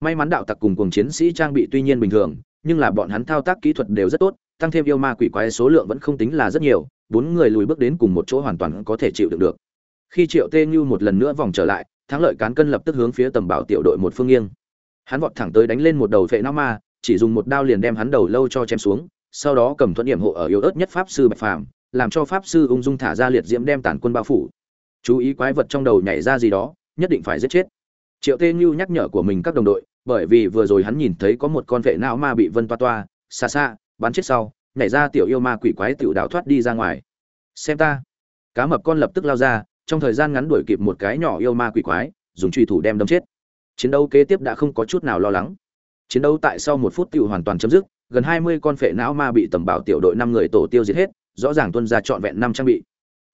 may mắn đạo tặc cùng cùng chiến sĩ trang bị tuy nhiên bình thường, nhưng là bọn hắn thao tác kỹ thuật đều rất tốt, tăng thêm yêu ma quỷ quái số lượng vẫn không tính là rất nhiều, bốn người lùi bước đến cùng một chỗ hoàn toàn có thể chịu đựng được. Khi triệu tê như một lần nữa vòng trở lại, thắng lợi cán cân lập tức hướng phía tầm bảo tiểu đội một phương nghiêng. Hắn vọt thẳng tới đánh lên một đầu vệ não ma, chỉ dùng một đao liền đem hắn đầu lâu cho chém xuống, sau đó cầm thuận điểm hộ ở yếu ớt nhất pháp sư bạch phàm, làm cho pháp sư ung dung thả ra liệt diễm đem tàn quân bao phủ. Chú ý quái vật trong đầu nhảy ra gì đó, nhất định phải giết chết. Triệu tê như nhắc nhở của mình các đồng đội bởi vì vừa rồi hắn nhìn thấy có một con vệ não ma bị vân toa toa, xa xa, bắn chết sau, nhảy ra tiểu yêu ma quỷ quái tiểu đào thoát đi ra ngoài. Xem ta. Cá mập con lập tức lao ra, trong thời gian ngắn đuổi kịp một cái nhỏ yêu ma quỷ quái, dùng truy thủ đem đâm chết. Chiến đấu kế tiếp đã không có chút nào lo lắng. Chiến đấu tại sau một phút tiểu hoàn toàn chấm dứt, gần hai mươi con phệ não ma bị tầm bảo tiểu đội năm người tổ tiêu diệt hết, rõ ràng tuân ra trọn vẹn năm trang bị.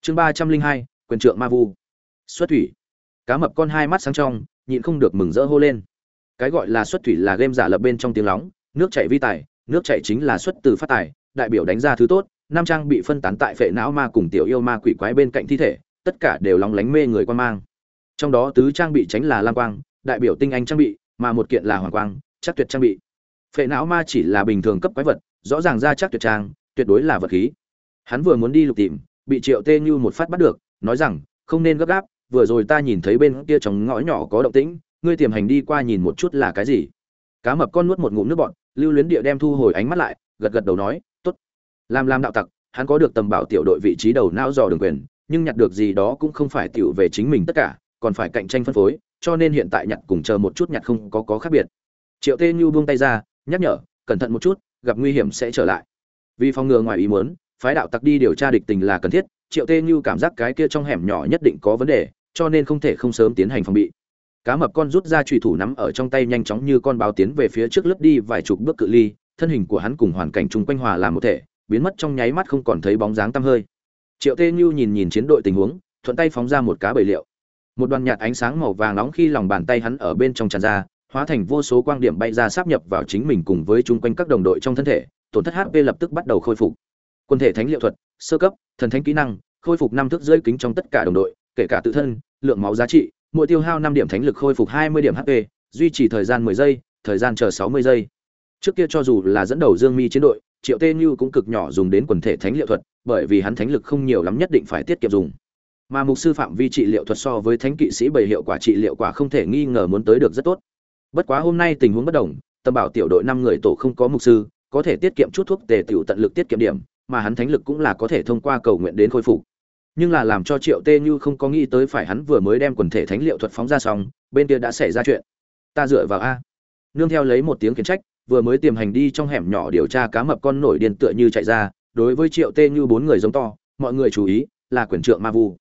Chương ba trăm linh hai, quyền trượng ma vu. Xuất thủy. Cá mập con hai mắt sáng trong, nhịn không được mừng rỡ hô lên cái gọi là xuất thủy là game giả lập bên trong tiếng lóng, nước chảy vi tài, nước chảy chính là xuất từ phát tài, đại biểu đánh ra thứ tốt năm trang bị phân tán tại phệ não ma cùng tiểu yêu ma quỷ quái bên cạnh thi thể, tất cả đều lóng lánh mê người quan mang. Trong đó tứ trang bị tránh là lam quang, đại biểu tinh anh trang bị, mà một kiện là hoàng quang, chắc tuyệt trang bị. Phệ não ma chỉ là bình thường cấp quái vật, rõ ràng ra chắc tuyệt trang, tuyệt đối là vật khí. Hắn vừa muốn đi lục tìm, bị triệu tê như một phát bắt được, nói rằng, không nên gấp gáp, vừa rồi ta nhìn thấy bên kia trong ngõ nhỏ có động tĩnh ngươi tiềm hành đi qua nhìn một chút là cái gì? Cá mập con nuốt một ngụm nước bọn lưu luyến địa đem thu hồi ánh mắt lại, gật gật đầu nói, tốt. Làm làm đạo tặc, hắn có được tầm bảo tiểu đội vị trí đầu não dò đường quyền, nhưng nhặt được gì đó cũng không phải tiểu về chính mình tất cả, còn phải cạnh tranh phân phối, cho nên hiện tại nhặt cùng chờ một chút nhặt không có có khác biệt. Triệu tê như buông tay ra, nhắc nhở, cẩn thận một chút, gặp nguy hiểm sẽ trở lại. Vì phòng ngừa ngoài ý muốn, phái đạo tặc đi điều tra địch tình là cần thiết, triệu tê như cảm giác cái kia trong hẻm nhỏ nhất định có vấn đề, cho nên không thể không sớm tiến hành phòng bị cá mập con rút ra trùy thủ nắm ở trong tay nhanh chóng như con báo tiến về phía trước lướt đi vài chục bước cự ly, thân hình của hắn cùng hoàn cảnh chung quanh hòa làm một thể, biến mất trong nháy mắt không còn thấy bóng dáng tăm hơi. Triệu tê như nhìn nhìn chiến đội tình huống, thuận tay phóng ra một cá bầy liệu. Một đoàn nhạt ánh sáng màu vàng nóng khi lòng bàn tay hắn ở bên trong tràn ra, hóa thành vô số quang điểm bay ra sáp nhập vào chính mình cùng với chung quanh các đồng đội trong thân thể, tổn thất hp lập tức bắt đầu khôi phục. Quân thể thánh liệu thuật, sơ cấp, thần thánh kỹ năng, khôi phục năm thước rưỡi kính trong tất cả đồng đội, kể cả tự thân, lượng máu giá trị mỗi tiêu hao năm điểm thánh lực khôi phục hai mươi điểm hp duy trì thời gian mười giây, thời gian chờ sáu mươi giây. Trước kia cho dù là dẫn đầu dương mi chiến đội, triệu tê như cũng cực nhỏ dùng đến quần thể thánh liệu thuật, bởi vì hắn thánh lực không nhiều lắm nhất định phải tiết kiệm dùng. Mà mục sư phạm vi trị liệu thuật so với thánh kỵ sĩ bày hiệu quả trị liệu quả không thể nghi ngờ muốn tới được rất tốt. Bất quá hôm nay tình huống bất đồng tâm bảo tiểu đội năm người tổ không có mục sư, có thể tiết kiệm chút thuốc tề tiểu tận lực tiết kiệm điểm, mà hắn thánh lực cũng là có thể thông qua cầu nguyện đến khôi phục nhưng là làm cho triệu tê như không có nghĩ tới phải hắn vừa mới đem quần thể thánh liệu thuật phóng ra xong, bên kia đã xảy ra chuyện. Ta dựa vào a. Nương theo lấy một tiếng kiến trách, vừa mới tiềm hành đi trong hẻm nhỏ điều tra cá mập con nổi điên tựa như chạy ra, đối với triệu tê như bốn người giống to, mọi người chú ý, là quyển trượng ma vu.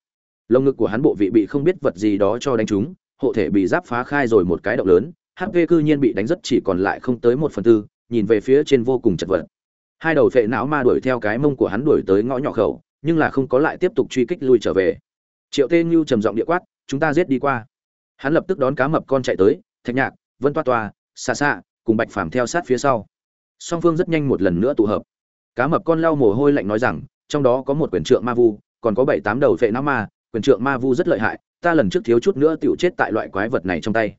Lồng ngực của hắn bộ vị bị không biết vật gì đó cho đánh trúng, hộ thể bị giáp phá khai rồi một cái động lớn hp cư nhiên bị đánh rất chỉ còn lại không tới một phần tư, nhìn về phía trên vô cùng chật vật. Hai đầu phệ não ma đuổi theo cái mông của hắn đuổi tới ngõ nhỏ khẩu nhưng là không có lại tiếp tục truy kích lui trở về. Triệu tê như trầm giọng địa quát, chúng ta giết đi qua. Hắn lập tức đón cá mập con chạy tới, thạch nhạc, vân toa toa xa xa cùng bạch phàm theo sát phía sau. Song phương rất nhanh một lần nữa tụ hợp. Cá mập con lau mồ hôi lạnh nói rằng, trong đó có một quyền trượng ma vu, còn có bảy tám đầu vệ não ma, quyền trượng ma vu rất lợi hại, ta lần trước thiếu chút nữa tựu chết tại loại quái vật này trong tay.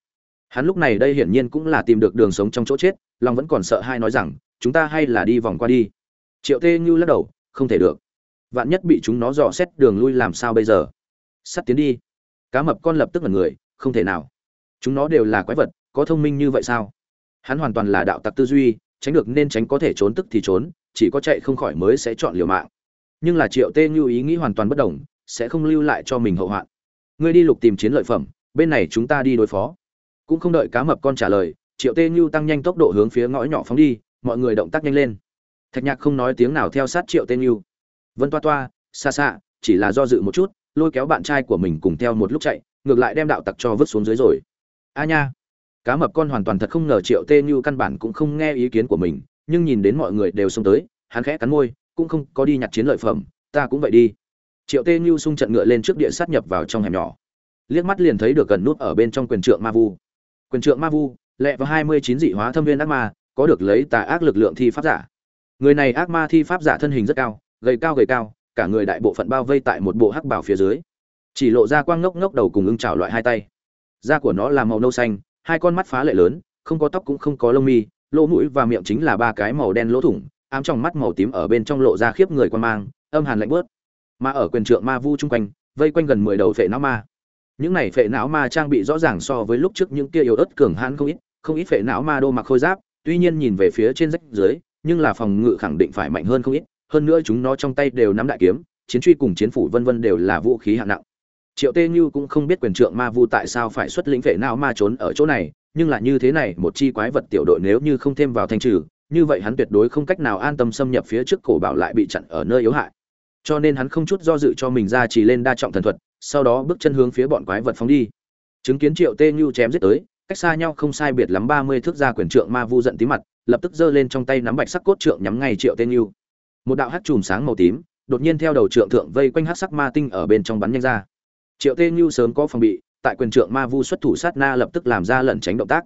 Hắn lúc này đây hiển nhiên cũng là tìm được đường sống trong chỗ chết long vẫn còn sợ hai nói rằng, chúng ta hay là đi vòng qua đi. Triệu tê như lắc đầu, không thể được vạn nhất bị chúng nó dò xét đường lui làm sao bây giờ? Sắt tiến đi. Cá mập con lập tức là người, không thể nào. Chúng nó đều là quái vật, có thông minh như vậy sao? Hắn hoàn toàn là đạo tặc tư duy, tránh được nên tránh có thể trốn tức thì trốn, chỉ có chạy không khỏi mới sẽ chọn liều mạng. Nhưng là triệu tê như ý nghĩ hoàn toàn bất đồng, sẽ không lưu lại cho mình hậu hoạn. Ngươi đi lục tìm chiến lợi phẩm, bên này chúng ta đi đối phó. Cũng không đợi cá mập con trả lời, triệu tê như tăng nhanh tốc độ hướng phía ngõ nhỏ phóng đi, mọi người động tác nhanh lên. Thạch nhạc không nói tiếng nào theo sát triệu tê như vân toa toa, xa xa, chỉ là do dự một chút, lôi kéo bạn trai của mình cùng theo một lúc chạy, ngược lại đem đạo tặc cho vứt xuống dưới rồi. A nha. Cá mập con hoàn toàn thật không ngờ triệu tê như căn bản cũng không nghe ý kiến của mình, nhưng nhìn đến mọi người đều xông tới, hắn khẽ cắn môi, cũng không có đi nhặt chiến lợi phẩm, ta cũng vậy đi. Triệu tê như xung trận ngựa lên trước địa sát nhập vào trong hẻm nhỏ. Liếc mắt liền thấy được gần nút ở bên trong quyền trượng ma vu. Quyền trượng ma vu, lẹ vào hai mươi chín dị hóa thâm viên ác ma, có được lấy tà ác lực lượng thi pháp giả. Người này ác ma thi pháp giả thân hình rất cao gầy cao gầy cao, cả người đại bộ phận bao vây tại một bộ hắc bảo phía dưới. Chỉ lộ ra quang ngốc ngốc đầu cùng ưng trào loại hai tay. Da của nó là màu nâu xanh, hai con mắt phá lệ lớn, không có tóc cũng không có lông mi, lỗ mũi và miệng chính là ba cái màu đen lỗ thủng, ám trong mắt màu tím ở bên trong lộ ra khiếp người quan mang, âm hàn lạnh bớt mà ở quyền trượng ma vu chung quanh, vây quanh gần mười đầu phệ não ma. Những này phệ não ma trang bị rõ ràng so với lúc trước những kia yếu ớt cường hãn không ít không ít phệ não ma đô mặc khôi giáp, tuy nhiên nhìn về phía trên rách dưới, nhưng là phòng ngự khẳng định phải mạnh hơn không ít hơn nữa chúng nó trong tay đều nắm đại kiếm, chiến truy cùng chiến phủ vân vân đều là vũ khí hạng nặng. Triệu tê như cũng không biết quyền trượng ma vu tại sao phải xuất lĩnh vệ não ma trốn ở chỗ này, nhưng là như thế này, một chi quái vật tiểu đội nếu như không thêm vào thanh trừ, như vậy hắn tuyệt đối không cách nào an tâm xâm nhập phía trước cổ bảo lại bị chặn ở nơi yếu hại. Cho nên hắn không chút do dự cho mình ra chỉ lên đa trọng thần thuật, sau đó bước chân hướng phía bọn quái vật phóng đi. Chứng kiến triệu tê như chém giết tới, cách xa nhau không sai biệt lắm ba mươi thước ra quyền trượng ma vu giận tí mặt, lập tức giơ lên trong tay nắm bạch sắc cốt trượng nhắm ngay triệu tê như một đạo hắc chùm sáng màu tím, đột nhiên theo đầu trượng thượng vây quanh hắc sắc ma tinh ở bên trong bắn nhanh ra. Triệu tê như sớm có phòng bị, tại quyền trượng ma vu xuất thủ sát na lập tức làm ra lẩn tránh động tác.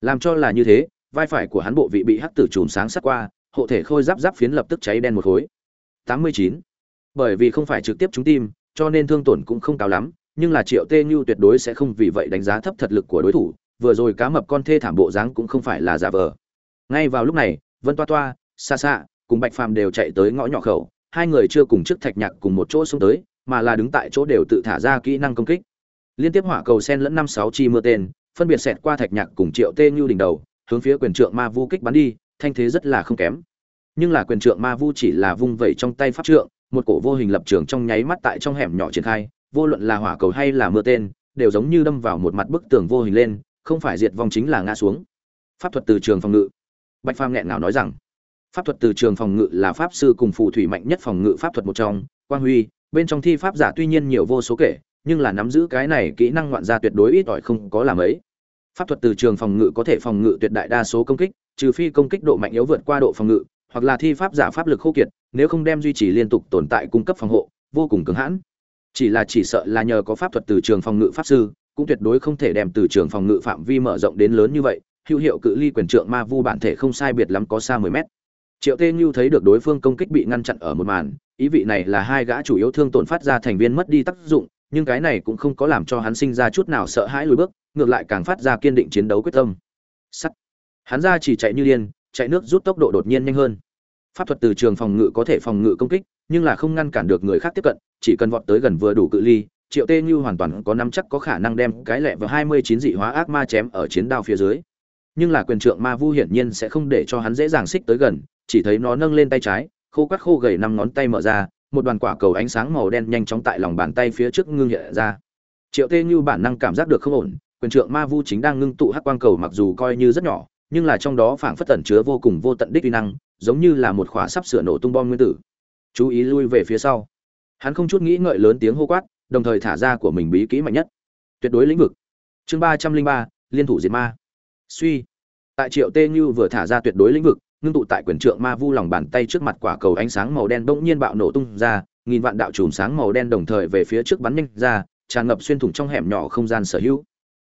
Làm cho là như thế, vai phải của hắn bộ vị bị hắc tử chùm sáng sát qua, hộ thể khôi giáp giáp phiến lập tức cháy đen một khối. Tám mươi chín. Bởi vì không phải trực tiếp trúng tim, cho nên thương tổn cũng không cao lắm, nhưng là triệu tê như tuyệt đối sẽ không vì vậy đánh giá thấp thật lực của đối thủ, vừa rồi cá mập con thê thảm bộ dáng cũng không phải là giả vờ. Ngay vào lúc này, vân toa toa xa xa cùng bạch phàm đều chạy tới ngõ nhỏ khẩu, hai người chưa cùng trước thạch nhạc cùng một chỗ xuống tới, mà là đứng tại chỗ đều tự thả ra kỹ năng công kích. Liên tiếp hỏa cầu sen lẫn năm sáu chi mưa tên, phân biệt xẹt qua thạch nhạc cùng triệu tê như đỉnh đầu, hướng phía quyền trượng ma vu kích bắn đi, thanh thế rất là không kém. Nhưng là quyền trượng ma vu chỉ là vung vẩy trong tay pháp trượng, một cổ vô hình lập trường trong nháy mắt tại trong hẻm nhỏ triển khai, vô luận là hỏa cầu hay là mưa tên, đều giống như đâm vào một mặt bức tường vô hình lên, không phải diệt vong chính là ngã xuống. Pháp thuật từ trường phòng ngự. Bạch phàm nghẹn ngào nói rằng pháp thuật từ trường phòng ngự là pháp sư cùng phù thủy mạnh nhất phòng ngự pháp thuật một trong, quang huy. Bên trong thi pháp giả tuy nhiên nhiều vô số kể, nhưng là nắm giữ cái này kỹ năng ngoạn gia tuyệt đối ít ỏi không có làm ấy pháp thuật từ trường phòng ngự có thể phòng ngự tuyệt đại đa số công kích, trừ phi công kích độ mạnh yếu vượt qua độ phòng ngự, hoặc là thi pháp giả pháp lực khô kiệt, nếu không đem duy trì liên tục tồn tại cung cấp phòng hộ, vô cùng cứng hãn. Chỉ là chỉ sợ là nhờ có pháp thuật từ trường phòng ngự pháp sư, cũng tuyệt đối không thể đem từ trường phòng ngự phạm vi mở rộng đến lớn như vậy, hữu hiệu cự ly quyền trượng ma vu bản thể không sai biệt lắm có xa mười mét triệu tê như thấy được đối phương công kích bị ngăn chặn ở một màn, ý vị này là hai gã chủ yếu thương tổn phát ra thành viên mất đi tác dụng, nhưng cái này cũng không có làm cho hắn sinh ra chút nào sợ hãi lùi bước, ngược lại càng phát ra kiên định chiến đấu quyết tâm. Sắt. Hắn ra chỉ chạy như điên, chạy nước rút tốc độ đột nhiên nhanh hơn. Pháp thuật từ trường phòng ngự có thể phòng ngự công kích, nhưng là không ngăn cản được người khác tiếp cận, chỉ cần vọt tới gần vừa đủ cự ly, triệu tê như hoàn toàn có nắm chắc có khả năng đem cái lẹ vào hai mươi chín dị hóa ác ma chém ở chiến đao phía dưới nhưng là quyền trượng ma vu hiển nhiên sẽ không để cho hắn dễ dàng xích tới gần, chỉ thấy nó nâng lên tay trái, khô quắt khô gầy năm ngón tay mở ra, một đoàn quả cầu ánh sáng màu đen nhanh chóng tại lòng bàn tay phía trước ngưng hiện ra. Triệu tê như bản năng cảm giác được không ổn, quyền trượng ma vu chính đang ngưng tụ hắc quang cầu mặc dù coi như rất nhỏ, nhưng là trong đó phảng phất tẩn chứa vô cùng vô tận đích uy năng, giống như là một khóa sắp sửa nổ tung bom nguyên tử. Chú ý lui về phía sau. Hắn không chút nghĩ ngợi lớn tiếng hô quát, đồng thời thả ra của mình bí kỹ mạnh nhất. Tuyệt đối lĩnh vực. Chương ba trăm linh ba, liên thủ diệt ma suy. Tại triệu tê như vừa thả ra tuyệt đối lĩnh vực, ngưng tụ tại quyền trượng ma vu lòng bàn tay trước mặt quả cầu ánh sáng màu đen bỗng nhiên bạo nổ tung ra, nghìn vạn đạo chùm sáng màu đen đồng thời về phía trước bắn nhanh ra, tràn ngập xuyên thủng trong hẻm nhỏ không gian sở hữu.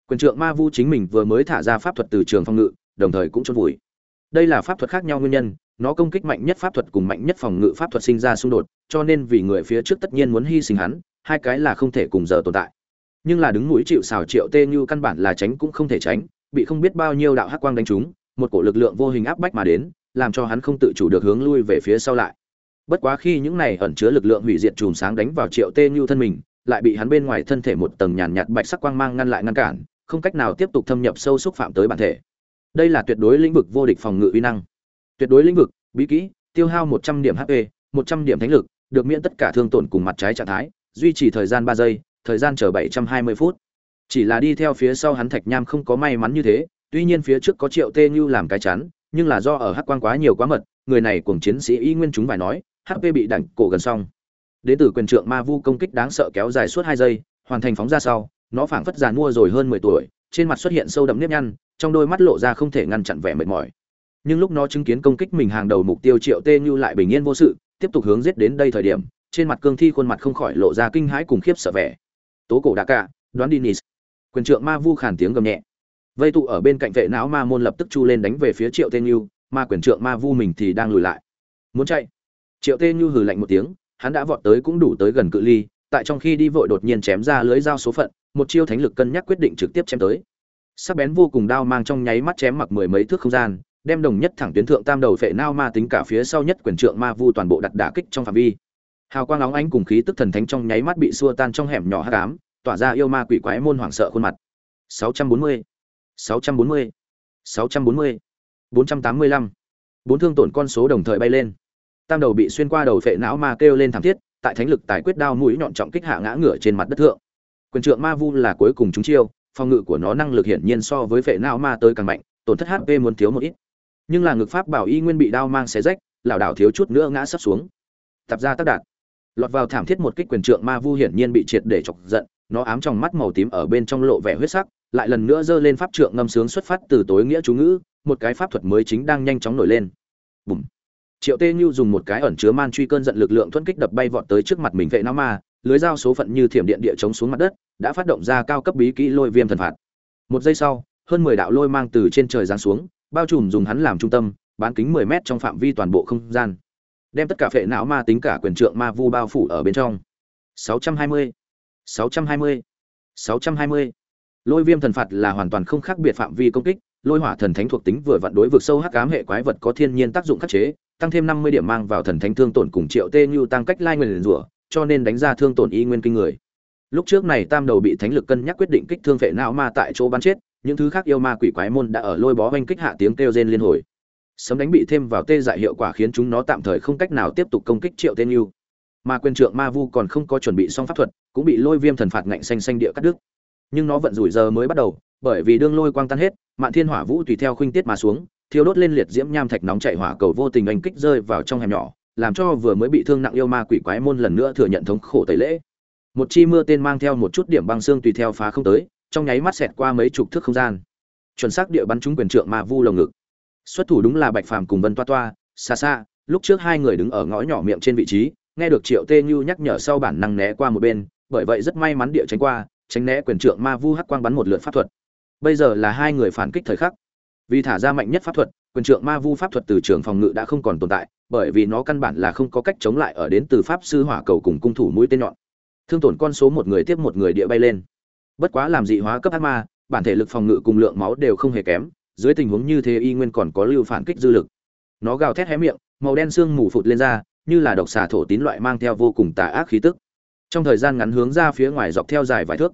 Quyền trượng ma vu chính mình vừa mới thả ra pháp thuật từ trường phòng ngự, đồng thời cũng chôn vùi. Đây là pháp thuật khác nhau nguyên nhân, nó công kích mạnh nhất pháp thuật cùng mạnh nhất phòng ngự pháp thuật sinh ra xung đột, cho nên vì người phía trước tất nhiên muốn hy sinh hắn, hai cái là không thể cùng giờ tồn tại. Nhưng là đứng mũi chịu xào triệu tê như căn bản là tránh cũng không thể tránh bị không biết bao nhiêu đạo hắc quang đánh trúng, một cổ lực lượng vô hình áp bách mà đến, làm cho hắn không tự chủ được hướng lui về phía sau lại. Bất quá khi những này ẩn chứa lực lượng hủy diệt chùm sáng đánh vào triệu tê như thân mình, lại bị hắn bên ngoài thân thể một tầng nhàn nhạt bạch sắc quang mang ngăn lại ngăn cản, không cách nào tiếp tục thâm nhập sâu xúc phạm tới bản thể. Đây là tuyệt đối lĩnh vực vô địch phòng ngự uy năng. Tuyệt đối lĩnh vực, bí kỹ, tiêu hao một trăm điểm hp một trăm điểm thánh lực, được miễn tất cả thương tổn cùng mặt trái trạng thái, duy trì thời gian ba giây, thời gian chờ bảy trăm hai mươi phút chỉ là đi theo phía sau hắn thạch nham không có may mắn như thế, tuy nhiên phía trước có triệu tê như làm cái chắn, nhưng là do ở hắc quan quá nhiều quá mật, người này cùng chiến sĩ y nguyên chúng phải nói hp bị đảnh cổ gần xong. Đến từ quyền trượng ma vu công kích đáng sợ kéo dài suốt hai giây, hoàn thành phóng ra sau, nó phảng phất giàn mua rồi hơn mười tuổi, trên mặt xuất hiện sâu đậm nếp nhăn, trong đôi mắt lộ ra không thể ngăn chặn vẻ mệt mỏi. Nhưng lúc nó chứng kiến công kích mình hàng đầu mục tiêu triệu tê như lại bình yên vô sự, tiếp tục hướng giết đến đây thời điểm, trên mặt cương thi khuôn mặt không khỏi lộ ra kinh hãi cùng khiếp sợ vẻ. Tố cổ đạ cả đoán đi nis quyền trượng ma vu khàn tiếng gầm nhẹ. Vây tụ ở bên cạnh vệ não ma môn lập tức chu lên đánh về phía triệu Tên như ma quyền trượng ma vu mình thì đang lùi lại. Muốn chạy? Triệu Tên như hừ lạnh một tiếng, hắn đã vọt tới cũng đủ tới gần cự ly, tại trong khi đi vội đột nhiên chém ra lưới dao số phận, một chiêu thánh lực cân nhắc quyết định trực tiếp chém tới. Sắc bén vô cùng đao mang trong nháy mắt chém mặc mười mấy thước không gian, đem đồng nhất thẳng tuyến thượng tam đầu phệ nao ma tính cả phía sau nhất quyền trượng ma vu toàn bộ đặt đả kích trong phạm vi. Hào quang óng ánh cùng khí tức thần thánh trong nháy mắt bị xua tan trong hẻm nhỏ hắc ám tỏa ra yêu ma quỷ quái môn hoảng sợ khuôn mặt. 640 640 640 485 bốn thương tổn con số đồng thời bay lên. Tam đầu bị xuyên qua đầu phệ não ma kêu lên thảm thiết, tại thánh lực tài quyết đao mũi nhọn trọng kích hạ ngã ngửa trên mặt đất thượng. Quyền trượng ma vu là cuối cùng chúng chiêu, phòng ngự của nó năng lực hiển nhiên so với phệ não ma tới càng mạnh, tổn thất hp muốn thiếu một ít. Nhưng là ngực pháp bảo y nguyên bị đao mang xé rách, lảo đảo thiếu chút nữa ngã sắp xuống. Tập ra tác đạt. Lọt vào thảm thiết một kích quyền trượng ma vu hiển nhiên bị triệt để chọc giận nó ám trong mắt màu tím ở bên trong lộ vẻ huyết sắc, lại lần nữa giơ lên pháp trượng ngâm sướng xuất phát từ tối nghĩa chú ngữ, một cái pháp thuật mới chính đang nhanh chóng nổi lên. Bùm. Triệu tê như dùng một cái ẩn chứa man truy cơn giận lực lượng thuần kích đập bay vọt tới trước mặt mình vệ nó ma, lưới dao số phận như thiểm điện địa chống xuống mặt đất, đã phát động ra cao cấp bí kỹ lôi viêm thần phạt. Một giây sau, hơn mười đạo lôi mang từ trên trời giáng xuống, bao trùm dùng hắn làm trung tâm, bán kính mười mét trong phạm vi toàn bộ không gian. Đem tất cả phệ não ma tính cả quyền trượng ma vu bao phủ ở bên trong. 620 620 620 lôi viêm thần phạt là hoàn toàn không khác biệt phạm vi công kích, lôi hỏa thần thánh thuộc tính vừa vặn đối vực sâu hắc ám hệ quái vật có thiên nhiên tác dụng khắc chế, tăng thêm 50 điểm mang vào thần thánh thương tổn cùng triệu tê như tăng cách lai nguyên rủa, cho nên đánh ra thương tổn y nguyên kinh người. Lúc trước này tam đầu bị thánh lực cân nhắc quyết định kích thương phệ não ma tại chỗ bắn chết, những thứ khác yêu ma quỷ quái môn đã ở lôi bó oanh kích hạ tiếng kêu rên liên hồi. Sấm đánh bị thêm vào tê dại hiệu quả khiến chúng nó tạm thời không cách nào tiếp tục công kích triệu tên yêu mà quyền trượng ma vu còn không có chuẩn bị xong pháp thuật, cũng bị lôi viêm thần phạt ngạnh xanh xanh địa cắt đứt. Nhưng nó vẫn rủi giờ mới bắt đầu, bởi vì đương lôi quang tan hết, mạn thiên hỏa vũ tùy theo khuynh tiết mà xuống, thiêu đốt lên liệt diễm nham thạch nóng chạy hỏa cầu vô tình anh kích rơi vào trong hẻm nhỏ, làm cho vừa mới bị thương nặng yêu ma quỷ quái môn lần nữa thừa nhận thống khổ tẩy lễ. Một chi mưa tên mang theo một chút điểm băng xương tùy theo phá không tới, trong nháy mắt xẹt qua mấy chục thước không gian. Chuẩn xác địa bắn trúng quyền trượng ma vu lồng ngực. Xuất thủ đúng là bạch phàm cùng vân toa toa, xa xa, lúc trước hai người đứng ở ngõ nhỏ miệng trên vị trí nghe được triệu tê như nhắc nhở sau bản năng né qua một bên, bởi vậy rất may mắn địa tránh qua, tránh né quyền trượng ma vu hắc quang bắn một lượt pháp thuật. Bây giờ là hai người phản kích thời khắc. Vì thả ra mạnh nhất pháp thuật, quyền trượng ma vu pháp thuật từ trường phòng ngự đã không còn tồn tại, bởi vì nó căn bản là không có cách chống lại ở đến từ pháp sư hỏa cầu cùng cung thủ mũi tên nhọn. Thương tổn con số một người tiếp một người địa bay lên. Bất quá làm dị hóa cấp ác ma, bản thể lực phòng ngự cùng lượng máu đều không hề kém, dưới tình huống như thế y nguyên còn có lưu phản kích dư lực. Nó gào thét hé miệng, màu đen xương mù phụt lên ra như là độc xà thổ tín loại mang theo vô cùng tà ác khí tức. Trong thời gian ngắn hướng ra phía ngoài dọc theo dài vài thước.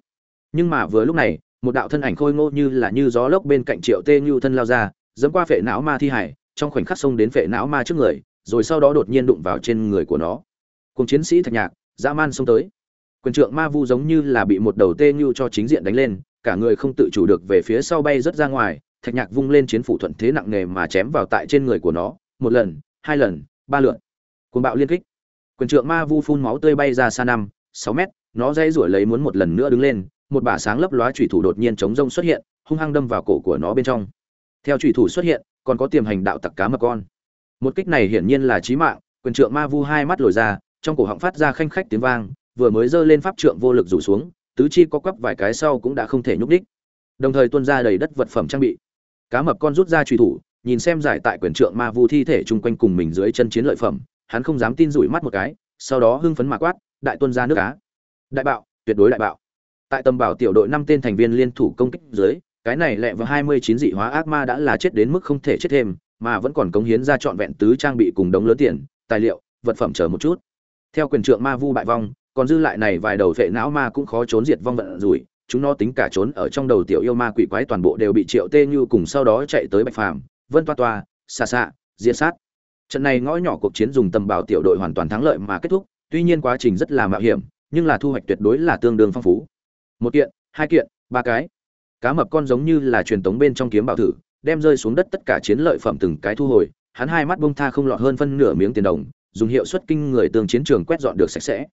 Nhưng mà vừa lúc này, một đạo thân ảnh khôi ngô như là như gió lốc bên cạnh triệu tê như thân lao ra, dẫm qua phệ não ma thi hải, trong khoảnh khắc xông đến phệ não ma trước người, rồi sau đó đột nhiên đụng vào trên người của nó. Cùng chiến sĩ thạch nhạc, dã man xông tới. Quyền trượng ma vu giống như là bị một đầu tê như cho chính diện đánh lên, cả người không tự chủ được về phía sau bay rất ra ngoài, thạch nhạc vung lên chiến phủ thuận thế nặng nề mà chém vào tại trên người của nó, một lần, hai lần, ba lượn cuồng bạo liên kích. Quyền trượng ma vu phun máu tươi bay ra xa năm, sáu mét, nó dây rủi lấy muốn một lần nữa đứng lên, một bả sáng lấp lóa chủy thủ đột nhiên chống rông xuất hiện, hung hăng đâm vào cổ của nó bên trong. Theo chủy thủ xuất hiện, còn có tiềm hành đạo tặc cá mập con. Một kích này hiển nhiên là chí mạng, quyền trượng ma vu hai mắt lồi ra, trong cổ họng phát ra khanh khách tiếng vang, vừa mới giơ lên pháp trượng vô lực rủ xuống, tứ chi có quắp vài cái sau cũng đã không thể nhúc đích đồng thời tuôn ra đầy đất vật phẩm trang bị. Cá mập con rút ra truy thủ, nhìn xem giải tại quyền trượng ma vu thi thể chung quanh cùng mình dưới chân chiến lợi phẩm hắn không dám tin rủi mắt một cái, sau đó hưng phấn mà quát, đại tuân ra nước cá đại bạo, tuyệt đối đại bạo. Tại tầm bảo tiểu đội năm tên thành viên liên thủ công kích dưới, cái này lẹ vào hai mươi chín dị hóa ác ma đã là chết đến mức không thể chết thêm, mà vẫn còn cống hiến ra trọn vẹn tứ trang bị cùng đống lớn tiền, tài liệu, vật phẩm chờ một chút. Theo quyền trượng ma vu bại vong, còn dư lại này vài đầu vệ não ma cũng khó trốn diệt vong vận rủi, chúng nó tính cả trốn ở trong đầu tiểu yêu ma quỷ quái toàn bộ đều bị triệu tê như cùng sau đó chạy tới bạch phàm, vân toa toa xa xa diễn sát trận này ngõ nhỏ cuộc chiến dùng tầm bảo tiểu đội hoàn toàn thắng lợi mà kết thúc, tuy nhiên quá trình rất là mạo hiểm, nhưng là thu hoạch tuyệt đối là tương đương phong phú. Một kiện, hai kiện, ba cái. Cá mập con giống như là truyền tống bên trong kiếm bảo thử, đem rơi xuống đất tất cả chiến lợi phẩm từng cái thu hồi, hắn hai mắt bông tha không lọt hơn phân nửa miếng tiền đồng, dùng hiệu suất kinh người tương chiến trường quét dọn được sạch sẽ.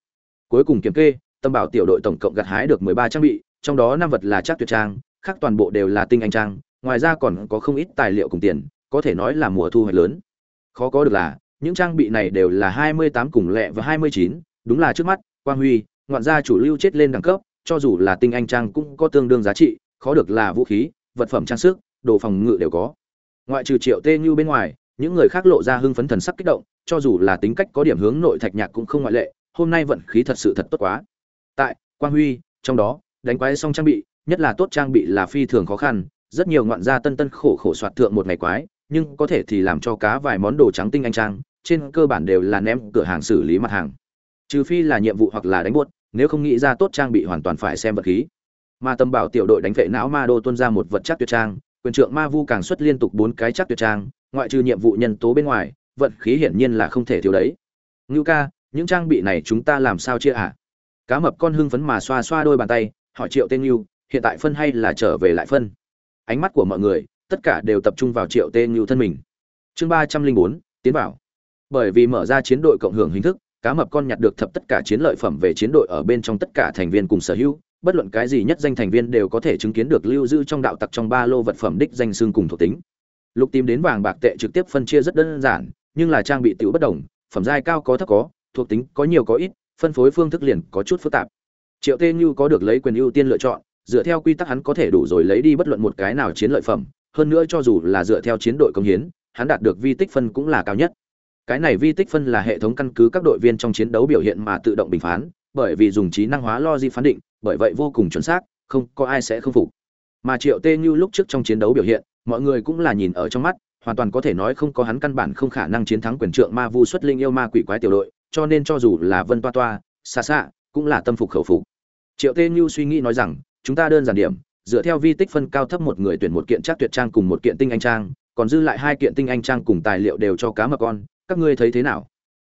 Cuối cùng kiểm kê tâm bảo tiểu đội tổng cộng gặt hái được mười ba trang bị, trong đó năm vật là chắc tuyệt trang, khác toàn bộ đều là tinh anh trang, ngoài ra còn có không ít tài liệu cùng tiền, có thể nói là mùa thu hoạch lớn khó có được là, những trang bị này đều là hai mươi tám cùng lẹ và hai mươi chín, đúng là trước mắt, quang huy, ngoạn gia chủ lưu chết lên đẳng cấp, cho dù là tinh anh trang cũng có tương đương giá trị, khó được là vũ khí, vật phẩm trang sức, đồ phòng ngự đều có. Ngoại trừ triệu tê như bên ngoài, những người khác lộ ra hưng phấn thần sắc kích động, cho dù là tính cách có điểm hướng nội thạch nhạc cũng không ngoại lệ, hôm nay vận khí thật sự thật tốt quá. Tại, quang huy, trong đó, đánh quái xong trang bị, nhất là tốt trang bị là phi thường khó khăn, rất nhiều ngoạn gia tân tân khổ khổ soạt thượng một ngày quái nhưng có thể thì làm cho cá vài món đồ trắng tinh anh trang, trên cơ bản đều là ném cửa hàng xử lý mặt hàng. Trừ phi là nhiệm vụ hoặc là đánh buốt, nếu không nghĩ ra tốt trang bị hoàn toàn phải xem vật khí. Mà tâm bảo tiểu đội đánh vệ não ma đô tuân ra một vật chắc tuyệt trang, quyền trượng ma vu càng xuất liên tục bốn cái chắc tuyệt trang, ngoại trừ nhiệm vụ nhân tố bên ngoài, vận khí hiển nhiên là không thể thiếu đấy. Ngưu ca, những trang bị này chúng ta làm sao chia ạ à? cá mập con hưng phấn mà xoa xoa đôi bàn tay, hỏi triệu tên ngưu, hiện tại phân hay là trở về lại phân? Ánh mắt của mọi người tất cả đều tập trung vào triệu tên ngưu thân mình. Chương ba trăm linh bốn, tiến vào. Bởi vì mở ra chiến đội cộng hưởng hình thức, cá mập con nhặt được thập tất cả chiến lợi phẩm về chiến đội ở bên trong tất cả thành viên cùng sở hữu, bất luận cái gì nhất danh thành viên đều có thể chứng kiến được lưu giữ trong đạo tặc trong ba lô vật phẩm đích danh xương cùng thuộc tính. Lục tìm đến vàng bạc tệ trực tiếp phân chia rất đơn giản, nhưng là trang bị tiểu bất đồng, phẩm giai cao có thấp có, thuộc tính có nhiều có ít, phân phối phương thức liền có chút phức tạp. Triệu tê như có được lấy quyền ưu tiên lựa chọn, dựa theo quy tắc hắn có thể đủ rồi lấy đi bất luận một cái nào chiến lợi phẩm hơn nữa cho dù là dựa theo chiến đội công hiến, hắn đạt được vi tích phân cũng là cao nhất. Cái này vi tích phân là hệ thống căn cứ các đội viên trong chiến đấu biểu hiện mà tự động bình phán, bởi vì dùng trí năng hóa logic phán định, bởi vậy vô cùng chuẩn xác, không có ai sẽ không phục. Mà triệu tê như lúc trước trong chiến đấu biểu hiện, mọi người cũng là nhìn ở trong mắt, hoàn toàn có thể nói không có hắn căn bản không khả năng chiến thắng quyền trượng ma vu xuất linh yêu ma quỷ quái tiểu đội, cho nên cho dù là vân toa toa xa xa cũng là tâm phục khẩu phục. Triệu tê như suy nghĩ nói rằng, chúng ta đơn giản điểm dựa theo vi tích phân cao thấp một người tuyển một kiện chắc tuyệt trang cùng một kiện tinh anh trang, còn dư lại hai kiện tinh anh trang cùng tài liệu đều cho cá mập con, các ngươi thấy thế nào?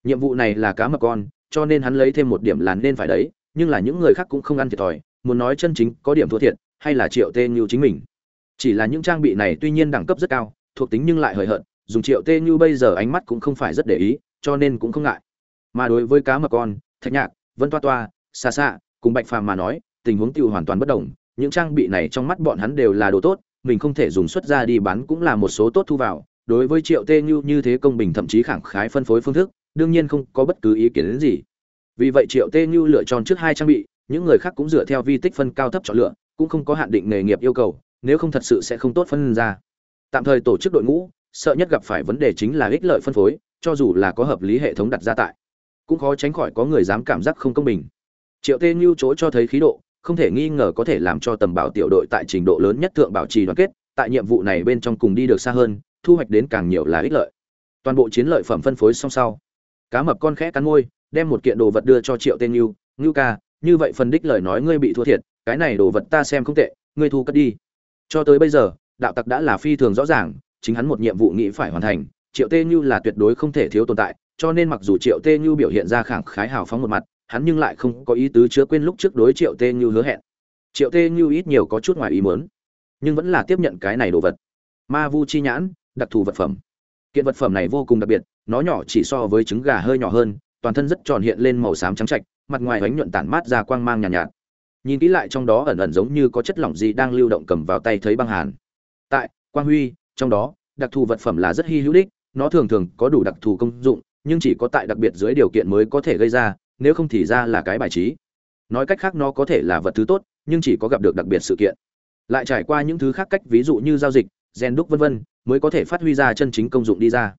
Nhiệm vụ này là cá mập con, cho nên hắn lấy thêm một điểm là nên phải đấy, nhưng là những người khác cũng không ăn thiệt thòi, muốn nói chân chính có điểm thua thiệt, hay là triệu tê như chính mình. Chỉ là những trang bị này tuy nhiên đẳng cấp rất cao, thuộc tính nhưng lại hời hợt, dùng triệu tê như bây giờ ánh mắt cũng không phải rất để ý, cho nên cũng không ngại. Mà đối với cá mập con, thạch nhạc, vân toa toa xa xa cùng bạch phàm mà nói, tình huống tiêu hoàn toàn bất đồng những trang bị này trong mắt bọn hắn đều là đồ tốt, mình không thể dùng xuất ra đi bán cũng là một số tốt thu vào. Đối với triệu tê như như thế công bình thậm chí khẳng khái phân phối phương thức, đương nhiên không có bất cứ ý kiến đến gì. Vì vậy triệu tê như lựa chọn trước hai trang bị, những người khác cũng dựa theo vi tích phân cao thấp chọn lựa, cũng không có hạn định nghề nghiệp yêu cầu, nếu không thật sự sẽ không tốt phân ra. Tạm thời tổ chức đội ngũ, sợ nhất gặp phải vấn đề chính là ích lợi phân phối, cho dù là có hợp lý hệ thống đặt ra tại, cũng khó tránh khỏi có người dám cảm giác không công bình. Triệu tê Nhu chỗ cho thấy khí độ không thể nghi ngờ có thể làm cho tầm bảo tiểu đội tại trình độ lớn nhất thượng bảo trì đoàn kết tại nhiệm vụ này bên trong cùng đi được xa hơn thu hoạch đến càng nhiều là ích lợi. Toàn bộ chiến lợi phẩm phân phối xong sau cá mập con khẽ cắn môi đem một kiện đồ vật đưa cho triệu tên Nưu, "Nưu ca như vậy phần đích lời nói ngươi bị thua thiệt cái này đồ vật ta xem không tệ ngươi thu cất đi. Cho tới bây giờ đạo tặc đã là phi thường rõ ràng chính hắn một nhiệm vụ nghĩ phải hoàn thành triệu tê Nưu là tuyệt đối không thể thiếu tồn tại cho nên mặc dù triệu tê Nưu biểu hiện ra khẳng khái hào phóng một mặt hắn nhưng lại không có ý tứ chứa quên lúc trước đối triệu tê như hứa hẹn. Triệu tê như ít nhiều có chút ngoài ý muốn nhưng vẫn là tiếp nhận cái này đồ vật. Ma vu chi nhãn đặc thù vật phẩm. Kiện vật phẩm này vô cùng đặc biệt nó nhỏ chỉ so với trứng gà hơi nhỏ hơn toàn thân rất tròn hiện lên màu xám trắng trạch mặt ngoài bánh nhuận tản mát ra quang mang nhàn nhạt, nhạt. Nhìn kỹ lại trong đó ẩn ẩn giống như có chất lỏng gì đang lưu động cầm vào tay thấy băng hàn. Tại quang huy trong đó đặc thù vật phẩm là rất hy hữu đích nó thường thường có đủ đặc thù công dụng nhưng chỉ có tại đặc biệt dưới điều kiện mới có thể gây ra nếu không thì ra là cái bài trí. Nói cách khác nó có thể là vật thứ tốt, nhưng chỉ có gặp được đặc biệt sự kiện. Lại trải qua những thứ khác cách, ví dụ như giao dịch, gen đúc vân vân, mới có thể phát huy ra chân chính công dụng đi ra.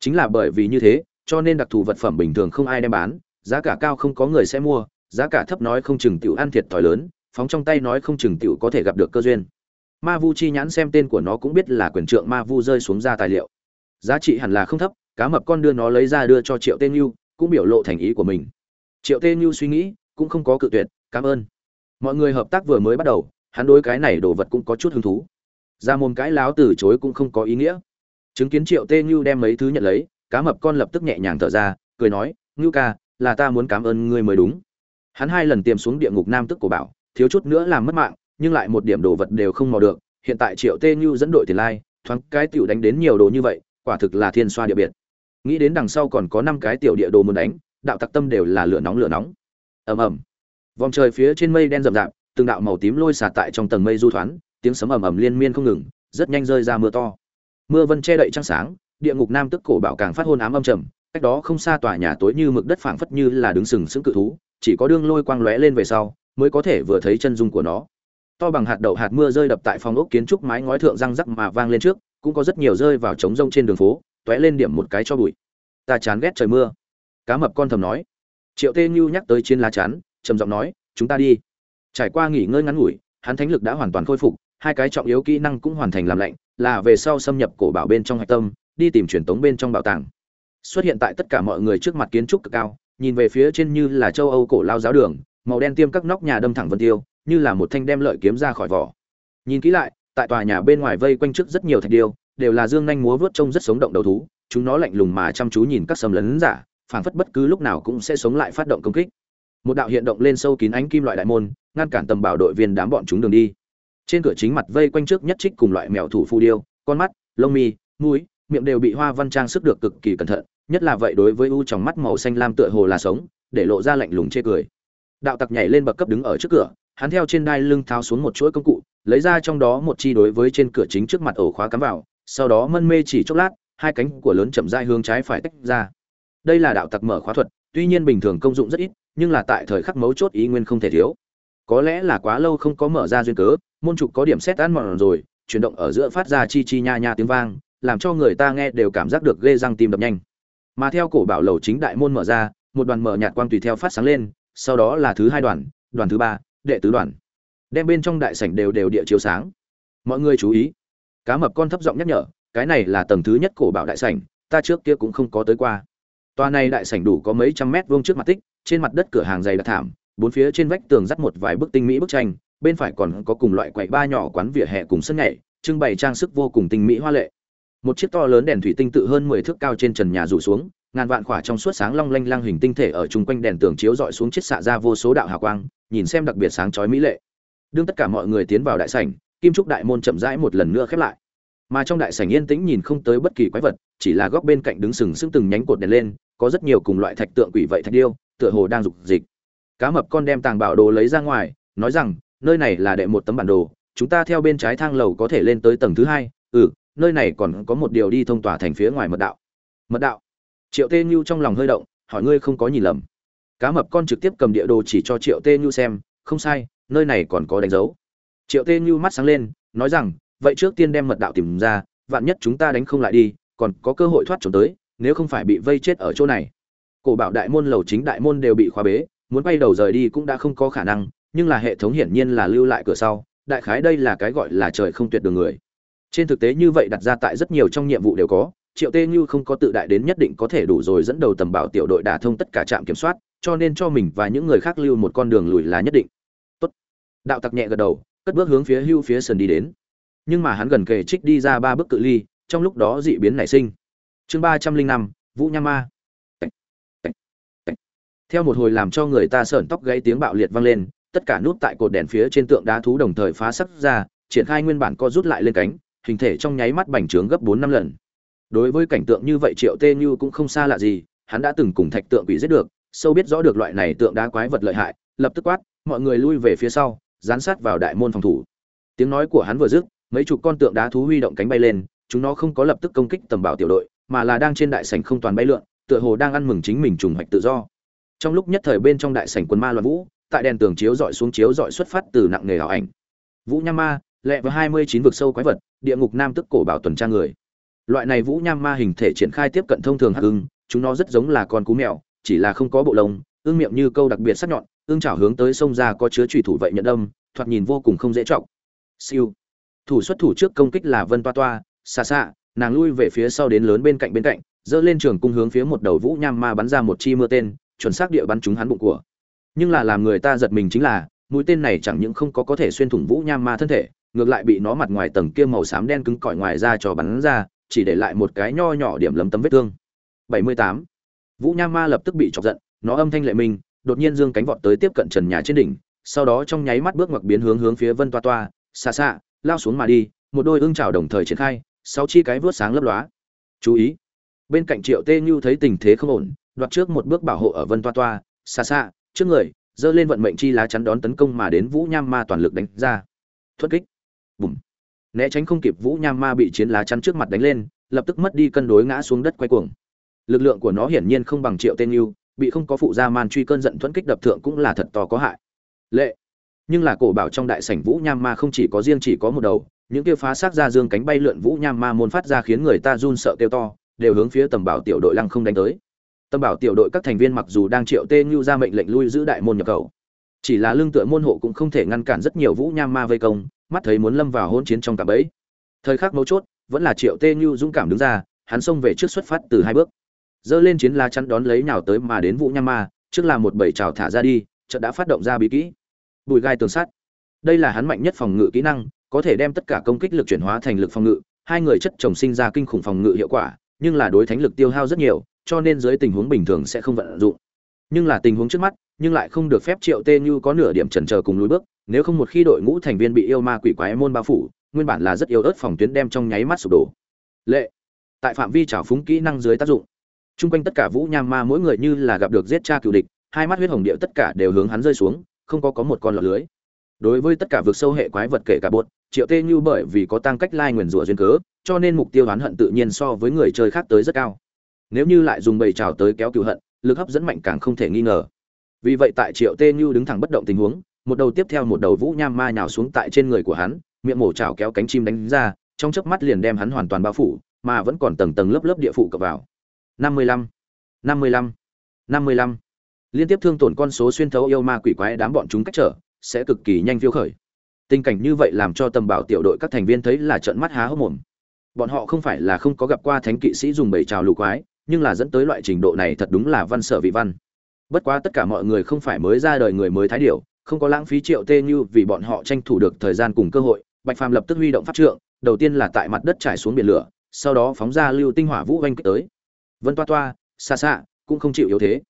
Chính là bởi vì như thế, cho nên đặc thù vật phẩm bình thường không ai đem bán, giá cả cao không có người sẽ mua, giá cả thấp nói không chừng tiểu ăn thiệt thòi lớn, phóng trong tay nói không chừng tiểu có thể gặp được cơ duyên. Ma vu chi nhãn xem tên của nó cũng biết là quyền trượng ma vu rơi xuống ra tài liệu. Giá trị hẳn là không thấp, cá mập con đưa nó lấy ra đưa cho triệu tên yêu, cũng biểu lộ thành ý của mình triệu Tê như suy nghĩ, cũng không có cự tuyệt, cảm ơn. Mọi người hợp tác vừa mới bắt đầu, hắn đối cái này đồ vật cũng có chút hứng thú. Ra mồm cái láo từ chối cũng không có ý nghĩa. Chứng kiến triệu tê như đem mấy thứ nhận lấy, cá mập con lập tức nhẹ nhàng thở ra, cười nói, ngưu ca, là ta muốn cảm ơn ngươi mới đúng. Hắn hai lần tiềm xuống địa ngục nam tức của bảo, thiếu chút nữa làm mất mạng, nhưng lại một điểm đồ vật đều không mò được. Hiện tại triệu tê như dẫn đội tiền lai, thoáng cái tiểu đánh đến nhiều đồ như vậy, quả thực là thiên xoa địa biệt. Nghĩ đến đằng sau còn có năm cái tiểu địa đồ muốn đánh đạo tặc tâm đều là lửa nóng lửa nóng. Ầm ầm. Vòng trời phía trên mây đen rậm rạp, từng đạo màu tím lôi xả tại trong tầng mây du thoán, tiếng sấm ầm ầm liên miên không ngừng, rất nhanh rơi ra mưa to. Mưa vân che đậy trăng sáng, địa ngục nam tức cổ bảo càng phát hôn ám âm trầm, cách đó không xa tòa nhà tối như mực đất phảng phất như là đứng sừng sững cự thú, chỉ có đương lôi quang lóe lên về sau, mới có thể vừa thấy chân dung của nó. To bằng hạt đậu hạt mưa rơi đập tại phòng ốc kiến trúc mái ngói thượng răng rắc mà vang lên trước, cũng có rất nhiều rơi vào trống rông trên đường phố, tóe lên điểm một cái cho bụi. Ta chán ghét trời mưa cá mập con thầm nói. Triệu tê như nhắc tới chiến lá chắn, trầm giọng nói, chúng ta đi. Trải qua nghỉ ngơi ngắn ngủi, hắn thánh lực đã hoàn toàn khôi phục, hai cái trọng yếu kỹ năng cũng hoàn thành làm lạnh, là về sau xâm nhập cổ bảo bên trong hạch tâm, đi tìm truyền tống bên trong bảo tàng. Xuất hiện tại tất cả mọi người trước mặt kiến trúc cực cao, nhìn về phía trên như là châu âu cổ lao giáo đường, màu đen tiêm các nóc nhà đâm thẳng vân tiêu, như là một thanh đem lợi kiếm ra khỏi vỏ. Nhìn kỹ lại, tại tòa nhà bên ngoài vây quanh trước rất nhiều thạch điêu, đều là dương nhanh múa vớt trông rất sống động đầu thú, chúng nó lạnh lùng mà chăm chú nhìn các sầm lấn giả phảng phất bất cứ lúc nào cũng sẽ sống lại phát động công kích. Một đạo hiện động lên sâu kín ánh kim loại đại môn, ngăn cản tầm bảo đội viên đám bọn chúng đường đi. Trên cửa chính mặt vây quanh trước nhất trích cùng loại mèo thủ phù điêu, con mắt, lông mi, mũi, miệng đều bị hoa văn trang sức được cực kỳ cẩn thận, nhất là vậy đối với u trong mắt màu xanh lam tựa hồ là sống, để lộ ra lạnh lùng chê cười. Đạo tặc nhảy lên bậc cấp đứng ở trước cửa, hắn theo trên đai lưng tháo xuống một chuỗi công cụ, lấy ra trong đó một chi đối với trên cửa chính trước mặt ổ khóa cắm vào, sau đó mân mê chỉ chốc lát, hai cánh của lớn chậm rãi hướng trái phải tách ra đây là đạo tặc mở khóa thuật, tuy nhiên bình thường công dụng rất ít, nhưng là tại thời khắc mấu chốt ý nguyên không thể thiếu. Có lẽ là quá lâu không có mở ra duyên cớ, môn trục có điểm xét ăn mòn rồi, chuyển động ở giữa phát ra chi chi nha nha tiếng vang, làm cho người ta nghe đều cảm giác được ghê răng tim đập nhanh. Mà theo cổ bảo lầu chính đại môn mở ra, một đoàn mở nhạt quang tùy theo phát sáng lên, sau đó là thứ hai đoàn đoàn thứ ba, đệ tứ đoàn. Đem bên trong đại sảnh đều đều địa chiếu sáng. Mọi người chú ý. Cá mập con thấp giọng nhắc nhở, cái này là tầng thứ nhất cổ bảo đại sảnh, ta trước kia cũng không có tới qua tòa này đại sảnh đủ có mấy trăm mét vuông trước mặt tích, trên mặt đất cửa hàng dày đặc thảm, bốn phía trên vách tường dắt một vài bức tinh mỹ bức tranh, bên phải còn có cùng loại quầy ba nhỏ quán vỉa hè cùng sân nhảy, trưng bày trang sức vô cùng tinh mỹ hoa lệ. Một chiếc to lớn đèn thủy tinh tự hơn mười thước cao trên trần nhà rủ xuống, ngàn vạn quả trong suốt sáng long lanh lăng hình tinh thể ở chung quanh đèn tường chiếu rọi xuống chiết xạ ra vô số đạo hào quang, nhìn xem đặc biệt sáng chói mỹ lệ. Đương tất cả mọi người tiến vào đại sảnh, kim trúc đại môn chậm rãi một lần nữa khép lại. Mà trong đại sảnh yên tĩnh nhìn không tới bất kỳ quái vật, chỉ là góc bên cạnh đứng sừng sững từng nhánh cột đèn lên có rất nhiều cùng loại thạch tượng quỷ vậy thạch điêu, tựa hồ đang dục dịch. Cá mập con đem tàng bảo đồ lấy ra ngoài, nói rằng, nơi này là đệ một tấm bản đồ, chúng ta theo bên trái thang lầu có thể lên tới tầng thứ hai. Ừ nơi này còn có một điều đi thông tỏa thành phía ngoài mật đạo. Mật đạo? Triệu tê Nhu trong lòng hơi động, hỏi, ngươi không có nhìn lầm? Cá mập con trực tiếp cầm địa đồ chỉ cho triệu tê Nhu xem, không sai, nơi này còn có đánh dấu. Triệu tê Nhu mắt sáng lên, nói rằng, vậy trước tiên đem mật đạo tìm ra, vạn nhất chúng ta đánh không lại đi, còn có cơ hội thoát trốn tới nếu không phải bị vây chết ở chỗ này. Cổ bảo đại môn, lầu chính đại môn đều bị khóa bế, muốn bay đầu rời đi cũng đã không có khả năng, nhưng là hệ thống hiển nhiên là lưu lại cửa sau. Đại khái đây là cái gọi là trời không tuyệt đường người. Trên thực tế như vậy đặt ra tại rất nhiều trong nhiệm vụ đều có, triệu tê như không có tự đại đến nhất định có thể đủ rồi dẫn đầu tầm bảo tiểu đội đả thông tất cả trạm kiểm soát, cho nên cho mình và những người khác lưu một con đường lùi là nhất định. Tốt. đạo tặc nhẹ gật đầu, cất bước hướng phía hưu phía sườn đi đến. Nhưng mà hắn gần kề trích đi ra ba bước cự ly, trong lúc đó dị biến nảy sinh chương ba trăm linh năm, vũ nham ma. Theo một hồi làm cho người ta sởn tóc gãy tiếng bạo liệt vang lên, tất cả nút tại cột đèn phía trên tượng đá thú đồng thời phá sắc ra, triển khai nguyên bản co rút lại lên cánh, hình thể trong nháy mắt bành trướng gấp bốn năm lần. Đối với cảnh tượng như vậy triệu tê như cũng không xa lạ gì, hắn đã từng cùng thạch tượng quỷ giết được, sâu biết rõ được loại này tượng đá quái vật lợi hại, lập tức quát, mọi người lui về phía sau, dán sát vào đại môn phòng thủ. Tiếng nói của hắn vừa dứt, mấy chục con tượng đá thú huy động cánh bay lên, chúng nó không có lập tức công kích tầm bảo tiểu đội mà là đang trên đại sảnh không toàn bay lượn, tựa hồ đang ăn mừng chính mình trùng hoạch tự do. Trong lúc nhất thời bên trong đại sảnh quân ma loạn vũ, tại đèn tường chiếu dọi xuống chiếu dọi xuất phát từ nặng nghề ảo ảnh. Vũ nham ma, lẹ vào hai mươi chín vực sâu quái vật, địa ngục nam tức cổ bảo tuần tra người. Loại này vũ nham ma hình thể triển khai tiếp cận thông thường hắc ưng, chúng nó rất giống là con cú mèo, chỉ là không có bộ lông ương miệng như câu đặc biệt sắc nhọn ương chảo hướng tới sông ra có chứa chủy thủ vậy nhận âm, thoạt nhìn vô cùng không dễ trọng siêu. Thủ xuất thủ trước công kích là vân toa toa, xa xa nàng lui về phía sau đến lớn bên cạnh bên cạnh giơ lên trường cung hướng phía một đầu vũ nham ma bắn ra một chi mưa tên, chuẩn xác địa bắn trúng hắn bụng của nhưng là làm người ta giật mình chính là, mũi tên này chẳng những không có có thể xuyên thủng vũ nham ma thân thể, ngược lại bị nó mặt ngoài tầng kia màu xám đen cứng cỏi ngoài ra cho bắn ra, chỉ để lại một cái nho nhỏ điểm lấm tấm vết thương 78. vũ nham ma lập tức bị chọc giận, nó âm thanh lệ minh đột nhiên dương cánh vọt tới tiếp cận trần nhà trên đỉnh, sau đó trong nháy mắt bước ngoặt biến hướng hướng phía vân toa toa, xa xa, lao xuống mà đi, một đôi ương chảo đồng thời triển khai sáu chi cái vớt sáng lấp lóa. Chú ý. Bên cạnh triệu tê như thấy tình thế không ổn, đoạt trước một bước bảo hộ ở vân toa toa, xa xa, trước người dơ lên vận mệnh chi lá chắn đón tấn công mà đến vũ nham ma toàn lực đánh ra. Thuất kích. Bùm. Né tránh không kịp vũ nham ma bị chiến lá chắn trước mặt đánh lên, lập tức mất đi cân đối ngã xuống đất quay cuồng. Lực lượng của nó hiển nhiên không bằng triệu tên yêu bị không có phụ gia man truy cơn giận thuẫn kích đập thượng cũng là thật to có hại. Lệ. Nhưng là cổ bảo trong đại sảnh vũ nham ma không chỉ có riêng chỉ có một đầu những kia phá xác ra dương cánh bay lượn vũ nham ma môn phát ra khiến người ta run sợ kêu to, đều hướng phía tầm bảo tiểu đội lăng không đánh tới. Tầm bảo tiểu đội các thành viên mặc dù đang triệu tê như ra mệnh lệnh lui giữ đại môn nhập khẩu, chỉ là lương tựa môn hộ cũng không thể ngăn cản rất nhiều vũ nham ma vây công, mắt thấy muốn lâm vào hỗn chiến trong cả bẫy. Thời khắc mấu chốt, vẫn là triệu tê như dũng cảm đứng ra, hắn xông về trước xuất phát từ hai bước. Dơ lên chiến lá chắn đón lấy nhào tới mà đến vũ nham ma, trước là một bảy trào thả ra đi, chợt đã phát động ra bí kỹ. Bùi gai tường sắt. Đây là hắn mạnh nhất phòng ngự kỹ năng có thể đem tất cả công kích lực chuyển hóa thành lực phòng ngự, hai người chất chồng sinh ra kinh khủng phòng ngự hiệu quả, nhưng là đối thánh lực tiêu hao rất nhiều, cho nên dưới tình huống bình thường sẽ không vận dụng. Nhưng là tình huống trước mắt, nhưng lại không được phép triệu tê như có nửa điểm chần chờ cùng lùi bước, nếu không một khi đội ngũ thành viên bị yêu ma quỷ quái môn bao phủ, nguyên bản là rất yếu ớt phòng tuyến đem trong nháy mắt sụp đổ. Lệ, tại phạm vi trào phúng kỹ năng dưới tác dụng, chung quanh tất cả vũ nham ma mỗi người như là gặp được giết cha cựu địch, hai mắt huyết hồng điệu tất cả đều hướng hắn rơi xuống, không có có một con lọt lưới. Đối với tất cả vực sâu hệ quái vật kể cả bột triệu tê như bởi vì có tăng cách lai nguyền rủa duyên cớ, cho nên mục tiêu oán hận tự nhiên so với người chơi khác tới rất cao. Nếu như lại dùng bầy trào tới kéo cựu hận, lực hấp dẫn mạnh càng không thể nghi ngờ. Vì vậy tại triệu tê như đứng thẳng bất động tình huống, một đầu tiếp theo một đầu vũ nham ma nhào xuống tại trên người của hắn, miệng mổ trào kéo cánh chim đánh ra, trong chớp mắt liền đem hắn hoàn toàn bao phủ, mà vẫn còn tầng tầng lớp lớp địa phủ cập vào. Năm mươi lăm, năm mươi lăm, năm mươi lăm. Liên tiếp thương tổn con số xuyên thấu yêu ma quỷ quái đám bọn chúng cách trở, sẽ cực kỳ nhanh phiêu khởi tình cảnh như vậy làm cho tầm bảo tiểu đội các thành viên thấy là trợn mắt há hốc mồm. Bọn họ không phải là không có gặp qua thánh kỵ sĩ dùng bầy trào lù quái, nhưng là dẫn tới loại trình độ này thật đúng là văn sở vị văn. Bất quá tất cả mọi người không phải mới ra đời người mới thái điều không có lãng phí triệu tê như vì bọn họ tranh thủ được thời gian cùng cơ hội, bạch phàm lập tức huy động pháp trượng, đầu tiên là tại mặt đất trải xuống biển lửa, sau đó phóng ra lưu tinh hỏa vũ oanh kích tới. Vân toa toa, xa xa, cũng không chịu yếu thế.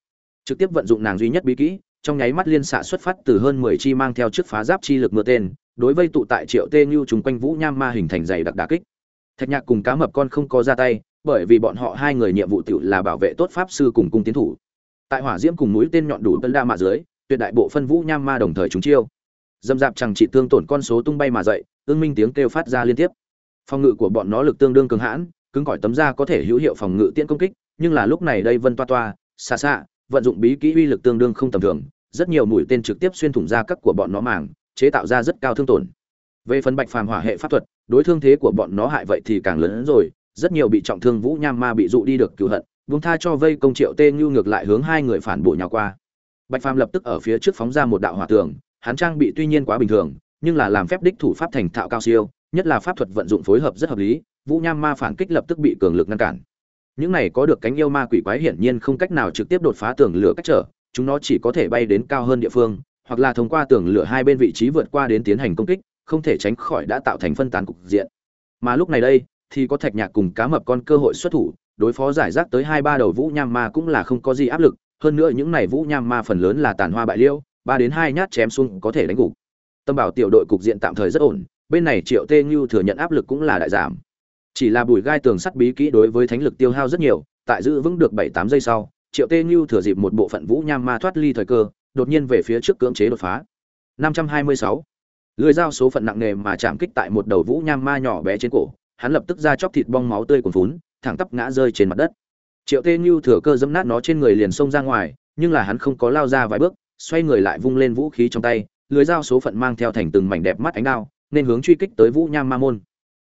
Trực tiếp vận dụng nàng duy nhất bí kỹ, trong nháy mắt liên xạ xuất phát từ hơn mười chi mang theo chiếc phá giáp chi lực mưa tên đối vây tụ tại triệu tê như chung quanh vũ nham ma hình thành dày đặc đà kích. Thạch nhạc cùng cá mập con không có ra tay, bởi vì bọn họ hai người nhiệm vụ tự là bảo vệ tốt pháp sư cùng cung tiến thủ. Tại hỏa diễm cùng mũi tên nhọn đủ tân đa mạ dưới, tuyệt đại bộ phân vũ nham ma đồng thời chúng chiêu. Dâm dạp chẳng chỉ tương tổn con số tung bay mà dậy, ương minh tiếng kêu phát ra liên tiếp. Phòng ngự của bọn nó lực tương đương cường hãn, cứng cỏi tấm da có thể hữu hiệu phòng ngự tiễn công kích, nhưng là lúc này đây vân toa toa, xa xa, vận dụng bí kỹ uy lực tương đương không tầm thường, rất nhiều mũi tên trực tiếp xuyên thủng da cắt của bọn nó màng chế tạo ra rất cao thương tổn. Về phần bạch phàm hỏa hệ pháp thuật, đối thương thế của bọn nó hại vậy thì càng lớn hơn rồi, rất nhiều bị trọng thương vũ nham ma bị dụ đi được cứu hận, buông tha cho vây công triệu tê như ngược lại hướng hai người phản bội nhau qua. Bạch phàm lập tức ở phía trước phóng ra một đạo hỏa tường, hắn trang bị tuy nhiên quá bình thường, nhưng là làm phép đích thủ pháp thành thạo cao siêu, nhất là pháp thuật vận dụng phối hợp rất hợp lý, vũ nham ma phản kích lập tức bị cường lực ngăn cản. Những này có được cánh yêu ma quỷ quái hiển nhiên không cách nào trực tiếp đột phá tường lửa cách trở, chúng nó chỉ có thể bay đến cao hơn địa phương hoặc là thông qua tường lửa hai bên vị trí vượt qua đến tiến hành công kích, không thể tránh khỏi đã tạo thành phân tán cục diện. Mà lúc này đây, thì có thạch nhạc cùng cá mập con cơ hội xuất thủ, đối phó giải rác tới hai ba đầu vũ nham ma cũng là không có gì áp lực, hơn nữa những này vũ nham ma phần lớn là tàn hoa bại liêu, ba đến hai nhát chém xuống có thể đánh gục. Tâm bảo tiểu đội cục diện tạm thời rất ổn, bên này triệu tê nhu thừa nhận áp lực cũng là đại giảm. Chỉ là bùi gai tường sắt bí kỹ đối với thánh lực tiêu hao rất nhiều, tại giữ vững được bảy tám giây sau, triệu tê nhu thừa dịp một bộ phận vũ nham ma thoát ly thời cơ đột nhiên về phía trước cưỡng chế đột phá. 526. lưỡi dao số phận nặng nề mà chạm kích tại một đầu vũ nham ma nhỏ bé trên cổ, hắn lập tức ra chóc thịt bong máu tươi cuồn phún thẳng tắp ngã rơi trên mặt đất. Triệu tê Nhu thừa cơ dẫm nát nó trên người liền xông ra ngoài, nhưng là hắn không có lao ra vài bước, xoay người lại vung lên vũ khí trong tay, lưỡi dao số phận mang theo thành từng mảnh đẹp mắt ánh đao, nên hướng truy kích tới vũ nham ma môn.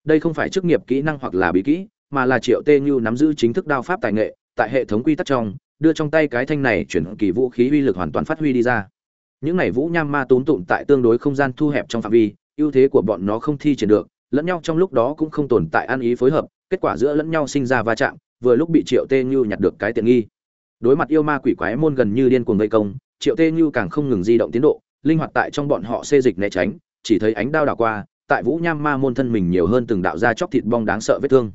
Đây không phải chức nghiệp kỹ năng hoặc là bí kỹ, mà là triệu tê Nhu nắm giữ chính thức đao pháp tài nghệ, tại hệ thống quy tắc trong đưa trong tay cái thanh này chuyển kỳ vũ khí uy lực hoàn toàn phát huy đi ra. Những này vũ nham ma tốn tụm tại tương đối không gian thu hẹp trong phạm vi, ưu thế của bọn nó không thi triển được, lẫn nhau trong lúc đó cũng không tồn tại ăn ý phối hợp, kết quả giữa lẫn nhau sinh ra va chạm, vừa lúc bị triệu tê như nhặt được cái tiện nghi. Đối mặt yêu ma quỷ quái môn gần như điên cuồng gây công, triệu tê như càng không ngừng di động tiến độ, linh hoạt tại trong bọn họ xê dịch né tránh, chỉ thấy ánh đao đảo qua, tại vũ nham ma môn thân mình nhiều hơn từng đạo ra chóc thịt bong đáng sợ vết thương.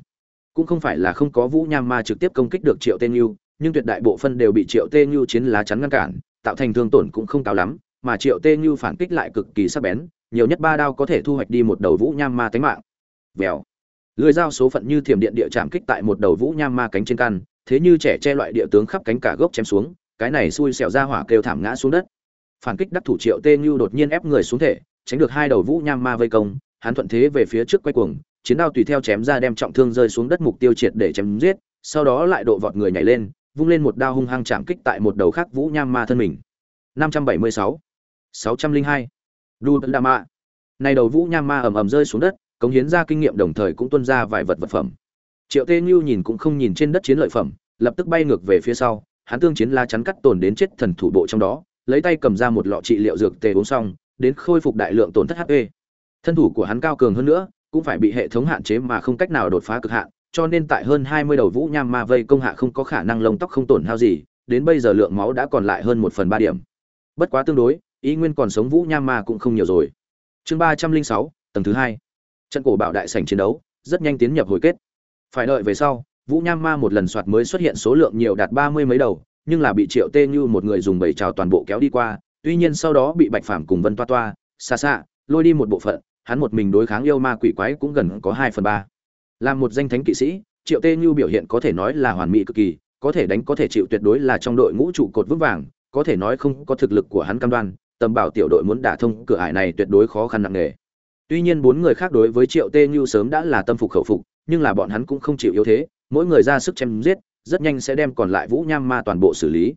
Cũng không phải là không có vũ nham ma trực tiếp công kích được triệu tên như nhưng tuyệt đại bộ phân đều bị triệu Tê Nhu chiến lá chắn ngăn cản, tạo thành thương tổn cũng không cao lắm, mà triệu Tê Nhu phản kích lại cực kỳ sắc bén, nhiều nhất ba đao có thể thu hoạch đi một đầu vũ nham ma tánh mạng. Vèo. Lưỡi dao số phận như thiểm điện địa chạm kích tại một đầu vũ nham ma cánh trên căn, thế như trẻ che loại địa tướng khắp cánh cả gốc chém xuống, cái này xui xẻo ra hỏa kêu thảm ngã xuống đất. Phản kích đắc thủ triệu tê Nhu đột nhiên ép người xuống thể, tránh được hai đầu vũ nham ma vây công, hắn thuận thế về phía trước quay cuồng, chiến đao tùy theo chém ra đem trọng thương rơi xuống đất mục tiêu triệt để chém giết, sau đó lại độ vọt người nhảy lên vung lên một đao hung hăng chạm kích tại một đầu khác vũ nham ma thân mình. 576 602 Đu Đa Ma. Này đầu vũ nham ma ầm ầm rơi xuống đất, cống hiến ra kinh nghiệm đồng thời cũng tuân ra vài vật vật phẩm. Triệu tê như nhìn cũng không nhìn trên đất chiến lợi phẩm, lập tức bay ngược về phía sau, hắn tương chiến la chắn cắt tồn đến chết thần thủ bộ trong đó, lấy tay cầm ra một lọ trị liệu dược tề uống xong, đến khôi phục đại lượng tổn thất hp thân thủ của hắn cao cường hơn nữa, cũng phải bị hệ thống hạn chế mà không cách nào đột phá cực hạn cho nên tại hơn 20 đầu vũ nham ma vây công hạ không có khả năng lông tóc không tổn hao gì, đến bây giờ lượng máu đã còn lại hơn 1 phần 3 điểm. Bất quá tương đối, ý nguyên còn sống vũ nham ma cũng không nhiều rồi. Chương 306, tầng thứ 2. Trận cổ bảo đại sảnh chiến đấu, rất nhanh tiến nhập hồi kết. Phải đợi về sau, vũ nham ma một lần soạt mới xuất hiện số lượng nhiều đạt 30 mấy đầu, nhưng là bị Triệu Tê Như một người dùng bảy trảo toàn bộ kéo đi qua, tuy nhiên sau đó bị Bạch Phàm cùng Vân Toa Toa, xa xa, lôi đi một bộ phận, hắn một mình đối kháng yêu ma quỷ quái cũng gần có 2 phần 3 làm một danh thánh kỵ sĩ, Triệu Tê Nhu biểu hiện có thể nói là hoàn mỹ cực kỳ, có thể đánh có thể chịu tuyệt đối là trong đội ngũ trụ cột vững vàng, có thể nói không có thực lực của hắn cam đoan, tầm bảo tiểu đội muốn đả thông cửa ải này tuyệt đối khó khăn nặng nề. Tuy nhiên bốn người khác đối với Triệu Tê Nhu sớm đã là tâm phục khẩu phục, nhưng là bọn hắn cũng không chịu yếu thế, mỗi người ra sức chém giết, rất nhanh sẽ đem còn lại Vũ Nham Ma toàn bộ xử lý.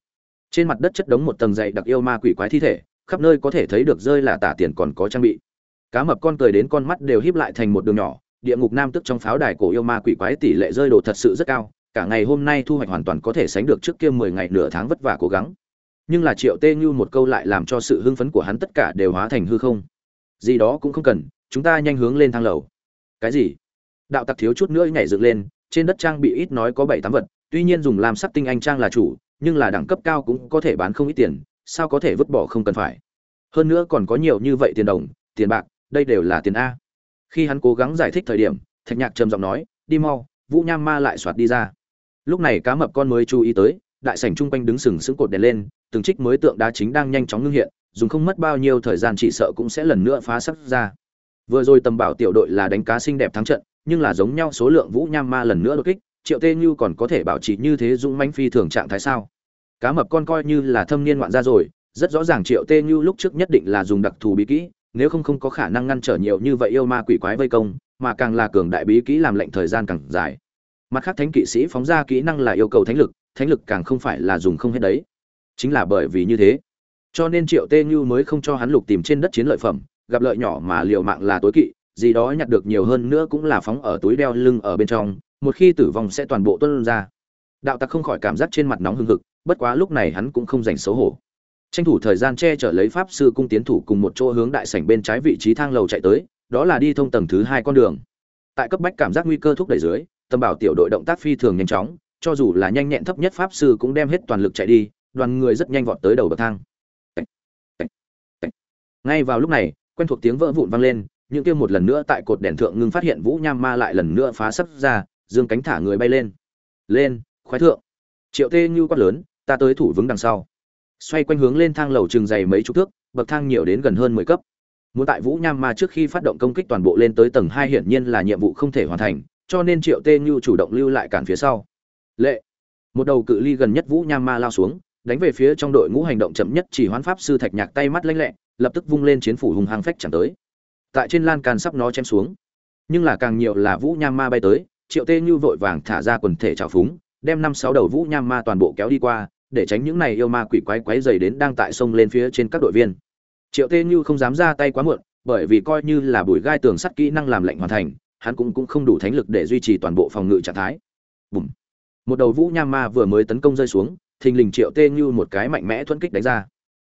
Trên mặt đất chất đống một tầng dày đặc yêu ma quỷ quái thi thể, khắp nơi có thể thấy được rơi là tả tiền còn có trang bị. Cá mập con cười đến con mắt đều híp lại thành một đường nhỏ, địa ngục nam tức trong pháo đài cổ yêu ma quỷ quái tỷ lệ rơi đồ thật sự rất cao, cả ngày hôm nay thu hoạch hoàn toàn có thể sánh được trước kia mười ngày nửa tháng vất vả cố gắng. Nhưng là triệu tê như một câu lại làm cho sự hưng phấn của hắn tất cả đều hóa thành hư không. Gì đó cũng không cần, chúng ta nhanh hướng lên thang lầu. Cái gì? Đạo tặc thiếu chút nữa nhảy dựng lên, trên đất trang bị ít nói có bảy tám vật, tuy nhiên dùng làm sắc tinh anh trang là chủ, nhưng là đẳng cấp cao cũng có thể bán không ít tiền, sao có thể vứt bỏ không cần phải? Hơn nữa còn có nhiều như vậy tiền đồng, tiền bạc, đây đều là tiền a khi hắn cố gắng giải thích thời điểm, thạch nhạc trầm giọng nói, đi mau, vũ nham ma lại soạt đi ra. Lúc này cá mập con mới chú ý tới, đại sảnh chung quanh đứng sừng sững cột đèn lên, từng trích mới tượng đá chính đang nhanh chóng ngưng hiện, dùng không mất bao nhiêu thời gian chỉ sợ cũng sẽ lần nữa phá sắc ra. Vừa rồi tầm bảo tiểu đội là đánh cá xinh đẹp thắng trận, nhưng là giống nhau số lượng vũ nham ma lần nữa đột kích, triệu tê như còn có thể bảo trì như thế dũng manh phi thường trạng thái sao? Cá mập con coi như là thâm niên ngoạn ra rồi, rất rõ ràng triệu tê như lúc trước nhất định là dùng đặc thù bí kỹ nếu không không có khả năng ngăn trở nhiều như vậy yêu ma quỷ quái vây công, mà càng là cường đại bí kỹ làm lệnh thời gian càng dài. Mặt khác thánh kỵ sĩ phóng ra kỹ năng là yêu cầu thánh lực thánh lực càng không phải là dùng không hết đấy. Chính là bởi vì như thế, cho nên triệu tê như mới không cho hắn lục tìm trên đất chiến lợi phẩm, gặp lợi nhỏ mà liều mạng là tối kỵ, gì đó nhặt được nhiều hơn nữa cũng là phóng ở túi đeo lưng ở bên trong, một khi tử vong sẽ toàn bộ tuân ra. Đạo tặc không khỏi cảm giác trên mặt nóng hừng hực, bất quá lúc này hắn cũng không dành xấu hổ tranh thủ thời gian che chở lấy pháp sư cung tiến thủ cùng một chỗ hướng đại sảnh bên trái vị trí thang lầu chạy tới, đó là đi thông tầng thứ hai con đường. Tại cấp bách cảm giác nguy cơ thúc đẩy dưới, tâm bảo tiểu đội động tác phi thường nhanh chóng, cho dù là nhanh nhẹn thấp nhất pháp sư cũng đem hết toàn lực chạy đi, đoàn người rất nhanh vọt tới đầu bậc thang. Ngay vào lúc này, quen thuộc tiếng vỡ vụn vang lên, những kia một lần nữa tại cột đèn thượng ngưng phát hiện vũ nham ma lại lần nữa phá sắp ra, dương cánh thả người bay lên. Lên, khoái thượng. Triệu tê như quát lớn, ta tới thủ vững đằng sau xoay quanh hướng lên thang lầu trường dày mấy chục thước, bậc thang nhiều đến gần hơn mười cấp. Muốn tại vũ nham ma trước khi phát động công kích toàn bộ lên tới tầng hai hiển nhiên là nhiệm vụ không thể hoàn thành, cho nên triệu tê như chủ động lưu lại cản phía sau. Lệ. Một đầu cự ly gần nhất vũ nham ma lao xuống, đánh về phía trong đội ngũ hành động chậm nhất chỉ hoán pháp sư thạch nhạc tay mắt lanh lẹ, lập tức vung lên chiến phủ hùng hăng phách chẳng tới. Tại trên lan can sắp nó chém xuống. Nhưng là càng nhiều là vũ nham ma bay tới, triệu tê như vội vàng thả ra quần thể trào phúng, đem năm sáu đầu vũ nham ma toàn bộ kéo đi qua để tránh những này yêu ma quỷ quái quái dày đến đang tại sông lên phía trên các đội viên. Triệu tê như không dám ra tay quá muộn, bởi vì coi như là bùi gai tường sắt kỹ năng làm lệnh hoàn thành, hắn cũng cũng không đủ thánh lực để duy trì toàn bộ phòng ngự trạng thái. Bùm. một đầu vũ nham ma vừa mới tấn công rơi xuống, thình lình triệu tê như một cái mạnh mẽ thuẫn kích đánh ra.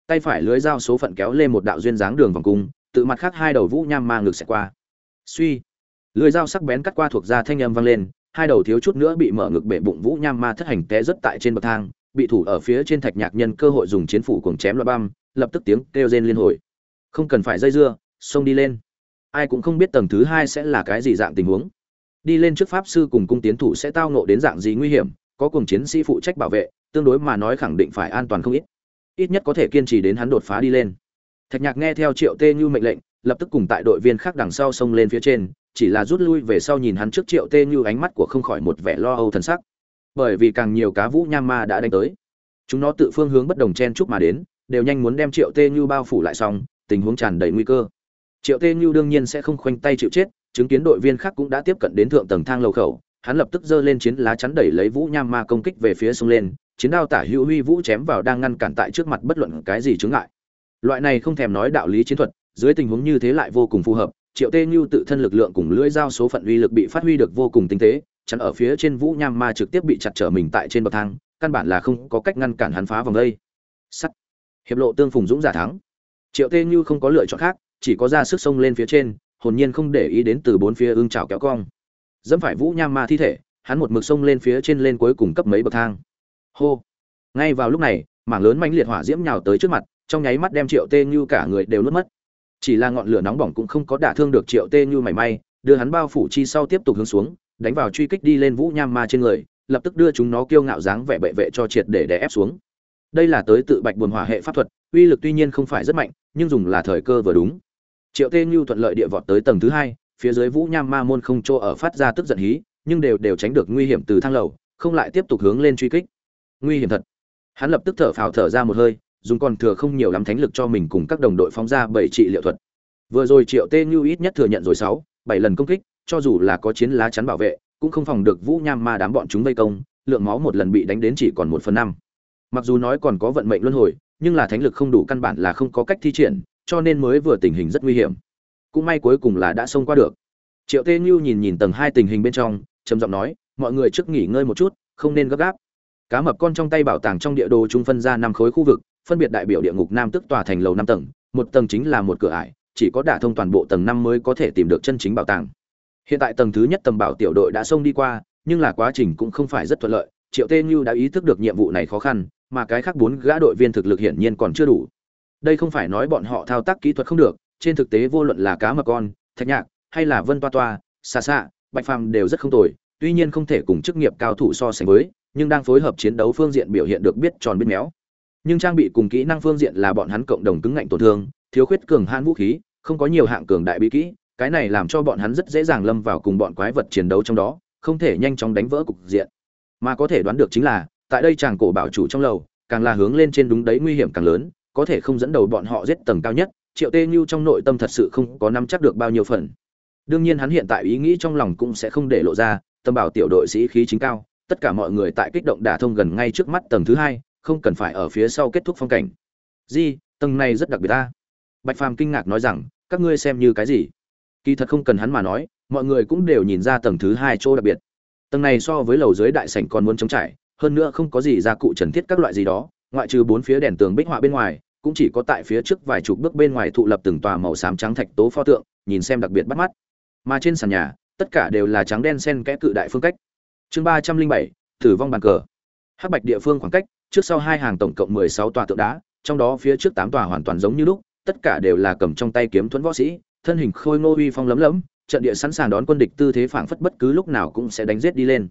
Tay phải lưới dao số phận kéo lên một đạo duyên dáng đường vòng cung, tự mặt khác hai đầu vũ nham ma ngực sẽ qua. Suy. Lưới dao sắc bén cắt qua thuộc da thanh âm vang lên, hai đầu thiếu chút nữa bị mở ngực bể bụng vũ nham ma thất hành té rất tại trên bậc thang bị thủ ở phía trên thạch nhạc nhân cơ hội dùng chiến phủ cuồng chém loại băm, lập tức tiếng kêu rên liên hồi. Không cần phải dây dưa, xông đi lên. Ai cũng không biết tầng thứ hai sẽ là cái gì dạng tình huống. Đi lên trước pháp sư cùng cung tiến thủ sẽ tao nộ đến dạng gì nguy hiểm, có cùng chiến sĩ phụ trách bảo vệ, tương đối mà nói khẳng định phải an toàn không ít. Ít nhất có thể kiên trì đến hắn đột phá đi lên. Thạch nhạc nghe theo triệu tê như mệnh lệnh, lập tức cùng tại đội viên khác đằng sau xông lên phía trên, chỉ là rút lui về sau nhìn hắn trước triệu tê như ánh mắt của không khỏi một vẻ lo âu thần sắc bởi vì càng nhiều cá vũ nham ma đã đánh tới. Chúng nó tự phương hướng bất đồng chen chúc mà đến, đều nhanh muốn đem triệu tê như bao phủ lại xong, tình huống tràn đầy nguy cơ. Triệu tê như đương nhiên sẽ không khoanh tay chịu chết, chứng kiến đội viên khác cũng đã tiếp cận đến thượng tầng thang lầu khẩu, hắn lập tức giơ lên chiến lá chắn đẩy lấy vũ nham ma công kích về phía sông lên, chiến đao tả hữu huy vũ chém vào đang ngăn cản tại trước mặt bất luận cái gì chướng ngại. Loại này không thèm nói đạo lý chiến thuật, dưới tình huống như thế lại vô cùng phù hợp, triệu tê như tự thân lực lượng cùng lưỡi dao số phận uy lực bị phát huy được vô cùng tinh tế chắn ở phía trên vũ nham ma trực tiếp bị chặt trở mình tại trên bậc thang, căn bản là không có cách ngăn cản hắn phá vòng đây. Sắt. Hiệp lộ tương phùng dũng giả thắng. Triệu tê như không có lựa chọn khác, chỉ có ra sức sông lên phía trên, hồn nhiên không để ý đến từ bốn phía ương trào kéo cong. Dẫm phải vũ nham ma thi thể, hắn một mực sông lên phía trên lên cuối cùng cấp mấy bậc thang. Hô. Ngay vào lúc này, mảng lớn mãnh liệt hỏa diễm nhào tới trước mặt, trong nháy mắt đem triệu tê như cả người đều nuốt mất. Chỉ là ngọn lửa nóng bỏng cũng không có đả thương được triệu tê như mảy may, đưa hắn bao phủ chi sau tiếp tục hướng xuống đánh vào truy kích đi lên vũ nham ma trên người, lập tức đưa chúng nó kiêu ngạo dáng vẻ bệ vệ cho triệt để đè ép xuống. Đây là tới tự bạch buồn hỏa hệ pháp thuật, uy lực tuy nhiên không phải rất mạnh, nhưng dùng là thời cơ vừa đúng. Triệu tê như thuận lợi địa vọt tới tầng thứ hai, phía dưới vũ nham ma môn không chỗ ở phát ra tức giận hí, nhưng đều đều tránh được nguy hiểm từ thang lầu, không lại tiếp tục hướng lên truy kích. Nguy hiểm thật. Hắn lập tức thở phào thở ra một hơi, dùng còn thừa không nhiều lắm thánh lực cho mình cùng các đồng đội phóng ra bảy trị liệu thuật. Vừa rồi triệu tê như ít nhất thừa nhận rồi sáu, bảy lần công kích cho dù là có chiến lá chắn bảo vệ, cũng không phòng được vũ nham ma đám bọn chúng vây công, lượng máu một lần bị đánh đến chỉ còn một phần năm. Mặc dù nói còn có vận mệnh luân hồi, nhưng là thánh lực không đủ căn bản là không có cách thi triển, cho nên mới vừa tình hình rất nguy hiểm. Cũng may cuối cùng là đã xông qua được. Triệu tê như nhìn nhìn tầng hai tình hình bên trong, trầm giọng nói, mọi người trước nghỉ ngơi một chút, không nên gấp gáp. Cá mập con trong tay bảo tàng trong địa đồ chúng phân ra năm khối khu vực, phân biệt đại biểu địa ngục nam tức tòa thành lầu năm tầng, một tầng chính là một cửa ải, chỉ có đả thông toàn bộ tầng năm mới có thể tìm được chân chính bảo tàng hiện tại tầng thứ nhất tầm bảo tiểu đội đã xông đi qua, nhưng là quá trình cũng không phải rất thuận lợi, triệu tê như đã ý thức được nhiệm vụ này khó khăn, mà cái khác bốn gã đội viên thực lực hiển nhiên còn chưa đủ. Đây không phải nói bọn họ thao tác kỹ thuật không được, trên thực tế vô luận là cá mập con, thạch nhạc, hay là vân toa toa xa xa bạch phàm đều rất không tồi, tuy nhiên không thể cùng chức nghiệp cao thủ so sánh với, nhưng đang phối hợp chiến đấu phương diện biểu hiện được biết tròn biết méo. Nhưng trang bị cùng kỹ năng phương diện là bọn hắn cộng đồng cứng ngạnh tổn thương, thiếu khuyết cường hãn vũ khí, không có nhiều hạng cường đại bí kỹ cái này làm cho bọn hắn rất dễ dàng lâm vào cùng bọn quái vật chiến đấu trong đó, không thể nhanh chóng đánh vỡ cục diện. Mà có thể đoán được chính là, tại đây chàng cổ bảo chủ trong lầu, càng là hướng lên trên đúng đấy nguy hiểm càng lớn, có thể không dẫn đầu bọn họ giết tầng cao nhất, triệu tê như trong nội tâm thật sự không có nắm chắc được bao nhiêu phần. Đương nhiên hắn hiện tại ý nghĩ trong lòng cũng sẽ không để lộ ra, tâm bảo tiểu đội sĩ khí chính cao, tất cả mọi người tại kích động đả thông gần ngay trước mắt tầng thứ hai, không cần phải ở phía sau kết thúc phong cảnh. Di, tầng này rất đặc biệt ta. Bạch phàm kinh ngạc nói rằng, các ngươi xem như cái gì? Kỳ thật không cần hắn mà nói, mọi người cũng đều nhìn ra tầng thứ hai chỗ đặc biệt. Tầng này so với lầu dưới đại sảnh còn muốn trống trải, hơn nữa không có gì gia cụ trần thiết các loại gì đó, ngoại trừ bốn phía đèn tường bích họa bên ngoài, cũng chỉ có tại phía trước vài chục bước bên ngoài thụ lập từng tòa màu xám trắng thạch tố pho tượng, nhìn xem đặc biệt bắt mắt. Mà trên sàn nhà, tất cả đều là trắng đen xen kẽ cự đại phương cách. Chương ba trăm linh bảy, tử vong bàn cờ. Hắc bạch địa phương khoảng cách, trước sau hai hàng tổng cộng mười sáu tòa tượng đá, trong đó phía trước tám tòa hoàn toàn giống như lúc, tất cả đều là cầm trong tay kiếm thuẫn võ sĩ thân hình khôi ngô uy phong lấm lấm, trận địa sẵn sàng đón quân địch tư thế phảng phất bất cứ lúc nào cũng sẽ đánh giết đi lên.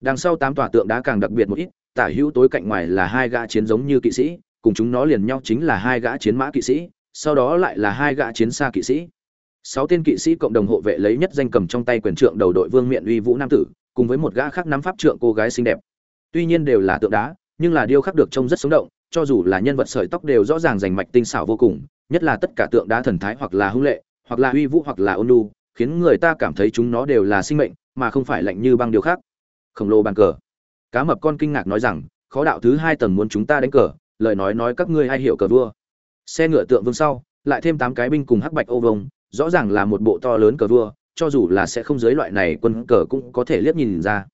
Đằng sau tám tòa tượng đá càng đặc biệt một ít, tả hữu tối cạnh ngoài là hai gã chiến giống như kỵ sĩ, cùng chúng nó liền nhau chính là hai gã chiến mã kỵ sĩ, sau đó lại là hai gã chiến xa kỵ sĩ. Sáu tên kỵ sĩ cộng đồng hộ vệ lấy nhất danh cầm trong tay quyền trượng đầu đội vương miện uy vũ nam tử, cùng với một gã khác nắm pháp trượng cô gái xinh đẹp. Tuy nhiên đều là tượng đá, nhưng là điêu khắc được trông rất sống động, cho dù là nhân vật sợi tóc đều rõ ràng rành mạch tinh xảo vô cùng, nhất là tất cả tượng đá thần thái hoặc là hung lệ hoặc là uy vũ hoặc là ôn nhu, khiến người ta cảm thấy chúng nó đều là sinh mệnh, mà không phải lạnh như băng điều khác. Khổng lồ bàn cờ. Cá mập con kinh ngạc nói rằng, khó đạo thứ hai tầng muốn chúng ta đánh cờ, lời nói nói các ngươi hay hiểu cờ vua. Xe ngựa tượng vương sau, lại thêm tám cái binh cùng hắc bạch ô vông, rõ ràng là một bộ to lớn cờ vua, cho dù là sẽ không giới loại này quân cờ cũng có thể liếc nhìn ra.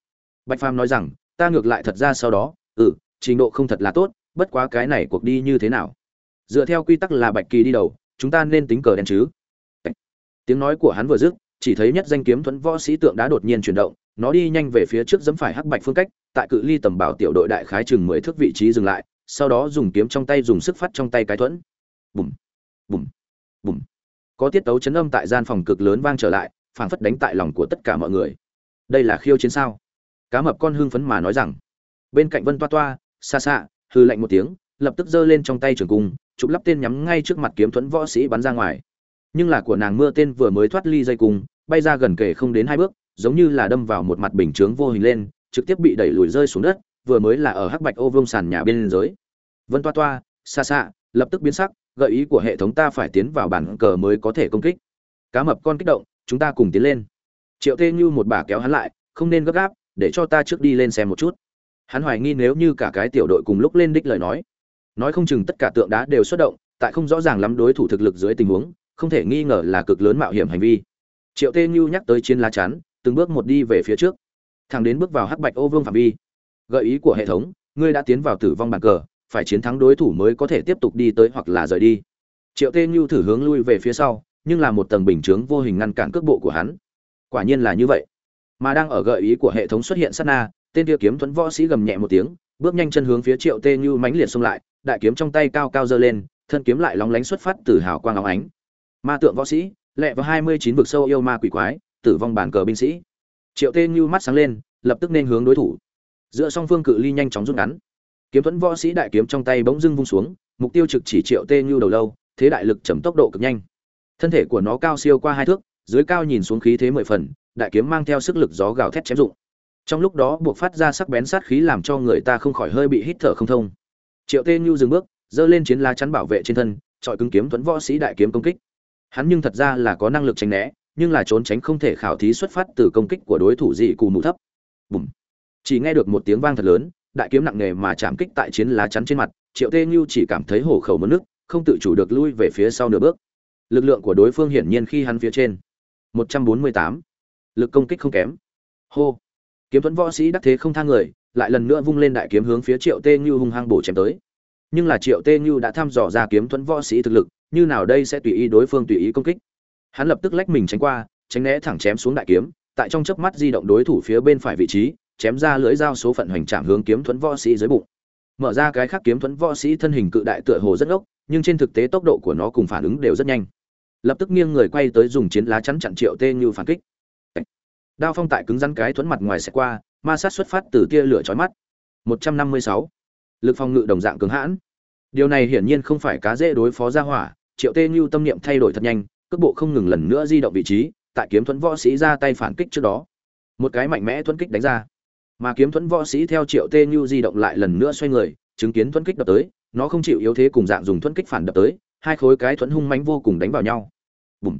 Bạch phàm nói rằng, ta ngược lại thật ra sau đó ừ trình độ không thật là tốt, bất quá cái này cuộc đi như thế nào? Dựa theo quy tắc là bạch kỳ đi đầu, chúng ta nên tính cờ đen chứ? Tiếng nói của hắn vừa dứt, chỉ thấy nhất danh kiếm thuẫn võ sĩ tượng đã đột nhiên chuyển động, nó đi nhanh về phía trước dẫm phải hắc bạch phương cách, tại cự ly tầm bảo tiểu đội đại khái chừng mười thước vị trí dừng lại, sau đó dùng kiếm trong tay dùng sức phát trong tay cái thuẫn. Bùm bùm bùm. Có tiết tấu chấn âm tại gian phòng cực lớn vang trở lại, phảng phất đánh tại lòng của tất cả mọi người. Đây là khiêu chiến sao? Cá mập con hưng phấn mà nói rằng. Bên cạnh vân toa toa, xa xa hư lạnh một tiếng, lập tức giơ lên trong tay trường cung, chụp lắp tên nhắm ngay trước mặt kiếm thuẫn võ sĩ bắn ra ngoài nhưng là của nàng mưa tên vừa mới thoát ly dây cung, bay ra gần kề không đến hai bước, giống như là đâm vào một mặt bình chướng vô hình lên, trực tiếp bị đẩy lùi rơi xuống đất, vừa mới là ở hắc bạch ô vương sàn nhà bên dưới. Vân toa toa, xa xa, lập tức biến sắc, gợi ý của hệ thống ta phải tiến vào bản cờ mới có thể công kích. Cá mập con kích động, chúng ta cùng tiến lên. Triệu tê như một bà kéo hắn lại, không nên gấp gáp, để cho ta trước đi lên xem một chút. Hắn hoài nghi nếu như cả cái tiểu đội cùng lúc lên đích lời nói. Nói không chừng tất cả tượng đá đều xuất động, tại không rõ ràng lắm đối thủ thực lực dưới tình huống không thể nghi ngờ là cực lớn mạo hiểm hành vi. Triệu tê như nhắc tới chiến lá chắn, từng bước một đi về phía trước. Thẳng đến bước vào hắc bạch ô vương phạm vi. Gợi ý của hệ thống, ngươi đã tiến vào tử vong bàn cờ, phải chiến thắng đối thủ mới có thể tiếp tục đi tới hoặc là rời đi. Triệu tê như thử hướng lui về phía sau, nhưng là một tầng bình chướng vô hình ngăn cản cước bộ của hắn. Quả nhiên là như vậy. Mà đang ở gợi ý của hệ thống xuất hiện sát na, tên kia kiếm thuẫn võ sĩ gầm nhẹ một tiếng, bước nhanh chân hướng phía triệu tê như mãnh liệt xông lại, đại kiếm trong tay cao cao giơ lên, thân kiếm lại lóng lánh xuất phát từ hào quang óng ánh ma tượng võ sĩ, lẹ vào hai mươi chín vực sâu yêu ma quỷ quái, tử vong bản cờ binh sĩ. Triệu tê như mắt sáng lên, lập tức nên hướng đối thủ. Giữa song phương cự ly nhanh chóng rút ngắn. Kiếm thuẫn võ sĩ đại kiếm trong tay bỗng dưng vung xuống, mục tiêu trực chỉ triệu tê như đầu lâu, thế đại lực chấm tốc độ cực nhanh. Thân thể của nó cao siêu qua hai thước, dưới cao nhìn xuống khí thế mười phần, đại kiếm mang theo sức lực gió gào thét chém dụng trong lúc đó buộc phát ra sắc bén sát khí làm cho người ta không khỏi hơi bị hít thở không thông. Triệu tê như dừng bước, giơ lên chiến lá chắn bảo vệ trên thân trọi cứng kiếm thuẫn võ sĩ đại kiếm công kích hắn nhưng thật ra là có năng lực tránh né, nhưng là trốn tránh không thể khảo thí xuất phát từ công kích của đối thủ dị cù mù thấp. Bùm. Chỉ nghe được một tiếng vang thật lớn, đại kiếm nặng nề mà chạm kích tại chiến lá chắn trên mặt, triệu tê như chỉ cảm thấy hổ khẩu mất nước, không tự chủ được lui về phía sau nửa bước. Lực lượng của đối phương hiển nhiên khi hắn phía trên. 148. lực công kích không kém. Hô. Kiếm thuẫn võ sĩ đắc thế không thang người, lại lần nữa vung lên đại kiếm hướng phía triệu tê như hung hăng bổ chém tới. Nhưng là triệu tê như đã thăm dò ra kiếm thuẫn võ sĩ thực lực như nào đây sẽ tùy ý đối phương tùy ý công kích. Hắn lập tức lách mình tránh qua, tránh né thẳng chém xuống đại kiếm, tại trong chớp mắt di động đối thủ phía bên phải vị trí, chém ra lưỡi dao số phận hoành trảm hướng kiếm thuẫn võ sĩ dưới bụng. Mở ra cái khác kiếm thuẫn võ sĩ thân hình cự đại tựa hồ rất ốc nhưng trên thực tế tốc độ của nó cùng phản ứng đều rất nhanh. Lập tức nghiêng người quay tới dùng chiến lá chắn chặn triệu tê như phản kích. Đao phong tại cứng rắn cái thuẫn mặt ngoài sẽ qua, ma sát xuất phát từ tia lửa chói mắt. 156. lực phòng ngự đồng dạng cứng hãn. Điều này hiển nhiên không phải cá dễ đối phó ra hỏa triệu tê như tâm niệm thay đổi thật nhanh, cước bộ không ngừng lần nữa di động vị trí, tại kiếm thuẫn võ sĩ ra tay phản kích trước đó. Một cái mạnh mẽ thuẫn kích đánh ra. Mà kiếm thuẫn võ sĩ theo triệu tê như di động lại lần nữa xoay người, chứng kiến thuẫn kích đập tới, nó không chịu yếu thế cùng dạng dùng thuẫn kích phản đập tới, hai khối cái thuẫn hung mãnh vô cùng đánh vào nhau. Bùm.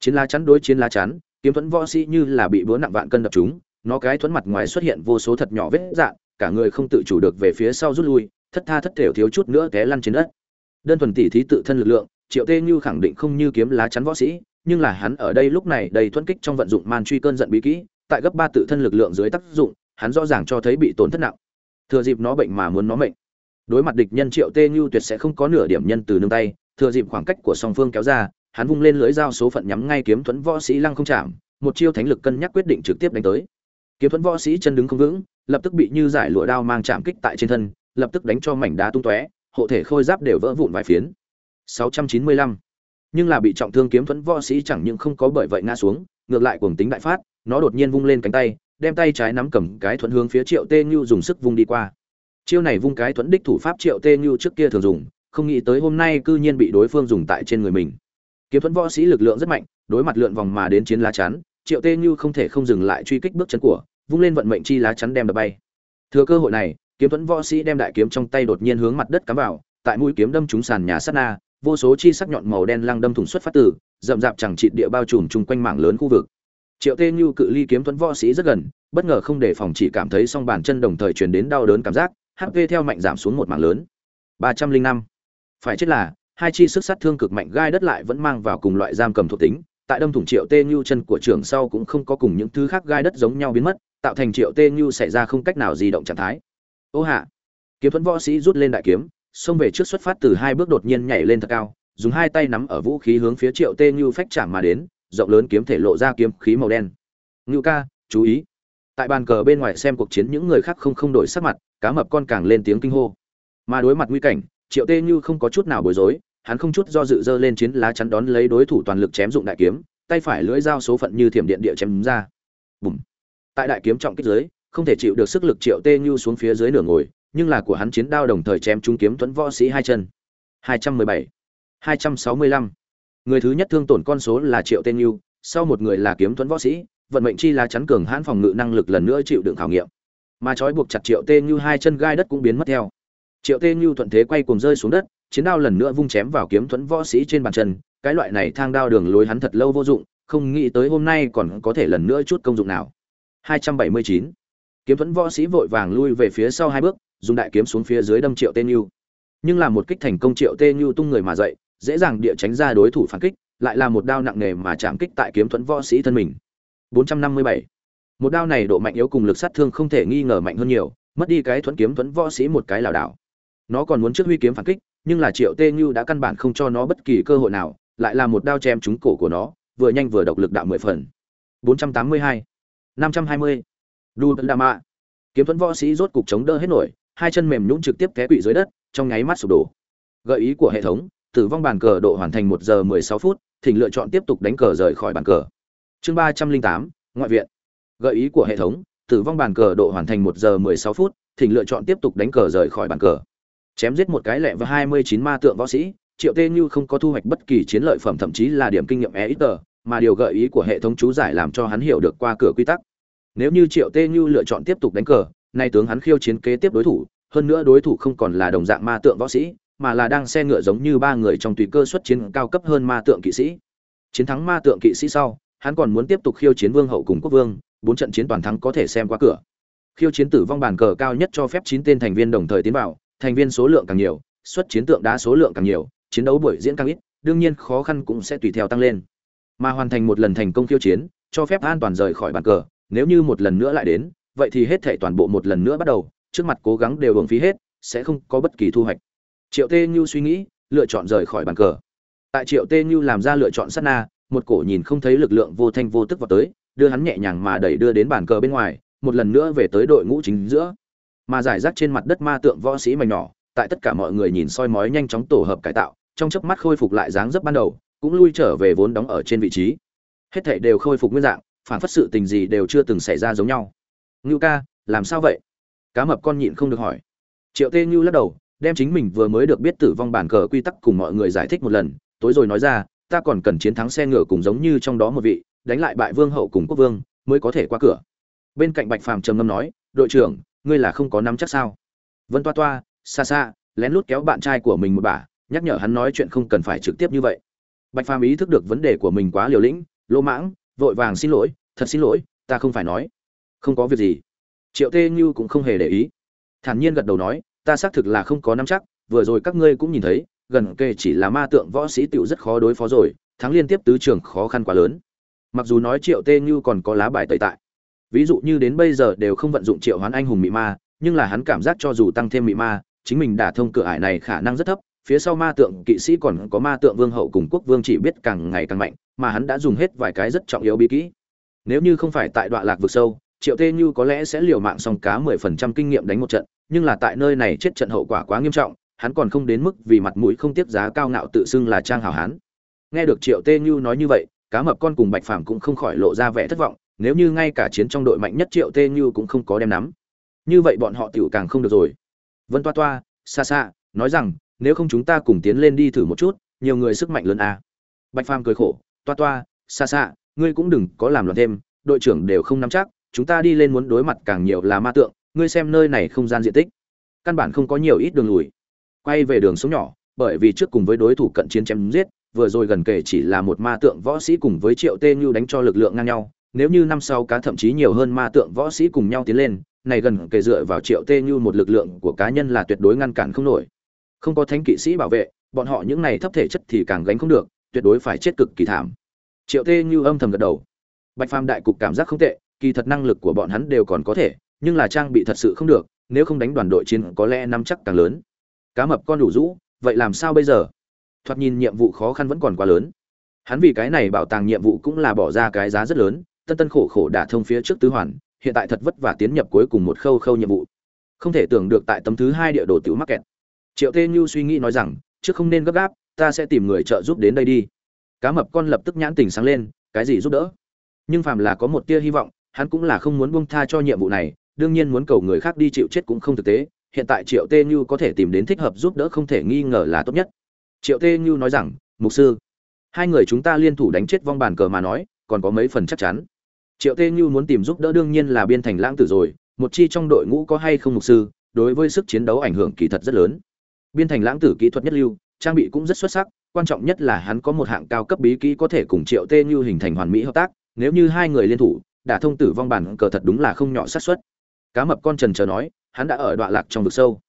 Chiến lá chắn đối chiến lá chắn, kiếm thuẫn võ sĩ như là bị búa nặng vạn cân đập chúng nó cái thuẫn mặt ngoài xuất hiện vô số thật nhỏ vết dạn cả người không tự chủ được về phía sau rút lui, thất tha thất thểu thiếu chút nữa té lăn trên đất. Đơn thuần tỷ thí tự thân lực lượng triệu tê như khẳng định không như kiếm lá chắn võ sĩ, nhưng là hắn ở đây lúc này đầy thuẫn kích trong vận dụng man truy cơn giận bí kỹ, tại gấp ba tự thân lực lượng dưới tác dụng, hắn rõ ràng cho thấy bị tổn thất nặng. Thừa dịp nó bệnh mà muốn nó mệnh. Đối mặt địch nhân triệu tê như tuyệt sẽ không có nửa điểm nhân từ nương tay, thừa dịp khoảng cách của song phương kéo ra, hắn vung lên lưỡi dao số phận nhắm ngay kiếm thuẫn võ sĩ lăng không chạm, một chiêu thánh lực cân nhắc quyết định trực tiếp đánh tới. Kiếm thuẫn võ sĩ chân đứng không vững, lập tức bị như giải lụa đao mang chạm kích tại trên thân, lập tức đánh cho mảnh đá tung tóe, hộ thể khôi giáp đều vỡ vụn vài phiến. 695. nhưng là bị trọng thương kiếm thuẫn võ sĩ chẳng những không có bởi vậy ngã xuống, ngược lại cuồng tính đại phát, nó đột nhiên vung lên cánh tay, đem tay trái nắm cầm cái thuẫn hướng phía triệu tê nhu dùng sức vung đi qua. Chiêu này vung cái thuẫn đích thủ pháp triệu tê nhu trước kia thường dùng, không nghĩ tới hôm nay cư nhiên bị đối phương dùng tại trên người mình. Kiếm thuẫn võ sĩ lực lượng rất mạnh, đối mặt lượn vòng mà đến chiến lá chắn, triệu tê nhu không thể không dừng lại truy kích bước chân của, vung lên vận mệnh chi lá chắn đem đập bay. Thừa cơ hội này, kiếm thuẫn võ sĩ đem đại kiếm trong tay đột nhiên hướng mặt đất cắm vào, tại mũi kiếm đâm trúng sàn nhà sát na vô số chi sắc nhọn màu đen lăng đâm thủng xuất phát từ, rậm rạp chẳng trị địa bao trùm chung quanh mảng lớn khu vực. Triệu tê như cự ly kiếm thuẫn võ sĩ rất gần, bất ngờ không đề phòng chỉ cảm thấy song bàn chân đồng thời truyền đến đau đớn cảm giác hp theo mạnh giảm xuống một mảng lớn. Ba trăm linh năm. Phải chết là, hai chi sức sát thương cực mạnh gai đất lại vẫn mang vào cùng loại giam cầm thuộc tính, tại đâm thủng triệu tê như chân của trường sau cũng không có cùng những thứ khác gai đất giống nhau biến mất, tạo thành triệu tê như xảy ra không cách nào di động trạng thái. Ô hạ. Kiếm thuẫn võ sĩ rút lên đại kiếm xông về trước xuất phát từ hai bước đột nhiên nhảy lên thật cao, dùng hai tay nắm ở vũ khí hướng phía triệu tê như phách chạm mà đến, rộng lớn kiếm thể lộ ra kiếm khí màu đen. Ngưu ca, chú ý. Tại bàn cờ bên ngoài xem cuộc chiến những người khác không không đổi sắc mặt, cá mập con càng lên tiếng kinh hô. Mà đối mặt nguy cảnh, triệu tê như không có chút nào bối rối, hắn không chút do dự dơ lên chiến lá chắn đón lấy đối thủ toàn lực chém dụng đại kiếm, tay phải lưỡi dao số phận như thiểm điện địa chém ra. Bùm. Tại đại kiếm trọng kích dưới, không thể chịu được sức lực triệu tê như xuống phía dưới nửa ngồi nhưng là của hắn chiến đao đồng thời chém trúng kiếm tuấn võ sĩ hai chân. 217 265 người thứ nhất thương tổn con số là triệu tên nhu, sau một người là kiếm tuấn võ sĩ, vận mệnh chi là chắn cường hãn phòng ngự năng lực lần nữa chịu đựng khảo nghiệm. Mà trói buộc chặt triệu tên nhu hai chân gai đất cũng biến mất theo. Triệu tên nhu thuận thế quay cuồng rơi xuống đất, chiến đao lần nữa vung chém vào kiếm tuấn võ sĩ trên bàn chân, cái loại này thang đao đường lối hắn thật lâu vô dụng, không nghĩ tới hôm nay còn có thể lần nữa chút công dụng nào. 279. kiếm thuẫn võ sĩ vội vàng lui về phía sau hai bước dùng đại kiếm xuống phía dưới đâm triệu tê nhu, nhưng là một kích thành công triệu tê nhu tung người mà dậy dễ dàng địa tránh ra đối thủ phản kích lại là một đao nặng nề mà chạm kích tại kiếm thuẫn võ sĩ thân mình. 457. một đao này độ mạnh yếu cùng lực sát thương không thể nghi ngờ mạnh hơn nhiều mất đi cái thuẫn kiếm thuẫn võ sĩ một cái lảo đảo. Nó còn muốn trước huy kiếm phản kích nhưng là triệu tê như đã căn bản không cho nó bất kỳ cơ hội nào lại là một đao chém trúng cổ của nó vừa nhanh vừa độc lực đạo mười phần. 482 520 đu đa mạ. Kiếm thuẫn võ sĩ rốt cục chống đỡ hết nổi hai chân mềm nhũn trực tiếp té quỵ dưới đất trong nháy mắt sụp đổ. Gợi ý của hệ thống tử vong bàn cờ độ hoàn thành một giờ mười sáu phút thỉnh lựa chọn tiếp tục đánh cờ rời khỏi bàn cờ. Chương ba trăm linh tám ngoại viện. Gợi ý của hệ thống tử vong bàn cờ độ hoàn thành một giờ mười sáu phút thỉnh lựa chọn tiếp tục đánh cờ rời khỏi bàn cờ. Chém giết một cái lẹ và hai mươi chín ma tượng võ sĩ triệu tê như không có thu hoạch bất kỳ chiến lợi phẩm thậm chí là điểm kinh nghiệm EXP, mà điều gợi ý của hệ thống chú giải làm cho hắn hiểu được qua cửa quy tắc. Nếu như triệu tê như lựa chọn tiếp tục đánh cờ nay tướng hắn khiêu chiến kế tiếp đối thủ, hơn nữa đối thủ không còn là đồng dạng ma tượng võ sĩ, mà là đang xe ngựa giống như ba người trong tùy cơ xuất chiến cao cấp hơn ma tượng kỵ sĩ. Chiến thắng ma tượng kỵ sĩ sau, hắn còn muốn tiếp tục khiêu chiến vương hậu cùng quốc vương, bốn trận chiến toàn thắng có thể xem qua cửa. Khiêu chiến tử vong bàn cờ cao nhất cho phép chín tên thành viên đồng thời tiến vào, thành viên số lượng càng nhiều, xuất chiến tượng đá số lượng càng nhiều, chiến đấu buổi diễn càng ít, đương nhiên khó khăn cũng sẽ tùy theo tăng lên. Mà hoàn thành một lần thành công khiêu chiến, cho phép an toàn rời khỏi bàn cờ, nếu như một lần nữa lại đến vậy thì hết thể toàn bộ một lần nữa bắt đầu, trước mặt cố gắng đều hưởng phí hết, sẽ không có bất kỳ thu hoạch. Triệu tê như suy nghĩ, lựa chọn rời khỏi bàn cờ. Tại triệu tê như làm ra lựa chọn sát na, một cổ nhìn không thấy lực lượng vô thanh vô tức vào tới, đưa hắn nhẹ nhàng mà đẩy đưa đến bàn cờ bên ngoài, một lần nữa về tới đội ngũ chính giữa. Mà giải rác trên mặt đất ma tượng võ sĩ mảnh nhỏ, tại tất cả mọi người nhìn soi mói nhanh chóng tổ hợp cải tạo, trong chớp mắt khôi phục lại dáng dấp ban đầu, cũng lui trở về vốn đóng ở trên vị trí. Hết thảy đều khôi phục nguyên dạng, phản phất sự tình gì đều chưa từng xảy ra giống nhau ngưu ca, làm sao vậy? Cá mập con nhịn không được hỏi. Triệu tê ngưu lắc đầu, đem chính mình vừa mới được biết tử vong bản cờ quy tắc cùng mọi người giải thích một lần, tối rồi nói ra, ta còn cần chiến thắng xe ngựa cùng giống như trong đó một vị, đánh lại bại vương hậu cùng quốc vương, mới có thể qua cửa. Bên cạnh bạch phàm trầm ngâm nói, đội trưởng, ngươi là không có nắm chắc sao? Vân toa toa, xa xa, lén lút kéo bạn trai của mình một bà, nhắc nhở hắn nói chuyện không cần phải trực tiếp như vậy. Bạch phàm ý thức được vấn đề của mình quá liều lĩnh, lỗ mãng, vội vàng xin lỗi, thật xin lỗi, ta không phải nói không có việc gì. Triệu tê như cũng không hề để ý. Thản nhiên gật đầu nói, ta xác thực là không có nắm chắc, vừa rồi các ngươi cũng nhìn thấy, gần kề chỉ là ma tượng võ sĩ tựu rất khó đối phó rồi, thắng liên tiếp tứ trường khó khăn quá lớn. Mặc dù nói triệu tê như còn có lá bài tẩy tại. Ví dụ như đến bây giờ đều không vận dụng triệu hoán anh hùng mị ma, nhưng là hắn cảm giác cho dù tăng thêm mị ma, chính mình đả thông cửa ải này khả năng rất thấp, phía sau ma tượng kỵ sĩ còn có ma tượng vương hậu cùng quốc vương chỉ biết càng ngày càng mạnh, mà hắn đã dùng hết vài cái rất trọng yếu bí kỹ. Nếu như không phải tại đoạn lạc vực sâu triệu tê như có lẽ sẽ liều mạng song cá mười phần trăm kinh nghiệm đánh một trận, nhưng là tại nơi này chết trận hậu quả quá nghiêm trọng, hắn còn không đến mức vì mặt mũi không tiếc giá cao ngạo tự xưng là trang hào hán. Nghe được triệu tê như nói như vậy, cá mập con cùng bạch phàm cũng không khỏi lộ ra vẻ thất vọng, nếu như ngay cả chiến trong đội mạnh nhất triệu tê như cũng không có đem nắm. Như vậy bọn họ tiểu càng không được rồi. Vân toa toa xa xa nói rằng, nếu không chúng ta cùng tiến lên đi thử một chút, nhiều người sức mạnh lớn à. bạch phàm cười khổ, toa toa xa xa ngươi cũng đừng có làm loạn thêm, đội trưởng đều không nắm chắc chúng ta đi lên muốn đối mặt càng nhiều là ma tượng, ngươi xem nơi này không gian diện tích. Căn bản không có nhiều ít đường lùi. Quay về đường sống nhỏ, bởi vì trước cùng với đối thủ cận chiến chém giết, vừa rồi gần kể chỉ là một ma tượng võ sĩ cùng với triệu tê như đánh cho lực lượng ngang nhau, nếu như năm sau cá thậm chí nhiều hơn ma tượng võ sĩ cùng nhau tiến lên, này gần kể dựa vào triệu tê như một lực lượng của cá nhân là tuyệt đối ngăn cản không nổi. Không có thánh kỵ sĩ bảo vệ, bọn họ những này thấp thể chất thì càng gánh không được, tuyệt đối phải chết cực kỳ thảm. Triệu tê như âm thầm gật đầu. Bạch phàm đại cục cảm giác không tệ kỳ thật năng lực của bọn hắn đều còn có thể, nhưng là trang bị thật sự không được, nếu không đánh đoàn đội chiến có lẽ nắm chắc càng lớn. Cá mập con đủ rũ, vậy làm sao bây giờ? Thoạt nhìn nhiệm vụ khó khăn vẫn còn quá lớn. Hắn vì cái này bảo tàng nhiệm vụ cũng là bỏ ra cái giá rất lớn, tân tân khổ khổ đả thông phía trước tứ hoàn, hiện tại thật vất vả tiến nhập cuối cùng một khâu khâu nhiệm vụ. Không thể tưởng được tại tấm thứ hai địa đồ tiểu mắc kẹt. Triệu tê như suy nghĩ nói rằng, trước không nên gấp gáp, ta sẽ tìm người trợ giúp đến đây đi. Cá mập con lập tức nhãn tình sáng lên, cái gì giúp đỡ? Nhưng phàm là có một tia hy vọng hắn cũng là không muốn buông tha cho nhiệm vụ này, đương nhiên muốn cầu người khác đi chịu chết cũng không thực tế, hiện tại triệu tê như có thể tìm đến thích hợp giúp đỡ không thể nghi ngờ là tốt nhất. Triệu tê như nói rằng, mục sư, hai người chúng ta liên thủ đánh chết vong bàn cờ mà nói, còn có mấy phần chắc chắn. Triệu tê như muốn tìm giúp đỡ đương nhiên là biên thành lãng tử rồi, một chi trong đội ngũ có hay không mục sư, đối với sức chiến đấu ảnh hưởng kỳ thật rất lớn. Biên thành lãng tử kỹ thuật nhất lưu, trang bị cũng rất xuất sắc, quan trọng nhất là hắn có một hạng cao cấp bí kỹ có thể cùng triệu tê như hình thành hoàn mỹ hợp tác, nếu như hai người liên thủ đả thông tử vong bản cờ thật đúng là không nhỏ xác suất. Cá mập con trần chờ nói, hắn đã ở đoạn lạc trong vực sâu.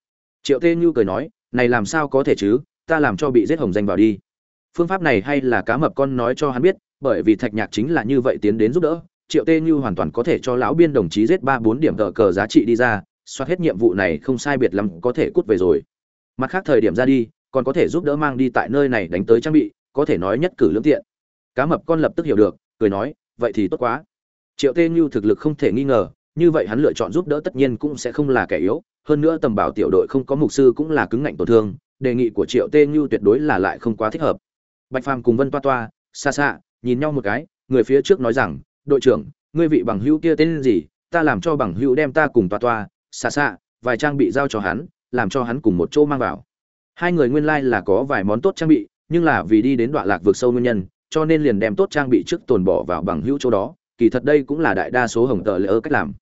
Triệu tê như cười nói, này làm sao có thể chứ, ta làm cho bị giết hồng danh vào đi. Phương pháp này hay là cá mập con nói cho hắn biết, bởi vì thạch nhạc chính là như vậy tiến đến giúp đỡ, triệu tê như hoàn toàn có thể cho lão biên đồng chí giết ba bốn điểm tờ cờ giá trị đi ra, soát hết nhiệm vụ này không sai biệt lắm có thể cút về rồi. Mặt khác thời điểm ra đi, còn có thể giúp đỡ mang đi tại nơi này đánh tới trang bị, có thể nói nhất cử lưỡng tiện. Cá mập con lập tức hiểu được, cười nói, vậy thì tốt quá triệu tê như thực lực không thể nghi ngờ, như vậy hắn lựa chọn giúp đỡ tất nhiên cũng sẽ không là kẻ yếu, hơn nữa tầm bảo tiểu đội không có mục sư cũng là cứng ngạnh tổn thương, đề nghị của triệu tê như tuyệt đối là lại không quá thích hợp. Bạch phàm cùng vân toa toa, xa xa, nhìn nhau một cái, người phía trước nói rằng, đội trưởng, ngươi vị bằng hữu kia tên gì? Ta làm cho bằng hữu đem ta cùng toa toa, xa xa, vài trang bị giao cho hắn, làm cho hắn cùng một chỗ mang vào. Hai người nguyên lai là có vài món tốt trang bị, nhưng là vì đi đến đoạn lạc vượt sâu nguyên nhân, cho nên liền đem tốt trang bị trước tồn bỏ vào bằng hữu chỗ đó kỳ thật đây cũng là đại đa số hồng tờ lỡ cách làm.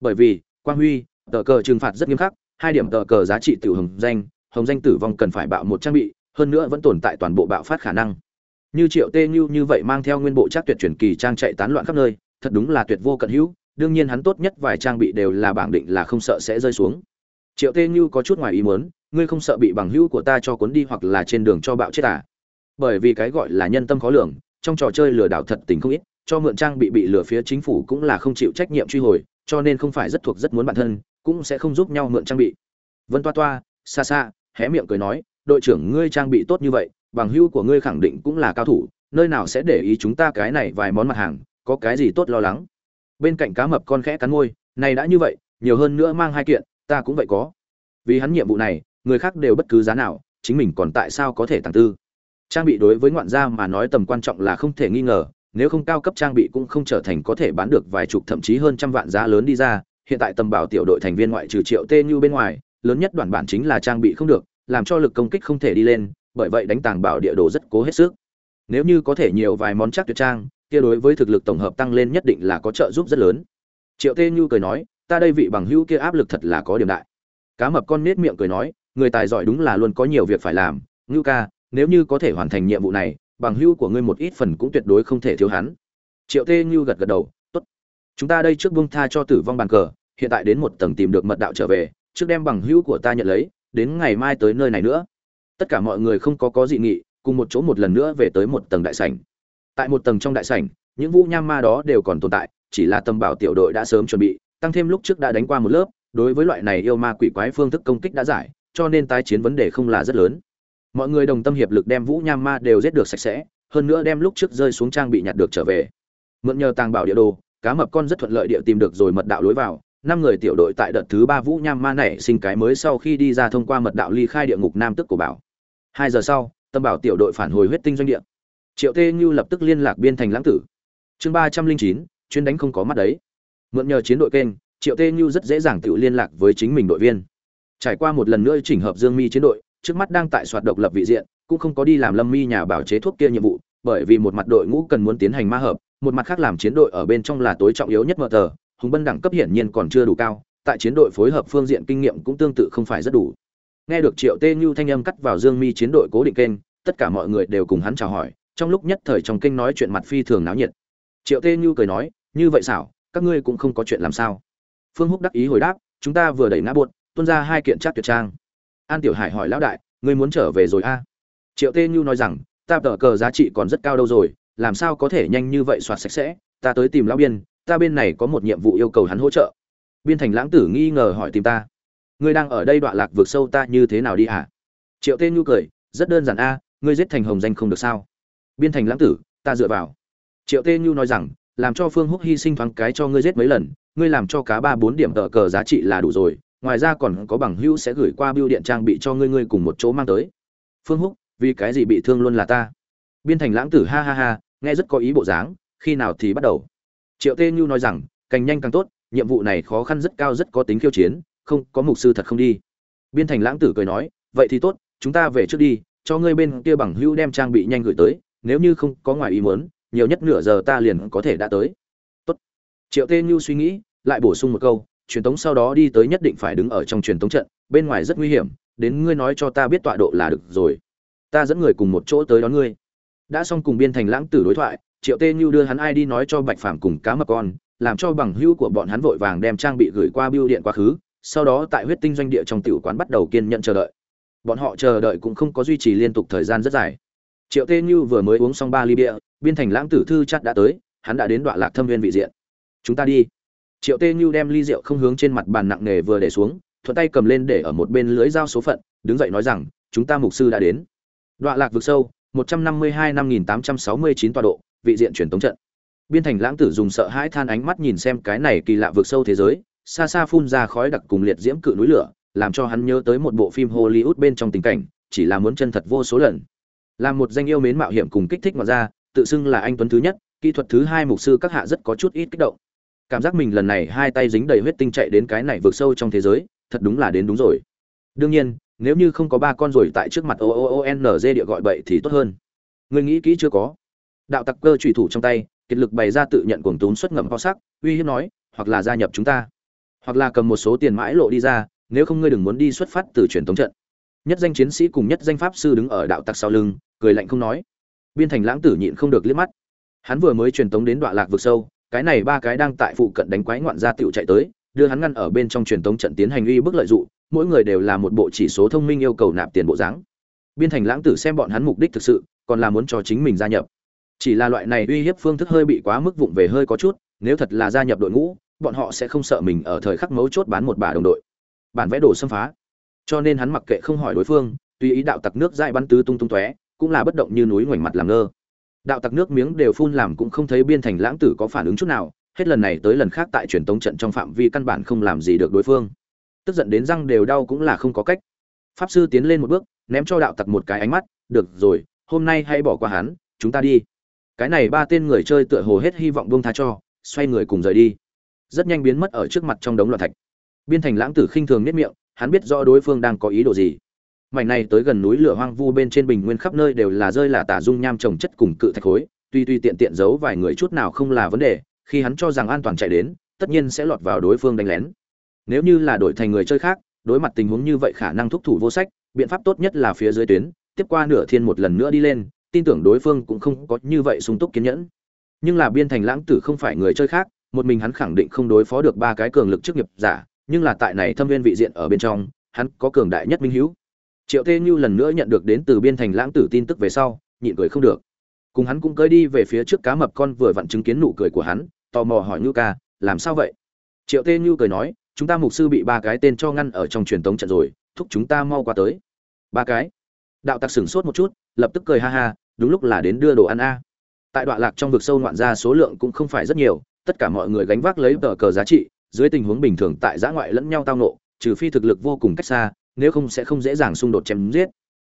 Bởi vì, quang huy, tờ cờ trừng phạt rất nghiêm khắc, hai điểm tờ cờ giá trị tiểu hồng danh hồng danh tử vong cần phải bạo một trang bị, hơn nữa vẫn tồn tại toàn bộ bạo phát khả năng. Như triệu tê như như vậy mang theo nguyên bộ trác tuyệt truyền kỳ trang chạy tán loạn khắp nơi, thật đúng là tuyệt vô cận hữu, đương nhiên hắn tốt nhất vài trang bị đều là bảng định là không sợ sẽ rơi xuống. Triệu tê như có chút ngoài ý muốn, ngươi không sợ bị bằng hữu của ta cho cuốn đi hoặc là trên đường cho bạo chết à? Bởi vì cái gọi là nhân tâm khó lường, trong trò chơi lừa đảo thật tình không ít cho mượn trang bị bị lừa phía chính phủ cũng là không chịu trách nhiệm truy hồi, cho nên không phải rất thuộc rất muốn bản thân, cũng sẽ không giúp nhau mượn trang bị. Vân toa toa xa xa hé miệng cười nói, đội trưởng, ngươi trang bị tốt như vậy, bằng hữu của ngươi khẳng định cũng là cao thủ, nơi nào sẽ để ý chúng ta cái này vài món mặt hàng, có cái gì tốt lo lắng? Bên cạnh cá mập con khẽ cắn môi, này đã như vậy, nhiều hơn nữa mang hai kiện, ta cũng vậy có. Vì hắn nhiệm vụ này, người khác đều bất cứ giá nào, chính mình còn tại sao có thể tàng tư? Trang bị đối với ngoạn gia mà nói tầm quan trọng là không thể nghi ngờ nếu không cao cấp trang bị cũng không trở thành có thể bán được vài chục thậm chí hơn trăm vạn giá lớn đi ra, hiện tại tầm bảo tiểu đội thành viên ngoại trừ triệu tê như bên ngoài, lớn nhất đoàn bản chính là trang bị không được, làm cho lực công kích không thể đi lên, bởi vậy đánh tàng bảo địa đồ rất cố hết sức. Nếu như có thể nhiều vài món chắc tuyệt trang, kia đối với thực lực tổng hợp tăng lên nhất định là có trợ giúp rất lớn. Triệu tê như cười nói, ta đây vị bằng hữu kia áp lực thật là có điểm đại. Cá mập con nết miệng cười nói, người tài giỏi đúng là luôn có nhiều việc phải làm, ngưu ca, nếu như có thể hoàn thành nhiệm vụ này bằng hữu của ngươi một ít phần cũng tuyệt đối không thể thiếu hắn. Triệu tê như gật gật đầu, tốt. Chúng ta đây trước buông tha cho tử vong bàn cờ, hiện tại đến một tầng tìm được mật đạo trở về, trước đem bằng hữu của ta nhận lấy, đến ngày mai tới nơi này nữa. Tất cả mọi người không có có dị nghị, cùng một chỗ một lần nữa về tới một tầng đại sảnh. Tại một tầng trong đại sảnh, những vũ nham ma đó đều còn tồn tại, chỉ là tầm bảo tiểu đội đã sớm chuẩn bị, tăng thêm lúc trước đã đánh qua một lớp, đối với loại này yêu ma quỷ quái phương thức công kích đã giải, cho nên tái chiến vấn đề không là rất lớn mọi người đồng tâm hiệp lực đem vũ nham ma đều giết được sạch sẽ, hơn nữa đem lúc trước rơi xuống trang bị nhặt được trở về. Mượn nhờ tàng bảo địa đồ, cá mập con rất thuận lợi địa tìm được rồi mật đạo lối vào. Năm người tiểu đội tại đợt thứ ba vũ nham ma nảy sinh cái mới sau khi đi ra thông qua mật đạo ly khai địa ngục nam tức của bảo. Hai giờ sau, tâm bảo tiểu đội phản hồi huyết tinh doanh địa. Triệu tê như lập tức liên lạc biên thành lãng tử. Chương ba trăm linh chín, chuyên đánh không có mắt đấy. Mượn nhờ chiến đội kênh, triệu tê như rất dễ dàng tự liên lạc với chính mình đội viên. Trải qua một lần nữa chỉnh hợp dương mi chiến đội trước mắt đang tại soạt độc lập vị diện, cũng không có đi làm lâm mi nhà bảo chế thuốc kia nhiệm vụ, bởi vì một mặt đội ngũ cần muốn tiến hành ma hợp, một mặt khác làm chiến đội ở bên trong là tối trọng yếu nhất mở tờ, hùng bân đẳng cấp hiển nhiên còn chưa đủ cao, tại chiến đội phối hợp phương diện kinh nghiệm cũng tương tự không phải rất đủ. Nghe được triệu tê như thanh âm cắt vào dương mi chiến đội cố định kênh, tất cả mọi người đều cùng hắn chào hỏi, trong lúc nhất thời trong kênh nói chuyện mặt phi thường náo nhiệt. Triệu tê như cười nói, như vậy xảo, các ngươi cũng không có chuyện làm sao. Phương húc đắc ý hồi đáp, chúng ta vừa đẩy ngã buột tuôn ra hai kiện chắc tuyệt trang an tiểu hải hỏi lão đại, ngươi muốn trở về rồi a? Triệu tê như nói rằng, ta tờ cờ giá trị còn rất cao đâu rồi, làm sao có thể nhanh như vậy soạt sạch sẽ? Ta tới tìm lão biên, ta bên này có một nhiệm vụ yêu cầu hắn hỗ trợ. Biên thành lãng tử nghi ngờ hỏi tìm ta, ngươi đang ở đây đoạn lạc vượt sâu ta như thế nào đi à? triệu tê nhu cười, rất đơn giản a, ngươi giết thành hồng danh không được sao? Biên thành lãng tử, ta dựa vào. Triệu tê nhu nói rằng, làm cho phương húc hy sinh thoáng cái cho ngươi giết mấy lần, ngươi làm cho cá ba bốn điểm tờ cờ giá trị là đủ rồi ngoài ra còn có bằng hữu sẽ gửi qua bưu điện trang bị cho ngươi ngươi cùng một chỗ mang tới. Phương húc, vì cái gì bị thương luôn là ta? Biên thành lãng tử ha ha ha, nghe rất có ý bộ dáng, khi nào thì bắt đầu? Triệu tê như nói rằng, càng nhanh càng tốt, nhiệm vụ này khó khăn rất cao, rất có tính khiêu chiến, không có mục sư thật không đi. Biên thành lãng tử cười nói, vậy thì tốt, chúng ta về trước đi, cho ngươi bên kia bằng hữu đem trang bị nhanh gửi tới, nếu như không có ngoài ý muốn, nhiều nhất nửa giờ ta liền có thể đã tới. Tốt. Triệu tê như suy nghĩ, lại bổ sung một câu truyền tống sau đó đi tới nhất định phải đứng ở trong truyền tống trận, bên ngoài rất nguy hiểm, đến ngươi nói cho ta biết tọa độ là được rồi. Ta dẫn người cùng một chỗ tới đón ngươi. Đã xong cùng biên thành lãng tử đối thoại, triệu tê nhu đưa hắn ai đi nói cho bạch phàm cùng cá mập con, làm cho bằng hữu của bọn hắn vội vàng đem trang bị gửi qua bưu điện quá khứ, sau đó tại huyết tinh doanh địa trong tiểu quán bắt đầu kiên nhận chờ đợi. Bọn họ chờ đợi cũng không có duy trì liên tục thời gian rất dài. Triệu tê như vừa mới uống xong ba ly bia, biên thành lãng tử thư chắc đã tới, hắn đã đến đoạn lạc thâm viên vị diện. Chúng ta đi triệu tê như đem ly rượu không hướng trên mặt bàn nặng nề vừa để xuống, thuận tay cầm lên để ở một bên lưới giao số phận, đứng dậy nói rằng, chúng ta mục sư đã đến. Đoạn lạc vực sâu, một trăm năm mươi hai năm nghìn tám trăm sáu mươi chín tọa độ, vị diện truyền tống trận. Biên thành lãng tử dùng sợ hãi than ánh mắt nhìn xem cái này kỳ lạ vượt sâu thế giới, xa xa phun ra khói đặc cùng liệt diễm cự núi lửa, làm cho hắn nhớ tới một bộ phim hollywood bên trong tình cảnh, chỉ là muốn chân thật vô số lần. Là một danh yêu mến mạo hiểm cùng kích thích ngoài ra tự xưng là anh tuấn thứ nhất, kỹ thuật thứ hai mục sư các hạ rất có chút ít kích động cảm giác mình lần này hai tay dính đầy huyết tinh chạy đến cái này vượt sâu trong thế giới, thật đúng là đến đúng rồi. Đương nhiên, nếu như không có ba con rồi tại trước mặt o o o n g địa gọi bậy thì tốt hơn. Người nghĩ kỹ chưa có. Đạo tặc cơ trùy thủ trong tay, kiệt lực bày ra tự nhận cuồng tốn xuất ngậm ho sắc, uy hiếp nói, hoặc là gia nhập chúng ta. Hoặc là cầm một số tiền mãi lộ đi ra, nếu không ngươi đừng muốn đi xuất phát từ truyền thống trận. Nhất danh chiến sĩ cùng nhất danh pháp sư đứng ở đạo tặc sau lưng, cười lạnh không nói. Biên thành lãng tử nhịn không được liếc mắt. Hắn vừa mới truyền tống đến đoạn lạc vực sâu cái này ba cái đang tại phụ cận đánh quái ngoạn gia tựu chạy tới, đưa hắn ngăn ở bên trong truyền tống trận tiến hành uy bức lợi dụng, mỗi người đều là một bộ chỉ số thông minh yêu cầu nạp tiền bộ dáng. Biên thành lãng tử xem bọn hắn mục đích thực sự, còn là muốn cho chính mình gia nhập. Chỉ là loại này uy hiếp phương thức hơi bị quá mức vụng về hơi có chút, nếu thật là gia nhập đội ngũ, bọn họ sẽ không sợ mình ở thời khắc mấu chốt bán một bà đồng đội. Bản vẽ đồ xâm phá. Cho nên hắn mặc kệ không hỏi đối phương, tùy ý đạo tặc nước dại bắn tứ tung tung tóe, cũng là bất động như núi ngoảnh mặt làm ngơ đạo tặc nước miếng đều phun làm cũng không thấy biên thành lãng tử có phản ứng chút nào, hết lần này tới lần khác tại truyền tống trận trong phạm vi căn bản không làm gì được đối phương. Tức giận đến răng đều đau cũng là không có cách. Pháp sư tiến lên một bước, ném cho đạo tặc một cái ánh mắt, được rồi, hôm nay hãy bỏ qua hắn, chúng ta đi. Cái này ba tên người chơi tựa hồ hết hy vọng buông tha cho, xoay người cùng rời đi. Rất nhanh biến mất ở trước mặt trong đống loạn thạch. Biên thành lãng tử khinh thường nếp miệng, hắn biết rõ đối phương đang có ý đồ gì mảnh này tới gần núi lửa hoang vu bên trên bình nguyên khắp nơi đều là rơi là tả dung nham trồng chất cùng cự thạch khối, tuy tuy tiện tiện giấu vài người chút nào không là vấn đề, khi hắn cho rằng an toàn chạy đến, tất nhiên sẽ lọt vào đối phương đánh lén. Nếu như là đổi thành người chơi khác, đối mặt tình huống như vậy khả năng thúc thủ vô sách, biện pháp tốt nhất là phía dưới tuyến, tiếp qua nửa thiên một lần nữa đi lên, tin tưởng đối phương cũng không có như vậy sung túc kiên nhẫn. Nhưng là biên thành lãng tử không phải người chơi khác, một mình hắn khẳng định không đối phó được ba cái cường lực chức nghiệp giả, nhưng là tại này thâm viên vị diện ở bên trong, hắn có cường đại nhất minh hữu triệu tê như lần nữa nhận được đến từ biên thành lãng tử tin tức về sau, nhịn cười không được. Cùng hắn cũng cơi đi về phía trước cá mập con vừa vặn chứng kiến nụ cười của hắn, tò mò hỏi như ca, làm sao vậy? Triệu tê như cười nói, chúng ta mục sư bị ba cái tên cho ngăn ở trong truyền tống trận rồi, thúc chúng ta mau qua tới. Ba cái? Đạo tặc sửng sốt một chút, lập tức cười ha ha, đúng lúc là đến đưa đồ ăn a. Tại đoạn lạc trong vực sâu ngoạn ra số lượng cũng không phải rất nhiều, tất cả mọi người gánh vác lấy tờ cờ giá trị, dưới tình huống bình thường tại giã ngoại lẫn nhau tao nộ trừ phi thực lực vô cùng cách xa nếu không sẽ không dễ dàng xung đột chém giết.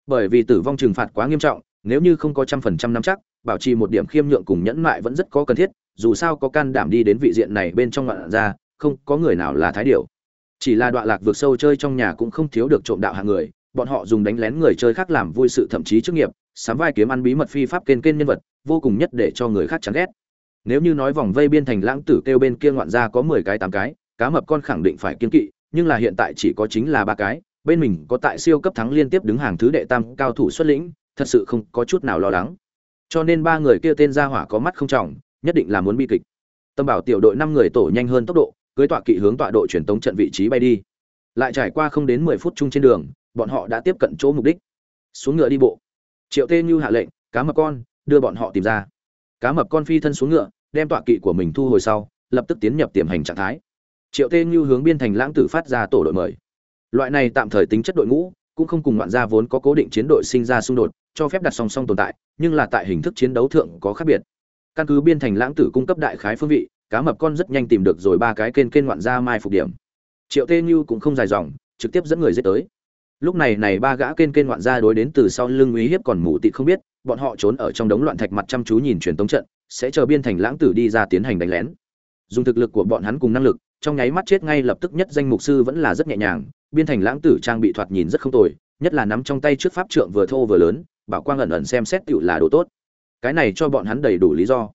Bởi vì tử vong trừng phạt quá nghiêm trọng, nếu như không có trăm phần trăm nắm chắc, bảo trì một điểm khiêm nhượng cùng nhẫn mại vẫn rất có cần thiết, dù sao có can đảm đi đến vị diện này bên trong ngoạn ra, không có người nào là thái điểu. Chỉ là đoạn lạc vượt sâu chơi trong nhà cũng không thiếu được trộm đạo hạng người, bọn họ dùng đánh lén người chơi khác làm vui sự thậm chí chức nghiệp sám vai kiếm ăn bí mật phi pháp kên kên nhân vật, vô cùng nhất để cho người khác chán ghét. Nếu như nói vòng vây biên thành lãng tử kêu bên kia ngoạn ra có mười cái tám cái, cá mập con khẳng định phải kiên kỵ, nhưng là hiện tại chỉ có chính là ba cái bên mình có tại siêu cấp thắng liên tiếp đứng hàng thứ đệ tam cao thủ xuất lĩnh, thật sự không có chút nào lo lắng. Cho nên ba người kia tên gia hỏa có mắt không trọng, nhất định là muốn bi kịch. Tâm bảo tiểu đội năm người tổ nhanh hơn tốc độ, cưới tọa kỵ hướng tọa độ truyền tống trận vị trí bay đi. Lại trải qua không đến mười phút chung trên đường, bọn họ đã tiếp cận chỗ mục đích. Xuống ngựa đi bộ. Triệu tê như hạ lệnh, cá mập con, đưa bọn họ tìm ra. Cá mập con phi thân xuống ngựa, đem tọa kỵ của mình thu hồi sau, lập tức tiến nhập tiềm hành trạng thái. Triệu tê như hướng biên thành lãng tử phát ra tổ đội mời loại này tạm thời tính chất đội ngũ, cũng không cùng ngoạn gia vốn có cố định chiến đội sinh ra xung đột, cho phép đặt song song tồn tại, nhưng là tại hình thức chiến đấu thượng có khác biệt. Căn cứ biên thành lãng tử cung cấp đại khái phương vị, cá mập con rất nhanh tìm được rồi ba cái kênh kênh ngoạn gia mai phục điểm. Triệu tê như cũng không dài dòng, trực tiếp dẫn người giết tới. Lúc này này ba gã kênh kênh ngoạn gia đối đến từ sau lưng uy hiếp còn mù tịt không biết, bọn họ trốn ở trong đống loạn thạch mặt chăm chú nhìn truyền tống trận, sẽ chờ biên thành lãng tử đi ra tiến hành đánh lén. Dùng thực lực của bọn hắn cùng năng lực trong nháy mắt chết ngay lập tức nhất danh mục sư vẫn là rất nhẹ nhàng, biên thành lãng tử trang bị thoạt nhìn rất không tồi, nhất là nắm trong tay trước pháp trượng vừa thô vừa lớn, bảo quang ẩn ẩn xem xét tựu là đồ tốt. Cái này cho bọn hắn đầy đủ lý do.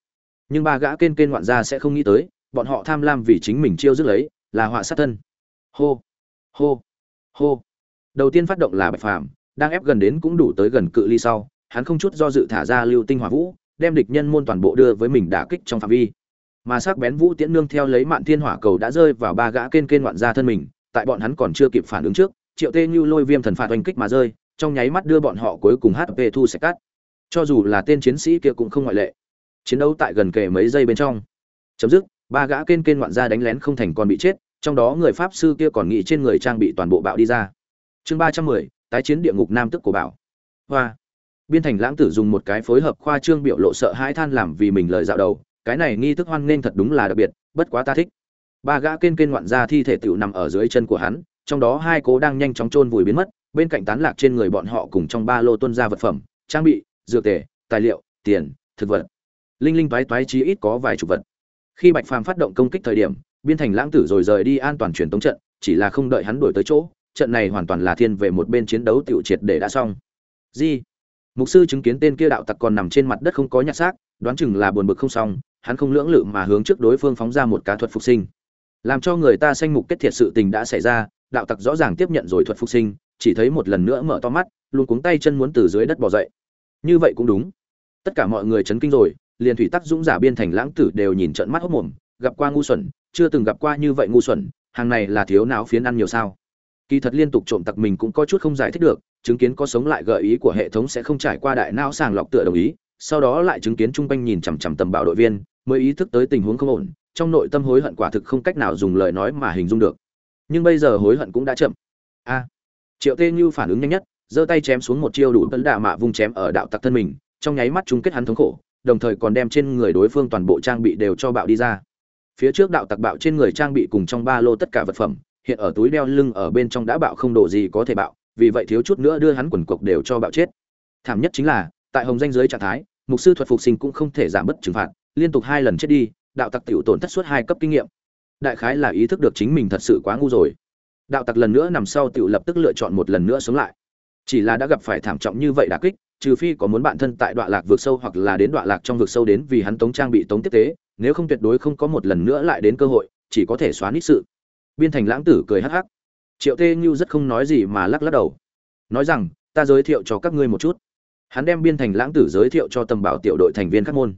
Nhưng ba gã kên kên ngoạn gia sẽ không nghĩ tới, bọn họ tham lam vì chính mình chiêu dứt lấy, là họa sát thân. Hô hô hô. Đầu tiên phát động là bạch phàm, đang ép gần đến cũng đủ tới gần cự ly sau, hắn không chút do dự thả ra lưu tinh hỏa vũ, đem địch nhân môn toàn bộ đưa với mình đả kích trong phạm vi mà sắc bén vũ tiễn nương theo lấy mạn thiên hỏa cầu đã rơi vào ba gã kên kên ngoạn ra thân mình, tại bọn hắn còn chưa kịp phản ứng trước, triệu tê như lôi viêm thần phạt oanh kích mà rơi, trong nháy mắt đưa bọn họ cuối cùng hp thu sạch cắt cho dù là tên chiến sĩ kia cũng không ngoại lệ. Chiến đấu tại gần kề mấy giây bên trong. Chấm dứt, ba gã kên kên ngoạn ra đánh lén không thành còn bị chết, trong đó người pháp sư kia còn nghĩ trên người trang bị toàn bộ bạo đi ra. Chương ba trăm mười, tái chiến địa ngục nam tức của bảo hoa. Biên thành lãng tử dùng một cái phối hợp khoa trương biểu lộ sợ hãi than làm vì mình lời dạo đầu cái này nghi thức hoan nghênh thật đúng là đặc biệt, bất quá ta thích. Ba gã kên kên ngoạn ra thi thể tựu nằm ở dưới chân của hắn, trong đó hai cố đang nhanh chóng chôn vùi biến mất, bên cạnh tán lạc trên người bọn họ cùng trong ba lô tuân ra vật phẩm, trang bị, dược tề, tài liệu, tiền, thực vật. Linh linh toái toái chí ít có vài chục vật. Khi bạch phàm phát động công kích thời điểm, biên thành lãng tử rồi rời đi an toàn truyền tống trận, chỉ là không đợi hắn đuổi tới chỗ, trận này hoàn toàn là thiên về một bên chiến đấu tiểu triệt để đã xong. Di, mục sư chứng kiến tên kia đạo tặc còn nằm trên mặt đất không có nhặt xác, đoán chừng là buồn bực không xong hắn không lưỡng lự mà hướng trước đối phương phóng ra một cá thuật phục sinh. Làm cho người ta sanh mục kết thiệt sự tình đã xảy ra, đạo tặc rõ ràng tiếp nhận rồi thuật phục sinh, chỉ thấy một lần nữa mở to mắt, luôn cuống tay chân muốn từ dưới đất bỏ dậy. Như vậy cũng đúng. Tất cả mọi người chấn kinh rồi, liền thủy tắc dũng giả biên thành lãng tử đều nhìn trận mắt hốc mồm, gặp qua ngu xuẩn, chưa từng gặp qua như vậy ngu xuẩn, hàng này là thiếu não phiến ăn nhiều sao. Kỳ thật liên tục trộm tặc mình cũng có chút không giải thích được, chứng kiến có sống lại gợi ý của hệ thống sẽ không trải qua đại não sàng lọc tựa đồng ý sau đó lại chứng kiến trung quanh nhìn chằm chằm tầm bảo đội viên, mới ý thức tới tình huống không ổn, trong nội tâm hối hận quả thực không cách nào dùng lời nói mà hình dung được. Nhưng bây giờ hối hận cũng đã chậm. A. Triệu tê như phản ứng nhanh nhất, giơ tay chém xuống một chiêu đủ tấn đạ mạ vung chém ở đạo tặc thân mình, trong nháy mắt chung kết hắn thống khổ, đồng thời còn đem trên người đối phương toàn bộ trang bị đều cho bạo đi ra. Phía trước đạo tặc bạo trên người trang bị cùng trong ba lô tất cả vật phẩm, hiện ở túi đeo lưng ở bên trong đã bạo không đổ gì có thể bạo, vì vậy thiếu chút nữa đưa hắn quần cục đều cho bạo chết. Thảm nhất chính là tại hồng danh giới trạng thái, mục sư thuật phục sinh cũng không thể giảm bớt trừng phạt, liên tục hai lần chết đi, đạo tặc tiểu tổn thất suốt hai cấp kinh nghiệm. Đại khái là ý thức được chính mình thật sự quá ngu rồi. Đạo tặc lần nữa nằm sau tiểu lập tức lựa chọn một lần nữa sống lại. Chỉ là đã gặp phải thảm trọng như vậy đả kích, trừ phi có muốn bạn thân tại đoạn lạc vượt sâu hoặc là đến đoạn lạc trong vực sâu đến vì hắn tống trang bị tống tiếp tế, nếu không tuyệt đối không có một lần nữa lại đến cơ hội, chỉ có thể xóa nít sự. Biên thành lãng tử cười hắc hắc. Triệu tê như rất không nói gì mà lắc lắc đầu. Nói rằng, ta giới thiệu cho các ngươi một chút hắn đem biên thành lãng tử giới thiệu cho tầm bảo tiểu đội thành viên các môn.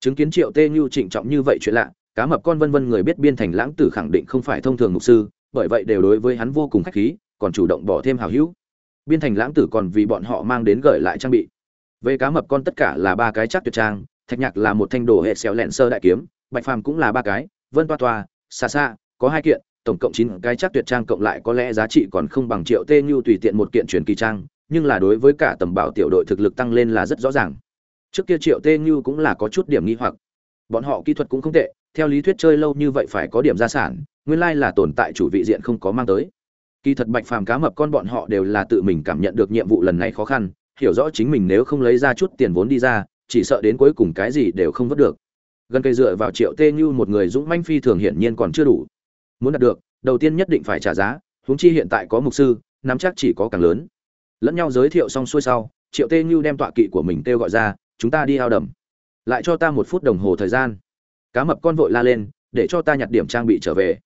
Chứng kiến triệu tê như trịnh trọng như vậy chuyện lạ, cá mập con vân vân người biết biên thành lãng tử khẳng định không phải thông thường mục sư, bởi vậy đều đối với hắn vô cùng khách khí, còn chủ động bỏ thêm hào hữu. Biên thành lãng tử còn vì bọn họ mang đến gửi lại trang bị. Về cá mập con tất cả là ba cái chắc tuyệt trang, thạch nhạc là một thanh đồ hệ xéo lẹn sơ đại kiếm, bạch phàm cũng là ba cái, vân toa toa, xa xa, có hai kiện, tổng cộng chín cái chắc tuyệt trang cộng lại có lẽ giá trị còn không bằng triệu tê như tùy tiện một kiện truyền kỳ trang nhưng là đối với cả tầm bảo tiểu đội thực lực tăng lên là rất rõ ràng. Trước kia triệu tê như cũng là có chút điểm nghi hoặc. Bọn họ kỹ thuật cũng không tệ, theo lý thuyết chơi lâu như vậy phải có điểm gia sản, nguyên lai là tồn tại chủ vị diện không có mang tới. Kỳ thật bạch phàm cá mập con bọn họ đều là tự mình cảm nhận được nhiệm vụ lần này khó khăn, hiểu rõ chính mình nếu không lấy ra chút tiền vốn đi ra, chỉ sợ đến cuối cùng cái gì đều không vớt được. Gần cây dựa vào triệu tê như một người dũng manh phi thường hiển nhiên còn chưa đủ. Muốn đạt được, đầu tiên nhất định phải trả giá, huống chi hiện tại có mục sư, nắm chắc chỉ có càng lớn lẫn nhau giới thiệu xong xuôi sau, triệu tê như đem tọa kỵ của mình kêu gọi ra, chúng ta đi ao đầm. Lại cho ta một phút đồng hồ thời gian. Cá mập con vội la lên, để cho ta nhặt điểm trang bị trở về.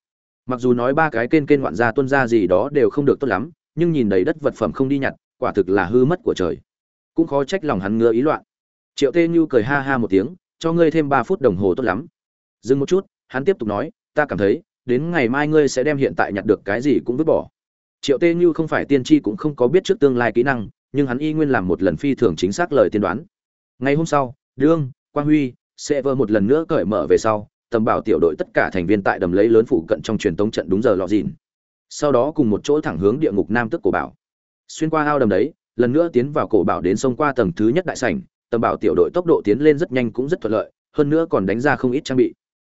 Mặc dù nói ba cái kênh kênh ngoạn gia tuân ra gì đó đều không được tốt lắm, nhưng nhìn đầy đất vật phẩm không đi nhặt, quả thực là hư mất của trời. Cũng khó trách lòng hắn ngứa ý loạn. Triệu tê như cười ha ha một tiếng, cho ngươi thêm ba phút đồng hồ tốt lắm. Dừng một chút, hắn tiếp tục nói, ta cảm thấy, đến ngày mai ngươi sẽ đem hiện tại nhặt được cái gì cũng vứt bỏ triệu tê như không phải tiên tri cũng không có biết trước tương lai kỹ năng, nhưng hắn y nguyên làm một lần phi thường chính xác lời tiên đoán. Ngày hôm sau, đương, quang huy sẽ vơ một lần nữa cởi mở về sau, tầm bảo tiểu đội tất cả thành viên tại đầm lấy lớn phụ cận trong truyền tống trận đúng giờ lọ dìn sau đó cùng một chỗ thẳng hướng địa ngục nam tức cổ bảo. Xuyên qua ao đầm đấy, lần nữa tiến vào cổ bảo đến sông qua tầng thứ nhất đại sảnh, tầm bảo tiểu đội tốc độ tiến lên rất nhanh cũng rất thuận lợi, hơn nữa còn đánh ra không ít trang bị.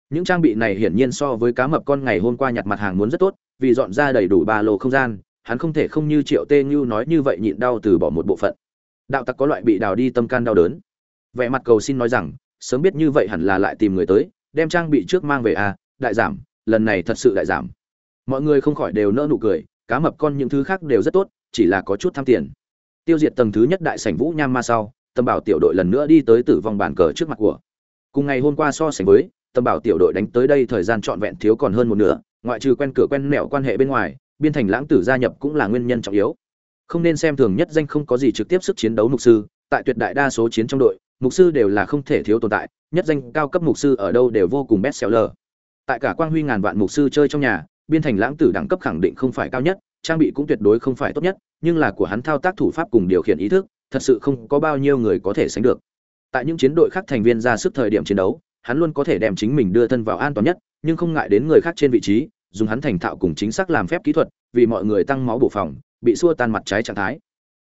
Những trang bị này hiển nhiên so với cá mập con ngày hôm qua nhặt mặt hàng muốn rất tốt vì dọn ra đầy đủ ba lô không gian, hắn không thể không như triệu tê như nói như vậy nhịn đau từ bỏ một bộ phận. Đạo tặc có loại bị đào đi tâm can đau đớn. Vẻ mặt cầu xin nói rằng, sớm biết như vậy hẳn là lại tìm người tới, đem trang bị trước mang về à đại giảm, lần này thật sự đại giảm. Mọi người không khỏi đều nỡ nụ cười, cá mập con những thứ khác đều rất tốt, chỉ là có chút tham tiền. Tiêu diệt tầng thứ nhất đại sảnh vũ nham ma sau, tâm bảo tiểu đội lần nữa đi tới tử vong bàn cờ trước mặt của. Cùng ngày hôm qua so sánh với, tâm bảo tiểu đội đánh tới đây thời gian trọn vẹn thiếu còn hơn một nửa ngoại trừ quen cửa quen nẻo quan hệ bên ngoài, biên thành lãng tử gia nhập cũng là nguyên nhân trọng yếu. Không nên xem thường nhất danh không có gì trực tiếp sức chiến đấu mục sư, tại tuyệt đại đa số chiến trong đội, mục sư đều là không thể thiếu tồn tại, nhất danh cao cấp mục sư ở đâu đều vô cùng best seller. Tại cả quang huy ngàn vạn mục sư chơi trong nhà, biên thành lãng tử đẳng cấp khẳng định không phải cao nhất, trang bị cũng tuyệt đối không phải tốt nhất, nhưng là của hắn thao tác thủ pháp cùng điều khiển ý thức, thật sự không có bao nhiêu người có thể sánh được. Tại những chiến đội khác thành viên ra sức thời điểm chiến đấu, hắn luôn có thể đem chính mình đưa thân vào an toàn nhất, nhưng không ngại đến người khác trên vị trí dùng hắn thành thạo cùng chính xác làm phép kỹ thuật, vì mọi người tăng máu bổ phòng, bị xua tan mặt trái trạng thái.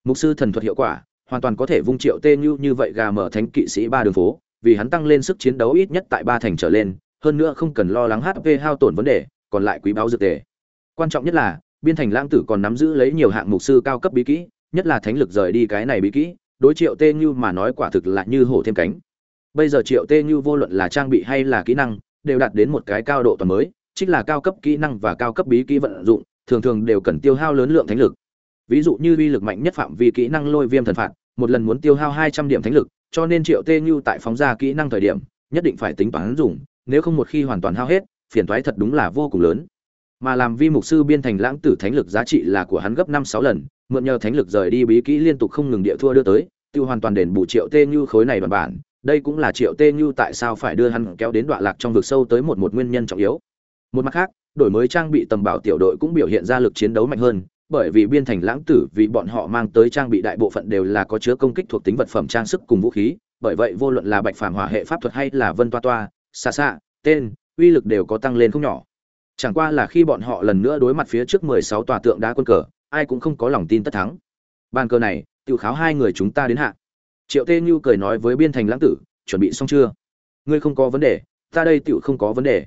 Mục sư thần thuật hiệu quả, hoàn toàn có thể vung triệu tê như như vậy gà mở thánh kỵ sĩ ba đường phố, vì hắn tăng lên sức chiến đấu ít nhất tại ba thành trở lên, hơn nữa không cần lo lắng hp hao tổn vấn đề, còn lại quý báo dược tề. Quan trọng nhất là, biên thành lãng tử còn nắm giữ lấy nhiều hạng mục sư cao cấp bí kỹ, nhất là thánh lực rời đi cái này bí kỹ, đối triệu tê như mà nói quả thực là như hổ thêm cánh. Bây giờ triệu tê như vô luận là trang bị hay là kỹ năng, đều đạt đến một cái cao độ toàn mới chính là cao cấp kỹ năng và cao cấp bí kỹ vận dụng, thường thường đều cần tiêu hao lớn lượng thánh lực. Ví dụ như uy lực mạnh nhất phạm vi kỹ năng lôi viêm thần phạt, một lần muốn tiêu hao hai trăm điểm thánh lực, cho nên triệu tê nhu tại phóng ra kỹ năng thời điểm, nhất định phải tính toán dùng, nếu không một khi hoàn toàn hao hết, phiền toái thật đúng là vô cùng lớn. Mà làm vi mục sư biên thành lãng tử thánh lực giá trị là của hắn gấp năm sáu lần, mượn nhờ thánh lực rời đi bí kỹ liên tục không ngừng địa thua đưa tới, tiêu hoàn toàn đền bù triệu tê nhu khối này bản bản. Đây cũng là triệu tê nhu tại sao phải đưa hắn kéo đến đoạn lạc trong vực sâu tới một một nguyên nhân trọng yếu một mặt khác, đổi mới trang bị tầm bảo tiểu đội cũng biểu hiện ra lực chiến đấu mạnh hơn, bởi vì biên thành lãng tử vì bọn họ mang tới trang bị đại bộ phận đều là có chứa công kích thuộc tính vật phẩm trang sức cùng vũ khí, bởi vậy vô luận là bạch phàm hỏa hệ pháp thuật hay là vân toa toa xa xa tên, uy lực đều có tăng lên không nhỏ. Chẳng qua là khi bọn họ lần nữa đối mặt phía trước mười sáu tòa tượng đá quân cờ, ai cũng không có lòng tin tất thắng. Bàn cờ này tự kháo hai người chúng ta đến hạ. Triệu tê như cười nói với biên thành lãng tử, chuẩn bị xong chưa? Ngươi không có vấn đề, ta đây tự không có vấn đề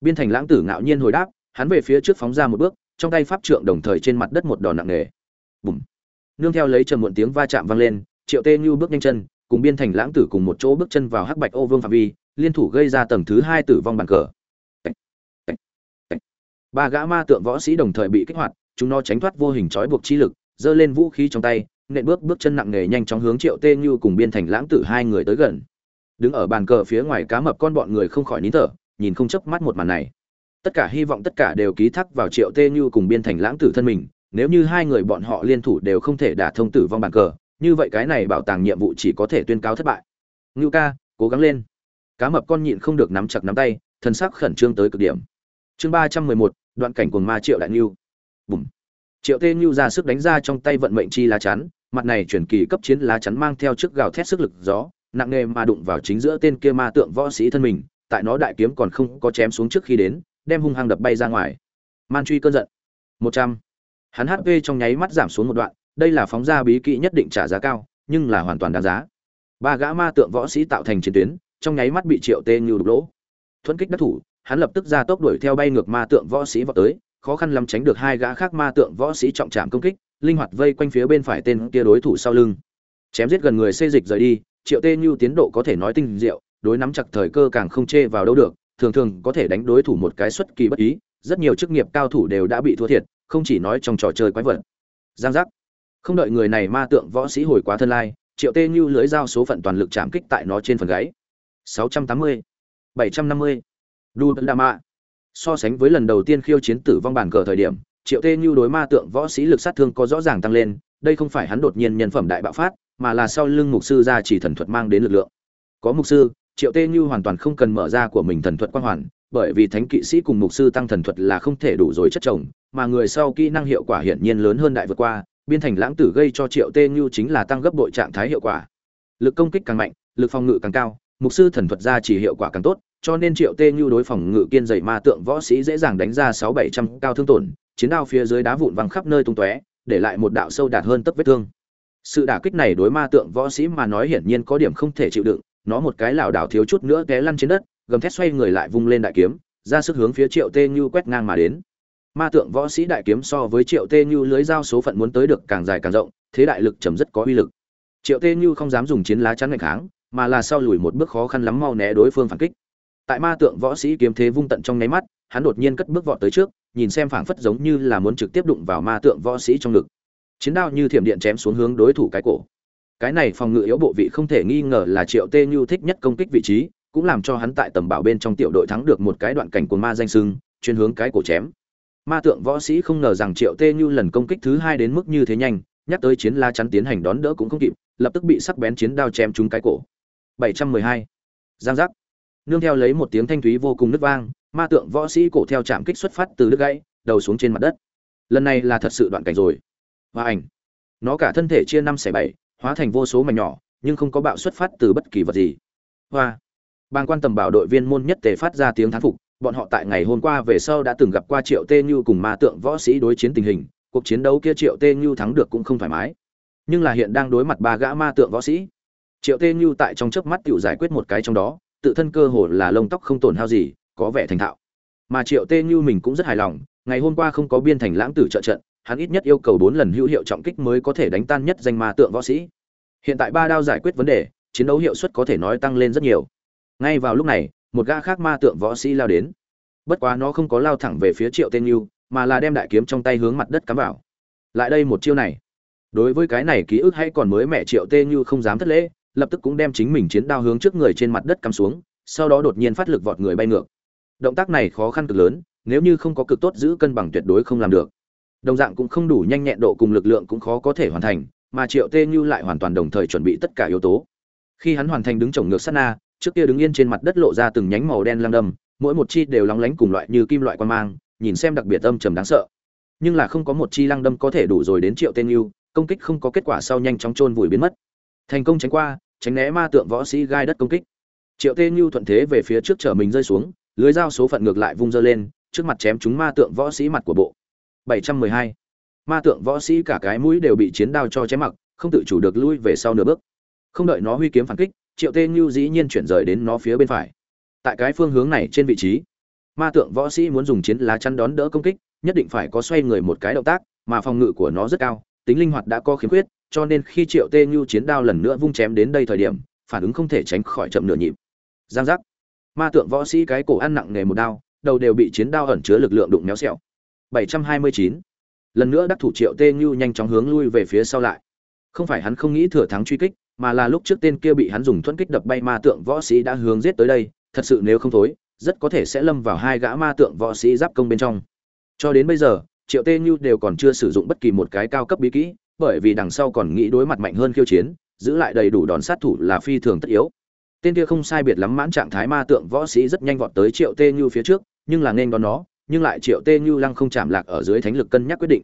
biên thành lãng tử ngạo nhiên hồi đáp, hắn về phía trước phóng ra một bước, trong tay pháp trượng đồng thời trên mặt đất một đòn nặng nề. Bùm. Nương theo lấy trầm muộn tiếng va chạm vang lên, triệu tê như bước nhanh chân, cùng biên thành lãng tử cùng một chỗ bước chân vào hắc bạch ô vương phạm vi, liên thủ gây ra tầng thứ hai tử vong bàn cờ. Ba gã ma tượng võ sĩ đồng thời bị kích hoạt, chúng nó tránh thoát vô hình trói buộc chi lực, giơ lên vũ khí trong tay, nện bước bước chân nặng nề nhanh chóng hướng triệu tê như cùng biên thành lãng tử hai người tới gần. Đứng ở bàn cờ phía ngoài cá mập con bọn người không khỏi nín thở nhìn không chớp mắt một màn này. Tất cả hy vọng tất cả đều ký thác vào triệu tê như cùng biên thành lãng tử thân mình, nếu như hai người bọn họ liên thủ đều không thể đả thông tử vong bàn cờ, như vậy cái này bảo tàng nhiệm vụ chỉ có thể tuyên cáo thất bại. Ngưu ca, cố gắng lên. Cá mập con nhịn không được nắm chặt nắm tay thân sắc khẩn trương tới cực điểm. Chương ba trăm mười một, đoạn cảnh cuồng ma triệu đại ngưu. Bùm. Triệu tê ngưu ra sức đánh ra trong tay vận mệnh chi lá chắn, mặt này chuyển kỳ cấp chiến lá chắn mang theo chiếc gào thét sức lực gió, nặng nề mà đụng vào chính giữa tên kia ma tượng võ sĩ thân mình tại nó đại kiếm còn không có chém xuống trước khi đến, đem hung hăng đập bay ra ngoài. Man truy cơn giận. Một trăm. Hắn hp trong nháy mắt giảm xuống một đoạn, đây là phóng ra bí kỹ nhất định trả giá cao, nhưng là hoàn toàn đáng giá. Ba gã ma tượng võ sĩ tạo thành chiến tuyến, trong nháy mắt bị triệu tê như đục lỗ. Thuấn kích đất thủ, hắn lập tức ra tốc đuổi theo bay ngược ma tượng võ sĩ vào tới, khó khăn lắm tránh được hai gã khác ma tượng võ sĩ trọng trảm công kích, linh hoạt vây quanh phía bên phải tên kia đối thủ sau lưng. Chém giết gần người xê dịch rời đi, triệu tê như tiến độ có thể nói tinh diệu đối nắm chặt thời cơ càng không chê vào đâu được thường thường có thể đánh đối thủ một cái xuất kỳ bất ý rất nhiều chức nghiệp cao thủ đều đã bị thua thiệt không chỉ nói trong trò chơi quái vật. Giang giác. Không đợi người này ma tượng võ sĩ hồi quá thân lai triệu tê như lưới giao số phận toàn lực chạm kích tại nó trên phần gáy. 680, 750, đu đa mạ so sánh với lần đầu tiên khiêu chiến tử vong bản cờ thời điểm triệu tê như đối ma tượng võ sĩ lực sát thương có rõ ràng tăng lên đây không phải hắn đột nhiên nhân phẩm đại bạo phát mà là sau lưng mục sư ra chỉ thần thuật mang đến lực lượng. Có mục sư triệu tê như hoàn toàn không cần mở ra của mình thần thuật quang hoàn, bởi vì thánh kỵ sĩ cùng mục sư tăng thần thuật là không thể đủ rồi chất chồng, mà người sau kỹ năng hiệu quả hiển nhiên lớn hơn đại vượt qua, biên thành lãng tử gây cho triệu tê như chính là tăng gấp bội trạng thái hiệu quả. Lực công kích càng mạnh, lực phòng ngự càng cao, mục sư thần thuật ra chỉ hiệu quả càng tốt, cho nên triệu tê như đối phòng ngự kiên dày ma tượng võ sĩ dễ dàng đánh ra sáu bảy trăm cao thương tổn, chiến đao phía dưới đá vụn văng khắp nơi tung tóe, để lại một đạo sâu đạt hơn tấp vết thương. Sự đả kích này đối ma tượng võ sĩ mà nói hiển nhiên có điểm không thể chịu đựng nó một cái lảo đảo thiếu chút nữa té lăn trên đất, gầm thét xoay người lại vung lên đại kiếm, ra sức hướng phía triệu tê như quét ngang mà đến. Ma tượng võ sĩ đại kiếm so với triệu tê như lưới dao số phận muốn tới được càng dài càng rộng, thế đại lực trầm rất có uy lực. Triệu tê như không dám dùng chiến lá chắn ngày kháng, mà là sau lùi một bước khó khăn lắm mau né đối phương phản kích. Tại ma tượng võ sĩ kiếm thế vung tận trong nháy mắt, hắn đột nhiên cất bước vọt tới trước, nhìn xem phảng phất giống như là muốn trực tiếp đụng vào ma tượng võ sĩ trong ngực. Chiến đao như thiểm điện chém xuống hướng đối thủ cái cổ cái này phòng ngự yếu bộ vị không thể nghi ngờ là triệu tê như thích nhất công kích vị trí, cũng làm cho hắn tại tầm bảo bên trong tiểu đội thắng được một cái đoạn cảnh của ma danh sưng chuyên hướng cái cổ chém. Ma tượng võ sĩ không ngờ rằng triệu tê như lần công kích thứ hai đến mức như thế nhanh, nhắc tới chiến la chắn tiến hành đón đỡ cũng không kịp, lập tức bị sắc bén chiến đao chém trúng cái cổ. 712. giang giác. Nương theo lấy một tiếng thanh thúy vô cùng nứt vang, ma tượng võ sĩ cổ theo chạm kích xuất phát từ đứt gãy, đầu xuống trên mặt đất. Lần này là thật sự đoạn cảnh rồi. Và ảnh. Nó cả thân thể chia năm xẻ bảy hóa thành vô số mảnh nhỏ, nhưng không có bạo xuất phát từ bất kỳ vật gì. Hoa. Bang quan tầm bảo đội viên môn nhất tề phát ra tiếng thán phục, bọn họ tại ngày hôm qua về sau đã từng gặp qua triệu tê như cùng ma tượng võ sĩ đối chiến tình hình, cuộc chiến đấu kia triệu tê như thắng được cũng không thoải mái. Nhưng là hiện đang đối mặt ba gã ma tượng võ sĩ. Triệu tê như tại trong chớp mắt tự giải quyết một cái trong đó, tự thân cơ hồ là lông tóc không tổn hao gì, có vẻ thành thạo. Mà triệu tê như mình cũng rất hài lòng, ngày hôm qua không có biên thành lãng tử trợ trận hắn ít nhất yêu cầu bốn lần hữu hiệu trọng kích mới có thể đánh tan nhất danh ma tượng võ sĩ. Hiện tại ba đao giải quyết vấn đề, chiến đấu hiệu suất có thể nói tăng lên rất nhiều. Ngay vào lúc này, một gã khác ma tượng võ sĩ lao đến. Bất quá nó không có lao thẳng về phía triệu tên như mà là đem đại kiếm trong tay hướng mặt đất cắm vào. Lại đây một chiêu này. Đối với cái này ký ức hay còn mới mẹ triệu tê như không dám thất lễ, lập tức cũng đem chính mình chiến đao hướng trước người trên mặt đất cắm xuống, sau đó đột nhiên phát lực vọt người bay ngược. Động tác này khó khăn cực lớn, nếu như không có cực tốt giữ cân bằng tuyệt đối không làm được đồng dạng cũng không đủ nhanh nhẹn độ cùng lực lượng cũng khó có thể hoàn thành, mà triệu tê như lại hoàn toàn đồng thời chuẩn bị tất cả yếu tố. Khi hắn hoàn thành đứng trồng ngược sát na, trước kia đứng yên trên mặt đất lộ ra từng nhánh màu đen lăng đâm, mỗi một chi đều lóng lánh cùng loại như kim loại quan mang, nhìn xem đặc biệt âm trầm đáng sợ. Nhưng là không có một chi lăng đâm có thể đủ rồi đến triệu tên yêu công kích không có kết quả sau nhanh chóng chôn vùi biến mất. Thành công tránh qua, tránh né ma tượng võ sĩ gai đất công kích. Triệu tên yêu thuận thế về phía trước trở mình rơi xuống, lưới dao số phận ngược lại vung dơ lên, trước mặt chém chúng ma tượng võ sĩ mặt của bộ. 712. ma tượng võ sĩ cả cái mũi đều bị chiến đao cho chém mặc, không tự chủ được lui về sau nửa bước. Không đợi nó huy kiếm phản kích, triệu tê như dĩ nhiên chuyển rời đến nó phía bên phải. Tại cái phương hướng này trên vị trí, ma tượng võ sĩ muốn dùng chiến lá chắn đón đỡ công kích, nhất định phải có xoay người một cái động tác, mà phòng ngự của nó rất cao, tính linh hoạt đã có khiếm khuyết, cho nên khi triệu tê như chiến đao lần nữa vung chém đến đây thời điểm, phản ứng không thể tránh khỏi chậm nửa nhịp. Giang giác. Ma tượng võ sĩ cái cổ ăn nặng nghề một đao, đầu đều bị chiến đao ẩn chứa lực lượng đụng méo xẹo. 729. lần nữa đắc thủ triệu tê nhu nhanh chóng hướng lui về phía sau lại. Không phải hắn không nghĩ thừa thắng truy kích, mà là lúc trước tên kia bị hắn dùng thuẫn kích đập bay ma tượng võ sĩ đã hướng giết tới đây, thật sự nếu không thối, rất có thể sẽ lâm vào hai gã ma tượng võ sĩ giáp công bên trong. Cho đến bây giờ, triệu tê nhu đều còn chưa sử dụng bất kỳ một cái cao cấp bí kỹ, bởi vì đằng sau còn nghĩ đối mặt mạnh hơn khiêu chiến, giữ lại đầy đủ đòn sát thủ là phi thường tất yếu. Tên kia không sai biệt lắm mãn trạng thái ma tượng võ sĩ rất nhanh vọt tới triệu tê nhu phía trước, nhưng là nên đón nó nhưng lại triệu tê như lăng không chạm lạc ở dưới thánh lực cân nhắc quyết định.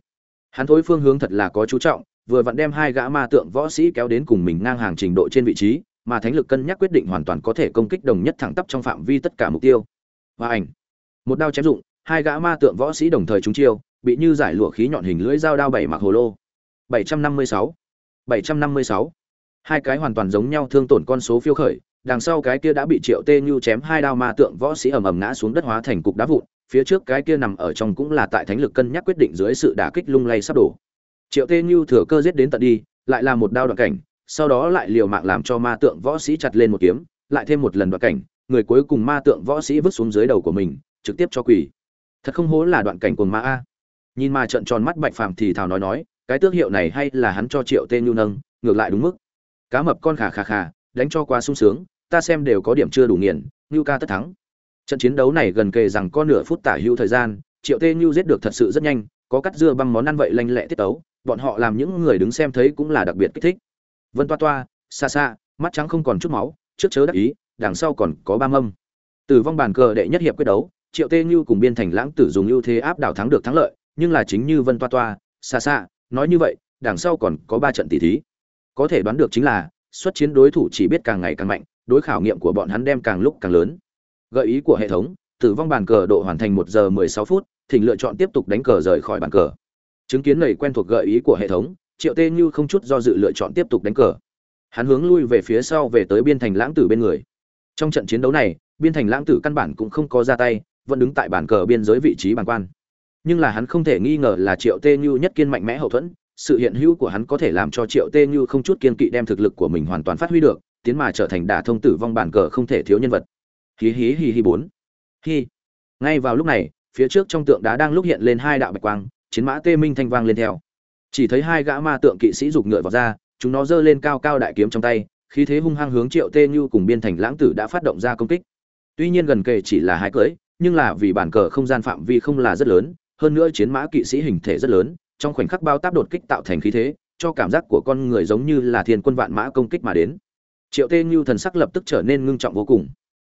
Hắn thối phương hướng thật là có chú trọng, vừa vặn đem hai gã ma tượng võ sĩ kéo đến cùng mình ngang hàng trình độ trên vị trí, mà thánh lực cân nhắc quyết định hoàn toàn có thể công kích đồng nhất thẳng tắp trong phạm vi tất cả mục tiêu. Và ảnh. Một đao chém dụng, hai gã ma tượng võ sĩ đồng thời trúng chiêu, bị như giải lụa khí nhọn hình lưỡi dao đao bảy mặc hồ lô. 756 756 hai cái hoàn toàn giống nhau thương tổn con số phiêu khởi, đằng sau cái kia đã bị triệu tê như chém hai đao ma tượng võ sĩ ầm ầm ngã xuống đất hóa thành cục đá vụn phía trước cái kia nằm ở trong cũng là tại thánh lực cân nhắc quyết định dưới sự đả kích lung lay sắp đổ. Triệu tê như thừa cơ giết đến tận đi, lại là một đao đoạn cảnh, sau đó lại liều mạng làm cho ma tượng võ sĩ chặt lên một kiếm, lại thêm một lần đoạn cảnh, người cuối cùng ma tượng võ sĩ vứt xuống dưới đầu của mình, trực tiếp cho quỳ. Thật không hố là đoạn cảnh của ma a. Nhìn ma trợn tròn mắt bạch phàm thì thào nói nói, cái tước hiệu này hay là hắn cho triệu tê nhu nâng, ngược lại đúng mức. Cá mập con khà khà khà, đánh cho quá sung sướng, ta xem đều có điểm chưa đủ nghiền ngưu ca tất thắng trận chiến đấu này gần kề rằng có nửa phút tả hữu thời gian, triệu tê nhu giết được thật sự rất nhanh, có cắt dưa băng món ăn vậy lanh lẹ tiết tấu, bọn họ làm những người đứng xem thấy cũng là đặc biệt kích thích. Vân toa toa, xa xa, mắt trắng không còn chút máu, trước chớ đắc ý, đằng sau còn có ba mâm. Từ vong bàn cờ đệ nhất hiệp quyết đấu, triệu tê như cùng biên thành lãng tử dùng ưu thế áp đảo thắng được thắng lợi, nhưng là chính như vân toa toa, xa xa, nói như vậy, đằng sau còn có ba trận tỷ thí. Có thể đoán được chính là, xuất chiến đối thủ chỉ biết càng ngày càng mạnh, đối khảo nghiệm của bọn hắn đem càng lúc càng lớn gợi ý của hệ thống, tử vong bàn cờ độ hoàn thành một giờ mười sáu phút, thỉnh lựa chọn tiếp tục đánh cờ rời khỏi bàn cờ. Chứng kiến lầy quen thuộc gợi ý của hệ thống, triệu tê như không chút do dự lựa chọn tiếp tục đánh cờ. Hắn hướng lui về phía sau về tới biên thành lãng tử bên người. Trong trận chiến đấu này, biên thành lãng tử căn bản cũng không có ra tay, vẫn đứng tại bàn cờ biên giới vị trí bàn quan. Nhưng là hắn không thể nghi ngờ là triệu tê như nhất kiên mạnh mẽ hậu thuẫn, sự hiện hữu của hắn có thể làm cho triệu tê như không chút kiên kỵ đem thực lực của mình hoàn toàn phát huy được, tiến mà trở thành đả thông tử vong bàn cờ không thể thiếu nhân vật hí hí hí hí bốn. Hí. Ngay vào lúc này, phía trước trong tượng đá đang lúc hiện lên hai đạo bạch quang, chiến mã tê minh thanh vang lên theo. Chỉ thấy hai gã ma tượng kỵ sĩ giục ngựa vào ra, chúng nó giơ lên cao cao đại kiếm trong tay, khí thế hung hăng hướng triệu tê như cùng biên thành lãng tử đã phát động ra công kích. Tuy nhiên gần kề chỉ là hai cưỡi, nhưng là vì bản cờ không gian phạm vi không là rất lớn, hơn nữa chiến mã kỵ sĩ hình thể rất lớn, trong khoảnh khắc bao táp đột kích tạo thành khí thế, cho cảm giác của con người giống như là thiên quân vạn mã công kích mà đến. Triệu tê như thần sắc lập tức trở nên ngưng trọng vô cùng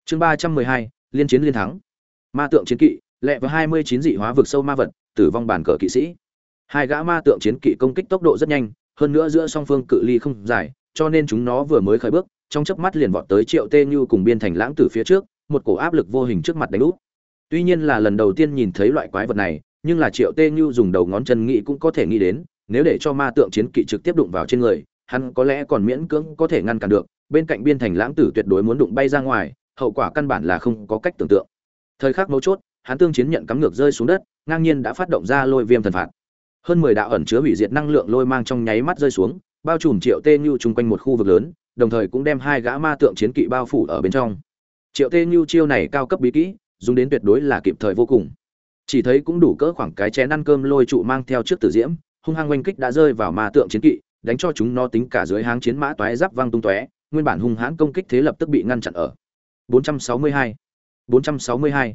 chương ba trăm mười hai, liên chiến liên thắng. Ma tượng chiến kỵ, lẹ với hai mươi chín dị hóa vực sâu ma vật, tử vong bản cờ kỵ sĩ. Hai gã ma tượng chiến kỵ công kích tốc độ rất nhanh, hơn nữa giữa song phương cự ly không dài, cho nên chúng nó vừa mới khởi bước, trong chớp mắt liền vọt tới triệu tê như cùng biên thành lãng từ phía trước, một cổ áp lực vô hình trước mặt đánh úp. Tuy nhiên là lần đầu tiên nhìn thấy loại quái vật này, nhưng là triệu tê như dùng đầu ngón chân nghĩ cũng có thể nghĩ đến, nếu để cho ma tượng chiến kỵ trực tiếp đụng vào trên người, hắn có lẽ còn miễn cưỡng có thể ngăn cản được, bên cạnh biên thành lãng tử tuyệt đối muốn đụng bay ra ngoài hậu quả căn bản là không có cách tưởng tượng. Thời khắc mấu chốt, hắn tương chiến nhận cắm ngược rơi xuống đất, ngang nhiên đã phát động ra lôi viêm thần phạt. Hơn mười đạo ẩn chứa hủy diệt năng lượng lôi mang trong nháy mắt rơi xuống, bao trùm triệu tê như chung quanh một khu vực lớn, đồng thời cũng đem hai gã ma tượng chiến kỵ bao phủ ở bên trong. Triệu tê như chiêu này cao cấp bí kỹ, dùng đến tuyệt đối là kịp thời vô cùng. Chỉ thấy cũng đủ cỡ khoảng cái chén ăn cơm lôi trụ mang theo trước tử diễm, hung hăng oanh kích đã rơi vào ma tượng chiến kỵ, đánh cho chúng nó tính cả dưới háng chiến mã toé giáp văng tung tóe, nguyên bản hung hãn công kích thế lập tức bị ngăn chặn ở. 462 462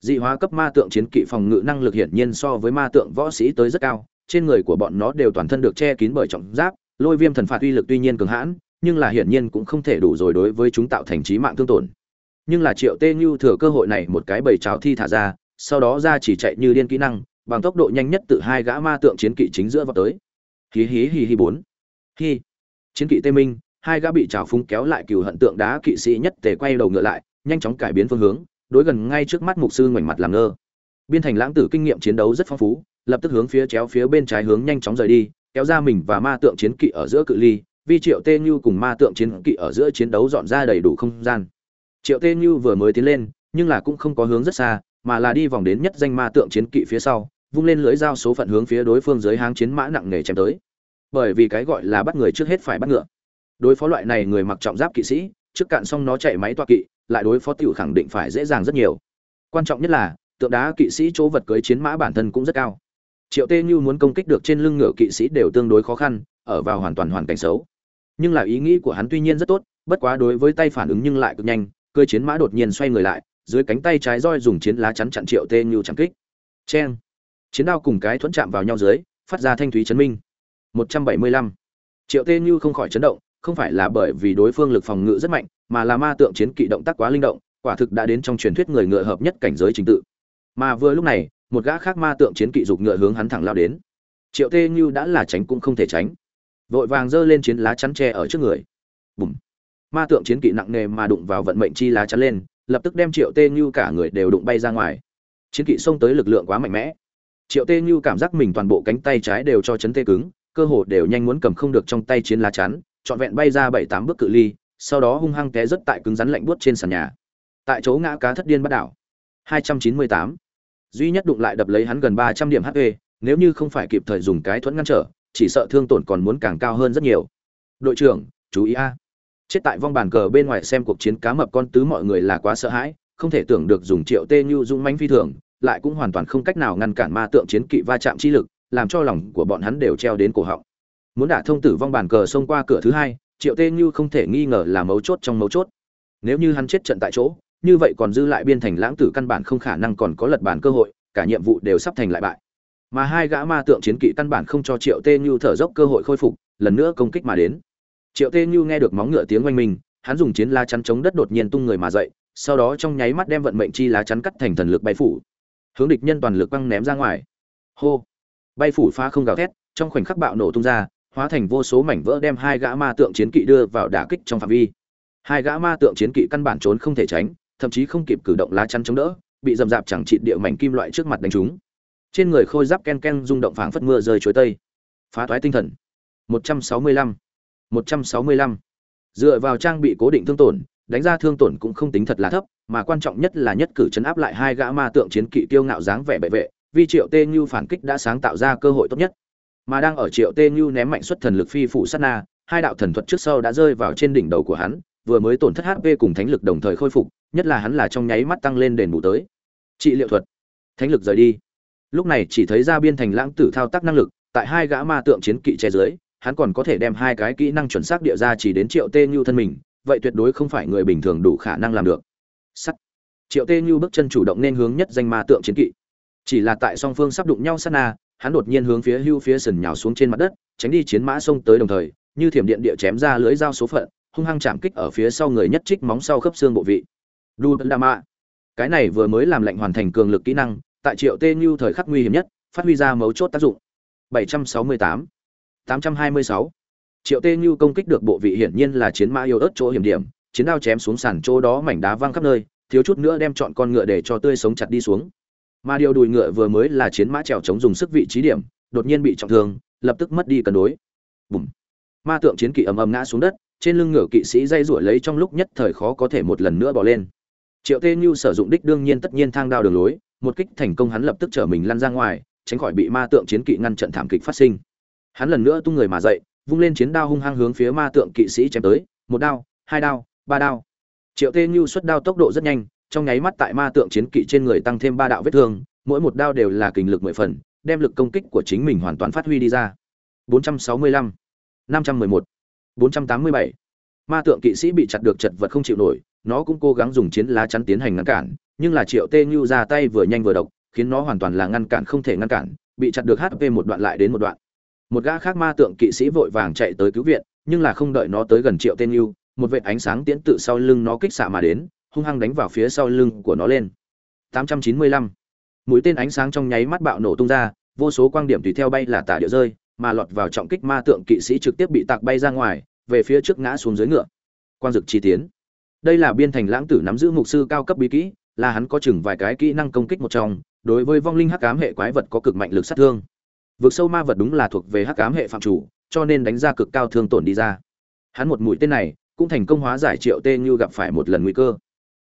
dị hóa cấp ma tượng chiến kỵ phòng ngự năng lực hiển nhiên so với ma tượng võ sĩ tới rất cao. Trên người của bọn nó đều toàn thân được che kín bởi trọng giáp, lôi viêm thần phạt uy lực tuy nhiên cường hãn, nhưng là hiển nhiên cũng không thể đủ rồi đối với chúng tạo thành trí mạng thương tổn. Nhưng là triệu tê Nhu thừa cơ hội này một cái bầy trào thi thả ra, sau đó ra chỉ chạy như điên kỹ năng, bằng tốc độ nhanh nhất từ hai gã ma tượng chiến kỵ chính giữa vào tới. Hí hí hí hí bốn. Hí chiến kỵ tê minh hai gã bị trào phúng kéo lại cừu hận tượng đá kỵ sĩ nhất tề quay đầu ngựa lại, nhanh chóng cải biến phương hướng, đối gần ngay trước mắt mục sư ngoảnh mặt làm ngơ. Biên thành lãng tử kinh nghiệm chiến đấu rất phong phú, lập tức hướng phía chéo phía bên trái hướng nhanh chóng rời đi, kéo ra mình và ma tượng chiến kỵ ở giữa cự ly vi triệu tê như cùng ma tượng chiến kỵ ở giữa chiến đấu dọn ra đầy đủ không gian. Triệu tê như vừa mới tiến lên, nhưng là cũng không có hướng rất xa, mà là đi vòng đến nhất danh ma tượng chiến kỵ phía sau, vung lên lưới dao số phận hướng phía đối phương dưới háng chiến mã nặng nề chém tới. Bởi vì cái gọi là bắt người trước hết phải bắt ngựa đối phó loại này người mặc trọng giáp kỵ sĩ, trước cạn xong nó chạy máy toa kỵ, lại đối phó tiểu khẳng định phải dễ dàng rất nhiều. Quan trọng nhất là, tượng đá kỵ sĩ chỗ vật cưới chiến mã bản thân cũng rất cao. Triệu tê như muốn công kích được trên lưng ngựa kỵ sĩ đều tương đối khó khăn, ở vào hoàn toàn hoàn cảnh xấu. Nhưng là ý nghĩ của hắn tuy nhiên rất tốt, bất quá đối với tay phản ứng nhưng lại cực nhanh, cưới chiến mã đột nhiên xoay người lại, dưới cánh tay trái roi dùng chiến lá chắn chặn triệu tê như chẳng kích. Cheng! Chiến đao cùng cái thuẫn chạm vào nhau dưới, phát ra thanh thúy chấn minh. 175. triệu tê như không khỏi chấn động không phải là bởi vì đối phương lực phòng ngự rất mạnh, mà là ma tượng chiến kỵ động tác quá linh động, quả thực đã đến trong truyền thuyết người ngựa hợp nhất cảnh giới trình tự. Mà vừa lúc này, một gã khác ma tượng chiến kỵ dục ngựa hướng hắn thẳng lao đến. Triệu tê như đã là tránh cũng không thể tránh. Vội vàng giơ lên chiến lá chắn tre ở trước người. Bùm. Ma tượng chiến kỵ nặng nề mà đụng vào vận mệnh chi lá chắn lên, lập tức đem triệu tê như cả người đều đụng bay ra ngoài. Chiến kỵ xông tới lực lượng quá mạnh mẽ. Triệu tê như cảm giác mình toàn bộ cánh tay trái đều cho chấn tê cứng, cơ hồ đều nhanh muốn cầm không được trong tay chiến lá chắn trọn vẹn bay ra bảy tám bước cự ly, sau đó hung hăng té rất tại cứng rắn lạnh buốt trên sàn nhà. Tại chỗ ngã cá thất điên bắt đảo. 298. duy nhất đụng lại đập lấy hắn gần 300 điểm hp nếu như không phải kịp thời dùng cái thuẫn ngăn trở, chỉ sợ thương tổn còn muốn càng cao hơn rất nhiều. Đội trưởng, chú ý a. Chết tại vong bàn cờ bên ngoài xem cuộc chiến cá mập con tứ mọi người là quá sợ hãi, không thể tưởng được dùng triệu tê như dung mánh phi thường, lại cũng hoàn toàn không cách nào ngăn cản ma tượng chiến kỵ va chạm chi lực, làm cho lòng của bọn hắn đều treo đến cổ họng muốn đả thông tử vong bàn cờ xông qua cửa thứ hai, triệu tê như không thể nghi ngờ là mấu chốt trong mấu chốt. Nếu như hắn chết trận tại chỗ, như vậy còn dư lại biên thành lãng tử căn bản không khả năng còn có lật bản cơ hội, cả nhiệm vụ đều sắp thành lại bại. Mà hai gã ma tượng chiến kỵ căn bản không cho triệu tê như thở dốc cơ hội khôi phục, lần nữa công kích mà đến. Triệu tê như nghe được móng ngựa tiếng oanh mình hắn dùng chiến lá chắn chống đất đột nhiên tung người mà dậy, sau đó trong nháy mắt đem vận mệnh chi lá chắn cắt thành thần lực bay phủ. Hướng địch nhân toàn lực băng ném ra ngoài. Hô! Bay phủ phá không gào thét, trong khoảnh khắc bạo nổ tung ra hóa thành vô số mảnh vỡ đem hai gã ma tượng chiến kỵ đưa vào đả kích trong phạm vi. Hai gã ma tượng chiến kỵ căn bản trốn không thể tránh, thậm chí không kịp cử động lá chắn chống đỡ, bị dầm dạp chẳng trị địa mảnh kim loại trước mặt đánh trúng. Trên người khôi giáp ken ken rung động phảng phất mưa rơi chuối tây. Phá thoái tinh thần. 165 165 dựa vào trang bị cố định thương tổn, đánh ra thương tổn cũng không tính thật là thấp, mà quan trọng nhất là nhất cử chấn áp lại hai gã ma tượng chiến kỵ tiêu ngạo dáng vẻ bệ vệ vì triệu tê như phản kích đã sáng tạo ra cơ hội tốt nhất mà đang ở triệu tê như ném mạnh xuất thần lực phi phủ sát na, hai đạo thần thuật trước sau đã rơi vào trên đỉnh đầu của hắn, vừa mới tổn thất hp cùng thánh lực đồng thời khôi phục, nhất là hắn là trong nháy mắt tăng lên đền bù tới. Trị liệu thuật. Thánh lực rời đi. Lúc này chỉ thấy ra biên thành lãng tử thao tác năng lực, tại hai gã ma tượng chiến kỵ che dưới, hắn còn có thể đem hai cái kỹ năng chuẩn xác địa ra chỉ đến triệu tê như thân mình, vậy tuyệt đối không phải người bình thường đủ khả năng làm được. Sắt. Triệu tê như bước chân chủ động nên hướng nhất danh ma tượng chiến kỵ. Chỉ là tại song phương sắp đụng nhau sát na hắn đột nhiên hướng phía hưu phía sần nhào xuống trên mặt đất, tránh đi chiến mã xông tới đồng thời, như thiểm điện địa chém ra lưới dao số phận, hung hăng chạm kích ở phía sau người nhất trích móng sau khớp xương bộ vị. Đu đa mạ cái này vừa mới làm lệnh hoàn thành cường lực kỹ năng, tại triệu tê như thời khắc nguy hiểm nhất, phát huy ra mấu chốt tác dụng. 768 826 triệu tê như công kích được bộ vị hiển nhiên là chiến mã yêu ớt chỗ hiểm điểm, chiến đao chém xuống sàn chỗ đó mảnh đá văng khắp nơi, thiếu chút nữa đem chọn con ngựa để cho tươi sống chặt đi xuống mà điều đùi ngựa vừa mới là chiến mã trèo chống dùng sức vị trí điểm, đột nhiên bị trọng thương, lập tức mất đi cân đối. Bùm. Ma tượng chiến kỵ ầm ầm ngã xuống đất, trên lưng ngựa kỵ sĩ dây ruổi lấy trong lúc nhất thời khó có thể một lần nữa bỏ lên. Triệu tê như sử dụng đích đương nhiên tất nhiên thang đao đường lối, một kích thành công hắn lập tức trở mình lăn ra ngoài, tránh khỏi bị ma tượng chiến kỵ ngăn trận thảm kịch phát sinh. Hắn lần nữa tung người mà dậy, vung lên chiến đao hung hăng hướng phía ma tượng kỵ sĩ chém tới, một đao, hai đao, ba đao. Triệu tê như xuất đao tốc độ rất nhanh trong nháy mắt tại ma tượng chiến kỵ trên người tăng thêm ba đạo vết thương mỗi một đao đều là kình lực mười phần đem lực công kích của chính mình hoàn toàn phát huy đi ra 465, 511, 487. ma tượng kỵ sĩ bị chặt được chật vật không chịu nổi nó cũng cố gắng dùng chiến lá chắn tiến hành ngăn cản nhưng là triệu tê Nhu ra tay vừa nhanh vừa độc khiến nó hoàn toàn là ngăn cản không thể ngăn cản bị chặt được hp một đoạn lại đến một đoạn một gã khác ma tượng kỵ sĩ vội vàng chạy tới cứu viện nhưng là không đợi nó tới gần triệu tên yêu một vệt ánh sáng tiễn tự sau lưng nó kích xạ mà đến hung hăng đánh vào phía sau lưng của nó lên. 895. mũi tên ánh sáng trong nháy mắt bạo nổ tung ra, vô số quang điểm tùy theo bay là tả địa rơi, mà lọt vào trọng kích ma tượng kỵ sĩ trực tiếp bị tạc bay ra ngoài, về phía trước ngã xuống dưới ngựa. Quang dực chi tiến. Đây là biên thành lãng tử nắm giữ mục sư cao cấp bí kỹ, là hắn có chừng vài cái kỹ năng công kích một trong, đối với vong linh hắc ám hệ quái vật có cực mạnh lực sát thương. Vực sâu ma vật đúng là thuộc về hắc ám hệ phạm chủ, cho nên đánh ra cực cao thương tổn đi ra. Hắn một mũi tên này cũng thành công hóa giải triệu tê như gặp phải một lần nguy cơ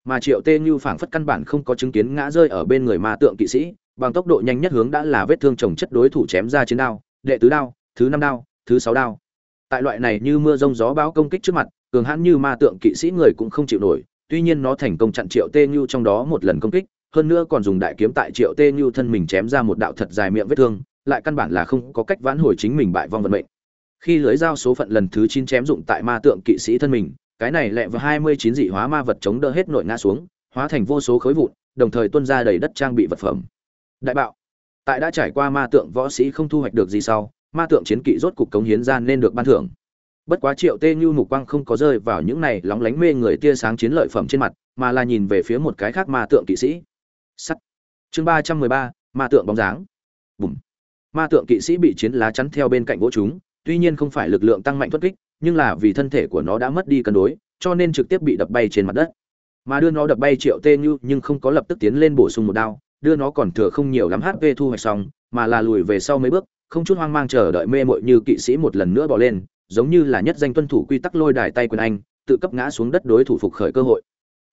mà triệu tê như phảng phất căn bản không có chứng kiến ngã rơi ở bên người ma tượng kỵ sĩ, bằng tốc độ nhanh nhất hướng đã là vết thương trồng chất đối thủ chém ra chiến đao, đệ tứ đao, thứ năm đao, thứ sáu đao. Tại loại này như mưa rông gió bão công kích trước mặt, cường hãn như ma tượng kỵ sĩ người cũng không chịu nổi, tuy nhiên nó thành công chặn triệu tê như trong đó một lần công kích, hơn nữa còn dùng đại kiếm tại triệu tê như thân mình chém ra một đạo thật dài miệng vết thương, lại căn bản là không có cách vãn hồi chính mình bại vong vận mệnh. Khi lưới dao số phận lần thứ chín chém dụng tại ma tượng kỵ sĩ thân mình cái này lẹ vào hai mươi chín dị hóa ma vật chống đỡ hết nội ngã xuống, hóa thành vô số khối vụn, đồng thời tuôn ra đầy đất trang bị vật phẩm. Đại bạo. Tại đã trải qua ma tượng võ sĩ không thu hoạch được gì sau, ma tượng chiến kỵ rốt cục cống hiến ra nên được ban thưởng. Bất quá triệu tê như mục quang không có rơi vào những này lóng lánh mê người tia sáng chiến lợi phẩm trên mặt, mà là nhìn về phía một cái khác ma tượng kỵ sĩ. Sắt. Chương ba trăm mười ba, ma tượng bóng dáng. Bùm. Ma tượng kỵ sĩ bị chiến lá chắn theo bên cạnh gỗ chúng, tuy nhiên không phải lực lượng tăng mạnh thoát kích nhưng là vì thân thể của nó đã mất đi cân đối, cho nên trực tiếp bị đập bay trên mặt đất. Mà đưa nó đập bay triệu tê như nhưng không có lập tức tiến lên bổ sung một đao, đưa nó còn thừa không nhiều lắm hp thu hoạch xong, mà là lùi về sau mấy bước, không chút hoang mang chờ đợi mê muội như kỵ sĩ một lần nữa bỏ lên, giống như là nhất danh tuân thủ quy tắc lôi đài tay quyền anh, tự cấp ngã xuống đất đối thủ phục khởi cơ hội.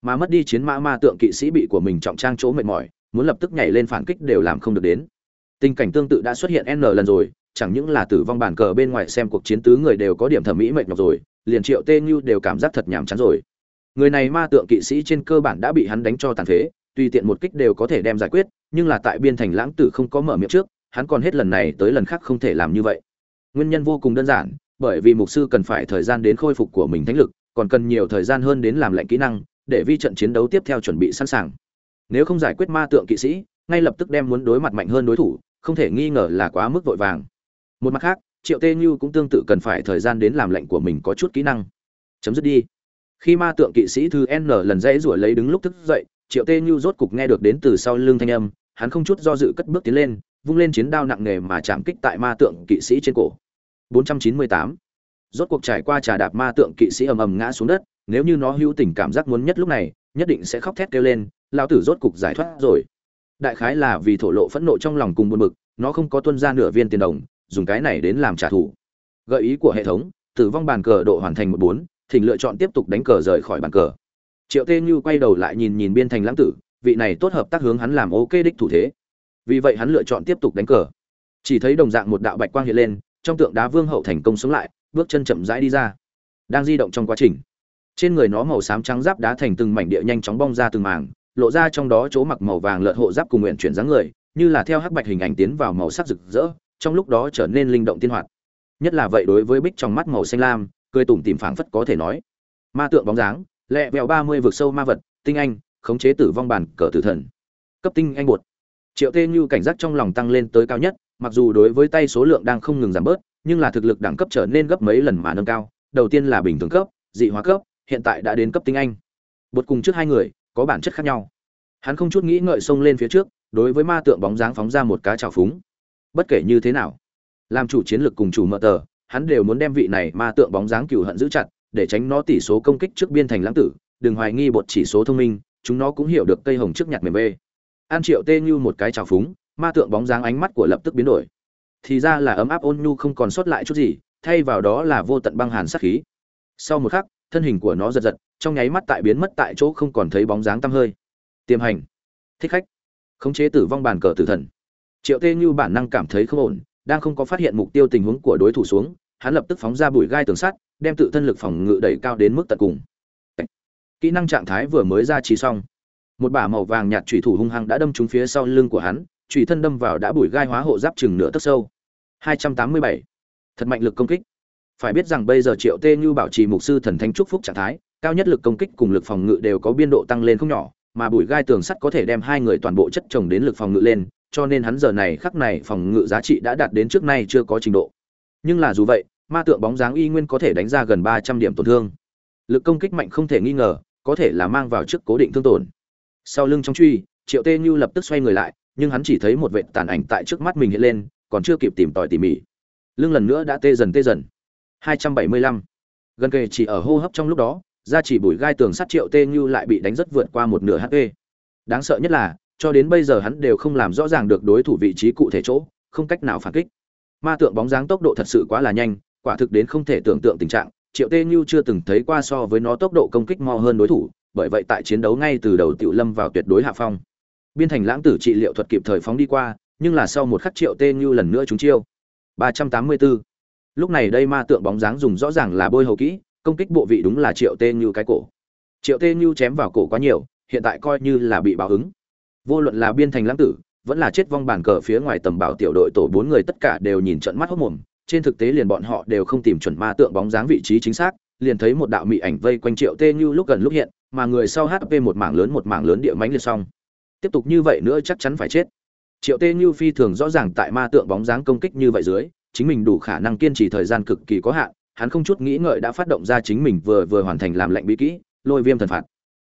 Mà mất đi chiến mã ma tượng kỵ sĩ bị của mình trọng trang chỗ mệt mỏi, muốn lập tức nhảy lên phản kích đều làm không được đến. Tình cảnh tương tự đã xuất hiện n lần rồi chẳng những là tử vong bản cờ bên ngoài xem cuộc chiến tứ người đều có điểm thẩm mỹ mệt nhọc rồi, liền triệu tê như đều cảm giác thật nhàm chán rồi. Người này ma tượng kỵ sĩ trên cơ bản đã bị hắn đánh cho tàn phế, tùy tiện một kích đều có thể đem giải quyết, nhưng là tại biên thành lãng tử không có mở miệng trước, hắn còn hết lần này tới lần khác không thể làm như vậy. Nguyên nhân vô cùng đơn giản, bởi vì mục sư cần phải thời gian đến khôi phục của mình thánh lực, còn cần nhiều thời gian hơn đến làm lệnh kỹ năng, để vi trận chiến đấu tiếp theo chuẩn bị sẵn sàng. Nếu không giải quyết ma tượng kỵ sĩ, ngay lập tức đem muốn đối mặt mạnh hơn đối thủ, không thể nghi ngờ là quá mức vội vàng một mặt khác, triệu tê như cũng tương tự cần phải thời gian đến làm lệnh của mình có chút kỹ năng. Chấm dứt đi. Khi ma tượng kỵ sĩ thư n lần dãy rủa lấy đứng lúc thức dậy, triệu tê như rốt cục nghe được đến từ sau lưng thanh âm, hắn không chút do dự cất bước tiến lên, vung lên chiến đao nặng nề mà chạm kích tại ma tượng kỵ sĩ trên cổ. 498. rốt cuộc trải qua trà đạp ma tượng kỵ sĩ ầm ầm ngã xuống đất, nếu như nó hữu tình cảm giác muốn nhất lúc này, nhất định sẽ khóc thét kêu lên lao tử rốt cục giải thoát rồi. Đại khái là vì thổ lộ phẫn nộ trong lòng cùng buồn bực, nó không có tuân ra nửa viên tiền đồng dùng cái này đến làm trả thù. Gợi ý của hệ thống, tử vong bàn cờ độ hoàn thành một bốn, thỉnh lựa chọn tiếp tục đánh cờ rời khỏi bàn cờ. Triệu tê như quay đầu lại nhìn nhìn biên thành lãng tử, vị này tốt hợp tác hướng hắn làm ok đích thủ thế. Vì vậy hắn lựa chọn tiếp tục đánh cờ. Chỉ thấy đồng dạng một đạo bạch quang hiện lên, trong tượng đá vương hậu thành công sống lại, bước chân chậm rãi đi ra. Đang di động trong quá trình. Trên người nó màu xám trắng giáp đá thành từng mảnh địa nhanh chóng bong ra từng mảng, lộ ra trong đó chỗ mặc màu vàng lợn hộ giáp cùng nguyện chuyển dáng người, như là theo hắc bạch hình ảnh tiến vào màu sắc rực rỡ trong lúc đó trở nên linh động tiên hoạt. Nhất là vậy đối với bích trong mắt màu xanh lam, cười tủm tìm phảng phất có thể nói. Ma tượng bóng dáng, lẹ vẹo ba mươi vực sâu ma vật, tinh anh, khống chế tử vong bản cờ tử thần. Cấp tinh anh bột. Triệu tê như cảnh giác trong lòng tăng lên tới cao nhất, mặc dù đối với tay số lượng đang không ngừng giảm bớt, nhưng là thực lực đẳng cấp trở nên gấp mấy lần mà nâng cao. Đầu tiên là bình thường cấp, dị hóa cấp, hiện tại đã đến cấp tinh anh. Bột cùng trước hai người, có bản chất khác nhau. Hắn không chút nghĩ ngợi xông lên phía trước, đối với ma tượng bóng dáng phóng ra một cá trào phúng bất kể như thế nào. Làm chủ chiến lược cùng chủ mở tờ, hắn đều muốn đem vị này ma tượng bóng dáng cừu hận giữ chặt, để tránh nó tỷ số công kích trước biên thành lãng tử. Đừng hoài nghi bột chỉ số thông minh, chúng nó cũng hiểu được cây hồng trước nhặt mềm bê. An triệu tê như một cái trào phúng, ma tượng bóng dáng ánh mắt của lập tức biến đổi. Thì ra là ấm áp ôn nhu không còn sót lại chút gì, thay vào đó là vô tận băng hàn sát khí. Sau một khắc, thân hình của nó giật giật, trong nháy mắt tại biến mất tại chỗ không còn thấy bóng dáng tăm hơi. Tiềm hành. Thích khách. Khống chế tử vong bàn cờ tử thần triệu tê như bản năng cảm thấy không ổn, đang không có phát hiện mục tiêu tình huống của đối thủ xuống, hắn lập tức phóng ra bụi gai tường sắt, đem tự thân lực phòng ngự đẩy cao đến mức tận cùng. Kỹ năng trạng thái vừa mới ra trí xong, một bả màu vàng nhạt trùy thủ hung hăng đã đâm trúng phía sau lưng của hắn trùy thân đâm vào đã bụi gai hóa hộ giáp chừng nửa tấc sâu. 287. thật mạnh lực công kích. Phải biết rằng bây giờ triệu tê như bảo trì mục sư thần thánh trúc phúc trạng thái, cao nhất lực công kích cùng lực phòng ngự đều có biên độ tăng lên không nhỏ, mà bụi gai tường sắt có thể đem hai người toàn bộ chất chồng đến lực phòng ngự lên cho nên hắn giờ này khắc này phòng ngự giá trị đã đạt đến trước nay chưa có trình độ. Nhưng là dù vậy, ma tượng bóng dáng y nguyên có thể đánh ra gần ba trăm điểm tổn thương. Lực công kích mạnh không thể nghi ngờ, có thể là mang vào trước cố định thương tổn. Sau lưng trong truy, triệu tê như lập tức xoay người lại, nhưng hắn chỉ thấy một vệt tàn ảnh tại trước mắt mình hiện lên, còn chưa kịp tìm tòi tỉ mỉ. Lưng lần nữa đã tê dần tê dần. 275. gần kề chỉ ở hô hấp trong lúc đó ra chỉ bùi gai tường sắt triệu tê như lại bị đánh rất vượt qua một nửa hp đáng sợ nhất là cho đến bây giờ hắn đều không làm rõ ràng được đối thủ vị trí cụ thể chỗ, không cách nào phản kích. Ma tượng bóng dáng tốc độ thật sự quá là nhanh, quả thực đến không thể tưởng tượng tình trạng, triệu tê như chưa từng thấy qua so với nó tốc độ công kích mo hơn đối thủ, bởi vậy tại chiến đấu ngay từ đầu tiểu lâm vào tuyệt đối hạ phong. Biên thành lãng tử trị liệu thuật kịp thời phóng đi qua, nhưng là sau một khắc triệu tê như lần nữa chúng chiêu. 384. lúc này đây ma tượng bóng dáng dùng rõ ràng là bôi hầu kỹ, công kích bộ vị đúng là triệu tê như cái cổ. Triệu tê như chém vào cổ quá nhiều, hiện tại coi như là bị báo ứng vô luận là biên thành lãng tử, vẫn là chết vong bàn cờ phía ngoài tầm bảo tiểu đội tổ bốn người tất cả đều nhìn trận mắt hốc mồm. Trên thực tế liền bọn họ đều không tìm chuẩn ma tượng bóng dáng vị trí chính xác, liền thấy một đạo mị ảnh vây quanh triệu tê như lúc gần lúc hiện, mà người sau hp một mảng lớn một mảng lớn địa mánh liệt xong. Tiếp tục như vậy nữa chắc chắn phải chết. Triệu tê như phi thường rõ ràng tại ma tượng bóng dáng công kích như vậy dưới, chính mình đủ khả năng kiên trì thời gian cực kỳ có hạn, hắn không chút nghĩ ngợi đã phát động ra chính mình vừa vừa hoàn thành làm lệnh bí kỹ, lôi viêm thần phạt.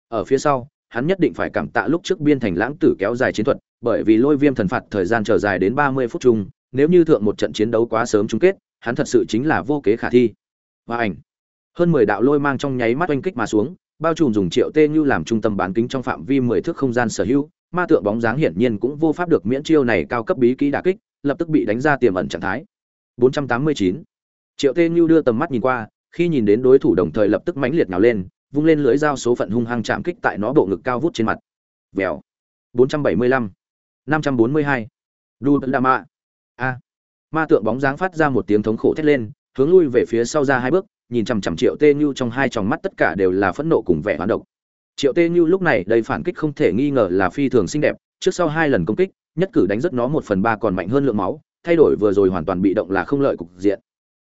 Ở phía sau hắn nhất định phải cảm tạ lúc trước biên thành lãng tử kéo dài chiến thuật, bởi vì lôi viêm thần phạt thời gian chờ dài đến ba mươi phút chung, nếu như thượng một trận chiến đấu quá sớm chung kết, hắn thật sự chính là vô kế khả thi. Và ảnh. Hơn mười đạo lôi mang trong nháy mắt oanh kích mà xuống, bao trùm dùng triệu tê như làm trung tâm bán kính trong phạm vi mười thước không gian sở hữu, ma tượng bóng dáng hiển nhiên cũng vô pháp được miễn chiêu này cao cấp bí kỹ đả kích, lập tức bị đánh ra tiềm ẩn trạng thái. 489. triệu tê như đưa tầm mắt nhìn qua, khi nhìn đến đối thủ đồng thời lập tức mãnh liệt nào lên vung lên lưỡi dao số phận hung hăng chạm kích tại nó bộ ngực cao vút trên mặt. Vèo. 475. 542. đu đà mạ a. Ma tượng bóng dáng phát ra một tiếng thống khổ thét lên, hướng lui về phía sau ra hai bước, nhìn chằm chằm triệu tê Nhu trong hai tròng mắt tất cả đều là phẫn nộ cùng vẻ hoán độc. Triệu tê Nhu lúc này đầy phản kích không thể nghi ngờ là phi thường xinh đẹp, trước sau hai lần công kích, nhất cử đánh rất nó một phần ba còn mạnh hơn lượng máu, thay đổi vừa rồi hoàn toàn bị động là không lợi cục diện.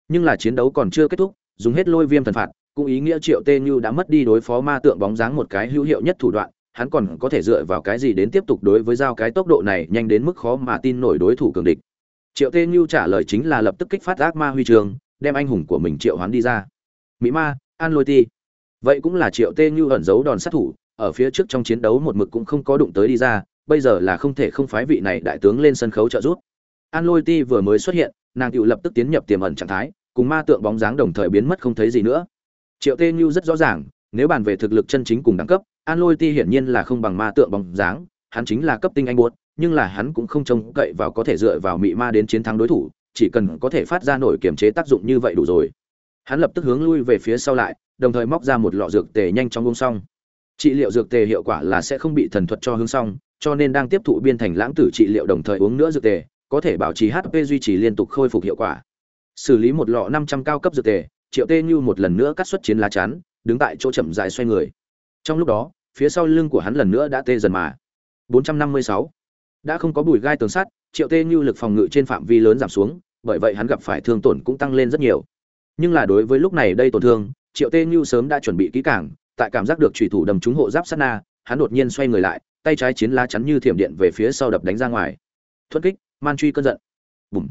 Nhưng là chiến đấu còn chưa kết thúc dùng hết lôi viêm thần phạt, cũng ý nghĩa triệu tê như đã mất đi đối phó ma tượng bóng dáng một cái hữu hiệu nhất thủ đoạn, hắn còn có thể dựa vào cái gì đến tiếp tục đối với giao cái tốc độ này nhanh đến mức khó mà tin nổi đối thủ cường địch. Triệu tê như trả lời chính là lập tức kích phát ác ma huy trường đem anh hùng của mình triệu hắn đi ra. Mỹ ma, an lôi ti. Vậy cũng là triệu tê như ẩn giấu đòn sát thủ, ở phía trước trong chiến đấu một mực cũng không có đụng tới đi ra, bây giờ là không thể không phái vị này đại tướng lên sân khấu trợ giúp. An lôi ti vừa mới xuất hiện, nàng tự lập tức tiến nhập tiềm ẩn trạng thái cùng ma tượng bóng dáng đồng thời biến mất không thấy gì nữa. Triệu tê như rất rõ ràng, nếu bàn về thực lực chân chính cùng đẳng cấp, an lôi ti hiển nhiên là không bằng ma tượng bóng dáng, hắn chính là cấp tinh anh buốt, nhưng là hắn cũng không trông cậy vào có thể dựa vào mị ma đến chiến thắng đối thủ, chỉ cần có thể phát ra nổi kiểm chế tác dụng như vậy đủ rồi. Hắn lập tức hướng lui về phía sau lại, đồng thời móc ra một lọ dược tề nhanh chóng uống xong. Trị liệu dược tề hiệu quả là sẽ không bị thần thuật cho hướng xong, cho nên đang tiếp thụ biên thành lãng tử trị liệu đồng thời uống nữa dược tề, có thể bảo trì hp duy trì liên tục khôi phục hiệu quả xử lý một lọ năm trăm cao cấp dược tề, triệu tê như một lần nữa cắt xuất chiến lá chắn, đứng tại chỗ chậm dài xoay người. Trong lúc đó, phía sau lưng của hắn lần nữa đã tê dần mà. 456. đã không có bùi gai tường sắt, triệu tê như lực phòng ngự trên phạm vi lớn giảm xuống, bởi vậy hắn gặp phải thương tổn cũng tăng lên rất nhiều. Nhưng là đối với lúc này đây tổn thương, triệu tê như sớm đã chuẩn bị kỹ càng, tại cảm giác được trùy thủ đầm trúng hộ giáp sát na, hắn đột nhiên xoay người lại, tay trái chiến lá chắn như thiểm điện về phía sau đập đánh ra ngoài. Thuất kích, man truy cơn giận. Bùm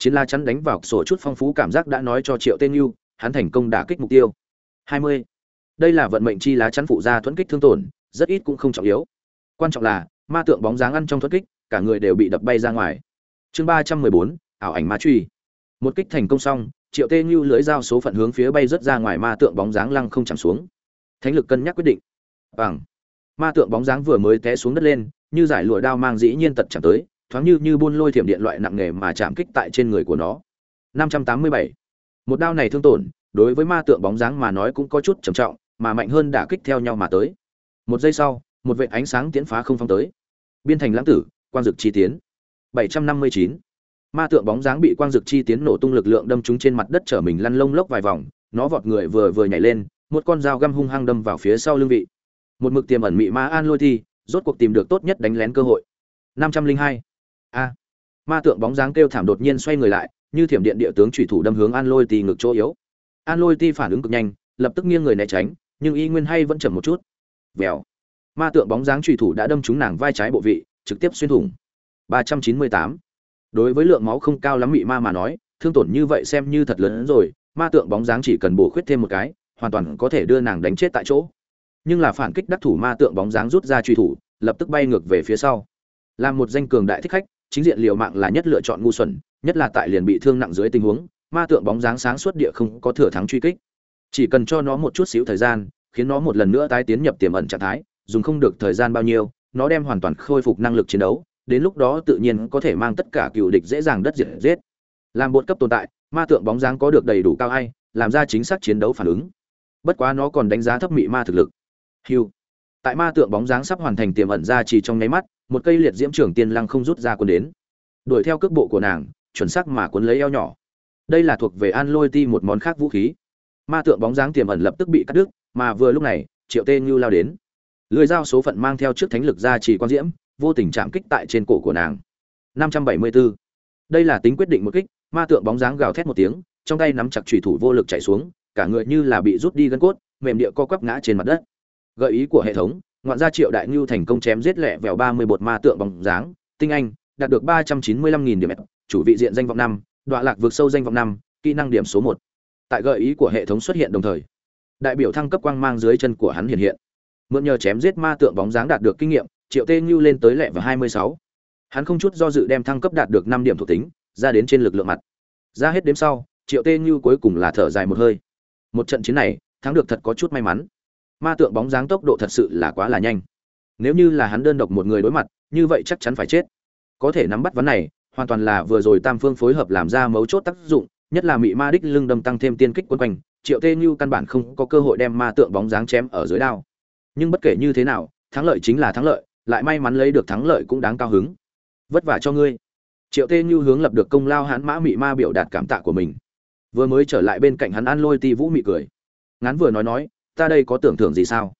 chiến la chắn đánh vào sổ chút phong phú cảm giác đã nói cho triệu tên như hắn thành công đả kích mục tiêu. 20. đây là vận mệnh chi lá chắn phụ ra thuẫn kích thương tổn, rất ít cũng không trọng yếu. Quan trọng là, ma tượng bóng dáng ăn trong thuẫn kích, cả người đều bị đập bay ra ngoài. Chương ba trăm mười bốn, ảo ảnh ma truy. Một kích thành công xong, triệu tên như lưỡi dao số phận hướng phía bay rất ra ngoài ma tượng bóng dáng lăng không chẳng xuống. Thánh lực cân nhắc quyết định. Bằng. Ma tượng bóng dáng vừa mới té xuống đất lên, như giải lụa đao mang dĩ nhiên tật chẳng tới thoáng như như buôn lôi thiểm điện loại nặng nghề mà chạm kích tại trên người của nó 587. một đao này thương tổn, đối với ma tượng bóng dáng mà nói cũng có chút trầm trọng, mà mạnh hơn đả kích theo nhau mà tới một giây sau, một vệt ánh sáng tiến phá không phong tới biên thành lãng tử, quang dực chi tiến 759. ma tượng bóng dáng bị quang dực chi tiến nổ tung lực lượng đâm trúng trên mặt đất trở mình lăn lông lốc vài vòng, nó vọt người vừa vừa nhảy lên, một con dao găm hung hăng đâm vào phía sau lưng vị một mực tiềm ẩn mị ma an lôi thi, rốt cuộc tìm được tốt nhất đánh lén cơ hội 502 a. Ma tượng bóng dáng kêu thảm đột nhiên xoay người lại, như thiểm điện địa tướng chủy thủ đâm hướng an lôi ti ngực chỗ yếu. An lôi ti phản ứng cực nhanh, lập tức nghiêng người né tránh, nhưng y nguyên hay vẫn chậm một chút. Vèo. Ma tượng bóng dáng chủy thủ đã đâm trúng nàng vai trái bộ vị, trực tiếp xuyên thủng. 398. đối với lượng máu không cao lắm mị ma mà nói, thương tổn như vậy xem như thật lớn rồi, ma tượng bóng dáng chỉ cần bổ khuyết thêm một cái, hoàn toàn có thể đưa nàng đánh chết tại chỗ. Nhưng là phản kích đắc thủ ma tượng bóng dáng rút ra truy thủ, lập tức bay ngược về phía sau. Làm một danh cường đại thích khách chính diện liều mạng là nhất lựa chọn ngu xuẩn, nhất là tại liền bị thương nặng dưới tình huống, ma tượng bóng dáng sáng suốt địa không có thừa thắng truy kích. Chỉ cần cho nó một chút xíu thời gian, khiến nó một lần nữa tái tiến nhập tiềm ẩn trạng thái, dùng không được thời gian bao nhiêu, nó đem hoàn toàn khôi phục năng lực chiến đấu, đến lúc đó tự nhiên có thể mang tất cả cựu địch dễ dàng đất diệt giết. Làm bột cấp tồn tại, ma tượng bóng dáng có được đầy đủ cao hay làm ra chính xác chiến đấu phản ứng. Bất quá nó còn đánh giá thấp mị ma thực lực. Hiu tại ma tượng bóng dáng sắp hoàn thành tiềm ẩn ra chỉ trong nháy mắt một cây liệt diễm trưởng tiên lăng không rút ra quân đến. Đuổi theo cước bộ của nàng, chuẩn xác mà cuốn lấy eo nhỏ. Đây là thuộc về an lôi ti một món khác vũ khí. Ma tượng bóng dáng tiềm ẩn lập tức bị cắt đứt, mà vừa lúc này, triệu tê như lao đến. Lưỡi dao số phận mang theo trước thánh lực ra chỉ quan diễm, vô tình chạm kích tại trên cổ của nàng. 574. đây là tính quyết định một kích, ma tượng bóng dáng gào thét một tiếng, trong tay nắm chặt trùy thủ vô lực chạy xuống, cả người như là bị rút đi gân cốt, mềm địa co quắp ngã trên mặt đất. Gợi ý của hệ thống ngoạn gia triệu đại ngưu thành công chém giết lẹ vẹo ba mươi bột ma tượng bóng dáng, tinh anh, đạt được ba trăm chín mươi lăm nghìn điểm chủ vị diện danh vọng năm đoạn lạc vượt sâu danh vọng năm, kỹ năng điểm số một. Tại gợi ý của hệ thống xuất hiện đồng thời, đại biểu thăng cấp quang mang dưới chân của hắn hiện hiện. Mượn nhờ chém giết ma tượng bóng dáng đạt được kinh nghiệm, triệu tê ngưu lên tới lẹ và hai mươi sáu. Hắn không chút do dự đem thăng cấp đạt được năm điểm thuộc tính, ra đến trên lực lượng mặt. Ra hết đếm sau, triệu tê ngưu cuối cùng là thở dài một hơi. Một trận chiến này, thắng được thật có chút may mắn ma tượng bóng dáng tốc độ thật sự là quá là nhanh. Nếu như là hắn đơn độc một người đối mặt, như vậy chắc chắn phải chết. Có thể nắm bắt vấn này, hoàn toàn là vừa rồi tam phương phối hợp làm ra mấu chốt tác dụng, nhất là mị ma đích lưng đâm tăng thêm tiên kích quân quanh, triệu tê như căn bản không có cơ hội đem ma tượng bóng dáng chém ở dưới đao. Nhưng bất kể như thế nào, thắng lợi chính là thắng lợi, lại may mắn lấy được thắng lợi cũng đáng cao hứng. Vất vả cho ngươi. Triệu tê như hướng lập được công lao hãn mã mị ma biểu đạt cảm tạ của mình. Vừa mới trở lại bên cạnh hắn an lôi ti vũ mị cười. Ngắn vừa nói nói ta đây có tưởng thưởng gì sao?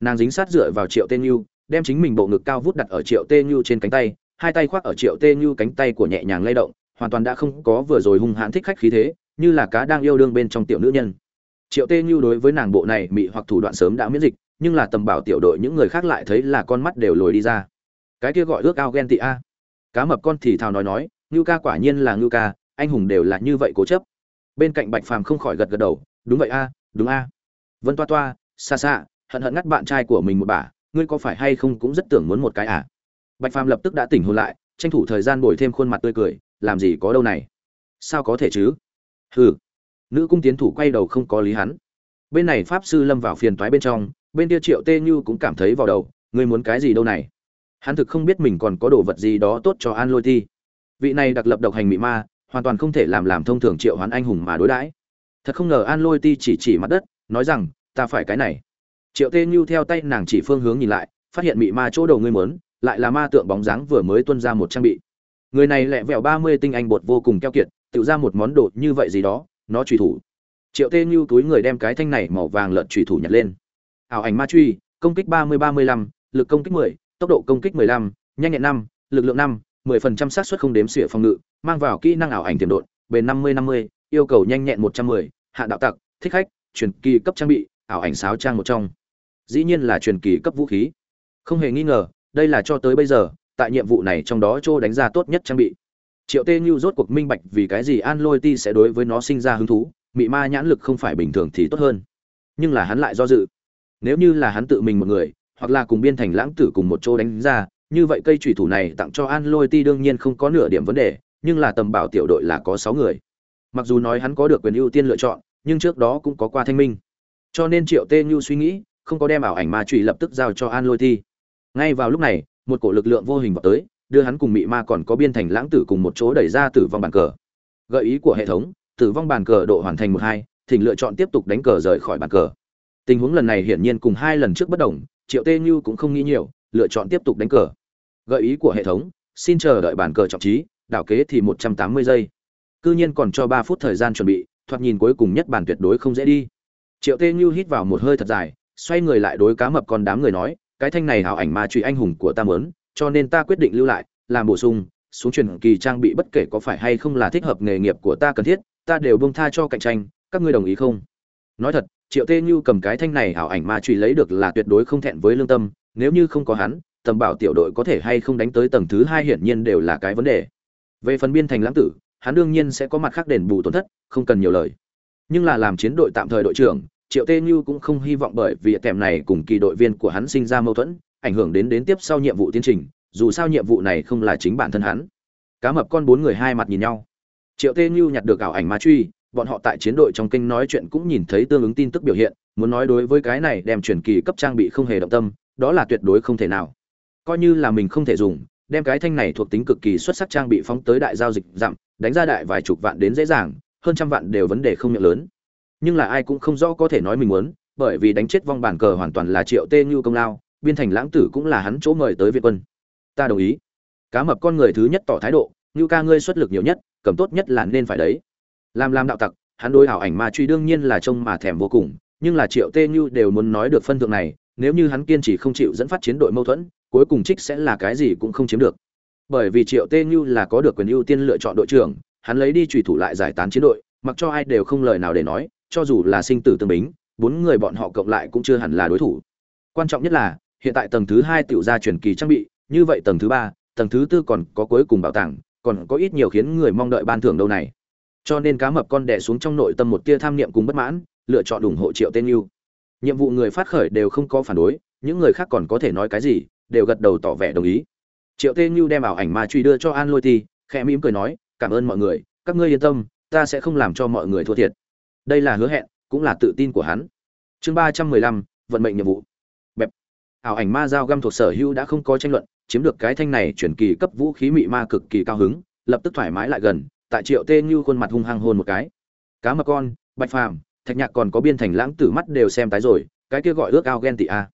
Nàng dính sát dựa vào triệu tên như đem chính mình bộ ngực cao vút đặt ở triệu tên như trên cánh tay, hai tay khoác ở triệu tên như cánh tay của nhẹ nhàng lay động, hoàn toàn đã không có vừa rồi hung hãn thích khách khí thế, như là cá đang yêu đương bên trong tiểu nữ nhân. Triệu tên như đối với nàng bộ này mị hoặc thủ đoạn sớm đã miễn dịch, nhưng là tầm bảo tiểu đội những người khác lại thấy là con mắt đều lồi đi ra. Cái kia gọi ước ao ghen tị a. Cá mập con thì thào nói nói, ngưu ca quả nhiên là ngưu ca, anh hùng đều là như vậy cố chấp. Bên cạnh bạch phàm không khỏi gật gật đầu, đúng vậy a, đúng a vân toa toa, xa xa, hận hận ngắt bạn trai của mình một bà, ngươi có phải hay không cũng rất tưởng muốn một cái à? Bạch phàm lập tức đã tỉnh hồn lại, tranh thủ thời gian bồi thêm khuôn mặt tươi cười, làm gì có đâu này. Sao có thể chứ? Hừ. Nữ cung tiến thủ quay đầu không có lý hắn. Bên này pháp sư lâm vào phiền toái bên trong, bên kia triệu tê như cũng cảm thấy vào đầu, ngươi muốn cái gì đâu này? Hắn thực không biết mình còn có đồ vật gì đó tốt cho an lôi thi. Vị này đặc lập độc hành mị ma, hoàn toàn không thể làm làm thông thường triệu hoán anh hùng mà đối đãi. Thật không ngờ an lôi ti chỉ chỉ mặt đất nói rằng, ta phải cái này. Triệu tê như theo tay nàng chỉ phương hướng nhìn lại, phát hiện mị ma chỗ đầu ngươi mớn lại là ma tượng bóng dáng vừa mới tuân ra một trang bị. Người này lẹ vẹo ba mươi tinh anh bột vô cùng keo kiệt, tự ra một món đồ như vậy gì đó, nó truy thủ. Triệu tê như túi người đem cái thanh này màu vàng lợn truy thủ nhặt lên. Ảo ảnh ma truy, công kích ba mươi ba mươi lăm, lực công kích mười, tốc độ công kích mười lăm, nhanh nhẹn năm, lực lượng năm, mười phần trăm xác suất không đếm xỉa phòng ngự, mang vào kỹ năng ảo ảnh tiềm độn, bền năm mươi năm mươi, yêu cầu nhanh nhẹn một trăm mười, hạ đạo tặc, thích khách truyền kỳ cấp trang bị, ảo ảnh sáo trang một trong. Dĩ nhiên là truyền kỳ cấp vũ khí. Không hề nghi ngờ, đây là cho tới bây giờ, tại nhiệm vụ này trong đó châu đánh ra tốt nhất trang bị. Triệu tê như rốt cuộc minh bạch vì cái gì an lôi ti sẽ đối với nó sinh ra hứng thú, mị ma nhãn lực không phải bình thường thì tốt hơn. Nhưng là hắn lại do dự. Nếu như là hắn tự mình một người, hoặc là cùng biên thành lãng tử cùng một chỗ đánh ra, như vậy cây thủy thủ này tặng cho an lôi ti đương nhiên không có nửa điểm vấn đề, nhưng là tầm bảo tiểu đội là có sáu người. Mặc dù nói hắn có được quyền ưu tiên lựa chọn nhưng trước đó cũng có qua thanh minh. Cho nên triệu tê như suy nghĩ, không có đem ảo ảnh ma trụy lập tức giao cho an lôi thi. Ngay vào lúc này, một cổ lực lượng vô hình vào tới, đưa hắn cùng mị ma còn có biên thành lãng tử cùng một chỗ đẩy ra tử vong bàn cờ. Gợi ý của hệ thống, tử vong bàn cờ độ hoàn thành một hai, thỉnh lựa chọn tiếp tục đánh cờ rời khỏi bàn cờ. Tình huống lần này hiển nhiên cùng hai lần trước bất đồng, triệu tê như cũng không nghĩ nhiều, lựa chọn tiếp tục đánh cờ. Gợi ý của hệ thống, xin chờ đợi bàn cờ trọng trí, đảo kế thì một trăm tám mươi giây. Cư nhiên còn cho ba phút thời gian chuẩn bị thoạt nhìn cuối cùng nhất bản tuyệt đối không dễ đi. Triệu tê như hít vào một hơi thật dài, xoay người lại đối cá mập con đám người nói, cái thanh này hào ảnh ma truy anh hùng của ta mớn cho nên ta quyết định lưu lại, làm bổ sung, xuống truyền kỳ trang bị bất kể có phải hay không là thích hợp nghề nghiệp của ta cần thiết, ta đều bông tha cho cạnh tranh, các ngươi đồng ý không? Nói thật, triệu tê như cầm cái thanh này hảo ảnh ma truy lấy được là tuyệt đối không thẹn với lương tâm, nếu như không có hắn, tầm bảo tiểu đội có thể hay không đánh tới tầng thứ hai hiển nhiên đều là cái vấn đề. Về phần biên thành lãng tử, hắn đương nhiên sẽ có mặt khác đền bù tổn thất không cần nhiều lời. Nhưng là làm chiến đội tạm thời đội trưởng, triệu tê như cũng không hy vọng bởi vì kèm này cùng kỳ đội viên của hắn sinh ra mâu thuẫn, ảnh hưởng đến đến tiếp sau nhiệm vụ tiến trình, dù sao nhiệm vụ này không là chính bản thân hắn. Cá mập con bốn người hai mặt nhìn nhau. Triệu tê như nhặt được ảo ảnh ma truy, bọn họ tại chiến đội trong kênh nói chuyện cũng nhìn thấy tương ứng tin tức biểu hiện, muốn nói đối với cái này đem truyền kỳ cấp trang bị không hề động tâm, đó là tuyệt đối không thể nào. Coi như là mình không thể dùng, đem cái thanh này thuộc tính cực kỳ xuất sắc trang bị phóng tới đại giao dịch dặm đánh ra đại vài chục vạn đến dễ dàng hơn trăm vạn đều vấn đề không miệng lớn. Nhưng là ai cũng không rõ có thể nói mình muốn, bởi vì đánh chết vong bản cờ hoàn toàn là triệu tê như công lao, biên thành lãng tử cũng là hắn chỗ mời tới việt quân. Ta đồng ý. Cá mập con người thứ nhất tỏ thái độ, như ca ngươi xuất lực nhiều nhất, cầm tốt nhất là nên phải đấy. Làm làm đạo tặc, hắn đối hảo ảnh ma truy đương nhiên là trông mà thèm vô cùng, nhưng là triệu tê như đều muốn nói được phân thượng này, nếu như hắn kiên trì không chịu dẫn phát chiến đội mâu thuẫn, cuối cùng trích sẽ là cái gì cũng không chiếm được. Bởi vì triệu tê như là có được quyền ưu tiên lựa chọn đội trưởng hắn lấy đi trùy thủ lại giải tán chiến đội, mặc cho ai đều không lời nào để nói, cho dù là sinh tử tương bính, bốn người bọn họ cộng lại cũng chưa hẳn là đối thủ. Quan trọng nhất là, hiện tại tầng thứ hai tiểu gia truyền kỳ trang bị, như vậy tầng thứ ba, tầng thứ tư còn có cuối cùng bảo tàng, còn có ít nhiều khiến người mong đợi ban thưởng đâu này. Cho nên cá mập con đẻ xuống trong nội tâm một tia tham niệm cùng bất mãn, lựa chọn ủng hộ triệu tên Nưu. nhiệm vụ người phát khởi đều không có phản đối, những người khác còn có thể nói cái gì, đều gật đầu tỏ vẻ đồng ý. Triệu tên Nưu đem ảo ảnh ma truy đưa cho an lôi ti khẽ mỉm cười nói cảm ơn mọi người, các ngươi yên tâm, ta sẽ không làm cho mọi người thua thiệt. Đây là hứa hẹn, cũng là tự tin của hắn. Chương ba trăm mười lăm, vận mệnh nhiệm vụ. Bẹp. Ảo ảnh ma giao găm thuộc sở hữu đã không có tranh luận, chiếm được cái thanh này chuyển kỳ cấp vũ khí mị ma cực kỳ cao hứng, lập tức thoải mái lại gần, tại triệu tê như khuôn mặt hung hăng hôn một cái. Cá mập con, bạch phàm, thạch nhạc còn có biên thành lãng tử mắt đều xem tái rồi, cái kia gọi ước ao ghen tị a.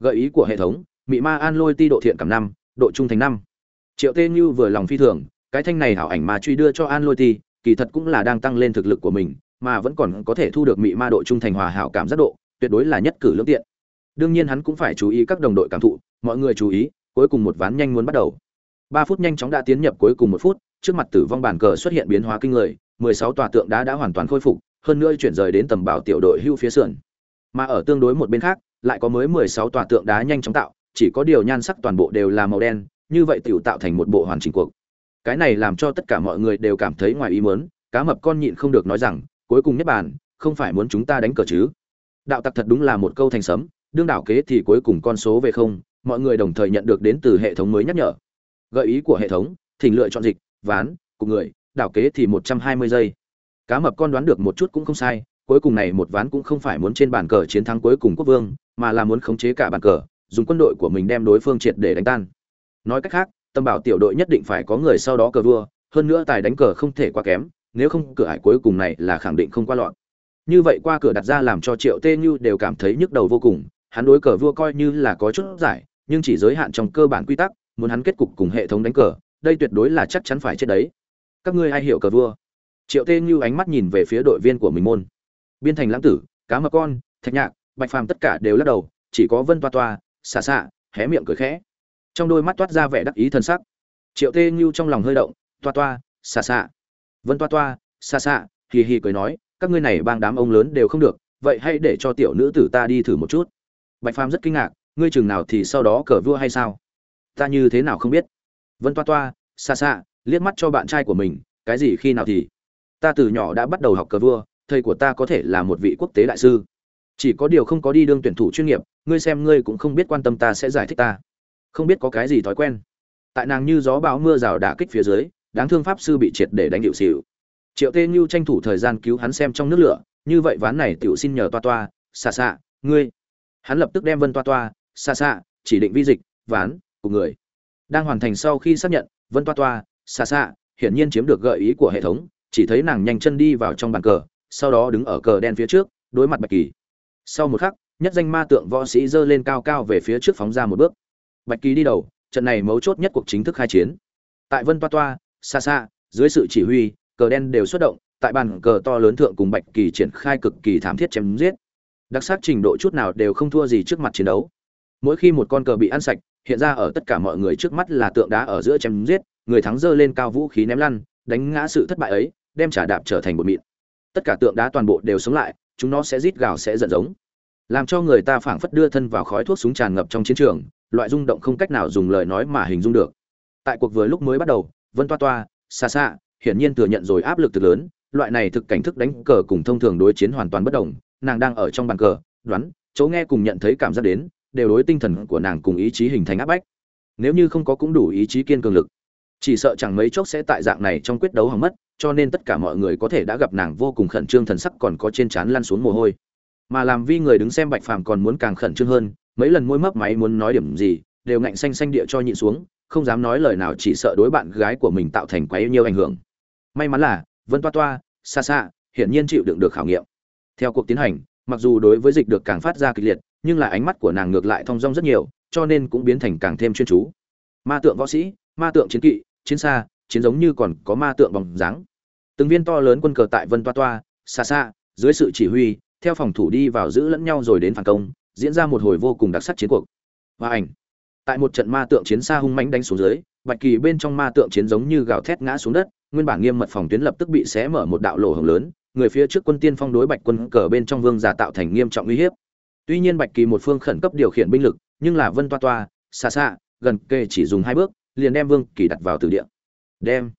Gợi ý của hệ thống, mị ma an lôi ti độ thiện cảm năm, độ trung thành năm. Triệu tê như vừa lòng phi thường cái thanh này hảo ảnh ma truy đưa cho an lôi ti, kỳ thật cũng là đang tăng lên thực lực của mình, mà vẫn còn có thể thu được mị ma độ trung thành hòa hảo cảm giác độ, tuyệt đối là nhất cử lương tiện. Đương nhiên hắn cũng phải chú ý các đồng đội cảm thụ, mọi người chú ý, cuối cùng một ván nhanh muốn bắt đầu. Ba phút nhanh chóng đã tiến nhập cuối cùng một phút, trước mặt tử vong bàn cờ xuất hiện biến hóa kinh người, mười sáu tòa tượng đá đã hoàn toàn khôi phục, hơn nữa chuyển rời đến tầm bảo tiểu đội hưu phía sườn. Mà ở tương đối một bên khác, lại có mới mười sáu tòa tượng đá nhanh chóng tạo, chỉ có điều nhan sắc toàn bộ đều là màu đen, như vậy tiểu tạo thành một bộ hoàn chỉnh cuộc cái này làm cho tất cả mọi người đều cảm thấy ngoài ý muốn, cá mập con nhịn không được nói rằng, cuối cùng nhất bản không phải muốn chúng ta đánh cờ chứ? Đạo tặc thật đúng là một câu thành sấm, đương đảo kế thì cuối cùng con số về không, mọi người đồng thời nhận được đến từ hệ thống mới nhắc nhở. Gợi ý của hệ thống, thỉnh lựa chọn dịch, ván của người, đảo kế thì một trăm hai mươi giây. Cá mập con đoán được một chút cũng không sai, cuối cùng này một ván cũng không phải muốn trên bàn cờ chiến thắng cuối cùng quốc vương, mà là muốn khống chế cả bàn cờ, dùng quân đội của mình đem đối phương triệt để đánh tan. Nói cách khác tâm bảo tiểu đội nhất định phải có người sau đó cờ vua, hơn nữa tài đánh cờ không thể quá kém, nếu không cửa ải cuối cùng này là khẳng định không qua lọt như vậy qua cửa đặt ra làm cho triệu tê như đều cảm thấy nhức đầu vô cùng, hắn đối cờ vua coi như là có chút giải, nhưng chỉ giới hạn trong cơ bản quy tắc, muốn hắn kết cục cùng hệ thống đánh cờ, đây tuyệt đối là chắc chắn phải chết đấy. Các ngươi ai hiểu cờ vua? Triệu tê như ánh mắt nhìn về phía đội viên của mình môn. Biên thành lãng tử, cá mập con, thạch nhạc, bạch phàm tất cả đều lắc đầu, chỉ có vân toa toa, xà xạ hé miệng cười khẽ trong đôi mắt toát ra vẻ đắc ý thân sắc. Triệu tê như trong lòng hơi động, toa toa xa xạ vân toa toa xa xạ hì hì cười nói, các ngươi này bang đám ông lớn đều không được, vậy hãy để cho tiểu nữ tử ta đi thử một chút. Bạch phàm rất kinh ngạc, ngươi chừng nào thì sau đó cờ vua hay sao? Ta như thế nào không biết? Vân toa toa xa xa liếc mắt cho bạn trai của mình, cái gì khi nào thì? Ta từ nhỏ đã bắt đầu học cờ vua, thầy của ta có thể là một vị quốc tế đại sư. Chỉ có điều không có đi đương tuyển thủ chuyên nghiệp, ngươi xem ngươi cũng không biết quan tâm ta sẽ giải thích ta không biết có cái gì thói quen. Tại nàng như gió bão mưa rào đả kích phía dưới, đáng thương pháp sư bị triệt để đánh điệu xịu triệu tê như tranh thủ thời gian cứu hắn xem trong nước lửa, như vậy ván này tiểu xin nhờ toa toa xa xạ ngươi. Hắn lập tức đem vân toa toa xa xạ chỉ định vi dịch, ván của người. Đang hoàn thành sau khi xác nhận, vân toa toa xa xạ hiển nhiên chiếm được gợi ý của hệ thống, chỉ thấy nàng nhanh chân đi vào trong bàn cờ, sau đó đứng ở cờ đen phía trước, đối mặt bạch kỳ. Sau một khắc, nhất danh ma tượng võ sĩ giơ lên cao cao về phía trước phóng ra một bước bạch kỳ đi đầu, trận này mấu chốt nhất cuộc chính thức khai chiến. Tại vân toa toa, xa xa, dưới sự chỉ huy, cờ đen đều xuất động, tại bàn cờ to lớn thượng cùng bạch kỳ triển khai cực kỳ thảm thiết chém giết. Đặc sắc trình độ chút nào đều không thua gì trước mặt chiến đấu. Mỗi khi một con cờ bị ăn sạch, hiện ra ở tất cả mọi người trước mắt là tượng đá ở giữa chém giết, người thắng giơ lên cao vũ khí ném lăn, đánh ngã sự thất bại ấy, đem trả đạp trở thành một mịn. Tất cả tượng đá toàn bộ đều sống lại, chúng nó sẽ rít gào sẽ giận giống. Làm cho người ta phảng phất đưa thân vào khói thuốc súng tràn ngập trong chiến trường loại rung động không cách nào dùng lời nói mà hình dung được. Tại cuộc vừa lúc mới bắt đầu, vân toa toa xa xa hiển nhiên thừa nhận rồi áp lực thực lớn, loại này thực cảnh thức đánh cờ cùng thông thường đối chiến hoàn toàn bất đồng, nàng đang ở trong bàn cờ, đoán, chỗ nghe cùng nhận thấy cảm giác đến, đều đối tinh thần của nàng cùng ý chí hình thành áp bách. Nếu như không có cũng đủ ý chí kiên cường lực, chỉ sợ chẳng mấy chốc sẽ tại dạng này trong quyết đấu hỏng mất, cho nên tất cả mọi người có thể đã gặp nàng vô cùng khẩn trương thần sắc còn có trên trán lăn xuống mồ hôi. Mà làm vi người đứng xem bạch phàm còn muốn càng khẩn trương hơn mấy lần môi mấp máy muốn nói điểm gì, đều ngạnh xanh xanh địa cho nhịn xuống, không dám nói lời nào, chỉ sợ đối bạn gái của mình tạo thành quá nhiều ảnh hưởng. May mắn là, vân toa toa xa xa hiển nhiên chịu đựng được khảo nghiệm. Theo cuộc tiến hành, mặc dù đối với dịch được càng phát ra kịch liệt, nhưng là ánh mắt của nàng ngược lại thong dong rất nhiều, cho nên cũng biến thành càng thêm chuyên chú. Ma tượng võ sĩ, ma tượng chiến kỵ, chiến xa, chiến giống như còn có ma tượng vòng dáng. Từng viên to lớn quân cờ tại vân toa toa xa xa dưới sự chỉ huy, theo phòng thủ đi vào giữ lẫn nhau rồi đến phản công diễn ra một hồi vô cùng đặc sắc chiến cuộc. Và ảnh. Tại một trận ma tượng chiến xa hung mãnh đánh xuống dưới, bạch kỳ bên trong ma tượng chiến giống như gào thét ngã xuống đất, nguyên bản nghiêm mật phòng tuyến lập tức bị xé mở một đạo lỗ hổng lớn, người phía trước quân tiên phong đối bạch quân cờ bên trong vương giả tạo thành nghiêm trọng uy hiếp. Tuy nhiên bạch kỳ một phương khẩn cấp điều khiển binh lực, nhưng là vân toa toa, xa xa, gần kề chỉ dùng hai bước, liền đem vương kỳ đặt vào từ địa. Đem.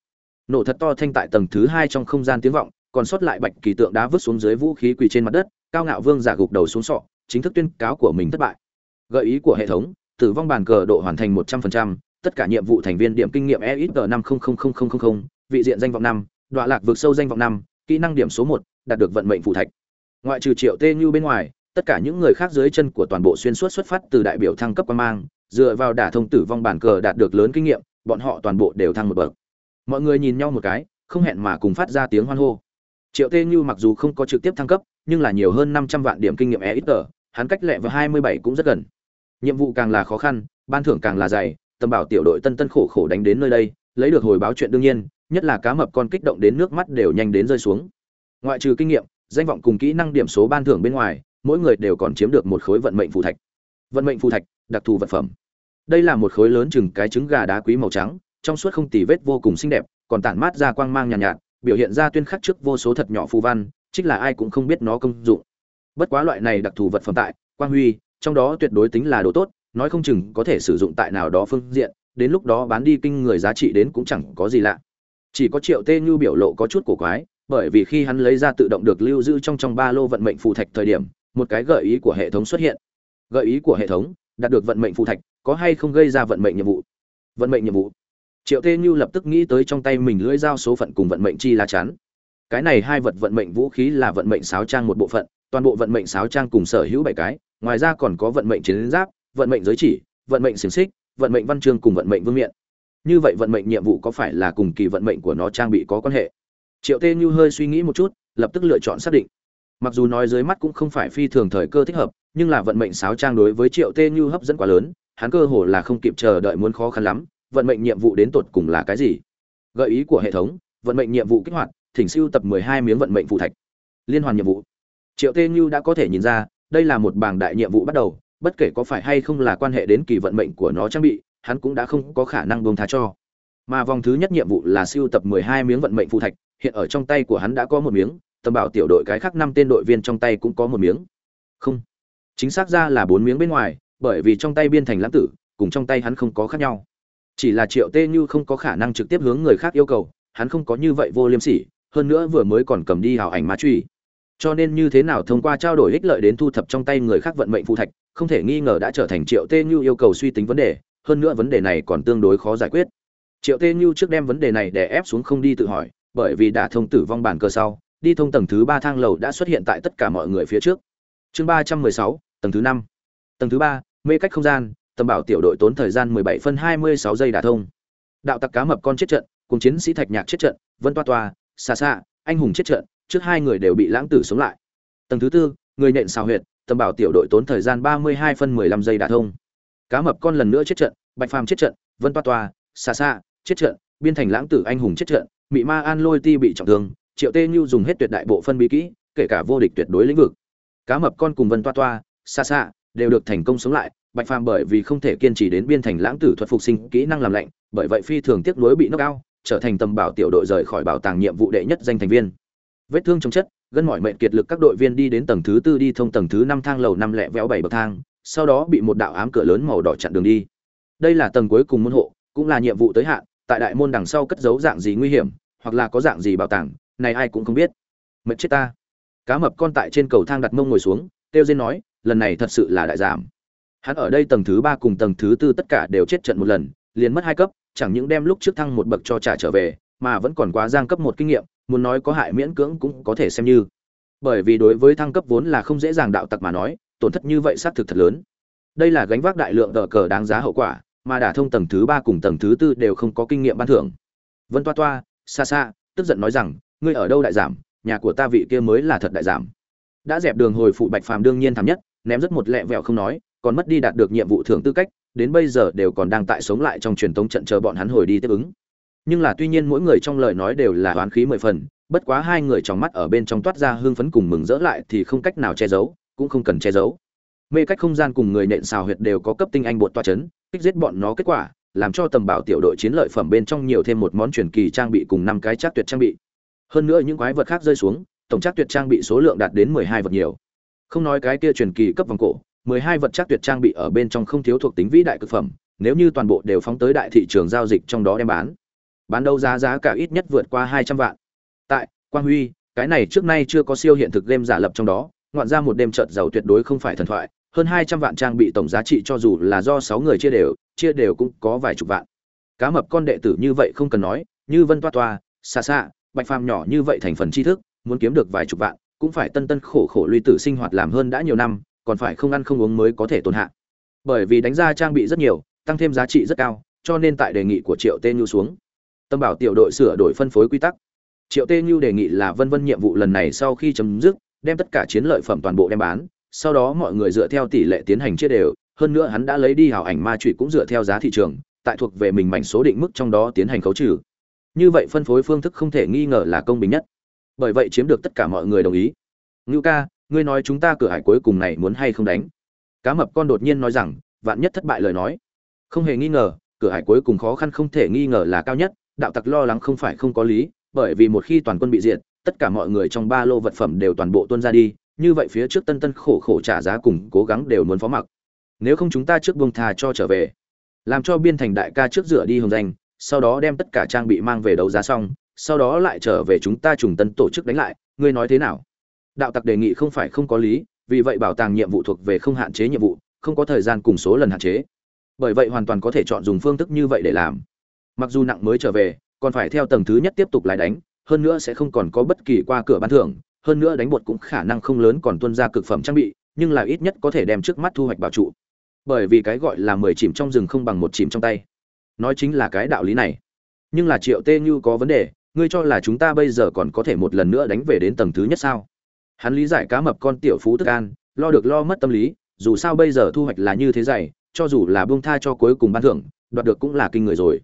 Nổ thật to thanh tại tầng thứ hai trong không gian tiếng vọng, còn sót lại bạch kỳ tượng đá vứt xuống dưới vũ khí quỳ trên mặt đất, cao ngạo vương giả gục đầu xuống sọ chính thức tuyên cáo của mình thất bại. Gợi ý của hệ thống, tử vong bàn cờ độ hoàn thành một trăm phần trăm, tất cả nhiệm vụ thành viên điểm kinh nghiệm EXP năm vị diện danh vọng năm đoạn lạc vượt sâu danh vọng năm, kỹ năng điểm số một, đạt được vận mệnh phù thạch. Ngoại trừ triệu tê như bên ngoài, tất cả những người khác dưới chân của toàn bộ xuyên suốt xuất phát từ đại biểu thăng cấp quan mang, dựa vào đả thông tử vong bản cờ đạt được lớn kinh nghiệm, bọn họ toàn bộ đều thăng một bậc. Mọi người nhìn nhau một cái, không hẹn mà cùng phát ra tiếng hoan hô. Triệu tê như mặc dù không có trực tiếp thăng cấp, nhưng là nhiều hơn năm trăm vạn điểm kinh nghiệm e hắn cách lệ vào hai mươi bảy cũng rất gần. Nhiệm vụ càng là khó khăn ban thưởng càng là dày tầm bảo tiểu đội tân tân khổ khổ đánh đến nơi đây lấy được hồi báo chuyện đương nhiên nhất là cá mập con kích động đến nước mắt đều nhanh đến rơi xuống. Ngoại trừ kinh nghiệm danh vọng cùng kỹ năng điểm số ban thưởng bên ngoài mỗi người đều còn chiếm được một khối vận mệnh phù thạch. Vận mệnh phù thạch đặc thù vật phẩm. Đây là một khối lớn chừng cái trứng gà đá quý màu trắng trong suốt không tì vết vô cùng xinh đẹp còn tản mát ra quang mang nhàn nhạt, nhạt biểu hiện ra tuyên khắc trước vô số thật nhỏ phù văn chính là ai cũng không biết nó công dụng bất quá loại này đặc thù vật phẩm tại, quang huy, trong đó tuyệt đối tính là đồ tốt, nói không chừng có thể sử dụng tại nào đó phương diện, đến lúc đó bán đi kinh người giá trị đến cũng chẳng có gì lạ. Chỉ có triệu tê như biểu lộ có chút cổ quái, bởi vì khi hắn lấy ra tự động được lưu giữ trong trong ba lô vận mệnh phù thạch thời điểm, một cái gợi ý của hệ thống xuất hiện. Gợi ý của hệ thống, đạt được vận mệnh phù thạch, có hay không gây ra vận mệnh nhiệm vụ? Vận mệnh nhiệm vụ. Triệu tê như lập tức nghĩ tới trong tay mình lưỡi dao số phận cùng vận mệnh chi lá chắn. Cái này hai vật vận mệnh vũ khí là vận mệnh sáo trang một bộ phận toàn bộ vận mệnh sáo trang cùng sở hữu bảy cái ngoài ra còn có vận mệnh chiến giáp vận mệnh giới chỉ vận mệnh xiềng xích vận mệnh văn chương cùng vận mệnh vương miện như vậy vận mệnh nhiệm vụ có phải là cùng kỳ vận mệnh của nó trang bị có quan hệ triệu tê như hơi suy nghĩ một chút lập tức lựa chọn xác định mặc dù nói dưới mắt cũng không phải phi thường thời cơ thích hợp nhưng là vận mệnh sáo trang đối với triệu tê như hấp dẫn quá lớn hắn cơ hồ là không kịp chờ đợi muốn khó khăn lắm vận mệnh nhiệm vụ đến tột cùng là cái gì gợi ý của hệ thống vận mệnh nhiệm vụ kích hoạt thỉnh siêu tập mười hai miếng vận mệnh phụ thạch liên hoàn nhiệm vụ triệu tê như đã có thể nhìn ra, đây là một bảng đại nhiệm vụ bắt đầu, bất kể có phải hay không là quan hệ đến kỳ vận mệnh của nó trang bị, hắn cũng đã không có khả năng buông tha cho. Mà vòng thứ nhất nhiệm vụ là siêu tập mười hai miếng vận mệnh phụ thạch, hiện ở trong tay của hắn đã có một miếng, tầm bảo tiểu đội cái khác năm tên đội viên trong tay cũng có một miếng. Không. Chính xác ra là bốn miếng bên ngoài, bởi vì trong tay biên thành lãng tử, cùng trong tay hắn không có khác nhau. Chỉ là triệu tê như không có khả năng trực tiếp hướng người khác yêu cầu, hắn không có như vậy vô liêm sỉ, hơn nữa vừa mới còn cầm đi hào ảnh má truy cho nên như thế nào thông qua trao đổi ích lợi đến thu thập trong tay người khác vận mệnh phụ thạch, không thể nghi ngờ đã trở thành triệu tê như yêu cầu suy tính vấn đề, hơn nữa vấn đề này còn tương đối khó giải quyết. Triệu tê như trước đem vấn đề này để ép xuống không đi tự hỏi, bởi vì đã thông tử vong bản cơ sau, đi thông tầng thứ ba thang lầu đã xuất hiện tại tất cả mọi người phía trước. Chương ba trăm mười sáu, tầng thứ năm. Tầng thứ ba, mê cách không gian, tầm bảo tiểu đội tốn thời gian 17 phân 26 giây đả thông. Đạo tặc cá mập con chết trận, cùng chiến sĩ thạch nhạc chết trận, vân toa toa xa xa anh hùng chết trận trước hai người đều bị lãng tử sống lại. Tầng thứ tư, người nện xào huyệt, tầm bảo tiểu đội tốn thời gian 32 phân 15 giây đả thông. Cá mập con lần nữa chết trận, bạch phàm chết trận, vân toa toa xa xa chết trận, biên thành lãng tử anh hùng chết trận, mị ma an lôi ti bị trọng thương, triệu tê như dùng hết tuyệt đại bộ phân bí kỹ, kể cả vô địch tuyệt đối lĩnh vực. Cá mập con cùng vân toa toa xa xa đều được thành công sống lại, bạch phàm bởi vì không thể kiên trì đến biên thành lãng tử thuật phục sinh kỹ năng làm lạnh, bởi vậy phi thường tiếc nuối bị knock out, trở thành tầm bảo tiểu đội rời khỏi bảo tàng nhiệm vụ đệ nhất danh thành viên vết thương trong chất, gân mỏi mệnh kiệt lực các đội viên đi đến tầng thứ tư đi thông tầng thứ năm thang lầu năm lẹ véo bảy bậc thang, sau đó bị một đạo ám cửa lớn màu đỏ chặn đường đi. Đây là tầng cuối cùng môn hộ, cũng là nhiệm vụ tới hạn, tại đại môn đằng sau cất giấu dạng gì nguy hiểm, hoặc là có dạng gì bảo tàng, này ai cũng không biết. Mệt chết ta. Cá mập con tại trên cầu thang đặt mông ngồi xuống tiêu diên nói, lần này thật sự là đại giảm. Hắn ở đây tầng thứ ba cùng tầng thứ tư tất cả đều chết trận một lần, liền mất hai cấp, chẳng những đem lúc trước thăng một bậc cho trả trở về, mà vẫn còn quá giang cấp một kinh nghiệm muốn nói có hại miễn cưỡng cũng có thể xem như. Bởi vì đối với thăng cấp vốn là không dễ dàng đạo tặc mà nói, tổn thất như vậy xác thực thật lớn. Đây là gánh vác đại lượng đờ cờ đáng giá hậu quả, mà đả thông tầng thứ ba cùng tầng thứ tư đều không có kinh nghiệm ban thưởng. Vân toa toa xa xa tức giận nói rằng, ngươi ở đâu đại giảm? Nhà của ta vị kia mới là thật đại giảm. Đã dẹp đường hồi phụ bạch phàm đương nhiên thảm nhất, ném rất một lẹ vẹo không nói, còn mất đi đạt được nhiệm vụ thưởng tư cách, đến bây giờ đều còn đang tại sống lại trong truyền tống trận chờ bọn hắn hồi đi tiếp ứng nhưng là tuy nhiên mỗi người trong lời nói đều là oán khí mười phần, bất quá hai người trong mắt ở bên trong toát ra hương phấn cùng mừng rỡ lại thì không cách nào che giấu, cũng không cần che giấu. Mê cách không gian cùng người nện xào huyệt đều có cấp tinh anh bột toa chấn, kích giết bọn nó kết quả, làm cho tầm bảo tiểu đội chiến lợi phẩm bên trong nhiều thêm một món truyền kỳ trang bị cùng năm cái chắc tuyệt trang bị. Hơn nữa những quái vật khác rơi xuống, tổng chắc tuyệt trang bị số lượng đạt đến mười hai vật nhiều. Không nói cái kia truyền kỳ cấp vòng cổ, mười hai vật chắc tuyệt trang bị ở bên trong không thiếu thuộc tính vĩ đại cực phẩm, nếu như toàn bộ đều phóng tới đại thị trường giao dịch trong đó đem bán bán đấu giá giá cả ít nhất vượt qua hai trăm vạn. Tại, quang huy, cái này trước nay chưa có siêu hiện thực game giả lập trong đó, ngoạn ra một đêm chợt giàu tuyệt đối không phải thần thoại, hơn hai trăm vạn trang bị tổng giá trị cho dù là do sáu người chia đều chia đều cũng có vài chục vạn. Cá mập con đệ tử như vậy không cần nói, như vân toa toa xa xa bạch phàm nhỏ như vậy thành phần tri thức, muốn kiếm được vài chục vạn, cũng phải tân tân khổ khổ lui tử sinh hoạt làm hơn đã nhiều năm, còn phải không ăn không uống mới có thể tồn hạ. Bởi vì đánh ra trang bị rất nhiều, tăng thêm giá trị rất cao, cho nên tại đề nghị của triệu tên nhu xuống tâm bảo tiểu đội sửa đổi phân phối quy tắc. Triệu tê nhu đề nghị là vân vân nhiệm vụ lần này sau khi chấm dứt, đem tất cả chiến lợi phẩm toàn bộ đem bán, sau đó mọi người dựa theo tỷ lệ tiến hành chia đều, hơn nữa hắn đã lấy đi hảo ảnh ma trụy cũng dựa theo giá thị trường, tại thuộc về mình mảnh số định mức trong đó tiến hành khấu trừ. Như vậy phân phối phương thức không thể nghi ngờ là công bình nhất. Bởi vậy chiếm được tất cả mọi người đồng ý. Ngưu ca, ngươi nói chúng ta cửa hải cuối cùng này muốn hay không đánh? Cá mập con đột nhiên nói rằng, vạn nhất thất bại lời nói. Không hề nghi ngờ, cửa hải cuối cùng khó khăn không thể nghi ngờ là cao nhất đạo tặc lo lắng không phải không có lý, bởi vì một khi toàn quân bị diệt, tất cả mọi người trong ba lô vật phẩm đều toàn bộ tuôn ra đi, như vậy phía trước tân tân khổ khổ trả giá cùng cố gắng đều muốn phó mặc. Nếu không chúng ta trước buông thà cho trở về, làm cho biên thành đại ca trước rửa đi hồng danh, sau đó đem tất cả trang bị mang về đấu giá xong, sau đó lại trở về chúng ta trùng tân tổ chức đánh lại, ngươi nói thế nào? Đạo tặc đề nghị không phải không có lý, vì vậy bảo tàng nhiệm vụ thuộc về không hạn chế nhiệm vụ, không có thời gian cùng số lần hạn chế. Bởi vậy hoàn toàn có thể chọn dùng phương thức như vậy để làm mặc dù nặng mới trở về, còn phải theo tầng thứ nhất tiếp tục lại đánh, hơn nữa sẽ không còn có bất kỳ qua cửa bán thưởng, hơn nữa đánh bột cũng khả năng không lớn còn tuân ra cực phẩm trang bị, nhưng là ít nhất có thể đem trước mắt thu hoạch bảo trụ. Bởi vì cái gọi là mười chìm trong rừng không bằng một chìm trong tay. Nói chính là cái đạo lý này. Nhưng là triệu tê như có vấn đề, ngươi cho là chúng ta bây giờ còn có thể một lần nữa đánh về đến tầng thứ nhất sao? Hắn lý giải cá mập con tiểu phú tức an, lo được lo mất tâm lý, dù sao bây giờ thu hoạch là như thế dày, cho dù là buông tha cho cuối cùng ban thưởng, đoạt được cũng là kinh người rồi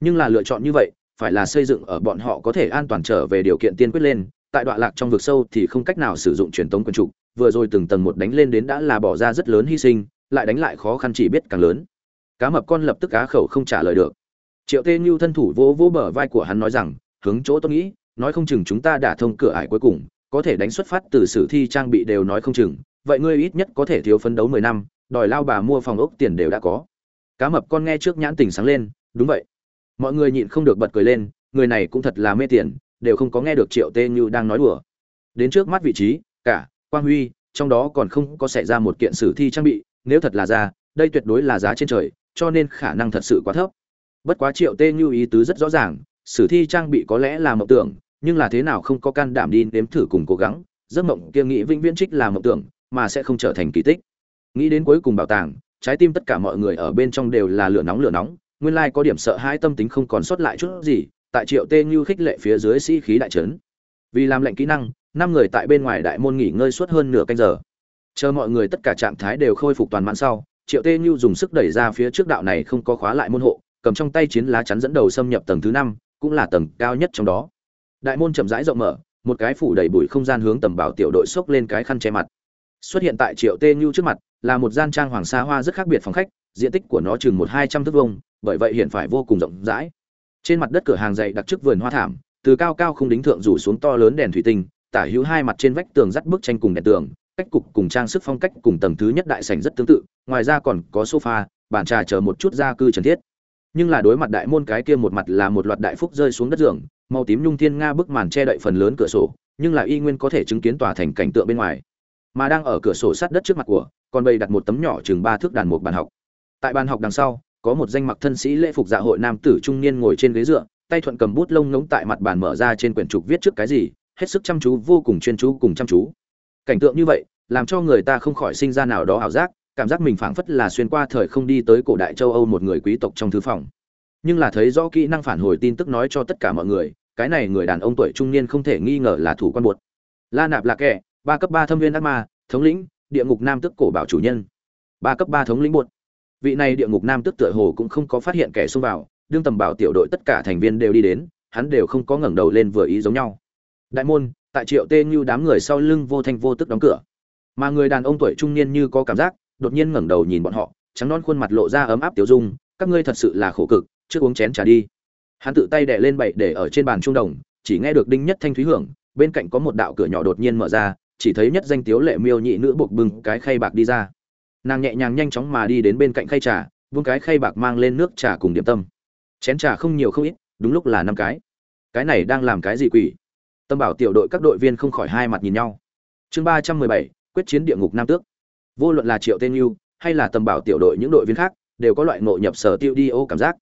nhưng là lựa chọn như vậy, phải là xây dựng ở bọn họ có thể an toàn trở về điều kiện tiên quyết lên, tại đoạn lạc trong vực sâu thì không cách nào sử dụng truyền tống quân trục vừa rồi từng tầng một đánh lên đến đã là bỏ ra rất lớn hy sinh, lại đánh lại khó khăn chỉ biết càng lớn. Cá mập con lập tức cá khẩu không trả lời được. Triệu tê như thân thủ vỗ vỗ bờ vai của hắn nói rằng, hướng chỗ tôi nghĩ, nói không chừng chúng ta đã thông cửa ải cuối cùng, có thể đánh xuất phát từ sử thi trang bị đều nói không chừng, vậy ngươi ít nhất có thể thiếu phấn đấu mười năm, đòi lao bà mua phòng ốc tiền đều đã có. Cá mập con nghe trước nhãn tình sáng lên, đúng vậy mọi người nhịn không được bật cười lên, người này cũng thật là mê tiền, đều không có nghe được triệu tê như đang nói đùa. Đến trước mắt vị trí, cả, quang huy, trong đó còn không có xảy ra một kiện sử thi trang bị, nếu thật là ra, đây tuyệt đối là giá trên trời, cho nên khả năng thật sự quá thấp. Bất quá triệu tê như ý tứ rất rõ ràng, sử thi trang bị có lẽ là mộng tưởng, nhưng là thế nào không có can đảm đi nếm thử cùng cố gắng, giấc mộng kia nghĩ vĩnh viễn trích là mộng tưởng, mà sẽ không trở thành kỳ tích. Nghĩ đến cuối cùng bảo tàng, trái tim tất cả mọi người ở bên trong đều là lửa nóng lửa nóng nguyên lai có điểm sợ hãi tâm tính không còn sót lại chút gì, tại triệu tê như khích lệ phía dưới sĩ khí đại trấn. Vì làm lệnh kỹ năng, năm người tại bên ngoài đại môn nghỉ ngơi suốt hơn nửa canh giờ. Chờ mọi người tất cả trạng thái đều khôi phục toàn mãn sau, triệu tê như dùng sức đẩy ra phía trước đạo này không có khóa lại môn hộ, cầm trong tay chiến lá chắn dẫn đầu xâm nhập tầng thứ năm, cũng là tầng cao nhất trong đó. Đại môn chậm rãi rộng mở, một cái phủ đầy bụi không gian hướng tầm bảo tiểu đội xốc lên cái khăn che mặt. Xuất hiện tại triệu tê như trước mặt, là một gian trang hoàng sa hoa rất khác biệt phòng khách, diện tích của nó chừng một hai trăm thước vông bởi vậy hiện phải vô cùng rộng rãi. Trên mặt đất cửa hàng dày đặc trước vườn hoa thảm, từ cao cao không đính thượng rủ xuống to lớn đèn thủy tinh, tả hữu hai mặt trên vách tường dắt bức tranh cùng đèn tường, cách cục cùng trang sức phong cách cùng tầng thứ nhất đại sảnh rất tương tự, ngoài ra còn có sofa, bàn trà chờ một chút gia cư cần thiết. Nhưng là đối mặt đại môn cái kia một mặt là một loạt đại phúc rơi xuống đất giường, màu tím nhung thiên nga bức màn che đậy phần lớn cửa sổ, nhưng là y nguyên có thể chứng kiến tòa thành cảnh tượng bên ngoài. Mà đang ở cửa sổ sát đất trước mặt của, còn bày đặt một tấm nhỏ chừng ba thước đàn một bàn học. Tại bàn học đằng sau có một danh mặc thân sĩ lễ phục dạ hội nam tử trung niên ngồi trên ghế dựa, tay thuận cầm bút lông ngống tại mặt bàn mở ra trên quyển trục viết trước cái gì, hết sức chăm chú, vô cùng chuyên chú cùng chăm chú. Cảnh tượng như vậy, làm cho người ta không khỏi sinh ra nào đó ảo giác, cảm giác mình phảng phất là xuyên qua thời không đi tới cổ đại châu âu một người quý tộc trong thư phòng. Nhưng là thấy rõ kỹ năng phản hồi tin tức nói cho tất cả mọi người, cái này người đàn ông tuổi trung niên không thể nghi ngờ là thủ quan buột la nạp là kẻ, ba cấp ba thâm viên ác ma, thống lĩnh, địa ngục nam tức cổ bảo chủ nhân. Ba cấp ba thống lĩnh buột vị này địa ngục nam tức tựa hồ cũng không có phát hiện kẻ xông vào, đương tầm bảo tiểu đội tất cả thành viên đều đi đến, hắn đều không có ngẩng đầu lên vừa ý giống nhau. Đại môn, tại triệu tê như đám người sau lưng vô thanh vô tức đóng cửa. Mà người đàn ông tuổi trung niên như có cảm giác, đột nhiên ngẩng đầu nhìn bọn họ, trắng non khuôn mặt lộ ra ấm áp tiểu dung, các ngươi thật sự là khổ cực, trước uống chén trà đi. Hắn tự tay đè lên bậy để ở trên bàn trung đồng, chỉ nghe được đinh nhất thanh thúy hưởng, bên cạnh có một đạo cửa nhỏ đột nhiên mở ra, chỉ thấy nhất danh tiếu lệ miêu nhị nữ buộc bưng cái khay bạc đi ra nàng nhẹ nhàng nhanh chóng mà đi đến bên cạnh khay trà, vung cái khay bạc mang lên nước trà cùng điểm tâm. Chén trà không nhiều không ít, đúng lúc là năm cái. Cái này đang làm cái gì quỷ? Tâm bảo tiểu đội các đội viên không khỏi hai mặt nhìn nhau. Chương ba trăm mười bảy, quyết chiến địa ngục nam tước. Vô luận là triệu tên yêu hay là tâm bảo tiểu đội những đội viên khác, đều có loại ngộ nhập sở tiêu đi ô cảm giác.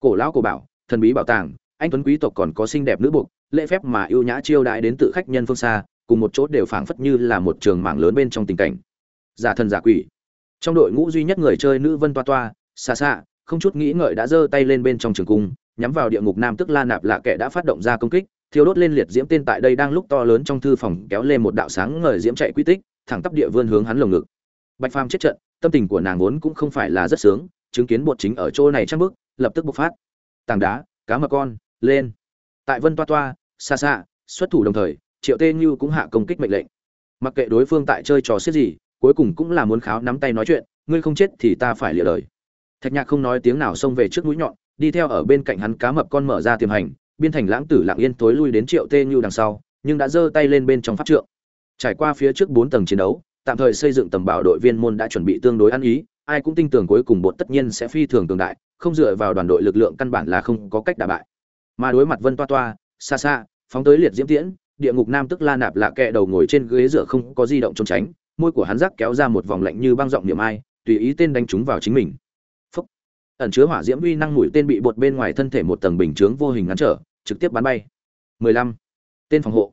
Cổ lão cổ bảo, thần bí bảo tàng, anh tuấn quý tộc còn có xinh đẹp nữ buộc, lễ phép mà yêu nhã chiêu đãi đến tự khách nhân phương xa, cùng một chỗ đều phảng phất như là một trường mạng lớn bên trong tình cảnh. Giả thần giả quỷ trong đội ngũ duy nhất người chơi nữ vân toa toa xa xa không chút nghĩ ngợi đã giơ tay lên bên trong trường cung, nhắm vào địa ngục nam tức la nạp lạ kẻ đã phát động ra công kích, thiêu đốt lên liệt diễm tên tại đây đang lúc to lớn trong thư phòng kéo lên một đạo sáng ngời diễm chạy quy tích, thẳng tắp địa vươn hướng hắn lồng ngực. Bạch phàm chết trận, tâm tình của nàng vốn cũng không phải là rất sướng, chứng kiến bột chính ở chỗ này chắc bước, lập tức bộc phát. Tảng đá, cá mập con, lên. Tại vân toa toa xa xa xuất thủ đồng thời, triệu tê như cũng hạ công kích mệnh lệnh. Mặc kệ đối phương tại chơi trò xiết gì cuối cùng cũng là muốn kháo nắm tay nói chuyện, ngươi không chết thì ta phải lịa lời thạch nhạc không nói tiếng nào xông về trước mũi nhọn, đi theo ở bên cạnh hắn cá mập con mở ra tiềm hành, biên thành lãng tử lặng yên tối lui đến triệu tê như đằng sau, nhưng đã giơ tay lên bên trong pháp trượng. Trải qua phía trước bốn tầng chiến đấu, tạm thời xây dựng tầm bảo đội viên môn đã chuẩn bị tương đối ăn ý, ai cũng tin tưởng cuối cùng bột tất nhiên sẽ phi thường cường đại, không dựa vào đoàn đội lực lượng căn bản là không có cách đả bại. Mà đối mặt vân toa toa xa xa phóng tới liệt diễm tiễn, địa ngục nam tức la nạp lạ kẹ đầu ngồi trên ghế dựa không có di động trốn tránh môi của hắn rắc kéo ra một vòng lạnh như băng giọng niệm ai, tùy ý tên đánh trúng vào chính mình. Phúc. ẩn chứa hỏa diễm uy năng mũi tên bị bột bên ngoài thân thể một tầng bình chướng vô hình ngăn trở, trực tiếp bắn bay. 15. tên phòng hộ.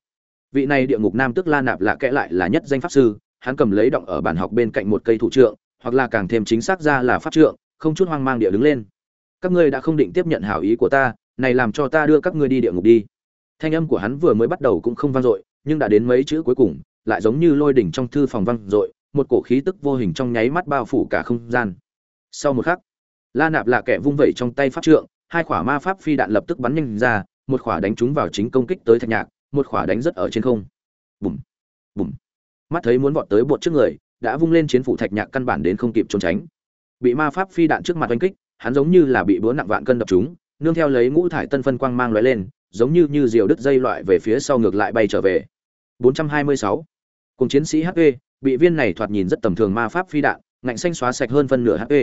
Vị này địa ngục nam tức la nạp lạ kẽ lại là nhất danh pháp sư, hắn cầm lấy động ở bàn học bên cạnh một cây thủ trượng, hoặc là càng thêm chính xác ra là pháp trượng, không chút hoang mang địa đứng lên. Các ngươi đã không định tiếp nhận hảo ý của ta, này làm cho ta đưa các ngươi đi địa ngục đi. Thanh âm của hắn vừa mới bắt đầu cũng không vang dội, nhưng đã đến mấy chữ cuối cùng lại giống như lôi đỉnh trong thư phòng văn, dội một cổ khí tức vô hình trong nháy mắt bao phủ cả không gian. Sau một khắc la nạp là kẻ vung vẩy trong tay pháp trượng hai khỏa ma pháp phi đạn lập tức bắn nhanh ra một khỏa đánh trúng vào chính công kích tới thạch nhạc một khỏa đánh rất ở trên không. Bùm bùm. Mắt thấy muốn vọt tới bột trước người đã vung lên chiến phủ thạch nhạc căn bản đến không kịp trốn tránh. Bị ma pháp phi đạn trước mặt oanh kích hắn giống như là bị búa nặng vạn cân đập chúng nương theo lấy ngũ thải tân phân quang mang lóe lên giống như như diều đứt dây loại về phía sau ngược lại bay trở về. 426 cùng chiến sĩ hp bị viên này thoạt nhìn rất tầm thường ma pháp phi đạn, ngạnh xanh xóa sạch hơn phân nửa hp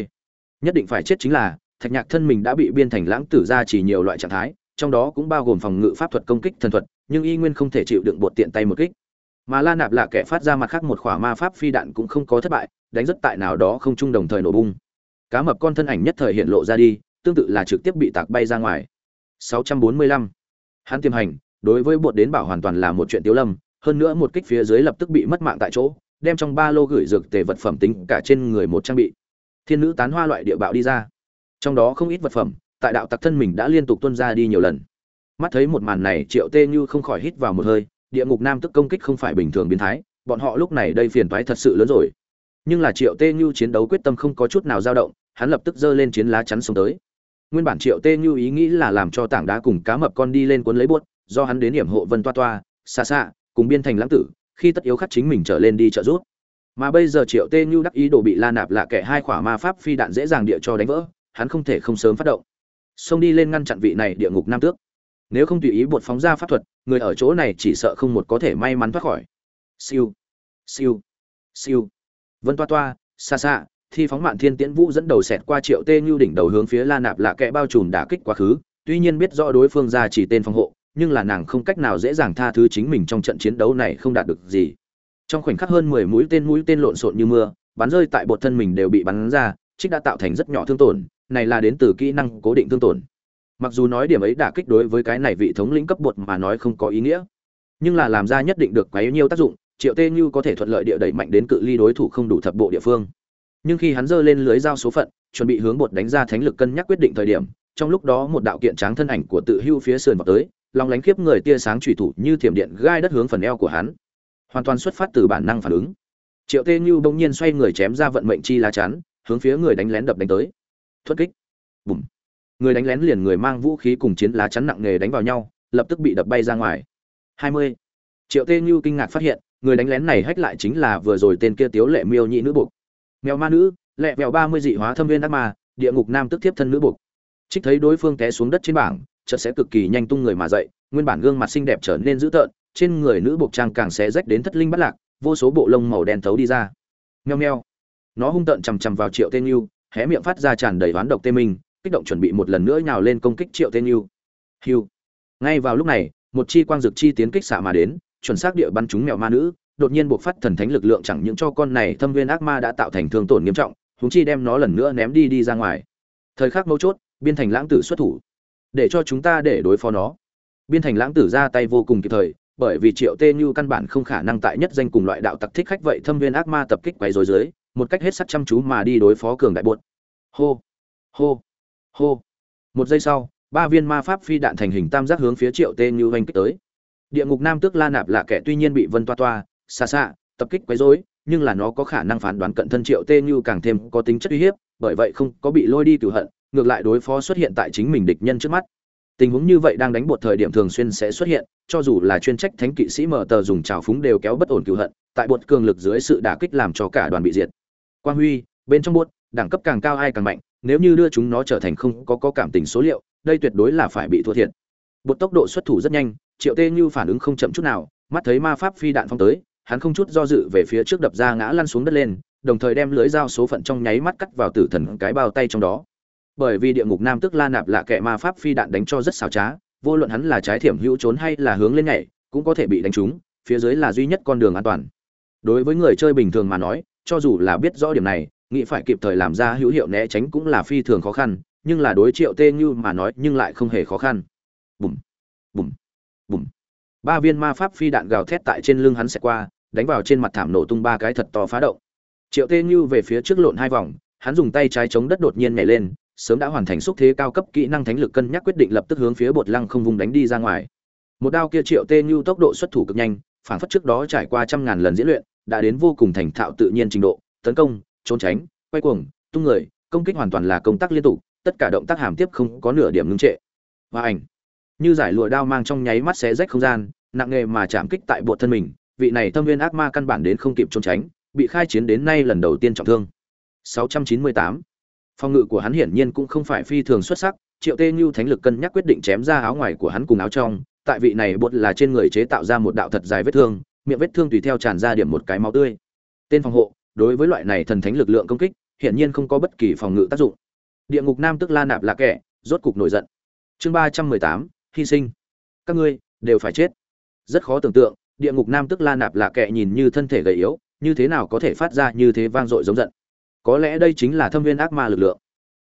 nhất định phải chết chính là, thạch nhạc thân mình đã bị biên thành lãng tử ra chỉ nhiều loại trạng thái, trong đó cũng bao gồm phòng ngự pháp thuật công kích thần thuật, nhưng y nguyên không thể chịu đựng bột tiện tay một kích. Mà la nạp là kẻ phát ra mặt khác một khỏa ma pháp phi đạn cũng không có thất bại, đánh rất tại nào đó không chung đồng thời nổ bung. Cá mập con thân ảnh nhất thời hiện lộ ra đi, tương tự là trực tiếp bị tạc bay ra ngoài. 645. hắn tiềm hành, đối với bột đến bảo hoàn toàn là một chuyện tiếu lâm hơn nữa một kích phía dưới lập tức bị mất mạng tại chỗ, đem trong ba lô gửi dược tề vật phẩm tính cả trên người một trang bị. Thiên nữ tán hoa loại địa bạo đi ra. Trong đó không ít vật phẩm, tại đạo tặc thân mình đã liên tục tuân ra đi nhiều lần. Mắt thấy một màn này, triệu tê như không khỏi hít vào một hơi, địa ngục nam tức công kích không phải bình thường biến thái, bọn họ lúc này đây phiền toái thật sự lớn rồi. Nhưng là triệu tê như chiến đấu quyết tâm không có chút nào dao động, hắn lập tức giơ lên chiến lá chắn xuống tới. Nguyên bản triệu tê như ý nghĩ là làm cho tảng đá cùng cá mập con đi lên cuốn lấy buốt, do hắn đến điểm hộ vân toa toa, xa xa cùng biên thành lãng tử, khi tất yếu khắc chính mình trở lên đi trợ giúp. Mà bây giờ triệu tê như đắc ý đồ bị la nạp lạ kẻ hai khỏa ma pháp phi đạn dễ dàng địa cho đánh vỡ, hắn không thể không sớm phát động. Xông đi lên ngăn chặn vị này địa ngục nam tước. Nếu không tùy ý bột phóng ra pháp thuật, người ở chỗ này chỉ sợ không một có thể may mắn thoát khỏi. Siêu siêu siêu. Vân toa toa, xa xa, thi phóng mạn thiên tiễn vũ dẫn đầu xẹt qua triệu tê như đỉnh đầu hướng phía la nạp lạ kẽ bao trùm đả kích quá khứ, tuy nhiên biết rõ đối phương ra chỉ tên phòng hộ nhưng là nàng không cách nào dễ dàng tha thứ chính mình trong trận chiến đấu này không đạt được gì. Trong khoảnh khắc hơn mười mũi tên mũi tên lộn xộn như mưa, bắn rơi tại bột thân mình đều bị bắn ra, trích đã tạo thành rất nhỏ thương tổn, này là đến từ kỹ năng cố định thương tổn. Mặc dù nói điểm ấy đả kích đối với cái này vị thống lĩnh cấp bột mà nói không có ý nghĩa, nhưng là làm ra nhất định được quá nhiêu tác dụng, triệu tê như có thể thuận lợi địa đẩy mạnh đến cự ly đối thủ không đủ thập bộ địa phương. Nhưng khi hắn giơ lên lưới giao số phận, chuẩn bị hướng bột đánh ra thánh lực cân nhắc quyết định thời điểm, trong lúc đó một đạo kiện tráng thân ảnh của tự hưu phía sườn vào tới lòng lánh khiếp người tia sáng trùy thủ như thiểm điện gai đất hướng phần eo của hắn. Hoàn toàn xuất phát từ bản năng phản ứng. Triệu tê như bỗng nhiên xoay người chém ra vận mệnh chi lá chắn, hướng phía người đánh lén đập đánh tới. Thuất kích. Bùm. Người đánh lén liền người mang vũ khí cùng chiến lá chắn nặng nề đánh vào nhau, lập tức bị đập bay ra ngoài. 20. triệu tê như kinh ngạc phát hiện, người đánh lén này hách lại chính là vừa rồi tên kia tiếu lệ miêu nhị nữ buộc mèo ma nữ, lẹ vẹo ba mươi dị hóa thâm viên ác ma, địa ngục nam tức tiếp thân nữ buộc trích thấy đối phương té xuống đất trên bảng chợt sẽ cực kỳ nhanh tung người mà dậy nguyên bản gương mặt xinh đẹp trở nên dữ tợn trên người nữ buộc trang càng xé rách đến thất linh bất lạc vô số bộ lông màu đen thấu đi ra. Meo meo, nó hung tợn chằm chằm vào triệu tên yêu hé miệng phát ra tràn đầy oán độc tê minh kích động chuẩn bị một lần nữa nhào lên công kích triệu tên yêu hiu. Ngay vào lúc này một chi quang dược chi tiến kích xạ mà đến chuẩn xác địa bắn trúng mèo ma nữ đột nhiên buộc phát thần thánh lực lượng chẳng những cho con này thâm viên ác ma đã tạo thành thương tổn nghiêm trọng huống chi đem nó lần nữa ném đi đi ra ngoài. Thời khắc mấu chốt biên thành lãng tử xuất thủ để cho chúng ta để đối phó nó. Biên thành lãng tử ra tay vô cùng kịp thời, bởi vì triệu tê như căn bản không khả năng tại nhất danh cùng loại đạo tặc thích khách vậy thâm viên ác ma tập kích quấy rối dưới, một cách hết sắc chăm chú mà đi đối phó cường đại buột hô hô hô. Một giây sau, ba viên ma pháp phi đạn thành hình tam giác hướng phía triệu tê như oanh kích tới. Địa ngục nam tước la nạp lạ kẻ tuy nhiên bị vân toa toa, xa xa, tập kích quấy rối, nhưng là nó có khả năng phán đoán cận thân triệu tê như càng thêm có tính chất uy hiếp, bởi vậy không có bị lôi đi cửu hận ngược lại đối phó xuất hiện tại chính mình địch nhân trước mắt. Tình huống như vậy đang đánh bột thời điểm thường xuyên sẽ xuất hiện cho dù là chuyên trách thánh kỵ sĩ mở tờ dùng trào phúng đều kéo bất ổn cựu hận tại bột cường lực dưới sự đả kích làm cho cả đoàn bị diệt. Quang huy bên trong bột đẳng cấp càng cao ai càng mạnh nếu như đưa chúng nó trở thành không có, có cảm tình số liệu đây tuyệt đối là phải bị thua thiệt. Bột tốc độ xuất thủ rất nhanh triệu tê như phản ứng không chậm chút nào mắt thấy ma pháp phi đạn phong tới hắn không chút do dự về phía trước đập ra ngã lăn xuống đất lên đồng thời đem lưới dao số phận trong nháy mắt cắt vào tử thần cái bao tay trong đó bởi vì địa ngục nam tức la nạp lạ kẻ ma pháp phi đạn đánh cho rất xảo trá, vô luận hắn là trái thiểm hữu trốn hay là hướng lên nhảy, cũng có thể bị đánh trúng, phía dưới là duy nhất con đường an toàn. Đối với người chơi bình thường mà nói, cho dù là biết rõ điểm này, nghĩ phải kịp thời làm ra hữu hiệu né tránh cũng là phi thường khó khăn, nhưng là đối triệu tê như mà nói nhưng lại không hề khó khăn. Bùm bùm bùm. Ba viên ma pháp phi đạn gào thét tại trên lưng hắn sẽ qua, đánh vào trên mặt thảm nổ tung ba cái thật to phá động. Triệu tê như về phía trước lộn hai vòng, hắn dùng tay trái chống đất đột nhiên nhảy lên sớm đã hoàn thành xúc thế cao cấp kỹ năng thánh lực cân nhắc quyết định lập tức hướng phía bột lăng không vùng đánh đi ra ngoài. Một đao kia triệu tê như tốc độ xuất thủ cực nhanh, phản phất trước đó trải qua trăm ngàn lần diễn luyện, đã đến vô cùng thành thạo tự nhiên trình độ, tấn công, trốn tránh, quay cuồng, tung người, công kích hoàn toàn là công tác liên tục, tất cả động tác hàm tiếp không có nửa điểm ngưng trệ. Và ảnh, như giải lụa đao mang trong nháy mắt xé rách không gian, nặng nghề mà chạm kích tại bột thân mình, vị này thâm viên ác ma căn bản đến không kịp trốn tránh, bị khai chiến đến nay lần đầu tiên trọng thương. 698 phòng ngự của hắn hiển nhiên cũng không phải phi thường xuất sắc, triệu tê như thánh lực cân nhắc quyết định chém ra áo ngoài của hắn cùng áo trong, tại vị này bột là trên người chế tạo ra một đạo thật dài vết thương, miệng vết thương tùy theo tràn ra điểm một cái máu tươi. Tên phòng hộ, đối với loại này thần thánh lực lượng công kích, hiển nhiên không có bất kỳ phòng ngự tác dụng. Địa ngục nam tức la nạp là kẻ, rốt cục nổi giận. Chương ba trăm mười tám, hy sinh. Các ngươi, đều phải chết. Rất khó tưởng tượng, địa ngục nam tức la nạp là kẻ nhìn như thân thể gầy yếu, như thế nào có thể phát ra như thế vang dội giống giận có lẽ đây chính là thâm viên ác ma lực lượng.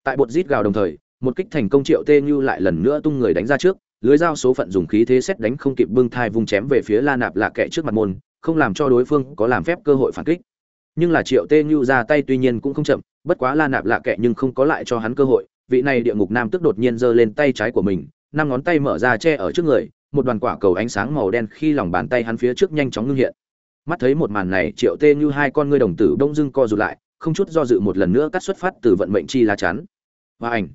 Tại bột rít gào đồng thời, một kích thành công triệu tê như lại lần nữa tung người đánh ra trước, lưới dao số phận dùng khí thế xét đánh không kịp bưng thai vùng chém về phía la nạp là kẻ trước mặt môn, không làm cho đối phương có làm phép cơ hội phản kích. Nhưng là triệu tê như ra tay tuy nhiên cũng không chậm, bất quá la nạp lạ kệ nhưng không có lại cho hắn cơ hội, vị này địa ngục nam tức đột nhiên giơ lên tay trái của mình, năm ngón tay mở ra che ở trước người, một đoàn quả cầu ánh sáng màu đen khi lòng bàn tay hắn phía trước nhanh chóng ngưng hiện. Mắt thấy một màn này, triệu tê như hai con ngươi đồng tử đông dưng co rụt lại không chút do dự một lần nữa cắt xuất phát từ vận mệnh chi lá chắn. Và ảnh.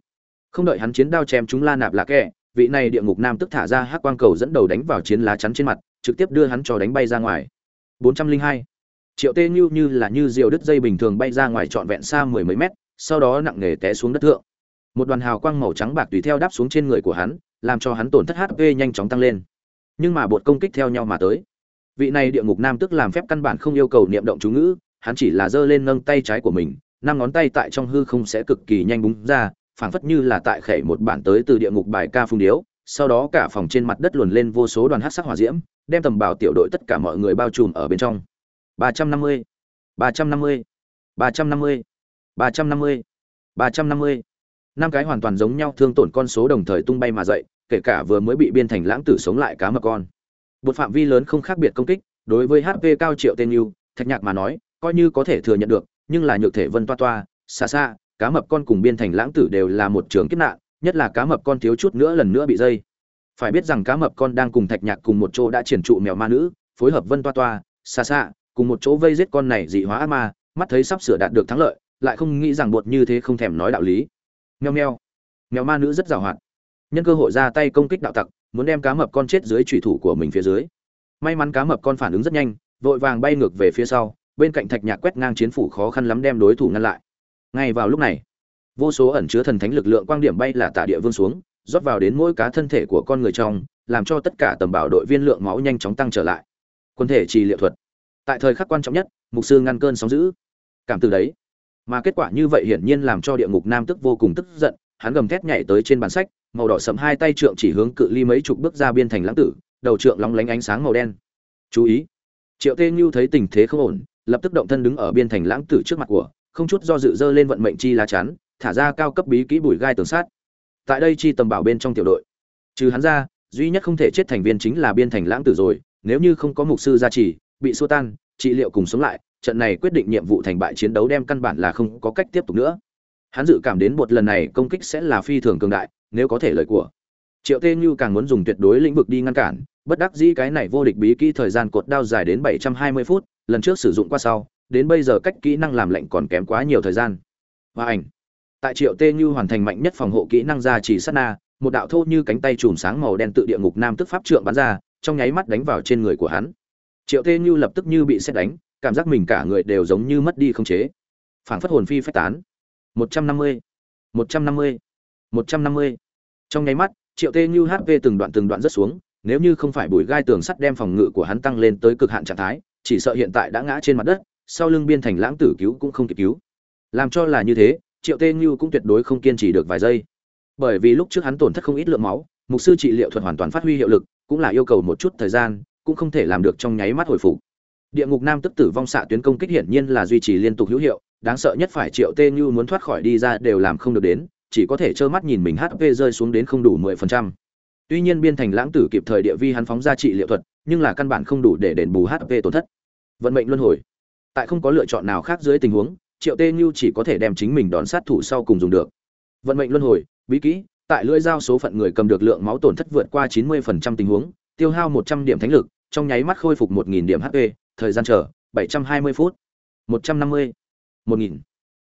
Không đợi hắn chiến đao chém chúng la nạp lạc kẹ vị này địa ngục nam tức thả ra hắc quang cầu dẫn đầu đánh vào chiến lá chắn trên mặt, trực tiếp đưa hắn cho đánh bay ra ngoài. 402 triệu tê như như là như diều đứt dây bình thường bay ra ngoài trọn vẹn xa mười mấy mét, sau đó nặng nề té xuống đất thượng. Một đoàn hào quang màu trắng bạc tùy theo đáp xuống trên người của hắn, làm cho hắn tổn thất hp nhanh chóng tăng lên. Nhưng mà bột công kích theo nhau mà tới. Vị này địa ngục nam tức làm phép căn bản không yêu cầu niệm động chú ngữ hắn chỉ là giơ lên nâng tay trái của mình, năm ngón tay tại trong hư không sẽ cực kỳ nhanh búng ra, phảng phất như là tại khẩy một bản tới từ địa ngục bài ca phung điếu, sau đó cả phòng trên mặt đất luồn lên vô số đoàn hắc sắc hỏa diễm, đem tầm bảo tiểu đội tất cả mọi người bao trùm ở bên trong. 350 350 350 350 350 năm cái hoàn toàn giống nhau thương tổn con số đồng thời tung bay mà dậy, kể cả vừa mới bị biên thành lãng tử sống lại cá mập con. Một phạm vi lớn không khác biệt công kích, đối với hp cao triệu tên yêu, thạch nhạc mà nói coi như có thể thừa nhận được, nhưng là nhược thể vân toa toa, xa xa, cá mập con cùng biên thành lãng tử đều là một trường kiếp nạn, nhất là cá mập con thiếu chút nữa lần nữa bị dây. Phải biết rằng cá mập con đang cùng thạch nhạc cùng một chỗ đã triển trụ mèo ma nữ, phối hợp vân toa toa, xa xa, cùng một chỗ vây giết con này dị hóa ác ma, mắt thấy sắp sửa đạt được thắng lợi, lại không nghĩ rằng bột như thế không thèm nói đạo lý. Nheo nheo mèo ma nữ rất giàu hoạt. Nhân cơ hội ra tay công kích đạo tặc, muốn đem cá mập con chết dưới trùy thủ của mình phía dưới. May mắn cá mập con phản ứng rất nhanh, vội vàng bay ngược về phía sau bên cạnh thạch nhạc quét ngang chiến phủ khó khăn lắm đem đối thủ ngăn lại. Ngay vào lúc này, vô số ẩn chứa thần thánh lực lượng quang điểm bay là tả địa vương xuống, rót vào đến mỗi cá thân thể của con người trong, làm cho tất cả tầm bảo đội viên lượng máu nhanh chóng tăng trở lại. Quân thể trì liệu thuật. Tại thời khắc quan trọng nhất, mục sư ngăn cơn sóng giữ cảm từ đấy, mà kết quả như vậy hiển nhiên làm cho địa ngục nam tức vô cùng tức giận, hắn gầm thét nhảy tới trên bàn sách, màu đỏ sẫm hai tay trượng chỉ hướng cự ly mấy chục bước ra biên thành lãng tử, đầu trượng lóng lánh ánh sáng màu đen. Chú ý, triệu tê như thấy tình thế không ổn lập tức động thân đứng ở biên thành lãng tử trước mặt của, không chút do dự dơ lên vận mệnh chi lá chắn, thả ra cao cấp bí kỹ bùi gai tường sát tại đây chi tầm bảo bên trong tiểu đội. Trừ hắn ra, duy nhất không thể chết thành viên chính là biên thành lãng tử rồi, nếu như không có mục sư gia trì, bị xua tan, trị liệu cùng sống lại, trận này quyết định nhiệm vụ thành bại chiến đấu đem căn bản là không có cách tiếp tục nữa. Hắn dự cảm đến một lần này công kích sẽ là phi thường cường đại, nếu có thể lời của. Triệu tê như càng muốn dùng tuyệt đối lĩnh vực đi ngăn cản, bất đắc dĩ cái này vô địch bí kỹ thời gian cột đao dài đến 720 phút lần trước sử dụng qua sau, đến bây giờ cách kỹ năng làm lệnh còn kém quá nhiều thời gian. Và ảnh. Tại triệu tê như hoàn thành mạnh nhất phòng hộ kỹ năng ra chỉ sát na, một đạo thô như cánh tay chùm sáng màu đen tự địa ngục nam tức pháp trượng bắn ra, trong nháy mắt đánh vào trên người của hắn. Triệu tê như lập tức như bị xét đánh, cảm giác mình cả người đều giống như mất đi không chế. Phảng phất hồn phi phách tán. 150 150 150 trong nháy mắt, triệu tê như hp từng đoạn từng đoạn rất xuống, nếu như không phải bùi gai tường sắt đem phòng ngự của hắn tăng lên tới cực hạn trạng thái chỉ sợ hiện tại đã ngã trên mặt đất, sau lưng biên thành lãng tử cứu cũng không kịp cứu. Làm cho là như thế, triệu tê như cũng tuyệt đối không kiên trì được vài giây. Bởi vì lúc trước hắn tổn thất không ít lượng máu, mục sư trị liệu thuật hoàn toàn phát huy hiệu lực, cũng là yêu cầu một chút thời gian, cũng không thể làm được trong nháy mắt hồi phục. Địa ngục nam tức tử vong xạ tuyến công kích hiển nhiên là duy trì liên tục hữu hiệu, đáng sợ nhất phải triệu tê như muốn thoát khỏi đi ra đều làm không được đến, chỉ có thể trơ mắt nhìn mình hp rơi xuống đến không đủ mười phần trăm. Tuy nhiên biên thành lãng tử kịp thời địa vi hắn phóng ra trị liệu thuật nhưng là căn bản không đủ để đền bù hp tổn thất. Vận mệnh luân hồi. Tại không có lựa chọn nào khác dưới tình huống, triệu tê như chỉ có thể đem chính mình đón sát thủ sau cùng dùng được. Vận mệnh luân hồi, bí kỹ, tại lưỡi dao số phận người cầm được lượng máu tổn thất vượt qua chín mươi phần trăm tình huống, tiêu hao một trăm điểm thánh lực, trong nháy mắt khôi phục một nghìn điểm hp thời gian chờ, bảy trăm hai mươi phút. một trăm năm mươi, một nghìn.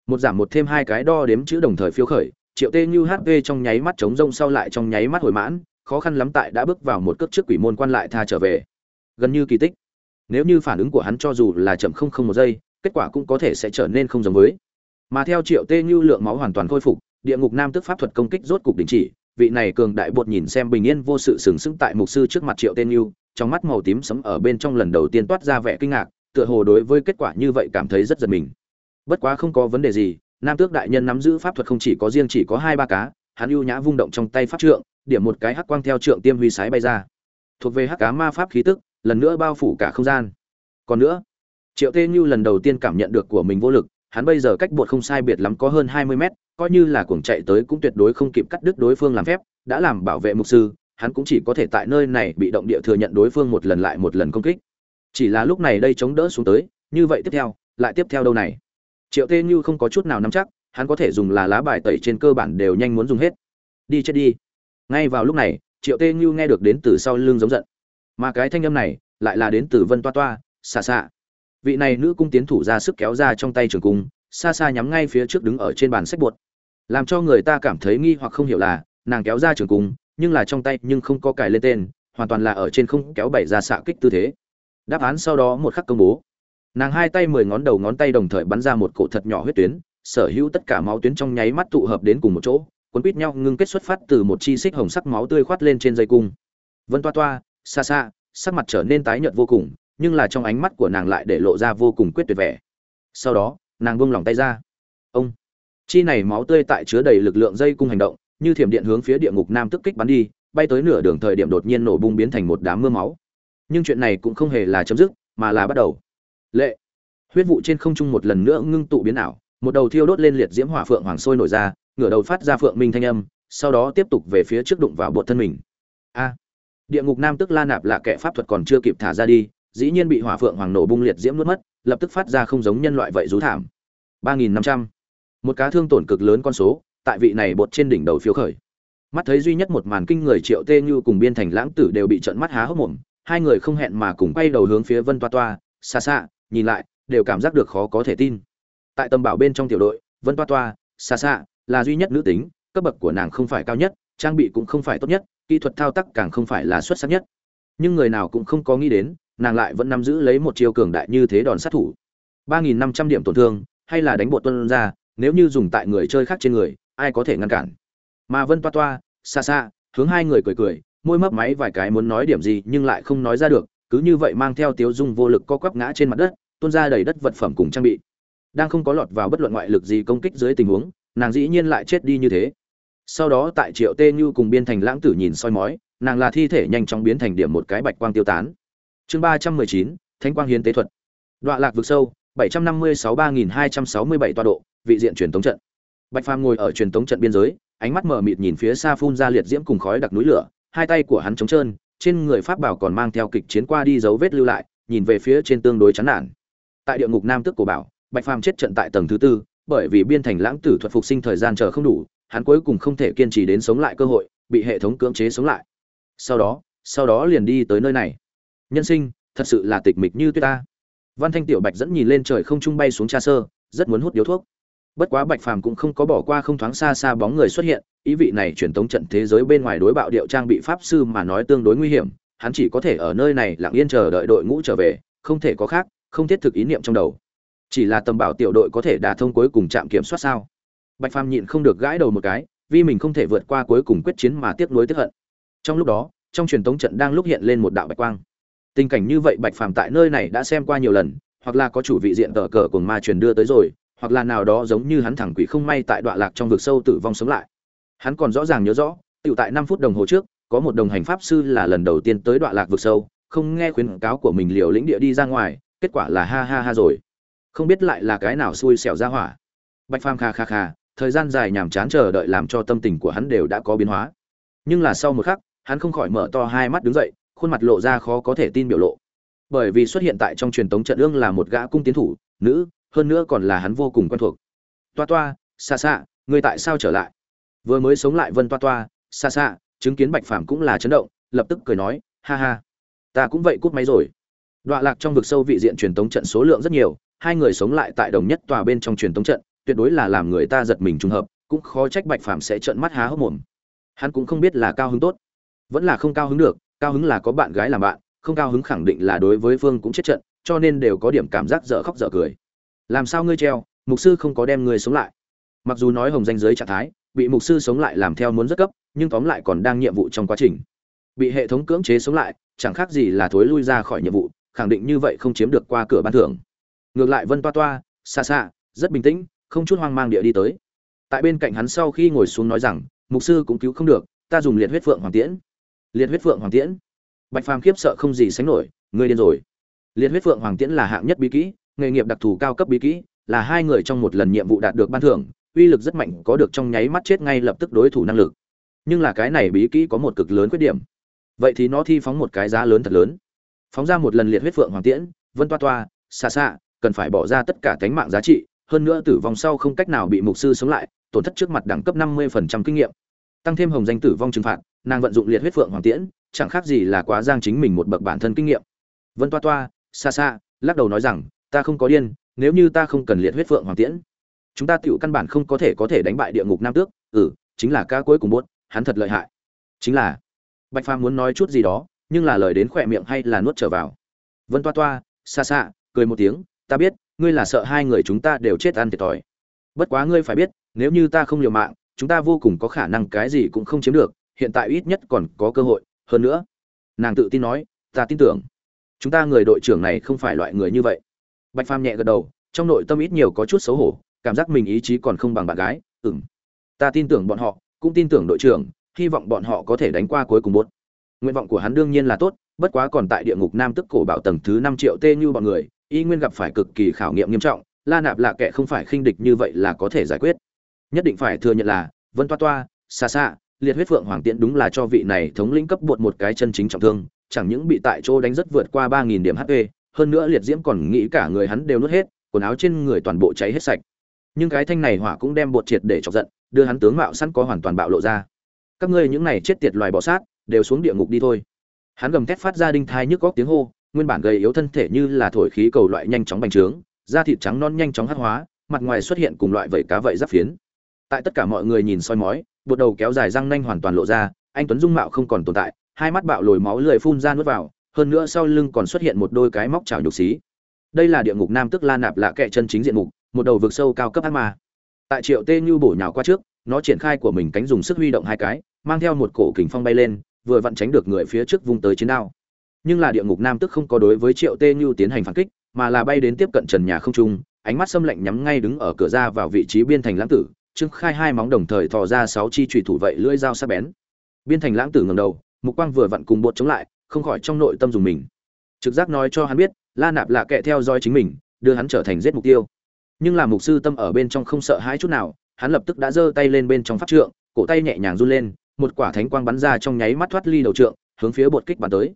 Một giảm một thêm hai cái đo đếm chữ đồng thời phiếu khởi, triệu tê như hp trong nháy mắt chống rông sau lại trong nháy mắt hồi mãn, khó khăn lắm tại đã bước vào một cước trước quỷ môn quan lại tha trở về gần như kỳ tích. Nếu như phản ứng của hắn cho dù là chậm không không một giây, kết quả cũng có thể sẽ trở nên không giống với. Mà theo triệu tê như lượng máu hoàn toàn khôi phục, địa ngục nam tức pháp thuật công kích rốt cục đình chỉ, vị này cường đại bột nhìn xem bình yên vô sự sừng sững tại mục sư trước mặt triệu tê như, trong mắt màu tím sấm ở bên trong lần đầu tiên toát ra vẻ kinh ngạc, tựa hồ đối với kết quả như vậy cảm thấy rất giật mình. Bất quá không có vấn đề gì, nam tước đại nhân nắm giữ pháp thuật không chỉ có riêng chỉ có hai ba cá, hắn ưu nhã vung động trong tay pháp trượng, điểm một cái hắc quang theo trượng tiêm huy sái bay ra. Thuộc về hắc cá ma pháp khí tức lần nữa bao phủ cả không gian. Còn nữa, triệu tê như lần đầu tiên cảm nhận được của mình vô lực, hắn bây giờ cách bột không sai biệt lắm có hơn hai mươi mét, coi như là cuồng chạy tới cũng tuyệt đối không kịp cắt đứt đối phương làm phép, đã làm bảo vệ mục sư, hắn cũng chỉ có thể tại nơi này bị động địa thừa nhận đối phương một lần lại một lần công kích. Chỉ là lúc này đây chống đỡ xuống tới, như vậy tiếp theo, lại tiếp theo đâu này? Triệu tê như không có chút nào nắm chắc, hắn có thể dùng là lá bài tẩy trên cơ bản đều nhanh muốn dùng hết. Đi chết đi. Ngay vào lúc này, triệu tê như nghe được đến từ sau lưng giống giận mà cái thanh âm này lại là đến từ vân toa toa xa xa vị này nữ cung tiến thủ ra sức kéo ra trong tay trường cung xa xa nhắm ngay phía trước đứng ở trên bàn sách bột. Làm cho người ta cảm thấy nghi hoặc không hiểu là, nàng kéo ra trường cung, nhưng là trong tay nhưng không có cài lên tên, hoàn toàn là ở trên không kéo bảy ra xạ kích tư thế. Đáp án sau đó một khắc công bố. Nàng hai tay mười ngón đầu ngón tay đồng thời bắn ra một cổ thật nhỏ huyết tuyến, sở hữu tất cả máu tuyến trong nháy mắt tụ hợp đến cùng một chỗ, cuốn quýt nhau ngưng kết xuất phát từ một chi xích hồng sắc máu tươi khoát lên trên dây cung. Vân toa toa xa xa, sắc mặt trở nên tái nhợt vô cùng, nhưng là trong ánh mắt của nàng lại để lộ ra vô cùng quyết tuyệt vẻ. Sau đó, nàng buông lỏng tay ra. Ông! Chi này máu tươi tại chứa đầy lực lượng dây cung hành động, như thiểm điện hướng phía địa ngục nam tức kích bắn đi, bay tới nửa đường thời điểm đột nhiên nổ bung biến thành một đám mưa máu. Nhưng chuyện này cũng không hề là chấm dứt, mà là bắt đầu. Lệ! Huyết vụ trên không trung một lần nữa ngưng tụ biến ảo, một đầu thiêu đốt lên liệt diễm hỏa phượng hoàng sôi nổi ra, ngửa đầu phát ra phượng minh thanh âm, sau đó tiếp tục về phía trước đụng vào bột thân mình. A! Địa ngục nam tức la nạp là kẻ pháp thuật còn chưa kịp thả ra đi, dĩ nhiên bị hỏa phượng hoàng nổ bung liệt diễm nuốt mất, lập tức phát ra không giống nhân loại vậy rú thảm. ba nghìn năm trăm. Một cá thương tổn cực lớn con số, tại vị này bột trên đỉnh đầu phiếu khởi. Mắt thấy duy nhất một màn kinh người triệu tê như cùng biên thành lãng tử đều bị trận mắt há hốc mồm, hai người không hẹn mà cùng quay đầu hướng phía vân toa toa, xa xa, nhìn lại, đều cảm giác được khó có thể tin. Tại tầm bảo bên trong tiểu đội, vân toa toa, xa xa, là duy nhất nữ tính, cấp bậc của nàng không phải cao nhất, trang bị cũng không phải tốt nhất kỹ thuật thao tác càng không phải là xuất sắc nhất. Nhưng người nào cũng không có nghĩ đến, nàng lại vẫn nắm giữ lấy một chiêu cường đại như thế đòn sát thủ. ba nghìn năm trăm điểm tổn thương, hay là đánh bộ tuân ra, nếu như dùng tại người chơi khác trên người, ai có thể ngăn cản? Mà vân toa toa, xa xa, hướng hai người cười cười, môi mấp máy vài cái muốn nói điểm gì nhưng lại không nói ra được, cứ như vậy mang theo tiếu dung vô lực co quắp ngã trên mặt đất, tuôn ra đầy đất vật phẩm cùng trang bị. Đang không có lọt vào bất luận ngoại lực gì công kích dưới tình huống, nàng dĩ nhiên lại chết đi như thế sau đó tại triệu tê như cùng biên thành lãng tử nhìn soi mói, nàng là thi thể nhanh chóng biến thành điểm một cái bạch quang tiêu tán. Chương ba trăm mười chín, thánh quang hiến tế thuật. Đọa lạc vực sâu, bảy trăm năm mươi sáu ba nghìn hai trăm sáu mươi bảy toa độ, vị diện truyền tống trận. Bạch phàm ngồi ở truyền tống trận biên giới, ánh mắt mở mịt nhìn phía xa phun ra liệt diễm cùng khói đặc núi lửa, hai tay của hắn trống trơn, trên người pháp bảo còn mang theo kịch chiến qua đi dấu vết lưu lại, nhìn về phía trên tương đối chán nản. Tại địa ngục nam tức của bảo, bạch phàm chết trận tại tầng thứ tư, bởi vì biên thành lãng tử thuật phục sinh thời gian chờ không đủ hắn cuối cùng không thể kiên trì đến sống lại cơ hội, bị hệ thống cưỡng chế sống lại. Sau đó sau đó liền đi tới nơi này. Nhân sinh, thật sự là tịch mịch như tuyết ta. Văn thanh tiểu bạch dẫn nhìn lên trời không trung bay xuống cha sơ, rất muốn hút điếu thuốc. Bất quá bạch phàm cũng không có bỏ qua không thoáng xa xa bóng người xuất hiện, ý vị này truyền tống trận thế giới bên ngoài đối bạo điệu trang bị pháp sư mà nói tương đối nguy hiểm, hắn chỉ có thể ở nơi này lặng yên chờ đợi đội ngũ trở về, không thể có khác, không thiết thực ý niệm trong đầu. Chỉ là tầm bảo tiểu đội có thể đả thông cuối cùng trạm kiểm soát sao? Bạch phàm nhịn không được gãi đầu một cái, vì mình không thể vượt qua cuối cùng quyết chiến mà tiếc nuối tiếc hận. Trong lúc đó, trong truyền tống trận đang lúc hiện lên một đạo bạch quang. Tình cảnh như vậy bạch phàm tại nơi này đã xem qua nhiều lần, hoặc là có chủ vị diện tờ cờ cùng ma truyền đưa tới rồi, hoặc là nào đó giống như hắn thẳng quỷ không may tại đoạn lạc trong vực sâu tử vong sống lại. Hắn còn rõ ràng nhớ rõ tự tại năm phút đồng hồ trước, có một đồng hành pháp sư là lần đầu tiên tới đoạn lạc vực sâu, không nghe khuyến cáo của mình liều lĩnh địa đi ra ngoài, kết quả là ha ha ha rồi. Không biết lại là cái nào xui xẻo ra hỏa. Bạch phàm kha kha kha thời gian dài nhàm chán chờ đợi làm cho tâm tình của hắn đều đã có biến hóa. Nhưng là sau một khắc, hắn không khỏi mở to hai mắt đứng dậy, khuôn mặt lộ ra khó có thể tin biểu lộ. Bởi vì xuất hiện tại trong truyền tống trận ương là một gã cung tiến thủ, nữ, hơn nữa còn là hắn vô cùng quen thuộc. Toa toa xa xa người tại sao trở lại? Vừa mới sống lại vân toa toa xa xa chứng kiến bạch phàm cũng là chấn động, lập tức cười nói, ha ha, ta cũng vậy cút máy rồi. Đọa lạc trong vực sâu vị diện truyền tống trận số lượng rất nhiều, hai người sống lại tại đồng nhất tòa bên trong truyền tống trận tuyệt đối là làm người ta giật mình trùng hợp, cũng khó trách bạch phàm sẽ trợn mắt há hốc mồm. Hắn cũng không biết là cao hứng tốt, vẫn là không cao hứng được, cao hứng là có bạn gái làm bạn, không cao hứng khẳng định là đối với phương cũng chết trận, cho nên đều có điểm cảm giác dở khóc dở cười. Làm sao ngươi treo, mục sư không có đem ngươi sống lại. Mặc dù nói hồng danh giới trạng thái, bị mục sư sống lại làm theo muốn rất cấp, nhưng tóm lại còn đang nhiệm vụ trong quá trình. Bị hệ thống cưỡng chế sống lại, chẳng khác gì là thối lui ra khỏi nhiệm vụ, khẳng định như vậy không chiếm được qua cửa ban thưởng. Ngược lại vân toa toa, xa xa, rất bình tĩnh không chút hoang mang địa đi tới. Tại bên cạnh hắn sau khi ngồi xuống nói rằng, mục sư cũng cứu không được, ta dùng liệt huyết phượng hoàng tiễn. Liệt huyết phượng hoàng tiễn? Bạch phàm khiếp sợ không gì sánh nổi, ngươi điên rồi. Liệt huyết phượng hoàng tiễn là hạng nhất bí kỹ, nghề nghiệp đặc thù cao cấp bí kỹ, là hai người trong một lần nhiệm vụ đạt được ban thưởng, uy lực rất mạnh, có được trong nháy mắt chết ngay lập tức đối thủ năng lực. Nhưng là cái này bí kỹ có một cực lớn khuyết điểm. Vậy thì nó thi phóng một cái giá lớn thật lớn. Phóng ra một lần liệt huyết phượng hoàng tiễn, vân toa toa, xa xa, cần phải bỏ ra tất cả cánh mạng giá trị hơn nữa tử vong sau không cách nào bị mục sư sống lại, tổn thất trước mặt đẳng cấp năm mươi phần trăm kinh nghiệm. Tăng thêm hồng danh tử vong trừng phạt, nàng vận dụng liệt huyết phượng hoàng tiễn, chẳng khác gì là quá giang chính mình một bậc bản thân kinh nghiệm. Vân toa toa xa xa lắc đầu nói rằng, ta không có điên, nếu như ta không cần liệt huyết phượng hoàng tiễn, chúng ta tựu căn bản không có thể có thể đánh bại địa ngục nam tước. Ừ chính là ca cuối cùng buốt, hắn thật lợi hại. Chính là, bạch phàm muốn nói chút gì đó, nhưng là lời đến khỏe miệng hay là nuốt trở vào. Vân toa toa xa xa cười một tiếng, ta biết ngươi là sợ hai người chúng ta đều chết ăn thiệt thòi. Bất quá ngươi phải biết, nếu như ta không liều mạng, chúng ta vô cùng có khả năng cái gì cũng không chiếm được, hiện tại ít nhất còn có cơ hội. Hơn nữa, nàng tự tin nói, ta tin tưởng, chúng ta người đội trưởng này không phải loại người như vậy. Bạch phàm nhẹ gật đầu, trong nội tâm ít nhiều có chút xấu hổ, cảm giác mình ý chí còn không bằng bạn gái, ừm, ta tin tưởng bọn họ, cũng tin tưởng đội trưởng, hy vọng bọn họ có thể đánh qua cuối cùng một. Nguyện vọng của hắn đương nhiên là tốt, bất quá còn tại địa ngục nam tức cổ bảo tầng thứ năm triệu tê như bọn người y nguyên gặp phải cực kỳ khảo nghiệm nghiêm trọng, la nạp lạ kệ không phải khinh địch như vậy là có thể giải quyết. Nhất định phải thừa nhận là, vân toa toa xa xa liệt huyết phượng hoàng tiễn đúng là cho vị này thống lĩnh cấp bột một cái chân chính trọng thương, chẳng những bị tại chỗ đánh rất vượt qua ba nghìn điểm hp hơn nữa liệt diễm còn nghĩ cả người hắn đều nuốt hết, quần áo trên người toàn bộ cháy hết sạch. Nhưng cái thanh này hỏa cũng đem bột triệt để chọc giận, đưa hắn tướng mạo sẵn có hoàn toàn bạo lộ ra. Các ngươi những này chết tiệt loài bọ sát, đều xuống địa ngục đi thôi. Hắn gầm thét phát ra đinh thai nhức góc tiếng hô nguyên bản gầy yếu thân thể như là thổi khí cầu loại nhanh chóng bành trướng, da thịt trắng non nhanh chóng hắc hóa, mặt ngoài xuất hiện cùng loại vảy cá vậy giáp phiến. Tại tất cả mọi người nhìn soi mói, bộ đầu kéo dài răng nanh hoàn toàn lộ ra, anh tuấn dung mạo không còn tồn tại, hai mắt bạo lồi máu lười phun ra nuốt vào, hơn nữa sau lưng còn xuất hiện một đôi cái móc chảo nhục xí. Đây là địa ngục nam tức la nạp lạ kệ chân chính diện mục, một đầu vực sâu cao cấp ác ma. Tại triệu tê như bổ nhào qua trước, nó triển khai của mình cánh dùng sức huy động hai cái, mang theo một cổ kình phong bay lên, vừa vặn tránh được người phía trước vung tới chiến đao nhưng là địa ngục nam tức không có đối với triệu tê như tiến hành phản kích, mà là bay đến tiếp cận trần nhà không trung, ánh mắt xâm lạnh nhắm ngay đứng ở cửa ra vào vị trí biên thành lãng tử, trương khai hai móng đồng thời thò ra sáu chi trùy thủ vậy lưỡi dao sắc bén. Biên thành lãng tử ngầm đầu, mục quang vừa vặn cùng bột chống lại, không khỏi trong nội tâm dùng mình. Trực giác nói cho hắn biết, la nạp là kẻ theo dõi chính mình, đưa hắn trở thành giết mục tiêu. Nhưng là mục sư tâm ở bên trong không sợ hãi chút nào, hắn lập tức đã giơ tay lên bên trong pháp trượng, cổ tay nhẹ nhàng run lên, một quả thánh quang bắn ra trong nháy mắt thoát ly đầu trượng, hướng phía bột kích bắn tới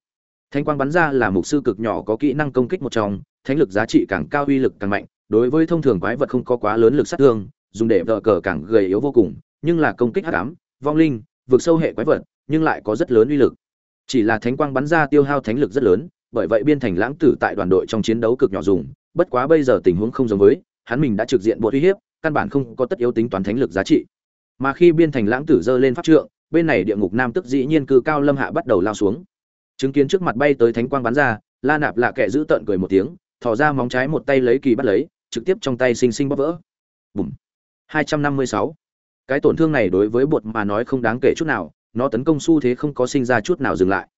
thánh quang bắn ra là mục sư cực nhỏ có kỹ năng công kích một trong, thánh lực giá trị càng cao, uy lực càng mạnh, đối với thông thường quái vật không có quá lớn lực sát thương, dùng để vợ cờ càng gầy yếu vô cùng, nhưng là công kích hắc ám, vong linh, vượt sâu hệ quái vật, nhưng lại có rất lớn uy lực. Chỉ là thánh quang bắn ra tiêu hao thánh lực rất lớn, bởi vậy biên thành lãng tử tại đoàn đội trong chiến đấu cực nhỏ dùng, bất quá bây giờ tình huống không giống với, hắn mình đã trực diện bộ uy hiếp, căn bản không có tất yếu tính toán thánh lực giá trị. Mà khi biên thành lãng tử dơ lên pháp trượng, bên này địa ngục nam tức dĩ nhiên cư cao lâm hạ bắt đầu lao xuống chứng kiến trước mặt bay tới thánh quang bắn ra, la nạp lạ kệ giữ tợn cười một tiếng, thò ra móng trái một tay lấy kỳ bắt lấy, trực tiếp trong tay xinh xinh bóp vỡ. Bùm. 256. cái tổn thương này đối với bột mà nói không đáng kể chút nào, nó tấn công xu thế không có sinh ra chút nào dừng lại.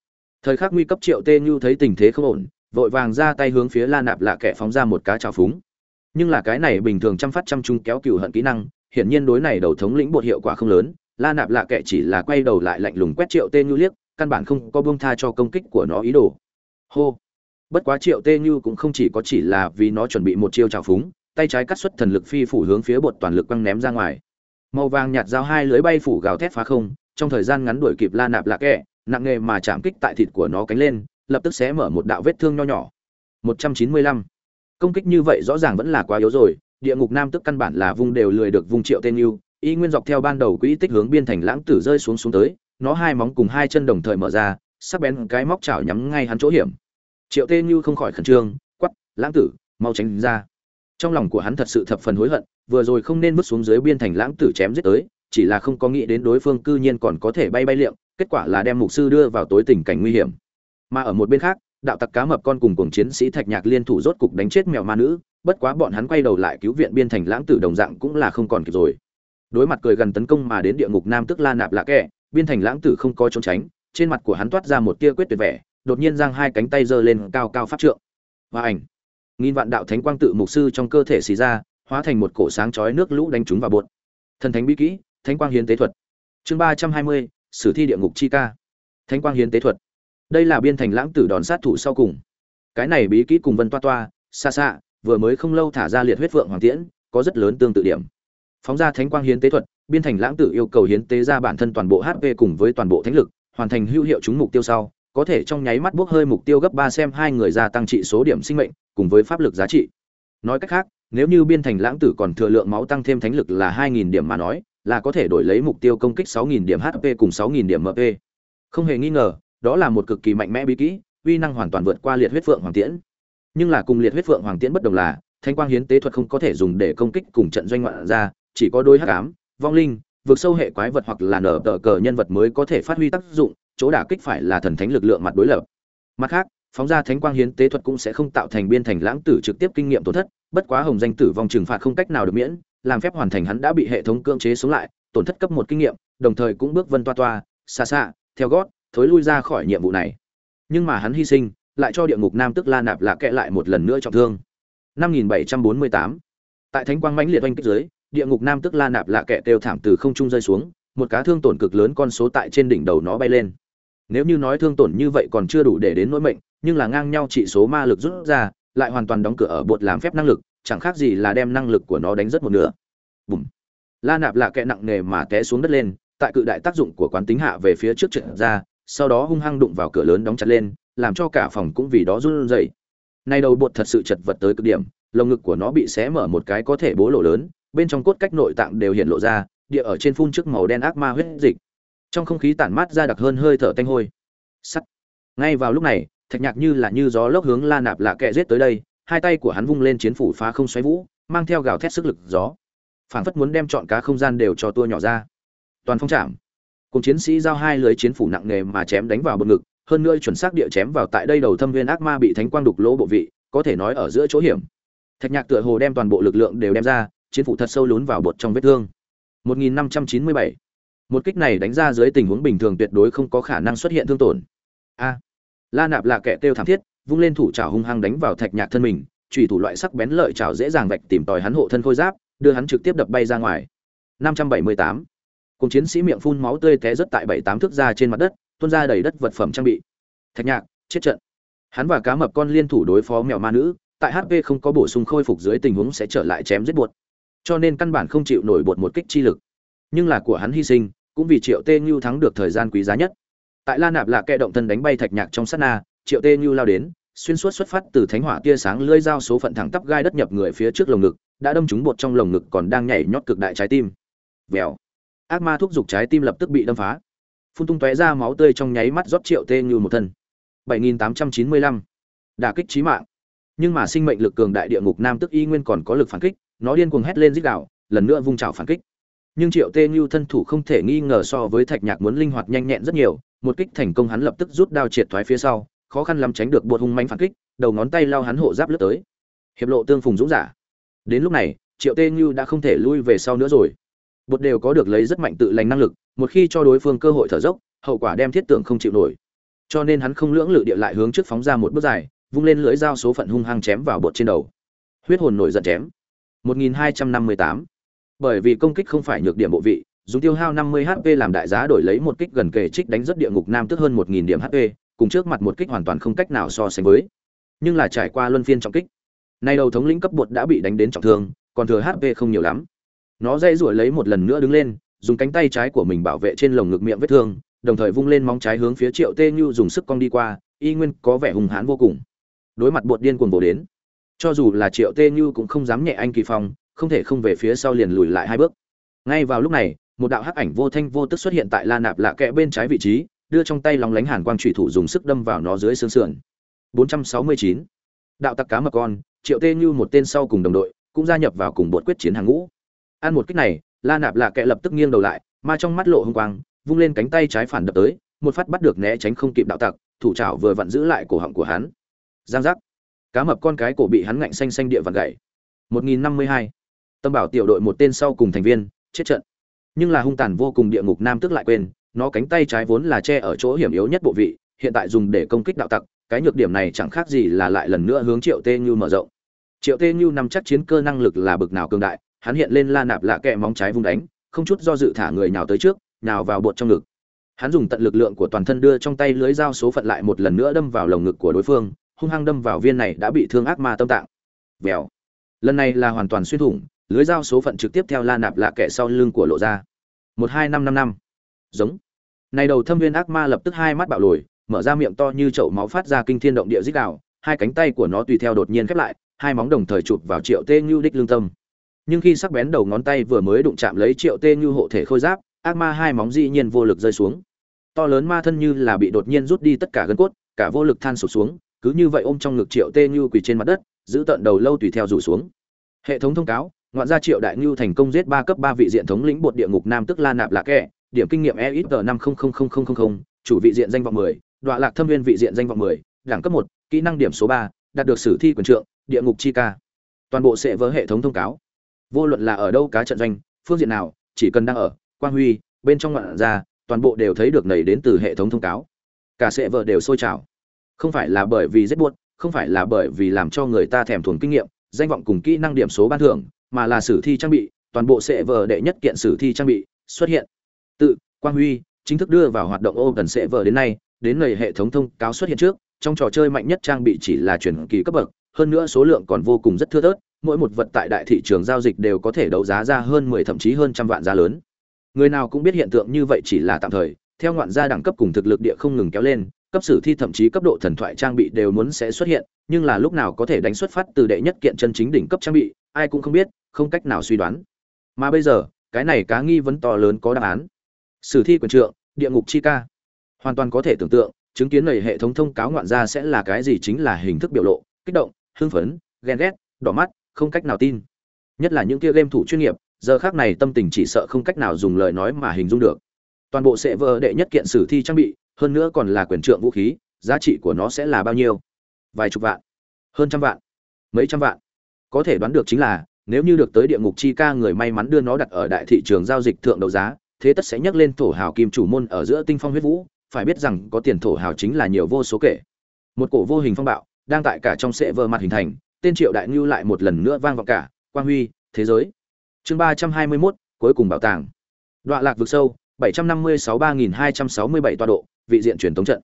Thời khắc nguy cấp triệu tê như thấy tình thế không ổn, vội vàng ra tay hướng phía la nạp lạ kệ phóng ra một cá trào phúng. Nhưng là cái này bình thường chăm phát chăm chung kéo cừu hận kỹ năng, hiển nhiên đối này đầu thống lĩnh bột hiệu quả không lớn, la nạp lạ kệ chỉ là quay đầu lại lạnh lùng quét triệu tê như liếc căn bản không có buông tha cho công kích của nó ý đồ. Hô. Bất quá triệu tê như cũng không chỉ có chỉ là vì nó chuẩn bị một chiêu trào phúng, tay trái cắt xuất thần lực phi phủ hướng phía bột toàn lực quăng ném ra ngoài. Màu vàng nhạt dao hai lưới bay phủ gào thét phá không, trong thời gian ngắn đuổi kịp la nạp lạc kệ nặng nghề mà chạm kích tại thịt của nó cánh lên, lập tức sẽ mở một đạo vết thương nho nhỏ. 195. công kích như vậy rõ ràng vẫn là quá yếu rồi, địa ngục nam tức căn bản là vung đều lười được vung triệu tên yêu y nguyên dọc theo ban đầu quỹ tích hướng biên thành lãng tử rơi xuống xuống tới nó hai móng cùng hai chân đồng thời mở ra, sắc bén cái móc chảo nhắm ngay hắn chỗ hiểm. Triệu tên như không khỏi khẩn trương quắp lãng tử, mau tránh ra. Trong lòng của hắn thật sự thập phần hối hận, vừa rồi không nên bước xuống dưới biên thành lãng tử chém giết tới, chỉ là không có nghĩ đến đối phương cư nhiên còn có thể bay bay liệm kết quả là đem mục sư đưa vào tối tình cảnh nguy hiểm. Mà ở một bên khác, đạo tặc cá mập con cùng cùng chiến sĩ thạch nhạc liên thủ rốt cục đánh chết mèo ma nữ, bất quá bọn hắn quay đầu lại cứu viện biên thành lãng tử đồng dạng cũng là không còn kịp rồi. Đối mặt cười gần tấn công mà đến địa ngục nam tức la nạp lạ kẻ biên thành lãng tử không có trốn tránh, trên mặt của hắn toát ra một tia quyết tuyệt vẻ, đột nhiên giang hai cánh tay giơ lên cao cao pháp trượng. Và ảnh. Nghìn vạn đạo thánh quang tự mục sư trong cơ thể xì ra, hóa thành một cổ sáng chói nước lũ đánh trúng vào bột. Thần thánh bí kỹ, thánh quang hiến tế thuật. Chương ba trăm hai mươi, sử thi địa ngục chi ca. Thánh quang hiến tế thuật. Đây là biên thành lãng tử đòn sát thủ sau cùng. Cái này bí kỹ cùng vân toa toa xa xa vừa mới không lâu thả ra liệt huyết vượng hoàng tiễn, có rất lớn tương tự điểm. Phóng ra thánh quang hiến tế thuật biên thành lãng tử yêu cầu hiến tế ra bản thân toàn bộ hp cùng với toàn bộ thánh lực, hoàn thành hữu hiệu chúng mục tiêu sau, có thể trong nháy mắt bốc hơi mục tiêu gấp ba xem hai người gia tăng trị số điểm sinh mệnh, cùng với pháp lực giá trị. Nói cách khác, nếu như biên thành lãng tử còn thừa lượng máu tăng thêm thánh lực là hai nghìn điểm mà nói, là có thể đổi lấy mục tiêu công kích sáu nghìn điểm hp cùng sáu nghìn điểm mp không hề nghi ngờ, đó là một cực kỳ mạnh mẽ bí kỹ, uy năng hoàn toàn vượt qua liệt huyết phượng hoàng tiễn. Nhưng là cùng liệt huyết phượng hoàng tiễn bất đồng là thanh quang hiến tế thuật không có thể dùng để công kích cùng trận doanh ngoạn ra, chỉ có đôi hắc ám vong linh, vượt sâu hệ quái vật hoặc là nở tờ cờ nhân vật mới có thể phát huy tác dụng, chỗ đả kích phải là thần thánh lực lượng mặt đối lập. Mặt khác, phóng ra thánh quang hiến tế thuật cũng sẽ không tạo thành biên thành lãng tử trực tiếp kinh nghiệm tổn thất, bất quá hồng danh tử vong trừng phạt không cách nào được miễn, làm phép hoàn thành hắn đã bị hệ thống cưỡng chế sống lại, tổn thất cấp một kinh nghiệm, đồng thời cũng bước vân toa toa, xa xa, theo gót, thối lui ra khỏi nhiệm vụ này. Nhưng mà hắn hy sinh, lại cho địa ngục nam tức la nạp là kẽ lại một lần nữa trọng thương. 5748 tại thánh quang mãnh liệt oanh kích dưới địa ngục nam tức la nạp lạ kệ têu thảm từ không trung rơi xuống, một cá thương tổn cực lớn con số tại trên đỉnh đầu nó bay lên. Nếu như nói thương tổn như vậy còn chưa đủ để đến nỗi mệnh, nhưng là ngang nhau trị số ma lực rút ra, lại hoàn toàn đóng cửa ở bột làm phép năng lực, chẳng khác gì là đem năng lực của nó đánh rất một nửa. Bùm. La nạp lạ kệ nặng nề mà té xuống đất lên, tại cự đại tác dụng của quán tính hạ về phía trước trận ra, sau đó hung hăng đụng vào cửa lớn đóng chặt lên, làm cho cả phòng cũng vì đó run rẩy. Nay đầu bột thật sự chật vật tới cực điểm, lồng ngực của nó bị xé mở một cái có thể bố lộ lớn bên trong cốt cách nội tạng đều hiện lộ ra, địa ở trên phun trước màu đen ác ma huyết dịch. Trong không khí tản mát ra đặc hơn hơi thở tanh hôi. Sắt. Ngay vào lúc này, thạch nhạc như là như gió lốc hướng la nạp lạ kệ giết tới đây, hai tay của hắn vung lên chiến phủ phá không xoáy vũ, mang theo gào thét sức lực gió. Phảng phất muốn đem chọn cá không gian đều cho tua nhỏ ra. Toàn phong chạm. Cùng chiến sĩ giao hai lưới chiến phủ nặng nề mà chém đánh vào bực ngực, hơn nữa chuẩn xác địa chém vào tại đây đầu thâm viên ác ma bị thánh quang đục lỗ bộ vị, có thể nói ở giữa chỗ hiểm. Thạch nhạc tựa hồ đem toàn bộ lực lượng đều đem ra chiến phủ thật sâu lún vào bột trong vết thương. 1597 một kích này đánh ra dưới tình huống bình thường tuyệt đối không có khả năng xuất hiện thương tổn. A. La nạp là kẻ tiêu thảm thiết, vung lên thủ trảo hung hăng đánh vào thạch nhạc thân mình, chủy thủ loại sắc bén lợi trảo dễ dàng vạch tìm tòi hắn hộ thân khôi giáp, đưa hắn trực tiếp đập bay ra ngoài. 578 cùng chiến sĩ miệng phun máu tươi té rất tại bảy tám thước ra trên mặt đất, tuôn ra đầy đất vật phẩm trang bị. Thạch nhạc, chết trận. Hắn và cá mập con liên thủ đối phó mèo ma nữ, tại hp không có bổ sung khôi phục dưới tình huống sẽ trở lại chém giết buột cho nên căn bản không chịu nổi bột một kích chi lực. Nhưng là của hắn hy sinh, cũng vì triệu tê như thắng được thời gian quý giá nhất. Tại la nạp là kẻ động thân đánh bay thạch nhạc trong sát na, triệu tê như lao đến, xuyên suốt xuất phát từ thánh hỏa tia sáng lưỡi dao số phận thẳng tắp gai đất nhập người phía trước lồng ngực, đã đâm trúng bột trong lồng ngực còn đang nhảy nhót cực đại trái tim. Vèo. Ác ma thúc giục trái tim lập tức bị đâm phá. Phun tung tóe ra máu tươi trong nháy mắt rót triệu tê như một thân. 7895. đả kích chí mạng. Nhưng mà sinh mệnh lực cường đại địa ngục nam tức y nguyên còn có lực phản kích nó điên cuồng hét lên rít gào, lần nữa vung trào phản kích. Nhưng triệu tê như thân thủ không thể nghi ngờ so với thạch nhạc muốn linh hoạt nhanh nhẹn rất nhiều, một kích thành công hắn lập tức rút đao triệt thoái phía sau, khó khăn lắm tránh được bột hung manh phản kích, đầu ngón tay lao hắn hộ giáp lướt tới. Hiệp lộ tương phùng dũng giả. Đến lúc này, triệu tê như đã không thể lui về sau nữa rồi. Bột đều có được lấy rất mạnh tự lành năng lực, một khi cho đối phương cơ hội thở dốc, hậu quả đem thiết tượng không chịu nổi. Cho nên hắn không lưỡng lự địa lại hướng trước phóng ra một bước dài, vung lên lưỡi dao số phận hung hăng chém vào bột trên đầu. Huyết hồn nổi giận chém. 1258. bởi vì công kích không phải nhược điểm bộ vị dùng tiêu hao 50 HP làm đại giá đổi lấy một kích gần kề trích đánh rất địa ngục nam tức hơn 1000 điểm HP, cùng trước mặt một kích hoàn toàn không cách nào so sánh với. Nhưng là trải qua luân phiên trọng kích. Nay đầu thống lĩnh cấp bột đã bị đánh đến trọng thương, còn thừa HP không nhiều lắm. Nó dây rủi lấy một lần nữa đứng lên, dùng cánh tay trái của mình bảo vệ trên lồng ngực miệng vết thương, đồng thời vung lên móng trái hướng phía Triệu Tê Như dùng sức cong đi qua, y nguyên có vẻ hùng hãn vô cùng. Đối mặt bột điên cuồng bổ đến, cho dù là Triệu Tê Như cũng không dám nhẹ anh kỳ phong, không thể không về phía sau liền lùi lại hai bước. Ngay vào lúc này, một đạo hắc ảnh vô thanh vô tức xuất hiện tại La Nạp lạ kẽ bên trái vị trí, đưa trong tay lóng lánh hàn quang trụy thủ dùng sức đâm vào nó dưới xương sườn. 469. Đạo tặc cá mập con, Triệu Tê Như một tên sau cùng đồng đội, cũng gia nhập vào cùng bột quyết chiến hàng ngũ. Ăn một kích này, La Nạp lạ kẽ lập tức nghiêng đầu lại, ma trong mắt lộ hung quang, vung lên cánh tay trái phản đập tới, một phát bắt được né tránh không kịp đạo tặc, thủ trảo vừa vặn giữ lại cổ họng của hắn. Giang giác. Cá mập con cái cổ bị hắn ngạnh xanh xanh địa vặn gãy. 1052. Tâm bảo tiểu đội một tên sau cùng thành viên, chết trận nhưng là hung tàn vô cùng địa ngục nam tức lại quên nó cánh tay trái vốn là che ở chỗ hiểm yếu nhất bộ vị hiện tại dùng để công kích đạo tặc cái nhược điểm này chẳng khác gì là lại lần nữa hướng triệu tê như mở rộng triệu tê như nằm chắc chiến cơ năng lực là bực nào cường đại hắn hiện lên la nạp lạ kẹ móng trái vung đánh không chút do dự thả người nào tới trước nào vào bột trong ngực hắn dùng tận lực lượng của toàn thân đưa trong tay lưới dao số phận lại một lần nữa đâm vào lồng ngực của đối phương hung hăng đâm vào viên này đã bị thương ác ma tâm tạng. Vèo. Lần này là hoàn toàn xuyên thủng, lưới dao số phận trực tiếp theo la nạp lạ kẻ sau lưng của lộ ra. Một hai năm năm năm. Giống. Này đầu thâm viên ác ma lập tức hai mắt bạo lồi, mở ra miệng to như chậu máu phát ra kinh thiên động địa dích đạo hai cánh tay của nó tùy theo đột nhiên khép lại, hai móng đồng thời chụp vào triệu tê như đích lương tâm. Nhưng khi sắc bén đầu ngón tay vừa mới đụng chạm lấy triệu tê như hộ thể khôi giáp, ác ma hai móng dĩ nhiên vô lực rơi xuống. To lớn ma thân như là bị đột nhiên rút đi tất cả gân cốt, cả vô lực than sụp xuống cứ như vậy ôm trong ngực triệu tê như quỳ trên mặt đất, giữ tận đầu lâu tùy theo rủ xuống. Hệ thống thông cáo, ngoạn gia triệu đại ngưu thành công giết ba cấp ba vị diện thống lĩnh bột địa ngục nam tức la nạp lạc kẹ điểm kinh nghiệm e ít tờ năm chủ vị diện danh vọng mười, đọa lạc thâm viên vị diện danh vọng mười, đẳng cấp một, kỹ năng điểm số ba, đạt được sử thi quyền trượng, địa ngục chi ca. Toàn bộ sẽ vỡ hệ thống thông cáo. Vô luận là ở đâu cá trận doanh, phương diện nào, chỉ cần đang ở, quang huy, bên trong ngoạn gia, toàn bộ đều thấy được nảy đến từ hệ thống thông cáo. Cả sẽ vợ đều sôi trào không phải là bởi vì rất buốt, không phải là bởi vì làm cho người ta thèm thuồng kinh nghiệm, danh vọng cùng kỹ năng điểm số ban thưởng, mà là sử thi trang bị, toàn bộ sẽ vờ đệ nhất kiện sử thi trang bị xuất hiện. Tự, quang huy, chính thức đưa vào hoạt động ô gần sẽ vờ đến nay, đến lời hệ thống thông cáo xuất hiện trước, trong trò chơi mạnh nhất trang bị chỉ là chuyển kỳ cấp bậc, hơn nữa số lượng còn vô cùng rất thưa thớt, mỗi một vật tại đại thị trường giao dịch đều có thể đấu giá ra hơn mười thậm chí hơn trăm vạn giá lớn. Người nào cũng biết hiện tượng như vậy chỉ là tạm thời, theo ngoạn gia đẳng cấp cùng thực lực địa không ngừng kéo lên cấp sử thi thậm chí cấp độ thần thoại trang bị đều muốn sẽ xuất hiện, nhưng là lúc nào có thể đánh xuất phát từ đệ nhất kiện chân chính đỉnh cấp trang bị, ai cũng không biết, không cách nào suy đoán. Mà bây giờ, cái này cá nghi vấn to lớn có đáp án. Sử thi quyền trượng, địa ngục chi ca. Hoàn toàn có thể tưởng tượng, chứng kiến này hệ thống thông cáo ngoạn ra sẽ là cái gì chính là hình thức biểu lộ, kích động, hưng phấn, ghen ghét, đỏ mắt, không cách nào tin. Nhất là những kia game thủ chuyên nghiệp, giờ khác này tâm tình chỉ sợ không cách nào dùng lời nói mà hình dung được. Toàn bộ sẽ vờ đệ nhất kiện sử thi trang bị hơn nữa còn là quyền trượng vũ khí giá trị của nó sẽ là bao nhiêu? Vài chục vạn? Hơn trăm vạn? Mấy trăm vạn? Có thể đoán được chính là nếu như được tới địa ngục chi ca người may mắn đưa nó đặt ở đại thị trường giao dịch thượng đấu giá thế tất sẽ nhắc lên thổ hào kim chủ môn ở giữa tinh phong huyết vũ phải biết rằng có tiền thổ hào chính là nhiều vô số kể. Một cổ vô hình phong bạo đang tại cả trong sệ vơ mặt hình thành tên triệu đại ngưu lại một lần nữa vang vọng cả quang huy thế giới. Chương ba trăm hai mươi 321, cuối cùng bảo tàng. Đoạn lạc vực sâu bảy trăm năm mươi sáu ba nghìn hai trăm sáu mươi bảy tọa độ vị diện truyền tống trận.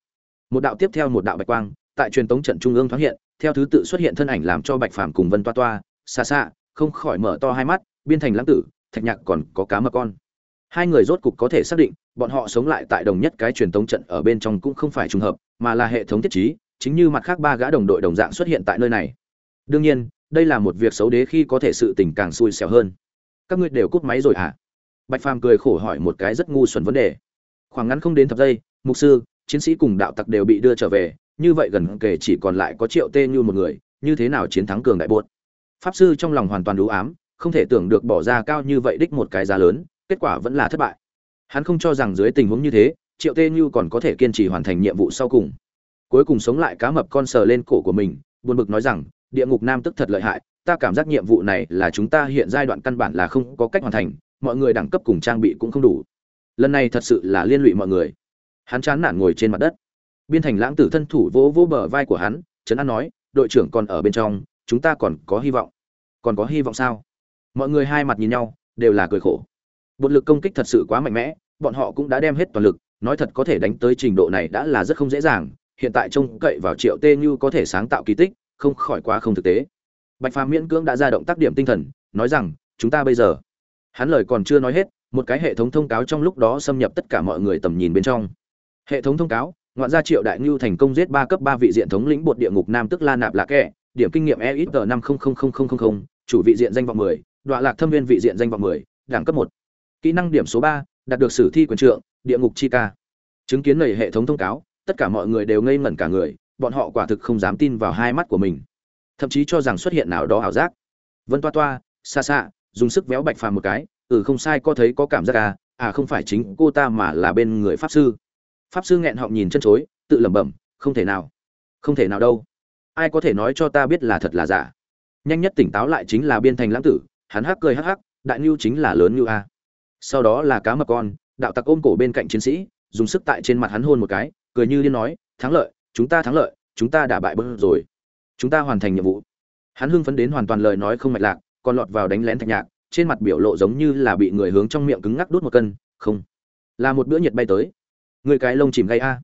Một đạo tiếp theo một đạo bạch quang, tại truyền tống trận trung ương thoáng hiện, theo thứ tự xuất hiện thân ảnh làm cho bạch phàm cùng vân toa toa xa xa không khỏi mở to hai mắt, biên thành lãng tử, thạch nhạc còn có cá mập con. Hai người rốt cục có thể xác định, bọn họ sống lại tại đồng nhất cái truyền tống trận ở bên trong cũng không phải trùng hợp, mà là hệ thống thiết trí, chính như mặt khác ba gã đồng đội đồng dạng xuất hiện tại nơi này. Đương nhiên, đây là một việc xấu đế khi có thể sự tình càng xui xẻo hơn. Các ngươi đều cút máy rồi hả? Bạch phàm cười khổ hỏi một cái rất ngu xuẩn vấn đề. Khoảng ngắn không đến thập giây mục sư, chiến sĩ cùng đạo tặc đều bị đưa trở về, như vậy gần kể chỉ còn lại có triệu tê như một người, như thế nào chiến thắng cường đại buốt? Pháp sư trong lòng hoàn toàn đủ ám, không thể tưởng được bỏ ra cao như vậy đích một cái giá lớn, kết quả vẫn là thất bại. Hắn không cho rằng dưới tình huống như thế, triệu tê như còn có thể kiên trì hoàn thành nhiệm vụ sau cùng. Cuối cùng sống lại cá mập con sờ lên cổ của mình, buồn bực nói rằng, địa ngục nam tức thật lợi hại, ta cảm giác nhiệm vụ này là chúng ta hiện giai đoạn căn bản là không có cách hoàn thành, mọi người đẳng cấp cùng trang bị cũng không đủ. Lần này thật sự là liên lụy mọi người hắn chán nản ngồi trên mặt đất. Biên thành lãng tử thân thủ vỗ vỗ bờ vai của hắn, trấn an nói, đội trưởng còn ở bên trong, chúng ta còn có hy vọng. Còn có hy vọng sao? Mọi người hai mặt nhìn nhau, đều là cười khổ. Bột lực công kích thật sự quá mạnh mẽ, bọn họ cũng đã đem hết toàn lực, nói thật có thể đánh tới trình độ này đã là rất không dễ dàng, hiện tại trông cậy vào triệu tê như có thể sáng tạo kỳ tích, không khỏi quá không thực tế. Bạch phàm miễn cưỡng đã ra động tác điểm tinh thần, nói rằng, chúng ta bây giờ hắn lời còn chưa nói hết, một cái hệ thống thông cáo trong lúc đó xâm nhập tất cả mọi người tầm nhìn bên trong hệ thống thông cáo, ngoạn gia triệu đại ngưu thành công giết ba cấp ba vị diện thống lĩnh bột địa ngục nam tức la nạp lạc kẹ điểm kinh nghiệm e ít tờ năm chủ vị diện danh vọng mười, đọa lạc thâm viên vị diện danh vọng mười, đẳng cấp một. Kỹ năng điểm số ba, đạt được sử thi quyền trượng, địa ngục chi ca. Chứng kiến nầy hệ thống thông cáo, tất cả mọi người đều ngây ngẩn cả người, bọn họ quả thực không dám tin vào hai mắt của mình. Thậm chí cho rằng xuất hiện nào đó ảo giác. Vân toa toa, xa xa, dùng sức véo bạch phàm một cái ừ không sai có thấy có cảm giác à à không phải chính cô ta mà là bên người pháp sư pháp sư nghẹn họng nhìn chân chối, tự lẩm bẩm, không thể nào, không thể nào đâu. Ai có thể nói cho ta biết là thật là giả? Nhanh nhất tỉnh táo lại chính là biên thành lãng tử, hắn hắc cười hắc hắc, đại ngưu chính là lớn ngưu a. Sau đó là cá mập con, đạo tặc ôm cổ bên cạnh chiến sĩ, dùng sức tại trên mặt hắn hôn một cái, cười như điên nói, thắng lợi, chúng ta thắng lợi, chúng ta đã bại bớt rồi. Chúng ta hoàn thành nhiệm vụ. Hắn hưng phấn đến hoàn toàn lời nói không mạch lạc, còn lọt vào đánh lén thạch nhạc, trên mặt biểu lộ giống như là bị người hướng trong miệng cứng ngắc đút một cân, không. Là một bữa nhiệt bay tới người cái lông chìm gây a.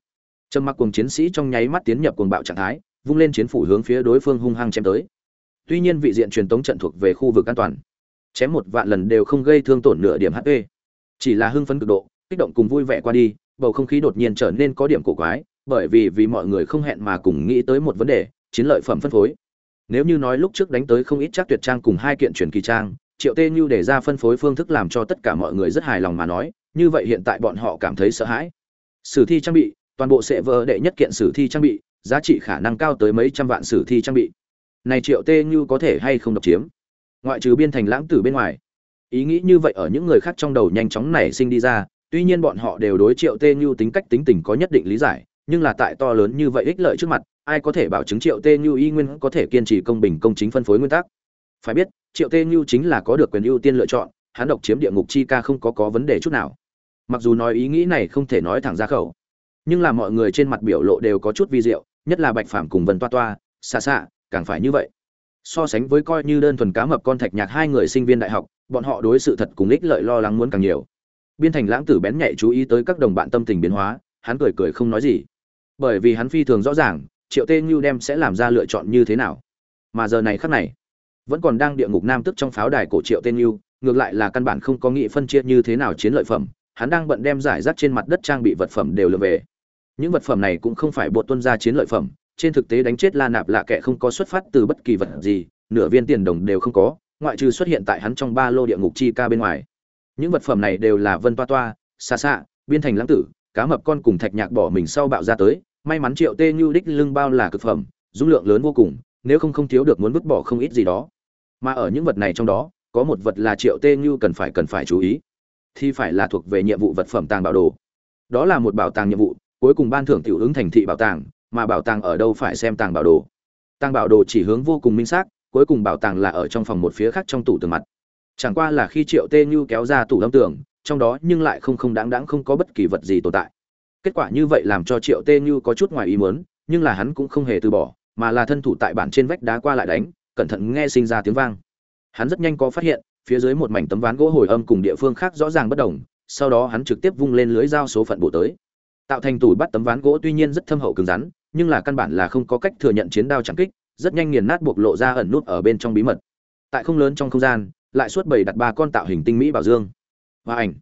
Trầm mặc cùng chiến sĩ trong nháy mắt tiến nhập cuồng bạo trạng thái, vung lên chiến phủ hướng phía đối phương hung hăng chém tới. Tuy nhiên vị diện truyền tống trận thuộc về khu vực an toàn, chém một vạn lần đều không gây thương tổn nửa điểm hp chỉ là hưng phấn cực độ, kích động cùng vui vẻ qua đi, bầu không khí đột nhiên trở nên có điểm cổ quái, bởi vì vì mọi người không hẹn mà cùng nghĩ tới một vấn đề, chiến lợi phẩm phân phối. Nếu như nói lúc trước đánh tới không ít chắc tuyệt trang cùng hai kiện truyền kỳ trang, triệu tê như để ra phân phối phương thức làm cho tất cả mọi người rất hài lòng mà nói, như vậy hiện tại bọn họ cảm thấy sợ hãi sử thi trang bị, toàn bộ sẽ vỡ đệ nhất kiện sử thi trang bị, giá trị khả năng cao tới mấy trăm vạn sử thi trang bị. Này triệu tê như có thể hay không độc chiếm? Ngoại trừ biên thành lãng tử bên ngoài, ý nghĩ như vậy ở những người khác trong đầu nhanh chóng nảy sinh đi ra, tuy nhiên bọn họ đều đối triệu tê như tính cách tính tình có nhất định lý giải, nhưng là tại to lớn như vậy ích lợi trước mặt, ai có thể bảo chứng triệu tê như y nguyên có thể kiên trì công bình công chính phân phối nguyên tắc? Phải biết, triệu tê như chính là có được quyền ưu tiên lựa chọn, hắn độc chiếm địa ngục chi ca không có có vấn đề chút nào mặc dù nói ý nghĩ này không thể nói thẳng ra khẩu, nhưng là mọi người trên mặt biểu lộ đều có chút vi diệu, nhất là bạch phàm cùng vân toa toa xa xạ càng phải như vậy. So sánh với coi như đơn thuần cá mập con thạch nhạc hai người sinh viên đại học, bọn họ đối sự thật cùng ích lợi lo lắng muốn càng nhiều. Biên thành lãng tử bén nhạy chú ý tới các đồng bạn tâm tình biến hóa, hắn cười cười không nói gì. Bởi vì hắn phi thường rõ ràng, triệu tê như đem sẽ làm ra lựa chọn như thế nào. Mà giờ này khắc này, vẫn còn đang địa ngục nam tức trong pháo đài cổ triệu tê như ngược lại là căn bản không có nghị phân chia như thế nào chiến lợi phẩm hắn đang bận đem giải rác trên mặt đất trang bị vật phẩm đều lượm về. Những vật phẩm này cũng không phải bột tuân ra chiến lợi phẩm, trên thực tế đánh chết la nạp lạ kệ không có xuất phát từ bất kỳ vật gì, nửa viên tiền đồng đều không có, ngoại trừ xuất hiện tại hắn trong ba lô địa ngục chi ca bên ngoài. Những vật phẩm này đều là vân toa toa xa xa biên thành lãng tử, cá mập con cùng thạch nhạc bỏ mình sau bạo ra tới, may mắn triệu tê như đích lưng bao là cực phẩm, dung lượng lớn vô cùng, nếu không không thiếu được muốn vứt bỏ không ít gì đó. Mà ở những vật này trong đó, có một vật là triệu tê như cần phải cần phải chú ý thì phải là thuộc về nhiệm vụ vật phẩm tàng bảo đồ. Đó là một bảo tàng nhiệm vụ, cuối cùng ban thưởng tiểu ứng thành thị bảo tàng, mà bảo tàng ở đâu phải xem tàng bảo đồ. Tàng bảo đồ chỉ hướng vô cùng minh xác, cuối cùng bảo tàng là ở trong phòng một phía khác trong tủ tường mặt. Chẳng qua là khi triệu tê như kéo ra tủ lâm tường, trong đó nhưng lại không không đáng đáng không có bất kỳ vật gì tồn tại. Kết quả như vậy làm cho triệu tê như có chút ngoài ý muốn, nhưng là hắn cũng không hề từ bỏ, mà là thân thủ tại bản trên vách đá qua lại đánh, cẩn thận nghe sinh ra tiếng vang. Hắn rất nhanh có phát hiện phía dưới một mảnh tấm ván gỗ hồi âm cùng địa phương khác rõ ràng bất đồng, sau đó hắn trực tiếp vung lên lưới dao số phận bổ tới. Tạo thành tủ bắt tấm ván gỗ tuy nhiên rất thâm hậu cứng rắn, nhưng là căn bản là không có cách thừa nhận chiến đao chẳng kích, rất nhanh nghiền nát buộc lộ ra ẩn nút ở bên trong bí mật. Tại không lớn trong không gian, lại suốt bày đặt ba con tạo hình tinh mỹ bảo dương. Và ảnh.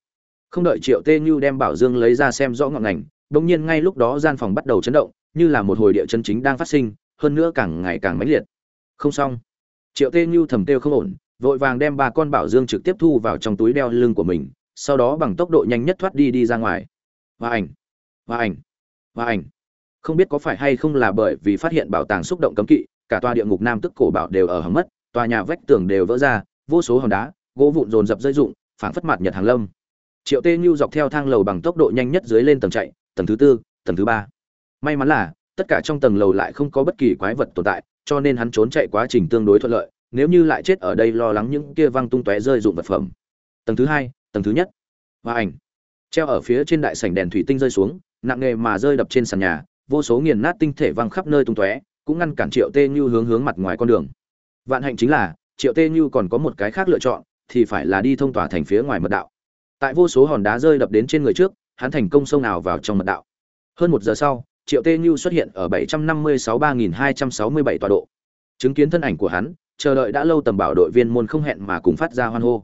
Không đợi triệu tê như đem bảo dương lấy ra xem rõ ngọn ngành bỗng nhiên ngay lúc đó gian phòng bắt đầu chấn động, như là một hồi địa chân chính đang phát sinh, hơn nữa càng ngày càng mãnh liệt. Không xong. Triệu tê như thầm têu không ổn vội vàng đem ba con bảo dương trực tiếp thu vào trong túi đeo lưng của mình, sau đó bằng tốc độ nhanh nhất thoát đi đi ra ngoài. Và ảnh và ảnh và ảnh. Không biết có phải hay không là bởi vì phát hiện bảo tàng xúc động cấm kỵ, cả tòa địa ngục nam tức cổ bảo đều ở hầm mất, tòa nhà vách tường đều vỡ ra, vô số hòn đá, gỗ vụn dồn dập rơi rụng, phảng phất mặt nhật hàng lâm. Triệu tê nhu dọc theo thang lầu bằng tốc độ nhanh nhất dưới lên tầng chạy, tầng thứ tư, tầng thứ ba. May mắn là, tất cả trong tầng lầu lại không có bất kỳ quái vật tồn tại, cho nên hắn trốn chạy quá trình tương đối thuận lợi nếu như lại chết ở đây lo lắng những kia văng tung tóe rơi dụng vật phẩm. Tầng thứ hai, tầng thứ nhất. Và ảnh. Treo ở phía trên đại sảnh đèn thủy tinh rơi xuống, nặng nề mà rơi đập trên sàn nhà, vô số nghiền nát tinh thể văng khắp nơi tung tóe, cũng ngăn cản triệu tê như hướng hướng mặt ngoài con đường. Vạn hạnh chính là, triệu tê như còn có một cái khác lựa chọn, thì phải là đi thông tỏa thành phía ngoài mật đạo. Tại vô số hòn đá rơi đập đến trên người trước, hắn thành công xông nào vào trong mật đạo. Hơn một giờ sau, triệu tê như xuất hiện ở bảy trăm năm mươi sáu ba nghìn hai trăm sáu mươi bảy tọa độ. Chứng kiến thân ảnh của hắn chờ đợi đã lâu tầm bảo đội viên môn không hẹn mà cùng phát ra hoan hô.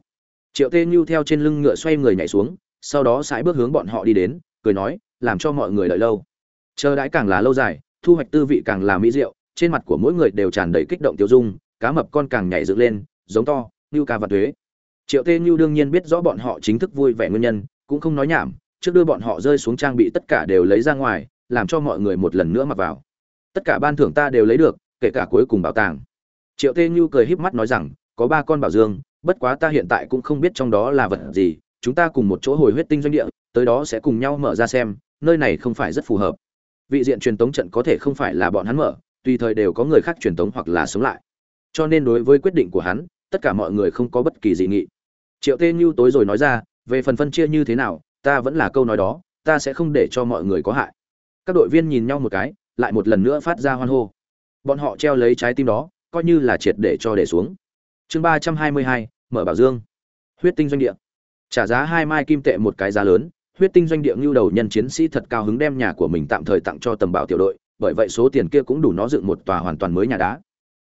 Triệu tê nhu theo trên lưng ngựa xoay người nhảy xuống, sau đó sải bước hướng bọn họ đi đến, cười nói, làm cho mọi người đợi lâu. Chờ đãi càng là lâu dài, thu hoạch tư vị càng là mỹ diệu, trên mặt của mỗi người đều tràn đầy kích động tiêu dung, cá mập con càng nhảy dựng lên, giống to, như ca và thuế triệu tê nhu đương nhiên biết rõ bọn họ chính thức vui vẻ nguyên nhân, cũng không nói nhảm, trước đưa bọn họ rơi xuống trang bị tất cả đều lấy ra ngoài, làm cho mọi người một lần nữa mặc vào. Tất cả ban thưởng ta đều lấy được, kể cả cuối cùng bảo tàng triệu tê như cười híp mắt nói rằng, có ba con bảo dương, bất quá ta hiện tại cũng không biết trong đó là vật gì, chúng ta cùng một chỗ hồi huyết tinh doanh địa, tới đó sẽ cùng nhau mở ra xem, nơi này không phải rất phù hợp. Vị diện truyền tống trận có thể không phải là bọn hắn mở, tùy thời đều có người khác truyền tống hoặc là sống lại. Cho nên đối với quyết định của hắn, tất cả mọi người không có bất kỳ dị nghị. Triệu tê như tối rồi nói ra, về phần phân chia như thế nào, ta vẫn là câu nói đó, ta sẽ không để cho mọi người có hại. Các đội viên nhìn nhau một cái, lại một lần nữa phát ra hoan hô. Bọn họ treo lấy trái tim đó coi như là triệt để cho để xuống. Chương ba trăm hai mươi hai, mở bảo dương. Huyết tinh doanh địa. Trả giá hai mai kim tệ một cái giá lớn, huyết tinh doanh địa ngưu đầu nhân chiến sĩ thật cao hứng đem nhà của mình tạm thời tặng cho tầm bảo tiểu đội, bởi vậy số tiền kia cũng đủ nó dựng một tòa hoàn toàn mới nhà đá.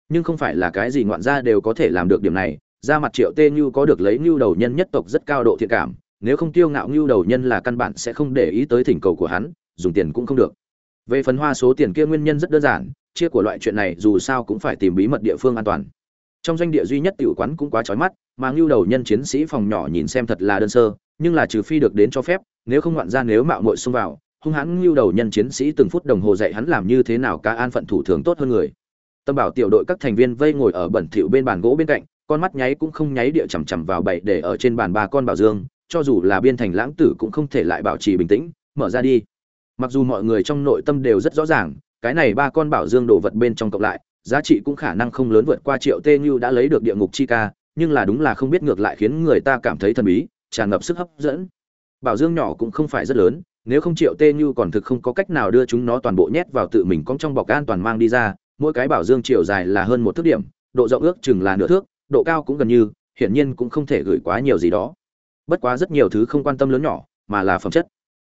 Nhưng không phải là cái gì ngoạn gia đều có thể làm được điểm này, ra mặt triệu tê như có được lấy ngưu đầu nhân nhất tộc rất cao độ thiện cảm, nếu không tiêu ngạo ngưu đầu nhân là căn bản sẽ không để ý tới thỉnh cầu của hắn, dùng tiền cũng không được. Về phần hoa số tiền kia nguyên nhân rất đơn giản chia của loại chuyện này dù sao cũng phải tìm bí mật địa phương an toàn. Trong doanh địa duy nhất tiểu quán cũng quá chói mắt, mà ngưu đầu nhân chiến sĩ phòng nhỏ nhìn xem thật là đơn sơ, nhưng là trừ phi được đến cho phép, nếu không ngoạn ra nếu mạo muội xông vào, hung hãn ngưu đầu nhân chiến sĩ từng phút đồng hồ dạy hắn làm như thế nào ca an phận thủ thường tốt hơn người. Tâm bảo tiểu đội các thành viên vây ngồi ở bẩn thỉu bên bàn gỗ bên cạnh, con mắt nháy cũng không nháy địa chằm chằm vào bậy để ở trên bàn ba con bảo dương, cho dù là biên thành lãng tử cũng không thể lại bảo trì bình tĩnh, mở ra đi. Mặc dù mọi người trong nội tâm đều rất rõ ràng cái này ba con bảo dương đồ vật bên trong cộng lại, giá trị cũng khả năng không lớn vượt qua triệu tê như đã lấy được địa ngục chi ca, nhưng là đúng là không biết ngược lại khiến người ta cảm thấy thần bí, tràn ngập sức hấp dẫn. Bảo dương nhỏ cũng không phải rất lớn, nếu không triệu tê như còn thực không có cách nào đưa chúng nó toàn bộ nhét vào tự mình cong trong bọc an toàn mang đi ra, mỗi cái bảo dương chiều dài là hơn một thước điểm, độ rộng ước chừng là nửa thước, độ cao cũng gần như, hiển nhiên cũng không thể gửi quá nhiều gì đó. Bất quá rất nhiều thứ không quan tâm lớn nhỏ, mà là phẩm chất.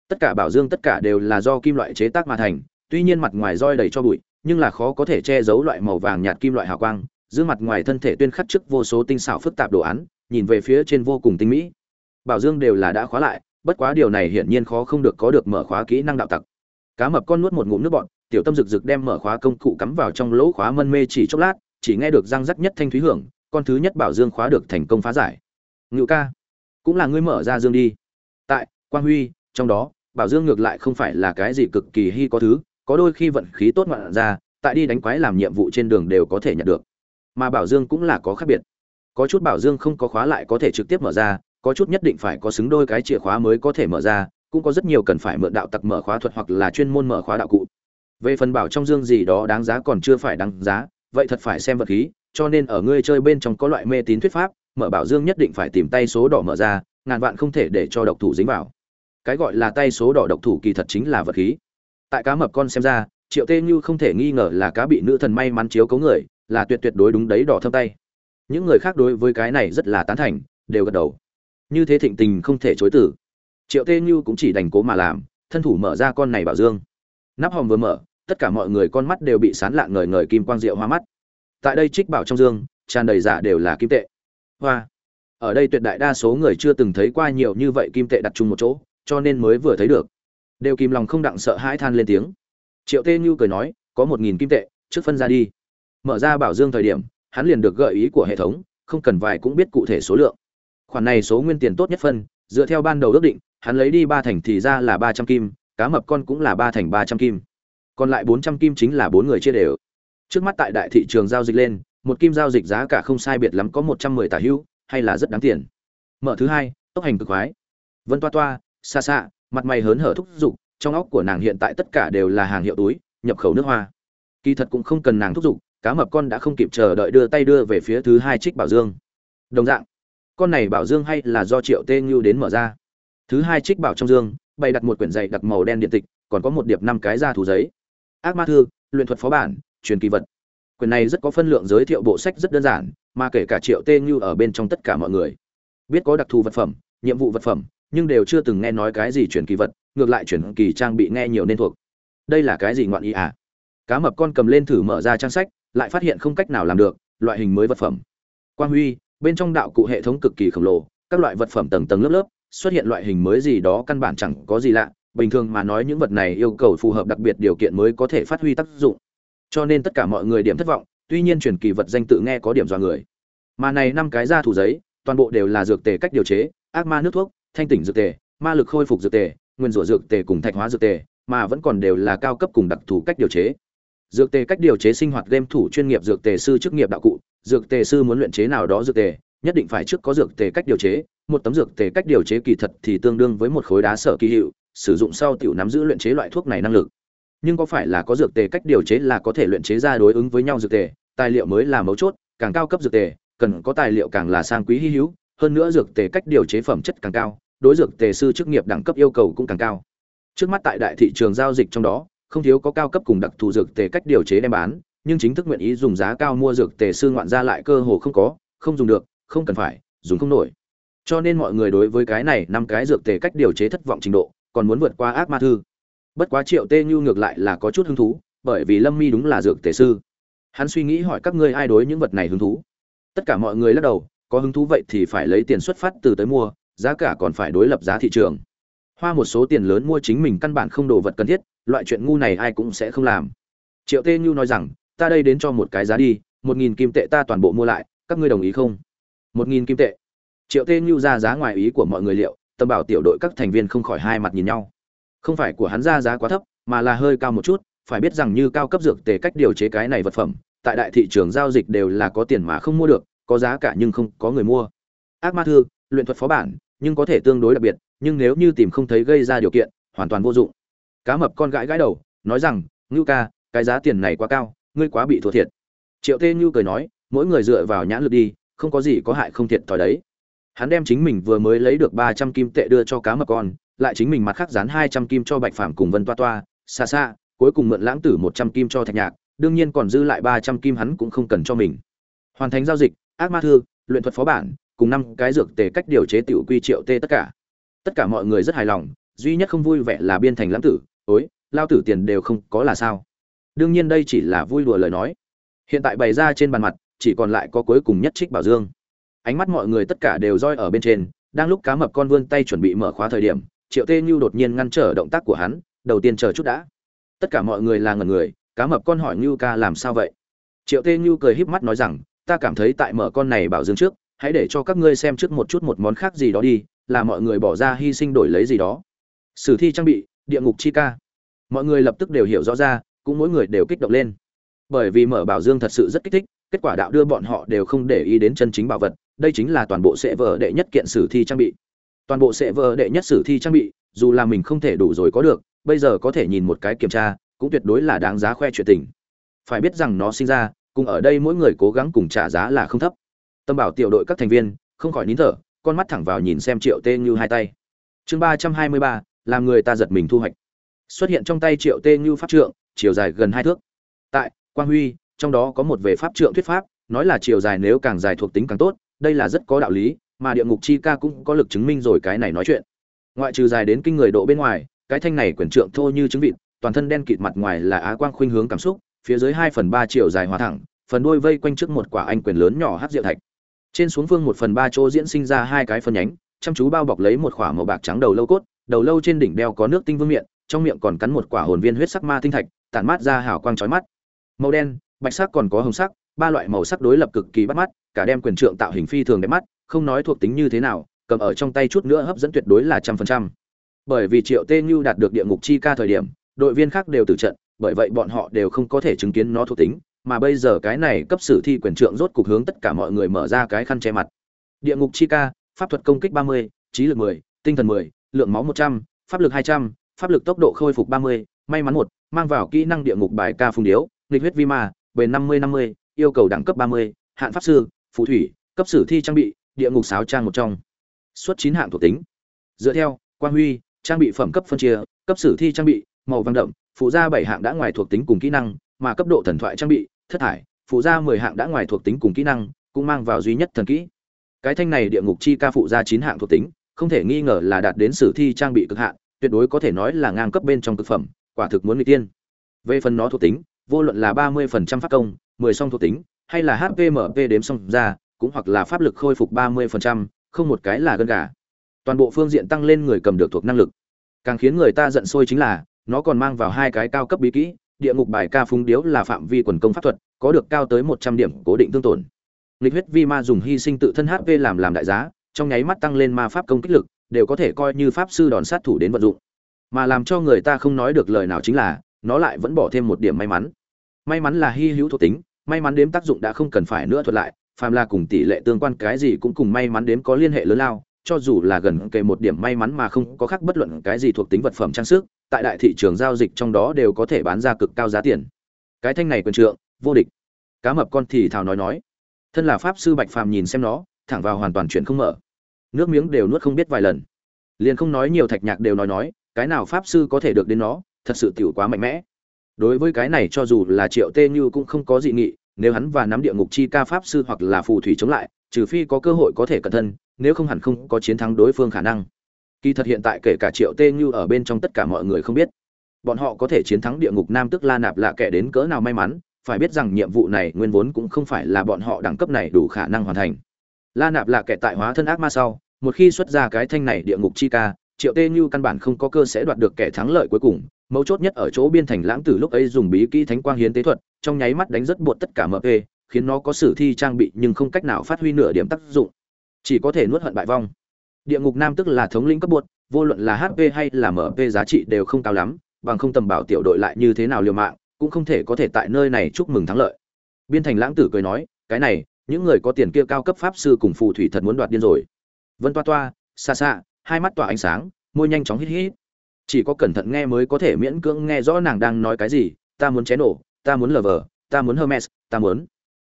Tất cả bảo dương tất cả đều là do kim loại chế tác mà thành tuy nhiên mặt ngoài roi đầy cho bụi, nhưng là khó có thể che giấu loại màu vàng nhạt kim loại hào quang, giữ mặt ngoài thân thể tuyên khắc trước vô số tinh xảo phức tạp đồ án, nhìn về phía trên vô cùng tinh mỹ. Bảo dương đều là đã khóa lại, bất quá điều này hiển nhiên khó không được có được mở khóa kỹ năng đạo tặc. Cá mập con nuốt một ngụm nước bọt, tiểu tâm rực rực đem mở khóa công cụ cắm vào trong lỗ khóa mân mê chỉ chốc lát, chỉ nghe được răng rắc nhất thanh thúy hưởng, con thứ nhất bảo dương khóa được thành công phá giải. Ngự ca, cũng là ngươi mở ra dương đi. Tại, quang huy, trong đó, bảo dương ngược lại không phải là cái gì cực kỳ hy có thứ có đôi khi vận khí tốt ngoạn ra, tại đi đánh quái làm nhiệm vụ trên đường đều có thể nhận được. Mà bảo dương cũng là có khác biệt. Có chút bảo dương không có khóa lại có thể trực tiếp mở ra, có chút nhất định phải có xứng đôi cái chìa khóa mới có thể mở ra, cũng có rất nhiều cần phải mượn đạo tặc mở khóa thuật hoặc là chuyên môn mở khóa đạo cụ. Về phần bảo trong dương gì đó đáng giá còn chưa phải đáng giá, vậy thật phải xem vật khí, cho nên ở ngươi chơi bên trong có loại mê tín thuyết pháp, mở bảo dương nhất định phải tìm tay số đỏ mở ra, ngàn vạn không thể để cho độc thủ dính vào. Cái gọi là tay số đỏ độc thủ kỳ thật chính là vật khí tại cá mập con xem ra, triệu tê như không thể nghi ngờ là cá bị nữ thần may mắn chiếu cấu người, là tuyệt tuyệt đối đúng đấy, đỏ thâm tay. Những người khác đối với cái này rất là tán thành, đều gật đầu. Như thế thịnh tình không thể chối tử triệu tê như cũng chỉ đành cố mà làm, thân thủ mở ra con này bảo dương. Nắp hòm vừa mở, tất cả mọi người con mắt đều bị sán lạng ngời ngời kim quang rượu hoa mắt. Tại đây trích bảo trong dương, tràn đầy giả đều là kim tệ. Hoa. Ở đây tuyệt đại đa số người chưa từng thấy qua nhiều như vậy kim tệ đặt chung một chỗ, cho nên mới vừa thấy được đều kìm lòng không đặng sợ hãi than lên tiếng. Triệu tê như cười nói, có một nghìn kim tệ, trước phân ra đi. Mở ra bảo dương thời điểm, hắn liền được gợi ý của hệ thống, không cần vài cũng biết cụ thể số lượng. Khoản này số nguyên tiền tốt nhất phân, dựa theo ban đầu ước định, hắn lấy đi ba thành thì ra là ba trăm kim, cá mập con cũng là ba thành ba trăm kim. Còn lại bốn trăm kim chính là bốn người chia đều. Trước mắt tại đại thị trường giao dịch lên, một kim giao dịch giá cả không sai biệt lắm có một trăm mười tả hữu hay là rất đáng tiền. Mở thứ hai, tốc hành cực khoái. Vân toa toa, xa xa mặt mày hớn hở thúc giục, trong óc của nàng hiện tại tất cả đều là hàng hiệu túi, nhập khẩu nước hoa. Kỳ thật cũng không cần nàng thúc giục, cá mập con đã không kịp chờ đợi đưa tay đưa về phía thứ hai trích bảo dương. Đồng dạng, con này bảo dương hay là do triệu tê ngưu đến mở ra. Thứ hai trích bảo trong dương, bày đặt một quyển dạy đặc màu đen điện tịch, còn có một điệp năm cái da thủ giấy. Ác ma thư, luyện thuật phó bản, truyền kỳ vật. Quyển này rất có phân lượng giới thiệu bộ sách rất đơn giản, mà kể cả triệu tê ngưu ở bên trong tất cả mọi người. Biết có đặc thù vật phẩm, nhiệm vụ vật phẩm nhưng đều chưa từng nghe nói cái gì truyền kỳ vật, ngược lại truyền kỳ trang bị nghe nhiều nên thuộc. Đây là cái gì ngoạn ý à? Cá mập con cầm lên thử mở ra trang sách, lại phát hiện không cách nào làm được, loại hình mới vật phẩm. Quang huy, bên trong đạo cụ hệ thống cực kỳ khổng lồ, các loại vật phẩm tầng tầng lớp lớp, xuất hiện loại hình mới gì đó căn bản chẳng có gì lạ, bình thường mà nói những vật này yêu cầu phù hợp đặc biệt điều kiện mới có thể phát huy tác dụng. Cho nên tất cả mọi người điểm thất vọng, tuy nhiên truyền kỳ vật danh tự nghe có điểm dọa người. Mà này năm cái ra thủ giấy, toàn bộ đều là dược tề cách điều chế, ác ma nước thuốc thanh tỉnh dược tề, ma lực khôi phục dược tề, nguyên rủa dược tề cùng thạch hóa dược tề, mà vẫn còn đều là cao cấp cùng đặc thù cách điều chế. Dược tề cách điều chế sinh hoạt game thủ chuyên nghiệp dược tề sư chức nghiệp đạo cụ, dược tề sư muốn luyện chế nào đó dược tề, nhất định phải trước có dược tề cách điều chế, một tấm dược tề cách điều chế kỳ thật thì tương đương với một khối đá sở kỳ hiệu, sử dụng sau tiểu nắm giữ luyện chế loại thuốc này năng lực. Nhưng có phải là có dược tề cách điều chế là có thể luyện chế ra đối ứng với nhau dược tề, tài liệu mới là mấu chốt, càng cao cấp dược tề, cần có tài liệu càng là sang quý hy hữu, hơn nữa dược tề cách điều chế phẩm chất càng cao đối dược tề sư chức nghiệp đẳng cấp yêu cầu cũng càng cao. Trước mắt tại đại thị trường giao dịch trong đó, không thiếu có cao cấp cùng đặc thù dược tề cách điều chế đem bán, nhưng chính thức nguyện ý dùng giá cao mua dược tề sư ngoạn ra lại cơ hồ không có, không dùng được, không cần phải, dùng không nổi. Cho nên mọi người đối với cái này năm cái dược tề cách điều chế thất vọng trình độ, còn muốn vượt qua ác ma thư. Bất quá triệu tê nhu ngược lại là có chút hứng thú, bởi vì lâm mi đúng là dược tề sư. Hắn suy nghĩ hỏi các ngươi ai đối những vật này hứng thú. Tất cả mọi người lắc đầu, có hứng thú vậy thì phải lấy tiền xuất phát từ tới mua giá cả còn phải đối lập giá thị trường. Hoa một số tiền lớn mua chính mình căn bản không đồ vật cần thiết, loại chuyện ngu này ai cũng sẽ không làm. Triệu tê như nói rằng, ta đây đến cho một cái giá đi, một nghìn kim tệ ta toàn bộ mua lại, các ngươi đồng ý không? Một nghìn kim tệ. Triệu tê như ra giá ngoài ý của mọi người liệu tâm bảo tiểu đội các thành viên không khỏi hai mặt nhìn nhau. Không phải của hắn ra giá quá thấp, mà là hơi cao một chút, phải biết rằng như cao cấp dược tề cách điều chế cái này vật phẩm, tại đại thị trường giao dịch đều là có tiền mà không mua được, có giá cả nhưng không có người mua. Ác ma thư, luyện thuật phó bản nhưng có thể tương đối đặc biệt, nhưng nếu như tìm không thấy gây ra điều kiện, hoàn toàn vô dụng. Cá mập con gãi gãi đầu, nói rằng, ngưu ca, cái giá tiền này quá cao, ngươi quá bị thua thiệt. Triệu tê như cười nói, mỗi người dựa vào nhãn lực đi, không có gì có hại không thiệt thòi đấy. Hắn đem chính mình vừa mới lấy được ba trăm kim tệ đưa cho cá mập con, lại chính mình mặt khác dán hai trăm kim cho bạch phàm cùng vân toa toa, xa xa, cuối cùng mượn lãng tử một trăm kim cho thạch nhạc, đương nhiên còn dư lại ba trăm kim hắn cũng không cần cho mình. Hoàn thành giao dịch, ác ma thư, luyện thuật phó bản cùng năm cái dược tề cách điều chế tiểu quy triệu tê tất cả. Tất cả mọi người rất hài lòng, duy nhất không vui vẻ là biên thành lãng tử ối lao tử tiền đều không có là sao? Đương nhiên đây chỉ là vui đùa lời nói. Hiện tại bày ra trên bàn mặt, chỉ còn lại có cuối cùng nhất trích bảo dương. Ánh mắt mọi người tất cả đều roi ở bên trên, đang lúc cá mập con vươn tay chuẩn bị mở khóa thời điểm, triệu tê như đột nhiên ngăn trở động tác của hắn, đầu tiên chờ chút đã. Tất cả mọi người là ngần người, cá mập con hỏi như ca làm sao vậy? Triệu tê như cười híp mắt nói rằng, ta cảm thấy tại mở con này bảo dương trước hãy để cho các ngươi xem trước một chút một món khác gì đó đi, là mọi người bỏ ra hy sinh đổi lấy gì đó. Sử thi trang bị, địa ngục chi ca. Mọi người lập tức đều hiểu rõ ra, cũng mỗi người đều kích động lên. Bởi vì mở bảo dương thật sự rất kích thích, kết quả đạo đưa bọn họ đều không để ý đến chân chính bảo vật, đây chính là toàn bộ sệ vở đệ nhất kiện sử thi trang bị. Toàn bộ sệ vở đệ nhất sử thi trang bị, dù là mình không thể đủ rồi có được, bây giờ có thể nhìn một cái kiểm tra, cũng tuyệt đối là đáng giá khoe chuyện tình. Phải biết rằng nó sinh ra, cùng ở đây mỗi người cố gắng cùng trả giá là không thấp tâm bảo tiểu đội các thành viên, không khỏi nín thở, con mắt thẳng vào nhìn xem triệu tê như hai tay. Chương ba trăm hai mươi ba, làm người ta giật mình thu hoạch. Xuất hiện trong tay triệu tê như pháp trượng, chiều dài gần hai thước. Tại, quang huy, trong đó có một về pháp trượng thuyết pháp, nói là chiều dài nếu càng dài thuộc tính càng tốt, đây là rất có đạo lý, mà địa ngục chi ca cũng có lực chứng minh rồi cái này nói chuyện. Ngoại trừ dài đến kinh người độ bên ngoài, cái thanh này quyển trượng thô như trứng vịt, toàn thân đen kịt mặt ngoài là á quang khuynh hướng cảm xúc, phía dưới hai phần ba chiều dài hòa thẳng, phần đuôi vây quanh trước một quả anh quyền lớn nhỏ hát diệu thạch trên xuống phương một phần ba chỗ diễn sinh ra hai cái phân nhánh, chăm chú bao bọc lấy một quả màu bạc trắng đầu lâu cốt, đầu lâu trên đỉnh đeo có nước tinh vương miệng, trong miệng còn cắn một quả hồn viên huyết sắc ma tinh thạch, tản mát ra hào quang chói mắt. Màu đen, bạch sắc còn có hồng sắc, ba loại màu sắc đối lập cực kỳ bắt mắt, cả đem quyền trượng tạo hình phi thường đẹp mắt, không nói thuộc tính như thế nào, cầm ở trong tay chút nữa hấp dẫn tuyệt đối là trăm phần trăm. Bởi vì triệu tê như đạt được địa ngục chi ca thời điểm, đội viên khác đều tử trận, bởi vậy bọn họ đều không có thể chứng kiến nó thuộc tính mà bây giờ cái này cấp sử thi quyền trượng rốt cục hướng tất cả mọi người mở ra cái khăn che mặt. Địa ngục chi ca, pháp thuật công kích ba mươi, trí lực mười, tinh thần mười, lượng máu một trăm, pháp lực hai trăm, pháp lực tốc độ khôi phục ba mươi, may mắn một, mang vào kỹ năng địa ngục bài ca phung điếu, nghịch huyết vi ma về năm mươi năm mươi, yêu cầu đẳng cấp ba mươi, hạn pháp sư, phù thủy, cấp sử thi trang bị, địa ngục sáo trang một trong. Suất chín hạng thuộc tính. Dựa theo, quang huy, trang bị phẩm cấp phân chia, cấp sử thi trang bị, màu vàng đậm, phụ gia bảy hạng đã ngoài thuộc tính cùng kỹ năng, mà cấp độ thần thoại trang bị thất thải phụ gia mười hạng đã ngoài thuộc tính cùng kỹ năng, cũng mang vào duy nhất thần kỹ. Cái thanh này địa ngục chi ca phụ gia chín hạng thuộc tính, không thể nghi ngờ là đạt đến sử thi trang bị cực hạn, tuyệt đối có thể nói là ngang cấp bên trong thực phẩm, quả thực muốn người tiên. Về phần nó thuộc tính, vô luận là ba mươi phần trăm pháp công, mười song thuộc tính, hay là hpmp đếm song ra, cũng hoặc là pháp lực khôi phục ba mươi phần trăm, không một cái là gân gà. Toàn bộ phương diện tăng lên người cầm được thuộc năng lực. Càng khiến người ta giận sôi chính là, nó còn mang vào hai cái cao cấp bí kỹ địa ngục bài ca phúng điếu là phạm vi quần công pháp thuật, có được cao tới một trăm điểm cố định tương tổn. Nghịch huyết vi ma dùng hy sinh tự thân hp làm làm đại giá, trong nháy mắt tăng lên ma pháp công kích lực, đều có thể coi như pháp sư đòn sát thủ đến vận dụng. Mà làm cho người ta không nói được lời nào chính là, nó lại vẫn bỏ thêm một điểm may mắn. May mắn là hy hữu thuộc tính, may mắn đếm tác dụng đã không cần phải nữa thuật lại, phàm là cùng tỷ lệ tương quan cái gì cũng cùng may mắn đếm có liên hệ lớn lao, cho dù là gần kề một điểm may mắn mà không có khác bất luận cái gì thuộc tính vật phẩm trang sức tại đại thị trường giao dịch trong đó đều có thể bán ra cực cao giá tiền. Cái thanh này quyền trượng, vô địch. Cá mập con thì thào nói nói. Thân là pháp sư bạch phàm nhìn xem nó, thẳng vào hoàn toàn chuyện không mở. Nước miếng đều nuốt không biết vài lần. Liền không nói nhiều thạch nhạc đều nói nói, cái nào pháp sư có thể được đến nó, thật sự tiểu quá mạnh mẽ. Đối với cái này cho dù là triệu tê như cũng không có dị nghị, nếu hắn và nắm địa ngục chi ca pháp sư hoặc là phù thủy chống lại, trừ phi có cơ hội có thể cẩn thân, nếu không hẳn không có chiến thắng đối phương khả năng kỳ thật hiện tại kể cả triệu tê như ở bên trong tất cả mọi người không biết, bọn họ có thể chiến thắng địa ngục nam tức la nạp lạ kẻ đến cỡ nào may mắn, phải biết rằng nhiệm vụ này nguyên vốn cũng không phải là bọn họ đẳng cấp này đủ khả năng hoàn thành. La nạp lạ kẻ tại hóa thân ác ma sau, một khi xuất ra cái thanh này địa ngục chi ca, triệu tê như căn bản không có cơ sẽ đoạt được kẻ thắng lợi cuối cùng. Mấu chốt nhất ở chỗ biên thành lãng tử lúc ấy dùng bí kỹ thánh quang hiến tế thuật, trong nháy mắt đánh rất buộc tất cả mp khiến nó có sử thi trang bị nhưng không cách nào phát huy nửa điểm tác dụng. Chỉ có thể nuốt hận bại vong địa ngục nam tức là thống lĩnh cấp bột, vô luận là hp hay là mp giá trị đều không cao lắm, bằng không tầm bảo tiểu đội lại như thế nào liều mạng, cũng không thể có thể tại nơi này chúc mừng thắng lợi. Biên thành lãng tử cười nói, cái này, những người có tiền kia cao cấp pháp sư cùng phù thủy thật muốn đoạt điên rồi. Vân toa toa xa xa hai mắt tỏa ánh sáng, môi nhanh chóng hít hít. Chỉ có cẩn thận nghe mới có thể miễn cưỡng nghe rõ nàng đang nói cái gì, ta muốn chén nổ, ta muốn lờ vờ, ta muốn hermes, ta muốn.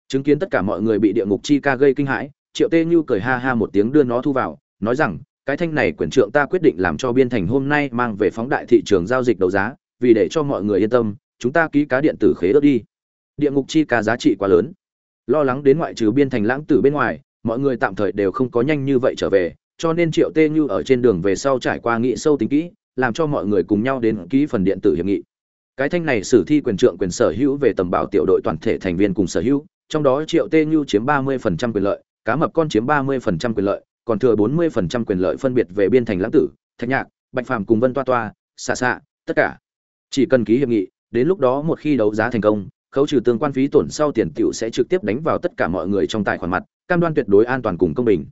Chứng kiến tất cả mọi người bị địa ngục chi ca gây kinh hãi, triệu tê như cười ha ha một tiếng đưa nó thu vào nói rằng, cái thanh này quyển trượng ta quyết định làm cho biên thành hôm nay mang về phóng đại thị trường giao dịch đấu giá, vì để cho mọi người yên tâm, chúng ta ký cá điện tử khế ước đi. Địa ngục chi cá giá trị quá lớn. Lo lắng đến ngoại trừ biên thành lãng tử bên ngoài, mọi người tạm thời đều không có nhanh như vậy trở về, cho nên triệu tê như ở trên đường về sau trải qua nghị sâu tính kỹ, làm cho mọi người cùng nhau đến ký phần điện tử hiệp nghị. Cái thanh này sử thi quyền trượng quyền sở hữu về tầm bảo tiểu đội toàn thể thành viên cùng sở hữu, trong đó triệu tê như chiếm ba mươi phần trăm quyền lợi, cá mập con chiếm ba mươi phần trăm quyền lợi còn thừa bốn mươi phần trăm quyền lợi phân biệt về biên thành lãng tử, thạch nhạc, bạch phàm cùng vân toa toa xạ xạ, tất cả. Chỉ cần ký hiệp nghị, đến lúc đó một khi đấu giá thành công, khấu trừ tương quan phí tổn sau tiền tiểu sẽ trực tiếp đánh vào tất cả mọi người trong tài khoản mặt, cam đoan tuyệt đối an toàn cùng công bình.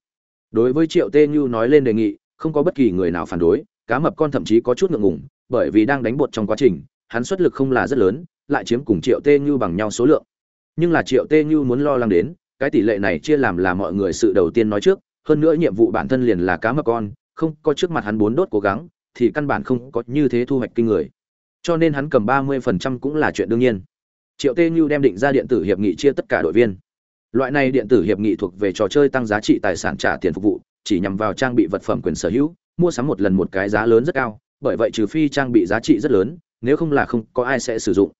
Đối với triệu tê như nói lên đề nghị, không có bất kỳ người nào phản đối, cá mập con thậm chí có chút ngượng ngùng, bởi vì đang đánh bột trong quá trình, hắn xuất lực không là rất lớn, lại chiếm cùng triệu tê như bằng nhau số lượng. Nhưng là triệu tê như muốn lo lắng đến, cái tỷ lệ này chia làm là mọi người sự đầu tiên nói trước hơn nữa nhiệm vụ bản thân liền là cá mập con, không có trước mặt hắn bốn đốt cố gắng, thì căn bản không có như thế thu hoạch kinh người. Cho nên hắn cầm ba mươi phần trăm cũng là chuyện đương nhiên. Triệu tê như đem định ra điện tử hiệp nghị chia tất cả đội viên. Loại này điện tử hiệp nghị thuộc về trò chơi tăng giá trị tài sản trả tiền phục vụ, chỉ nhằm vào trang bị vật phẩm quyền sở hữu, mua sắm một lần một cái giá lớn rất cao, bởi vậy trừ phi trang bị giá trị rất lớn, nếu không là không có ai sẽ sử dụng.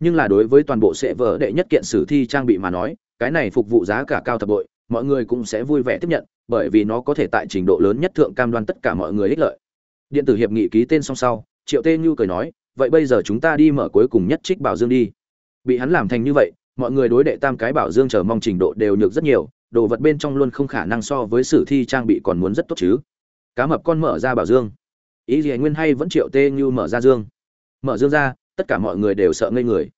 Nhưng là đối với toàn bộ sẽ vỡ đệ nhất kiện sử thi trang bị mà nói, cái này phục vụ giá cả cao thập bội mọi người cũng sẽ vui vẻ tiếp nhận, bởi vì nó có thể tại trình độ lớn nhất thượng cam đoan tất cả mọi người ích lợi. Điện tử hiệp nghị ký tên xong sau, triệu tê như cười nói, vậy bây giờ chúng ta đi mở cuối cùng nhất trích bảo dương đi. Bị hắn làm thành như vậy, mọi người đối đệ tam cái bảo dương chờ mong trình độ đều nhược rất nhiều, đồ vật bên trong luôn không khả năng so với sử thi trang bị còn muốn rất tốt chứ. Cá mập con mở ra bảo dương. Ý gì nguyên hay vẫn triệu tê như mở ra dương. Mở dương ra, tất cả mọi người đều sợ ngây người.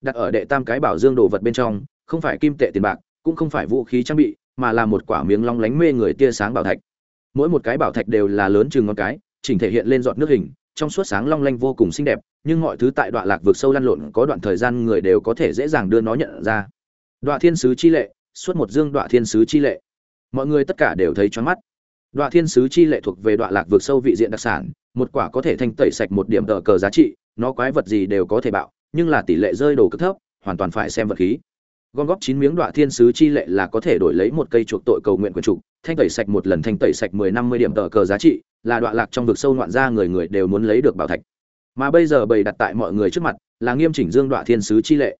Đặt ở đệ tam cái bảo dương đồ vật bên trong, không phải kim tệ tiền bạc cũng không phải vũ khí trang bị, mà là một quả miếng long lánh mê người tia sáng bảo thạch. Mỗi một cái bảo thạch đều là lớn chừng ngón cái, chỉnh thể hiện lên giọt nước hình, trong suốt sáng long lanh vô cùng xinh đẹp, nhưng mọi thứ tại đoạn lạc vực sâu lăn lộn có đoạn thời gian người đều có thể dễ dàng đưa nó nhận ra. Đoạn thiên sứ chi lệ, suốt một dương đoạn thiên sứ chi lệ. Mọi người tất cả đều thấy choáng mắt. Đoạn thiên sứ chi lệ thuộc về đoạn lạc vực sâu vị diện đặc sản, một quả có thể thanh tẩy sạch một điểm tờ cờ giá trị, nó quái vật gì đều có thể bạo, nhưng là tỷ lệ rơi đồ cực thấp, hoàn toàn phải xem vật khí gom góp chín miếng đoạn thiên sứ chi lệ là có thể đổi lấy một cây chuộc tội cầu nguyện quyền trục, thanh tẩy sạch một lần thanh tẩy sạch mười năm mươi điểm tờ cờ giá trị, là đoạn lạc trong vực sâu ngoạn ra người người đều muốn lấy được bảo thạch. Mà bây giờ bày đặt tại mọi người trước mặt, là nghiêm chỉnh dương đoạn thiên sứ chi lệ.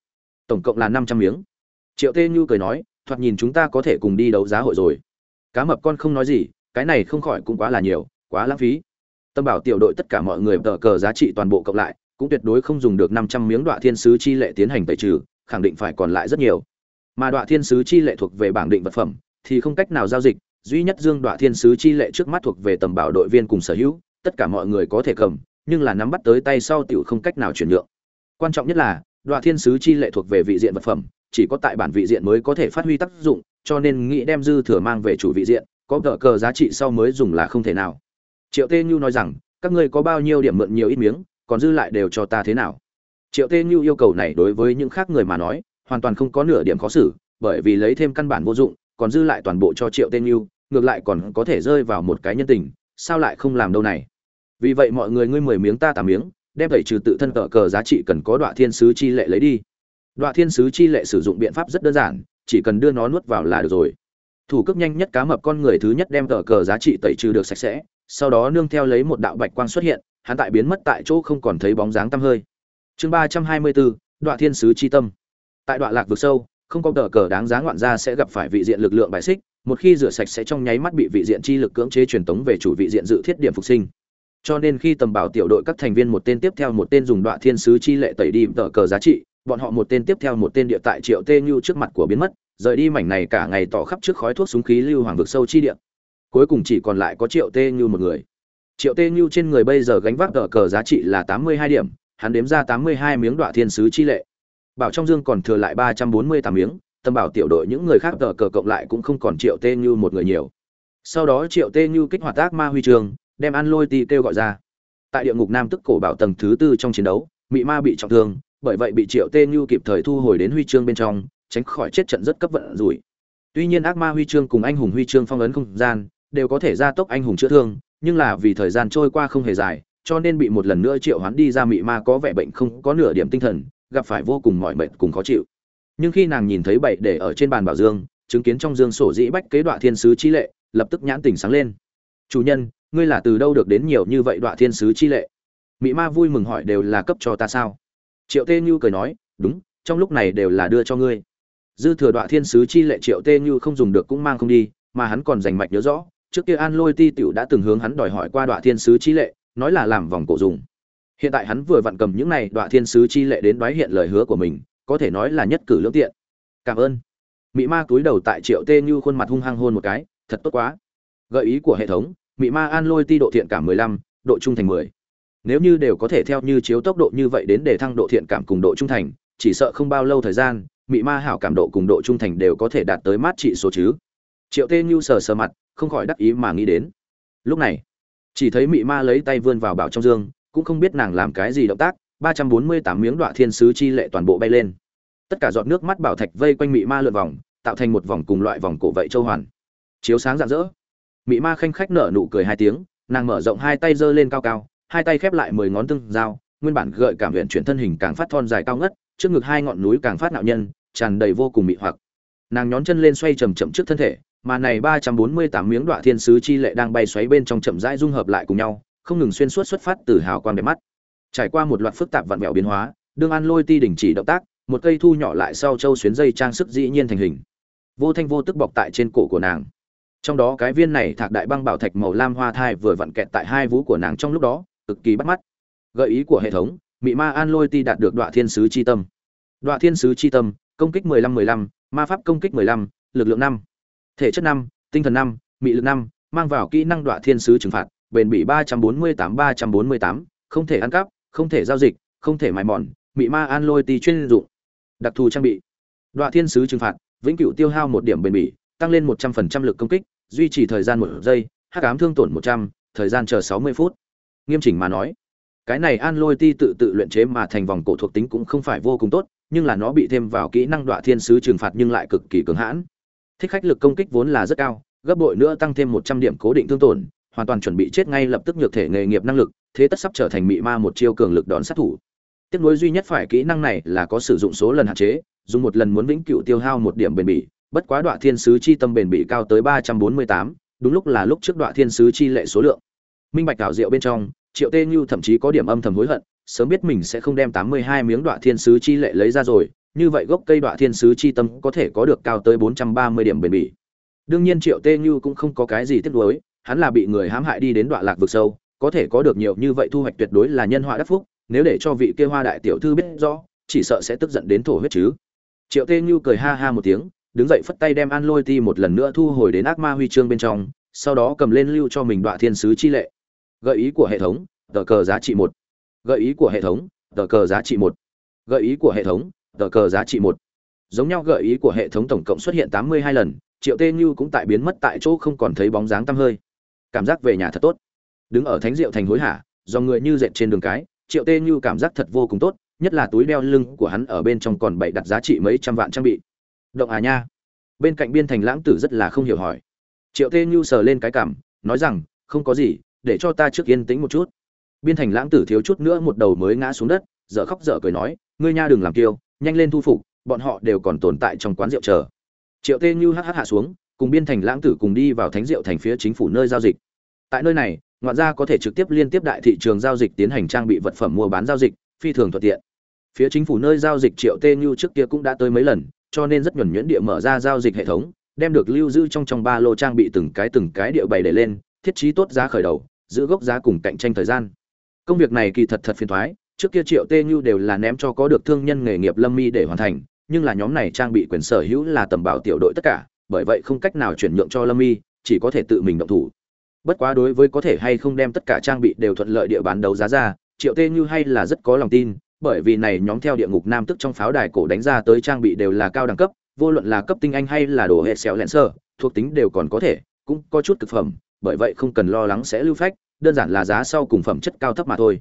Tổng cộng là năm trăm miếng. Triệu tê như cười nói, thoạt nhìn chúng ta có thể cùng đi đấu giá hội rồi. Cá mập con không nói gì, cái này không khỏi cũng quá là nhiều, quá lãng phí. Tâm bảo tiểu đội tất cả mọi người tờ cờ giá trị toàn bộ cộng lại, cũng tuyệt đối không dùng được năm trăm miếng đoạn thiên sứ chi lệ tiến hành tẩy trừ khẳng định phải còn lại rất nhiều. Mà đoạn thiên sứ chi lệ thuộc về bảng định vật phẩm, thì không cách nào giao dịch, duy nhất dương đoạn thiên sứ chi lệ trước mắt thuộc về tầm bảo đội viên cùng sở hữu, tất cả mọi người có thể cầm, nhưng là nắm bắt tới tay sau tiểu không cách nào chuyển nhượng. Quan trọng nhất là đoạn thiên sứ chi lệ thuộc về vị diện vật phẩm, chỉ có tại bản vị diện mới có thể phát huy tác dụng, cho nên nghĩ đem dư thừa mang về chủ vị diện, có cờ cờ giá trị sau mới dùng là không thể nào. Triệu tê như nói rằng, các ngươi có bao nhiêu điểm mượn nhiều ít miếng, còn dư lại đều cho ta thế nào? Triệu tê như yêu cầu này đối với những khác người mà nói, hoàn toàn không có nửa điểm khó xử, bởi vì lấy thêm căn bản vô dụng, còn dư lại toàn bộ cho triệu tê như, ngược lại còn có thể rơi vào một cái nhân tình, sao lại không làm đâu này? Vì vậy mọi người ngươi mười miếng ta tám miếng, đem tẩy trừ tự thân cờ cờ giá trị cần có đoạn thiên sứ chi lệ lấy đi. Đoạn thiên sứ chi lệ sử dụng biện pháp rất đơn giản, chỉ cần đưa nó nuốt vào là được rồi. Thủ cước nhanh nhất cá mập con người thứ nhất đem cờ cờ giá trị tẩy trừ được sạch sẽ, sau đó nương theo lấy một đạo bạch quang xuất hiện, hắn tại biến mất tại chỗ không còn thấy bóng dáng tăm hơi chương ba trăm hai mươi bốn đoạn thiên sứ chi tâm. Tại đoạn lạc vực sâu, không có tờ cờ đáng giá ngoạn ra sẽ gặp phải vị diện lực lượng bài xích, một khi rửa sạch sẽ trong nháy mắt bị vị diện chi lực cưỡng chế truyền tống về chủ vị diện dự thiết điểm phục sinh. Cho nên khi tầm bảo tiểu đội các thành viên một tên tiếp theo một tên dùng đoạn thiên sứ chi lệ tẩy đi tờ cờ giá trị, bọn họ một tên tiếp theo một tên địa tại triệu tê như trước mặt của biến mất, rời đi mảnh này cả ngày tỏ khắp trước khói thuốc súng khí lưu hoàng vực sâu chi địa. Cuối cùng chỉ còn lại có triệu tê như một người. Triệu tê như trên người bây giờ gánh vác tờ cờ giá trị là tám mươi hai điểm hắn đếm ra tám mươi hai miếng đoạn thiên sứ chi lệ. Bảo trong dương còn thừa lại ba trăm bốn mươi tám miếng, tâm bảo tiểu đội những người khác tờ cờ cộng lại cũng không còn triệu tê như một người nhiều. Sau đó triệu tê như kích hoạt ác ma huy trường, đem ăn lôi ti kêu gọi ra. Tại địa ngục nam tức cổ bảo tầng thứ tư trong chiến đấu, mị ma bị trọng thương, bởi vậy bị triệu tê như kịp thời thu hồi đến huy chương bên trong, tránh khỏi chết trận rất cấp vận rủi. Tuy nhiên ác ma huy chương cùng anh hùng huy chương phong ấn không gian, đều có thể gia tốc anh hùng chữa thương, nhưng là vì thời gian trôi qua không hề dài cho nên bị một lần nữa triệu hoán đi ra mị ma có vẻ bệnh không có nửa điểm tinh thần, gặp phải vô cùng mỏi mệt cùng khó chịu. Nhưng khi nàng nhìn thấy bậy để ở trên bàn bảo dương, chứng kiến trong dương sổ dĩ bách kế đoạn thiên sứ chi lệ, lập tức nhãn tình sáng lên. Chủ nhân, ngươi là từ đâu được đến nhiều như vậy đoạn thiên sứ chi lệ? Mị ma vui mừng hỏi đều là cấp cho ta sao? Triệu tê như cười nói, đúng, trong lúc này đều là đưa cho ngươi. Dư thừa đoạn thiên sứ chi lệ triệu tê như không dùng được cũng mang không đi, mà hắn còn dành mạch nhớ rõ, trước kia an lôi ti tiểu đã từng hướng hắn đòi hỏi qua đoạn thiên sứ chi lệ nói là làm vòng cổ dùng. Hiện tại hắn vừa vặn cầm những này đoạn thiên sứ chi lệ đến đoái hiện lời hứa của mình, có thể nói là nhất cử lưỡng tiện. Cảm ơn. Mị ma túi đầu tại triệu tê như khuôn mặt hung hăng hôn một cái, thật tốt quá. Gợi ý của hệ thống, mị ma an lôi ti độ thiện cảm mười lăm, độ trung thành mười. Nếu như đều có thể theo như chiếu tốc độ như vậy đến để thăng độ thiện cảm cùng độ trung thành, chỉ sợ không bao lâu thời gian, mị ma hảo cảm độ cùng độ trung thành đều có thể đạt tới mát trị số chứ. Triệu tê như sờ sờ mặt, không khỏi đắc ý mà nghĩ đến. Lúc này chỉ thấy mị ma lấy tay vươn vào bảo trong dương, cũng không biết nàng làm cái gì động tác, ba trăm bốn mươi tám miếng đoạn thiên sứ chi lệ toàn bộ bay lên. Tất cả giọt nước mắt bảo thạch vây quanh mị ma lượn vòng, tạo thành một vòng cùng loại vòng cổ vậy châu hoàn. Chiếu sáng rạng rỡ. Mị ma khanh khách nở nụ cười hai tiếng, nàng mở rộng hai tay giơ lên cao cao, hai tay khép lại mười ngón tương dao nguyên bản gợi cảm viện chuyển thân hình càng phát thon dài cao ngất, trước ngực hai ngọn núi càng phát nạo nhân, tràn đầy vô cùng mị hoặc. Nàng nhón chân lên xoay chầm chậm trước thân thể mà này ba trăm bốn mươi tám miếng đoạn thiên sứ chi lệ đang bay xoáy bên trong chậm rãi dung hợp lại cùng nhau không ngừng xuyên suốt xuất phát từ hào quang đẹp mắt. Trải qua một loạt phức tạp vặn vẹo biến hóa đương an lôi ti đình chỉ động tác một cây thu nhỏ lại sau châu xuyến dây trang sức dĩ nhiên thành hình. Vô thanh vô tức bọc tại trên cổ của nàng. Trong đó cái viên này thạc đại băng bảo thạch màu lam hoa thai vừa vặn kẹt tại hai vú của nàng trong lúc đó cực kỳ bắt mắt. Gợi ý của hệ thống mị ma an lôi ti đạt được đoạn thiên sứ chi tâm. Đoạn thiên sứ chi tâm công kích 15-15, ma pháp công kích 15, lực lượng 5 thể chất năm, tinh thần năm, mị lực năm, mang vào kỹ năng đọa thiên sứ trừng phạt bền bỉ 348-348, không thể ăn cắp không thể giao dịch không thể mài mòn mị ma an lôi ti chuyên dụng. Đặc thù trang bị. Đọa thiên sứ trừng phạt vĩnh cửu tiêu hao một điểm bền bỉ tăng lên 100% lực công kích duy trì thời gian một giây hắc ám thương tổn 100, thời gian chờ 60 phút. Nghiêm chỉnh mà nói cái này an lôi ti tự tự luyện chế mà thành vòng cổ thuộc tính cũng không phải vô cùng tốt nhưng là nó bị thêm vào kỹ năng đọa thiên sứ trừng phạt nhưng lại cực kỳ cứng hãn thích khách lực công kích vốn là rất cao gấp bội nữa tăng thêm 100 điểm cố định thương tổn hoàn toàn chuẩn bị chết ngay lập tức nhược thể nghề nghiệp năng lực thế tất sắp trở thành mị ma một chiêu cường lực đón sát thủ. Tiếc nối duy nhất phải kỹ năng này là có sử dụng số lần hạn chế dùng một lần muốn vĩnh cửu tiêu hao một điểm bền bỉ bất quá đoạn thiên sứ chi tâm bền bỉ cao tới 348, đúng lúc là lúc trước đoạn thiên sứ chi lệ số lượng. Minh bạch đảo rượu bên trong triệu tê như thậm chí có điểm âm thầm hối hận sớm biết mình sẽ không đem 82 miếng đoạn thiên sứ chi lệ lấy ra rồi như vậy gốc cây đoạn thiên sứ chi tâm có thể có được cao tới 430 điểm bền bỉ. Đương nhiên triệu tê như cũng không có cái gì tiếc nuối, hắn là bị người hãm hại đi đến đoạn lạc vực sâu, có thể có được nhiều như vậy thu hoạch tuyệt đối là nhân họa đắc phúc, nếu để cho vị kia hoa đại tiểu thư biết rõ, chỉ sợ sẽ tức giận đến thổ huyết chứ. Triệu tê như cười ha ha một tiếng, đứng dậy phất tay đem an lôi ti một lần nữa thu hồi đến ác ma huy chương bên trong, sau đó cầm lên lưu cho mình đoạn thiên sứ chi lệ. Gợi ý của hệ thống, tờ cờ giá trị một. Gợi ý của hệ thống, tờ cờ giá trị một. Gợi ý của hệ thống tờ cờ giá trị một. Giống nhau gợi ý của hệ thống tổng cộng xuất hiện tám mươi hai lần, triệu tê như cũng tại biến mất tại chỗ không còn thấy bóng dáng tăm hơi. Cảm giác về nhà thật tốt. Đứng ở thánh diệu thành hối hả do người như dệt trên đường cái, triệu tê như cảm giác thật vô cùng tốt, nhất là túi đeo lưng của hắn ở bên trong còn bậy đặt giá trị mấy trăm vạn trang bị. Động à nha. Bên cạnh biên thành lãng tử rất là không hiểu hỏi. Triệu tê như sờ lên cái cảm, nói rằng, không có gì, để cho ta trước yên tĩnh một chút. Biên thành lãng tử thiếu chút nữa một đầu mới ngã xuống đất, dở khóc dở cười nói, ngươi nha đừng làm kiêu nhanh lên thu phục, bọn họ đều còn tồn tại trong quán rượu chờ. Triệu tê như hh hạ xuống, cùng biên thành lãng tử cùng đi vào thánh rượu thành phía chính phủ nơi giao dịch. Tại nơi này, ngoạn gia có thể trực tiếp liên tiếp đại thị trường giao dịch tiến hành trang bị vật phẩm mua bán giao dịch, phi thường thuận tiện. Phía chính phủ nơi giao dịch triệu tê như trước kia cũng đã tới mấy lần, cho nên rất nhuẩn nhuyễn địa mở ra giao dịch hệ thống, đem được lưu giữ trong trong ba lô trang bị từng cái từng cái địa bày để lên, thiết trí tốt giá khởi đầu, giữ gốc giá cùng cạnh tranh thời gian. Công việc này kỳ thật thật phiền thoái trước kia triệu tê như đều là ném cho có được thương nhân nghề nghiệp lâm mi để hoàn thành, nhưng là nhóm này trang bị quyền sở hữu là tầm bảo tiểu đội tất cả, bởi vậy không cách nào chuyển nhượng cho lâm mi, chỉ có thể tự mình động thủ. Bất quá đối với có thể hay không đem tất cả trang bị đều thuận lợi địa bán đấu giá ra, triệu tê như hay là rất có lòng tin, bởi vì này nhóm theo địa ngục nam tức trong pháo đài cổ đánh ra tới trang bị đều là cao đẳng cấp, vô luận là cấp tinh anh hay là đồ hệ xéo lẹn sơ, thuộc tính đều còn có thể, cũng có chút thực phẩm, bởi vậy không cần lo lắng sẽ lưu phách, đơn giản là giá sau cùng phẩm chất cao thấp mà thôi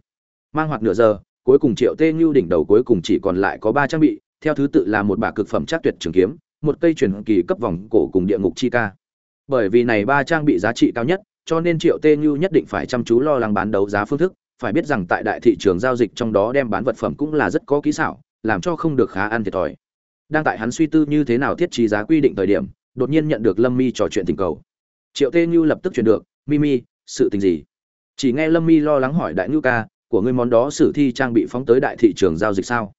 mang hoạt nửa giờ, cuối cùng triệu tê như đỉnh đầu cuối cùng chỉ còn lại có ba trang bị, theo thứ tự là một bả cực phẩm chắc tuyệt trường kiếm, một cây truyền kỳ cấp vòng cổ cùng địa ngục chi ca. Bởi vì này ba trang bị giá trị cao nhất, cho nên triệu tê như nhất định phải chăm chú lo lắng bán đấu giá phương thức, phải biết rằng tại đại thị trường giao dịch trong đó đem bán vật phẩm cũng là rất có kỹ xảo, làm cho không được khá ăn thiệt thòi. Đang tại hắn suy tư như thế nào thiết trí giá quy định thời điểm, đột nhiên nhận được lâm mi trò chuyện tình cầu. Triệu tê như lập tức chuyển được, mimi, sự tình gì? Chỉ nghe lâm mi lo lắng hỏi đại ngưu ca của ngươi món đó sử thi trang bị phóng tới đại thị trường giao dịch sao?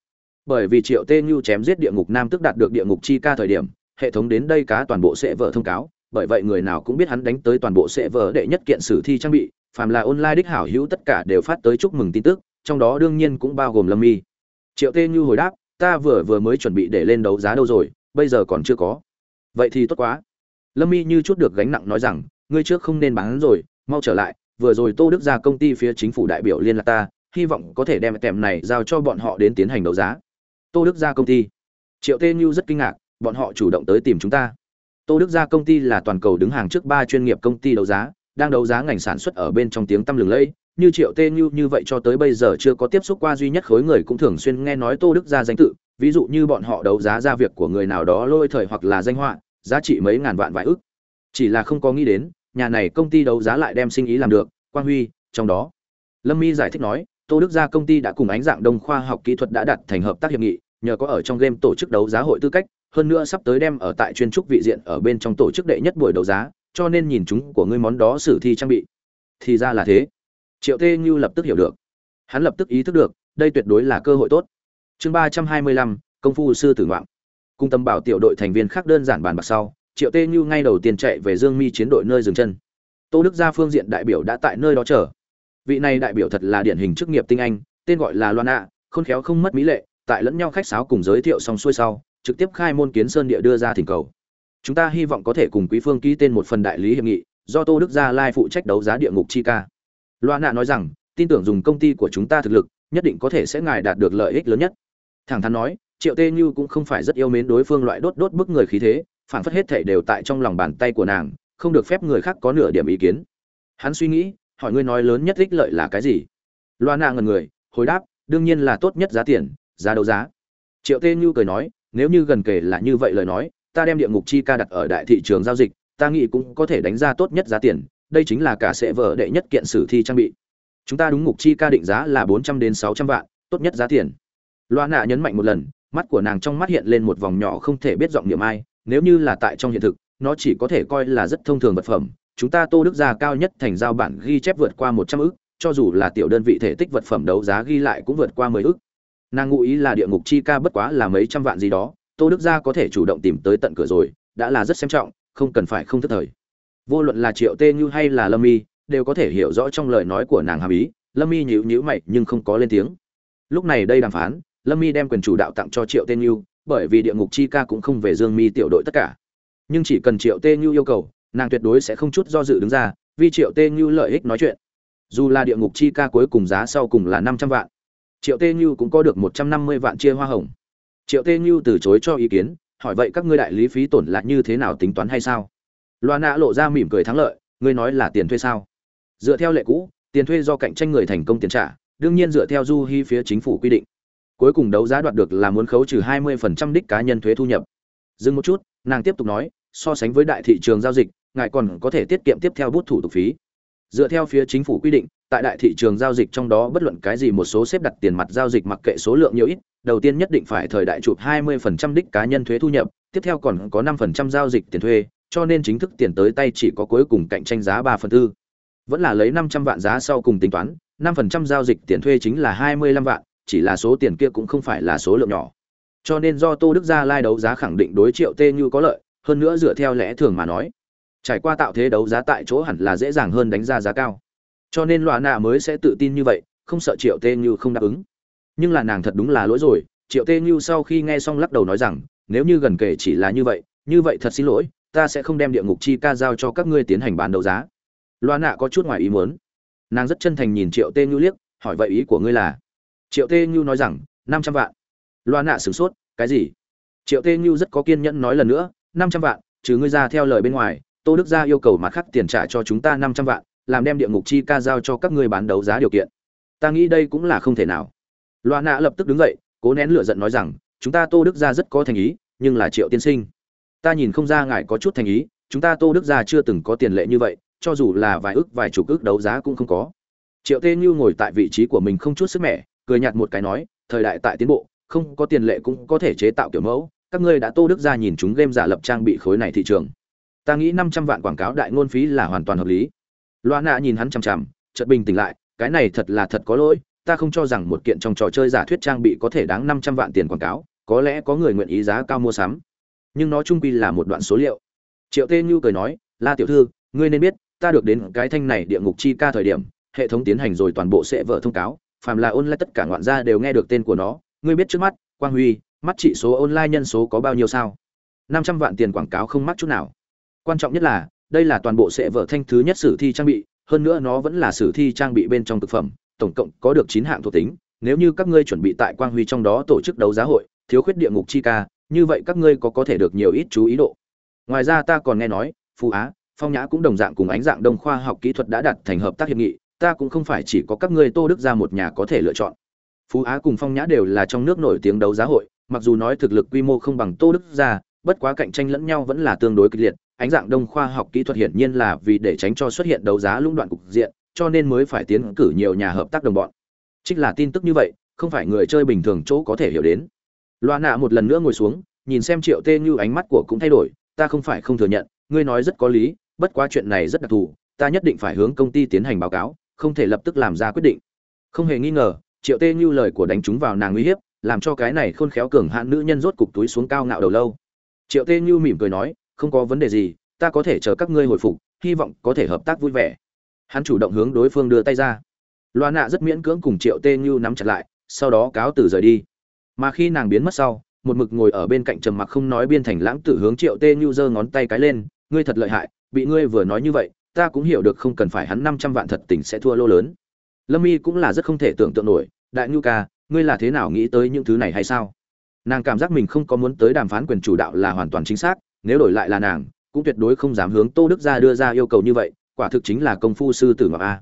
Bởi vì triệu tê như chém giết địa ngục nam tức đạt được địa ngục chi ca thời điểm, hệ thống đến đây cá toàn bộ sẽ vợ thông cáo, bởi vậy người nào cũng biết hắn đánh tới toàn bộ sẽ vợ đệ nhất kiện sử thi trang bị, phàm là online đích hảo hữu tất cả đều phát tới chúc mừng tin tức, trong đó đương nhiên cũng bao gồm lâm mi. Triệu tê như hồi đáp, ta vừa vừa mới chuẩn bị để lên đấu giá đâu rồi, bây giờ còn chưa có. Vậy thì tốt quá. Lâm mi như chút được gánh nặng nói rằng, ngươi trước không nên bán rồi, mau trở lại vừa rồi tô đức ra công ty phía chính phủ đại biểu liên lạc ta, hy vọng có thể đem tèm này giao cho bọn họ đến tiến hành đấu giá. Tô đức ra công ty. Triệu tê như rất kinh ngạc, bọn họ chủ động tới tìm chúng ta. Tô đức ra công ty là toàn cầu đứng hàng trước ba chuyên nghiệp công ty đấu giá, đang đấu giá ngành sản xuất ở bên trong tiếng tăm lừng lẫy. Như triệu tê như như vậy cho tới bây giờ chưa có tiếp xúc qua duy nhất khối người cũng thường xuyên nghe nói tô đức ra danh tự. Ví dụ như bọn họ đấu giá ra việc của người nào đó lôi thời hoặc là danh họa, giá trị mấy ngàn vạn vài ức. Chỉ là không có nghĩ đến nhà này công ty đấu giá lại đem sinh ý làm được, quang huy, trong đó. Lâm mi giải thích nói, tô đức gia công ty đã cùng ánh dạng đông khoa học kỹ thuật đã đặt thành hợp tác hiệp nghị, nhờ có ở trong game tổ chức đấu giá hội tư cách, hơn nữa sắp tới đem ở tại chuyên trúc vị diện ở bên trong tổ chức đệ nhất buổi đấu giá, cho nên nhìn chúng của ngươi món đó sử thi trang bị. Thì ra là thế. Triệu tê như lập tức hiểu được. Hắn lập tức ý thức được, đây tuyệt đối là cơ hội tốt. Chương ba trăm hai mươi lăm, công phu sư tử ngoạn. cung tâm bảo tiểu đội thành viên khác đơn giản bàn bạc sau triệu tê như ngay đầu tiên chạy về dương mi chiến đội nơi dừng chân. Tô đức gia phương diện đại biểu đã tại nơi đó chờ. Vị này đại biểu thật là điển hình chức nghiệp tinh anh, tên gọi là loan ạ khôn khéo không mất mỹ lệ, tại lẫn nhau khách sáo cùng giới thiệu xong xuôi sau, trực tiếp khai môn kiến sơn địa đưa ra thỉnh cầu. Chúng ta hy vọng có thể cùng quý phương ký tên một phần đại lý hiệp nghị, do tô đức gia lai phụ trách đấu giá địa ngục chi ca. Loan ạ nói rằng, tin tưởng dùng công ty của chúng ta thực lực, nhất định có thể sẽ ngài đạt được lợi ích lớn nhất. Thẳng thắn nói, triệu tê như cũng không phải rất yêu mến đối phương loại đốt đốt bức người khí thế phản phất hết thảy đều tại trong lòng bàn tay của nàng, không được phép người khác có nửa điểm ý kiến. Hắn suy nghĩ, hỏi ngươi nói lớn nhất ích lợi là cái gì? Loa nạ ngẩn người, hồi đáp, đương nhiên là tốt nhất giá tiền, giá đấu giá. Triệu tê như cười nói, nếu như gần kể là như vậy lời nói, ta đem địa ngục chi ca đặt ở đại thị trường giao dịch, ta nghĩ cũng có thể đánh ra tốt nhất giá tiền, đây chính là cả sẽ vợ đệ nhất kiện sử thi trang bị. Chúng ta đúng ngục chi ca định giá là bốn trăm đến sáu trăm vạn, tốt nhất giá tiền. Loa nạ nhấn mạnh một lần, mắt của nàng trong mắt hiện lên một vòng nhỏ không thể biết giọng niệm ai nếu như là tại trong hiện thực, nó chỉ có thể coi là rất thông thường vật phẩm. Chúng ta tô đức gia cao nhất thành giao bản ghi chép vượt qua một trăm ức, cho dù là tiểu đơn vị thể tích vật phẩm đấu giá ghi lại cũng vượt qua mười ức. Nàng ngụ ý là địa ngục chi ca bất quá là mấy trăm vạn gì đó, tô đức gia có thể chủ động tìm tới tận cửa rồi, đã là rất xem trọng, không cần phải không thất thời. Vô luận là triệu tê như hay là lâm y, đều có thể hiểu rõ trong lời nói của nàng hàm ý, lâm y nhíu nhíu mày nhưng không có lên tiếng. Lúc này đây đàm phán, lâm y đem quyền chủ đạo tặng cho triệu tê như bởi vì địa ngục chi ca cũng không về dương mi tiểu đội tất cả. Nhưng chỉ cần triệu tê như yêu cầu, nàng tuyệt đối sẽ không chút do dự đứng ra, vì triệu tê như lợi ích nói chuyện. Dù là địa ngục chi ca cuối cùng giá sau cùng là năm trăm vạn, triệu tê như cũng có được một trăm năm mươi vạn chia hoa hồng. Triệu tê như từ chối cho ý kiến, hỏi vậy các ngươi đại lý phí tổn lại như thế nào tính toán hay sao? Loa nạ lộ ra mỉm cười thắng lợi, ngươi nói là tiền thuê sao? Dựa theo lệ cũ, tiền thuê do cạnh tranh người thành công tiền trả, đương nhiên dựa theo du hy phía chính phủ quy định cuối cùng đấu giá đoạt được là muốn khấu trừ 20% đích cá nhân thuế thu nhập. Dừng một chút, nàng tiếp tục nói, so sánh với đại thị trường giao dịch, ngài còn có thể tiết kiệm tiếp theo bút thủ tục phí. Dựa theo phía chính phủ quy định, tại đại thị trường giao dịch trong đó bất luận cái gì một số xếp đặt tiền mặt giao dịch mặc kệ số lượng nhiều ít, đầu tiên nhất định phải thời đại chụp 20% đích cá nhân thuế thu nhập, tiếp theo còn có 5% giao dịch tiền thuê, cho nên chính thức tiền tới tay chỉ có cuối cùng cạnh tranh giá 3 phần tư. Vẫn là lấy 500 vạn giá sau cùng tính toán, 5% giao dịch tiền thuê chính là 25 vạn, chỉ là số tiền kia cũng không phải là số lượng nhỏ. Cho nên do tô đức gia lai đấu giá khẳng định đối triệu tê như có lợi, hơn nữa dựa theo lẽ thường mà nói, trải qua tạo thế đấu giá tại chỗ hẳn là dễ dàng hơn đánh ra giá cao. Cho nên loa nạ mới sẽ tự tin như vậy, không sợ triệu tê như không đáp ứng. Nhưng là nàng thật đúng là lỗi rồi, triệu tê như sau khi nghe xong lắc đầu nói rằng, nếu như gần kể chỉ là như vậy như vậy thật xin lỗi, ta sẽ không đem địa ngục chi ca giao cho các ngươi tiến hành bán đấu giá. Loa nạ có chút ngoài ý muốn. Nàng rất chân thành nhìn triệu tê như liếc, hỏi vậy ý của ngươi là triệu tê như nói rằng, năm trăm vạn. Loa nạ sửng sốt, cái gì? Triệu tê như rất có kiên nhẫn nói lần nữa, năm trăm vạn, trừ ngươi ra theo lời bên ngoài, tô đức gia yêu cầu mặt khác tiền trả cho chúng ta năm trăm vạn, làm đem địa ngục chi ca giao cho các ngươi bán đấu giá điều kiện. Ta nghĩ đây cũng là không thể nào. Loa nạ lập tức đứng dậy, cố nén lửa giận nói rằng, chúng ta tô đức gia rất có thành ý, nhưng là triệu tiên sinh. Ta nhìn không ra ngài có chút thành ý, chúng ta tô đức gia chưa từng có tiền lệ như vậy, cho dù là vài ước vài chục ước đấu giá cũng không có. Triệu tê như ngồi tại vị trí của mình không chút sức mẻ cười nhạt một cái nói, thời đại tại tiến bộ, không có tiền lệ cũng có thể chế tạo kiểu mẫu, các ngươi đã tô đức ra nhìn chúng game giả lập trang bị khối này thị trường. Ta nghĩ năm trăm vạn quảng cáo đại ngôn phí là hoàn toàn hợp lý. Loa nạ nhìn hắn chằm chằm, chợt bình tĩnh lại, cái này thật là thật có lỗi, ta không cho rằng một kiện trong trò chơi giả thuyết trang bị có thể đáng năm trăm vạn tiền quảng cáo, có lẽ có người nguyện ý giá cao mua sắm. Nhưng nó trung quy là một đoạn số liệu. Triệu tê như cười nói, la tiểu thư, ngươi nên biết, ta được đến cái thanh này địa ngục chi ca thời điểm, hệ thống tiến hành rồi toàn bộ sẽ vợ thông cáo phàm là online tất cả ngoạn gia đều nghe được tên của nó. Ngươi biết trước mắt, quang huy, mắt chỉ số online nhân số có bao nhiêu sao? Năm trăm vạn tiền quảng cáo không mắc chút nào. Quan trọng nhất là, đây là toàn bộ sẽ vợ thanh thứ nhất sử thi trang bị, hơn nữa nó vẫn là sử thi trang bị bên trong thực phẩm, tổng cộng có được chín hạng thuộc tính. Nếu như các ngươi chuẩn bị tại quang huy trong đó tổ chức đấu giá hội, thiếu khuyết địa ngục chi ca, như vậy các ngươi có có thể được nhiều ít chú ý độ. Ngoài ra ta còn nghe nói phù á, phong nhã cũng đồng dạng cùng ánh dạng đông khoa học kỹ thuật đã đạt thành hợp tác hiệp nghị ta cũng không phải chỉ có các ngươi tô đức ra một nhà có thể lựa chọn. Phú á cùng phong nhã đều là trong nước nổi tiếng đấu giá hội, mặc dù nói thực lực quy mô không bằng tô đức ra bất quá cạnh tranh lẫn nhau vẫn là tương đối kịch liệt, ánh dạng đông khoa học kỹ thuật hiển nhiên là vì để tránh cho xuất hiện đấu giá lũng đoạn cục diện, cho nên mới phải tiến cử nhiều nhà hợp tác đồng bọn. Trích là tin tức như vậy, không phải người chơi bình thường chỗ có thể hiểu đến. Loa nạ một lần nữa ngồi xuống, nhìn xem triệu tê như ánh mắt của cũng thay đổi, ta không phải không thừa nhận, ngươi nói rất có lý, bất quá chuyện này rất đặc thù, ta nhất định phải hướng công ty tiến hành báo cáo không thể lập tức làm ra quyết định. Không hề nghi ngờ, triệu tê như lời của đánh chúng vào nàng uy hiếp, làm cho cái này khôn khéo cường hạn nữ nhân rốt cục túi xuống cao ngạo đầu lâu. Triệu tê như mỉm cười nói, không có vấn đề gì, ta có thể chờ các ngươi hồi phục, hy vọng có thể hợp tác vui vẻ. Hắn chủ động hướng đối phương đưa tay ra. Loa nạ rất miễn cưỡng cùng triệu tê như nắm chặt lại, sau đó cáo từ rời đi. Mà khi nàng biến mất sau, một mực ngồi ở bên cạnh trầm mặc không nói biên thành lãng tử hướng triệu tê như giơ ngón tay cái lên, ngươi thật lợi hại, bị ngươi vừa nói như vậy ta cũng hiểu được không cần phải hắn năm trăm vạn thật tình sẽ thua lô lớn. Lâm y cũng là rất không thể tưởng tượng nổi, đại nhu ca, ngươi là thế nào nghĩ tới những thứ này hay sao? Nàng cảm giác mình không có muốn tới đàm phán quyền chủ đạo là hoàn toàn chính xác, nếu đổi lại là nàng, cũng tuyệt đối không dám hướng tô đức gia đưa ra yêu cầu như vậy, quả thực chính là công phu sư tử ngọc a.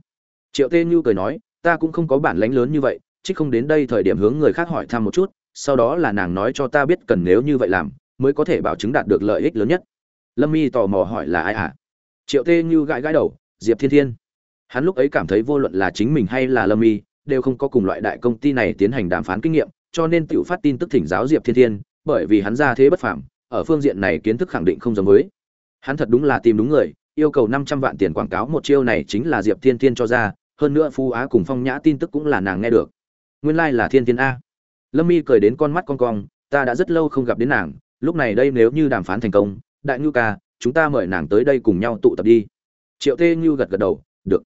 Triệu tê như cười nói, ta cũng không có bản lánh lớn như vậy chứ không đến đây thời điểm hướng người khác hỏi thăm một chút, sau đó là nàng nói cho ta biết cần nếu như vậy làm, mới có thể bảo chứng đạt được lợi ích lớn nhất. Lâm y tò mò hỏi là ai à triệu tê như gãi gãi đầu, diệp thiên thiên, hắn lúc ấy cảm thấy vô luận là chính mình hay là lâm y, đều không có cùng loại đại công ty này tiến hành đàm phán kinh nghiệm, cho nên tự phát tin tức thỉnh giáo diệp thiên thiên, bởi vì hắn ra thế bất phàm, ở phương diện này kiến thức khẳng định không giống với. Hắn thật đúng là tìm đúng người, yêu cầu năm trăm vạn tiền quảng cáo một chiêu này chính là diệp thiên thiên cho ra, hơn nữa phu á cùng phong nhã tin tức cũng là nàng nghe được. Nguyên lai là thiên thiên a. Lâm y cười đến con mắt con cong, ta đã rất lâu không gặp đến nàng, lúc này đây nếu như đàm phán thành công, đại ngưu ca chúng ta mời nàng tới đây cùng nhau tụ tập đi. Triệu tê Như gật gật đầu, được.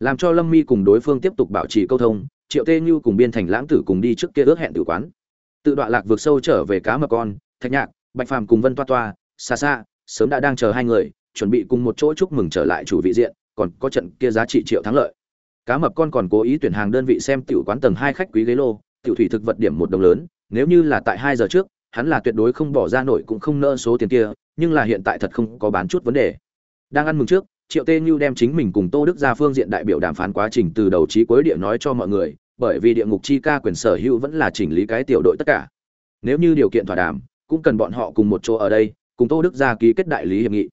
Làm cho lâm mi cùng đối phương tiếp tục bảo trì câu thông, triệu tê Như cùng biên thành lãng tử cùng đi trước kia ước hẹn tử quán. Tự đoạn lạc vượt sâu trở về cá mập con, thạch nhạc, bạch phàm cùng vân toa toa xa xa sớm đã đang chờ hai người, chuẩn bị cùng một chỗ chúc mừng trở lại chủ vị diện, còn có trận kia giá trị triệu thắng lợi. Cá mập con còn cố ý tuyển hàng đơn vị xem tiểu quán tầng hai khách quý ghế lô, tiểu thủy thực vật điểm một đồng lớn, nếu như là tại hai giờ trước hắn là tuyệt đối không bỏ ra nổi cũng không nỡ số tiền kia, nhưng là hiện tại thật không có bán chút vấn đề. Đang ăn mừng trước, triệu tê như đem chính mình cùng tô đức ra phương diện đại biểu đàm phán quá trình từ đầu chí cuối địa nói cho mọi người, bởi vì địa ngục chi ca quyền sở hữu vẫn là chỉnh lý cái tiểu đội tất cả. Nếu như điều kiện thỏa đàm, cũng cần bọn họ cùng một chỗ ở đây, cùng tô đức ra ký kết đại lý hiệp nghị.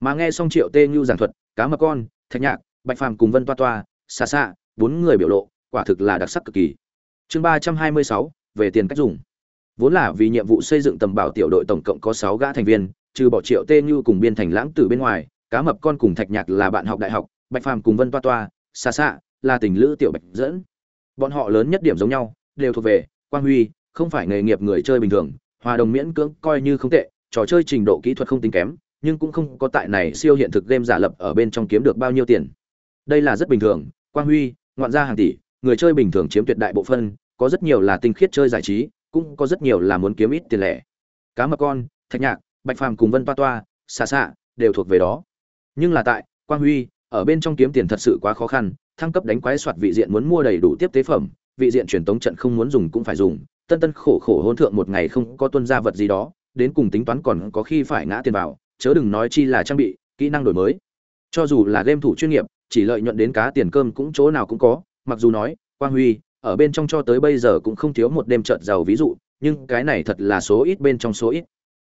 Mà nghe xong triệu tê như giảng thuật, cá mập con, thạch nhạc, bạch phàm cùng vân toa toa xa xa bốn người biểu lộ, quả thực là đặc sắc cực kỳ. Chương ba trăm hai mươi sáu, về tiền cách dùng vốn là vì nhiệm vụ xây dựng tầm bảo tiểu đội tổng cộng có sáu gã thành viên, trừ bỏ triệu tê như cùng biên thành lãng từ bên ngoài, cá mập con cùng thạch nhạc là bạn học đại học, bạch phàm cùng vân toa toa xa xa là tình lữ tiểu bạch dẫn. Bọn họ lớn nhất điểm giống nhau, đều thuộc về quang huy, không phải nghề nghiệp người chơi bình thường, hòa đồng miễn cưỡng coi như không tệ, trò chơi trình độ kỹ thuật không tính kém, nhưng cũng không có tại này siêu hiện thực game giả lập ở bên trong kiếm được bao nhiêu tiền. Đây là rất bình thường, quang huy, ngoạn gia hàng tỷ, người chơi bình thường chiếm tuyệt đại bộ phân, có rất nhiều là tinh khiết chơi giải trí cũng có rất nhiều là muốn kiếm ít tiền lẻ. Cá mập con, thạch nhạc, bạch phàm cùng vân toa toa xa xạ, đều thuộc về đó. Nhưng là tại, quang huy, ở bên trong kiếm tiền thật sự quá khó khăn, thăng cấp đánh quái soạt vị diện muốn mua đầy đủ tiếp tế phẩm, vị diện truyền tống trận không muốn dùng cũng phải dùng, tân tân khổ khổ hôn thượng một ngày không có tuân ra vật gì đó, đến cùng tính toán còn có khi phải ngã tiền vào, chớ đừng nói chi là trang bị, kỹ năng đổi mới. Cho dù là game thủ chuyên nghiệp, chỉ lợi nhuận đến cá tiền cơm cũng chỗ nào cũng có, mặc dù nói, quang huy ở bên trong cho tới bây giờ cũng không thiếu một đêm trợt giàu ví dụ, nhưng cái này thật là số ít bên trong số ít.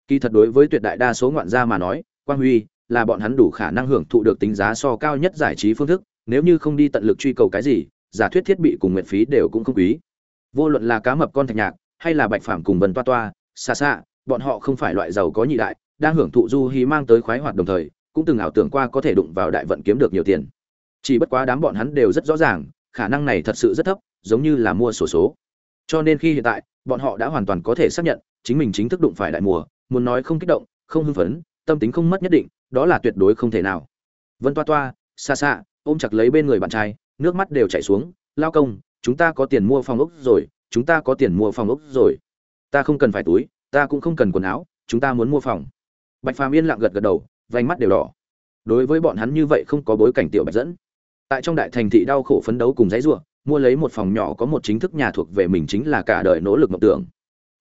Kỳ thật đối với tuyệt đại đa số ngoạn gia mà nói, quang huy là bọn hắn đủ khả năng hưởng thụ được tính giá so cao nhất giải trí phương thức, nếu như không đi tận lực truy cầu cái gì, giả thuyết thiết bị cùng nguyện phí đều cũng không quý. Vô luận là cá mập con thạch nhạc, hay là bạch phảm cùng vần toa toa, xa xa, bọn họ không phải loại giàu có nhị đại, đang hưởng thụ du hí mang tới khoái hoạt đồng thời, cũng từng ảo tưởng qua có thể đụng vào đại vận kiếm được nhiều tiền. Chỉ bất quá đám bọn hắn đều rất rõ ràng khả năng này thật sự rất thấp, giống như là mua sổ số. Cho nên khi hiện tại, bọn họ đã hoàn toàn có thể xác nhận, chính mình chính thức đụng phải đại mùa, muốn nói không kích động, không hưng phấn, tâm tính không mất nhất định, đó là tuyệt đối không thể nào. Vân toa toa, xa xa, ôm chặt lấy bên người bạn trai, nước mắt đều chảy xuống, lao công, chúng ta có tiền mua phòng ốc rồi, chúng ta có tiền mua phòng ốc rồi. Ta không cần phải túi, ta cũng không cần quần áo, chúng ta muốn mua phòng. Bạch phàm yên lặng gật gật đầu, vành mắt đều đỏ. Đối với bọn hắn như vậy không có bối cảnh tiểu bạch dẫn tại trong đại thành thị đau khổ phấn đấu cùng giấy ruộng mua lấy một phòng nhỏ có một chính thức nhà thuộc về mình chính là cả đời nỗ lực mộng tưởng.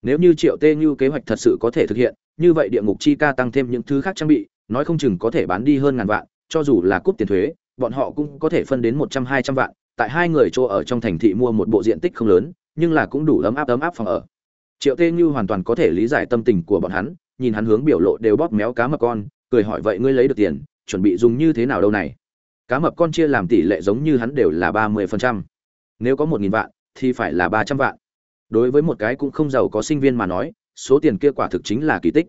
Nếu như triệu tê như kế hoạch thật sự có thể thực hiện, như vậy địa ngục chi ca tăng thêm những thứ khác trang bị, nói không chừng có thể bán đi hơn ngàn vạn, cho dù là cúp tiền thuế, bọn họ cũng có thể phân đến một trăm, hai trăm vạn, tại hai người chỗ ở trong thành thị mua một bộ diện tích không lớn, nhưng là cũng đủ ấm áp ấm áp phòng ở. Triệu tê như hoàn toàn có thể lý giải tâm tình của bọn hắn, nhìn hắn hướng biểu lộ đều bóp méo cá mập con, cười hỏi vậy ngươi lấy được tiền, chuẩn bị dùng như thế nào đâu này? Cá mập con chia làm tỷ lệ giống như hắn đều là ba mươi phần trăm. Nếu có một nghìn vạn, thì phải là ba trăm vạn. Đối với một cái cũng không giàu có sinh viên mà nói, số tiền kia quả thực chính là kỳ tích.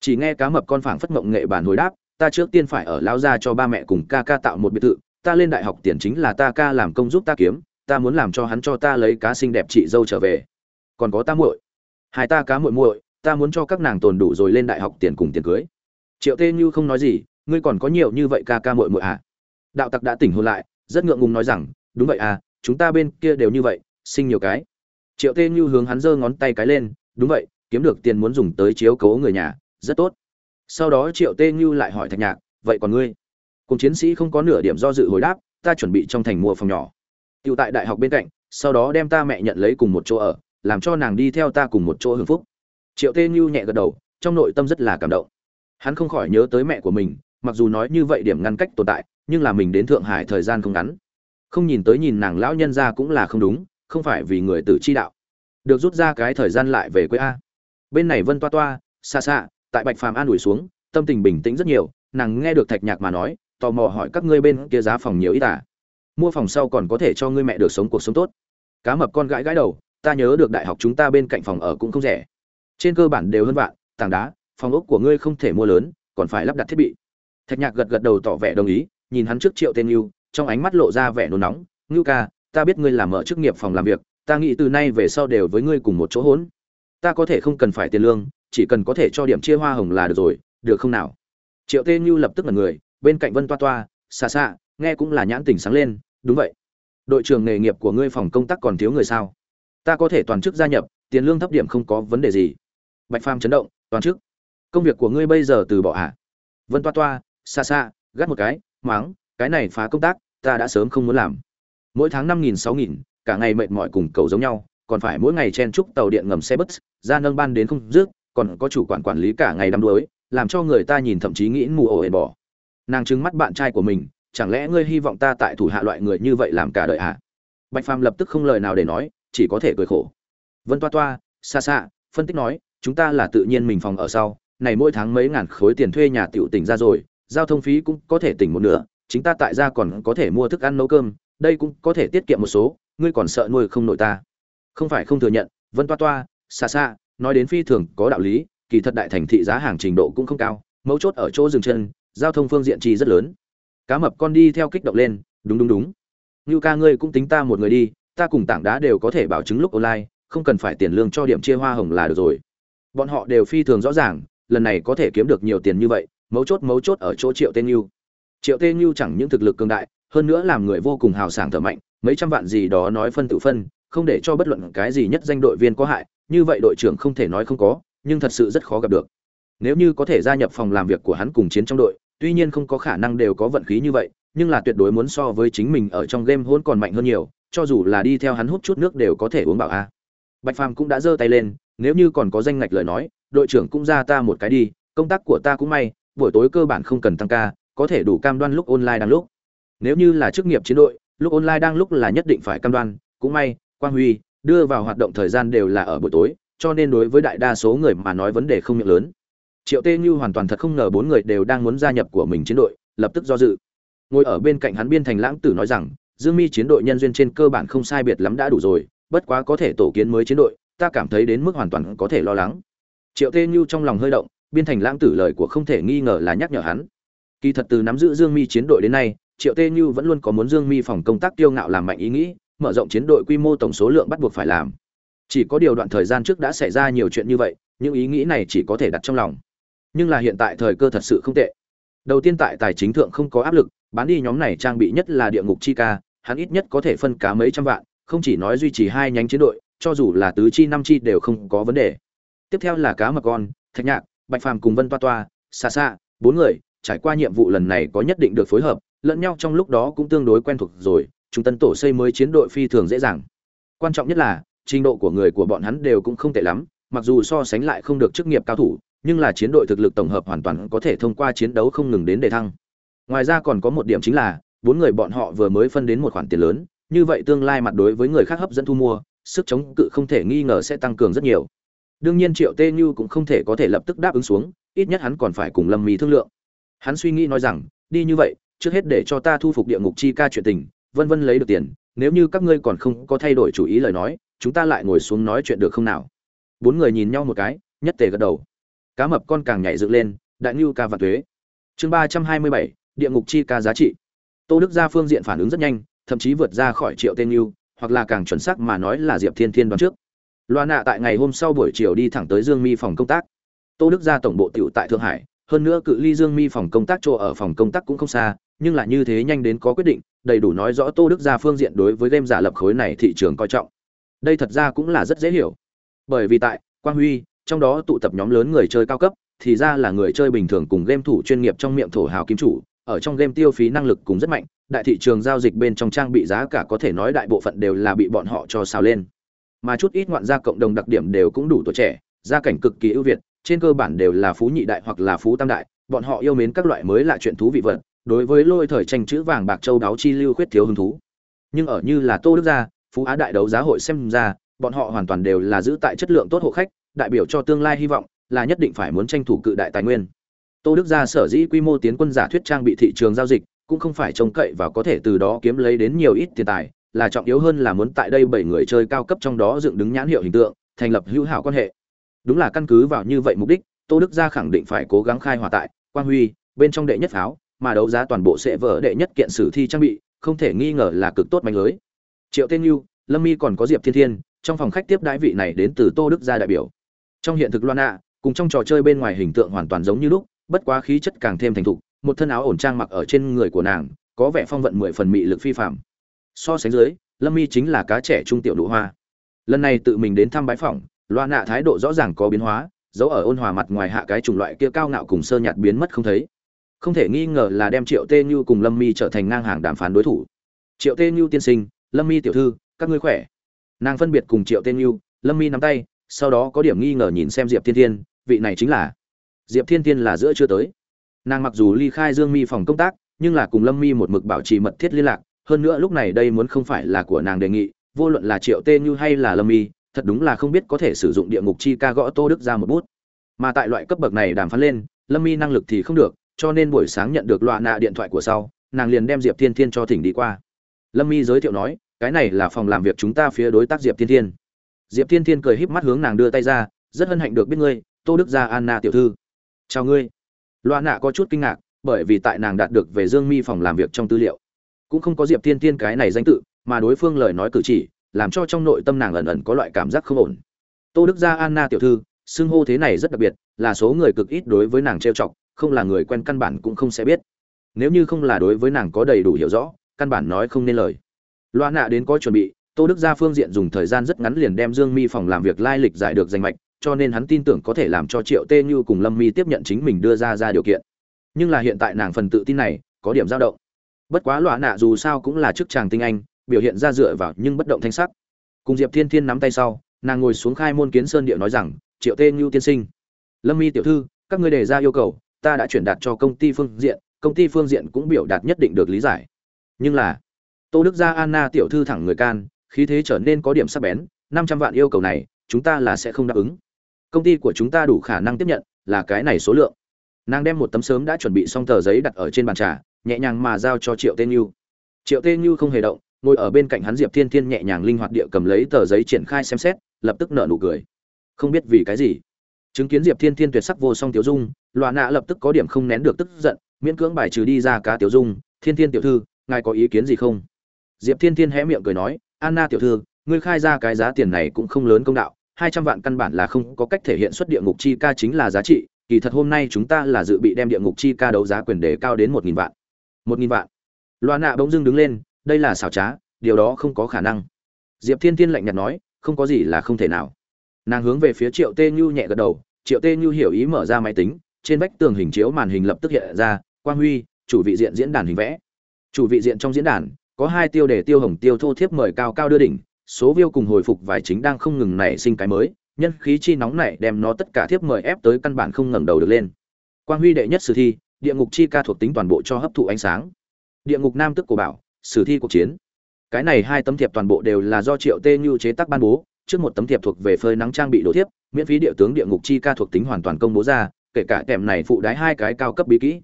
Chỉ nghe cá mập con phảng phất mộng nghệ bản hồi đáp, ta trước tiên phải ở lao ra cho ba mẹ cùng ca ca tạo một biệt thự, ta lên đại học tiền chính là ta ca làm công giúp ta kiếm, ta muốn làm cho hắn cho ta lấy cá xinh đẹp chị dâu trở về. Còn có ta muội. Hai ta cá muội muội, ta muốn cho các nàng tồn đủ rồi lên đại học tiền cùng tiền cưới. Triệu tê như không nói gì, ngươi còn có nhiều như vậy ca ca muội muội à? Đạo tặc đã tỉnh hồn lại, rất ngượng ngùng nói rằng, đúng vậy à chúng ta bên kia đều như vậy, sinh nhiều cái. Triệu tê như hướng hắn giơ ngón tay cái lên, đúng vậy, kiếm được tiền muốn dùng tới chiếu cố người nhà, rất tốt. Sau đó triệu tê như lại hỏi thạch nhạc, vậy còn ngươi? Cùng chiến sĩ không có nửa điểm do dự hồi đáp, ta chuẩn bị trong thành mua phòng nhỏ. Tựu tại đại học bên cạnh, sau đó đem ta mẹ nhận lấy cùng một chỗ ở, làm cho nàng đi theo ta cùng một chỗ hưởng phúc. Triệu tê như nhẹ gật đầu, trong nội tâm rất là cảm động. Hắn không khỏi nhớ tới mẹ của mình, mặc dù nói như vậy điểm ngăn cách tồn tại nhưng là mình đến thượng hải thời gian không ngắn. Không nhìn tới nhìn nàng lão nhân ra cũng là không đúng, không phải vì người tử chi đạo. Được rút ra cái thời gian lại về quê a. Bên này vân toa toa, xa xa, tại bạch phàm an ủi xuống, tâm tình bình tĩnh rất nhiều, nàng nghe được thạch nhạc mà nói, tò mò hỏi các ngươi bên kia giá phòng nhiều ít à? Mua phòng sau còn có thể cho ngươi mẹ được sống cuộc sống tốt. Cá mập con gãi gãi đầu, ta nhớ được đại học chúng ta bên cạnh phòng ở cũng không rẻ. Trên cơ bản đều hơn vạn, tảng đá, phòng ốc của ngươi không thể mua lớn, còn phải lắp đặt thiết bị. Thạch nhạc gật gật đầu tỏ vẻ đồng ý nhìn hắn trước triệu tên ngưu trong ánh mắt lộ ra vẻ nôn nóng. Ngưu ca, ta biết ngươi làm mở chức nghiệp phòng làm việc, ta nghĩ từ nay về sau đều với ngươi cùng một chỗ hỗn ta có thể không cần phải tiền lương, chỉ cần có thể cho điểm chia hoa hồng là được rồi, được không nào? Triệu tên như lập tức là người, bên cạnh vân toa toa xa xa nghe cũng là nhãn tỉnh sáng lên, đúng vậy. Đội trưởng nghề nghiệp của ngươi phòng công tác còn thiếu người sao? Ta có thể toàn chức gia nhập, tiền lương thấp điểm không có vấn đề gì. Bạch phàm chấn động, toàn chức. Công việc của ngươi bây giờ từ bỏ ạ à? vân toa toa xa xa gắt một cái máng, cái này phá công tác, ta đã sớm không muốn làm. Mỗi tháng năm nghìn sáu nghìn, cả ngày mệt mỏi cùng cầu giống nhau, còn phải mỗi ngày chen chúc tàu điện ngầm xe bus, ra nâng ban đến không dứt, còn có chủ quản quản lý cả ngày đắm đuối, làm cho người ta nhìn thậm chí nghĩ mù ổ ền bỏ. Nàng trứng mắt bạn trai của mình, chẳng lẽ ngươi hy vọng ta tại thủ hạ loại người như vậy làm cả đời hạ? bạch phàm lập tức không lời nào để nói, chỉ có thể cười khổ. Vân toa toa xa xa phân tích nói, chúng ta là tự nhiên mình phòng ở sau, này mỗi tháng mấy ngàn khối tiền thuê nhà tiểu tỉnh ra rồi giao thông phí cũng có thể tỉnh một nửa, chính ta tại gia còn có thể mua thức ăn nấu cơm, đây cũng có thể tiết kiệm một số, ngươi còn sợ nuôi không nội ta. Không phải không thừa nhận, vân toa toa, xa xa, nói đến phi thường có đạo lý, kỳ thật đại thành thị giá hàng trình độ cũng không cao, mấu chốt ở chỗ dừng chân, giao thông phương diện chi rất lớn. Cá mập con đi theo kích động lên, đúng đúng đúng. Như ca ngươi cũng tính ta một người đi, ta cùng tảng đá đều có thể bảo chứng lúc online, không cần phải tiền lương cho điểm chia hoa hồng là được rồi. Bọn họ đều phi thường rõ ràng, lần này có thể kiếm được nhiều tiền như vậy mấu chốt mấu chốt ở chỗ triệu tên như triệu tên như chẳng những thực lực cường đại, hơn nữa làm người vô cùng hào sảng thở mạnh, mấy trăm vạn gì đó nói phân tự phân, không để cho bất luận cái gì nhất danh đội viên có hại, như vậy đội trưởng không thể nói không có, nhưng thật sự rất khó gặp được. Nếu như có thể gia nhập phòng làm việc của hắn cùng chiến trong đội, tuy nhiên không có khả năng đều có vận khí như vậy, nhưng là tuyệt đối muốn so với chính mình ở trong game hôn còn mạnh hơn nhiều, cho dù là đi theo hắn hút chút nước đều có thể uống bảo a. Bạch phàm cũng đã giơ tay lên, nếu như còn có danh ngạch lời nói, đội trưởng cũng ra ta một cái đi, công tác của ta cũng may buổi tối cơ bản không cần tăng ca, có thể đủ cam đoan lúc online đang lúc. Nếu như là chức nghiệp chiến đội, lúc online đang lúc là nhất định phải cam đoan. Cũng may, quang huy đưa vào hoạt động thời gian đều là ở buổi tối, cho nên đối với đại đa số người mà nói vấn đề không miệng lớn. Triệu tê như hoàn toàn thật không ngờ bốn người đều đang muốn gia nhập của mình chiến đội, lập tức do dự. Ngồi ở bên cạnh hắn biên thành lãng tử nói rằng, dương mi chiến đội nhân duyên trên cơ bản không sai biệt lắm đã đủ rồi, bất quá có thể tổ kiến mới chiến đội, ta cảm thấy đến mức hoàn toàn có thể lo lắng. Triệu tê như trong lòng hơi động biên thành lãng tử lời của không thể nghi ngờ là nhắc nhở hắn. Kỳ thật từ nắm giữ dương mi chiến đội đến nay, triệu tê như vẫn luôn có muốn dương mi phòng công tác tiêu ngạo làm mạnh ý nghĩ, mở rộng chiến đội quy mô tổng số lượng bắt buộc phải làm. Chỉ có điều đoạn thời gian trước đã xảy ra nhiều chuyện như vậy, những ý nghĩ này chỉ có thể đặt trong lòng. Nhưng là hiện tại thời cơ thật sự không tệ. Đầu tiên tại tài chính thượng không có áp lực, bán đi nhóm này trang bị nhất là địa ngục chi ca, hắn ít nhất có thể phân cá mấy trăm vạn, không chỉ nói duy trì hai nhánh chiến đội, cho dù là tứ chi năm chi đều không có vấn đề. Tiếp theo là cá mập con, thạch nhạc bạch phàm cùng vân toa toa xa xa bốn người, trải qua nhiệm vụ lần này có nhất định được phối hợp, lẫn nhau trong lúc đó cũng tương đối quen thuộc rồi chúng tân tổ xây mới chiến đội phi thường dễ dàng. Quan trọng nhất là, trình độ của người của bọn hắn đều cũng không tệ lắm, mặc dù so sánh lại không được chức nghiệp cao thủ, nhưng là chiến đội thực lực tổng hợp hoàn toàn có thể thông qua chiến đấu không ngừng đến đề thăng. Ngoài ra còn có một điểm chính là, bốn người bọn họ vừa mới phân đến một khoản tiền lớn, như vậy tương lai mặt đối với người khác hấp dẫn thu mua, sức chống cự không thể nghi ngờ sẽ tăng cường rất nhiều đương nhiên triệu tê như cũng không thể có thể lập tức đáp ứng xuống, ít nhất hắn còn phải cùng lâm mì thương lượng. Hắn suy nghĩ nói rằng, đi như vậy, trước hết để cho ta thu phục địa ngục chi ca chuyện tình, vân vân lấy được tiền, nếu như các ngươi còn không có thay đổi chủ ý lời nói, chúng ta lại ngồi xuống nói chuyện được không nào? Bốn người nhìn nhau một cái, nhất tề gật đầu. Cá mập con càng nhảy dựng lên, đại ngưu ca và thuế chương ba trăm hai mươi bảy, địa ngục chi ca giá trị. Tô đức gia phương diện phản ứng rất nhanh, thậm chí vượt ra khỏi triệu tên ngưu hoặc là càng chuẩn xác mà nói là diệp thiên thiên đoán trước loa nạ tại ngày hôm sau buổi chiều đi thẳng tới dương mi phòng công tác. Tô đức ra tổng bộ t tại thượng hải, hơn nữa cự ly dương mi phòng công tác chỗ ở phòng công tác cũng không xa, nhưng là như thế nhanh đến có quyết định, đầy đủ nói rõ tô đức ra phương diện đối với game giả lập khối này thị trường coi trọng. Đây thật ra cũng là rất dễ hiểu. Bởi vì tại quang huy, trong đó tụ tập nhóm lớn người chơi cao cấp, thì ra là người chơi bình thường cùng game thủ chuyên nghiệp trong miệng thổ hào kim chủ, ở trong game tiêu phí năng lực cũng rất mạnh, đại thị trường giao dịch bên trong trang bị giá cả có thể nói đại bộ phận đều là bị bọn họ cho xào lên mà chút ít ngoạn gia cộng đồng đặc điểm đều cũng đủ tuổi trẻ, gia cảnh cực kỳ ưu việt, trên cơ bản đều là phú nhị đại hoặc là phú tam đại, bọn họ yêu mến các loại mới là chuyện thú vị vật, đối với lôi thời tranh chữ vàng bạc châu đáo chi lưu khuyết thiếu hứng thú. Nhưng ở như là tô đức gia, phú á đại đấu giá hội xem ra, bọn họ hoàn toàn đều là giữ tại chất lượng tốt hộ khách, đại biểu cho tương lai hy vọng, là nhất định phải muốn tranh thủ cự đại tài nguyên. Tô đức gia sở dĩ quy mô tiến quân giả thuyết trang bị thị trường giao dịch, cũng không phải trông cậy và có thể từ đó kiếm lấy đến nhiều ít tiền tài là trọng yếu hơn là muốn tại đây bảy người chơi cao cấp trong đó dựng đứng nhãn hiệu hình tượng, thành lập hữu hảo quan hệ. Đúng là căn cứ vào như vậy mục đích, tô đức gia khẳng định phải cố gắng khai hòa tại quang huy, bên trong đệ nhất pháo, mà đấu giá toàn bộ sẽ vỡ đệ nhất kiện sử thi trang bị, không thể nghi ngờ là cực tốt manh lưới. Triệu tên như lâm mi còn có diệp thiên thiên, trong phòng khách tiếp đãi vị này đến từ tô đức gia đại biểu. Trong hiện thực loan ạ cùng trong trò chơi bên ngoài hình tượng hoàn toàn giống như lúc, bất quá khí chất càng thêm thành thục, một thân áo ổn trang mặc ở trên người của nàng, có vẻ phong vận mười phần mị lực phi phàm so sánh dưới, lâm mi chính là cá trẻ trung tiểu nụ hoa. Lần này tự mình đến thăm bái phỏng, loa nạ thái độ rõ ràng có biến hóa, dấu ở ôn hòa mặt ngoài hạ cái chủng loại kia cao ngạo cùng sơ nhạt biến mất không thấy. Không thể nghi ngờ là đem triệu tê như cùng lâm mi trở thành ngang hàng đàm phán đối thủ. Triệu tê như tiên sinh, lâm mi tiểu thư, các ngươi khỏe? Nàng phân biệt cùng triệu tê như, lâm mi nắm tay, sau đó có điểm nghi ngờ nhìn xem diệp thiên thiên, vị này chính là? Diệp thiên thiên là giữa chưa tới. Nàng mặc dù ly khai dương mi phòng công tác, nhưng là cùng lâm mi một mực bảo trì mật thiết liên lạc hơn nữa lúc này đây muốn không phải là của nàng đề nghị, vô luận là triệu tê như hay là lâm mi thật đúng là không biết có thể sử dụng địa ngục chi ca gõ tô đức ra một bút. Mà tại loại cấp bậc này đàm phán lên, lâm mi năng lực thì không được, cho nên buổi sáng nhận được loạ nạ điện thoại của sau, nàng liền đem diệp thiên thiên cho thỉnh đi qua. Lâm mi giới thiệu nói, cái này là phòng làm việc chúng ta phía đối tác diệp thiên thiên. Diệp thiên thiên cười híp mắt hướng nàng đưa tay ra, rất hân hạnh được biết ngươi, tô đức gia anna tiểu thư. Chào ngươi. Loa nạ có chút kinh ngạc, bởi vì tại nàng đạt được về dương mi phòng làm việc trong tư liệu cũng không có diệp thiên thiên cái này danh tự, mà đối phương lời nói cử chỉ, làm cho trong nội tâm nàng ẩn ẩn có loại cảm giác không ổn. Tô đức gia anna tiểu thư, xưng hô thế này rất đặc biệt, là số người cực ít đối với nàng trêu chọc, không là người quen căn bản cũng không sẽ biết. Nếu như không là đối với nàng có đầy đủ hiểu rõ, căn bản nói không nên lời. Loa nạ đến có chuẩn bị, tô đức gia phương diện dùng thời gian rất ngắn liền đem dương mi phòng làm việc lai lịch giải được danh mạch, cho nên hắn tin tưởng có thể làm cho triệu tê như cùng lâm mi tiếp nhận chính mình đưa ra ra điều kiện. Nhưng là hiện tại nàng phần tự tin này, có điểm dao động bất quá loạ nạ dù sao cũng là chức chàng tinh anh, biểu hiện ra dựa vào nhưng bất động thanh sắc. Cùng diệp thiên thiên nắm tay sau, nàng ngồi xuống khai môn kiến sơn điệu nói rằng, triệu tê ngưu tiên sinh, lâm y tiểu thư, các ngươi đề ra yêu cầu, ta đã chuyển đạt cho công ty phương diện, công ty phương diện cũng biểu đạt nhất định được lý giải. Nhưng là, tô đức gia anna tiểu thư thẳng người can, khí thế trở nên có điểm sắc bén, năm trăm vạn yêu cầu này, chúng ta là sẽ không đáp ứng. Công ty của chúng ta đủ khả năng tiếp nhận, là cái này số lượng. Nàng đem một tấm sớm đã chuẩn bị xong tờ giấy đặt ở trên bàn trà nhẹ nhàng mà giao cho triệu tên như triệu tên như không hề động, ngồi ở bên cạnh hắn diệp thiên thiên nhẹ nhàng linh hoạt địa cầm lấy tờ giấy triển khai xem xét, lập tức nở nụ cười. Không biết vì cái gì. Chứng kiến diệp thiên thiên tuyệt sắc vô song tiểu dung loà nạ lập tức có điểm không nén được tức giận, miễn cưỡng bài trừ đi ra cá tiểu dung, thiên thiên tiểu thư, ngài có ý kiến gì không? Diệp thiên thiên hé miệng cười nói, anna tiểu thư, ngươi khai ra cái giá tiền này cũng không lớn công đạo, hai trăm vạn căn bản là không có cách thể hiện xuất địa ngục chi ca chính là giá trị, kỳ thật hôm nay chúng ta là dự bị đem địa ngục chi ca đấu giá quyền đề cao đến một nghìn vạn một nghìn vạn. Loa nạ bỗng dưng đứng lên, đây là xảo trá, điều đó không có khả năng. Diệp thiên thiên lạnh nhạt nói, không có gì là không thể nào. Nàng hướng về phía triệu tê như nhẹ gật đầu, triệu tê như hiểu ý mở ra máy tính, trên vách tường hình chiếu màn hình lập tức hiện ra, quang huy, chủ vị diện diễn đàn hình vẽ. Chủ vị diện trong diễn đàn, có hai tiêu đề tiêu hồng tiêu thô thiếp mời cao cao đưa đỉnh, số view cùng hồi phục vài chính đang không ngừng nảy sinh cái mới, nhân khí chi nóng này đem nó tất cả thiếp mời ép tới căn bản không ngẩng đầu được lên. Quang huy đệ nhất sử thi địa ngục chi ca thuộc tính toàn bộ cho hấp thụ ánh sáng. Địa ngục nam tức của bảo, sử thi cuộc chiến. Cái này hai tấm thiệp toàn bộ đều là do triệu tê như chế tác ban bố, trước một tấm thiệp thuộc về phơi nắng trang bị đồ thiếp, miễn phí địa tướng địa ngục chi ca thuộc tính hoàn toàn công bố ra, kể cả kèm này phụ đái hai cái cao cấp bí kỹ.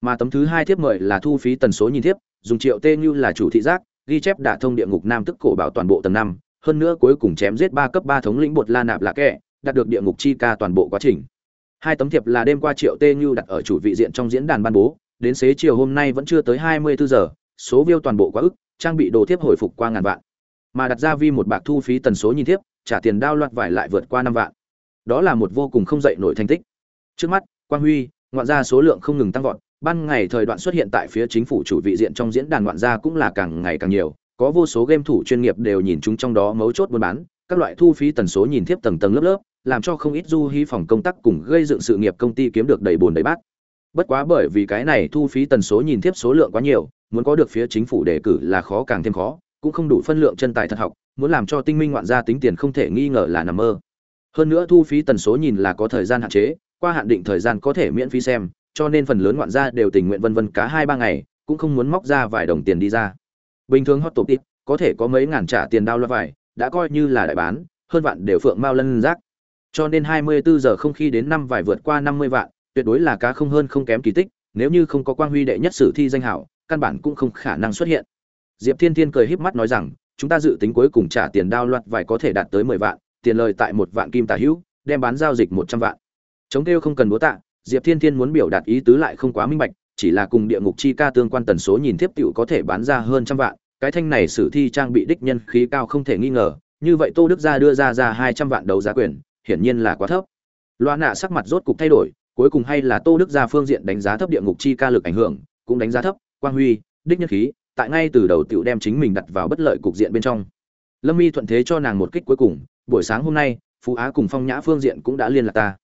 Mà tấm thứ hai thiếp mời là thu phí tần số nhìn thiếp, dùng triệu tê như là chủ thị giác, ghi chép đả thông địa ngục nam tức cổ bảo toàn bộ tầng năm, hơn nữa cuối cùng chém giết ba cấp ba thống lĩnh bột la nạp lạ kẹ đạt được địa ngục chi ca toàn bộ quá trình hai tấm thiệp là đêm qua triệu tê như đặt ở chủ vị diện trong diễn đàn ban bố, đến xế chiều hôm nay vẫn chưa tới hai mươi bốn giờ, số view toàn bộ quá ức, trang bị đồ thiếp hồi phục qua ngàn vạn. Mà đặt ra vi một bạc thu phí tần số nhìn thiếp, trả tiền đao loạt vải lại vượt qua năm vạn. Đó là một vô cùng không dậy nổi thành tích. Trước mắt, quang huy, ngoạn ra số lượng không ngừng tăng vọt, ban ngày thời đoạn xuất hiện tại phía chính phủ chủ vị diện trong diễn đàn ngoạn gia cũng là càng ngày càng nhiều, có vô số game thủ chuyên nghiệp đều nhìn chúng trong đó mấu chốt buôn bán, các loại thu phí tần số nhìn thiếp tầng tầng lớp lớp làm cho không ít du hí phòng công tác cùng gây dựng sự nghiệp công ty kiếm được đầy bồn đầy bát. Bất quá bởi vì cái này thu phí tần số nhìn tiếp số lượng quá nhiều, muốn có được phía chính phủ đề cử là khó càng thêm khó, cũng không đủ phân lượng chân tài thật học, muốn làm cho tinh minh ngoạn gia tính tiền không thể nghi ngờ là nằm mơ. Hơn nữa thu phí tần số nhìn là có thời gian hạn chế, qua hạn định thời gian có thể miễn phí xem, cho nên phần lớn ngoạn gia đều tình nguyện vân vân cá hai ba ngày, cũng không muốn móc ra vài đồng tiền đi ra. Bình thường hot tổ tip có thể có mấy ngàn trả tiền đao lo vải, đã coi như là đại bán, hơn vạn đều phượng mao lân rác cho nên 24 giờ không khi đến năm vải vượt qua 50 vạn, tuyệt đối là cá không hơn không kém kỳ tích, nếu như không có quang huy đệ nhất sử thi danh hảo, căn bản cũng không khả năng xuất hiện. Diệp thiên thiên cười híp mắt nói rằng, chúng ta dự tính cuối cùng trả tiền đao loạt vải có thể đạt tới 10 vạn, tiền lời tại một vạn kim tả hữu, đem bán giao dịch 100 vạn. Chống kêu không cần bố tạ, diệp thiên thiên muốn biểu đạt ý tứ lại không quá minh bạch, chỉ là cùng địa ngục chi ca tương quan tần số nhìn tiếp tiểu có thể bán ra hơn trăm vạn, cái thanh này sử thi trang bị đích nhân khí cao không thể nghi ngờ, như vậy tô đức gia đưa ra ra hai trăm vạn đấu giá quyền hiển nhiên là quá thấp. Loa nạ sắc mặt rốt cục thay đổi, cuối cùng hay là tô đức gia phương diện đánh giá thấp địa ngục chi ca lực ảnh hưởng, cũng đánh giá thấp, quang huy, đích nhân khí, tại ngay từ đầu tiểu đem chính mình đặt vào bất lợi cục diện bên trong. Lâm y thuận thế cho nàng một kích cuối cùng, buổi sáng hôm nay, phú á cùng phong nhã phương diện cũng đã liên lạc ta.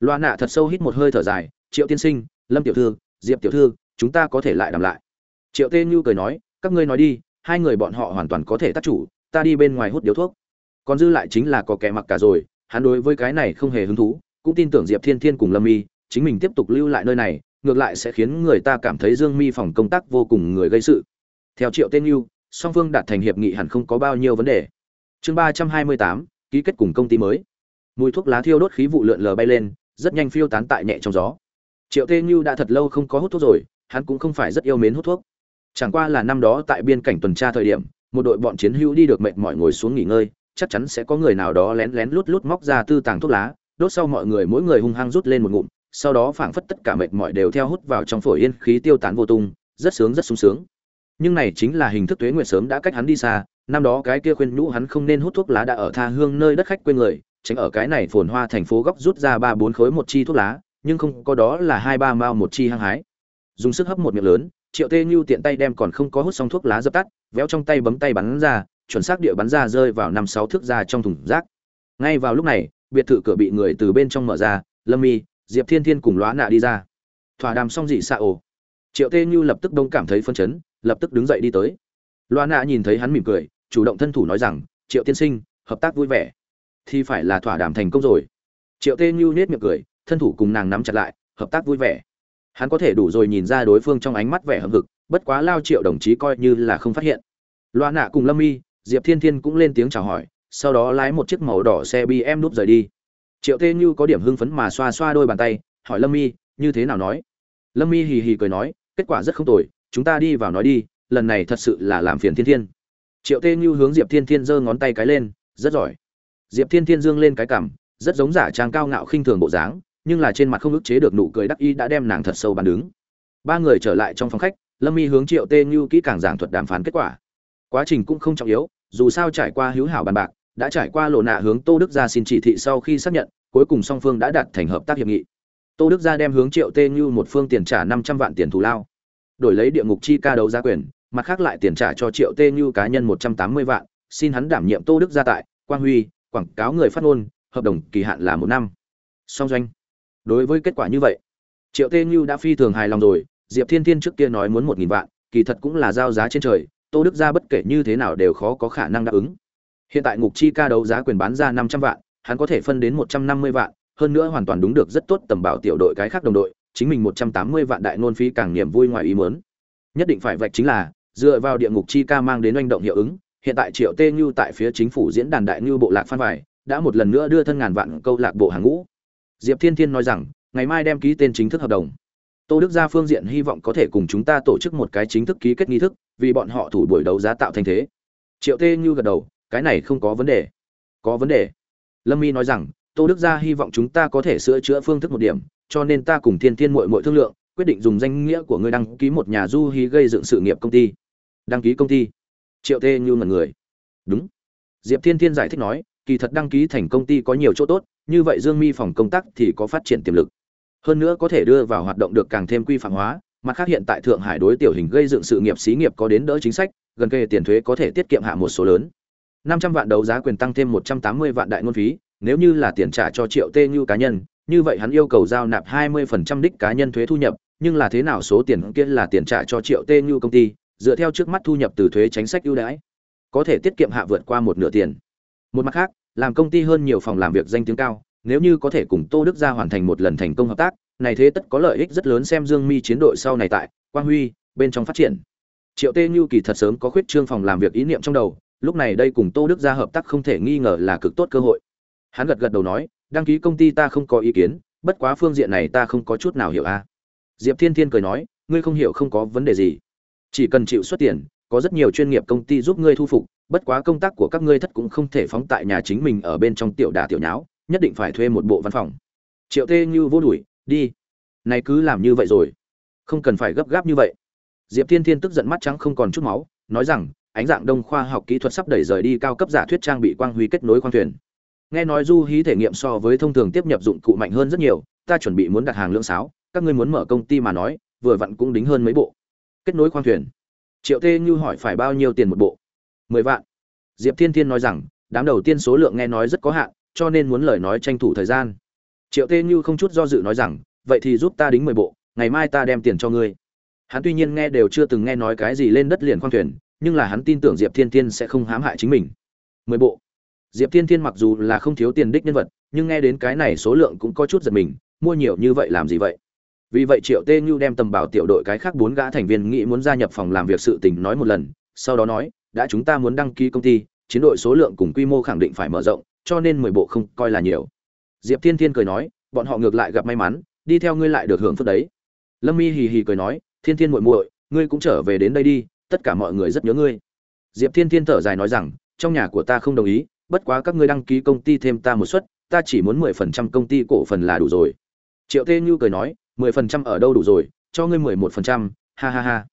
Loa nạ thật sâu hít một hơi thở dài, triệu tiên sinh, lâm tiểu thư, diệp tiểu thư, chúng ta có thể lại đàm lại. Triệu tê như cười nói, các ngươi nói đi, hai người bọn họ hoàn toàn có thể tác chủ, ta đi bên ngoài hút điếu thuốc. Còn dư lại chính là có kẻ mặc cả rồi hắn đối với cái này không hề hứng thú cũng tin tưởng diệp thiên thiên cùng lâm Mi, chính mình tiếp tục lưu lại nơi này ngược lại sẽ khiến người ta cảm thấy dương mi phòng công tác vô cùng người gây sự. Theo triệu tên Nưu, song phương đạt thành hiệp nghị hẳn không có bao nhiêu vấn đề. Chương ba trăm hai mươi tám ký kết cùng công ty mới. Mùi thuốc lá thiêu đốt khí vụ lượn lờ bay lên rất nhanh phiêu tán tại nhẹ trong gió. Triệu Tên Nưu đã thật lâu không có hút thuốc rồi hắn cũng không phải rất yêu mến hút thuốc. Chẳng qua là năm đó tại biên cảnh tuần tra thời điểm một đội bọn chiến hữu đi được mệt mỏi ngồi xuống nghỉ ngơi chắc chắn sẽ có người nào đó lén lén lút lút móc ra tư tàng thuốc lá, đốt sau mọi người mỗi người hung hăng rút lên một ngụm, sau đó phảng phất tất cả mệt mỏi đều theo hút vào trong phổi yên khí tiêu tán vô tung, rất sướng rất sung sướng. Nhưng này chính là hình thức tuế nguyệt sớm đã cách hắn đi xa, năm đó cái kia khuyên nhũ hắn không nên hút thuốc lá đã ở tha hương nơi đất khách quê người, tránh ở cái này phồn hoa thành phố góc rút ra ba bốn khối một chi thuốc lá, nhưng không có đó là hai ba mao một chi hăng hái. Dùng sức hấp một miệng lớn, triệu tê như tiện tay đem còn không có hút xong thuốc lá dập tắt, véo trong tay bấm tay bắn ra chuẩn xác địa bắn ra rơi vào năm sáu thước ra trong thùng rác. Ngay vào lúc này, biệt thự cửa bị người từ bên trong mở ra, lâm y, diệp thiên thiên cùng lóa nạ đi ra. Thỏa đàm xong dị xạ ồ triệu tê như lập tức đông cảm thấy phân chấn, lập tức đứng dậy đi tới. Loa nạ nhìn thấy hắn mỉm cười, chủ động thân thủ nói rằng, triệu tiên sinh, hợp tác vui vẻ. Thì phải là thỏa đàm thành công rồi. Triệu tê như nết miệng cười, thân thủ cùng nàng nắm chặt lại, hợp tác vui vẻ. Hắn có thể đủ rồi nhìn ra đối phương trong ánh mắt vẻ hâm hực, bất quá lao triệu đồng chí coi như là không phát hiện. Loa nạ cùng lâm y diệp thiên thiên cũng lên tiếng chào hỏi, sau đó lái một chiếc màu đỏ xe bm núp rời đi. Triệu tê như có điểm hưng phấn mà xoa xoa đôi bàn tay, hỏi lâm y như thế nào nói? Lâm y hì hì cười nói, kết quả rất không tồi, chúng ta đi vào nói đi, lần này thật sự là làm phiền thiên thiên. Triệu tê như hướng diệp thiên thiên giơ ngón tay cái lên, rất giỏi. Diệp thiên thiên dương lên cái cằm, rất giống giả trang cao ngạo khinh thường bộ dáng, nhưng là trên mặt không ức chế được nụ cười đắc ý đã đem nàng thật sâu bàn đứng. Ba người trở lại trong phòng khách, lâm y hướng triệu tê như kỹ càng giảng thuật đàm phán kết quả. Quá trình cũng không trọng yếu dù sao trải qua hữu hảo bàn bạc, đã trải qua lộ nạ hướng tô đức gia xin chỉ thị sau khi xác nhận, cuối cùng song phương đã đạt thành hợp tác hiệp nghị. Tô đức gia đem hướng triệu tê như một phương tiền trả năm trăm vạn tiền thù lao, đổi lấy địa ngục chi ca đấu giá quyền, mặt khác lại tiền trả cho triệu tê như cá nhân một trăm tám mươi vạn, xin hắn đảm nhiệm tô đức gia tại, quang huy, quảng cáo người phát ngôn, hợp đồng kỳ hạn là một năm. Song doanh. Đối với kết quả như vậy, triệu tê như đã phi thường hài lòng rồi, diệp thiên thiên trước kia nói muốn một nghìn vạn, kỳ thật cũng là giao giá trên trời tô đức gia bất kể như thế nào đều khó có khả năng đáp ứng. Hiện tại ngục chi ca đấu giá quyền bán ra năm trăm vạn, hắn có thể phân đến một trăm năm mươi vạn, hơn nữa hoàn toàn đúng được rất tốt tầm bảo tiểu đội cái khác đồng đội, chính mình một trăm tám mươi vạn đại nôn phí càng niềm vui ngoài ý muốn. Nhất định phải vạch chính là, dựa vào địa ngục chi ca mang đến oanh động hiệu ứng, hiện tại triệu tê như tại phía chính phủ diễn đàn đại như bộ lạc phan vải, đã một lần nữa đưa thân ngàn vạn câu lạc bộ hàng ngũ. Diệp thiên thiên nói rằng, ngày mai đem ký tên chính thức hợp đồng tô đức gia phương diện hy vọng có thể cùng chúng ta tổ chức một cái chính thức ký kết nghi thức, vì bọn họ thủ buổi đấu giá tạo thành thế. Triệu tê như gật đầu, cái này không có vấn đề. Có vấn đề. Lâm y nói rằng, tô đức gia hy vọng chúng ta có thể sửa chữa phương thức một điểm, cho nên ta cùng thiên thiên mội mội thương lượng, quyết định dùng danh nghĩa của ngươi đăng ký một nhà du hí gây dựng sự nghiệp công ty. Đăng ký công ty. Triệu tê như mật người. Đúng. Diệp thiên thiên giải thích nói, kỳ thật đăng ký thành công ty có nhiều chỗ tốt, như vậy dương mi phòng công tác thì có phát triển tiềm lực hơn nữa có thể đưa vào hoạt động được càng thêm quy phạm hóa, mặt khác hiện tại thượng hải đối tiểu hình gây dựng sự nghiệp xí nghiệp có đến đỡ chính sách, gần kề tiền thuế có thể tiết kiệm hạ một số lớn. năm trăm vạn đấu giá quyền tăng thêm một trăm tám mươi vạn đại ngôn phí, nếu như là tiền trả cho triệu tê như cá nhân, như vậy hắn yêu cầu giao nạp hai mươi phần trăm đích cá nhân thuế thu nhập, nhưng là thế nào số tiền kia là tiền trả cho triệu tê như công ty, dựa theo trước mắt thu nhập từ thuế chính sách ưu đãi, có thể tiết kiệm hạ vượt qua một nửa tiền. Một mặt khác, làm công ty hơn nhiều phòng làm việc danh tiếng cao nếu như có thể cùng tô đức gia hoàn thành một lần thành công hợp tác, này thế tất có lợi ích rất lớn xem dương mi chiến đội sau này tại quang huy bên trong phát triển. Triệu tê như kỳ thật sớm có khuyết trương phòng làm việc ý niệm trong đầu, lúc này đây cùng tô đức gia hợp tác không thể nghi ngờ là cực tốt cơ hội. Hắn gật gật đầu nói, đăng ký công ty ta không có ý kiến, bất quá phương diện này ta không có chút nào hiểu a. Diệp thiên thiên cười nói, ngươi không hiểu không có vấn đề gì. Chỉ cần chịu xuất tiền, có rất nhiều chuyên nghiệp công ty giúp ngươi thu phục, bất quá công tác của các ngươi thất cũng không thể phóng tại nhà chính mình ở bên trong tiểu đà tiểu nháo nhất định phải thuê một bộ văn phòng. Triệu tê như vô đuổi, đi. Này cứ làm như vậy rồi. Không cần phải gấp gáp như vậy. Diệp thiên thiên tức giận mắt trắng không còn chút máu, nói rằng, ánh dạng đông khoa học kỹ thuật sắp đẩy rời đi cao cấp giả thuyết trang bị quang huy kết nối khoang thuyền. Nghe nói du hí thể nghiệm so với thông thường tiếp nhập dụng cụ mạnh hơn rất nhiều, ta chuẩn bị muốn đặt hàng lượng sáo, các ngươi muốn mở công ty mà nói, vừa vặn cũng đính hơn mấy bộ. Kết nối khoang thuyền. Triệu tê như hỏi phải bao nhiêu tiền một bộ? Mười vạn. Diệp thiên thiên nói rằng, đám đầu tiên số lượng nghe nói rất có hạn cho nên muốn lời nói tranh thủ thời gian. Triệu tê như không chút do dự nói rằng, vậy thì giúp ta đính mười bộ, ngày mai ta đem tiền cho ngươi. Hắn tuy nhiên nghe đều chưa từng nghe nói cái gì lên đất liền khoang thuyền, nhưng là hắn tin tưởng diệp thiên thiên sẽ không hãm hại chính mình. Mười bộ. Diệp thiên thiên mặc dù là không thiếu tiền đích nhân vật, nhưng nghe đến cái này số lượng cũng có chút giật mình, mua nhiều như vậy làm gì vậy? Vì vậy triệu tê như đem tầm bảo tiểu đội cái khác bốn gã thành viên nghĩ muốn gia nhập phòng làm việc sự tình nói một lần, sau đó nói, đã chúng ta muốn đăng ký công ty, chiến đội số lượng cùng quy mô khẳng định phải mở rộng cho nên mười bộ không coi là nhiều. Diệp thiên thiên cười nói, bọn họ ngược lại gặp may mắn, đi theo ngươi lại được hưởng phước đấy. Lâm mi hì hì cười nói, thiên thiên muội muội, ngươi cũng trở về đến đây đi, tất cả mọi người rất nhớ ngươi. Diệp thiên thiên thở dài nói rằng, trong nhà của ta không đồng ý, bất quá các ngươi đăng ký công ty thêm ta một suất, ta chỉ muốn mười phần trăm công ty cổ phần là đủ rồi. Triệu tê như cười nói, mười phần trăm ở đâu đủ rồi, cho ngươi mười một phần trăm, ha ha ha.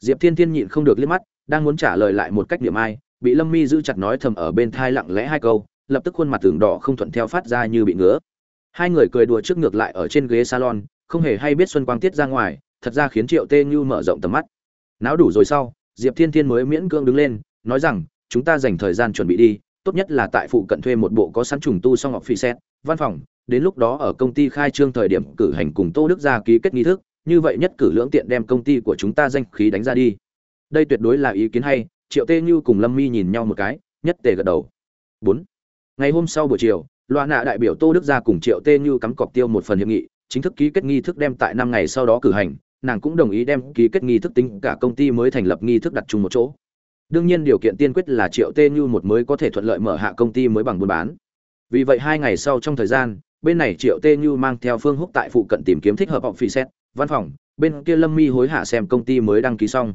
Diệp thiên thiên nhịn không được liếc mắt, đang muốn trả lời lại một cách điểm ai, bị lâm mi giữ chặt nói thầm ở bên thai lặng lẽ hai câu lập tức khuôn mặt tường đỏ không thuận theo phát ra như bị ngứa. Hai người cười đùa trước ngược lại ở trên ghế salon, không hề hay biết xuân quang tiết ra ngoài, thật ra khiến triệu tê như mở rộng tầm mắt. Náo đủ rồi sau, diệp thiên thiên mới miễn cưỡng đứng lên, nói rằng, chúng ta dành thời gian chuẩn bị đi, tốt nhất là tại phụ cận thuê một bộ có sẵn trùng tu xong ngọc phi xét văn phòng, đến lúc đó ở công ty khai trương thời điểm cử hành cùng tô đức ra ký kết nghi thức, như vậy nhất cử lưỡng tiện đem công ty của chúng ta danh khí đánh ra đi. Đây tuyệt đối là ý kiến hay, triệu tê như cùng lâm mi nhìn nhau một cái, nhất tề gật đầu. Bốn ngày hôm sau buổi chiều, loa nạ đại biểu tô đức ra cùng triệu tê như cắm cọc tiêu một phần hiệp nghị, chính thức ký kết nghi thức đem tại năm ngày sau đó cử hành, nàng cũng đồng ý đem ký kết nghi thức tính cả công ty mới thành lập nghi thức đặt chung một chỗ. Đương nhiên điều kiện tiên quyết là triệu tê như một mới có thể thuận lợi mở hạ công ty mới bằng buôn bán. Vì vậy hai ngày sau trong thời gian, bên này triệu tê như mang theo phương húc tại phụ cận tìm kiếm thích hợp họ phi xét văn phòng, bên kia lâm mi hối hả xem công ty mới đăng ký xong.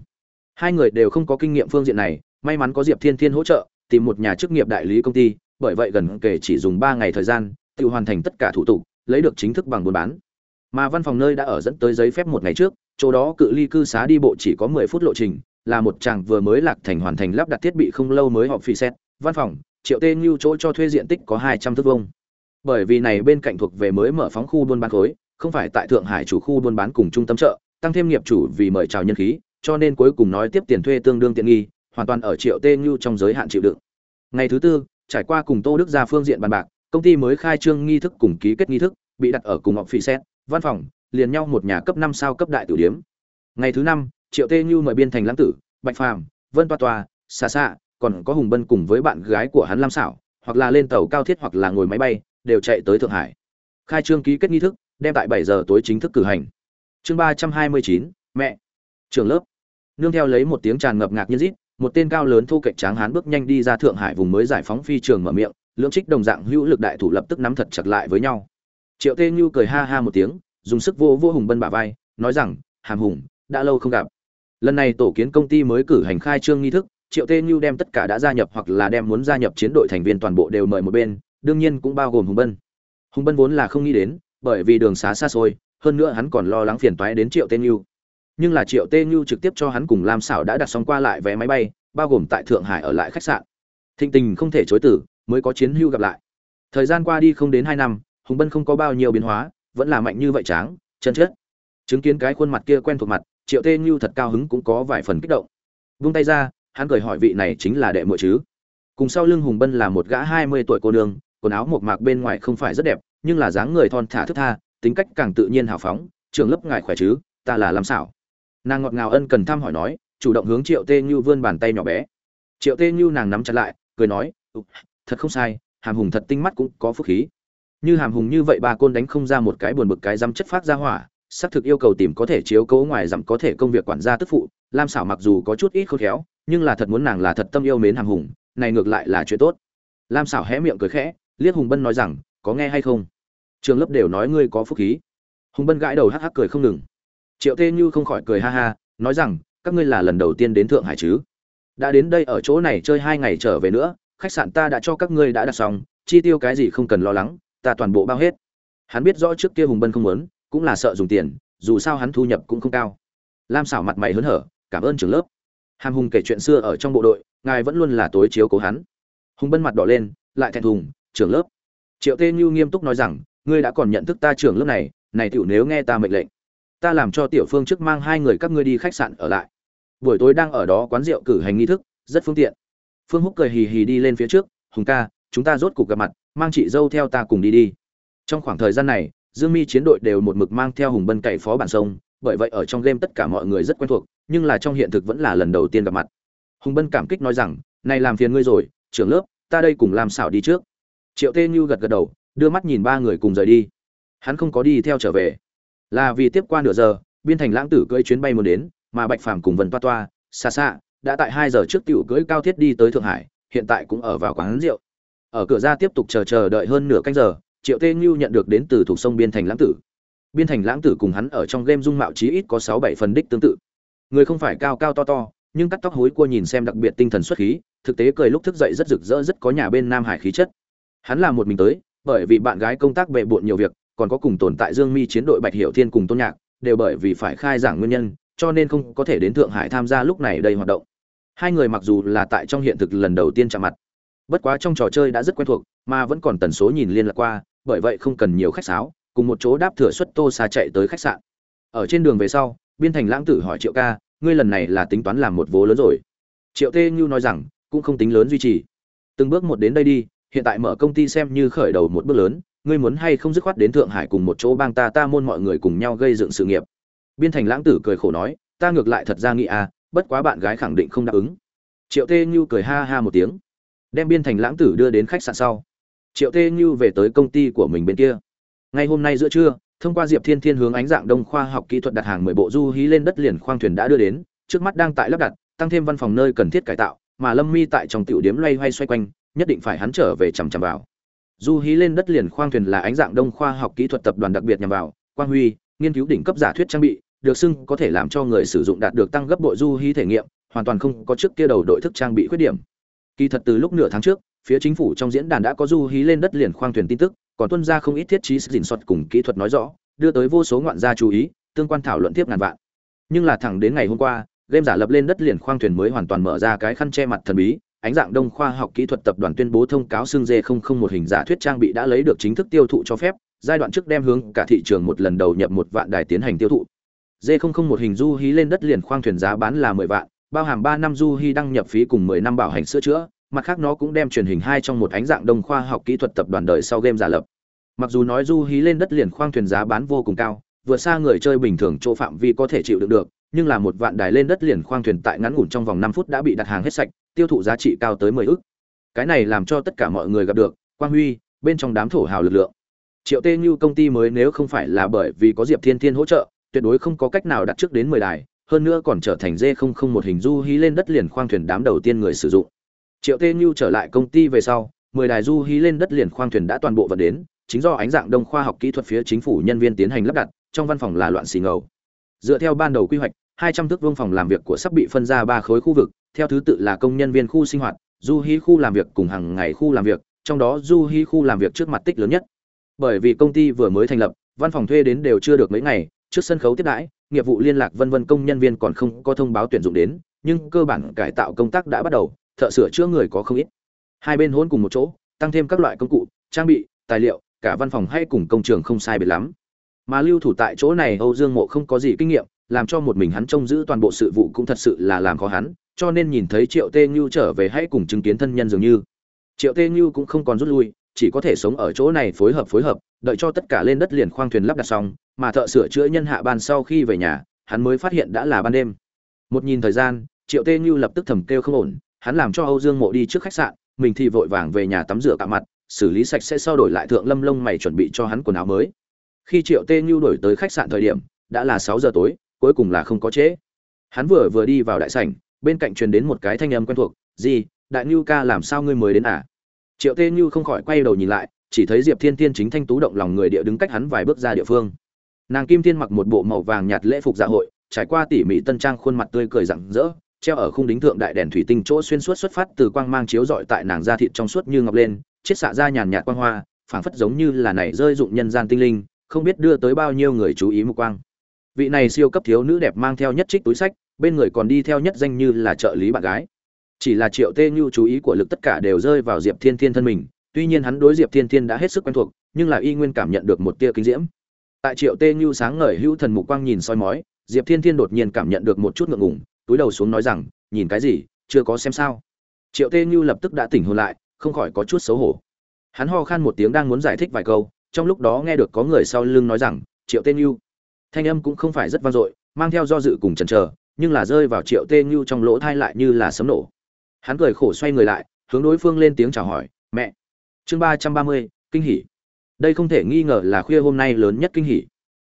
Hai người đều không có kinh nghiệm phương diện này, may mắn có diệp thiên thiên hỗ trợ, tìm một nhà chức nghiệp đại lý công ty bởi vậy gần kể chỉ dùng ba ngày thời gian, tự hoàn thành tất cả thủ tục, lấy được chính thức bằng buôn bán. Mà văn phòng nơi đã ở dẫn tới giấy phép một ngày trước, chỗ đó cự ly cư xá đi bộ chỉ có mười phút lộ trình, là một chàng vừa mới lạc thành hoàn thành lắp đặt thiết bị không lâu mới họp phi xét, văn phòng, triệu tên Nưu chỗ cho thuê diện tích có hai trăm thước vông bởi vì này bên cạnh thuộc về mới mở phóng khu buôn bán khối, không phải tại thượng hải chủ khu buôn bán cùng trung tâm chợ, tăng thêm nghiệp chủ vì mời chào nhân khí, cho nên cuối cùng nói tiếp tiền thuê tương đương tiện nghi, hoàn toàn ở triệu tên Nưu trong giới hạn chịu đựng. Ngày thứ tư trải qua cùng tô đức ra phương diện bàn bạc, công ty mới khai trương nghi thức cùng ký kết nghi thức, bị đặt ở cùng ngọc phi xét văn phòng, liền nhau một nhà cấp năm sao cấp đại tiểu điếm. Ngày thứ năm, triệu tê như mời biên thành lãng tử, bạch phàm, vân toa toa xa xa còn có hùng bân cùng với bạn gái của hắn lam xảo hoặc là lên tàu cao thiết hoặc là ngồi máy bay, đều chạy tới thượng hải. Khai trương ký kết nghi thức, đem tại bảy giờ tối chính thức cử hành. Chương ba trăm hai mươi chín, mẹ. Trường lớp. Nương theo lấy một tiếng tràn ngập ngạc nhiên rít một tên cao lớn thu cạnh tráng hán bước nhanh đi ra thượng hải vùng mới giải phóng phi trường mở miệng, lưỡng trích đồng dạng hữu lực đại thủ lập tức nắm thật chặt lại với nhau. Triệu tê như cười ha ha một tiếng, dùng sức vô vô hùng bân bả vai, nói rằng, hàm hùng, đã lâu không gặp. Lần này tổ kiến công ty mới cử hành khai trương nghi thức, triệu tê như đem tất cả đã gia nhập hoặc là đem muốn gia nhập chiến đội thành viên toàn bộ đều mời một bên, đương nhiên cũng bao gồm hùng bân. Hùng bân vốn là không nghĩ đến, bởi vì đường xá xa xôi, hơn nữa hắn còn lo lắng phiền toái đến triệu tê như nhưng là triệu tê như trực tiếp cho hắn cùng lam xảo đã đặt xong qua lại vé máy bay, bao gồm tại thượng hải ở lại khách sạn. Thịnh tình không thể chối tử mới có chiến hưu gặp lại. Thời gian qua đi không đến hai năm, hùng bân không có bao nhiêu biến hóa, vẫn là mạnh như vậy tráng, chân chết chứng kiến cái khuôn mặt kia quen thuộc mặt, triệu tê như thật cao hứng cũng có vài phần kích động. Vung tay ra, hắn cười hỏi vị này chính là đệ muội chứ? Cùng sau lưng hùng bân là một gã hai mươi tuổi cô nương, quần áo một mạc bên ngoài không phải rất đẹp, nhưng là dáng người thon thả thức tha, tính cách càng tự nhiên hào phóng trường lớp ngài khỏe chứ, ta là làm xảo nàng ngọt ngào ân cần thăm hỏi nói, chủ động hướng triệu tê như vươn bàn tay nhỏ bé. Triệu tê như nàng nắm chặt lại, cười nói thật không sai, hàm hùng thật tinh mắt cũng có phúc khí. Như hàm hùng như vậy bà côn đánh không ra một cái buồn bực cái dám chất phát ra hỏa, xác thực yêu cầu tìm có thể chiếu cố ngoài dặm có thể công việc quản gia tức phụ, lam xảo mặc dù có chút ít khôn khéo, nhưng là thật muốn nàng là thật tâm yêu mến hàm hùng, này ngược lại là chuyện tốt. Lam xảo hé miệng cười khẽ, liếc hùng bân nói rằng, có nghe hay không? Trường lớp đều nói ngươi có phúc khí. Hùng bân gãi đầu hắc hắc cười không ngừng triệu tê như không khỏi cười ha ha, nói rằng, các ngươi là lần đầu tiên đến thượng hải chứ? Đã đến đây ở chỗ này chơi hai ngày trở về nữa, khách sạn ta đã cho các ngươi đã đặt xong, chi tiêu cái gì không cần lo lắng, ta toàn bộ bao hết. Hắn biết rõ trước kia hùng bân không muốn, cũng là sợ dùng tiền, dù sao hắn thu nhập cũng không cao. Lam xảo mặt mày hớn hở, cảm ơn trưởng lớp. Hàm hùng kể chuyện xưa ở trong bộ đội, ngài vẫn luôn là tối chiếu cố hắn. Hùng bân mặt đỏ lên, lại thẹn thùng, trưởng lớp. Triệu tê như nghiêm túc nói rằng, ngươi đã còn nhận thức ta trưởng lớp này này tiểu nếu nghe ta mệnh lệnh ta làm cho tiểu phương trước mang hai người các ngươi đi khách sạn ở lại. Buổi tối đang ở đó quán rượu cử hành nghi thức, rất phương tiện. Phương húc cười hì hì đi lên phía trước, hùng ca, chúng ta rốt cuộc gặp mặt, mang chị dâu theo ta cùng đi đi. Trong khoảng thời gian này, dương mi chiến đội đều một mực mang theo hùng bân cậy phó bản sông, bởi vậy ở trong game tất cả mọi người rất quen thuộc, nhưng là trong hiện thực vẫn là lần đầu tiên gặp mặt. Hùng bân cảm kích nói rằng, này làm phiền ngươi rồi, trưởng lớp, ta đây cùng làm xảo đi trước. Triệu tê như gật gật đầu, đưa mắt nhìn ba người cùng rời đi. Hắn không có đi theo trở về là vì tiếp qua nửa giờ, biên thành lãng tử cưỡi chuyến bay muốn đến, mà bạch phàm cùng vân toa toa xa xa đã tại hai giờ trước tiểu cưỡi cao thiết đi tới thượng hải, hiện tại cũng ở vào quán rượu. Ở cửa ra tiếp tục chờ chờ đợi hơn nửa canh giờ, triệu tê như nhận được đến từ thuộc sông biên thành lãng tử. Biên thành lãng tử cùng hắn ở trong game dung mạo chí ít có sáu bảy phần đích tương tự. Người không phải cao cao to to, nhưng cắt tóc hối cua nhìn xem đặc biệt tinh thần xuất khí, thực tế cười lúc thức dậy rất rực rỡ, rất có nhà bên nam hải khí chất. Hắn là một mình tới, bởi vì bạn gái công tác bệ bộn nhiều việc còn có cùng tồn tại dương mi chiến đội bạch hiệu thiên cùng tôn nhạc, đều bởi vì phải khai giảng nguyên nhân, cho nên không có thể đến thượng hải tham gia lúc này đây hoạt động. Hai người mặc dù là tại trong hiện thực lần đầu tiên chạm mặt, bất quá trong trò chơi đã rất quen thuộc, mà vẫn còn tần số nhìn liên lạc qua, bởi vậy không cần nhiều khách sáo, cùng một chỗ đáp thừa suất tô xa chạy tới khách sạn. Ở trên đường về sau, biên thành lãng tử hỏi triệu ca, ngươi lần này là tính toán làm một vố lớn rồi? Triệu tê như nói rằng, cũng không tính lớn duy trì. Từng bước một đến đây đi, hiện tại mở công ty xem như khởi đầu một bước lớn ngươi muốn hay không dứt khoát đến thượng hải cùng một chỗ bang ta ta môn mọi người cùng nhau gây dựng sự nghiệp. Biên thành lãng tử cười khổ nói, ta ngược lại thật ra nghĩ à bất quá bạn gái khẳng định không đáp ứng. Triệu tê như cười ha ha một tiếng, đem biên thành lãng tử đưa đến khách sạn sau. Triệu tê như về tới công ty của mình bên kia. Ngay hôm nay giữa trưa, thông qua diệp thiên thiên hướng ánh dạng đông khoa học kỹ thuật đặt hàng mười bộ du hí lên đất liền khoang thuyền đã đưa đến, trước mắt đang tại lắp đặt, tăng thêm văn phòng nơi cần thiết cải tạo, mà lâm mi tại trong tiểu điếm loay hoay xoay quanh, nhất định phải hắn trở về chằm chằm vào du hí lên đất liền khoang thuyền là ánh dạng đông khoa học kỹ thuật tập đoàn đặc biệt nhằm vào, quang huy, nghiên cứu đỉnh cấp giả thuyết trang bị, được xưng có thể làm cho người sử dụng đạt được tăng gấp bội du hí thể nghiệm, hoàn toàn không có trước kia đầu đội thức trang bị khuyết điểm. Kỳ thật từ lúc nửa tháng trước, phía chính phủ trong diễn đàn đã có du hí lên đất liền khoang thuyền tin tức, còn tuân ra không ít thiết trí dình soạt cùng kỹ thuật nói rõ, đưa tới vô số ngoạn gia chú ý, tương quan thảo luận tiếp ngàn vạn. Nhưng là thẳng đến ngày hôm qua, game giả lập lên đất liền khoang thuyền mới hoàn toàn mở ra cái khăn che mặt thần bí ánh dạng đông khoa học kỹ thuật tập đoàn tuyên bố thông cáo xương dê không không một hình giả thuyết trang bị đã lấy được chính thức tiêu thụ cho phép, giai đoạn trước đem hướng cả thị trường một lần đầu nhập một vạn đài tiến hành tiêu thụ. Dê không không một hình du hí lên đất liền khoang thuyền giá bán là mười vạn, bao hàm ba năm du hí đăng nhập phí cùng mười năm bảo hành sửa chữa, mặt khác nó cũng đem truyền hình hai trong một ánh dạng đông khoa học kỹ thuật tập đoàn đời sau game giả lập. Mặc dù nói du hí lên đất liền khoang thuyền giá bán vô cùng cao, vượt xa người chơi bình thường chỗ phạm vi có thể chịu đựng được nhưng là một vạn đài lên đất liền khoang thuyền tại ngắn ngủn trong vòng năm phút đã bị đặt hàng hết sạch, tiêu thụ giá trị cao tới mười ức. Cái này làm cho tất cả mọi người gặp được, quang huy, bên trong đám thổ hào lực lượng. Triệu tê như công ty mới nếu không phải là bởi vì có diệp thiên thiên hỗ trợ, tuyệt đối không có cách nào đặt trước đến mười đài, hơn nữa còn trở thành dê không không một hình du hí lên đất liền khoang thuyền đám đầu tiên người sử dụng. Triệu tê như trở lại công ty về sau, mười đài du hí lên đất liền khoang thuyền đã toàn bộ vận đến, chính do ánh dạng đông khoa học kỹ thuật phía chính phủ nhân viên tiến hành lắp đặt, trong văn phòng là loạn xì ngầu. Dựa theo ban đầu quy hoạch hai trăm thước vương phòng làm việc của sắp bị phân ra ba khối khu vực, theo thứ tự là công nhân viên khu sinh hoạt, du hí khu làm việc cùng hàng ngày khu làm việc, trong đó du hí khu làm việc trước mặt tích lớn nhất. Bởi vì công ty vừa mới thành lập, văn phòng thuê đến đều chưa được mấy ngày, trước sân khấu tiếp đãi, nghiệp vụ liên lạc vân vân công nhân viên còn không có thông báo tuyển dụng đến, nhưng cơ bản cải tạo công tác đã bắt đầu, thợ sửa chữa người có không ít. Hai bên hôn cùng một chỗ, tăng thêm các loại công cụ, trang bị, tài liệu, cả văn phòng hay cùng công trường không sai biệt lắm. Mà lưu thủ tại chỗ này âu dương mộ không có gì kinh nghiệm làm cho một mình hắn trông giữ toàn bộ sự vụ cũng thật sự là làm khó hắn, cho nên nhìn thấy triệu tê Nhu trở về hay cùng chứng kiến thân nhân dường như. Triệu tê Nhu cũng không còn rút lui, chỉ có thể sống ở chỗ này phối hợp phối hợp, đợi cho tất cả lên đất liền khoang thuyền lắp đặt xong, mà thợ sửa chữa nhân hạ ban sau khi về nhà, hắn mới phát hiện đã là ban đêm. Một nhìn thời gian, triệu tê Nhu lập tức thầm kêu không ổn, hắn làm cho âu dương mộ đi trước khách sạn, mình thì vội vàng về nhà tắm rửa cả mặt, xử lý sạch sẽ sau đổi lại thượng lâm lông mày chuẩn bị cho hắn quần áo mới. Khi triệu tê Nhu đổi tới khách sạn thời điểm, đã là sáu giờ tối cuối cùng là không có trễ. Hắn vừa vừa đi vào đại sảnh, bên cạnh truyền đến một cái thanh âm quen thuộc gì đại nưu ca làm sao ngươi mới đến à? Triệu tê như không khỏi quay đầu nhìn lại, chỉ thấy diệp thiên thiên chính thanh tú động lòng người địa đứng cách hắn vài bước ra địa phương. Nàng kim thiên mặc một bộ màu vàng nhạt lễ phục dạ hội, trải qua tỉ mỉ tân trang khuôn mặt tươi cười rạng rỡ, treo ở khung đính thượng đại đèn thủy tinh chỗ xuyên suốt xuất phát từ quang mang chiếu rọi tại nàng da thịt trong suốt như ngọc lên, chiết xạ ra nhàn nhạt quang hoa, phảng phất giống như là nảy rơi dụng nhân gian tinh linh, không biết đưa tới bao nhiêu người chú ý mục quang vị này siêu cấp thiếu nữ đẹp mang theo nhất trích túi sách, bên người còn đi theo nhất danh như là trợ lý bạn gái. Chỉ là triệu tê như chú ý của lực tất cả đều rơi vào diệp thiên thiên thân mình, tuy nhiên hắn đối diệp thiên thiên đã hết sức quen thuộc, nhưng là y nguyên cảm nhận được một tia kinh diễm. Tại triệu tê như sáng ngời hữu thần mục quang nhìn soi mói, diệp thiên thiên đột nhiên cảm nhận được một chút ngượng ngùng, túi đầu xuống nói rằng, nhìn cái gì, chưa có xem sao? Triệu tê như lập tức đã tỉnh hồn lại, không khỏi có chút xấu hổ. Hắn ho khan một tiếng đang muốn giải thích vài câu, trong lúc đó nghe được có người sau lưng nói rằng, triệu tê như thanh âm cũng không phải rất vang dội, mang theo do dự cùng chần chờ, nhưng là rơi vào triệu tê như trong lỗ thai lại như là sấm nổ. Hắn cười khổ xoay người lại, hướng đối phương lên tiếng chào hỏi, mẹ. Chương ba trăm ba mươi, kinh hỉ. Đây không thể nghi ngờ là khuya hôm nay lớn nhất kinh hỉ.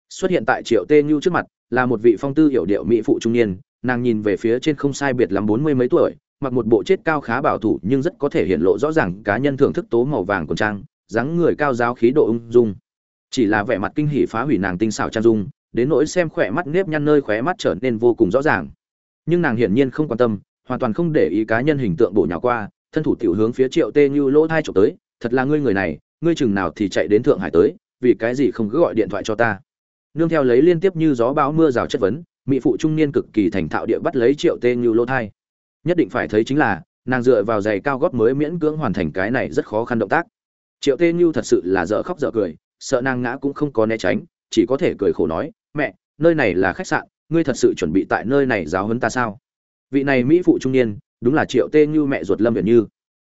Xuất hiện tại triệu tê như trước mặt, là một vị phong tư hiểu điệu mỹ phụ trung niên, nàng nhìn về phía trên không sai biệt lắm bốn mươi mấy tuổi, mặc một bộ chết cao khá bảo thủ nhưng rất có thể hiện lộ rõ ràng cá nhân thưởng thức tố màu vàng của trang, dáng người cao giáo khí độ ung dung. Chỉ là vẻ mặt kinh hỉ phá hủy nàng tinh xảo trang dung đến nỗi xem khỏe mắt nếp nhăn nơi khóe mắt trở nên vô cùng rõ ràng. Nhưng nàng hiển nhiên không quan tâm, hoàn toàn không để ý cá nhân hình tượng bổ nhào qua, thân thủ tiểu hướng phía triệu tê như lỗ thai trộm tới, thật là ngươi người này, ngươi chừng nào thì chạy đến thượng hải tới, vì cái gì không cứ gọi điện thoại cho ta? Nương theo lấy liên tiếp như gió bão mưa rào chất vấn, mỹ phụ trung niên cực kỳ thành thạo địa bắt lấy triệu tê như lỗ thai. Nhất định phải thấy chính là, nàng dựa vào giày cao gót mới miễn cưỡng hoàn thành cái này rất khó khăn động tác. Triệu tê như thật sự là dở khóc dở cười, sợ nàng ngã cũng không có né tránh, chỉ có thể cười khổ nói mẹ, nơi này là khách sạn, ngươi thật sự chuẩn bị tại nơi này giáo huấn ta sao? Vị này mỹ phụ trung niên, đúng là triệu tê như mẹ ruột lâm viện như.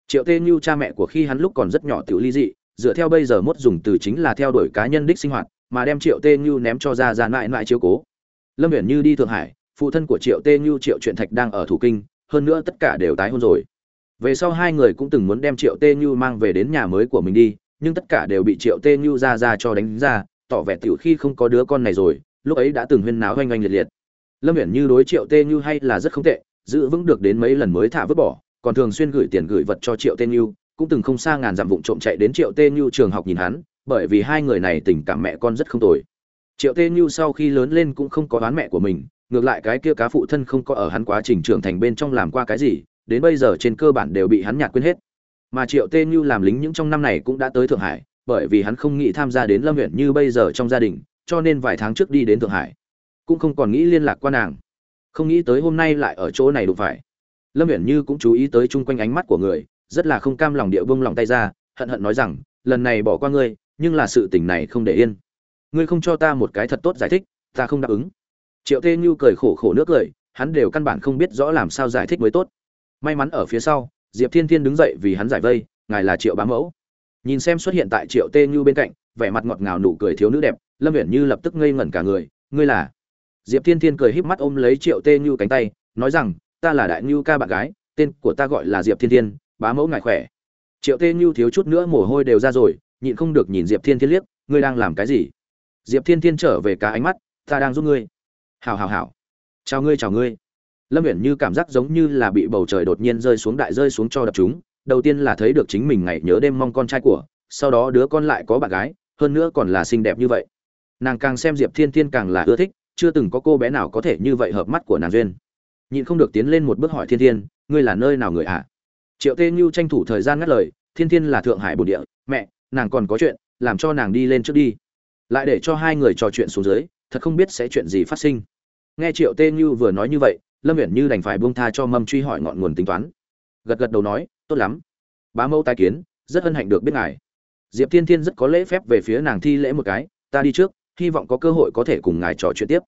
Triệu tê như cha mẹ của khi hắn lúc còn rất nhỏ tiểu ly dị, dựa theo bây giờ mốt dùng từ chính là theo đuổi cá nhân đích sinh hoạt, mà đem triệu tê như ném cho ra ra mãi mãi chiếu cố. Lâm viện như đi thượng hải, phụ thân của triệu tê như triệu truyện thạch đang ở thủ kinh, hơn nữa tất cả đều tái hôn rồi. Về sau hai người cũng từng muốn đem triệu tê như mang về đến nhà mới của mình đi, nhưng tất cả đều bị triệu tê như ra ra cho đánh ra, tỏ vẻ tiểu khi không có đứa con này rồi lúc ấy đã từng huyên náo oanh oanh liệt liệt. Lâm viễn như đối triệu tê như hay là rất không tệ, giữ vững được đến mấy lần mới thả vứt bỏ, còn thường xuyên gửi tiền gửi vật cho triệu tê như, cũng từng không xa ngàn dặm vụng trộm chạy đến triệu tê như trường học nhìn hắn, bởi vì hai người này tình cảm mẹ con rất không tồi. Triệu tê như sau khi lớn lên cũng không có đoán mẹ của mình, ngược lại cái kia cá phụ thân không có ở hắn quá trình trưởng thành bên trong làm qua cái gì, đến bây giờ trên cơ bản đều bị hắn nhạt quên hết. Mà triệu tê như làm lính những trong năm này cũng đã tới thượng hải, bởi vì hắn không nghĩ tham gia đến lâm huyện như bây giờ trong gia đình cho nên vài tháng trước đi đến thượng hải, cũng không còn nghĩ liên lạc qua nàng. Không nghĩ tới hôm nay lại ở chỗ này đụng phải. Lâm Uyển như cũng chú ý tới chung quanh ánh mắt của người, rất là không cam lòng địa bông lòng tay ra, hận hận nói rằng, lần này bỏ qua ngươi, nhưng là sự tình này không để yên. Ngươi không cho ta một cái thật tốt giải thích, ta không đáp ứng. Triệu tê như cười khổ khổ nước cười hắn đều căn bản không biết rõ làm sao giải thích mới tốt. May mắn ở phía sau, diệp thiên thiên đứng dậy vì hắn giải vây, ngài là triệu bá mẫu. Nhìn xem xuất hiện tại triệu tê như bên cạnh, vẻ mặt ngọt ngào nụ cười thiếu nữ đẹp lâm viễn như lập tức ngây ngẩn cả người, ngươi là? Diệp thiên thiên cười híp mắt ôm lấy triệu tê như cánh tay, nói rằng, ta là đại như ca bạn gái, tên của ta gọi là diệp thiên thiên, bá mẫu ngài khỏe. Triệu tê như thiếu chút nữa mồ hôi đều ra rồi, nhịn không được nhìn diệp thiên thiên liếc, ngươi đang làm cái gì? Diệp thiên thiên trở về cả ánh mắt, ta đang giúp ngươi. Hào hào hào chào ngươi chào ngươi. Lâm viễn như cảm giác giống như là bị bầu trời đột nhiên rơi xuống đại rơi xuống cho đập chúng, đầu tiên là thấy được chính mình ngày nhớ đêm mong con trai của, sau đó đứa con lại có bạn gái, hơn nữa còn là xinh đẹp như vậy nàng càng xem diệp thiên thiên càng là ưa thích, chưa từng có cô bé nào có thể như vậy hợp mắt của nàng duyên. Nhịn không được tiến lên một bước hỏi thiên thiên, ngươi là nơi nào người ạ? À? triệu tê như tranh thủ thời gian ngắt lời, thiên thiên là thượng hải bồn địa, mẹ, nàng còn có chuyện, làm cho nàng đi lên trước đi. Lại để cho hai người trò chuyện xuống dưới, thật không biết sẽ chuyện gì phát sinh. Nghe triệu tê như vừa nói như vậy, lâm viễn như đành phải buông tha cho mâm truy hỏi ngọn nguồn tính toán. Gật gật đầu nói, tốt lắm. Bá mẫu tai kiến, rất hân hạnh được biết ngài. Diệp thiên thiên rất có lễ phép về phía nàng thi lễ một cái, ta đi trước hy vọng có cơ hội có thể cùng ngài trò chuyện tiếp.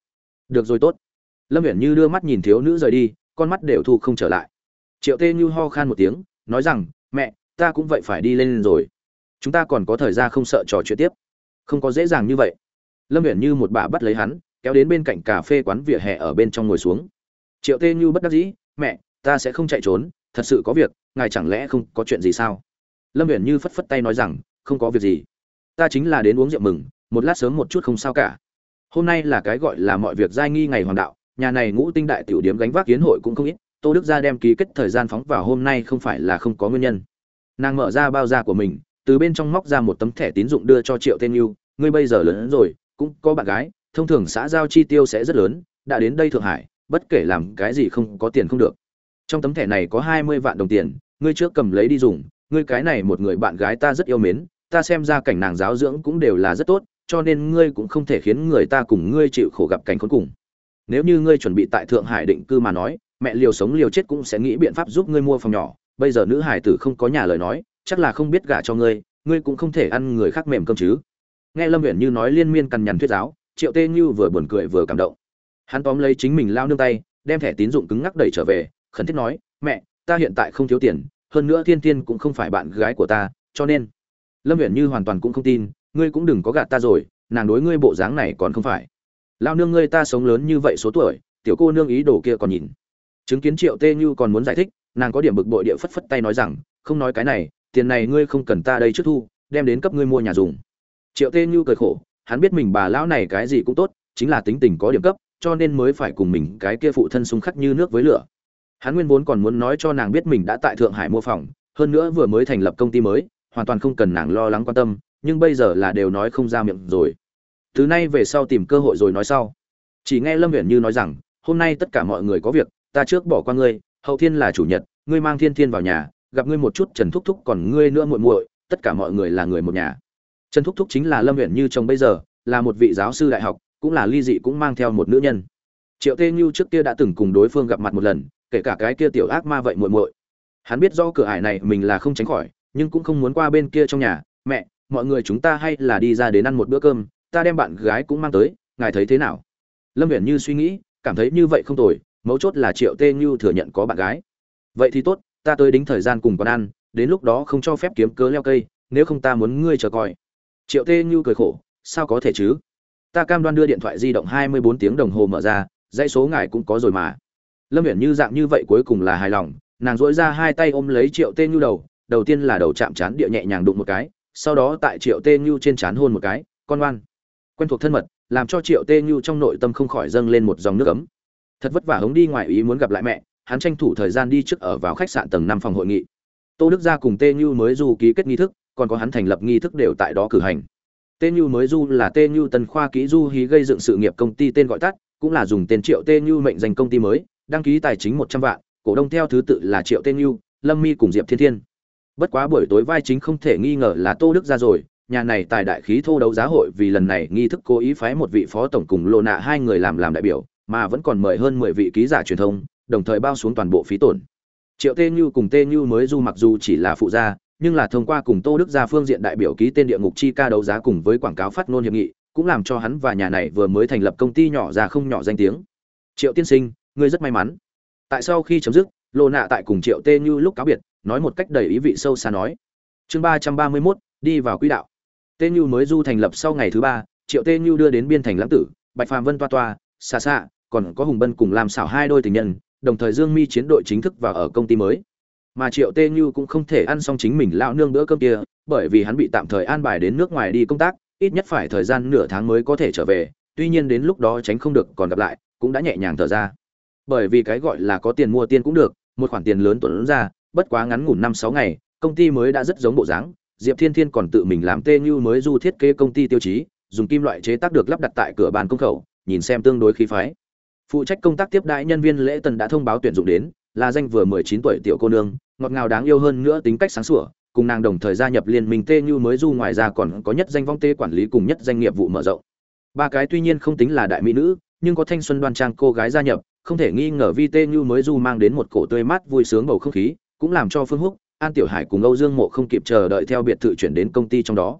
Được rồi tốt. Lâm viễn như đưa mắt nhìn thiếu nữ rời đi, con mắt đều thu không trở lại. Triệu tê như ho khan một tiếng, nói rằng, mẹ, ta cũng vậy phải đi lên rồi. Chúng ta còn có thời gian không sợ trò chuyện tiếp. Không có dễ dàng như vậy. Lâm viễn như một bà bắt lấy hắn, kéo đến bên cạnh cà phê quán vỉa hè ở bên trong ngồi xuống. Triệu tê như bất đắc dĩ, mẹ, ta sẽ không chạy trốn, thật sự có việc, ngài chẳng lẽ không có chuyện gì sao? Lâm viễn như phất phất tay nói rằng, không có việc gì. Ta chính là đến uống rượu mừng một lát sớm một chút không sao cả. Hôm nay là cái gọi là mọi việc giai nghi ngày hoàng đạo, nhà này ngũ tinh đại tiểu điếm gánh vác kiến hội cũng không ít, tô đức gia đem ký kết thời gian phóng vào hôm nay không phải là không có nguyên nhân. Nàng mở ra bao da của mình, từ bên trong móc ra một tấm thẻ tín dụng đưa cho triệu tên yêu ngươi bây giờ lớn rồi, cũng có bạn gái, thông thường xã giao chi tiêu sẽ rất lớn, đã đến đây thượng hải, bất kể làm cái gì không có tiền không được. Trong tấm thẻ này có hai mươi vạn đồng tiền, ngươi trước cầm lấy đi dùng, ngươi cái này một người bạn gái ta rất yêu mến, ta xem ra cảnh nàng giáo dưỡng cũng đều là rất tốt cho nên ngươi cũng không thể khiến người ta cùng ngươi chịu khổ gặp cảnh khốn cùng. Nếu như ngươi chuẩn bị tại thượng hải định cư mà nói, mẹ liều sống liều chết cũng sẽ nghĩ biện pháp giúp ngươi mua phòng nhỏ. Bây giờ nữ hải tử không có nhà lời nói, chắc là không biết gả cho ngươi ngươi cũng không thể ăn người khác mềm cơm chứ. Nghe lâm huyện như nói liên miên cằn nhằn thuyết giáo, triệu tê như vừa buồn cười vừa cảm động. Hắn tóm lấy chính mình lao nương tay, đem thẻ tín dụng cứng ngắc đẩy trở về, khẩn thiết nói, mẹ, ta hiện tại không thiếu tiền, hơn nữa thiên tiên cũng không phải bạn gái của ta, cho nên. Lâm huyện như hoàn toàn cũng không tin ngươi cũng đừng có gạt ta rồi, nàng đối ngươi bộ dáng này còn không phải. Lao nương ngươi ta sống lớn như vậy số tuổi, tiểu cô nương ý đồ kia còn nhìn. Chứng kiến triệu tê như còn muốn giải thích, nàng có điểm bực bội địa phất phất tay nói rằng, không nói cái này, tiền này ngươi không cần ta đây trước thu, đem đến cấp ngươi mua nhà dùng. Triệu tê như cười khổ, hắn biết mình bà lão này cái gì cũng tốt, chính là tính tình có điểm cấp, cho nên mới phải cùng mình cái kia phụ thân xung khắc như nước với lửa. Hắn nguyên vốn còn muốn nói cho nàng biết mình đã tại thượng hải mua phòng, hơn nữa vừa mới thành lập công ty mới, hoàn toàn không cần nàng lo lắng quan tâm nhưng bây giờ là đều nói không ra miệng rồi. Từ nay về sau tìm cơ hội rồi nói sau. Chỉ nghe lâm uyển như nói rằng, hôm nay tất cả mọi người có việc, ta trước bỏ qua ngươi, hậu thiên là chủ nhật, ngươi mang thiên thiên vào nhà, gặp ngươi một chút trần thúc thúc còn ngươi nữa muội muội, tất cả mọi người là người một nhà. Trần thúc thúc chính là lâm uyển như chồng bây giờ, là một vị giáo sư đại học, cũng là ly dị cũng mang theo một nữ nhân. Triệu tê như trước kia đã từng cùng đối phương gặp mặt một lần, kể cả cái kia tiểu ác ma vậy muội muội. Hắn biết do cửa ải này mình là không tránh khỏi, nhưng cũng không muốn qua bên kia trong nhà, mẹ mọi người chúng ta hay là đi ra đến ăn một bữa cơm, ta đem bạn gái cũng mang tới, ngài thấy thế nào? Lâm viễn như suy nghĩ, cảm thấy như vậy không tồi, mấu chốt là triệu tê như thừa nhận có bạn gái. Vậy thì tốt, ta tới đính thời gian cùng con ăn, đến lúc đó không cho phép kiếm cớ leo cây, nếu không ta muốn ngươi chờ coi. Triệu tê như cười khổ, sao có thể chứ? Ta cam đoan đưa điện thoại di động hai mươi bốn tiếng đồng hồ mở ra, dãy số ngài cũng có rồi mà. Lâm viễn như dạng như vậy cuối cùng là hài lòng, nàng dỗi ra hai tay ôm lấy triệu Tê Như đầu đầu tiên là đầu chạm chán địa nhẹ nhàng đụng một cái sau đó tại triệu tê nhu trên chán hôn một cái, con ngoan. Quen thuộc thân mật, làm cho triệu tê nhu trong nội tâm không khỏi dâng lên một dòng nước ấm. Thật vất vả hống đi ngoài ý muốn gặp lại mẹ, hắn tranh thủ thời gian đi trước ở vào khách sạn tầng năm phòng hội nghị. Tô đức gia cùng tê nhu mới du ký kết nghi thức, còn có hắn thành lập nghi thức đều tại đó cử hành. Tê nhu mới du là tê nhu tân khoa kỹ du hí gây dựng sự nghiệp công ty tên gọi tắt, cũng là dùng tên triệu tê nhu mệnh danh công ty mới, đăng ký tài chính một trăm vạn, cổ đông theo thứ tự là triệu tê nhu lâm mi cùng diệp thiên thiên bất quá buổi tối vai chính không thể nghi ngờ là tô đức ra rồi, nhà này tài đại khí thô đấu giá hội vì lần này nghi thức cố ý phái một vị phó tổng cùng lô nạ hai người làm làm đại biểu, mà vẫn còn mời hơn mười vị ký giả truyền thông, đồng thời bao xuống toàn bộ phí tổn. Triệu tê như cùng tê như mới du mặc dù chỉ là phụ gia, nhưng là thông qua cùng tô đức ra phương diện đại biểu ký tên địa ngục chi ca đấu giá cùng với quảng cáo phát ngôn hiệp nghị, cũng làm cho hắn và nhà này vừa mới thành lập công ty nhỏ ra không nhỏ danh tiếng. Triệu tiên sinh, ngươi rất may mắn. Tại sau khi chấm dứt, lô nạ tại cùng triệu tê như lúc cáo biệt nói một cách đầy ý vị sâu xa nói. Chương ba trăm ba mươi mốt, đi vào quỹ đạo. Tê như mới du thành lập sau ngày thứ ba, triệu tê như đưa đến biên thành lãng tử, bạch phàm vân toa toa xa xa còn có hùng bân cùng làm xảo hai đôi tình nhân, đồng thời dương mi chiến đội chính thức vào ở công ty mới. Mà triệu tê như cũng không thể ăn xong chính mình lão nương bữa cơm kia, bởi vì hắn bị tạm thời an bài đến nước ngoài đi công tác, ít nhất phải thời gian nửa tháng mới có thể trở về, tuy nhiên đến lúc đó tránh không được còn gặp lại, cũng đã nhẹ nhàng thở ra. Bởi vì cái gọi là có tiền mua tiền cũng được, một khoản tiền lớn tuần ra bất quá ngắn ngủn năm sáu ngày, công ty mới đã rất giống bộ dáng, diệp thiên thiên còn tự mình làm tê như mới du thiết kế công ty tiêu chí, dùng kim loại chế tác được lắp đặt tại cửa bàn công khẩu, nhìn xem tương đối khí phái. Phụ trách công tác tiếp đãi nhân viên lễ tần đã thông báo tuyển dụng đến, là danh vừa mười chín tuổi tiểu cô nương, ngọt ngào đáng yêu hơn nữa tính cách sáng sủa, cùng nàng đồng thời gia nhập liên minh tê như mới du ngoài ra còn có nhất danh vong tê quản lý cùng nhất danh nghiệp vụ mở rộng. Ba cái tuy nhiên không tính là đại mỹ nữ, nhưng có thanh xuân đoan trang cô gái gia nhập, không thể nghi ngờ vi tê như mới du mang đến một cổ tươi mát vui sướng bầu không khí cũng làm cho phương húc, an tiểu hải cùng âu dương mộ không kịp chờ đợi theo biệt thự chuyển đến công ty trong đó.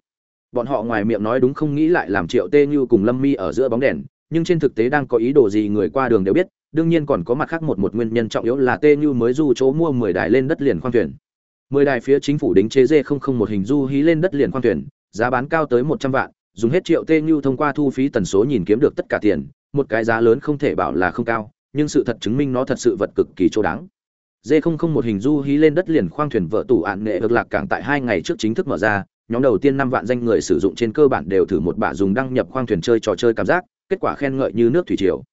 Bọn họ ngoài miệng nói đúng không nghĩ lại làm triệu tê như cùng lâm mi ở giữa bóng đèn, nhưng trên thực tế đang có ý đồ gì người qua đường đều biết, đương nhiên còn có mặt khác một một nguyên nhân trọng yếu là tê như mới du chỗ mua mười đài lên đất liền khoang thuyền. Mười đài phía chính phủ đính chế dê không không một hình du hí lên đất liền khoang thuyền, giá bán cao tới một trăm vạn, dùng hết triệu tê như thông qua thu phí tần số nhìn kiếm được tất cả tiền, một cái giá lớn không thể bảo là không cao, nhưng sự thật chứng minh nó thật sự vật cực kỳ chỗ đáng dê không không một hình du hí lên đất liền khoang thuyền vợ tủ ạn nghệ được lạc cảng tại hai ngày trước chính thức mở ra, nhóm đầu tiên năm vạn danh người sử dụng trên cơ bản đều thử một bả dùng đăng nhập khoang thuyền chơi trò chơi cảm giác, kết quả khen ngợi như nước thủy triều.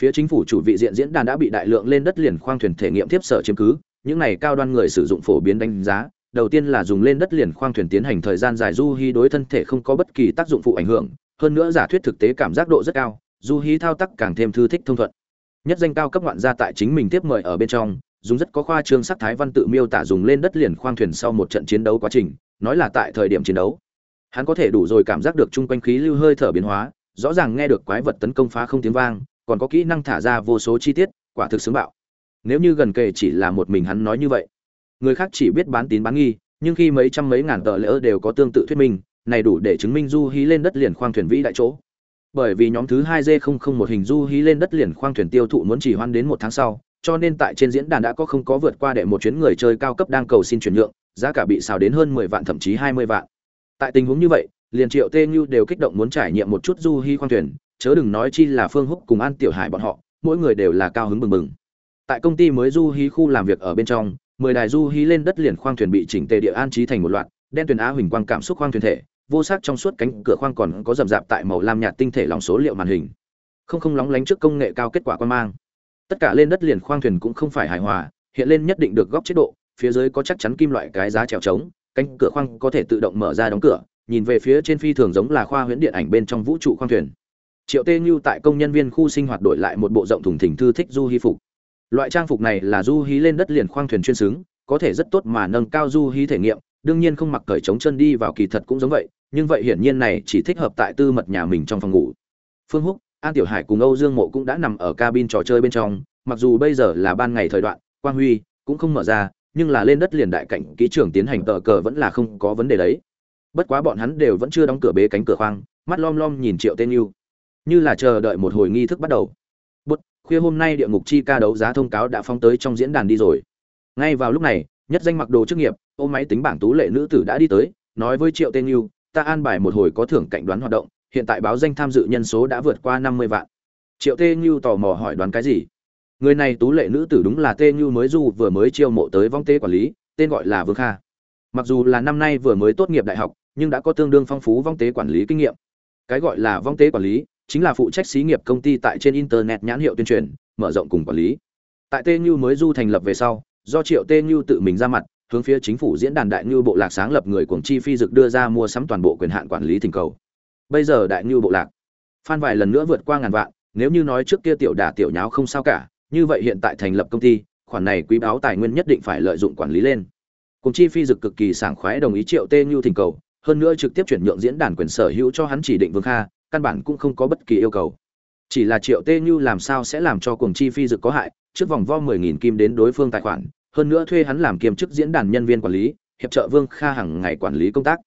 Phía chính phủ chủ vị diện diễn đàn đã bị đại lượng lên đất liền khoang thuyền thể nghiệm tiếp sở chiếm cứ, những này cao đoan người sử dụng phổ biến đánh giá, đầu tiên là dùng lên đất liền khoang thuyền tiến hành thời gian dài du hí đối thân thể không có bất kỳ tác dụng phụ ảnh hưởng, hơn nữa giả thuyết thực tế cảm giác độ rất cao, du hí thao tác càng thêm thư thích thông thuận. Nhất danh cao cấp ngoạn gia tại chính mình tiếp mời ở bên trong dùng rất có khoa trương sắc thái văn tự miêu tả dùng lên đất liền khoang thuyền sau một trận chiến đấu quá trình, nói là tại thời điểm chiến đấu. Hắn có thể đủ rồi cảm giác được chung quanh khí lưu hơi thở biến hóa, rõ ràng nghe được quái vật tấn công phá không tiếng vang, còn có kỹ năng thả ra vô số chi tiết, quả thực sướng bạo. Nếu như gần kề chỉ là một mình hắn nói như vậy, người khác chỉ biết bán tín bán nghi, nhưng khi mấy trăm mấy ngàn tờ lỡ đều có tương tự thuyết minh, này đủ để chứng minh du hí lên đất liền khoang thuyền vĩ đại chỗ. Bởi vì nhóm thứ hai d không không một hình du hí lên đất liền khoang thuyền tiêu thụ muốn chỉ hoan đến một tháng sau cho nên tại trên diễn đàn đã có không có vượt qua đệ một chuyến người chơi cao cấp đang cầu xin chuyển nhượng, giá cả bị xào đến hơn mười vạn thậm chí hai mươi vạn. Tại tình huống như vậy, liền triệu tê như đều kích động muốn trải nghiệm một chút du hí khoang thuyền, chớ đừng nói chi là phương húc cùng an tiểu hải bọn họ, mỗi người đều là cao hứng bừng bừng. Tại công ty mới du hí khu làm việc ở bên trong, mười đài du hí lên đất liền khoang thuyền bị chỉnh tề địa an trí thành một loạt, đen tuyền á huỳnh quang cảm xúc khoang thuyền thể, vô sắc trong suốt cánh cửa khoang còn có rậm rạp tại màu lam nhạt tinh thể lòng số liệu màn hình. Không không lóng lánh trước công nghệ cao kết quả quan mang tất cả lên đất liền khoang thuyền cũng không phải hài hòa, hiện lên nhất định được góc chế độ, phía dưới có chắc chắn kim loại cái giá trèo trống, cánh cửa khoang có thể tự động mở ra đóng cửa, nhìn về phía trên phi thường giống là khoa huyễn điện ảnh bên trong vũ trụ khoang thuyền. Triệu tê như tại công nhân viên khu sinh hoạt đổi lại một bộ rộng thùng thình thư thích du hy phục. Loại trang phục này là du hí lên đất liền khoang thuyền chuyên xứng, có thể rất tốt mà nâng cao du hí thể nghiệm, đương nhiên không mặc cởi trống chân đi vào kỳ thật cũng giống vậy, nhưng vậy hiển nhiên này chỉ thích hợp tại tư mật nhà mình trong phòng ngủ. Phương húc an tiểu hải cùng âu dương mộ cũng đã nằm ở cabin trò chơi bên trong mặc dù bây giờ là ban ngày thời đoạn quang huy cũng không mở ra nhưng là lên đất liền đại cảnh kỹ trưởng tiến hành tờ cờ vẫn là không có vấn đề đấy. Bất quá bọn hắn đều vẫn chưa đóng cửa bế cánh cửa khoang mắt lom lom nhìn triệu tên yêu như là chờ đợi một hồi nghi thức bắt đầu. Bất, khuya hôm nay địa ngục chi ca đấu giá thông cáo đã phóng tới trong diễn đàn đi rồi. Ngay vào lúc này nhất danh mặc đồ chức nghiệp ô máy tính bảng tú lệ nữ tử đã đi tới nói với triệu tên yêu ta an bài một hồi có thưởng cảnh đoán hoạt động hiện tại báo danh tham dự nhân số đã vượt qua năm mươi vạn. Triệu tê như tò mò hỏi đoán cái gì? Người này tú lệ nữ tử đúng là tê như mới du vừa mới chiêu mộ tới vong tế quản lý, tên gọi là vương kha. Mặc dù là năm nay vừa mới tốt nghiệp đại học, nhưng đã có tương đương phong phú vong tế quản lý kinh nghiệm. Cái gọi là vong tế quản lý chính là phụ trách xí nghiệp công ty tại trên internet nhãn hiệu tuyên truyền, mở rộng cùng quản lý. Tại tê như mới du thành lập về sau, do triệu tê như tự mình ra mặt, hướng phía chính phủ diễn đàn đại như bộ lạc sáng lập người cuồng chi phi dực đưa ra mua sắm toàn bộ quyền hạn quản lý thỉnh cầu bây giờ đại nhu bộ lạc. Phan vài lần nữa vượt qua ngàn vạn, nếu như nói trước kia tiểu đà tiểu nháo không sao cả, như vậy hiện tại thành lập công ty, khoản này quý báo tài nguyên nhất định phải lợi dụng quản lý lên. Cùng chi phi dực cực kỳ sảng khoái đồng ý triệu tê nhu thỉnh cầu, hơn nữa trực tiếp chuyển nhượng diễn đàn quyền sở hữu cho hắn chỉ định vương kha, căn bản cũng không có bất kỳ yêu cầu. Chỉ là triệu tê như làm sao sẽ làm cho cùng chi phi dực có hại, trước vòng vo mười nghìn kim đến đối phương tài khoản, hơn nữa thuê hắn làm kiêm chức diễn đàn nhân viên quản lý, hiệp trợ vương kha hàng ngày quản lý công tác.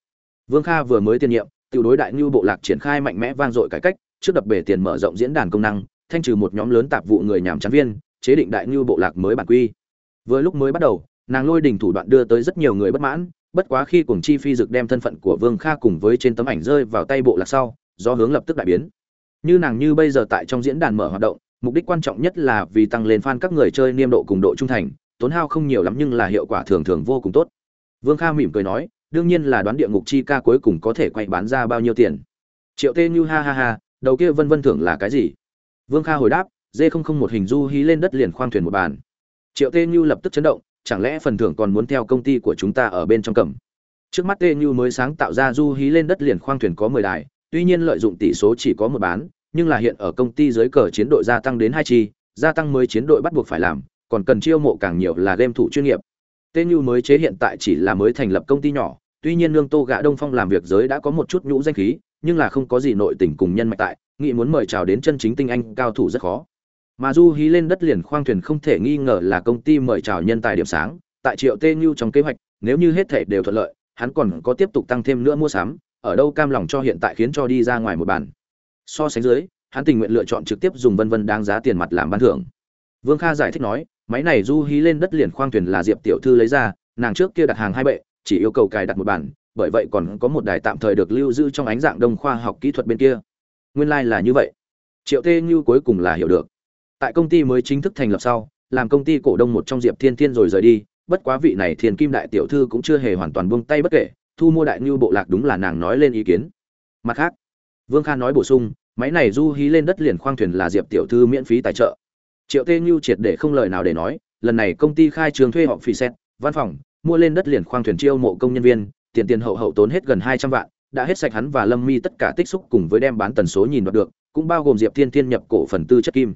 Vương kha vừa mới tiên nhiệm tiểu đối đại ngưu bộ lạc triển khai mạnh mẽ vang dội cải cách, trước đập bể tiền mở rộng diễn đàn công năng, thanh trừ một nhóm lớn tạp vụ người nhàm chán viên, chế định đại ngưu bộ lạc mới bản quy. Vừa lúc mới bắt đầu, nàng lôi đình thủ đoạn đưa tới rất nhiều người bất mãn, bất quá khi cùng chi phi dực đem thân phận của vương kha cùng với trên tấm ảnh rơi vào tay bộ lạc sau do hướng lập tức đại biến. Như nàng như bây giờ tại trong diễn đàn mở hoạt động, mục đích quan trọng nhất là vì tăng lên fan các người chơi niêm độ cùng độ trung thành, tốn hao không nhiều lắm nhưng là hiệu quả thường thường vô cùng tốt. Vương kha mỉm cười nói đương nhiên là đoán địa ngục chi ca cuối cùng có thể quay bán ra bao nhiêu tiền. Triệu tê như ha ha ha, đầu kia vân vân thưởng là cái gì? Vương kha hồi đáp dê không không một hình du hí lên đất liền khoang thuyền một bàn. Triệu tê như lập tức chấn động, chẳng lẽ phần thưởng còn muốn theo công ty của chúng ta ở bên trong cầm? Trước mắt tê như mới sáng tạo ra du hí lên đất liền khoang thuyền có mười đài, tuy nhiên lợi dụng tỷ số chỉ có một bán, nhưng là hiện ở công ty dưới cờ chiến đội gia tăng đến hai chi, gia tăng mới chiến đội bắt buộc phải làm, còn cần chiêu mộ càng nhiều là game thủ chuyên nghiệp tê như mới chế hiện tại chỉ là mới thành lập công ty nhỏ, tuy nhiên lương tô gã đông phong làm việc giới đã có một chút nhũ danh khí, nhưng là không có gì nội tình cùng nhân mạch tại, nghĩ muốn mời chào đến chân chính tinh anh cao thủ rất khó. Mà du hí lên đất liền khoang thuyền không thể nghi ngờ là công ty mời chào nhân tài điểm sáng, tại triệu tê như trong kế hoạch, nếu như hết thể đều thuận lợi, hắn còn có tiếp tục tăng thêm nữa mua sắm, ở đâu cam lòng cho hiện tại khiến cho đi ra ngoài một bàn. So sánh dưới, hắn tình nguyện lựa chọn trực tiếp dùng vân vân đáng giá tiền mặt làm ban thưởng. Vương kha giải thích nói máy này du hí lên đất liền khoang thuyền là diệp tiểu thư lấy ra, nàng trước kia đặt hàng hai bệ, chỉ yêu cầu cài đặt một bản, bởi vậy còn có một đài tạm thời được lưu giữ trong ánh dạng đông khoa học kỹ thuật bên kia. Nguyên lai là như vậy. Triệu tê như cuối cùng là hiểu được. Tại công ty mới chính thức thành lập sau, làm công ty cổ đông một trong diệp thiên thiên rồi rời đi, bất quá vị này thiên kim đại tiểu thư cũng chưa hề hoàn toàn buông tay bất kể, thu mua đại như bộ lạc đúng là nàng nói lên ý kiến. Mặt khác, vương kha nói bổ sung, máy này du hí lên đất liền khoang thuyền là diệp tiểu thư miễn phí tài trợ triệu tê nhu triệt để không lời nào để nói, lần này công ty khai trường thuê họ phì xét văn phòng, mua lên đất liền khoang thuyền chiêu mộ công nhân viên, tiền tiền hậu hậu tốn hết gần hai trăm vạn, đã hết sạch hắn và lâm mi tất cả tích xúc cùng với đem bán tần số nhìn đoạt được, cũng bao gồm diệp thiên thiên nhập cổ phần tư chất kim.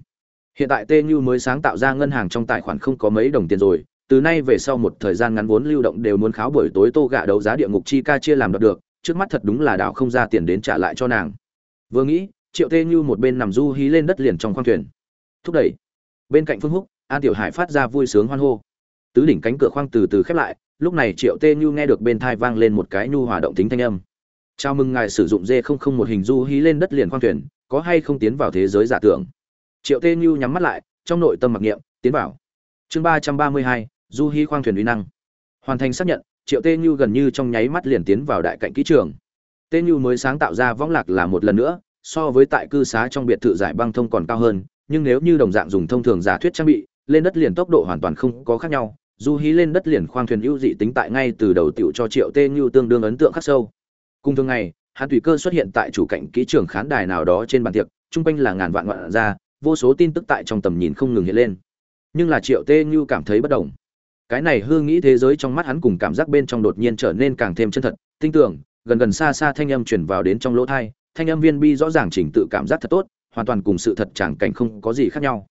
Hiện tại tê như mới sáng tạo ra ngân hàng trong tài khoản không có mấy đồng tiền rồi, từ nay về sau một thời gian ngắn vốn lưu động đều muốn kháo buổi tối tô gạ đấu giá địa ngục chi ca chia làm đoạt được, trước mắt thật đúng là đảo không ra tiền đến trả lại cho nàng. Vừa nghĩ, triệu tê như một bên nằm du hí lên đất liền trong khoang thuyền. Thúc đẩy bên cạnh phương húc, an tiểu hải phát ra vui sướng hoan hô. Tứ đỉnh cánh cửa khoang từ từ khép lại, lúc này triệu tê như nghe được bên thai vang lên một cái nhu hòa động tính thanh âm. Chào mừng ngài sử dụng dê không không một hình du hí lên đất liền khoang thuyền, có hay không tiến vào thế giới giả tưởng? Triệu tê như nhắm mắt lại, trong nội tâm mặc niệm, tiến vào. Chương ba trăm ba mươi hai, du hí khoang thuyền uy năng. Hoàn thành xác nhận, triệu tê như gần như trong nháy mắt liền tiến vào đại cạnh kỹ trường. Tê như mới sáng tạo ra võng lạc là một lần nữa, so với tại cư xá trong biệt thự giải băng thông còn cao hơn nhưng nếu như đồng dạng dùng thông thường giả thuyết trang bị, lên đất liền tốc độ hoàn toàn không có khác nhau du hí lên đất liền khoang thuyền ưu dị tính tại ngay từ đầu tiểu cho triệu tê như tương đương ấn tượng khắc sâu. Cùng thường ngày hắn tùy cơ xuất hiện tại chủ cảnh kỹ trường khán đài nào đó trên bàn tiệc, chung quanh là ngàn vạn ngoạn ra, vô số tin tức tại trong tầm nhìn không ngừng hiện lên. Nhưng là triệu tê như cảm thấy bất đồng. Cái này hương nghĩ thế giới trong mắt hắn cùng cảm giác bên trong đột nhiên trở nên càng thêm chân thật, tinh tưởng gần gần xa xa thanh âm chuyển vào đến trong lỗ thai thanh âm viên bi rõ ràng chỉnh tự cảm giác thật tốt hoàn toàn cùng sự thật chẳng cảnh không có gì khác nhau.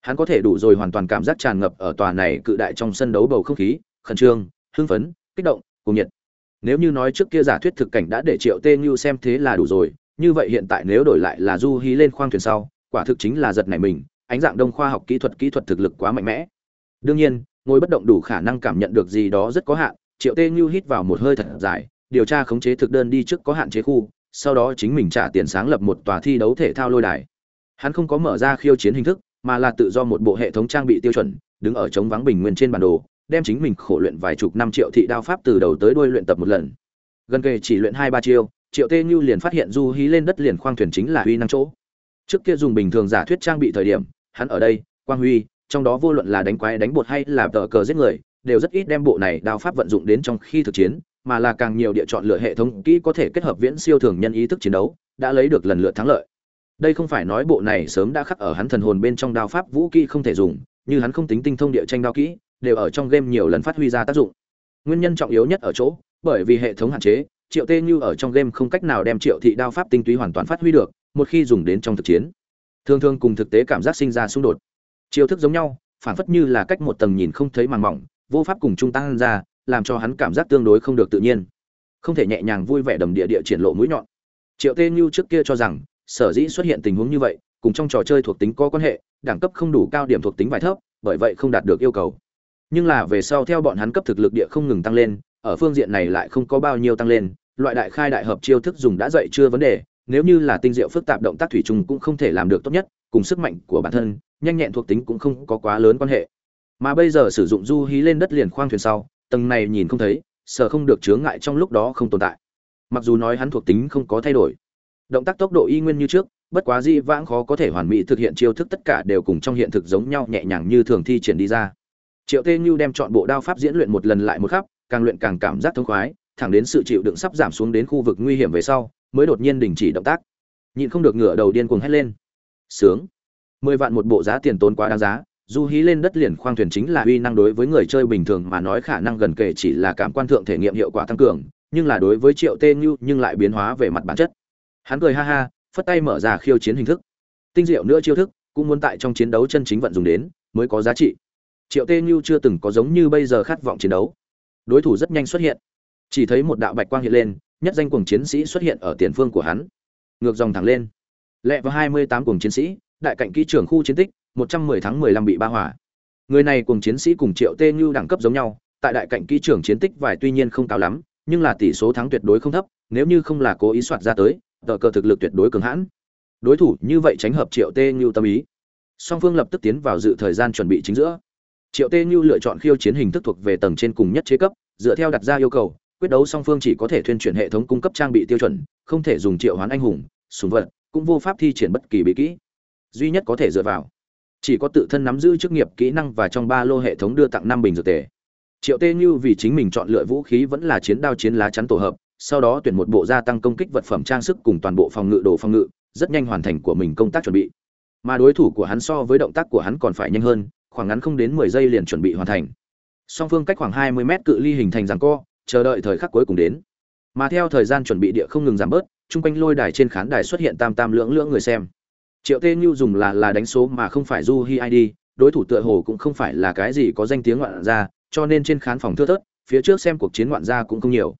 Hắn có thể đủ rồi hoàn toàn cảm giác tràn ngập ở tòa này cự đại trong sân đấu bầu không khí, khẩn trương, hưng phấn, kích động cùng nhiệt. Nếu như nói trước kia giả thuyết thực cảnh đã để triệu tê như xem thế là đủ rồi, như vậy hiện tại nếu đổi lại là du hí lên khoang thuyền sau, quả thực chính là giật này mình, ánh dạng đông khoa học kỹ thuật kỹ thuật thực lực quá mạnh mẽ. Đương nhiên, ngồi bất động đủ khả năng cảm nhận được gì đó rất có hạn, triệu tê như hít vào một hơi thật dài, điều tra khống chế thực đơn đi trước có hạn chế khu sau đó chính mình trả tiền sáng lập một tòa thi đấu thể thao lôi đài. Hắn không có mở ra khiêu chiến hình thức, mà là tự do một bộ hệ thống trang bị tiêu chuẩn, đứng ở chống vắng bình nguyên trên bản đồ, đem chính mình khổ luyện vài chục năm triệu thị đao pháp từ đầu tới đuôi luyện tập một lần. Gần kề chỉ luyện hai ba chiêu, triệu tê Nhu liền phát hiện du hí lên đất liền khoang thuyền chính là uy năng chỗ. Trước kia dùng bình thường giả thuyết trang bị thời điểm, hắn ở đây, quang huy, trong đó vô luận là đánh quái đánh bột hay là tờ cờ giết người, đều rất ít đem bộ này đao pháp vận dụng đến trong khi thực chiến mà là càng nhiều địa chọn lựa hệ thống kỹ có thể kết hợp viễn siêu thường nhân ý thức chiến đấu, đã lấy được lần lượt thắng lợi. Đây không phải nói bộ này sớm đã khắc ở hắn thần hồn bên trong đao pháp vũ kỹ không thể dùng, như hắn không tính tinh thông địa tranh đao kỹ, đều ở trong game nhiều lần phát huy ra tác dụng. Nguyên nhân trọng yếu nhất ở chỗ, bởi vì hệ thống hạn chế, triệu tê như ở trong game không cách nào đem triệu thị đao pháp tinh túy hoàn toàn phát huy được, một khi dùng đến trong thực chiến, thường thường cùng thực tế cảm giác sinh ra xung đột. Chiêu thức giống nhau, phản phất như là cách một tầng nhìn không thấy màng mỏng, vô pháp cùng trung tăng ra làm cho hắn cảm giác tương đối không được tự nhiên. Không thể nhẹ nhàng vui vẻ đầm địa địa triển lộ mũi nhọn. Triệu tê như trước kia cho rằng, sở dĩ xuất hiện tình huống như vậy, cùng trong trò chơi thuộc tính có quan hệ, đẳng cấp không đủ cao điểm thuộc tính vài thấp, bởi vậy không đạt được yêu cầu. Nhưng là về sau theo bọn hắn cấp thực lực địa không ngừng tăng lên, ở phương diện này lại không có bao nhiêu tăng lên, loại đại khai đại hợp chiêu thức dùng đã dậy chưa vấn đề, nếu như là tinh diệu phức tạp động tác thủy chung cũng không thể làm được tốt nhất, cùng sức mạnh của bản thân, nhanh nhẹn thuộc tính cũng không có quá lớn quan hệ. Mà bây giờ sử dụng du hí lên đất liền khoang thuyền sau tầng này nhìn không thấy, sợ không được chướng ngại trong lúc đó không tồn tại. Mặc dù nói hắn thuộc tính không có thay đổi, động tác tốc độ y nguyên như trước, bất quá di vãng khó có thể hoàn mỹ thực hiện chiêu thức tất cả đều cùng trong hiện thực giống nhau nhẹ nhàng như thường thi triển đi ra. Triệu tê như đem chọn bộ đao pháp diễn luyện một lần lại một khắp, càng luyện càng cảm giác thông khoái, thẳng đến sự chịu đựng sắp giảm xuống đến khu vực nguy hiểm về sau, mới đột nhiên đình chỉ động tác. Nhịn không được ngửa đầu điên cuồng hét lên. Sướng. Mười vạn một bộ giá tiền tốn quá đáng giá du hí lên đất liền khoang thuyền chính là uy năng đối với người chơi bình thường mà nói khả năng gần kể chỉ là cảm quan thượng thể nghiệm hiệu quả tăng cường, nhưng là đối với triệu tê như nhưng lại biến hóa về mặt bản chất. Hắn cười ha ha, phất tay mở ra khiêu chiến hình thức. Tinh diệu nữa chiêu thức, cũng muốn tại trong chiến đấu chân chính vận dùng đến, mới có giá trị. Triệu tê như chưa từng có giống như bây giờ khát vọng chiến đấu. Đối thủ rất nhanh xuất hiện. Chỉ thấy một đạo bạch quang hiện lên, nhất danh cuồng chiến sĩ xuất hiện ở tiền phương của hắn. Ngược dòng thẳng lên. Lẹ vào hai mươi tám cuồng chiến sĩ, đại cạnh kỹ trưởng khu chiến tích một trăm mười tháng mười lăm bị ba hỏa người này cùng chiến sĩ cùng triệu tê như đẳng cấp giống nhau, tại đại cạnh kỹ trưởng chiến tích vài tuy nhiên không cao lắm, nhưng là tỷ số thắng tuyệt đối không thấp, nếu như không là cố ý soạt ra tới, tờ cờ thực lực tuyệt đối cường hãn. Đối thủ như vậy tránh hợp triệu tê như tâm ý. Song phương lập tức tiến vào dự thời gian chuẩn bị chính giữa. Triệu tê như lựa chọn khiêu chiến hình thức thuộc về tầng trên cùng nhất chế cấp, dựa theo đặt ra yêu cầu, quyết đấu song phương chỉ có thể thuyên chuyển hệ thống cung cấp trang bị tiêu chuẩn, không thể dùng triệu hoán anh hùng súng vật, cũng vô pháp thi triển bất kỳ bí kỹ. Duy nhất có thể dựa vào chỉ có tự thân nắm giữ chức nghiệp kỹ năng và trong ba lô hệ thống đưa tặng năm bình dược tề. Triệu tê như vì chính mình chọn lựa vũ khí vẫn là chiến đao chiến lá chắn tổ hợp, sau đó tuyển một bộ gia tăng công kích vật phẩm trang sức cùng toàn bộ phòng ngự đồ phòng ngự, rất nhanh hoàn thành của mình công tác chuẩn bị. Mà đối thủ của hắn so với động tác của hắn còn phải nhanh hơn, khoảng ngắn không đến mười giây liền chuẩn bị hoàn thành. Song phương cách khoảng hai mươi mét cự ly hình thành rằng co, chờ đợi thời khắc cuối cùng đến. Mà theo thời gian chuẩn bị địa không ngừng giảm bớt, chung quanh lôi đài trên khán đài xuất hiện tam tam lưỡng lưỡng người xem triệu tê như dùng là là đánh số mà không phải du hi id đối thủ tựa hồ cũng không phải là cái gì có danh tiếng ngoạn gia, cho nên trên khán phòng thưa thớt phía trước xem cuộc chiến ngoạn gia cũng không nhiều.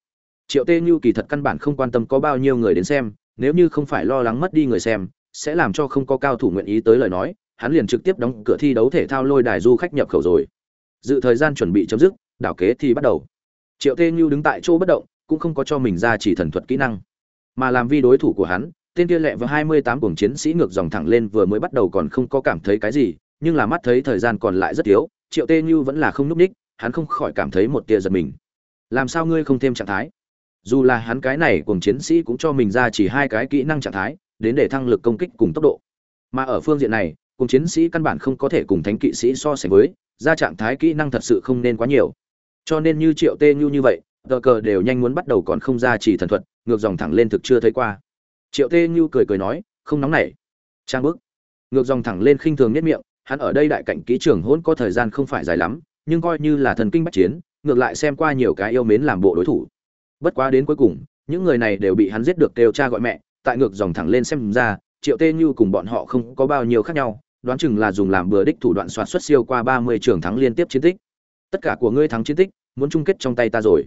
Triệu tê như kỳ thật căn bản không quan tâm có bao nhiêu người đến xem nếu như không phải lo lắng mất đi người xem sẽ làm cho không có cao thủ nguyện ý tới lời nói hắn liền trực tiếp đóng cửa thi đấu thể thao lôi đài du khách nhập khẩu rồi. Dự thời gian chuẩn bị chấm dứt đảo kế thì bắt đầu. Triệu tê như đứng tại chỗ bất động cũng không có cho mình ra chỉ thần thuật kỹ năng mà làm vi đối thủ của hắn tên kia lẹ và hai mươi tám cuồng chiến sĩ ngược dòng thẳng lên vừa mới bắt đầu còn không có cảm thấy cái gì, nhưng là mắt thấy thời gian còn lại rất yếu triệu tê như vẫn là không núp ních hắn không khỏi cảm thấy một tia giật mình. Làm sao ngươi không thêm trạng thái? Dù là hắn cái này cùng chiến sĩ cũng cho mình ra chỉ hai cái kỹ năng trạng thái, đến để thăng lực công kích cùng tốc độ. Mà ở phương diện này cùng chiến sĩ căn bản không có thể cùng thánh kỵ sĩ so sánh với, ra trạng thái kỹ năng thật sự không nên quá nhiều. Cho nên như triệu tê như như vậy, tờ cờ đều nhanh muốn bắt đầu còn không ra chỉ thần thuật, ngược dòng thẳng lên thực chưa thấy qua triệu tê như cười cười nói, không nóng nảy. Trang bức. Ngược dòng thẳng lên khinh thường nhất miệng, hắn ở đây đại cảnh kỹ trường hôn có thời gian không phải dài lắm, nhưng coi như là thần kinh bách chiến, ngược lại xem qua nhiều cái yêu mến làm bộ đối thủ. Bất quá đến cuối cùng, những người này đều bị hắn giết được kêu cha gọi mẹ, tại ngược dòng thẳng lên xem ra, triệu tê như cùng bọn họ không có bao nhiêu khác nhau, đoán chừng là dùng làm bừa đích thủ đoạn soạt xuất siêu qua ba mươi trường thắng liên tiếp chiến tích. Tất cả của ngươi thắng chiến tích, muốn chung kết trong tay ta rồi.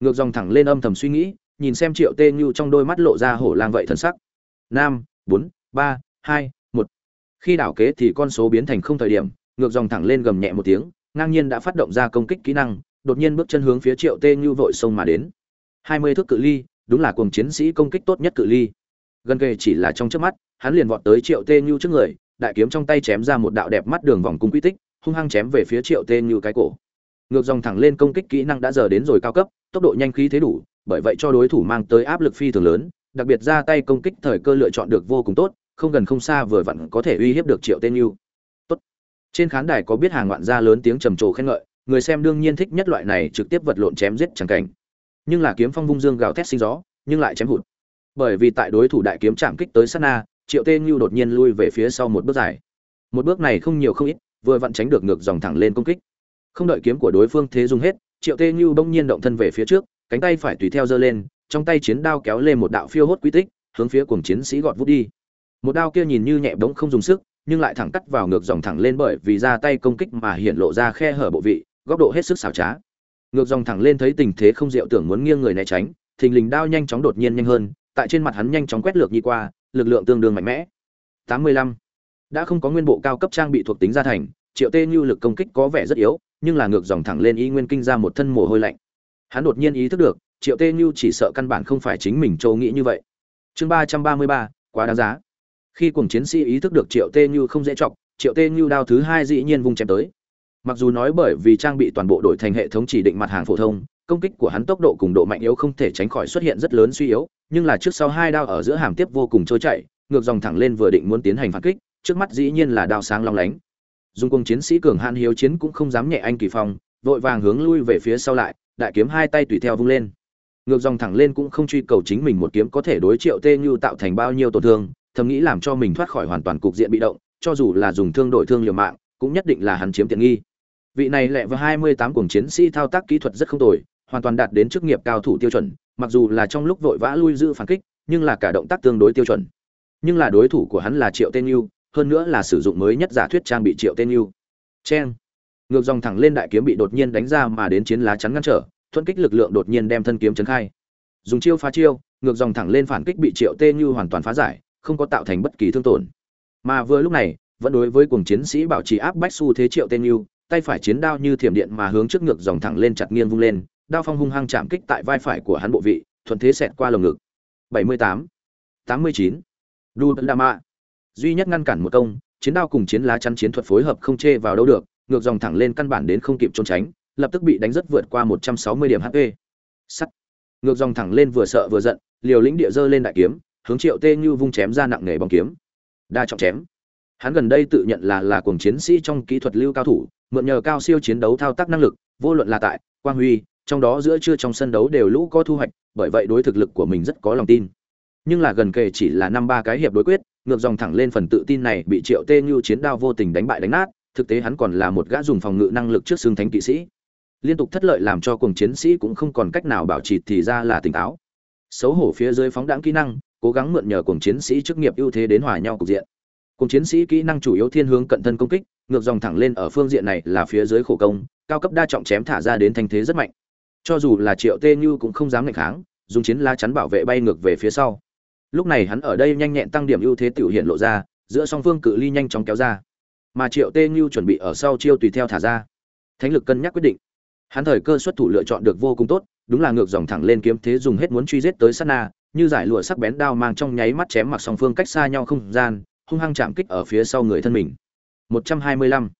Ngược dòng thẳng lên âm thầm suy nghĩ nhìn xem triệu tê như trong đôi mắt lộ ra hổ lang vậy thần sắc. Năm bốn, ba, hai, một. Khi đảo kế thì con số biến thành không thời điểm, ngược dòng thẳng lên gầm nhẹ một tiếng, ngang nhiên đã phát động ra công kích kỹ năng, đột nhiên bước chân hướng phía triệu tê như vội sông mà đến. Hai mươi thước cự ly, đúng là cuồng chiến sĩ công kích tốt nhất cự ly. Gần kề chỉ là trong trước mắt, hắn liền vọt tới triệu tê như trước người, đại kiếm trong tay chém ra một đạo đẹp mắt đường vòng cung quy tích, hung hăng chém về phía triệu tê như cái cổ. Ngược dòng thẳng lên công kích kỹ năng đã giờ đến rồi cao cấp, tốc độ nhanh khí thế đủ bởi vậy cho đối thủ mang tới áp lực phi thường lớn, đặc biệt ra tay công kích thời cơ lựa chọn được vô cùng tốt, không gần không xa vừa vặn có thể uy hiếp được triệu tên Nưu. tốt. Trên khán đài có biết hàng ngoạn gia lớn tiếng trầm trồ khen ngợi, người xem đương nhiên thích nhất loại này trực tiếp vật lộn chém giết chẳng cảnh. Nhưng là kiếm phong vung dương gào thét sinh gió, nhưng lại chém hụt. Bởi vì tại đối thủ đại kiếm chạm kích tới sát na, triệu tên Nưu đột nhiên lui về phía sau một bước dài. Một bước này không nhiều không ít, vừa vặn tránh được ngược dòng thẳng lên công kích. Không đợi kiếm của đối phương thế dùng hết, triệu tê Nưu bỗng nhiên động thân về phía trước cánh tay phải tùy theo giơ lên, trong tay chiến đao kéo lên một đạo phiêu hốt quy tích, hướng phía cuồng chiến sĩ gọt vút đi. Một đao kia nhìn như nhẹ bỗng không dùng sức, nhưng lại thẳng cắt vào ngược dòng thẳng lên bởi vì ra tay công kích mà hiện lộ ra khe hở bộ vị, góc độ hết sức xảo trá. Ngược dòng thẳng lên thấy tình thế không diệu tưởng muốn nghiêng người né tránh, thình lình đao nhanh chóng đột nhiên nhanh hơn, tại trên mặt hắn nhanh chóng quét lược nhi qua, lực lượng tương đương mạnh mẽ. 85. đã không có nguyên bộ cao cấp trang bị thuộc tính gia thành, triệu tê như lực công kích có vẻ rất yếu, nhưng là ngược dòng thẳng lên y nguyên kinh ra một thân mồ hôi lạnh hắn đột nhiên ý thức được, triệu tê như chỉ sợ căn bản không phải chính mình châu nghĩ như vậy. Chương ba trăm ba mươi ba, quá đáng giá. Khi cùng chiến sĩ ý thức được triệu tê như không dễ chọc, triệu tê như đao thứ hai dĩ nhiên vung chém tới. Mặc dù nói bởi vì trang bị toàn bộ đổi thành hệ thống chỉ định mặt hàng phổ thông, công kích của hắn tốc độ cùng độ mạnh yếu không thể tránh khỏi xuất hiện rất lớn suy yếu, nhưng là trước sau hai đao ở giữa hàm tiếp vô cùng trôi chảy, ngược dòng thẳng lên vừa định muốn tiến hành phản kích, trước mắt dĩ nhiên là đao sáng long lánh. Dung quân chiến sĩ cường hạn hiếu chiến cũng không dám nhẹ anh kỳ phong, vội vàng hướng lui về phía sau lại đại kiếm hai tay tùy theo vung lên. Ngược dòng thẳng lên cũng không truy cầu chính mình một kiếm có thể đối triệu tê như tạo thành bao nhiêu tổn thương, thầm nghĩ làm cho mình thoát khỏi hoàn toàn cục diện bị động, cho dù là dùng thương đổi thương liều mạng, cũng nhất định là hắn chiếm tiện nghi. Vị này lẹ vào hai mươi tám cuồng chiến sĩ thao tác kỹ thuật rất không tồi, hoàn toàn đạt đến chức nghiệp cao thủ tiêu chuẩn, mặc dù là trong lúc vội vã lui giữ phản kích, nhưng là cả động tác tương đối tiêu chuẩn. Nhưng là đối thủ của hắn là triệu tên yêu, hơn nữa là sử dụng mới nhất giả thuyết trang bị triệu tên yêu. Chen ngược dòng thẳng lên đại kiếm bị đột nhiên đánh ra mà đến chiến lá chắn ngăn trở thuận kích lực lượng đột nhiên đem thân kiếm chấn khai. Dùng chiêu phá chiêu ngược dòng thẳng lên phản kích bị triệu tê như hoàn toàn phá giải không có tạo thành bất kỳ thương tổn. Mà vừa lúc này vẫn đối với cuồng chiến sĩ bảo trì áp bách xu thế triệu tên như tay phải chiến đao như thiểm điện mà hướng trước ngược dòng thẳng lên chặt nghiêng vung lên đao phong hung hăng chạm kích tại vai phải của hắn bộ vị thuận thế xẹt qua lồng ngực. 78, 89, đu đa duy nhất ngăn cản một công chiến đao cùng chiến lá chắn chiến thuật phối hợp không chê vào đâu được ngược dòng thẳng lên căn bản đến không kịp trốn tránh, lập tức bị đánh rất vượt qua 160 điểm hp sắt. Ngược dòng thẳng lên vừa sợ vừa giận, liều lĩnh địa giơ lên đại kiếm, hướng triệu tê như vung chém ra nặng nề bóng kiếm. Đa trọng chém. Hắn gần đây tự nhận là là cuồng chiến sĩ trong kỹ thuật lưu cao thủ, mượn nhờ cao siêu chiến đấu thao tác năng lực, vô luận là tại, quang huy, trong đó giữa trưa trong sân đấu đều lũ có thu hoạch, bởi vậy đối thực lực của mình rất có lòng tin. Nhưng là gần kề chỉ là năm ba cái hiệp đối quyết, ngược dòng thẳng lên phần tự tin này bị triệu tê như chiến đao vô tình đánh bại đánh nát thực tế hắn còn là một gã dùng phòng ngự năng lực trước xương thánh kỵ sĩ. Liên tục thất lợi làm cho cùng chiến sĩ cũng không còn cách nào bảo trì thì ra là tỉnh táo. Xấu hổ phía dưới phóng đãng kỹ năng, cố gắng mượn nhờ cùng chiến sĩ chức nghiệp ưu thế đến hòa nhau cục diện. Cùng chiến sĩ kỹ năng chủ yếu thiên hướng cận thân công kích, ngược dòng thẳng lên ở phương diện này là phía dưới khổ công, cao cấp đa trọng chém thả ra đến thanh thế rất mạnh. Cho dù là triệu tê như cũng không dám ngạch kháng, dùng chiến la chắn bảo vệ bay ngược về phía sau. Lúc này hắn ở đây nhanh nhẹn tăng điểm ưu thế tiểu hiện lộ ra, giữa song phương cự ly nhanh chóng kéo ra mà triệu tê như chuẩn bị ở sau chiêu tùy theo thả ra. Thánh lực cân nhắc quyết định. Hắn thời cơ xuất thủ lựa chọn được vô cùng tốt, đúng là ngược dòng thẳng lên kiếm thế dùng hết muốn truy giết tới sát na, như giải lụa sắc bén đao mang trong nháy mắt chém mặc song phương cách xa nhau không gian, hung hăng chạm kích ở phía sau người thân mình. 125.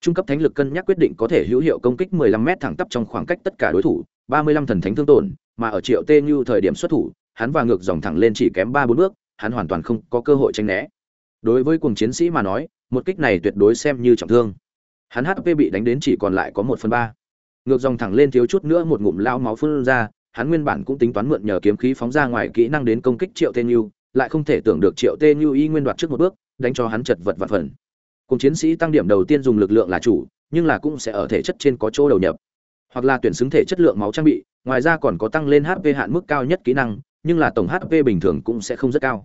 trung cấp thánh lực cân nhắc quyết định có thể hữu hiệu công kích 15 mét thẳng tắp trong khoảng cách tất cả đối thủ 35 thần thánh thương tổn, mà ở triệu tê như thời điểm xuất thủ, hắn và ngược dòng thẳng lên chỉ kém ba bốn bước, hắn hoàn toàn không có cơ hội tranh né. Đối với cuồng chiến sĩ mà nói một kích này tuyệt đối xem như trọng thương. Hắn hp bị đánh đến chỉ còn lại có một phần ba. Ngược dòng thẳng lên thiếu chút nữa một ngụm lao máu phun ra, hắn nguyên bản cũng tính toán mượn nhờ kiếm khí phóng ra ngoài kỹ năng đến công kích triệu tên như lại không thể tưởng được triệu tên như y nguyên đoạt trước một bước, đánh cho hắn chật vật vạn phần. Cùng chiến sĩ tăng điểm đầu tiên dùng lực lượng là chủ, nhưng là cũng sẽ ở thể chất trên có chỗ đầu nhập. Hoặc là tuyển xứng thể chất lượng máu trang bị, ngoài ra còn có tăng lên hp hạn mức cao nhất kỹ năng, nhưng là tổng hp bình thường cũng sẽ không rất cao.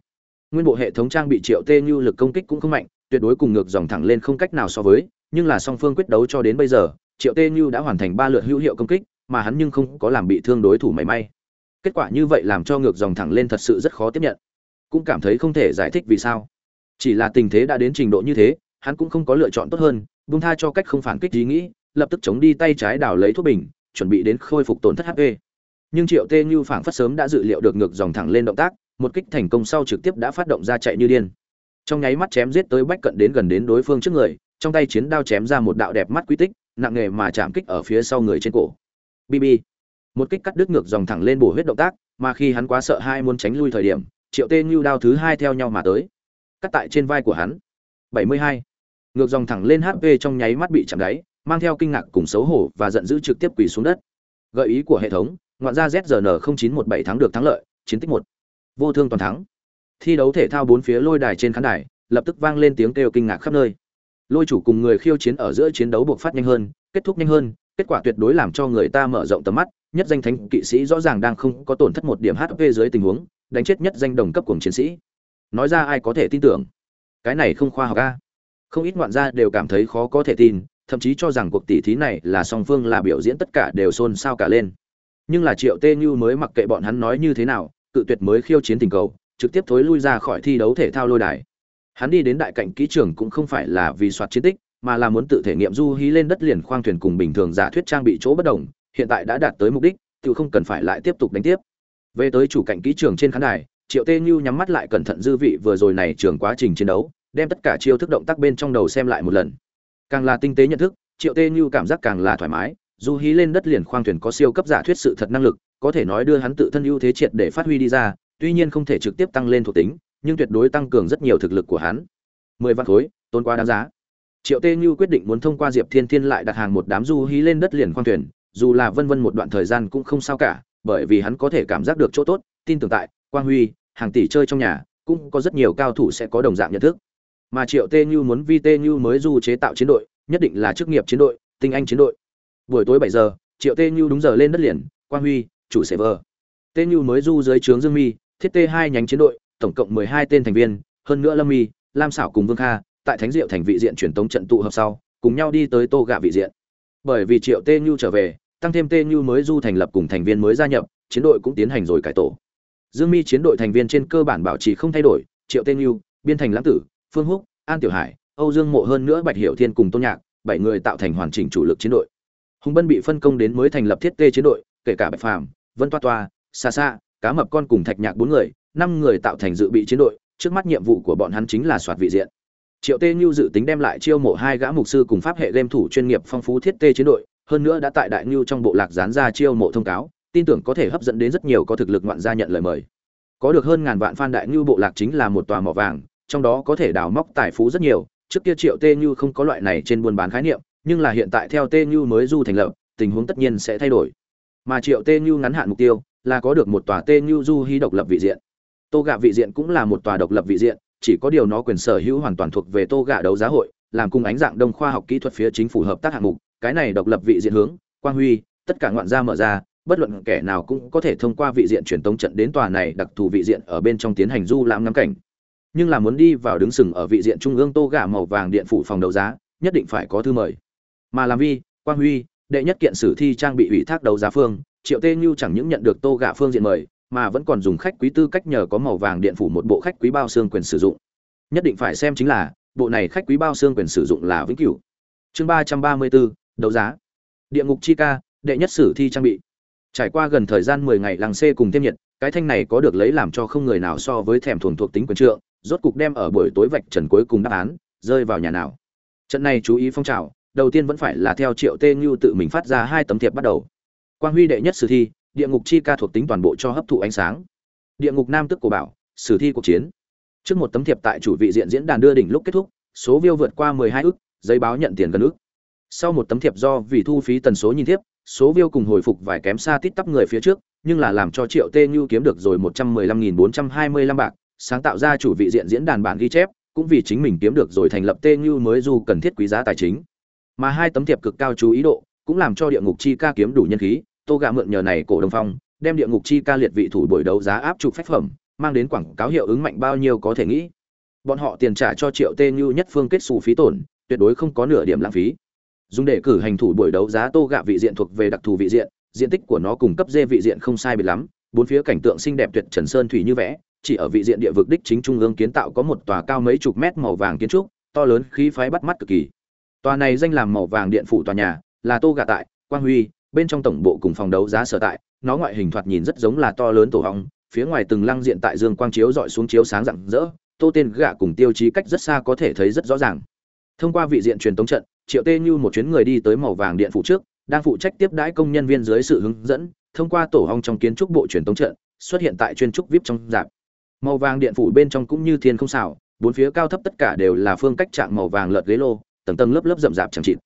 Nguyên bộ hệ thống trang bị triệu tê như lực công kích cũng không mạnh tuyệt đối cùng ngược dòng thẳng lên không cách nào so với, nhưng là song phương quyết đấu cho đến bây giờ, triệu tê như đã hoàn thành ba lượt hữu hiệu công kích, mà hắn nhưng không có làm bị thương đối thủ mảy may. Kết quả như vậy làm cho ngược dòng thẳng lên thật sự rất khó tiếp nhận. Cũng cảm thấy không thể giải thích vì sao. Chỉ là tình thế đã đến trình độ như thế, hắn cũng không có lựa chọn tốt hơn, buông tha cho cách không phản kích ý nghĩ, lập tức chống đi tay trái đảo lấy thuốc bình, chuẩn bị đến khôi phục tổn thất hp nhưng triệu tê như phảng phất sớm đã dự liệu được ngược dòng thẳng lên động tác, một kích thành công sau trực tiếp đã phát động ra chạy như điên trong nháy mắt chém giết tới bách cận đến gần đến đối phương trước người, trong tay chiến đao chém ra một đạo đẹp mắt quy tích, nặng nghề mà chạm kích ở phía sau người trên cổ. Bb một kích cắt đứt ngược dòng thẳng lên bổ huyết động tác, mà khi hắn quá sợ hai muốn tránh lui thời điểm, triệu tê ngưu đao thứ hai theo nhau mà tới, cắt tại trên vai của hắn. 72. ngược dòng thẳng lên hp trong nháy mắt bị chạm đáy, mang theo kinh ngạc cùng xấu hổ và giận dữ trực tiếp quỳ xuống đất. Gợi ý của hệ thống, ngoạn ra zrn 0917 thắng được thắng lợi, chiến tích một. Vô thương toàn thắng thi đấu thể thao bốn phía lôi đài trên khán đài, lập tức vang lên tiếng kêu kinh ngạc khắp nơi. Lôi chủ cùng người khiêu chiến ở giữa chiến đấu buộc phát nhanh hơn, kết thúc nhanh hơn, kết quả tuyệt đối làm cho người ta mở rộng tầm mắt, nhất danh thánh kỵ sĩ rõ ràng đang không có tổn thất một điểm hp dưới tình huống, đánh chết nhất danh đồng cấp cùng chiến sĩ. Nói ra ai có thể tin tưởng? Cái này không khoa học a. Không ít ngoạn gia đều cảm thấy khó có thể tin, thậm chí cho rằng cuộc tỷ thí này là song phương là biểu diễn tất cả đều xôn xao cả lên. Nhưng là triệu tê như mới mặc kệ bọn hắn nói như thế nào, cự tuyệt mới khiêu chiến tình cầu trực tiếp thối lui ra khỏi thi đấu thể thao lôi đài. Hắn đi đến đại cạnh kỹ trường cũng không phải là vì soạt chiến tích, mà là muốn tự thể nghiệm du hí lên đất liền khoang thuyền cùng bình thường giả thuyết trang bị chỗ bất đồng, hiện tại đã đạt tới mục đích, tự không cần phải lại tiếp tục đánh tiếp. Về tới chủ cạnh kỹ trường trên khán đài, triệu tê như nhắm mắt lại cẩn thận dư vị vừa rồi này trường quá trình chiến đấu, đem tất cả chiêu thức động tác bên trong đầu xem lại một lần. Càng là tinh tế nhận thức, triệu tê như cảm giác càng là thoải mái, du hí lên đất liền khoang thuyền có siêu cấp giả thuyết sự thật năng lực, có thể nói đưa hắn tự thân ưu thế triệt để phát huy đi ra tuy nhiên không thể trực tiếp tăng lên thuộc tính, nhưng tuyệt đối tăng cường rất nhiều thực lực của hắn. Mười vạn khối tôn quá đáng giá. Triệu tê như quyết định muốn thông qua diệp thiên thiên lại đặt hàng một đám du hí lên đất liền khoang thuyền, dù là vân vân một đoạn thời gian cũng không sao cả, bởi vì hắn có thể cảm giác được chỗ tốt, tin tưởng tại, quang huy, hàng tỷ chơi trong nhà, cũng có rất nhiều cao thủ sẽ có đồng dạng nhận thức. Mà triệu tê như muốn vi tê như mới du chế tạo chiến đội, nhất định là chức nghiệp chiến đội, tinh anh chiến đội. Buổi tối bảy giờ, triệu tê như đúng giờ lên đất liền, quang huy, chủ server tê như mới du dưới trướng dương mi thiết tê hai nhánh chiến đội, tổng cộng mười hai tên thành viên, hơn nữa lâm mi, lam xảo cùng vương kha, tại thánh diệu thành vị diện truyền tống trận tụ hợp sau, cùng nhau đi tới tô gạ vị diện. Bởi vì triệu tê nhu trở về, tăng thêm tê nhu mới du thành lập cùng thành viên mới gia nhập, chiến đội cũng tiến hành rồi cải tổ. Dương mi chiến đội thành viên trên cơ bản bảo trì không thay đổi, triệu tê nhu, biên thành lãng tử, phương húc, an tiểu hải, âu dương mộ hơn nữa bạch hiểu thiên cùng tôn nhạc, bảy người tạo thành hoàn chỉnh chủ lực chiến đội. Hùng bân bị phân công đến mới thành lập thiết tê chiến đội, kể cả bạch phàm, vân toa toa xa xa cá mập con cùng thạch nhạc bốn người, năm người tạo thành dự bị chiến đội, trước mắt nhiệm vụ của bọn hắn chính là soạt vị diện. Triệu tê như dự tính đem lại chiêu mộ hai gã mục sư cùng pháp hệ game thủ chuyên nghiệp phong phú thiết tê chiến đội, hơn nữa đã tại đại ngưu trong bộ lạc dán ra chiêu mộ thông cáo, tin tưởng có thể hấp dẫn đến rất nhiều có thực lực ngoạn gia nhận lời mời. Có được hơn ngàn vạn fan đại ngưu bộ lạc chính là một tòa mỏ vàng, trong đó có thể đào móc tài phú rất nhiều, trước kia triệu tê như không có loại này trên buôn bán khái niệm, nhưng là hiện tại theo tê như mới du thành lập, tình huống tất nhiên sẽ thay đổi. Mà triệu tê như ngắn hạn mục tiêu là có được một tòa tên như du hy độc lập vị diện. Tô gạ vị diện cũng là một tòa độc lập vị diện, chỉ có điều nó quyền sở hữu hoàn toàn thuộc về tô gạ đấu giá hội, làm cùng ánh dạng đông khoa học kỹ thuật phía chính phủ hợp tác hạng mục, cái này độc lập vị diện hướng, quang huy, tất cả ngoạn gia mở ra, bất luận kẻ nào cũng có thể thông qua vị diện truyền tống trận đến tòa này đặc thù vị diện ở bên trong tiến hành du lãm ngắm cảnh. Nhưng là muốn đi vào đứng sừng ở vị diện trung ương tô gà màu vàng điện phủ phòng đấu giá, nhất định phải có thư mời. Mà làm vi, quang huy, đệ nhất kiện sử thi trang bị ủy thác đấu giá phương triệu tê như chẳng những nhận được tô gà phương diện mời, mà vẫn còn dùng khách quý tư cách nhờ có màu vàng điện phủ một bộ khách quý bao xương quyền sử dụng. Nhất định phải xem chính là, bộ này khách quý bao xương quyền sử dụng là vĩnh cửu. Chương ba trăm ba mươi bốn, đấu giá. Địa ngục chi ca, đệ nhất sử thi trang bị. Trải qua gần thời gian mười ngày làng xê cùng thêm nhiệt, cái thanh này có được lấy làm cho không người nào so với thèm thuần thuộc tính quyền trượng, rốt cục đem ở buổi tối vạch trần cuối cùng đáp án, rơi vào nhà nào. Trận này chú ý phong trào, đầu tiên vẫn phải là theo triệu tê như tự mình phát ra hai tấm thiệp bắt đầu quang huy đệ nhất sử thi địa ngục chi ca thuộc tính toàn bộ cho hấp thụ ánh sáng. Địa ngục nam tức của bảo sử thi cuộc chiến. Trước một tấm thiệp tại chủ vị diện diễn đàn đưa đỉnh lúc kết thúc số view vượt qua mười hai ước, giấy báo nhận tiền gần ước sau một tấm thiệp do vì thu phí tần số nhìn thiếp số view cùng hồi phục vài kém xa tít tắp người phía trước nhưng là làm cho triệu tê như kiếm được rồi một trăm mười lăm nghìn bốn trăm hai mươi lăm bạc sáng tạo ra chủ vị diện diễn đàn bản ghi chép cũng vì chính mình kiếm được rồi thành lập tê như mới dù cần thiết quý giá tài chính. Mà hai tấm thiệp cực cao chú ý độ cũng làm cho địa ngục chi ca kiếm đủ nhân khí tô gà mượn nhờ này cổ đồng phong, đem địa ngục chi ca liệt vị thủ buổi đấu giá áp trục phách phẩm, mang đến quảng cáo hiệu ứng mạnh bao nhiêu có thể nghĩ. Bọn họ tiền trả cho triệu tê như nhất phương kết xù phí tổn, tuyệt đối không có nửa điểm lãng phí. Dùng để cử hành thủ buổi đấu giá tô gạ vị diện thuộc về đặc thù vị diện diện tích của nó cùng cấp dê vị diện không sai biệt lắm, bốn phía cảnh tượng xinh đẹp tuyệt trần sơn thủy như vẽ, chỉ ở vị diện địa vực đích chính trung ương kiến tạo có một tòa cao mấy chục mét màu vàng kiến trúc, to lớn khí phái bắt mắt cực kỳ. Tòa này danh làm màu vàng điện phủ tòa nhà, là tô gạ tại, quang huy bên trong tổng bộ cùng phòng đấu giá sở tại nó ngoại hình thoạt nhìn rất giống là to lớn tổ ong, phía ngoài từng lăng diện tại dương quang chiếu dọi xuống chiếu sáng rạng rỡ tô tên gạ cùng tiêu chí cách rất xa có thể thấy rất rõ ràng. Thông qua vị diện truyền tống trận triệu tê như một chuyến người đi tới màu vàng điện phủ trước đang phụ trách tiếp đãi công nhân viên dưới sự hướng dẫn thông qua tổ ong trong kiến trúc bộ truyền tống trận xuất hiện tại chuyên trúc vip trong dạp màu vàng điện phủ bên trong cũng như thiên không xảo bốn phía cao thấp tất cả đều là phương cách trạng màu vàng lợt ghế lô tầng tầng lớp lớp rậm rạp chẳng chịt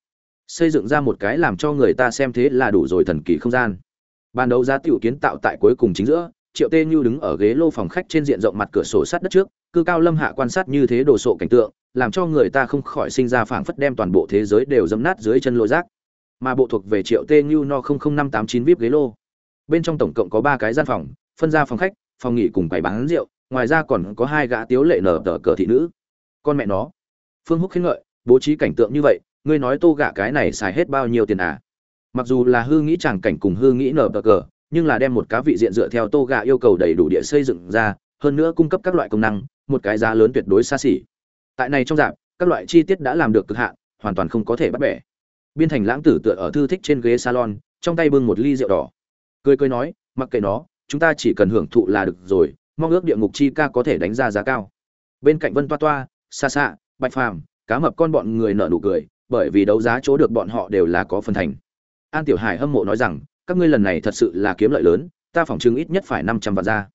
xây dựng ra một cái làm cho người ta xem thế là đủ rồi thần kỳ không gian. Ban đầu giá tiểu kiến tạo tại cuối cùng chính giữa, triệu tê như đứng ở ghế lô phòng khách trên diện rộng mặt cửa sổ sát đất trước, cư cao lâm hạ quan sát như thế đồ sộ cảnh tượng, làm cho người ta không khỏi sinh ra phảng phất đem toàn bộ thế giới đều dấm nát dưới chân lô rác. Mà bộ thuộc về triệu tê như no năm tám chín vip ghế lô. Bên trong tổng cộng có ba cái gian phòng, phân ra phòng khách, phòng nghỉ cùng bày bán rượu, ngoài ra còn có hai gã tiếu lệ nở tờ cờ thị nữ. Con mẹ nó. Phương húc khen ngợi, bố trí cảnh tượng như vậy ngươi nói tô gạ cái này xài hết bao nhiêu tiền à? Mặc dù là hư nghĩ tràng cảnh cùng hư nghĩ nở bờ cờ, nhưng là đem một cá vị diện dựa theo tô gạ yêu cầu đầy đủ địa xây dựng ra, hơn nữa cung cấp các loại công năng, một cái giá lớn tuyệt đối xa xỉ. Tại này trong dạp các loại chi tiết đã làm được cực hạn, hoàn toàn không có thể bắt bẻ. Biên thành lãng tử tựa ở thư thích trên ghế salon, trong tay bưng một ly rượu đỏ. Cười cười nói, mặc kệ nó, chúng ta chỉ cần hưởng thụ là được rồi, mong ước địa ngục chi ca có thể đánh ra giá cao. Bên cạnh vân toa toa, xa xa, bạch phàm, cá mập con bọn người nở nụ cười bởi vì đấu giá chỗ được bọn họ đều là có phần thành. An tiểu hải hâm mộ nói rằng, các ngươi lần này thật sự là kiếm lợi lớn, ta phỏng chứng ít nhất phải năm trăm vạn ra.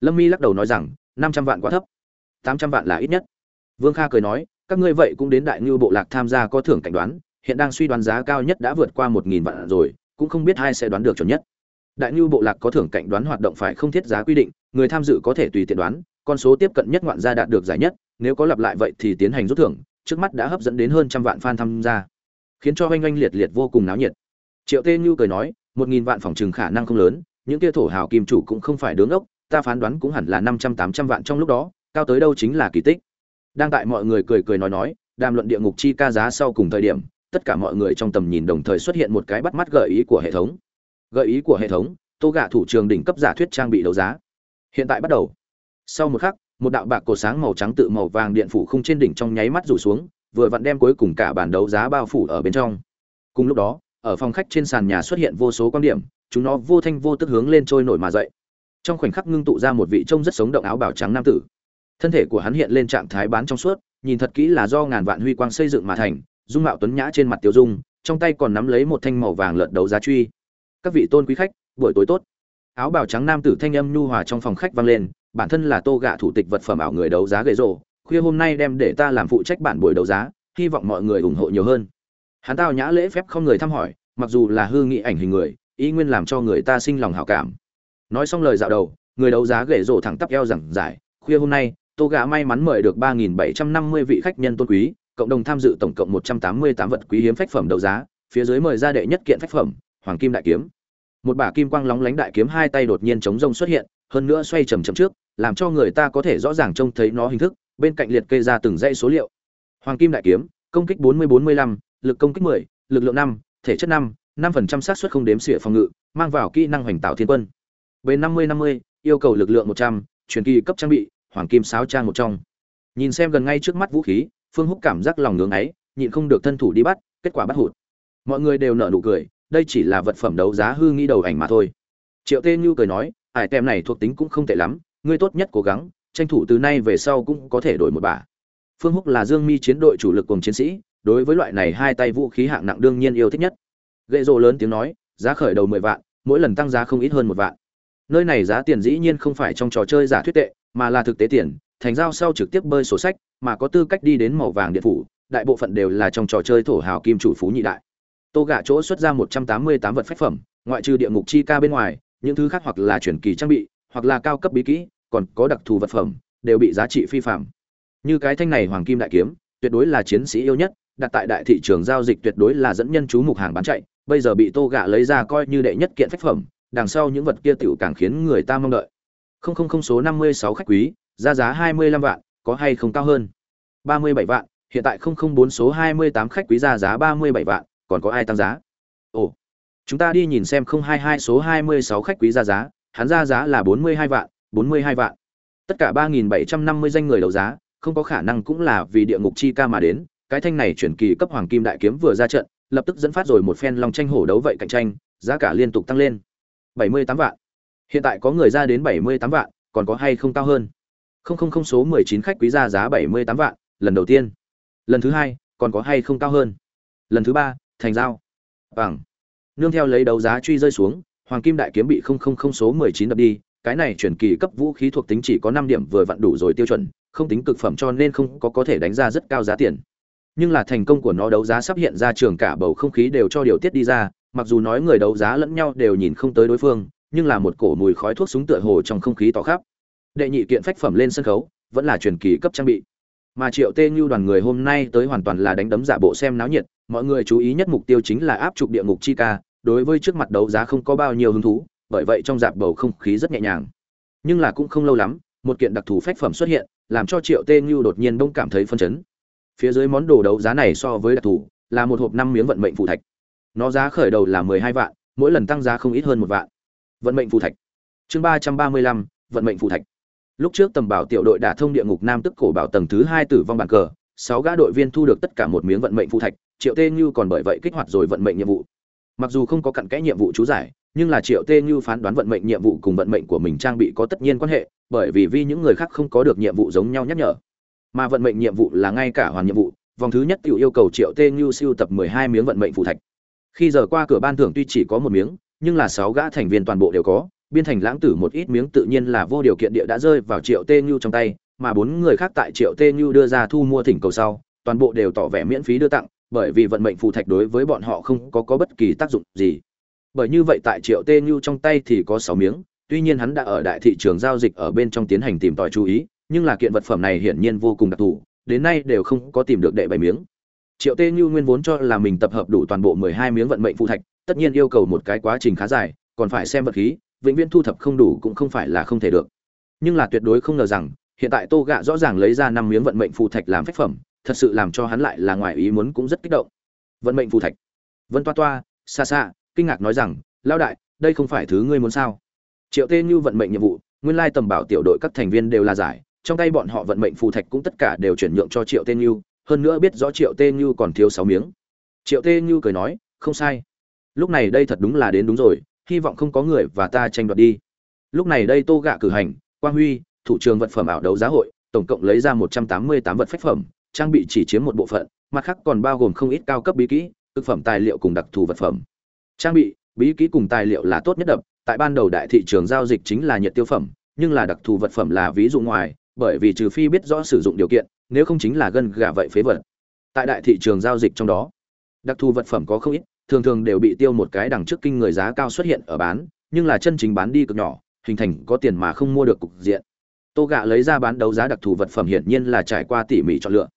Lâm mi lắc đầu nói rằng, năm trăm vạn quá thấp. tám trăm vạn là ít nhất. Vương kha cười nói, các ngươi vậy cũng đến đại ngưu bộ lạc tham gia có thưởng cảnh đoán, hiện đang suy đoán giá cao nhất đã vượt qua một nghìn vạn rồi, cũng không biết ai sẽ đoán được chuẩn nhất. Đại ngưu bộ lạc có thưởng cảnh đoán hoạt động phải không thiết giá quy định, người tham dự có thể tùy tiện đoán, con số tiếp cận nhất ngoạn gia đạt được giải nhất, nếu có lặp lại vậy thì tiến hành rút thưởng trước mắt đã hấp dẫn đến hơn trăm vạn fan tham gia, khiến cho oanh oanh liệt liệt vô cùng náo nhiệt. Triệu tê như cười nói, một nghìn vạn phòng trừng khả năng không lớn, những kia thổ hào kim chủ cũng không phải đứng ốc, ta phán đoán cũng hẳn là năm trăm, tám trăm vạn trong lúc đó, cao tới đâu chính là kỳ tích. Đang tại mọi người cười cười nói nói, đàm luận địa ngục chi ca giá sau cùng thời điểm, tất cả mọi người trong tầm nhìn đồng thời xuất hiện một cái bắt mắt gợi ý của hệ thống. Gợi ý của hệ thống, tô gạ thủ trường đỉnh cấp giả thuyết trang bị đấu giá. Hiện tại bắt đầu. Sau một khắc một đạo bạc cổ sáng màu trắng tự màu vàng điện phủ khung trên đỉnh trong nháy mắt rủ xuống, vừa vặn đem cuối cùng cả bản đấu giá bao phủ ở bên trong. Cùng lúc đó, ở phòng khách trên sàn nhà xuất hiện vô số quan điểm, chúng nó vô thanh vô tức hướng lên trôi nổi mà dậy. Trong khoảnh khắc ngưng tụ ra một vị trông rất sống động áo bào trắng nam tử. Thân thể của hắn hiện lên trạng thái bán trong suốt, nhìn thật kỹ là do ngàn vạn huy quang xây dựng mà thành, dung mạo tuấn nhã trên mặt tiêu dung, trong tay còn nắm lấy một thanh màu vàng lợn đấu giá truy. Các vị tôn quý khách, buổi tối tốt. Áo bào trắng nam tử thanh âm nhu hòa trong phòng khách vang lên bản thân là tô gạ thủ tịch vật phẩm ảo người đấu giá gậy rổ, khuya hôm nay đem để ta làm phụ trách bản buổi đấu giá, hy vọng mọi người ủng hộ nhiều hơn. Hắn tao nhã lễ phép không người thăm hỏi, mặc dù là hư nghị ảnh hình người, ý nguyên làm cho người ta sinh lòng hảo cảm. Nói xong lời dạo đầu, người đấu giá gậy rổ thẳng tắp eo rằng giải, khuya hôm nay, tô gạ may mắn mời được ba nghìn bảy trăm năm mươi vị khách nhân tôn quý, cộng đồng tham dự tổng cộng một trăm tám mươi tám vật quý hiếm phách phẩm đấu giá, phía dưới mời ra đệ nhất kiện phách phẩm, hoàng kim đại kiếm. Một bả kim quang lóng lánh đại kiếm hai tay đột nhiên chống rông xuất hiện hơn nữa xoay chầm chậm trước làm cho người ta có thể rõ ràng trông thấy nó hình thức bên cạnh liệt kê ra từng dãy số liệu. Hoàng kim đại kiếm công kích 40-45, lực công kích 10, lực lượng 5, thể chất 5, 5% xác suất không đếm xỉa phòng ngự mang vào kỹ năng hoành tạo thiên quân. Bên 50-50, yêu cầu lực lượng 100, truyền kỳ cấp trang bị hoàng kim sáo trang một trong. Nhìn xem gần ngay trước mắt vũ khí phương húc cảm giác lòng ngưỡng ấy nhịn không được thân thủ đi bắt kết quả bắt hụt. Mọi người đều nở nụ cười đây chỉ là vật phẩm đấu giá hư nghĩ đầu ảnh mà thôi. Triệu tê như cười nói ải tem này thuộc tính cũng không tệ lắm, ngươi tốt nhất cố gắng, tranh thủ từ nay về sau cũng có thể đổi một bả phương húc là dương mi chiến đội chủ lực cùng chiến sĩ, đối với loại này hai tay vũ khí hạng nặng đương nhiên yêu thích nhất. Gậy rộ lớn tiếng nói, giá khởi đầu mười vạn, mỗi lần tăng giá không ít hơn một vạn. Nơi này giá tiền dĩ nhiên không phải trong trò chơi giả thuyết tệ, mà là thực tế tiền, thành giao sau trực tiếp bơi sổ sách, mà có tư cách đi đến màu vàng điện phủ, đại bộ phận đều là trong trò chơi thổ hào kim chủ phú nhị đại. Tô gạ chỗ xuất ra một trăm tám mươi tám vật phách phẩm, ngoại trừ địa ngục chi ca bên ngoài những thứ khác hoặc là chuyển kỳ trang bị, hoặc là cao cấp bí kỹ, còn có đặc thù vật phẩm, đều bị giá trị phi phạm. Như cái thanh này hoàng kim đại kiếm, tuyệt đối là chiến sĩ yêu nhất, đặt tại đại thị trường giao dịch tuyệt đối là dẫn nhân chú mục hàng bán chạy, bây giờ bị tô gạ lấy ra coi như đệ nhất kiện phách phẩm, đằng sau những vật kia tiểu càng khiến người ta mong đợi. Không không không số năm mươi sáu khách quý ra giá hai mươi lăm vạn, có hay không cao hơn? ba mươi bảy vạn, hiện tại không không bốn số hai mươi tám khách quý ra giá ba mươi bảy vạn, còn có ai tăng giá? Ồ chúng ta đi nhìn xem không hai hai số hai mươi sáu khách quý ra giá. Hắn ra giá là bốn mươi hai vạn, bốn mươi hai vạn. Tất cả ba nghìn bảy trăm năm mươi danh người đấu giá, không có khả năng cũng là vì địa ngục chi ca mà đến. Cái thanh này chuyển kỳ cấp hoàng kim đại kiếm vừa ra trận, lập tức dẫn phát rồi một phen long tranh hổ đấu vậy cạnh tranh, giá cả liên tục tăng lên. bảy mươi tám vạn. Hiện tại có người ra đến bảy mươi tám vạn, còn có hay không cao hơn? không không không số mười chín khách quý ra giá bảy mươi tám vạn, lần đầu tiên. Lần thứ hai, còn có hay không cao hơn? Lần thứ ba, thành giao. Bằng nương theo lấy đấu giá truy rơi xuống, hoàng kim đại kiếm bị không không không số mười chín đập đi, cái này chuyển kỳ cấp vũ khí thuộc tính chỉ có năm điểm vừa vặn đủ rồi tiêu chuẩn, không tính cực phẩm cho nên không có có thể đánh ra rất cao giá tiền. Nhưng là thành công của nó đấu giá sắp hiện ra trường cả bầu không khí đều cho điều tiết đi ra, mặc dù nói người đấu giá lẫn nhau đều nhìn không tới đối phương, nhưng là một cổ mùi khói thuốc súng tựa hồ trong không khí tỏ khắp. Đệ nhị kiện phách phẩm lên sân khấu, vẫn là truyền kỳ cấp trang bị mà triệu tê như đoàn người hôm nay tới hoàn toàn là đánh đấm giả bộ xem náo nhiệt, mọi người chú ý nhất mục tiêu chính là áp trục địa ngục chi ca, đối với trước mặt đấu giá không có bao nhiêu hứng thú, bởi vậy trong dạp bầu không khí rất nhẹ nhàng. Nhưng là cũng không lâu lắm, một kiện đặc thù phách phẩm xuất hiện, làm cho triệu tê như đột nhiên bỗng cảm thấy phân chấn. Phía dưới món đồ đấu giá này so với đặc thù, là một hộp năm miếng vận mệnh phù thạch. Nó giá khởi đầu là mười hai vạn, mỗi lần tăng giá không ít hơn một vạn. Vận mệnh phù thạch. Chương ba trăm ba mươi lăm, vận mệnh phù thạch lúc trước tầm bảo tiểu đội đả thông địa ngục nam tức cổ bảo tầng thứ hai tử vong bàn cờ, sáu gã đội viên thu được tất cả một miếng vận mệnh phụ thạch, triệu tê như còn bởi vậy kích hoạt rồi vận mệnh nhiệm vụ. Mặc dù không có cặn kẽ nhiệm vụ chú giải, nhưng là triệu tê như phán đoán vận mệnh nhiệm vụ cùng vận mệnh của mình trang bị có tất nhiên quan hệ, bởi vì vì những người khác không có được nhiệm vụ giống nhau nhắc nhở. Mà vận mệnh nhiệm vụ là ngay cả hoàn nhiệm vụ, vòng thứ nhất tự yêu cầu triệu tê như siêu tập mười hai miếng vận mệnh phụ thạch. Khi giờ qua cửa ban thưởng tuy chỉ có một miếng, nhưng là sáu gã thành viên toàn bộ đều có biên thành lãng tử một ít miếng tự nhiên là vô điều kiện địa đã rơi vào triệu tê nhu trong tay mà bốn người khác tại triệu tê nhu đưa ra thu mua thỉnh cầu sau toàn bộ đều tỏ vẻ miễn phí đưa tặng bởi vì vận mệnh phù thạch đối với bọn họ không có, có bất kỳ tác dụng gì. Bởi như vậy tại triệu tê nhu trong tay thì có sáu miếng tuy nhiên hắn đã ở đại thị trường giao dịch ở bên trong tiến hành tìm tòi chú ý nhưng là kiện vật phẩm này hiển nhiên vô cùng đặc thù đến nay đều không có tìm được đệ bảy miếng. Triệu tê như nguyên vốn cho là mình tập hợp đủ toàn bộ mười hai miếng vận mệnh phù thạch tất nhiên yêu cầu một cái quá trình khá dài còn phải xem vật khí vĩnh viễn thu thập không đủ cũng không phải là không thể được. Nhưng là tuyệt đối không ngờ rằng, hiện tại tô gạ rõ ràng lấy ra năm miếng vận mệnh phù thạch làm phách phẩm, thật sự làm cho hắn lại là ngoài ý muốn cũng rất kích động. Vận mệnh phù thạch. Vân toa toa xa xa kinh ngạc nói rằng lao đại, đây không phải thứ ngươi muốn sao? Triệu tê như vận mệnh nhiệm vụ, nguyên lai tầm bảo tiểu đội các thành viên đều là giải, trong tay bọn họ vận mệnh phù thạch cũng tất cả đều chuyển nhượng cho triệu tê như, hơn nữa biết rõ triệu tê như còn thiếu sáu miếng. Triệu tê như cười nói, không sai. Lúc này đây thật đúng là đến đúng rồi hy vọng không có người và ta tranh đoạt đi. Lúc này đây tô gạ cử hành, quang huy, thủ trường vật phẩm ảo đấu giá hội, tổng cộng lấy ra một trăm tám mươi tám vật phách phẩm, trang bị chỉ chiếm một bộ phận, mặt khác còn bao gồm không ít cao cấp bí kỹ thực phẩm tài liệu cùng đặc thù vật phẩm. Trang bị, bí kỹ cùng tài liệu là tốt nhất đập, tại ban đầu đại thị trường giao dịch chính là nhiệt tiêu phẩm, nhưng là đặc thù vật phẩm là ví dụ ngoài, bởi vì trừ phi biết rõ sử dụng điều kiện, nếu không chính là gân gà vậy phế vật. Tại đại thị trường giao dịch trong đó, đặc thù vật phẩm có không ít thường thường đều bị tiêu một cái đằng trước kinh người giá cao xuất hiện ở bán nhưng là chân chính bán đi cực nhỏ hình thành có tiền mà không mua được cục diện. Tô gạ lấy ra bán đấu giá đặc thù vật phẩm hiển nhiên là trải qua tỉ mỉ chọn lựa.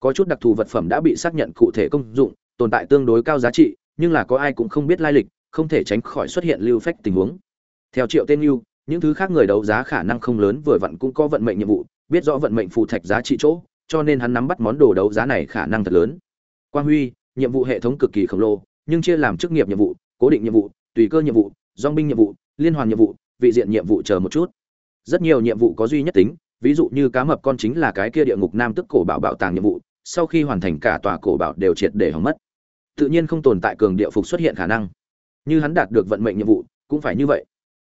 Có chút đặc thù vật phẩm đã bị xác nhận cụ thể công dụng tồn tại tương đối cao giá trị nhưng là có ai cũng không biết lai lịch không thể tránh khỏi xuất hiện lưu phách tình huống. Theo triệu tên Nưu, những thứ khác người đấu giá khả năng không lớn vừa vặn cũng có vận mệnh nhiệm vụ biết rõ vận mệnh phù thạch giá trị chỗ cho nên hắn nắm bắt món đồ đấu giá này khả năng thật lớn. Quang huy nhiệm vụ hệ thống cực kỳ khổng lồ nhưng chia làm chức nghiệp nhiệm vụ, cố định nhiệm vụ, tùy cơ nhiệm vụ dong binh nhiệm vụ, liên hoàn nhiệm vụ, vị diện nhiệm vụ chờ một chút. Rất nhiều nhiệm vụ có duy nhất tính, ví dụ như cá mập con chính là cái kia địa ngục nam tức cổ bảo bảo tàng nhiệm vụ, sau khi hoàn thành cả tòa cổ bảo đều triệt để hỏng mất. Tự nhiên không tồn tại cường địa phục xuất hiện khả năng. Như hắn đạt được vận mệnh nhiệm vụ, cũng phải như vậy.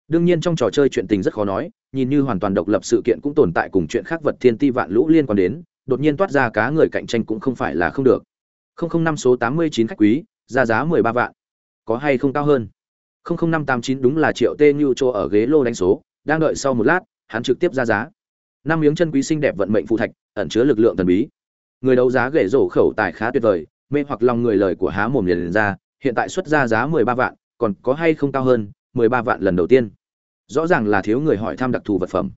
Đương nhiên trong trò chơi chuyện tình rất khó nói, nhìn như hoàn toàn độc lập sự kiện cũng tồn tại cùng chuyện khác vật thiên ti vạn lũ liên quan đến, đột nhiên toát ra cá người cạnh tranh cũng không phải là không được. Không không năm số tám mươi chín khách quý ra giá mười ba vạn. Có hay không cao hơn? Không không năm tám chín đúng là triệu tê như chỗ ở ghế lô đánh số đang đợi sau một lát hắn trực tiếp ra giá. Năm miếng chân quý xinh đẹp vận mệnh phụ thạch ẩn chứa lực lượng thần bí. Người đấu giá ghệ rổ khẩu tài khá tuyệt vời mê hoặc lòng người lời của há mồm liền, ra hiện tại xuất ra giá mười ba vạn còn có hay không cao hơn mười ba vạn lần đầu tiên. Rõ ràng là thiếu người hỏi thăm đặc thù vật phẩm.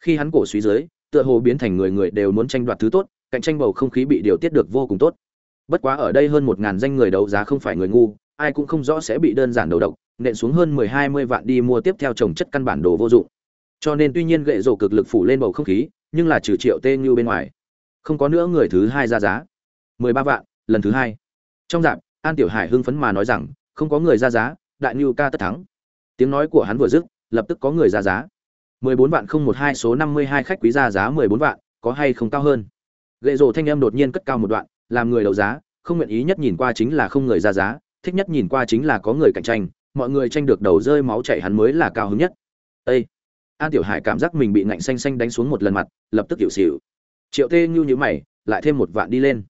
Khi hắn cổ suý dưới tựa hồ biến thành người người đều muốn tranh đoạt thứ tốt cạnh tranh bầu không khí bị điều tiết được vô cùng tốt bất quá ở đây hơn một ngàn danh người đấu giá không phải người ngu, ai cũng không rõ sẽ bị đơn giản đầu độc, nện xuống hơn mười, hai mươi vạn đi mua tiếp theo trồng chất căn bản đồ vô dụng. Cho nên tuy nhiên gậy rổ cực lực phủ lên bầu không khí, nhưng là trừ triệu tê như bên ngoài, không có nữa người thứ hai ra giá. mười ba vạn, lần thứ hai. Trong dạp an tiểu hải hưng phấn mà nói rằng, không có người ra giá, đại như ca tất thắng. Tiếng nói của hắn vừa dứt, lập tức có người ra giá. mười bốn vạn không một hai số năm mươi hai khách quý ra giá mười bốn vạn, có hay không cao hơn? Gậy rổ thanh âm đột nhiên cất cao một đoạn làm người đấu giá, không nguyện ý nhất nhìn qua chính là không người ra giá, thích nhất nhìn qua chính là có người cạnh tranh, mọi người tranh được đầu rơi máu chảy hắn mới là cao hứng nhất. Ê! an tiểu hải cảm giác mình bị ngạnh xanh xanh đánh xuống một lần mặt, lập tức hiểu xỉu. Triệu tê như như mày, lại thêm một vạn đi lên.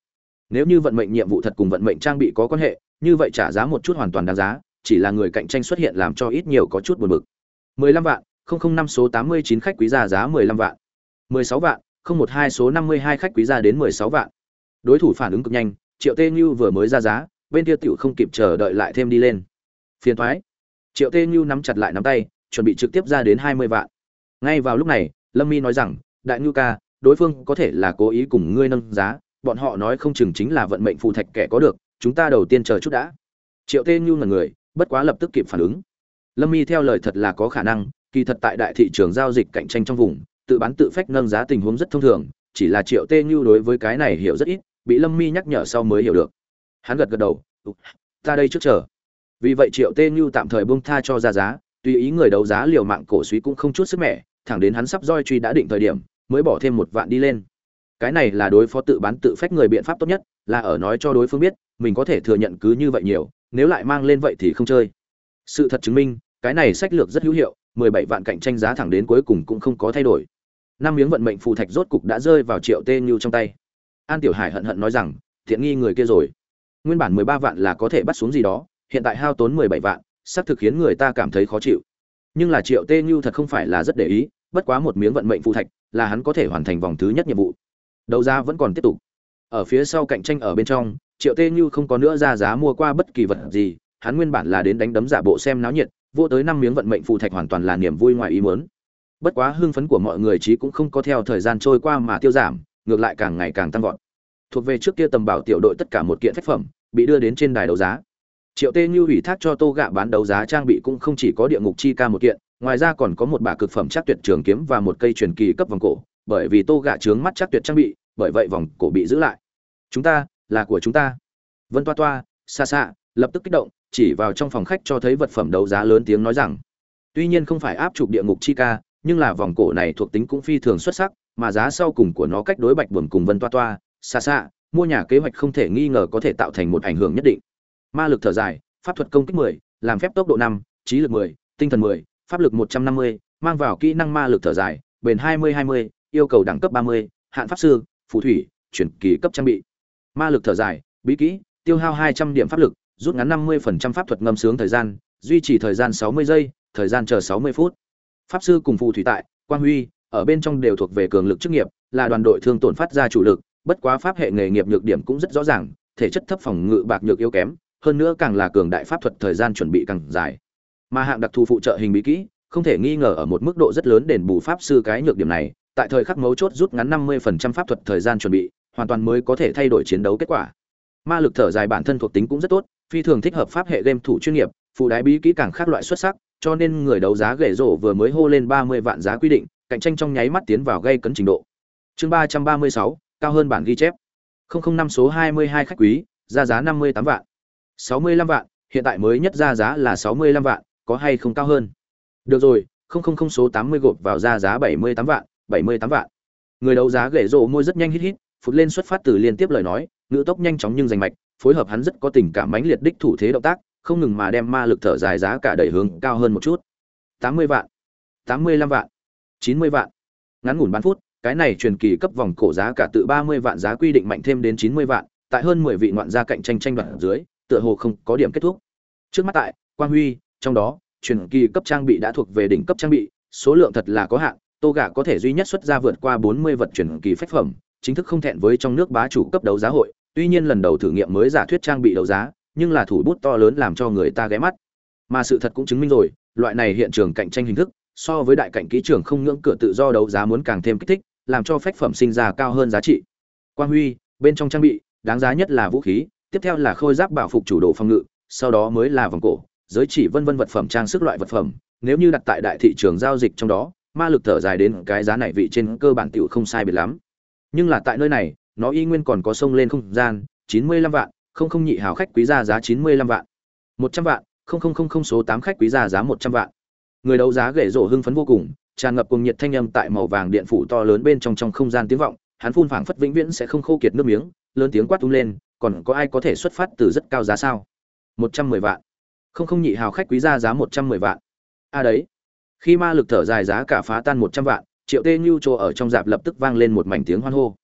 Nếu như vận mệnh nhiệm vụ thật cùng vận mệnh trang bị có quan hệ, như vậy trả giá một chút hoàn toàn đáng giá, chỉ là người cạnh tranh xuất hiện làm cho ít nhiều có chút buồn bực. mười lăm vạn, không không năm số tám mươi chín khách quý ra giá mười lăm vạn. mười sáu vạn, không một hai số năm mươi hai khách quý ra đến mười sáu vạn đối thủ phản ứng cực nhanh, triệu tê như vừa mới ra giá, bên kia tiểu không kịp chờ đợi lại thêm đi lên. Phiền thoái triệu tê như nắm chặt lại nắm tay, chuẩn bị trực tiếp ra đến hai mươi vạn. Ngay vào lúc này, lâm mi nói rằng, đại ngưu ca, đối phương có thể là cố ý cùng ngươi nâng giá, bọn họ nói không chừng chính là vận mệnh phù thạch kẻ có được, chúng ta đầu tiên chờ chút đã. Triệu tê như là người, bất quá lập tức kịp phản ứng. Lâm mi theo lời thật là có khả năng, kỳ thật tại đại thị trường giao dịch cạnh tranh trong vùng, tự bán tự phách nâng giá tình huống rất thông thường, chỉ là triệu tê như đối với cái này hiểu rất ít bị lâm mi nhắc nhở sau mới hiểu được. Hắn gật gật đầu ừ, ta đây trước chờ. Vì vậy triệu tê như tạm thời buông tha cho ra giá, tùy ý người đấu giá liều mạng cổ suý cũng không chút sức mẻ, thẳng đến hắn sắp roi truy đã định thời điểm, mới bỏ thêm một vạn đi lên. Cái này là đối phó tự bán tự phách người biện pháp tốt nhất, là ở nói cho đối phương biết, mình có thể thừa nhận cứ như vậy nhiều, nếu lại mang lên vậy thì không chơi. Sự thật chứng minh, cái này sách lược rất hữu hiệu, mười bảy vạn cạnh tranh giá thẳng đến cuối cùng cũng không có thay đổi. Năm miếng vận mệnh phù thạch rốt cục đã rơi vào triệu tê như trong tay an tiểu hải hận hận nói rằng, thiện nghi người kia rồi. Nguyên bản mười ba vạn là có thể bắt xuống gì đó, hiện tại hao tốn mười bảy vạn, xác thực khiến người ta cảm thấy khó chịu. Nhưng là triệu tê như thật không phải là rất để ý, bất quá một miếng vận mệnh phù thạch là hắn có thể hoàn thành vòng thứ nhất nhiệm vụ. Đấu giá vẫn còn tiếp tục. Ở phía sau cạnh tranh ở bên trong, triệu tê như không có nữa ra giá mua qua bất kỳ vật gì, hắn nguyên bản là đến đánh đấm giả bộ xem náo nhiệt, vô tới năm miếng vận mệnh phù thạch hoàn toàn là niềm vui ngoài ý muốn. Bất quá hưng phấn của mọi người chí cũng không có theo thời gian trôi qua mà tiêu giảm ngược lại càng ngày càng tăng vọt. Thuộc về trước kia tầm bảo tiểu đội tất cả một kiện phách phẩm, bị đưa đến trên đài đấu giá. Triệu tê như ủy thác cho tô gạ bán đấu giá trang bị cũng không chỉ có địa ngục chi ca một kiện, ngoài ra còn có một bả cực phẩm chắc tuyệt trường kiếm và một cây truyền kỳ cấp vòng cổ, bởi vì tô gạ trướng mắt chắc tuyệt trang bị, bởi vậy vòng cổ bị giữ lại. Chúng ta, là của chúng ta. Vân toa toa xa xa lập tức kích động, chỉ vào trong phòng khách cho thấy vật phẩm đấu giá lớn tiếng nói rằng, tuy nhiên không phải áp chụp địa ngục chi ca, nhưng là vòng cổ này thuộc tính cũng phi thường xuất sắc mà giá sau cùng của nó cách đối bạch buồm cùng vân toa toa xa xa mua nhà kế hoạch không thể nghi ngờ có thể tạo thành một ảnh hưởng nhất định. Ma lực thở dài pháp thuật công kích 10, làm phép tốc độ 5, trí lực 10, tinh thần 10, pháp lực 150, mang vào kỹ năng ma lực thở dài bền 20-20, yêu cầu đẳng cấp 30, hạn pháp sư phù thủy chuyển kỳ cấp trang bị. Ma lực thở dài bí kỹ tiêu hao 200 điểm pháp lực rút ngắn 50% pháp thuật ngâm sướng thời gian duy trì thời gian 60 giây thời gian chờ 60 phút. Pháp sư cùng phù thủy tại quang huy ở bên trong đều thuộc về cường lực chức nghiệp, là đoàn đội thương tổn phát ra chủ lực, bất quá pháp hệ nghề nghiệp nhược điểm cũng rất rõ ràng, thể chất thấp phòng ngự bạc nhược yếu kém, hơn nữa càng là cường đại pháp thuật thời gian chuẩn bị càng dài. Mà hạng đặc thù phụ trợ hình bí kỹ, không thể nghi ngờ ở một mức độ rất lớn đền bù pháp sư cái nhược điểm này, tại thời khắc mấu chốt rút ngắn 50% pháp thuật thời gian chuẩn bị, hoàn toàn mới có thể thay đổi chiến đấu kết quả. Ma lực thở dài bản thân thuộc tính cũng rất tốt, phi thường thích hợp pháp hệ game thủ chuyên nghiệp, phụ đái bí kỹ càng khác loại xuất sắc, cho nên người đấu giá ghẻ rổ vừa mới hô lên 30 vạn giá quy định cạnh tranh trong nháy mắt tiến vào gây cấn trình độ. Chương 336, cao hơn bản ghi chép. 005 số 22 khách quý ra giá 58 vạn. 65 vạn hiện tại mới nhất ra giá là 65 vạn có hay không cao hơn? Được rồi 000 số 80 gộp vào ra giá 78 vạn 78 vạn. Người đấu giá ghẻ rổ môi rất nhanh hít hít phụt lên xuất phát từ liên tiếp lời nói ngữ tốc nhanh chóng nhưng rành mạch phối hợp hắn rất có tình cảm mãnh liệt đích thủ thế động tác không ngừng mà đem ma lực thở dài giá cả đẩy hướng cao hơn một chút. 80 vạn. 85 vạn. 90 vạn. Ngắn ngủn bán phút, cái này truyền kỳ cấp vòng cổ giá cả tự 30 vạn giá quy định mạnh thêm đến 90 vạn, tại hơn 10 vị ngoạn gia cạnh tranh tranh đoạt dưới, tựa hồ không có điểm kết thúc. Trước mắt tại, quang huy, trong đó, truyền kỳ cấp trang bị đã thuộc về đỉnh cấp trang bị, số lượng thật là có hạn, tô gà có thể duy nhất xuất ra vượt qua 40 vật truyền kỳ phách phẩm, chính thức không thẹn với trong nước bá chủ cấp đấu giá hội, tuy nhiên lần đầu thử nghiệm mới giả thuyết trang bị đấu giá, nhưng là thủ bút to lớn làm cho người ta ghé mắt. Mà sự thật cũng chứng minh rồi, loại này hiện trường cạnh tranh hình thức so với đại cảnh kỹ trường không ngưỡng cửa tự do đấu giá muốn càng thêm kích thích, làm cho phách phẩm sinh ra cao hơn giá trị. Quang huy, bên trong trang bị, đáng giá nhất là vũ khí, tiếp theo là khôi giáp bảo phục chủ đồ phòng ngự, sau đó mới là vòng cổ, giới chỉ vân vân vật phẩm trang sức loại vật phẩm, nếu như đặt tại đại thị trường giao dịch trong đó, ma lực thở dài đến cái giá này vị trên cơ bản tiểu không sai biệt lắm. Nhưng là tại nơi này, nó y nguyên còn có sông lên không gian, chín mươi lăm vạn, không không nhị hào khách quý ra giá chín mươi lăm vạn. một trăm vạn, không không không không số tám khách quý ra giá một trăm vạn người đấu giá gậy rổ hưng phấn vô cùng, tràn ngập cùng nhiệt thanh âm tại màu vàng điện phủ to lớn bên trong trong không gian tiếng vọng, hắn phun phảng phất vĩnh viễn sẽ không khô kiệt nước miếng, lớn tiếng quát tung lên, còn có ai có thể xuất phát từ rất cao giá sao? Một trăm mười vạn. Không không nhị hào khách quý ra giá một trăm mười vạn. A à đấy. Khi ma lực thở dài giá cả phá tan một trăm vạn, triệu tê như trồ ở trong dạp lập tức vang lên một mảnh tiếng hoan hô.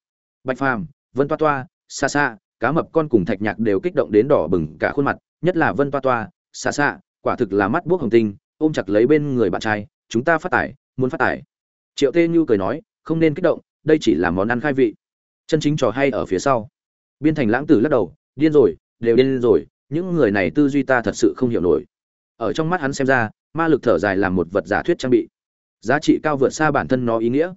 Bạch phàm, vân toa toa xa xa cá mập con cùng thạch nhạc đều kích động đến đỏ bừng cả khuôn mặt, nhất là vân toa toa xa xa quả thực là mắt buốc hồng tinh ôm chặt lấy bên người bạn trai, chúng ta phát tải, muốn phát tải. Triệu tê như cười nói, không nên kích động, đây chỉ là món ăn khai vị. Chân chính trò hay ở phía sau. Biên thành lãng tử lắc đầu, điên rồi, đều điên rồi, những người này tư duy ta thật sự không hiểu nổi. Ở trong mắt hắn xem ra, ma lực thở dài là một vật giả thuyết trang bị. Giá trị cao vượt xa bản thân nó ý nghĩa.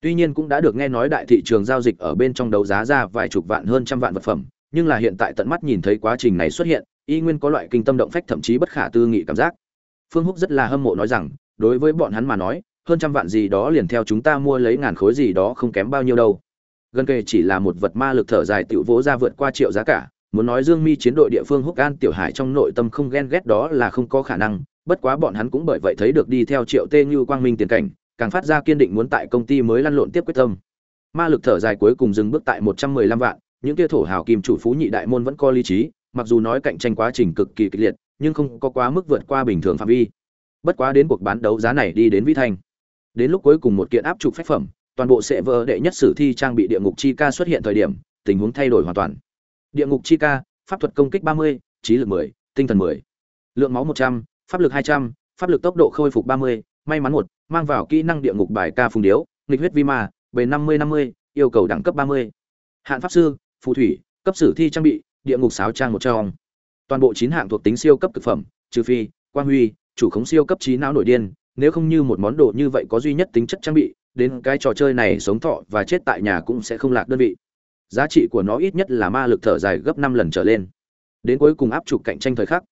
Tuy nhiên cũng đã được nghe nói đại thị trường giao dịch ở bên trong đấu giá ra vài chục vạn hơn trăm vạn vật phẩm, nhưng là hiện tại tận mắt nhìn thấy quá trình này xuất hiện, y nguyên có loại kinh tâm động phách thậm chí bất khả tư nghị cảm giác phương húc rất là hâm mộ nói rằng, đối với bọn hắn mà nói, hơn trăm vạn gì đó liền theo chúng ta mua lấy ngàn khối gì đó không kém bao nhiêu đâu. Gần kề chỉ là một vật ma lực thở dài tiểu vỗ ra vượt qua triệu giá cả, muốn nói dương mi chiến đội địa phương húc an tiểu hải trong nội tâm không ghen ghét đó là không có khả năng, bất quá bọn hắn cũng bởi vậy thấy được đi theo triệu tê như quang minh tiền cảnh, càng phát ra kiên định muốn tại công ty mới lăn lộn tiếp quyết tâm. Ma lực thở dài cuối cùng dừng bước tại một trăm mười lăm vạn, những kia thổ hào kim chủ phú nhị đại môn vẫn có lý trí, mặc dù nói cạnh tranh quá trình cực kỳ kịch liệt nhưng không có quá mức vượt qua bình thường phạm vi bất quá đến cuộc bán đấu giá này đi đến vĩ thanh đến lúc cuối cùng một kiện áp trục phách phẩm toàn bộ sẽ vỡ đệ nhất sử thi trang bị địa ngục chi ca xuất hiện thời điểm tình huống thay đổi hoàn toàn địa ngục chi ca pháp thuật công kích 30, trí lực 10, tinh thần 10. lượng máu 100, pháp lực 200, pháp lực tốc độ khôi phục 30, may mắn một mang vào kỹ năng địa ngục bài ca phùng điếu nghịch huyết vi ma bề 50 50, yêu cầu đẳng cấp 30. hạn pháp sư phù thủy cấp sử thi trang bị địa ngục sáo trang một trong toàn bộ chín hạng thuộc tính siêu cấp thực phẩm, trừ phi, quang huy, chủ khống siêu cấp trí não nổi điên, nếu không như một món đồ như vậy có duy nhất tính chất trang bị, đến cái trò chơi này sống thọ và chết tại nhà cũng sẽ không lạc đơn vị. Giá trị của nó ít nhất là ma lực thở dài gấp năm lần trở lên. Đến cuối cùng áp chụp cạnh tranh thời khắc.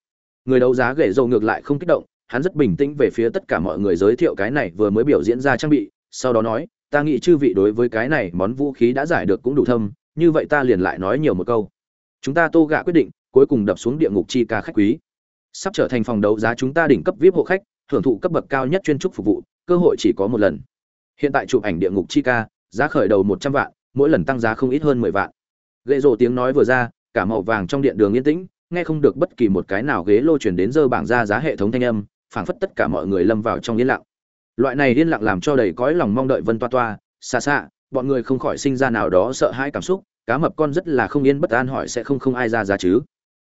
Người đấu giá ghệ dầu ngược lại không kích động, hắn rất bình tĩnh về phía tất cả mọi người giới thiệu cái này vừa mới biểu diễn ra trang bị, sau đó nói, ta nghĩ chư vị đối với cái này món vũ khí đã giải được cũng đủ thâm, như vậy ta liền lại nói nhiều một câu. Chúng ta tô gạ quyết định cuối cùng đập xuống địa ngục chi ca khách quý. Sắp trở thành phòng đấu giá chúng ta đỉnh cấp vip hộ khách hưởng thụ cấp bậc cao nhất chuyên trúc phục vụ, cơ hội chỉ có một lần. Hiện tại chụp ảnh địa ngục chi ca, giá khởi đầu một trăm vạn, mỗi lần tăng giá không ít hơn mười vạn. Ghệ rộ tiếng nói vừa ra, cả màu vàng trong điện đường yên tĩnh, nghe không được bất kỳ một cái nào ghế lô chuyển đến dơ bảng ra giá hệ thống thanh âm, phảng phất tất cả mọi người lâm vào trong yên lặng. Loại này yên lặng làm cho đầy cõi lòng mong đợi vân toa toa, xa xa, bọn người không khỏi sinh ra nào đó sợ hãi cảm xúc, cá mập con rất là không yên bất an hỏi sẽ không không ai ra giá chứ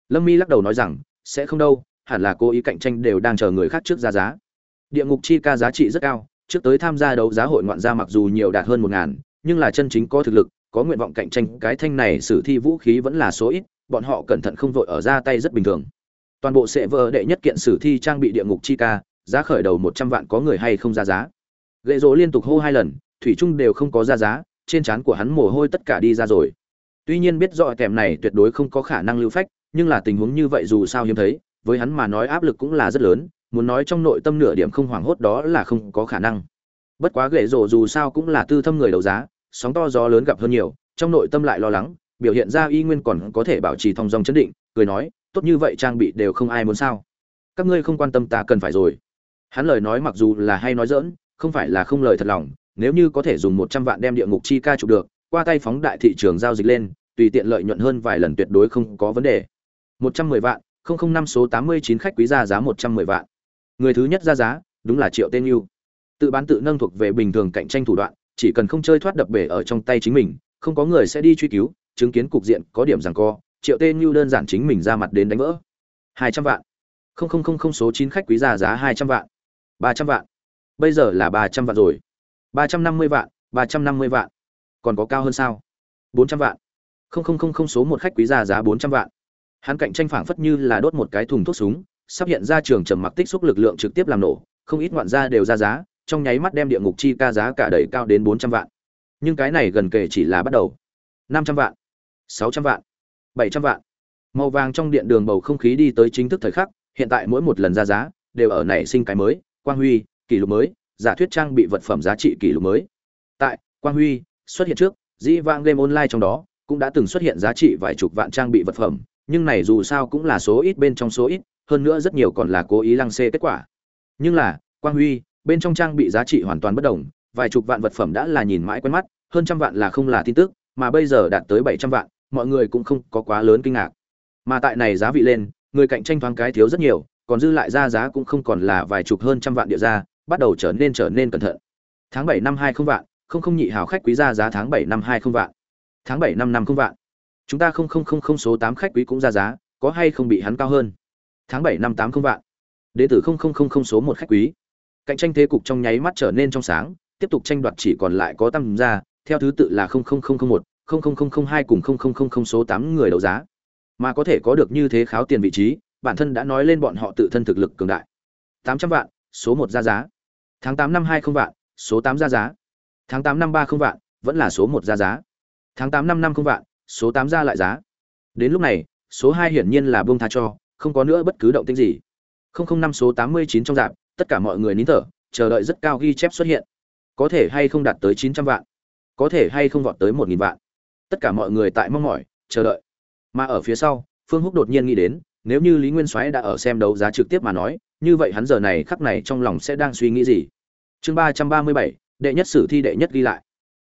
lâm mi lắc đầu nói rằng, sẽ không đâu, hẳn là cố ý cạnh tranh đều đang chờ người khác trước ra giá. Địa ngục chi ca giá trị rất cao, trước tới tham gia đấu giá hội ngoạn gia mặc dù nhiều đạt hơn một ngàn, nhưng là chân chính có thực lực, có nguyện vọng cạnh tranh, cái thanh này sử thi vũ khí vẫn là số ít, bọn họ cẩn thận không vội ở ra tay rất bình thường. Toàn bộ sẽ vợ đệ nhất kiện sử thi trang bị địa ngục chi ca, giá khởi đầu một trăm vạn có người hay không ra giá. Gậy rỗ liên tục hô hai lần, thủy trung đều không có ra giá, trên trán của hắn mồ hôi tất cả đi ra rồi. Tuy nhiên biết rõ kèm này tuyệt đối không có khả năng lưu phách nhưng là tình huống như vậy dù sao hiếm thấy, với hắn mà nói áp lực cũng là rất lớn, muốn nói trong nội tâm nửa điểm không hoảng hốt đó là không có khả năng. Bất quá gậy rồ dù sao cũng là tư thâm người đấu giá, sóng to gió lớn gặp hơn nhiều, trong nội tâm lại lo lắng, biểu hiện ra y nguyên còn có thể bảo trì thong dong chấn định, cười nói, tốt như vậy trang bị đều không ai muốn sao. Các ngươi không quan tâm ta cần phải rồi. Hắn lời nói mặc dù là hay nói dỡn không phải là không lời thật lòng, nếu như có thể dùng một trăm vạn đem địa ngục chi ca chụp được, qua tay phóng đại thị trường giao dịch lên, tùy tiện lợi nhuận hơn vài lần tuyệt đối không có vấn đề một trăm mười vạn, không không năm số tám mươi chín khách quý ra giá một trăm mười vạn. Người thứ nhất ra giá, đúng là triệu tên yêu. Tự bán tự nâng thuộc về bình thường cạnh tranh thủ đoạn, chỉ cần không chơi thoát đập bể ở trong tay chính mình, không có người sẽ đi truy cứu, chứng kiến cục diện có điểm rằng co, triệu tên như đơn giản chính mình ra mặt đến đánh vỡ. hai trăm vạn. Không không không không số chín khách quý ra giá hai trăm vạn. ba trăm vạn. Bây giờ là ba trăm vạn rồi. ba trăm năm mươi vạn, ba trăm năm mươi vạn. Còn có cao hơn sao? bốn trăm vạn. Không không không không số một khách quý ra giá bốn trăm vạn hắn cạnh tranh phảng phất như là đốt một cái thùng thuốc súng, sắp hiện ra trường trầm mặc tích xúc lực lượng trực tiếp làm nổ, không ít ngoạn gia đều ra giá, trong nháy mắt đem địa ngục chi ca giá cả đẩy cao đến bốn trăm vạn. Nhưng cái này gần kể chỉ là bắt đầu. năm trăm vạn, sáu trăm vạn, bảy trăm vạn. Màu vàng trong điện đường bầu không khí đi tới chính thức thời khắc, hiện tại mỗi một lần ra giá đều ở nảy sinh cái mới, quang huy, kỷ lục mới, giả thuyết trang bị vật phẩm giá trị kỷ lục mới. Tại, quang huy xuất hiện trước, dĩ vang game online trong đó cũng đã từng xuất hiện giá trị vài chục vạn trang bị vật phẩm nhưng này dù sao cũng là số ít bên trong số ít, hơn nữa rất nhiều còn là cố ý lăng xê kết quả. Nhưng là, quang huy, bên trong trang bị giá trị hoàn toàn bất đồng, vài chục vạn vật phẩm đã là nhìn mãi quen mắt, hơn trăm vạn là không là tin tức, mà bây giờ đạt tới bảy trăm vạn, mọi người cũng không có quá lớn kinh ngạc. Mà tại này giá vị lên, người cạnh tranh thoáng cái thiếu rất nhiều, còn dư lại ra giá cũng không còn là vài chục hơn trăm vạn địa ra, bắt đầu trở nên trở nên cẩn thận. Tháng bảy năm hai không vạn, không không nhị hào khách quý ra giá tháng bảy năm hai không vạn. Tháng bảy năm năm không vạn chúng ta không không không không số tám khách quý cũng ra giá có hay không bị hắn cao hơn tháng bảy năm tám không vạn đế tử không không không không số một khách quý cạnh tranh thế cục trong nháy mắt trở nên trong sáng tiếp tục tranh đoạt chỉ còn lại có tăng ra theo thứ tự là 00001, 00002 cùng 0000 số 8 người đấu giá. Mà có thể có được như thế kháo tiền vị trí, bản thân đã nói lên bọn họ tự thân thực lực cường đại. 800 vạn, số 1 ra giá. Tháng 8 năm 20 vạn, số 8 ra giá. Tháng 8 năm 30 vạn, vẫn là số 1 ra giá. Tháng 8 năm 50 vạn, số 8 ra lại giá. Đến lúc này, số 2 hiển nhiên là buông tha cho, không có nữa bất cứ động tĩnh gì. 005 số 89 trong dạng, tất cả mọi người nín thở, chờ đợi rất cao ghi chép xuất hiện. Có thể hay không đạt tới 900 vạn, có thể hay không vọt tới 1000 vạn. Tất cả mọi người tại mong mỏi, chờ đợi. Mà ở phía sau, Phương Húc đột nhiên nghĩ đến, nếu như Lý Nguyên Soái đã ở xem đấu giá trực tiếp mà nói, như vậy hắn giờ này khắc này trong lòng sẽ đang suy nghĩ gì? Chương 337, đệ nhất sử thi đệ nhất ghi lại.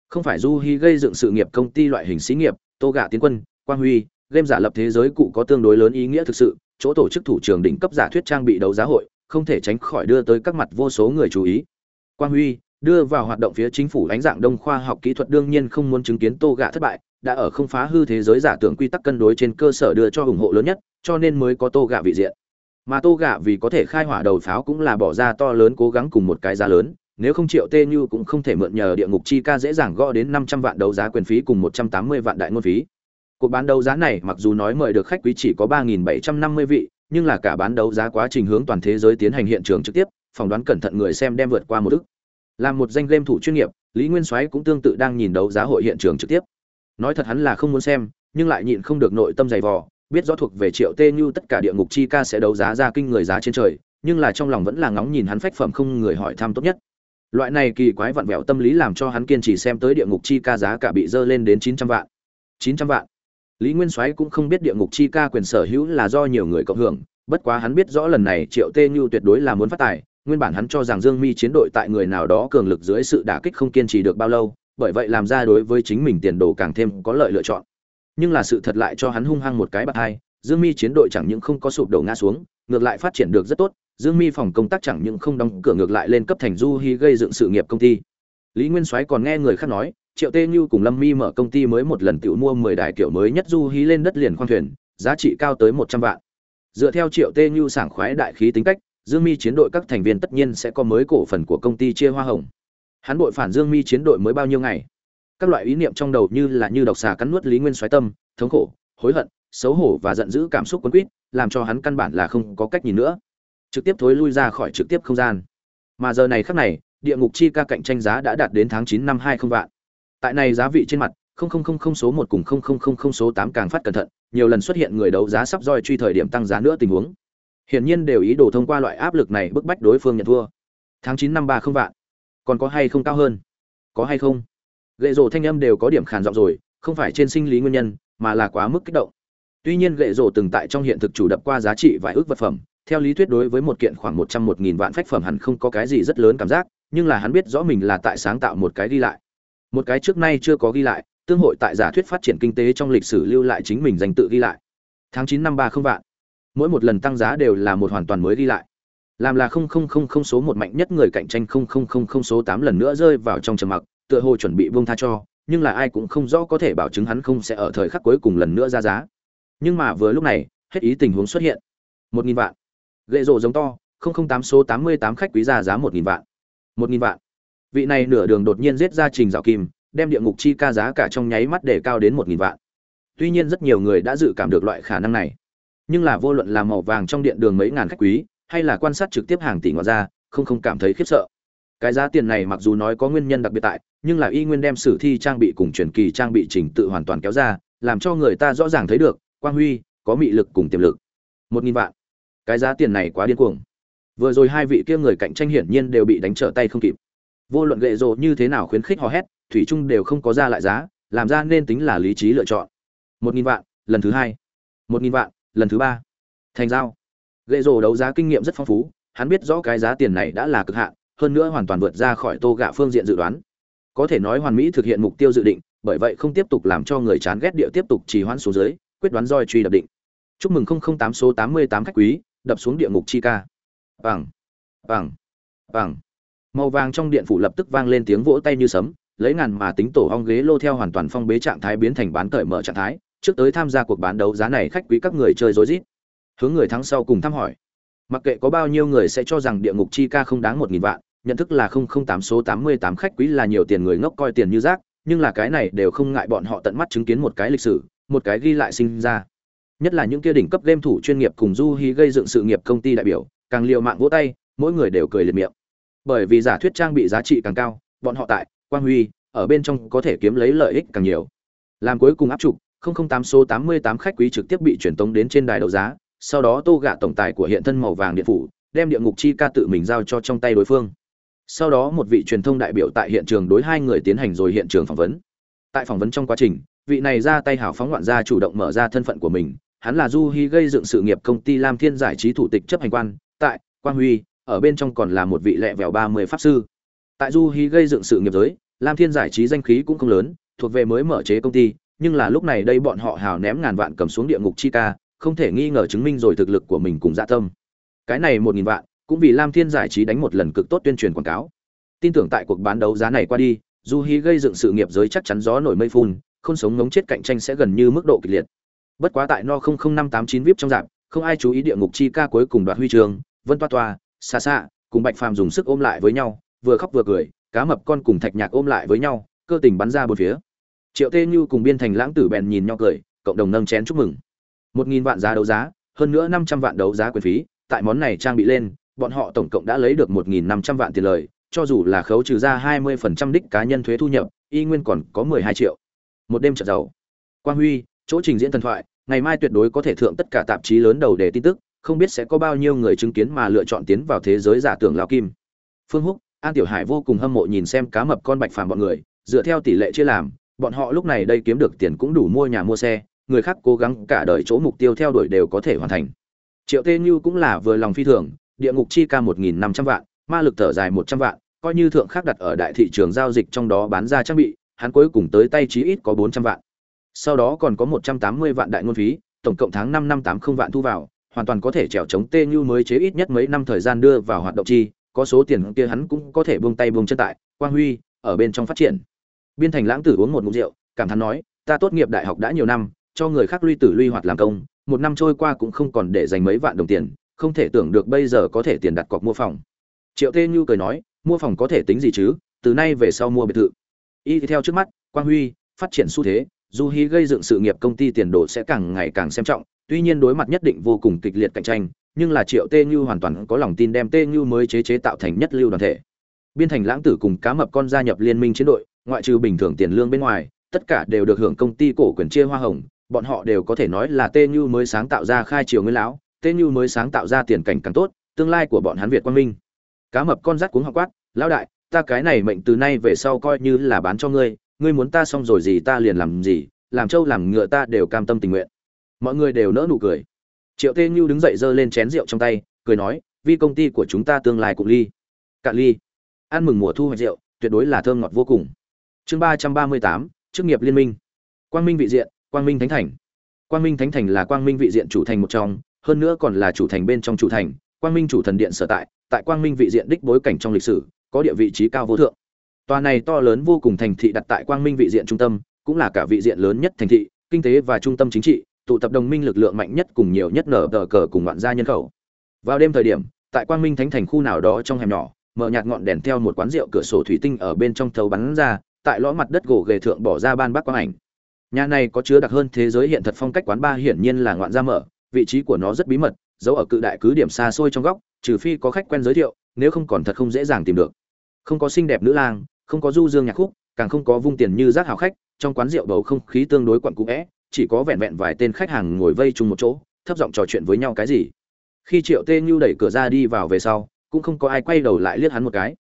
Không phải Du Hi gây dựng sự nghiệp công ty loại hình xí nghiệp, Tô Gạ Tiến Quân, Quang Huy, game giả lập thế giới cụ có tương đối lớn ý nghĩa thực sự, chỗ tổ chức thủ trưởng đỉnh cấp giả thuyết trang bị đấu giá hội, không thể tránh khỏi đưa tới các mặt vô số người chú ý. Quang Huy đưa vào hoạt động phía chính phủ ánh dạng đông khoa học kỹ thuật đương nhiên không muốn chứng kiến Tô Gạ thất bại, đã ở không phá hư thế giới giả tưởng quy tắc cân đối trên cơ sở đưa cho ủng hộ lớn nhất, cho nên mới có Tô Gạ vị diện. Mà Tô Gạ vì có thể khai hỏa đầu pháo cũng là bỏ ra to lớn cố gắng cùng một cái giá lớn, nếu không triệu tê như cũng không thể mượn nhờ địa ngục chi ca dễ dàng gõ đến 500 vạn đấu giá quyền phí cùng 180 vạn đại ngôn phí. Cuộc bán đấu giá này mặc dù nói mời được khách quý chỉ có 3750 vị, nhưng là cả bán đấu giá quá trình hướng toàn thế giới tiến hành hiện trường trực tiếp, phỏng đoán cẩn thận người xem đem vượt qua một ức. Làm một danh game thủ chuyên nghiệp, Lý Nguyên Soái cũng tương tự đang nhìn đấu giá hội hiện trường trực tiếp. Nói thật hắn là không muốn xem, nhưng lại nhịn không được nội tâm dày vò, biết rõ thuộc về Triệu Tê Như tất cả địa ngục chi ca sẽ đấu giá ra kinh người giá trên trời, nhưng là trong lòng vẫn là ngóng nhìn hắn phách phẩm không người hỏi thăm tốt nhất. Loại này kỳ quái vặn vẹo tâm lý làm cho hắn kiên trì xem tới địa ngục chi ca giá cả bị dơ lên đến 900 vạn. 900 vạn. Lý Nguyên Soái cũng không biết địa ngục chi ca quyền sở hữu là do nhiều người cộng hưởng, bất quá hắn biết rõ lần này Triệu Tê Như tuyệt đối là muốn phát tài, nguyên bản hắn cho rằng Dương Mi chiến đội tại người nào đó cường lực dưới sự đả kích không kiên trì được bao lâu, bởi vậy làm ra đối với chính mình tiền đồ càng thêm có lợi lựa chọn. Nhưng là sự thật lại cho hắn hung hăng một cái bạc hai, Dương Mi chiến đội chẳng những không có sụp đổ ngã xuống, ngược lại phát triển được rất tốt, Dương Mi phòng công tác chẳng những không đóng cửa ngược lại lên cấp thành Du Hi gây dựng sự nghiệp công ty. Lý Nguyên Soái còn nghe người khác nói, Triệu Tê Như cùng Lâm Mi mở công ty mới một lần tiểu mua 10 đài kiểu mới nhất Du Hi lên đất liền khoang thuyền, giá trị cao tới 100 vạn. Dựa theo Triệu Tê Như sảng khoái đại khí tính cách, Dương Mi chiến đội các thành viên tất nhiên sẽ có mới cổ phần của công ty chia hoa hồng. Hắn đội phản Dương Mi chiến đội mới bao nhiêu ngày? Các loại ý niệm trong đầu như là như độc xà cắn nuốt Lý Nguyên Soái tâm, thống khổ, hối hận, xấu hổ và giận dữ cảm xúc cuốn quýt, làm cho hắn căn bản là không có cách nhìn nữa. Trực tiếp thối lui ra khỏi trực tiếp không gian. Mà giờ này khắc này, địa ngục chi ca cạnh tranh giá đã đạt đến tháng 9 năm 20 vạn. Tại này giá vị trên mặt, 0000 số 1 cùng 0000 số 8 càng phát cẩn thận, nhiều lần xuất hiện người đấu giá sắp roi truy thời điểm tăng giá nữa tình huống. Hiển nhiên đều ý đồ thông qua loại áp lực này bức bách đối phương nhận thua. Tháng 9 năm 30 vạn. Còn có hay không cao hơn? Có hay không? Lệ rồ thanh âm đều có điểm khàn giọng rồi, không phải trên sinh lý nguyên nhân, mà là quá mức kích động. Tuy nhiên lệ rồ từng tại trong hiện thực chủ đập qua giá trị vài ước vật phẩm, theo lý thuyết đối với một kiện khoảng 100 một nghìn vạn phách phẩm hẳn không có cái gì rất lớn cảm giác, nhưng là hắn biết rõ mình là tại sáng tạo một cái ghi lại. Một cái trước nay chưa có ghi lại, tương hội tại giả thuyết phát triển kinh tế trong lịch sử lưu lại chính mình danh tự ghi lại. Tháng chín năm 30 vạn. Mỗi một lần tăng giá đều là một hoàn toàn mới ghi lại. Làm là không không không không số một mạnh nhất người cạnh tranh không không không không số tám lần nữa rơi vào trong trầm mặc tựa hồ chuẩn bị buông tha cho nhưng là ai cũng không rõ có thể bảo chứng hắn không sẽ ở thời khắc cuối cùng lần nữa ra giá. Nhưng mà vừa lúc này hết ý tình huống xuất hiện. Một nghìn vạn. Gệ rồ giống to, không không tám số tám mươi tám khách quý giá giá một nghìn vạn. một nghìn vạn. Vị này nửa đường đột nhiên giết ra trình dạo kim, đem địa ngục chi ca giá cả trong nháy mắt để cao đến một nghìn vạn. Tuy nhiên rất nhiều người đã dự cảm được loại khả năng này. Nhưng là vô luận là màu vàng trong điện đường mấy ngàn khách quý, hay là quan sát trực tiếp hàng tỷ ngoại ra, không không cảm thấy khiếp sợ. Cái giá tiền này mặc dù nói có nguyên nhân đặc biệt tại, nhưng là y nguyên đem sử thi trang bị cùng truyền kỳ trang bị trình tự hoàn toàn kéo ra, làm cho người ta rõ ràng thấy được, quang huy, có mị lực cùng tiềm lực. một nghìn vạn cái giá tiền này quá điên cuồng. Vừa rồi hai vị kia người cạnh tranh hiển nhiên đều bị đánh trở tay không kịp. Vô luận gậy rộ như thế nào khuyến khích hò hét, thủy trung đều không có ra lại giá, làm ra nên tính là lý trí lựa chọn. Một nghìn vạn, lần thứ hai. Một nghìn vạn, lần thứ ba. Thành giao. Gậy rộ đấu giá kinh nghiệm rất phong phú, hắn biết rõ cái giá tiền này đã là cực hạn, hơn nữa hoàn toàn vượt ra khỏi tô gạ phương diện dự đoán. Có thể nói hoàn mỹ thực hiện mục tiêu dự định, bởi vậy không tiếp tục làm cho người chán ghét địa tiếp tục trì hoãn xuống dưới quyết đoán roi truy đập định. Chúc mừng không không tám số tám mươi tám khách quý đập xuống địa ngục chi ca. Vàng vàng vàng. Màu vàng trong điện phủ lập tức vang lên tiếng vỗ tay như sấm, lấy ngàn mà tính tổ ong ghế lô theo hoàn toàn phong bế trạng thái biến thành bán cởi mở trạng thái, trước tới tham gia cuộc bán đấu giá này khách quý các người chơi rối rít. Hướng người thắng sau cùng thăm hỏi. Mặc kệ có bao nhiêu người sẽ cho rằng địa ngục chi ca không đáng một nghìn vạn, nhận thức là không không tám số tám mươi tám khách quý là nhiều tiền người ngốc coi tiền như rác, nhưng là cái này đều không ngại bọn họ tận mắt chứng kiến một cái lịch sử, một cái ghi lại sinh ra nhất là những kia đỉnh cấp game thủ chuyên nghiệp cùng du hí gây dựng sự nghiệp công ty đại biểu, càng liều mạng vỗ tay, mỗi người đều cười liệt miệng. Bởi vì giả thuyết trang bị giá trị càng cao, bọn họ tại, quang huy, ở bên trong có thể kiếm lấy lợi ích càng nhiều. Làm cuối cùng áp trục 008 số 88 khách quý trực tiếp bị chuyển tống đến trên đài đấu giá, sau đó tô gạ tổng tài của hiện thân màu vàng điện phủ, đem địa ngục chi ca tự mình giao cho trong tay đối phương. Sau đó một vị truyền thông đại biểu tại hiện trường đối hai người tiến hành rồi hiện trường phỏng vấn. Tại phỏng vấn trong quá trình, vị này ra tay hào phóng ngoạn gia chủ động mở ra thân phận của mình hắn là du hy gây dựng sự nghiệp công ty lam thiên giải trí thủ tịch chấp hành quan, tại, quang huy, ở bên trong còn là một vị lẹ vẻo ba mươi pháp sư. Tại du hy gây dựng sự nghiệp giới, lam thiên giải trí danh khí cũng không lớn, thuộc về mới mở chế công ty, nhưng là lúc này đây bọn họ hào ném ngàn vạn cầm xuống địa ngục chi ca, không thể nghi ngờ chứng minh rồi thực lực của mình cùng dạ tâm. Cái này một nghìn vạn, cũng vì lam thiên giải trí đánh một lần cực tốt tuyên truyền quảng cáo. Tin tưởng tại cuộc bán đấu giá này qua đi, du hy gây dựng sự nghiệp giới chắc chắn gió nổi mây phun, không sống ngống chết cạnh tranh sẽ gần như mức độ kịch liệt bất quá tại no năm tám chín vip trong dạng, không ai chú ý địa ngục chi ca cuối cùng đoạt huy trường vân toa toa xa xa cùng bạch phàm dùng sức ôm lại với nhau, vừa khóc vừa cười, cá mập con cùng thạch nhạc ôm lại với nhau, cơ tình bắn ra bốn phía. Triệu tê như cùng biên thành lãng tử bèn nhìn nhau cười, cộng đồng nâng chén chúc mừng. Một nghìn vạn giá đấu giá, hơn nữa năm trăm vạn đấu giá quyền phí, tại món này trang bị lên, bọn họ tổng cộng đã lấy được một nghìn năm trăm vạn tiền lời, cho dù là khấu trừ ra hai mươi phần trăm đích cá nhân thuế thu nhập, y nguyên còn có mười hai triệu. Một đêm trợ giàu. Quang huy chỗ trình diễn thần thoại, ngày mai tuyệt đối có thể thượng tất cả tạp chí lớn đầu để tin tức, không biết sẽ có bao nhiêu người chứng kiến mà lựa chọn tiến vào thế giới giả tưởng lao kim. Phương húc, an tiểu hải vô cùng hâm mộ nhìn xem cá mập con bạch phàm bọn người, dựa theo tỷ lệ chia làm, bọn họ lúc này đây kiếm được tiền cũng đủ mua nhà mua xe, người khác cố gắng cả đời chỗ mục tiêu theo đuổi đều có thể hoàn thành. Triệu tê như cũng là vừa lòng phi thường, địa ngục chi ca một nghìn năm trăm vạn, ma lực thở dài một trăm vạn, coi như thượng khác đặt ở đại thị trường giao dịch trong đó bán ra trang bị, hắn cuối cùng tới tay chí ít có bốn trăm vạn sau đó còn có một trăm tám mươi vạn đại ngôn phí, tổng cộng tháng năm năm tám không vạn thu vào, hoàn toàn có thể trèo chống tê như mới chế ít nhất mấy năm thời gian đưa vào hoạt động chi, có số tiền kia hắn cũng có thể buông tay buông chân tại, quang huy, ở bên trong phát triển. Biên thành lãng tử uống một ngụm rượu, cảm thán nói, ta tốt nghiệp đại học đã nhiều năm, cho người khác lui tử lui hoạt làm công, một năm trôi qua cũng không còn để dành mấy vạn đồng tiền, không thể tưởng được bây giờ có thể tiền đặt cọc mua phòng. Triệu tê như cười nói, mua phòng có thể tính gì chứ? Từ nay về sau mua biệt thự. Y theo trước mắt, quang huy, phát triển xu thế du hí gây dựng sự nghiệp công ty tiền đồ sẽ càng ngày càng xem trọng, tuy nhiên đối mặt nhất định vô cùng kịch liệt cạnh tranh, nhưng là triệu tê như hoàn toàn có lòng tin đem tê như mới chế chế tạo thành nhất lưu đoàn thể. Biên thành lãng tử cùng cá mập con gia nhập liên minh chiến đội, ngoại trừ bình thường tiền lương bên ngoài, tất cả đều được hưởng công ty cổ quyền chia hoa hồng, bọn họ đều có thể nói là tê như mới sáng tạo ra khai triều nguyên lão, tê như mới sáng tạo ra tiền cảnh càng tốt, tương lai của bọn hắn việt quang minh. Cá mập con rắt cuống học quát, lão đại, ta cái này mệnh từ nay về sau coi như là bán cho ngươi ngươi muốn ta xong rồi gì ta liền làm gì, làm trâu làm ngựa ta đều cam tâm tình nguyện. Mọi người đều nỡ nụ cười. Triệu tê như đứng dậy giơ lên chén rượu trong tay, cười nói vì công ty của chúng ta tương lai cũng ly. Cạn ly. Ăn mừng mùa thu hoạch rượu, tuyệt đối là thơm ngọt vô cùng. Chương ba trăm ba mươi tám, chức nghiệp liên minh. Quang minh vị diện, quang minh thánh thành. Quang minh thánh thành là quang minh vị diện chủ thành một trong, hơn nữa còn là chủ thành bên trong chủ thành, quang minh chủ thần điện sở tại tại quang minh vị diện đích bối cảnh trong lịch sử, có địa vị trí cao vô thượng tòa này to lớn vô cùng thành thị đặt tại quang minh vị diện trung tâm, cũng là cả vị diện lớn nhất thành thị, kinh tế và trung tâm chính trị, tụ tập đồng minh lực lượng mạnh nhất cùng nhiều nhất nở tờ cờ cùng ngoạn gia nhân khẩu. Vào đêm thời điểm, tại quang minh thánh thành khu nào đó trong hẻm nhỏ, mở nhạt ngọn đèn theo một quán rượu cửa sổ thủy tinh ở bên trong thấu bắn ra, tại lõ mặt đất gỗ ghề thượng bỏ ra ban bác quang ảnh. Nhà này có chứa đặc hơn thế giới hiện thật phong cách quán ba hiển nhiên là ngoạn gia mở, vị trí của nó rất bí mật giấu ở cự đại cứ điểm xa xôi trong góc, trừ phi có khách quen giới thiệu, nếu không còn thật không dễ dàng tìm được. Không có xinh đẹp nữ lang không có du dương nhạc khúc, càng không có vung tiền như rác hào khách, trong quán rượu bầu không khí tương đối quặn cũ vẽ, chỉ có vẹn vẹn vài tên khách hàng ngồi vây chung một chỗ, thấp giọng trò chuyện với nhau cái gì. Khi triệu tê như đẩy cửa ra đi vào về sau, cũng không có ai quay đầu lại liếc hắn một cái.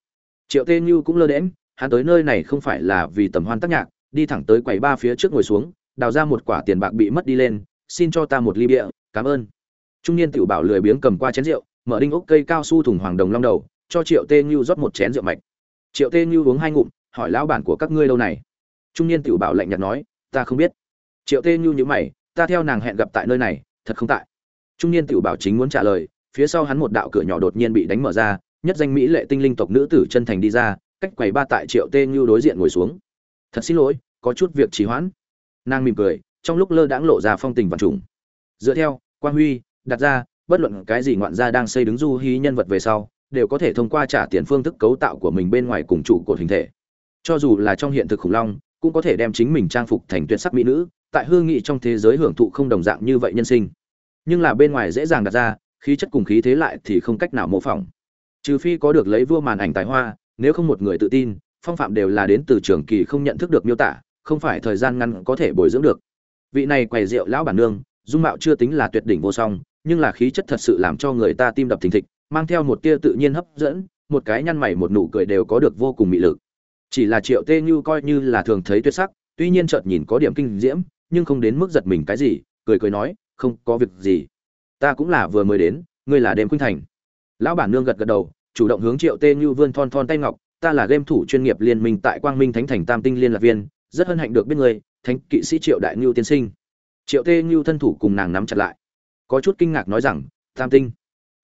Triệu tê như cũng lơ đễm hắn tới nơi này không phải là vì tầm hoan tác nhạc, đi thẳng tới quầy ba phía trước ngồi xuống, đào ra một quả tiền bạc bị mất đi lên, xin cho ta một ly bia, cảm ơn. Trung niên tiểu bảo lười biếng cầm qua chén rượu, mở đinh ốc cây cao su thùng hoàng đồng long đầu, cho triệu tê như rót một chén rượu mạch triệu tê như uống hai ngụm, hỏi lão bản của các ngươi lâu này. Trung niên tiểu bảo lạnh nhạt nói, ta không biết. Triệu tê như nhữ mày, ta theo nàng hẹn gặp tại nơi này, thật không tại. Trung niên tiểu bảo chính muốn trả lời, phía sau hắn một đạo cửa nhỏ đột nhiên bị đánh mở ra, nhất danh mỹ lệ tinh linh tộc nữ tử chân thành đi ra, cách quầy ba tại triệu tê như đối diện ngồi xuống. Thật xin lỗi, có chút việc trì hoãn. Nàng mỉm cười, trong lúc lơ đãng lộ ra phong tình vạn trùng. Dựa theo, quang huy, đặt ra, bất luận cái gì ngoạn gia đang xây đứng du hí nhân vật về sau đều có thể thông qua trả tiền phương thức cấu tạo của mình bên ngoài cùng trụ cột hình thể. Cho dù là trong hiện thực khủng long, cũng có thể đem chính mình trang phục thành tuyệt sắc mỹ nữ, tại hương nghị trong thế giới hưởng thụ không đồng dạng như vậy nhân sinh. Nhưng là bên ngoài dễ dàng đặt ra, khí chất cùng khí thế lại thì không cách nào mô phỏng. Trừ phi có được lấy vua màn ảnh tài hoa, nếu không một người tự tin, phong phạm đều là đến từ trường kỳ không nhận thức được miêu tả, không phải thời gian ngắn có thể bồi dưỡng được. Vị này quầy rượu lão bản nương, dung mạo chưa tính là tuyệt đỉnh vô song, nhưng là khí chất thật sự làm cho người ta tim đập thình thịch mang theo một tia tự nhiên hấp dẫn, một cái nhăn mày một nụ cười đều có được vô cùng mị lực. Chỉ là triệu tê như coi như là thường thấy tuyệt sắc, tuy nhiên chợt nhìn có điểm kinh diễm, nhưng không đến mức giật mình cái gì, cười cười nói, không có việc gì. Ta cũng là vừa mới đến, ngươi là đêm khuynh thành. Lão bản nương gật gật đầu, chủ động hướng triệu tê như vươn thon thon tay ngọc, ta là game thủ chuyên nghiệp liên minh tại quang minh thánh thành tam tinh liên lạc viên, rất hân hạnh được biết ngươi, thánh kỵ sĩ triệu đại ngưu tiên sinh. Triệu tê ngưu thân thủ cùng nàng nắm chặt lại, có chút kinh ngạc nói rằng, tam tinh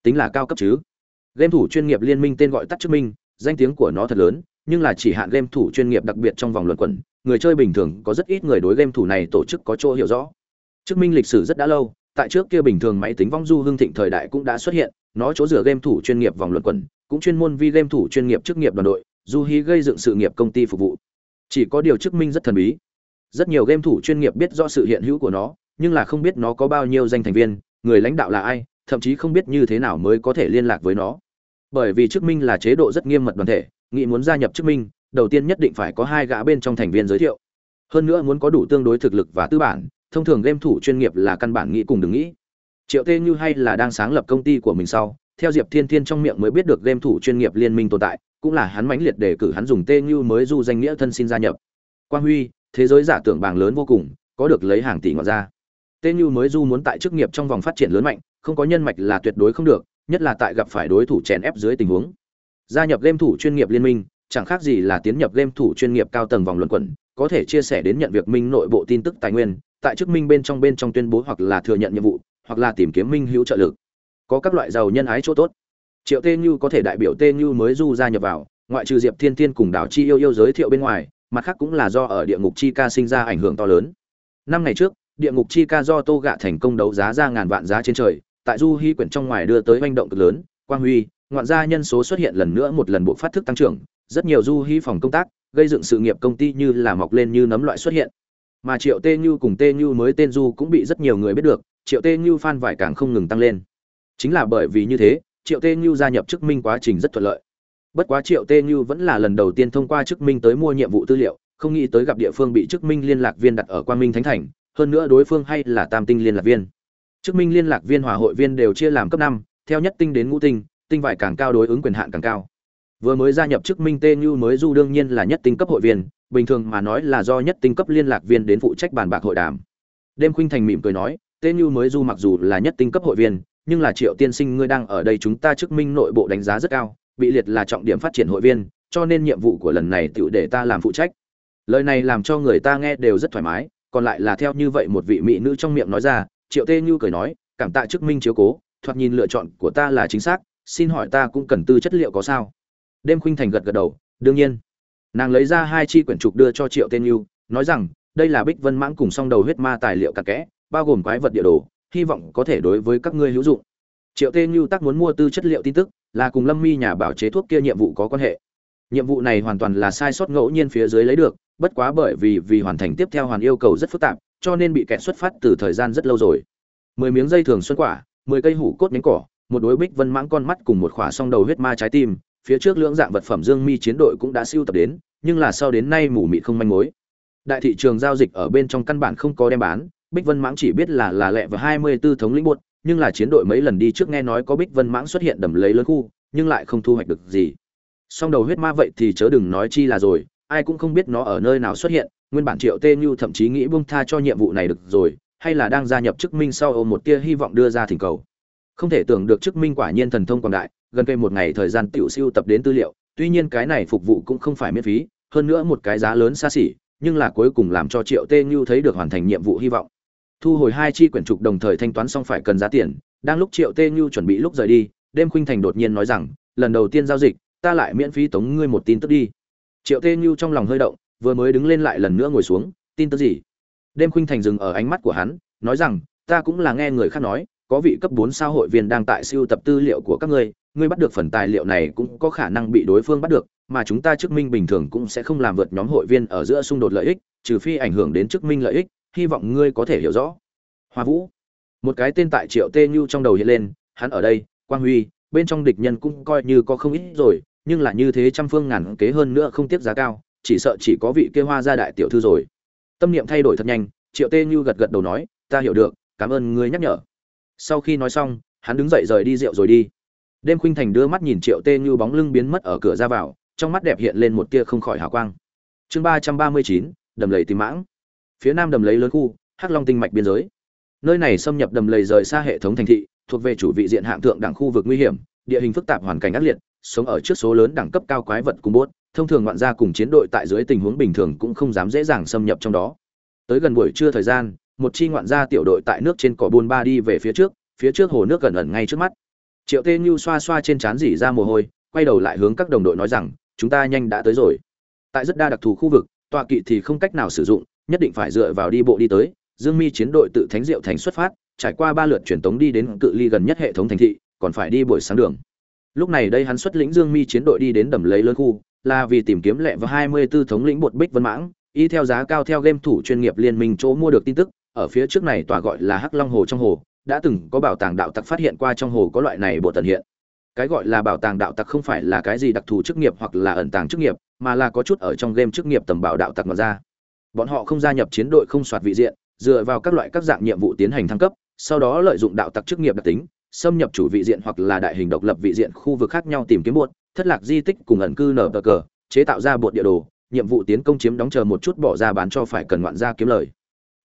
tính là cao cấp chứ. Game thủ chuyên nghiệp liên minh tên gọi tắt chức minh, danh tiếng của nó thật lớn, nhưng là chỉ hạn game thủ chuyên nghiệp đặc biệt trong vòng luận quẩn, người chơi bình thường có rất ít người đối game thủ này tổ chức có chỗ hiểu rõ. Chức minh lịch sử rất đã lâu, tại trước kia bình thường máy tính vong du hương thịnh thời đại cũng đã xuất hiện, nó chỗ dựa game thủ chuyên nghiệp vòng luận quẩn, cũng chuyên môn vi game thủ chuyên nghiệp chức nghiệp đoàn đội du hí gây dựng sự nghiệp công ty phục vụ. Chỉ có điều chức minh rất thần bí. Rất nhiều game thủ chuyên nghiệp biết rõ sự hiện hữu của nó, nhưng là không biết nó có bao nhiêu danh thành viên, người lãnh đạo là ai thậm chí không biết như thế nào mới có thể liên lạc với nó. Bởi vì chức minh là chế độ rất nghiêm mật đoàn thể nghị muốn gia nhập chức minh, đầu tiên nhất định phải có hai gã bên trong thành viên giới thiệu. Hơn nữa muốn có đủ tương đối thực lực và tư bản, thông thường game thủ chuyên nghiệp là căn bản nghĩ cùng đừng nghĩ. Triệu tê như hay là đang sáng lập công ty của mình sau, theo diệp thiên thiên trong miệng mới biết được game thủ chuyên nghiệp liên minh tồn tại, cũng là hắn mãnh liệt để cử hắn dùng tê như mới du danh nghĩa thân xin gia nhập. Quang huy, thế giới giả tưởng bảng lớn vô cùng, có được lấy hàng tỷ ngọn ra. Tê như mới du muốn tại chức nghiệp trong vòng phát triển lớn mạnh không có nhân mạch là tuyệt đối không được, nhất là tại gặp phải đối thủ chèn ép dưới tình huống. Gia nhập game thủ chuyên nghiệp liên minh, chẳng khác gì là tiến nhập game thủ chuyên nghiệp cao tầng vòng luận quẩn, có thể chia sẻ đến nhận việc minh nội bộ tin tức tài nguyên, tại chức minh bên trong bên trong tuyên bố hoặc là thừa nhận nhiệm vụ, hoặc là tìm kiếm minh hữu trợ lực. Có các loại giàu nhân ái chỗ tốt. Triệu tê như có thể đại biểu tê như mới du gia nhập vào, ngoại trừ diệp thiên thiên cùng đảo chi yêu yêu giới thiệu bên ngoài, mặt khác cũng là do ở địa ngục chi ca sinh ra ảnh hưởng to lớn. Năm ngày trước, địa ngục chi ca do tô gạ thành công đấu giá ra ngàn vạn giá trên trời tại du hy quyển trong ngoài đưa tới manh động cực lớn, quang huy, ngoạn gia nhân số xuất hiện lần nữa một lần bộ phát thức tăng trưởng, rất nhiều du hy phòng công tác gây dựng sự nghiệp công ty như là mọc lên như nấm loại xuất hiện. Mà triệu tê như cùng tê như mới tên du cũng bị rất nhiều người biết được, triệu tê như fan vải càng không ngừng tăng lên. Chính là bởi vì như thế, triệu tê như gia nhập chức minh quá trình rất thuận lợi. Bất quá triệu tê như vẫn là lần đầu tiên thông qua chức minh tới mua nhiệm vụ tư liệu, không nghĩ tới gặp địa phương bị chức minh liên lạc viên đặt ở quan minh thánh thành, hơn nữa đối phương hay là tam tinh liên lạc viên chức minh liên lạc viên hòa hội viên đều chia làm cấp năm, theo nhất tinh đến ngũ tinh tinh vải càng cao đối ứng quyền hạn càng cao. Vừa mới gia nhập chức minh tê như mới du đương nhiên là nhất tinh cấp hội viên, bình thường mà nói là do nhất tinh cấp liên lạc viên đến phụ trách bàn bạc hội đàm. Đêm khuynh thành mỉm cười nói, tê như mới du mặc dù là nhất tinh cấp hội viên, nhưng là triệu tiên sinh ngươi đang ở đây chúng ta chức minh nội bộ đánh giá rất cao, bị liệt là trọng điểm phát triển hội viên, cho nên nhiệm vụ của lần này tự để ta làm phụ trách. Lời này làm cho người ta nghe đều rất thoải mái, còn lại là theo như vậy một vị mỹ nữ trong miệng nói ra triệu tê như cười nói, cảm tạ chức minh chiếu cố, thoạt nhìn lựa chọn của ta là chính xác, xin hỏi ta cũng cần tư chất liệu có sao? Đêm khuynh thành gật gật đầu, đương nhiên. Nàng lấy ra hai chi quyển trục đưa cho triệu tên như, nói rằng, đây là bích vân mãng cùng song đầu huyết ma tài liệu cặn kẽ, bao gồm quái vật địa đồ, hy vọng có thể đối với các ngươi hữu dụng. Triệu tên như tác muốn mua tư chất liệu tin tức, là cùng lâm mi nhà bảo chế thuốc kia nhiệm vụ có quan hệ. Nhiệm vụ này hoàn toàn là sai sót ngẫu nhiên phía dưới lấy được, bất quá bởi vì vì hoàn thành tiếp theo hoàn yêu cầu rất phức tạp cho nên bị kẹt xuất phát từ thời gian rất lâu rồi. Mười miếng dây thường xuân quả mười cây hủ cốt nhánh cỏ một đối bích vân mãng con mắt cùng một khỏa song đầu huyết ma trái tim phía trước lưỡng dạng vật phẩm dương mi chiến đội cũng đã siêu tập đến nhưng là sau đến nay mù mịt không manh mối. Đại thị trường giao dịch ở bên trong căn bản không có đem bán bích vân mãng chỉ biết là là lẹ và hai mươi tư thống lĩnh buột, nhưng là chiến đội mấy lần đi trước nghe nói có bích vân mãng xuất hiện đầm lấy lớn khu nhưng lại không thu hoạch được gì. Song đầu huyết ma vậy thì chớ đừng nói chi là rồi ai cũng không biết nó ở nơi nào xuất hiện nguyên bản triệu tê như thậm chí nghĩ buông tha cho nhiệm vụ này được rồi, hay là đang gia nhập chức minh sau ôm một tia hy vọng đưa ra thỉnh cầu. Không thể tưởng được chức minh quả nhiên thần thông quảng đại, gần cây một ngày thời gian tiểu siêu tập đến tư liệu, tuy nhiên cái này phục vụ cũng không phải miễn phí, hơn nữa một cái giá lớn xa xỉ, nhưng là cuối cùng làm cho triệu tê như thấy được hoàn thành nhiệm vụ hy vọng. Thu hồi hai chi quyển trục đồng thời thanh toán xong phải cần giá tiền, đang lúc triệu tê như chuẩn bị lúc rời đi, đêm khuynh thành đột nhiên nói rằng, lần đầu tiên giao dịch, ta lại miễn phí tống ngươi một tin tức đi. Triệu tê như trong lòng hơi động vừa mới đứng lên lại lần nữa ngồi xuống, tin tức gì? Đêm khuynh thành dừng ở ánh mắt của hắn, nói rằng, ta cũng là nghe người khác nói, có vị cấp bốn sao hội viên đang tại siêu tập tư liệu của các ngươi ngươi bắt được phần tài liệu này cũng có khả năng bị đối phương bắt được, mà chúng ta chức minh bình thường cũng sẽ không làm vượt nhóm hội viên ở giữa xung đột lợi ích, trừ phi ảnh hưởng đến chức minh lợi ích, hy vọng ngươi có thể hiểu rõ. Hoa vũ, một cái tên tại triệu tê nhu trong đầu hiện lên, hắn ở đây, quang huy, bên trong địch nhân cũng coi như có không ít rồi, nhưng là như thế trăm phương ngàn kế hơn nữa không tiếc giá cao chỉ sợ chỉ có vị kia hoa gia đại tiểu thư rồi. Tâm niệm thay đổi thật nhanh, triệu tê như gật gật đầu nói, ta hiểu được, cảm ơn ngươi nhắc nhở. Sau khi nói xong, hắn đứng dậy rời đi rượu rồi đi. Đêm khuynh thành đưa mắt nhìn triệu tê như bóng lưng biến mất ở cửa ra vào, trong mắt đẹp hiện lên một tia không khỏi hào quang. Chương ba trăm ba mươi chín, đầm lầy tìm mãng. Phía nam đầm lầy lớn khu, hắc long tinh mạch biên giới. Nơi này xâm nhập đầm lầy rời xa hệ thống thành thị, thuộc về chủ vị diện hạng thượng đẳng khu vực nguy hiểm, địa hình phức tạp hoàn cảnh ác liệt sống ở trước số lớn đẳng cấp cao quái vật cùng bốt, thông thường ngoạn gia cùng chiến đội tại dưới tình huống bình thường cũng không dám dễ dàng xâm nhập trong đó. Tới gần buổi trưa thời gian, một chi ngoạn gia tiểu đội tại nước trên cỏ buôn ba đi về phía trước phía trước hồ nước gần ẩn ngay trước mắt. Triệu tê như xoa xoa trên trán dỉ ra mồ hôi, quay đầu lại hướng các đồng đội nói rằng, chúng ta nhanh đã tới rồi. Tại rất đa đặc thù khu vực, tọa kỵ thì không cách nào sử dụng, nhất định phải dựa vào đi bộ đi tới. Dương mi chiến đội tự thánh diệu thành xuất phát, trải qua ba lượt truyền tống đi đến cự ly gần nhất hệ thống thành thị, còn phải đi buổi sáng đường lúc này đây hắn xuất lĩnh dương mi chiến đội đi đến đầm lấy lớn khu, là vì tìm kiếm lẹ và hai mươi 24 thống lĩnh bột bích vân mãng, y theo giá cao theo game thủ chuyên nghiệp liên minh chỗ mua được tin tức, ở phía trước này tòa gọi là hắc long hồ trong hồ, đã từng có bảo tàng đạo tặc phát hiện qua trong hồ có loại này bột tận hiện. Cái gọi là bảo tàng đạo tặc không phải là cái gì đặc thù chức nghiệp hoặc là ẩn tàng chức nghiệp, mà là có chút ở trong game chức nghiệp tầm bảo đạo tặc mà ra. Bọn họ không gia nhập chiến đội không soạt vị diện, dựa vào các loại các dạng nhiệm vụ tiến hành thăng cấp, sau đó lợi dụng đạo tặc chức nghiệp đặc tính xâm nhập chủ vị diện hoặc là đại hình độc lập vị diện khu vực khác nhau tìm kiếm buột, thất lạc di tích cùng ẩn cư nở tờ cờ chế tạo ra buột địa đồ nhiệm vụ tiến công chiếm đóng chờ một chút bỏ ra bán cho phải cần ngoạn ra kiếm lời.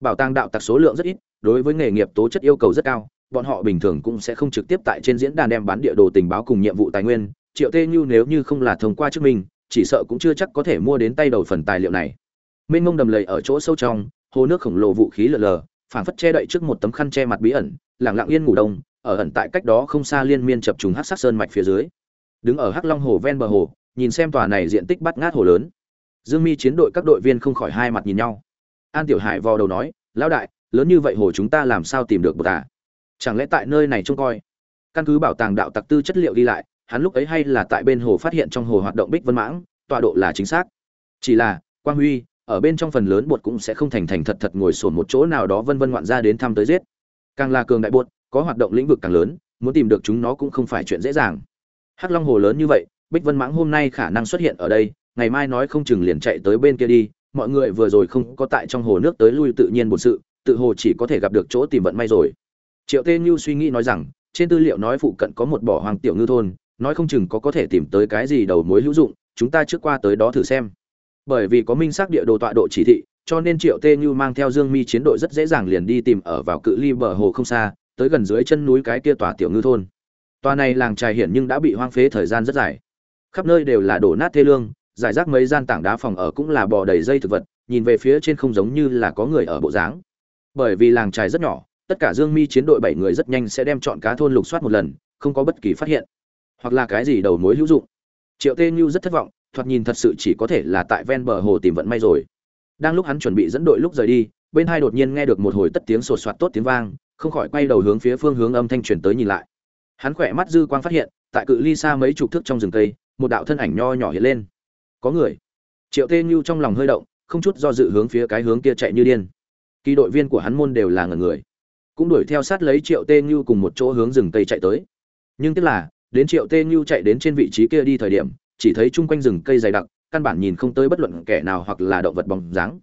Bảo tàng đạo tặc số lượng rất ít đối với nghề nghiệp tố chất yêu cầu rất cao bọn họ bình thường cũng sẽ không trực tiếp tại trên diễn đàn đem bán địa đồ tình báo cùng nhiệm vụ tài nguyên triệu tê như nếu như không là thông qua trước mình chỉ sợ cũng chưa chắc có thể mua đến tay đầu phần tài liệu này. Mênh mông đầm lầy ở chỗ sâu trong hồ nước khổng lồ vũ khí lờ lờ phảng phất che đậy trước một tấm khăn che mặt bí ẩn lẳng lặng yên ngủ đông ở ẩn tại cách đó không xa liên miên chập trùng hắc sắc sơn mạch phía dưới. Đứng ở hắc long hồ ven bờ hồ, nhìn xem tòa này diện tích bắt ngát hồ lớn. Dương mi chiến đội các đội viên không khỏi hai mặt nhìn nhau. An tiểu hải vò đầu nói, lão đại, lớn như vậy hồ chúng ta làm sao tìm được bột à? chẳng lẽ tại nơi này trông coi? Căn cứ bảo tàng đạo tặc tư chất liệu đi lại, hắn lúc ấy hay là tại bên hồ phát hiện trong hồ hoạt động bích vân mãng, tọa độ là chính xác. Chỉ là, quang huy, ở bên trong phần lớn bột cũng sẽ không thành thành thật thật ngồi sồn một chỗ nào đó vân vân ngoạn ra đến thăm tới giết. Càng là cường đại bột có hoạt động lĩnh vực càng lớn, muốn tìm được chúng nó cũng không phải chuyện dễ dàng. Hắc long hồ lớn như vậy, bích vân mãng hôm nay khả năng xuất hiện ở đây, ngày mai nói không chừng liền chạy tới bên kia đi, mọi người vừa rồi không có tại trong hồ nước tới lui tự nhiên bổn sự, tự hồ chỉ có thể gặp được chỗ tìm vận may rồi. Triệu tê như suy nghĩ nói rằng, trên tư liệu nói phụ cận có một bỏ hoàng tiểu ngư thôn, nói không chừng có có thể tìm tới cái gì đầu mối hữu dụng, chúng ta trước qua tới đó thử xem. Bởi vì có minh xác địa đồ tọa độ chỉ thị, cho nên triệu tê như mang theo dương mi chiến đội rất dễ dàng liền đi tìm ở vào cự ly bờ hồ không xa tới gần dưới chân núi cái kia tòa tiểu ngư thôn. Tòa này làng trài hiển nhưng đã bị hoang phế thời gian rất dài. Khắp nơi đều là đổ nát thê lương, giải rác mấy gian tảng đá phòng ở cũng là bò đầy dây thực vật, nhìn về phía trên không giống như là có người ở bộ dáng. Bởi vì làng trài rất nhỏ, tất cả dương mi chiến đội bảy người rất nhanh sẽ đem chọn cá thôn lục soát một lần, không có bất kỳ phát hiện. Hoặc là cái gì đầu mối hữu dụng. Triệu tê như rất thất vọng, thoạt nhìn thật sự chỉ có thể là tại ven bờ hồ tìm vận may rồi. Đang lúc hắn chuẩn bị dẫn đội lúc rời đi, bên hai đột nhiên nghe được một hồi tất tiếng sột soạt tốt tiếng vang không khỏi quay đầu hướng phía phương hướng âm thanh truyền tới nhìn lại. Hắn khỏe mắt dư quang phát hiện, tại cự ly xa mấy chục thước trong rừng cây, một đạo thân ảnh nho nhỏ hiện lên. Có người. Triệu tê nhu trong lòng hơi động, không chút do dự hướng phía cái hướng kia chạy như điên. Kỳ đội viên của hắn môn đều là ngần người. Cũng đuổi theo sát lấy triệu tê nhu cùng một chỗ hướng rừng cây chạy tới. Nhưng tức là, đến triệu tê nhu chạy đến trên vị trí kia đi thời điểm, chỉ thấy chung quanh rừng cây dày đặc, căn bản nhìn không tới bất luận kẻ nào hoặc là động vật bóng dáng.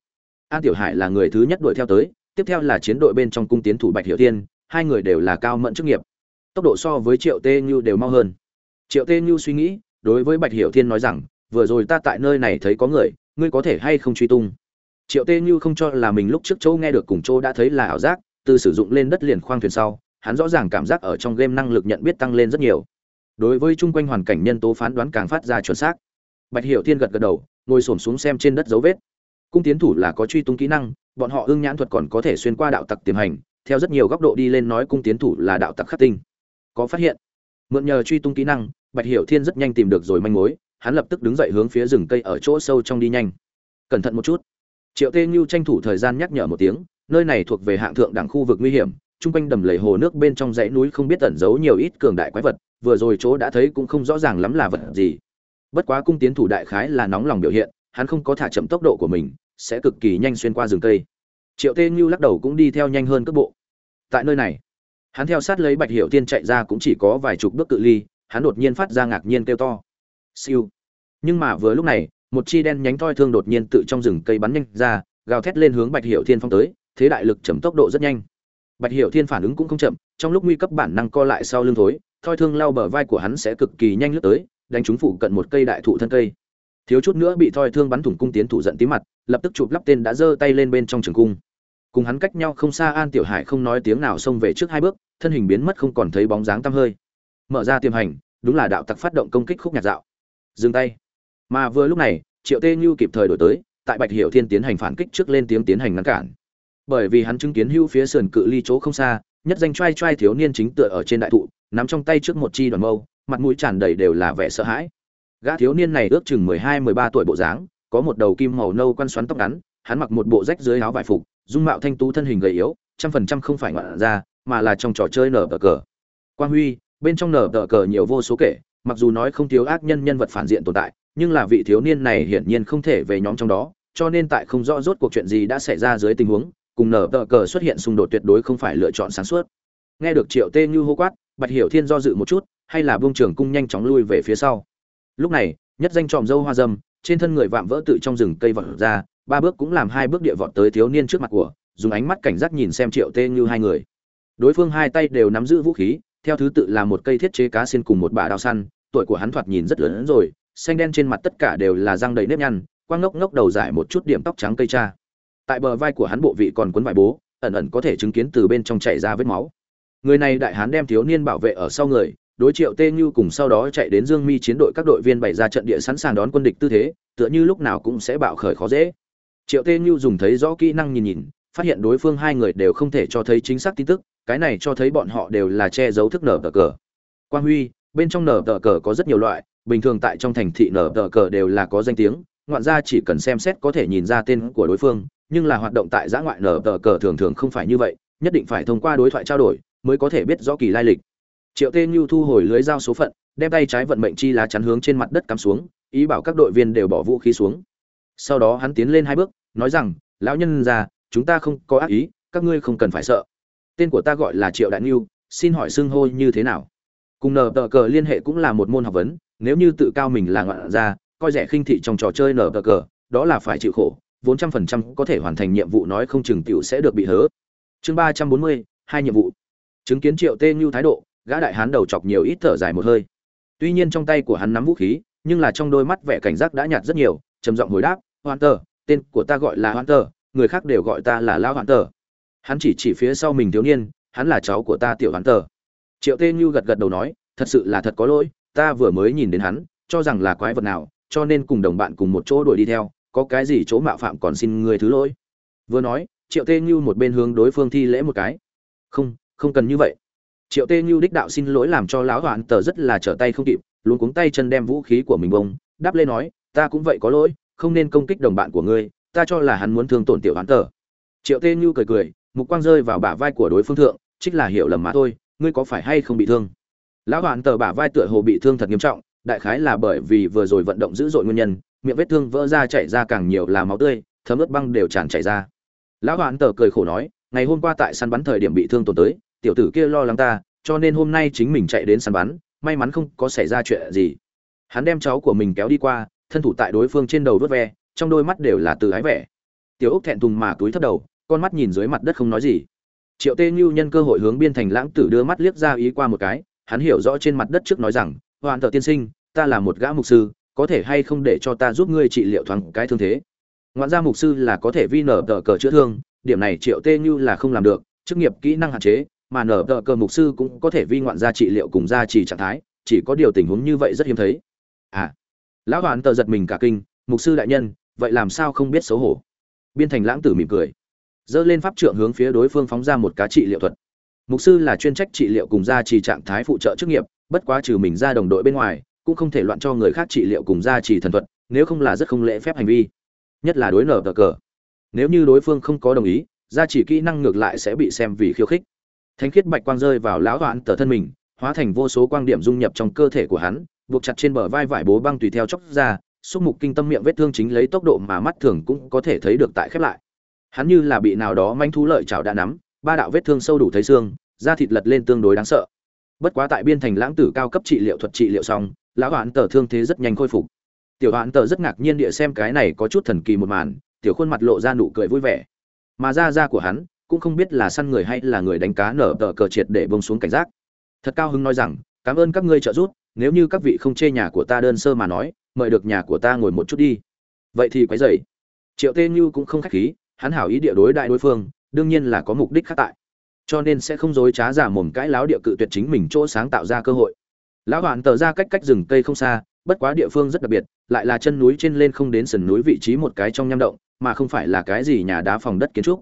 An tiểu hải là người thứ nhất đuổi theo tới tiếp theo là chiến đội bên trong cung tiến thủ bạch hiệu tiên hai người đều là cao mẫn chức nghiệp. Tốc độ so với triệu tê như đều mau hơn. Triệu tê như suy nghĩ, đối với bạch hiệu thiên nói rằng, vừa rồi ta tại nơi này thấy có người, ngươi có thể hay không truy tung? Triệu tê như không cho là mình lúc trước châu nghe được cùng châu đã thấy là ảo giác, từ sử dụng lên đất liền khoang thuyền sau, hắn rõ ràng cảm giác ở trong game năng lực nhận biết tăng lên rất nhiều. Đối với chung quanh hoàn cảnh nhân tố phán đoán càng phát ra chuẩn xác. Bạch hiểu thiên gật gật đầu, ngồi xổm xuống xem trên đất dấu vết. Cung tiến thủ là có truy tung kỹ năng bọn họ ưng nhãn thuật còn có thể xuyên qua đạo tặc tiềm hành, theo rất nhiều góc độ đi lên nói cung tiến thủ là đạo tặc khắc tinh. Có phát hiện, mượn nhờ truy tung kỹ năng, bạch hiểu thiên rất nhanh tìm được rồi manh mối, hắn lập tức đứng dậy hướng phía rừng cây ở chỗ sâu trong đi nhanh. Cẩn thận một chút. Triệu tê như tranh thủ thời gian nhắc nhở một tiếng, nơi này thuộc về hạng thượng đẳng khu vực nguy hiểm, chung quanh đầm lầy hồ nước bên trong dãy núi không biết tẩn giấu nhiều ít cường đại quái vật, vừa rồi chỗ đã thấy cũng không rõ ràng lắm là vật gì. Bất quá cung tiến thủ đại khái là nóng lòng biểu hiện, hắn không có thả chậm tốc độ của mình sẽ cực kỳ nhanh xuyên qua rừng cây. Triệu tê như lắc đầu cũng đi theo nhanh hơn cước bộ. Tại nơi này, hắn theo sát lấy bạch hiệu tiên chạy ra cũng chỉ có vài chục bước cự ly, hắn đột nhiên phát ra ngạc nhiên kêu to. Siêu. Nhưng mà vừa lúc này, một chi đen nhánh thoi thương đột nhiên tự trong rừng cây bắn nhanh ra, gào thét lên hướng bạch hiệu thiên phong tới, thế đại lực chấm tốc độ rất nhanh. Bạch hiệu thiên phản ứng cũng không chậm, trong lúc nguy cấp bản năng co lại sau lưng thối, thoi thương lao bờ vai của hắn sẽ cực kỳ nhanh lướt tới, đánh trúng phụ cận một cây đại thụ thân cây thiếu chút nữa bị thoi thương bắn thủng cung tiến thủ giận tí mặt, lập tức chụp lắp tên đã giơ tay lên bên trong trường cung. Cùng hắn cách nhau không xa an tiểu hải không nói tiếng nào xông về trước hai bước, thân hình biến mất không còn thấy bóng dáng tăm hơi. Mở ra tiềm hành, đúng là đạo tặc phát động công kích khúc nhạc dạo. Dừng tay. Mà vừa lúc này, triệu tê như kịp thời đổi tới, tại bạch hiệu thiên tiến hành phản kích trước lên tiếng tiến hành ngăn cản. Bởi vì hắn chứng kiến hưu phía sườn cự ly chỗ không xa, nhất danh trai trai thiếu niên chính tựa ở trên đại thụ, nắm trong tay trước một chi đoàn mâu, mặt mũi tràn đầy đều là vẻ sợ hãi gã thiếu niên này ước chừng mười hai, mười ba tuổi bộ dáng, có một đầu kim màu nâu quăn xoắn tóc ngắn, hắn mặc một bộ rách dưới áo vải phục, dung mạo thanh tú thân hình gầy yếu, trăm phần trăm không phải ngoạn ra, mà là trong trò chơi nở tờ cờ. Quang huy, bên trong nở tờ cờ nhiều vô số kể, mặc dù nói không thiếu ác nhân nhân vật phản diện tồn tại, nhưng là vị thiếu niên này hiển nhiên không thể về nhóm trong đó, cho nên tại không rõ rốt cuộc chuyện gì đã xảy ra dưới tình huống, cùng nở tờ cờ xuất hiện xung đột tuyệt đối không phải lựa chọn sáng suốt. Nghe được triệu tê như hô quát, bạch hiểu thiên do dự một chút, hay là buông trường cung nhanh chóng lui về phía sau lúc này, nhất danh tròm dâu hoa dâm, trên thân người vạm vỡ tự trong rừng cây vọt ra, ba bước cũng làm hai bước địa vọt tới thiếu niên trước mặt của, dùng ánh mắt cảnh giác nhìn xem triệu tê như hai người. Đối phương hai tay đều nắm giữ vũ khí, theo thứ tự là một cây thiết chế cá xin cùng một bả đao săn, tuổi của hắn thoạt nhìn rất lớn rồi, xanh đen trên mặt tất cả đều là răng đầy nếp nhăn, quang ngốc ngốc đầu dài một chút điểm tóc trắng cây cha. Tại bờ vai của hắn bộ vị còn cuốn vải bố, ẩn ẩn có thể chứng kiến từ bên trong chảy ra vết máu. Người này đại hán đem thiếu niên bảo vệ ở sau người đối triệu tê như cùng sau đó chạy đến dương mi chiến đội các đội viên bày ra trận địa sẵn sàng đón quân địch tư thế, tựa như lúc nào cũng sẽ bạo khởi khó dễ. Triệu tê như dùng thấy rõ kỹ năng nhìn nhìn, phát hiện đối phương hai người đều không thể cho thấy chính xác tin tức, cái này cho thấy bọn họ đều là che giấu thức nở tờ cờ. Quang huy, bên trong nở tờ cờ có rất nhiều loại, bình thường tại trong thành thị nở tờ cờ đều là có danh tiếng, ngoạn ra chỉ cần xem xét có thể nhìn ra tên của đối phương, nhưng là hoạt động tại giã ngoại nở tờ cờ thường thường không phải như vậy, nhất định phải thông qua đối thoại trao đổi mới có thể biết rõ kỳ lai lịch triệu tê như thu hồi lưới dao số phận, đem tay trái vận mệnh chi lá chắn hướng trên mặt đất cắm xuống, ý bảo các đội viên đều bỏ vũ khí xuống. Sau đó hắn tiến lên hai bước, nói rằng, lão nhân già, chúng ta không có ác ý, các ngươi không cần phải sợ. Tên của ta gọi là triệu đại niu xin hỏi xưng hô như thế nào? Cùng nở tờ cờ liên hệ cũng là một môn học vấn, nếu như tự cao mình là ngoạn gia, coi rẻ khinh thị trong trò chơi nở tờ cờ, đó là phải chịu khổ, vốn trăm phần trăm có thể hoàn thành nhiệm vụ nói không chừng tiểu sẽ được bị hớ. Chương ba trăm bốn mươi, hai nhiệm vụ. Chứng kiến triệu tê như thái độ gã đại hán đầu chọc nhiều ít thở dài một hơi. Tuy nhiên trong tay của hắn nắm vũ khí, nhưng là trong đôi mắt vẻ cảnh giác đã nhạt rất nhiều, trầm giọng hồi đáp hoan tờ tên của ta gọi là hoan tờ người khác đều gọi ta là lão hoan tờ hắn chỉ chỉ phía sau mình thiếu niên, hắn là cháu của ta tiểu hoan tờ triệu tê như gật gật đầu nói, thật sự là thật có lỗi, ta vừa mới nhìn đến hắn, cho rằng là quái vật nào, cho nên cùng đồng bạn cùng một chỗ đuổi đi theo, có cái gì chỗ mạo phạm còn xin người thứ lỗi. Vừa nói, triệu tê như một bên hướng đối phương thi lễ một cái. Không không cần như vậy triệu tê như đích đạo xin lỗi làm cho lão hoạn tờ rất là trở tay không kịp luôn cuống tay chân đem vũ khí của mình bông, đáp lên nói, ta cũng vậy có lỗi, không nên công kích đồng bạn của ngươi, ta cho là hắn muốn thương tổn tiểu hoạn tờ. Triệu tê như cười cười, mục quang rơi vào bả vai của đối phương thượng, trích là hiểu lầm mà thôi, ngươi có phải hay không bị thương? Lão hoạn tờ bả vai tựa hồ bị thương thật nghiêm trọng, đại khái là bởi vì vừa rồi vận động dữ dội nguyên nhân, miệng vết thương vỡ ra chảy ra càng nhiều là máu tươi, thấm ướt băng đều tràn chảy ra. Lão hoạn tờ cười khổ nói, ngày hôm qua tại săn bắn thời điểm bị thương tổn tới tiểu tử kia lo lắng ta, cho nên hôm nay chính mình chạy đến săn bắn, may mắn không có xảy ra chuyện gì. Hắn đem cháu của mình kéo đi qua, thân thủ tại đối phương trên đầu vớt ve, trong đôi mắt đều là từ ái vẻ. Tiểu úc thẹn thùng mà túi thấp đầu, con mắt nhìn dưới mặt đất không nói gì. Triệu tê như nhân cơ hội hướng biên thành lãng tử đưa mắt liếc ra ý qua một cái, hắn hiểu rõ trên mặt đất trước nói rằng hoàn thợ tiên sinh, ta là một gã mục sư, có thể hay không để cho ta giúp ngươi trị liệu thoáng cái thương thế? Ngoạn gia mục sư là có thể vi nở tờ cờ chữa thương, điểm này triệu tê như là không làm được, chức nghiệp kỹ năng hạn chế mà nở tờ cờ mục sư cũng có thể vi ngoạn gia trị liệu cùng gia trì trạng thái, chỉ có điều tình huống như vậy rất hiếm thấy. À lão hoàn tờ giật mình cả kinh, mục sư đại nhân, vậy làm sao không biết xấu hổ? Biên thành lãng tử mỉm cười dơ lên pháp trượng hướng phía đối phương phóng ra một cá trị liệu thuật. Mục sư là chuyên trách trị liệu cùng gia trì trạng thái phụ trợ chức nghiệp, bất quá trừ mình ra đồng đội bên ngoài, cũng không thể loạn cho người khác trị liệu cùng gia trì thần thuật, nếu không là rất không lễ phép hành vi. Nhất là đối nở tờ cờ. Nếu như đối phương không có đồng ý gia trì kỹ năng ngược lại sẽ bị xem vì khiêu khích thánh khiết bạch quang rơi vào lão hoạn tờ thân mình, hóa thành vô số quang điểm dung nhập trong cơ thể của hắn, buộc chặt trên bờ vai vải bố băng tùy theo chóc ra, xúc mục kinh tâm miệng vết thương chính lấy tốc độ mà mắt thường cũng có thể thấy được tại khép lại. Hắn như là bị nào đó manh thú lợi chảo đã nắm, ba đạo vết thương sâu đủ thấy xương, da thịt lật lên tương đối đáng sợ. Bất quá tại biên thành lãng tử cao cấp trị liệu thuật trị liệu xong, lão hoạn tờ thương thế rất nhanh khôi phục. Tiểu hoạn tờ rất ngạc nhiên địa xem cái này có chút thần kỳ một màn, tiểu khuôn mặt lộ ra nụ cười vui vẻ. Mà da da của hắn cũng không biết là săn người hay là người đánh cá nở tờ cờ triệt để bông xuống cảnh giác. Thật cao hứng nói rằng, cảm ơn các ngươi trợ giúp, nếu như các vị không chê nhà của ta đơn sơ mà nói, mời được nhà của ta ngồi một chút đi. Vậy thì quấy dậy triệu tê như cũng không khách khí, hắn hảo ý địa đối đại đối phương, đương nhiên là có mục đích khác tại. Cho nên sẽ không dối trá giả mồm cãi láo địa cự tuyệt chính mình chỗ sáng tạo ra cơ hội. Lão hoàn tờ ra cách cách rừng cây không xa, bất quá địa phương rất đặc biệt, lại là chân núi trên lên không đến sườn núi vị trí một cái trong nham động, mà không phải là cái gì nhà đá phòng đất kiến trúc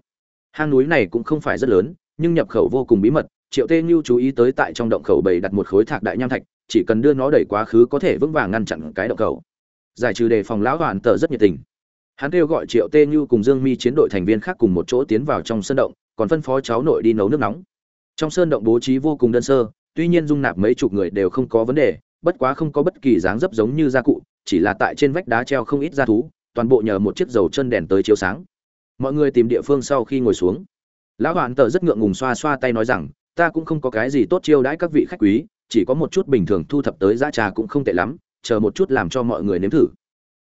hang núi này cũng không phải rất lớn, nhưng nhập khẩu vô cùng bí mật, triệu tê như chú ý tới tại trong động khẩu bầy đặt một khối thạc đại nham thạch, chỉ cần đưa nó đẩy quá khứ có thể vững vàng ngăn chặn cái động khẩu. Giải trừ đề phòng lão hoàn tờ rất nhiệt tình. Hắn kêu gọi triệu tê như cùng dương mi chiến đội thành viên khác cùng một chỗ tiến vào trong sân động, còn phân phó cháu nội đi nấu nước nóng. Trong sơn động bố trí vô cùng đơn sơ, tuy nhiên dung nạp mấy chục người đều không có vấn đề, bất quá không có bất kỳ dáng dấp giống như gia cụ, chỉ là tại trên vách đá treo không ít gia thú, toàn bộ nhờ một chiếc dầu chân đèn tới chiếu sáng mọi người tìm địa phương sau khi ngồi xuống. Lão hoàn tờ rất ngượng ngùng xoa xoa tay nói rằng, ta cũng không có cái gì tốt chiêu đãi các vị khách quý, chỉ có một chút bình thường thu thập tới giá trà cũng không tệ lắm, chờ một chút làm cho mọi người nếm thử.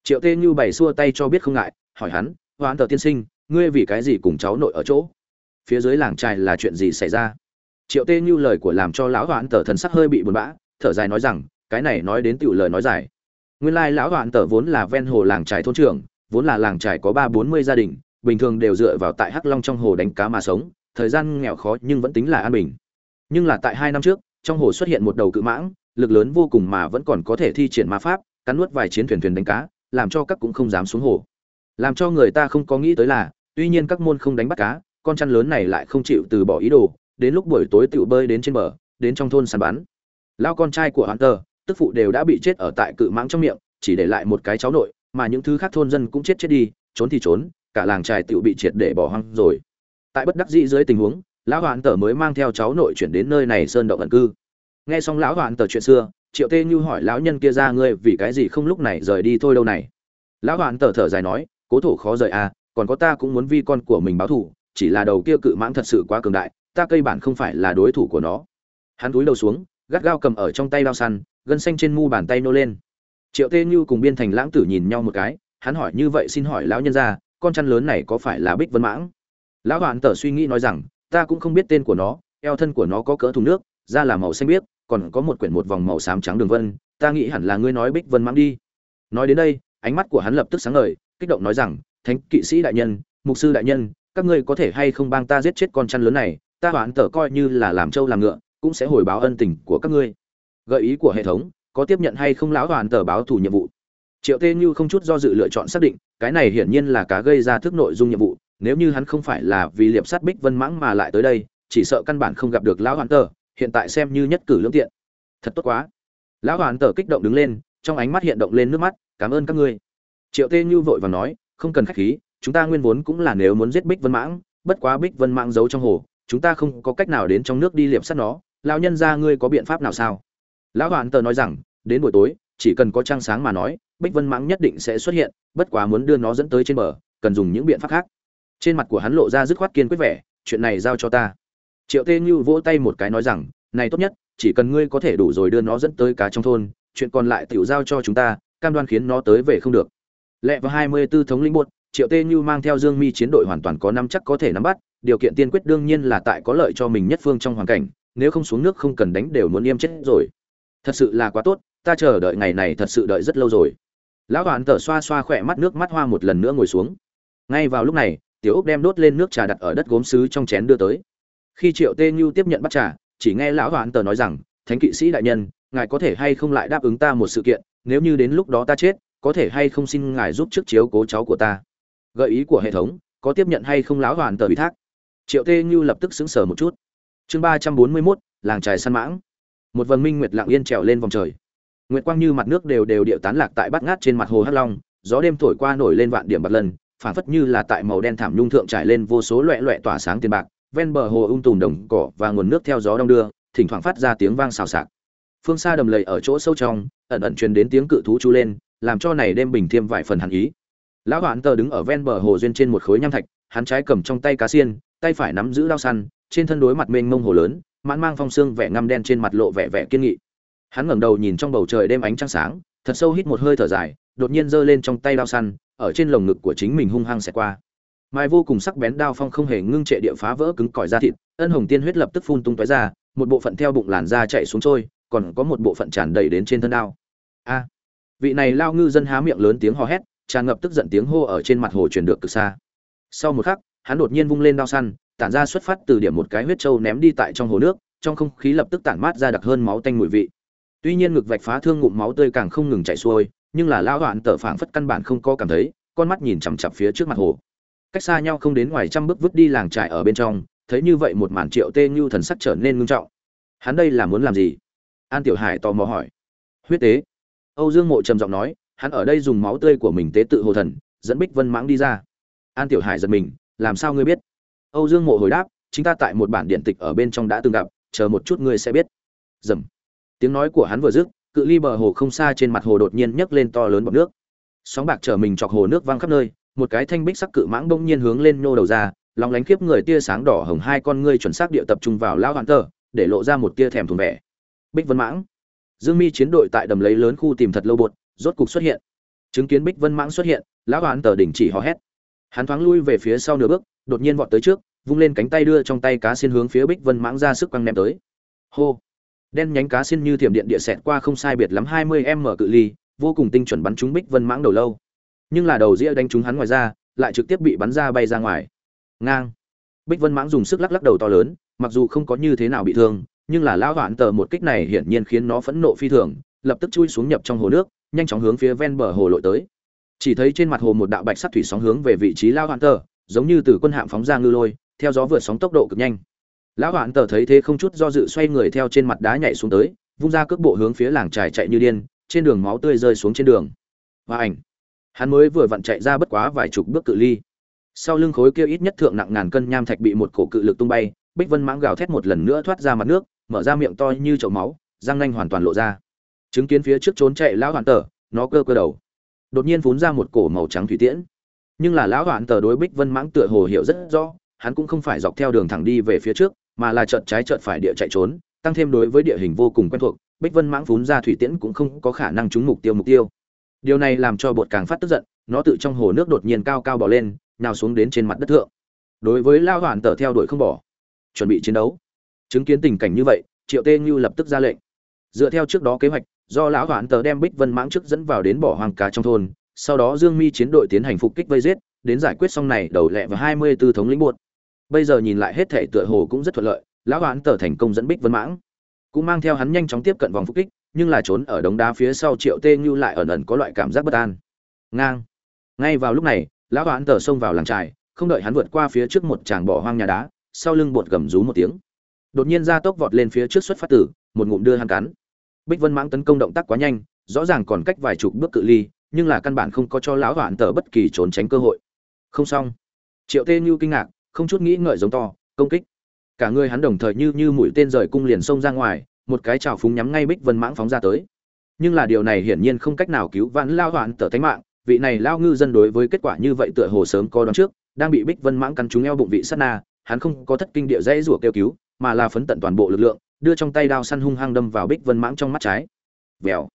Triệu tê như bày xua tay cho biết không ngại, hỏi hắn hoãn tờ tiên sinh, ngươi vì cái gì cùng cháu nội ở chỗ? Phía dưới làng trài là chuyện gì xảy ra? Triệu tê như lời của làm cho lão hoãn tờ thần sắc hơi bị buồn bã, thở dài nói rằng, cái này nói đến tiểu lời nói dài. Nguyên lai lão hoãn tờ vốn là ven hồ làng trài thôn trưởng, vốn là làng trài có ba bốn mươi gia đình bình thường đều dựa vào tại hắc long trong hồ đánh cá mà sống, thời gian nghèo khó nhưng vẫn tính là an bình. Nhưng là tại hai năm trước, trong hồ xuất hiện một đầu cự mãng, lực lớn vô cùng mà vẫn còn có thể thi triển ma pháp, cắn nuốt vài chiến thuyền thuyền đánh cá, làm cho các cũng không dám xuống hồ. Làm cho người ta không có nghĩ tới là, tuy nhiên các môn không đánh bắt cá, con chăn lớn này lại không chịu từ bỏ ý đồ, đến lúc buổi tối tự bơi đến trên bờ, đến trong thôn săn bắn. Lao con trai của hắn tờ tức phụ đều đã bị chết ở tại cự mãng trong miệng, chỉ để lại một cái cháu nội, mà những thứ khác thôn dân cũng chết chết đi, trốn thì trốn cả làng trài tự bị triệt để bỏ hoang rồi. Tại bất đắc dĩ dưới tình huống, lão hoàn tờ mới mang theo cháu nội chuyển đến nơi này sơn động ẩn cư. Nghe xong lão hoàn tờ chuyện xưa, triệu tê như hỏi lão nhân kia ra ngươi vì cái gì không lúc này rời đi thôi đâu này? Lão hoàn tờ thở dài nói, cố thủ khó rời à còn có ta cũng muốn vi con của mình báo thù, chỉ là đầu kia cự mãng thật sự quá cường đại, ta cây bản không phải là đối thủ của nó. Hắn cúi đầu xuống, gắt gao cầm ở trong tay dao săn, gân xanh trên mu bàn tay nô lên. Triệu tê như cùng biên thành lãng tử nhìn nhau một cái, hắn hỏi như vậy xin hỏi lão nhân ra con chăn lớn này có phải là bích vân mãng? Lão hoạn tờ suy nghĩ nói rằng, ta cũng không biết tên của nó, eo thân của nó có cỡ thùng nước, da là màu xanh biếc, còn có một quyển một vòng màu xám trắng đường vân, ta nghĩ hẳn là ngươi nói bích vân mãng đi. Nói đến đây, ánh mắt của hắn lập tức sáng ngời, kích động nói rằng, thánh kỵ sĩ đại nhân, mục sư đại nhân, các ngươi có thể hay không bang ta giết chết con chăn lớn này, ta hoãn tờ coi như là làm trâu làm ngựa, cũng sẽ hồi báo ân tình của các ngươi. Gợi ý của hệ thống, có tiếp nhận hay không, lão hoãn tờ báo thủ nhiệm vụ. Triệu tê như không chút do dự lựa chọn xác định cái này hiển nhiên là cá gây ra thức nội dung nhiệm vụ, nếu như hắn không phải là vì liệp sát bích vân mãng mà lại tới đây, chỉ sợ căn bản không gặp được lão hoàn tờ hiện tại xem như nhất cử lương tiện. Thật tốt quá. Lão hoàn tờ kích động đứng lên, trong ánh mắt hiện động lên nước mắt, cảm ơn các ngươi. Triệu tê như vội và nói, không cần khách khí, chúng ta nguyên vốn cũng là nếu muốn giết bích vân mãng, bất quá bích vân mãng giấu trong hồ, chúng ta không có cách nào đến trong nước đi liệp sát nó, lão nhân ra ngươi có biện pháp nào sao? Lão hoàn tờ nói rằng, đến buổi tối, chỉ cần có trăng sáng mà nói bích vân mãng nhất định sẽ xuất hiện, bất quá muốn đưa nó dẫn tới trên bờ, cần dùng những biện pháp khác. Trên mặt của hắn lộ ra dứt khoát kiên quyết vẻ, chuyện này giao cho ta. Triệu tê như vỗ tay một cái nói rằng, này tốt nhất, chỉ cần ngươi có thể đủ rồi đưa nó dẫn tới cá trong thôn, chuyện còn lại tiểu giao cho chúng ta, cam đoan khiến nó tới về không được. Lẹ vào hai mươi 24 thống lĩnh buột triệu tê như mang theo dương mi chiến đội hoàn toàn có năm chắc có thể nắm bắt, điều kiện tiên quyết đương nhiên là tại có lợi cho mình nhất phương trong hoàn cảnh, nếu không xuống nước không cần đánh đều muốn im chết rồi. Thật sự là quá tốt, ta chờ đợi ngày này thật sự đợi rất lâu rồi lão hoàn tờ xoa xoa khỏe mắt nước mắt hoa một lần nữa ngồi xuống. Ngay vào lúc này, tiểu úc đem đốt lên nước trà đặt ở đất gốm sứ trong chén đưa tới. Khi triệu tê như tiếp nhận bắt trà, chỉ nghe lão hoàn tờ nói rằng, thánh kỵ sĩ đại nhân, ngài có thể hay không lại đáp ứng ta một sự kiện, nếu như đến lúc đó ta chết, có thể hay không xin ngài giúp trước chiếu cố cháu của ta? Gợi ý của hệ thống, có tiếp nhận hay không lão hoàn tờ ủy thác. Triệu tê như lập tức xứng sở một chút. Chương ba trăm bốn mươi mốt, làng trài săn mãng. Một vần minh nguyệt lặng yên trèo lên vòng trời nguyệt quang như mặt nước đều đều điệu tán lạc tại bát ngát trên mặt hồ hắc long, gió đêm thổi qua nổi lên vạn điểm bạc lần, phảng phất như là tại màu đen thảm nhung thượng trải lên vô số loẹ loẹ tỏa sáng tiền bạc, ven bờ hồ ung tùm đồng cỏ và nguồn nước theo gió đông đưa, thỉnh thoảng phát ra tiếng vang xào xạc. Phương xa đầm lầy ở chỗ sâu trong, ẩn ẩn truyền đến tiếng cự thú chú lên, làm cho này đêm bình thêm vài phần hàn ý. Lão hoạn tờ đứng ở ven bờ hồ duyên trên một khối nham thạch, hắn trái cầm trong tay cá xiên, tay phải nắm giữ đao săn, trên thân đối mặt mênh mông hồ lớn, mãn mang phong xương vẻ ngăm đen trên mặt lộ vẻ vẻ kiên nghị hắn ngẩng đầu nhìn trong bầu trời đêm ánh trăng sáng, thật sâu hít một hơi thở dài, đột nhiên giơ lên trong tay đao săn, ở trên lồng ngực của chính mình hung hăng xẹt qua. Mai vô cùng sắc bén đao phong không hề ngưng trệ địa phá vỡ cứng cỏi da thịt, ân hồng tiên huyết lập tức phun tung tóe ra, một bộ phận theo bụng làn da chạy xuống trôi, còn có một bộ phận tràn đầy đến trên thân đao. A! Vị này lao ngư dân há miệng lớn tiếng hò hét, tràn ngập tức giận tiếng hô ở trên mặt hồ truyền được cực xa. Sau một khắc, hắn đột nhiên vung lên đao săn, tản ra xuất phát từ điểm một cái huyết trâu ném đi tại trong hồ nước, trong không khí lập tức tản mát ra đặc hơn máu tanh mùi vị tuy nhiên ngực vạch phá thương ngụm máu tươi càng không ngừng chảy xuôi, nhưng là lao đoạn tở phảng phất căn bản không có cảm thấy, con mắt nhìn chằm chằm phía trước mặt hồ. Cách xa nhau không đến ngoài trăm bước vứt đi làng trại ở bên trong, thấy như vậy một màn triệu tê như thần sắc trở nên ngưng trọng. Hắn đây là muốn làm gì? An tiểu hải tò mò hỏi. Huyết tế. Âu dương mộ trầm giọng nói, hắn ở đây dùng máu tươi của mình tế tự hồ thần, dẫn bích vân mãng đi ra. An tiểu hải giật mình, làm sao ngươi biết? Âu dương mộ hồi đáp, chính ta tại một bản điện tịch ở bên trong đã từng gặp, chờ một chút ngươi sẽ biết. Dầm tiếng nói của hắn vừa dứt, cự ly bờ hồ không xa trên mặt hồ đột nhiên nhấc lên to lớn bọt nước. Sóng bạc chở mình chọc hồ nước văng khắp nơi, một cái thanh bích sắc cự mãng bỗng nhiên hướng lên nhô đầu ra lòng lánh khiếp người tia sáng đỏ hồng hai con ngươi chuẩn xác địa tập trung vào lão hoàn tơ để lộ ra một tia thèm thuồng vẻ. Bích vân mãng. Dương mi chiến đội tại đầm lấy lớn khu tìm thật lâu bột rốt cục xuất hiện. Chứng kiến bích vân mãng xuất hiện, lão hoàn tờ đỉnh chỉ hò hét. Hắn thoáng lui về phía sau nửa bước, đột nhiên vọt tới trước, vung lên cánh tay đưa trong tay cá xin hướng phía bích vân mãng ra sức quăng ném tới. Hô đen nhánh cá xin như thiểm điện địa xẹt qua không sai biệt lắm hai mươi m cự ly, vô cùng tinh chuẩn bắn trúng bích vân mãng đầu lâu. Nhưng là đầu rĩa đánh trúng hắn ngoài ra lại trực tiếp bị bắn ra bay ra ngoài. Ngang. Bích vân mãng dùng sức lắc lắc đầu to lớn, mặc dù không có như thế nào bị thương, nhưng là lão hoạn tờ một kích này hiển nhiên khiến nó phẫn nộ phi thường, lập tức chui xuống nhập trong hồ nước, nhanh chóng hướng phía ven bờ hồ lội tới. Chỉ thấy trên mặt hồ một đạo bạch sắc thủy sóng hướng về vị trí lão hoạn tờ, giống như từ quân hạm phóng ra ngư lôi, theo gió vượt sóng tốc độ cực nhanh lão hoạn tờ thấy thế không chút do dự xoay người theo trên mặt đá nhảy xuống tới, vung ra cước bộ hướng phía làng trài chạy như điên, trên đường máu tươi rơi xuống trên đường. Và ảnh. Hắn mới vừa vặn chạy ra bất quá vài chục bước cự ly. Sau lưng khối kia ít nhất thượng nặng ngàn cân nham thạch bị một cổ cự lực tung bay, bích vân mãng gào thét một lần nữa thoát ra mặt nước, mở ra miệng to như chậu máu, răng nanh hoàn toàn lộ ra. Chứng kiến phía trước trốn chạy lão hoạn tờ nó cơ cơ đầu. Đột nhiên phun ra một cổ màu trắng thủy tiễn. Nhưng là lão hoạn tờ đối bích vân mãng tựa hồ hiểu rất rõ, hắn cũng không phải dọc theo đường thẳng đi về phía trước mà là chợt trái chợt phải địa chạy trốn, tăng thêm đối với địa hình vô cùng quen thuộc, bích vân mãng vốn ra thủy tiễn cũng không có khả năng trúng mục tiêu mục tiêu. Điều này làm cho bột càng phát tức giận, nó tự trong hồ nước đột nhiên cao cao bỏ lên nào xuống đến trên mặt đất thượng. Đối với lao hoàn tờ theo đuổi không bỏ, chuẩn bị chiến đấu. Chứng kiến tình cảnh như vậy, triệu tê như lập tức ra lệnh. Dựa theo trước đó kế hoạch, do lão hoàn tờ đem bích vân mãng trước dẫn vào đến bỏ hoang cá trong thôn, sau đó dương mi chiến đội tiến hành phục kích vây giết, đến giải quyết xong này đầu lẹ và hai mươi tư thống lĩnh buột bây giờ nhìn lại hết thể tựa hồ cũng rất thuận lợi, lão hoàn tờ thành công dẫn bích vân mãng. Cũng mang theo hắn nhanh chóng tiếp cận vòng phục kích, nhưng là trốn ở đống đá phía sau triệu tê như lại ẩn ẩn có loại cảm giác bất an. Ngang. Ngay vào lúc này, lão hoán tờ xông vào làng trài không đợi hắn vượt qua phía trước một tràng bỏ hoang nhà đá, sau lưng bột gầm rú một tiếng. Đột nhiên ra tốc vọt lên phía trước xuất phát tử một ngụm đưa hắn cắn. Bích vân mãng tấn công động tác quá nhanh, rõ ràng còn cách vài chục bước cự ly, nhưng là căn bản không có cho lão hoạn tờ bất kỳ trốn tránh cơ hội. Không xong. Triệu tê như kinh ngạc không chút nghĩ ngợi giống to, công kích. Cả người hắn đồng thời như như mũi tên rời cung liền xông ra ngoài, một cái trào phúng nhắm ngay bích vân mãng phóng ra tới. Nhưng là điều này hiển nhiên không cách nào cứu vãn lao hoạn tở thánh mạng, vị này lao ngư dân đối với kết quả như vậy tựa hồ sớm có đoán trước, đang bị bích vân mãng cắn trúng eo bụng vị sát na, hắn không có thất kinh địa dãy rủa kêu cứu, mà là phấn tận toàn bộ lực lượng, đưa trong tay đao săn hung hăng đâm vào bích vân mãng trong mắt trái. Vèo.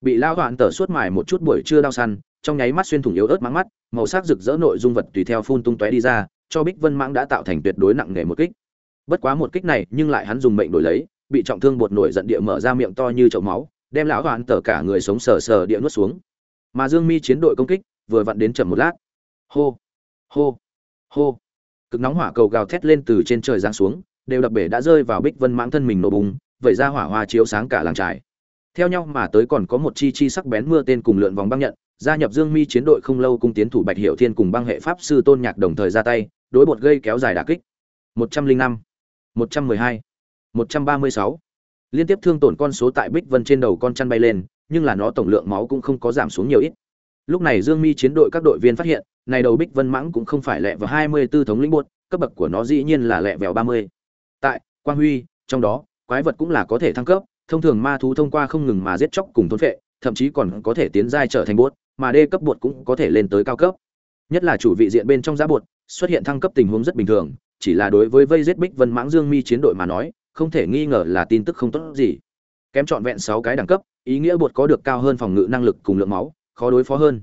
Bị lao hoạn tở suốt mài một chút buổi trưa đao săn, trong nháy mắt xuyên thủng yếu ớt mắng mắt, màu sắc rực rỡ nội dung vật tùy theo phun tung tóe đi ra cho bích vân mãng đã tạo thành tuyệt đối nặng nề một kích. Bất quá một kích này, nhưng lại hắn dùng mệnh đổi lấy, bị trọng thương bột nổi giận địa mở ra miệng to như chậu máu, đem lão hoạn tở cả người sống sờ sờ địa nuốt xuống. Mà dương mi chiến đội công kích, vừa vặn đến chậm một lát. Hô hô hô. Cực nóng hỏa cầu gào thét lên từ trên trời giáng xuống, đều đập bể đã rơi vào bích vân mãng thân mình nổ bùng vậy ra hỏa hoa chiếu sáng cả làng trại. Theo nhau mà tới còn có một chi chi sắc bén mưa tên cùng lượn vòng băng nhận, gia nhập dương mi chiến đội không lâu cung tiến thủ bạch hiệu thiên cùng băng hệ pháp sư tôn nhạc đồng thời ra tay đối bột gây kéo dài đà kích một trăm linh năm một trăm mười hai 136. Liên tiếp thương tổn con số tại Bích Vân trên đầu con chăn bay lên, nhưng là nó tổng lượng máu cũng không có giảm xuống nhiều ít. Lúc này Dương Mi chiến đội các đội viên phát hiện, này đầu Bích Vân mãng cũng không phải lẹ vào 24 thống lĩnh bột, cấp bậc của nó dĩ nhiên là lẹ vèo 30. Tại Quang Huy, trong đó, quái vật cũng là có thể thăng cấp, thông thường ma thú thông qua không ngừng mà giết chóc cùng thôn phệ thậm chí còn có thể tiến giai trở thành bột mà đê cấp bột cũng có thể lên tới cao cấp nhất là chủ vị diện bên trong giá bột xuất hiện thăng cấp tình huống rất bình thường, chỉ là đối với vây giết bích vân mãng dương mi chiến đội mà nói, không thể nghi ngờ là tin tức không tốt gì. Kém trọn vẹn sáu cái đẳng cấp, ý nghĩa bột có được cao hơn phòng ngự năng lực cùng lượng máu, khó đối phó hơn.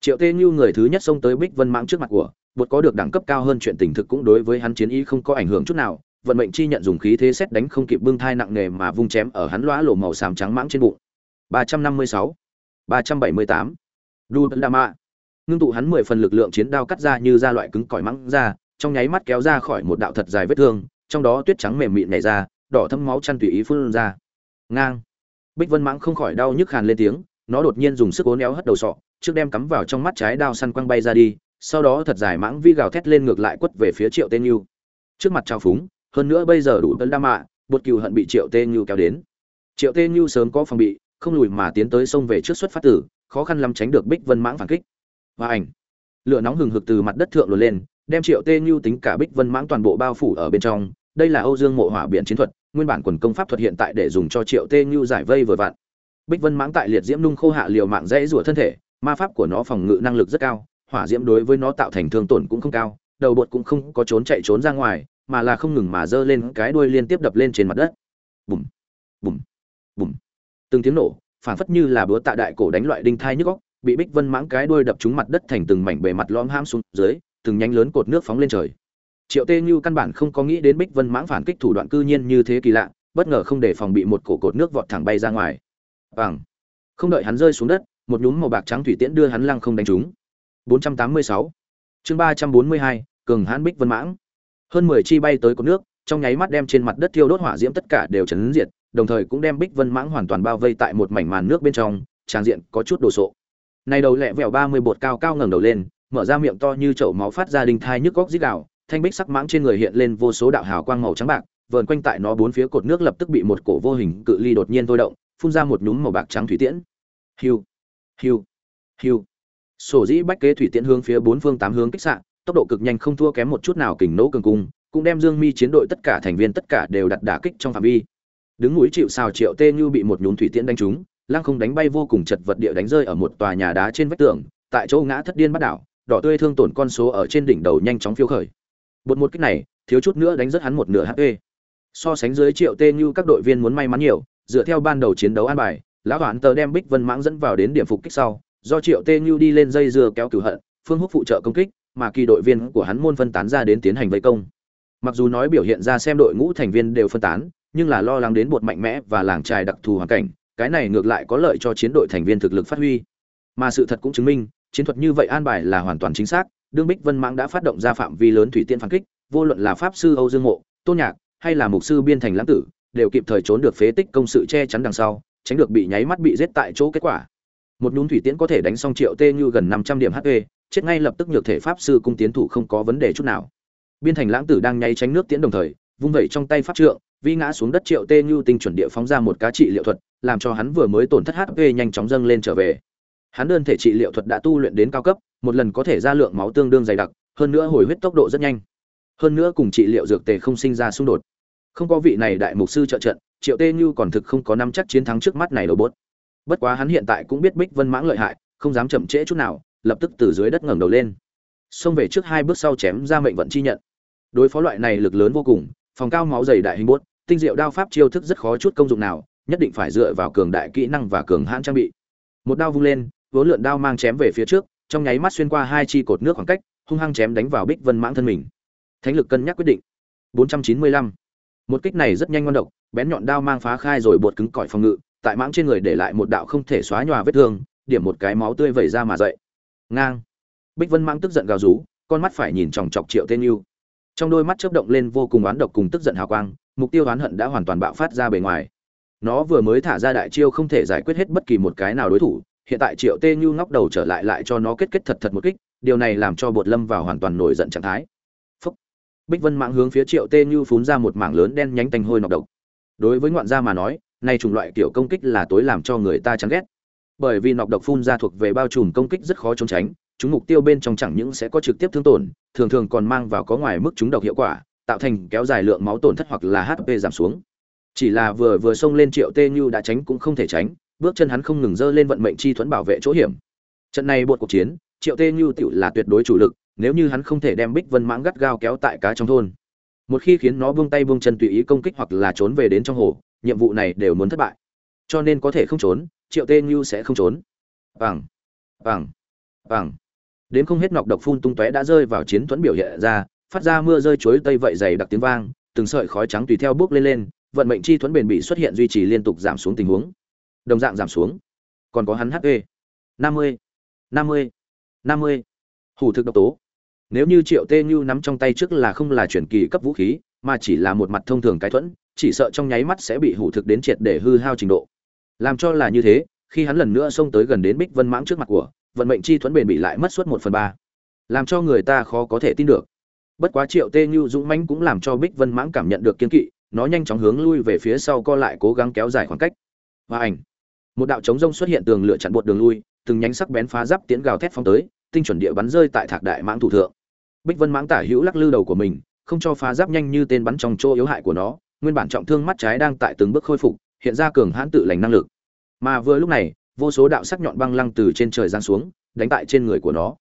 Triệu tê như người thứ nhất xông tới bích vân mãng trước mặt của, bột có được đẳng cấp cao hơn chuyện tình thực cũng đối với hắn chiến ý không có ảnh hưởng chút nào, vận mệnh chi nhận dùng khí thế xét đánh không kịp bưng thai nặng nề mà vung chém ở hắn lõa lổ màu xám trắng mãng trên bụng. 356 378 đu đa mạ ngưng tụ hắn mười phần lực lượng chiến đao cắt ra như da loại cứng cỏi mãng ra trong nháy mắt kéo ra khỏi một đạo thật dài vết thương, trong đó tuyết trắng mềm mịn nhảy ra, đỏ thâm máu chăn tùy ý phun ra. Ngang. Bích vân mãng không khỏi đau nhức hàn lên tiếng, nó đột nhiên dùng sức cố néo hất đầu sọ, trước đem cắm vào trong mắt trái đao săn quăng bay ra đi, sau đó thật dài mãng vi gào thét lên ngược lại quất về phía triệu tên như trước mặt trao phúng, hơn nữa bây giờ đủ tấn đa mạ, bột cừu hận bị triệu tên như kéo đến. Triệu tên như sớm có phòng bị, không lùi mà tiến tới sông về trước xuất phát tử, khó khăn lắm tránh được bích vân mãng phản kích và ảnh. Lửa nóng hừng hực từ mặt đất thượng lùa lên, đem triệu tê như tính cả bích vân mãng toàn bộ bao phủ ở bên trong. Đây là âu dương mộ hỏa biển chiến thuật, nguyên bản quần công pháp thuật hiện tại để dùng cho triệu tê như giải vây vừa vặn. Bích vân mãng tại liệt diễm nung khô hạ liều mạng dễ rủa thân thể, ma pháp của nó phòng ngự năng lực rất cao, hỏa diễm đối với nó tạo thành thương tổn cũng không cao, đầu bột cũng không có trốn chạy trốn ra ngoài, mà là không ngừng mà giơ lên cái đuôi liên tiếp đập lên trên mặt đất. Bùm bùm bùm. Từng tiếng nổ, phảng phất như là búa tạ đại cổ đánh loại đinh thai nhức óc bị bích vân mãng cái đuôi đập trúng mặt đất thành từng mảnh bề mặt lõm hãm xuống dưới, từng nhánh lớn cột nước phóng lên trời. Triệu tê như căn bản không có nghĩ đến bích vân mãng phản kích thủ đoạn cư nhiên như thế kỳ lạ, bất ngờ không để phòng bị một cổ cột nước vọt thẳng bay ra ngoài. Bằng không đợi hắn rơi xuống đất, một nhúm màu bạc trắng thủy tiễn đưa hắn lăng không đánh trúng. 486 chương 342 cường hãn bích vân mãng. Hơn 10 chi bay tới cột nước, trong nháy mắt đem trên mặt đất thiêu đốt hỏa diễm tất cả đều chấn diệt, đồng thời cũng đem bích vân mãng hoàn toàn bao vây tại một mảnh màn nước bên trong tràng diện có chút đồ sộ này đầu lẹ vẹo 30 bột cao cao ngẩng đầu lên, mở ra miệng to như chậu máu phát ra đinh thai nhức góc rít gào, thanh bích sắc mãng trên người hiện lên vô số đạo hào quang màu trắng bạc, vờn quanh tại nó bốn phía cột nước lập tức bị một cổ vô hình cự ly đột nhiên thôi động, phun ra một nhúm màu bạc trắng thủy tiễn. Hiu hiu hiu. Sổ dĩ bách kế thủy tiễn hướng phía bốn phương tám hướng kích xạ, tốc độ cực nhanh không thua kém một chút nào kình nỗ cường cung, cũng đem dương mi chiến đội tất cả thành viên tất cả đều đặt đả kích trong phạm vi. Đứng núi chịu xào triệu tê như bị một nhúm thủy tiễn đánh trúng lăng không đánh bay vô cùng chật vật địa đánh rơi ở một tòa nhà đá trên vách tường, tại chỗ ngã thất điên bắt đảo, đỏ tươi thương tổn con số ở trên đỉnh đầu nhanh chóng phiêu khởi. Bột một kích này, thiếu chút nữa đánh rớt hắn một nửa hp. So sánh dưới triệu tê như các đội viên muốn may mắn nhiều, dựa theo ban đầu chiến đấu an bài, lão hoãn tờ đem bích vân mãng dẫn vào đến điểm phục kích sau, do triệu tê như đi lên dây dưa kéo cửu hận, phương húc phụ trợ công kích, mà kỳ đội viên của hắn môn phân tán ra đến tiến hành vây công. Mặc dù nói biểu hiện ra xem đội ngũ thành viên đều phân tán, nhưng là lo lắng đến bột mạnh mẽ và làng trài đặc thù hoàn cảnh cái này ngược lại có lợi cho chiến đội thành viên thực lực phát huy. Mà sự thật cũng chứng minh, chiến thuật như vậy an bài là hoàn toàn chính xác, đương bích vân mãng đã phát động ra phạm vi lớn thủy tiên phản kích, vô luận là pháp sư âu dương mộ tôn nhạc, hay là mục sư biên thành lãng tử, đều kịp thời trốn được phế tích công sự che chắn đằng sau, tránh được bị nháy mắt bị giết tại chỗ kết quả. Một nhún thủy tiễn có thể đánh xong triệu tê như gần năm trăm điểm hp chết ngay lập tức nhược thể pháp sư cung tiến thủ không có vấn đề chút nào. Biên thành lãng tử đang nháy tránh nước tiễn đồng thời, vung vẩy trong tay pháp trượng vi ngã xuống đất triệu tê như tinh chuẩn địa phóng ra một cá trị liệu thuật làm cho hắn vừa mới tổn thất hp nhanh chóng dâng lên trở về. Hắn đơn thể trị liệu thuật đã tu luyện đến cao cấp, một lần có thể ra lượng máu tương đương dày đặc, hơn nữa hồi huyết tốc độ rất nhanh. Hơn nữa cùng trị liệu dược tề không sinh ra xung đột. Không có vị này đại mục sư trợ trận, triệu tê như còn thực không có nắm chắc chiến thắng trước mắt này đầu bốt. Bất quá hắn hiện tại cũng biết bích vân mãng lợi hại, không dám chậm trễ chút nào, lập tức từ dưới đất ngẩng đầu lên. Xông về trước hai bước sau chém ra mệnh vận chi nhận. Đối phó loại này lực lớn vô cùng, phòng cao máu dày đại hình bốt, tinh diệu đao pháp chiêu thức rất khó chút công dụng nào nhất định phải dựa vào cường đại kỹ năng và cường hãn trang bị. Một đao vung lên vố lượn đao mang chém về phía trước, trong nháy mắt xuyên qua hai chi cột nước khoảng cách, hung hăng chém đánh vào bích vân mãng thân mình. Thánh lực cân nhắc quyết định. 495. một kích này rất nhanh ngon độc, bén nhọn đao mang phá khai rồi bột cứng cỏi phòng ngự, tại mãng trên người để lại một đạo không thể xóa nhòa vết thương, điểm một cái máu tươi vẩy ra mà dậy. Ngang. Bích vân mãng tức giận gào rú, con mắt phải nhìn chòng chọc triệu tên yêu. Trong đôi mắt chớp động lên vô cùng oán độc cùng tức giận hào quang, mục tiêu oán hận đã hoàn toàn bạo phát ra bề ngoài nó vừa mới thả ra đại chiêu không thể giải quyết hết bất kỳ một cái nào đối thủ, hiện tại triệu tê như ngóc đầu trở lại lại cho nó kết kết thật thật một kích, điều này làm cho bột lâm vào hoàn toàn nổi giận trạng thái. Phúc. bích vân mạng hướng phía triệu tê như phún ra một mảng lớn đen nhánh tanh hôi nọc độc. Đối với ngoạn gia mà nói nay chủng loại kiểu công kích là tối làm cho người ta chán ghét. Bởi vì nọc độc phun ra thuộc về bao trùm công kích rất khó trốn tránh, chúng mục tiêu bên trong chẳng những sẽ có trực tiếp thương tổn, thường thường còn mang vào có ngoài mức chúng độc hiệu quả, tạo thành kéo dài lượng máu tổn thất hoặc là hp giảm xuống chỉ là vừa vừa xông lên triệu tê như đã tránh cũng không thể tránh, bước chân hắn không ngừng dơ lên vận mệnh chi thuẫn bảo vệ chỗ hiểm. Trận này buộc cuộc chiến, triệu tê như tựu là tuyệt đối chủ lực, nếu như hắn không thể đem bích vân mãng gắt gao kéo tại cá trong thôn. Một khi khiến nó buông tay buông chân tùy ý công kích hoặc là trốn về đến trong hồ, nhiệm vụ này đều muốn thất bại. Cho nên có thể không trốn, triệu tê như sẽ không trốn. Vàng vàng vàng đến không hết nọc độc phun tung tóe đã rơi vào chiến thuẫn biểu hiện ra, phát ra mưa rơi chuối tây vậy dày đặc tiếng vang, từng sợi khói trắng tùy theo bước lên lên vận mệnh chi thuẫn bền bị xuất hiện duy trì liên tục giảm xuống tình huống. Đồng dạng giảm xuống. Còn có hắn hp năm mươi. Năm mươi. Năm mươi. Hủ thực độc tố. Nếu như triệu tê như nắm trong tay trước là không là chuyển kỳ cấp vũ khí, mà chỉ là một mặt thông thường cái thuẫn, chỉ sợ trong nháy mắt sẽ bị hủ thực đến triệt để hư hao trình độ. Làm cho là như thế, khi hắn lần nữa xông tới gần đến bích vân mãng trước mặt của, vận mệnh chi thuẫn bền bị lại mất suốt một phần ba. Làm cho người ta khó có thể tin được. Bất quá triệu tê như dũng mãnh cũng làm cho bích vân mãng cảm nhận được kiên kỵ nó nhanh chóng hướng lui về phía sau co lại cố gắng kéo dài khoảng cách. Và ảnh. Một đạo chống rông xuất hiện tường lửa chặn bột đường lui, từng nhánh sắc bén phá giáp tiến gào thét phong tới, tinh chuẩn địa bắn rơi tại thạc đại mãng thủ thượng. Bích vân mãng tả hữu lắc lư đầu của mình, không cho phá giáp nhanh như tên bắn trong chỗ yếu hại của nó, nguyên bản trọng thương mắt trái đang tại từng bước khôi phục, hiện ra cường hãn tự lành năng lực. Mà vừa lúc này, vô số đạo sắc nhọn băng lăng từ trên trời giáng xuống, đánh tại trên người của nó.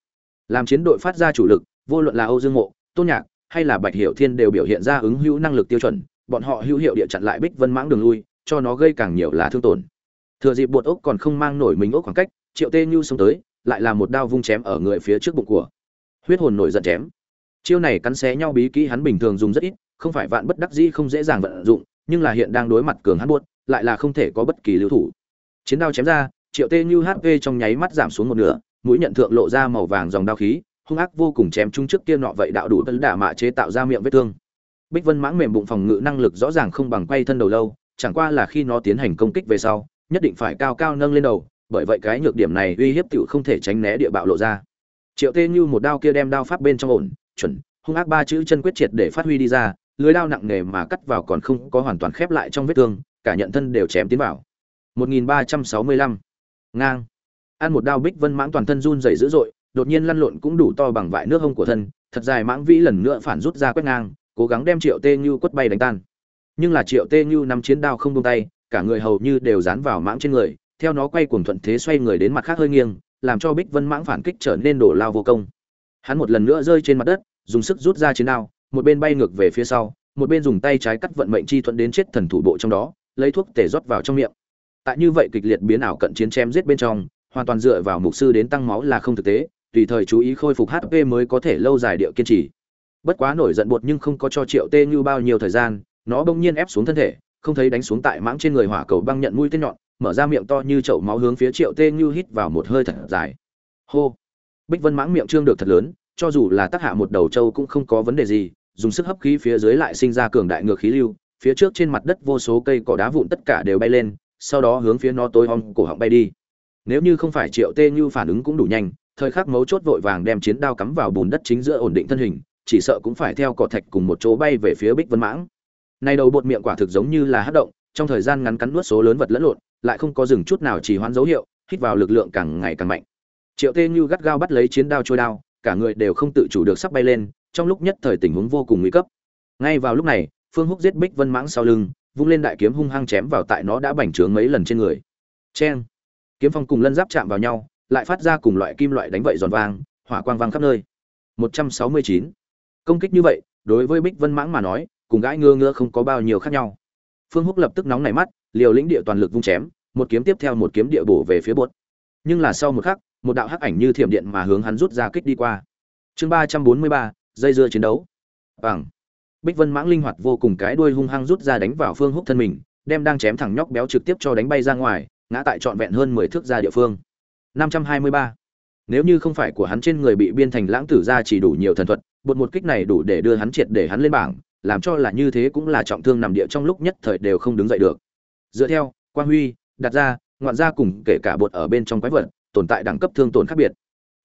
Làm chiến đội phát ra chủ lực, vô luận là âu dương mộ tôn nhạc, hay là bạch Hiểu thiên đều biểu hiện ra ứng hữu năng lực tiêu chuẩn bọn họ hữu hiệu địa chặn lại bích vân mãng đường lui, cho nó gây càng nhiều là thương tổn. Thừa dịp bột ốc còn không mang nổi mình ốc khoảng cách, triệu tê như xông tới, lại là một đao vung chém ở người phía trước bụng của. Huyết hồn nổi giận chém. Chiêu này cắn xé nhau bí kỹ hắn bình thường dùng rất ít, không phải vạn bất đắc dĩ không dễ dàng vận dụng, nhưng là hiện đang đối mặt cường hắn buốt, lại là không thể có bất kỳ lưu thủ. Chiến đao chém ra, triệu tê như hp trong nháy mắt giảm xuống một nửa, mũi nhận thượng lộ ra màu vàng dòng đao khí, hung ác vô cùng chém chung trước kia nọ vậy đạo đủ tân đả mạ chế tạo ra miệng vết thương bích vân mãng mềm bụng phòng ngự năng lực rõ ràng không bằng quay thân đầu lâu, chẳng qua là khi nó tiến hành công kích về sau, nhất định phải cao cao nâng lên đầu, bởi vậy cái nhược điểm này uy hiếp tiểu không thể tránh né địa bạo lộ ra. Triệu tê như một đao kia đem đao pháp bên trong ổn, chuẩn, hung ác ba chữ chân quyết triệt để phát huy đi ra, lưới đao nặng nề mà cắt vào còn không có hoàn toàn khép lại trong vết thương, cả nhận thân đều chém tiến vào. 1365 ngang. Ăn một đao bích vân mãng toàn thân run rẩy dữ dội, đột nhiên lăn lộn cũng đủ to bằng vại nước hông của thân, thật dài mãng vĩ lần nữa phản rút ra quét ngang cố gắng đem triệu tê như quất bay đánh tan. Nhưng là triệu tê như nắm chiến đao không buông tay, cả người hầu như đều dán vào mãng trên người, theo nó quay cuồng thuận thế xoay người đến mặt khác hơi nghiêng, làm cho bích vân mãng phản kích trở nên đổ lao vô công. Hắn một lần nữa rơi trên mặt đất, dùng sức rút ra chiến đao, một bên bay ngược về phía sau, một bên dùng tay trái cắt vận mệnh chi thuận đến chết thần thủ bộ trong đó, lấy thuốc tể rót vào trong miệng. Tại như vậy kịch liệt biến ảo cận chiến chém giết bên trong, hoàn toàn dựa vào mục sư đến tăng máu là không thực tế, tùy thời chú ý khôi phục hp mới có thể lâu dài điệu kiên trì bất quá nổi giận bột nhưng không có cho triệu tê như bao nhiêu thời gian, nó bỗng nhiên ép xuống thân thể, không thấy đánh xuống tại mãng trên người hỏa cầu băng nhận mũi tên nhọn, mở ra miệng to như chậu máu hướng phía triệu tê như hít vào một hơi thật dài. Hô! Bích vân mãng miệng trương được thật lớn, cho dù là tác hạ một đầu trâu cũng không có vấn đề gì, dùng sức hấp khí phía dưới lại sinh ra cường đại ngược khí lưu, phía trước trên mặt đất vô số cây cỏ đá vụn tất cả đều bay lên, sau đó hướng phía nó tối om cổ họng bay đi. Nếu như không phải triệu tê như phản ứng cũng đủ nhanh, thời khắc mấu chốt vội vàng đem chiến đao cắm vào bùn đất chính giữa ổn định thân hình chỉ sợ cũng phải theo cỏ thạch cùng một chỗ bay về phía bích vân mãng. Này đầu bột miệng quả thực giống như là hát động, trong thời gian ngắn cắn nuốt số lớn vật lẫn lộn, lại không có dừng chút nào chỉ hoãn dấu hiệu, hít vào lực lượng càng ngày càng mạnh. Triệu tê như gắt gao bắt lấy chiến đao trôi đao, cả người đều không tự chủ được sắp bay lên, trong lúc nhất thời tình huống vô cùng nguy cấp. Ngay vào lúc này, phương húc giết bích vân mãng sau lưng, vung lên đại kiếm hung hăng chém vào tại nó đã bành trướng mấy lần trên người. Cheng! Kiếm phong cùng lân giáp chạm vào nhau, lại phát ra cùng loại kim loại đánh vậy giòn vang, hỏa quang vang khắp nơi. 169 công kích như vậy, đối với bích vân mãng mà nói, cùng gãi ngơ ngơ không có bao nhiêu khác nhau. Phương húc lập tức nóng nảy mắt, liều lĩnh địa toàn lực vung chém, một kiếm tiếp theo một kiếm địa bổ về phía bột. Nhưng là sau một khắc, một đạo hắc ảnh như thiểm điện mà hướng hắn rút ra kích đi qua. Chương ba trăm bốn mươi ba, dây dưa chiến đấu. Bằng bích vân mãng linh hoạt vô cùng cái đuôi hung hăng rút ra đánh vào phương húc thân mình, đem đang chém thẳng nhóc béo trực tiếp cho đánh bay ra ngoài, ngã tại trọn vẹn hơn mười thước ra địa phương. Năm trăm hai mươi ba nếu như không phải của hắn trên người bị biên thành lãng tử ra chỉ đủ nhiều thần thuật, bột một kích này đủ để đưa hắn triệt để hắn lên bảng, làm cho là như thế cũng là trọng thương nằm địa trong lúc nhất thời đều không đứng dậy được. Dựa theo, quang huy, đặt ra, ngoạn ra cùng kể cả bột ở bên trong quái vật, tồn tại đẳng cấp thương tổn khác biệt.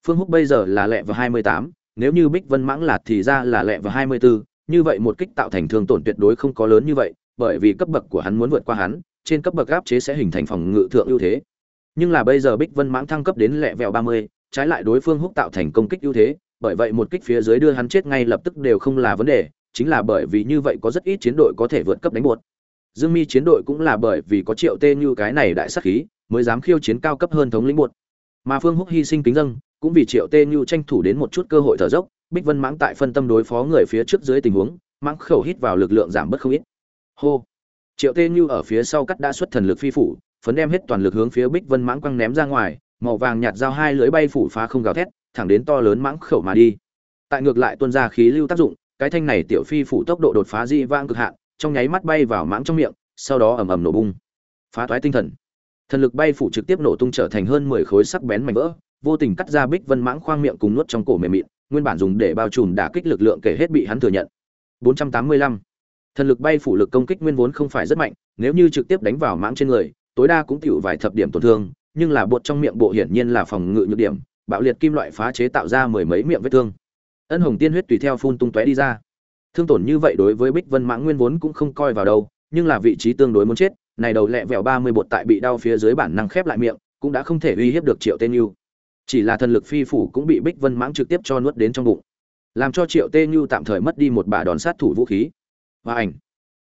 Phương húc bây giờ là lẹ vào hai mươi tám, nếu như bích vân mãng lạt thì ra là lẹ vào hai mươi bốn như vậy một kích tạo thành thương tổn tuyệt đối không có lớn như vậy, bởi vì cấp bậc của hắn muốn vượt qua hắn, trên cấp bậc áp chế sẽ hình thành phòng ngự thượng ưu thế. Nhưng là bây giờ bích vân mãng thăng cấp đến lẹ vẹo ba mươi trái lại đối phương húc tạo thành công kích ưu thế, bởi vậy một kích phía dưới đưa hắn chết ngay lập tức đều không là vấn đề, chính là bởi vì như vậy có rất ít chiến đội có thể vượt cấp đánh buột dương mi chiến đội cũng là bởi vì có triệu tê như cái này đại sắc khí, mới dám khiêu chiến cao cấp hơn thống lĩnh buột mà phương húc hy sinh kính dâng, cũng vì triệu tê như tranh thủ đến một chút cơ hội thở dốc, bích vân mãng tại phân tâm đối phó người phía trước dưới tình huống, mãng khẩu hít vào lực lượng giảm bớt không ít. Hô! Triệu tê như ở phía sau cắt đã xuất thần lực phi phủ, phấn đem hết toàn lực hướng phía bích vân mãng quăng ném ra ngoài màu vàng nhạt dao hai lưới bay phủ phá không gào thét, thẳng đến to lớn mãng khẩu mà đi. Tại ngược lại tuôn ra khí lưu tác dụng, cái thanh này tiểu phi phủ tốc độ đột phá dị vang cực hạn, trong nháy mắt bay vào mãng trong miệng, sau đó ầm ầm nổ bung. Phá toái tinh thần. Thần lực bay phủ trực tiếp nổ tung trở thành hơn mười khối sắc bén mảnh vỡ, vô tình cắt ra bích vân mãng khoang miệng cùng nuốt trong cổ mềm mịn, nguyên bản dùng để bao trùm đả kích lực lượng kể hết bị hắn thừa nhận. 485. thần lực bay phủ lực công kích nguyên vốn không phải rất mạnh, nếu như trực tiếp đánh vào mãng trên người, tối đa cũng tiểu vài thập điểm tổn thương nhưng là bột trong miệng bộ hiển nhiên là phòng ngự nhược điểm, bạo liệt kim loại phá chế tạo ra mười mấy miệng vết thương. Ân hồng tiên huyết tùy theo phun tung tóe đi ra. Thương tổn như vậy đối với bích vân mãng nguyên vốn cũng không coi vào đâu, nhưng là vị trí tương đối muốn chết, này đầu lẹ vẹo ba mươi bột tại bị đau phía dưới bản năng khép lại miệng, cũng đã không thể uy hiếp được triệu tên yêu chỉ là thần lực phi phủ cũng bị bích vân mãng trực tiếp cho nuốt đến trong bụng. Làm cho triệu tê như tạm thời mất đi một bà đòn sát thủ vũ khí. Và ảnh.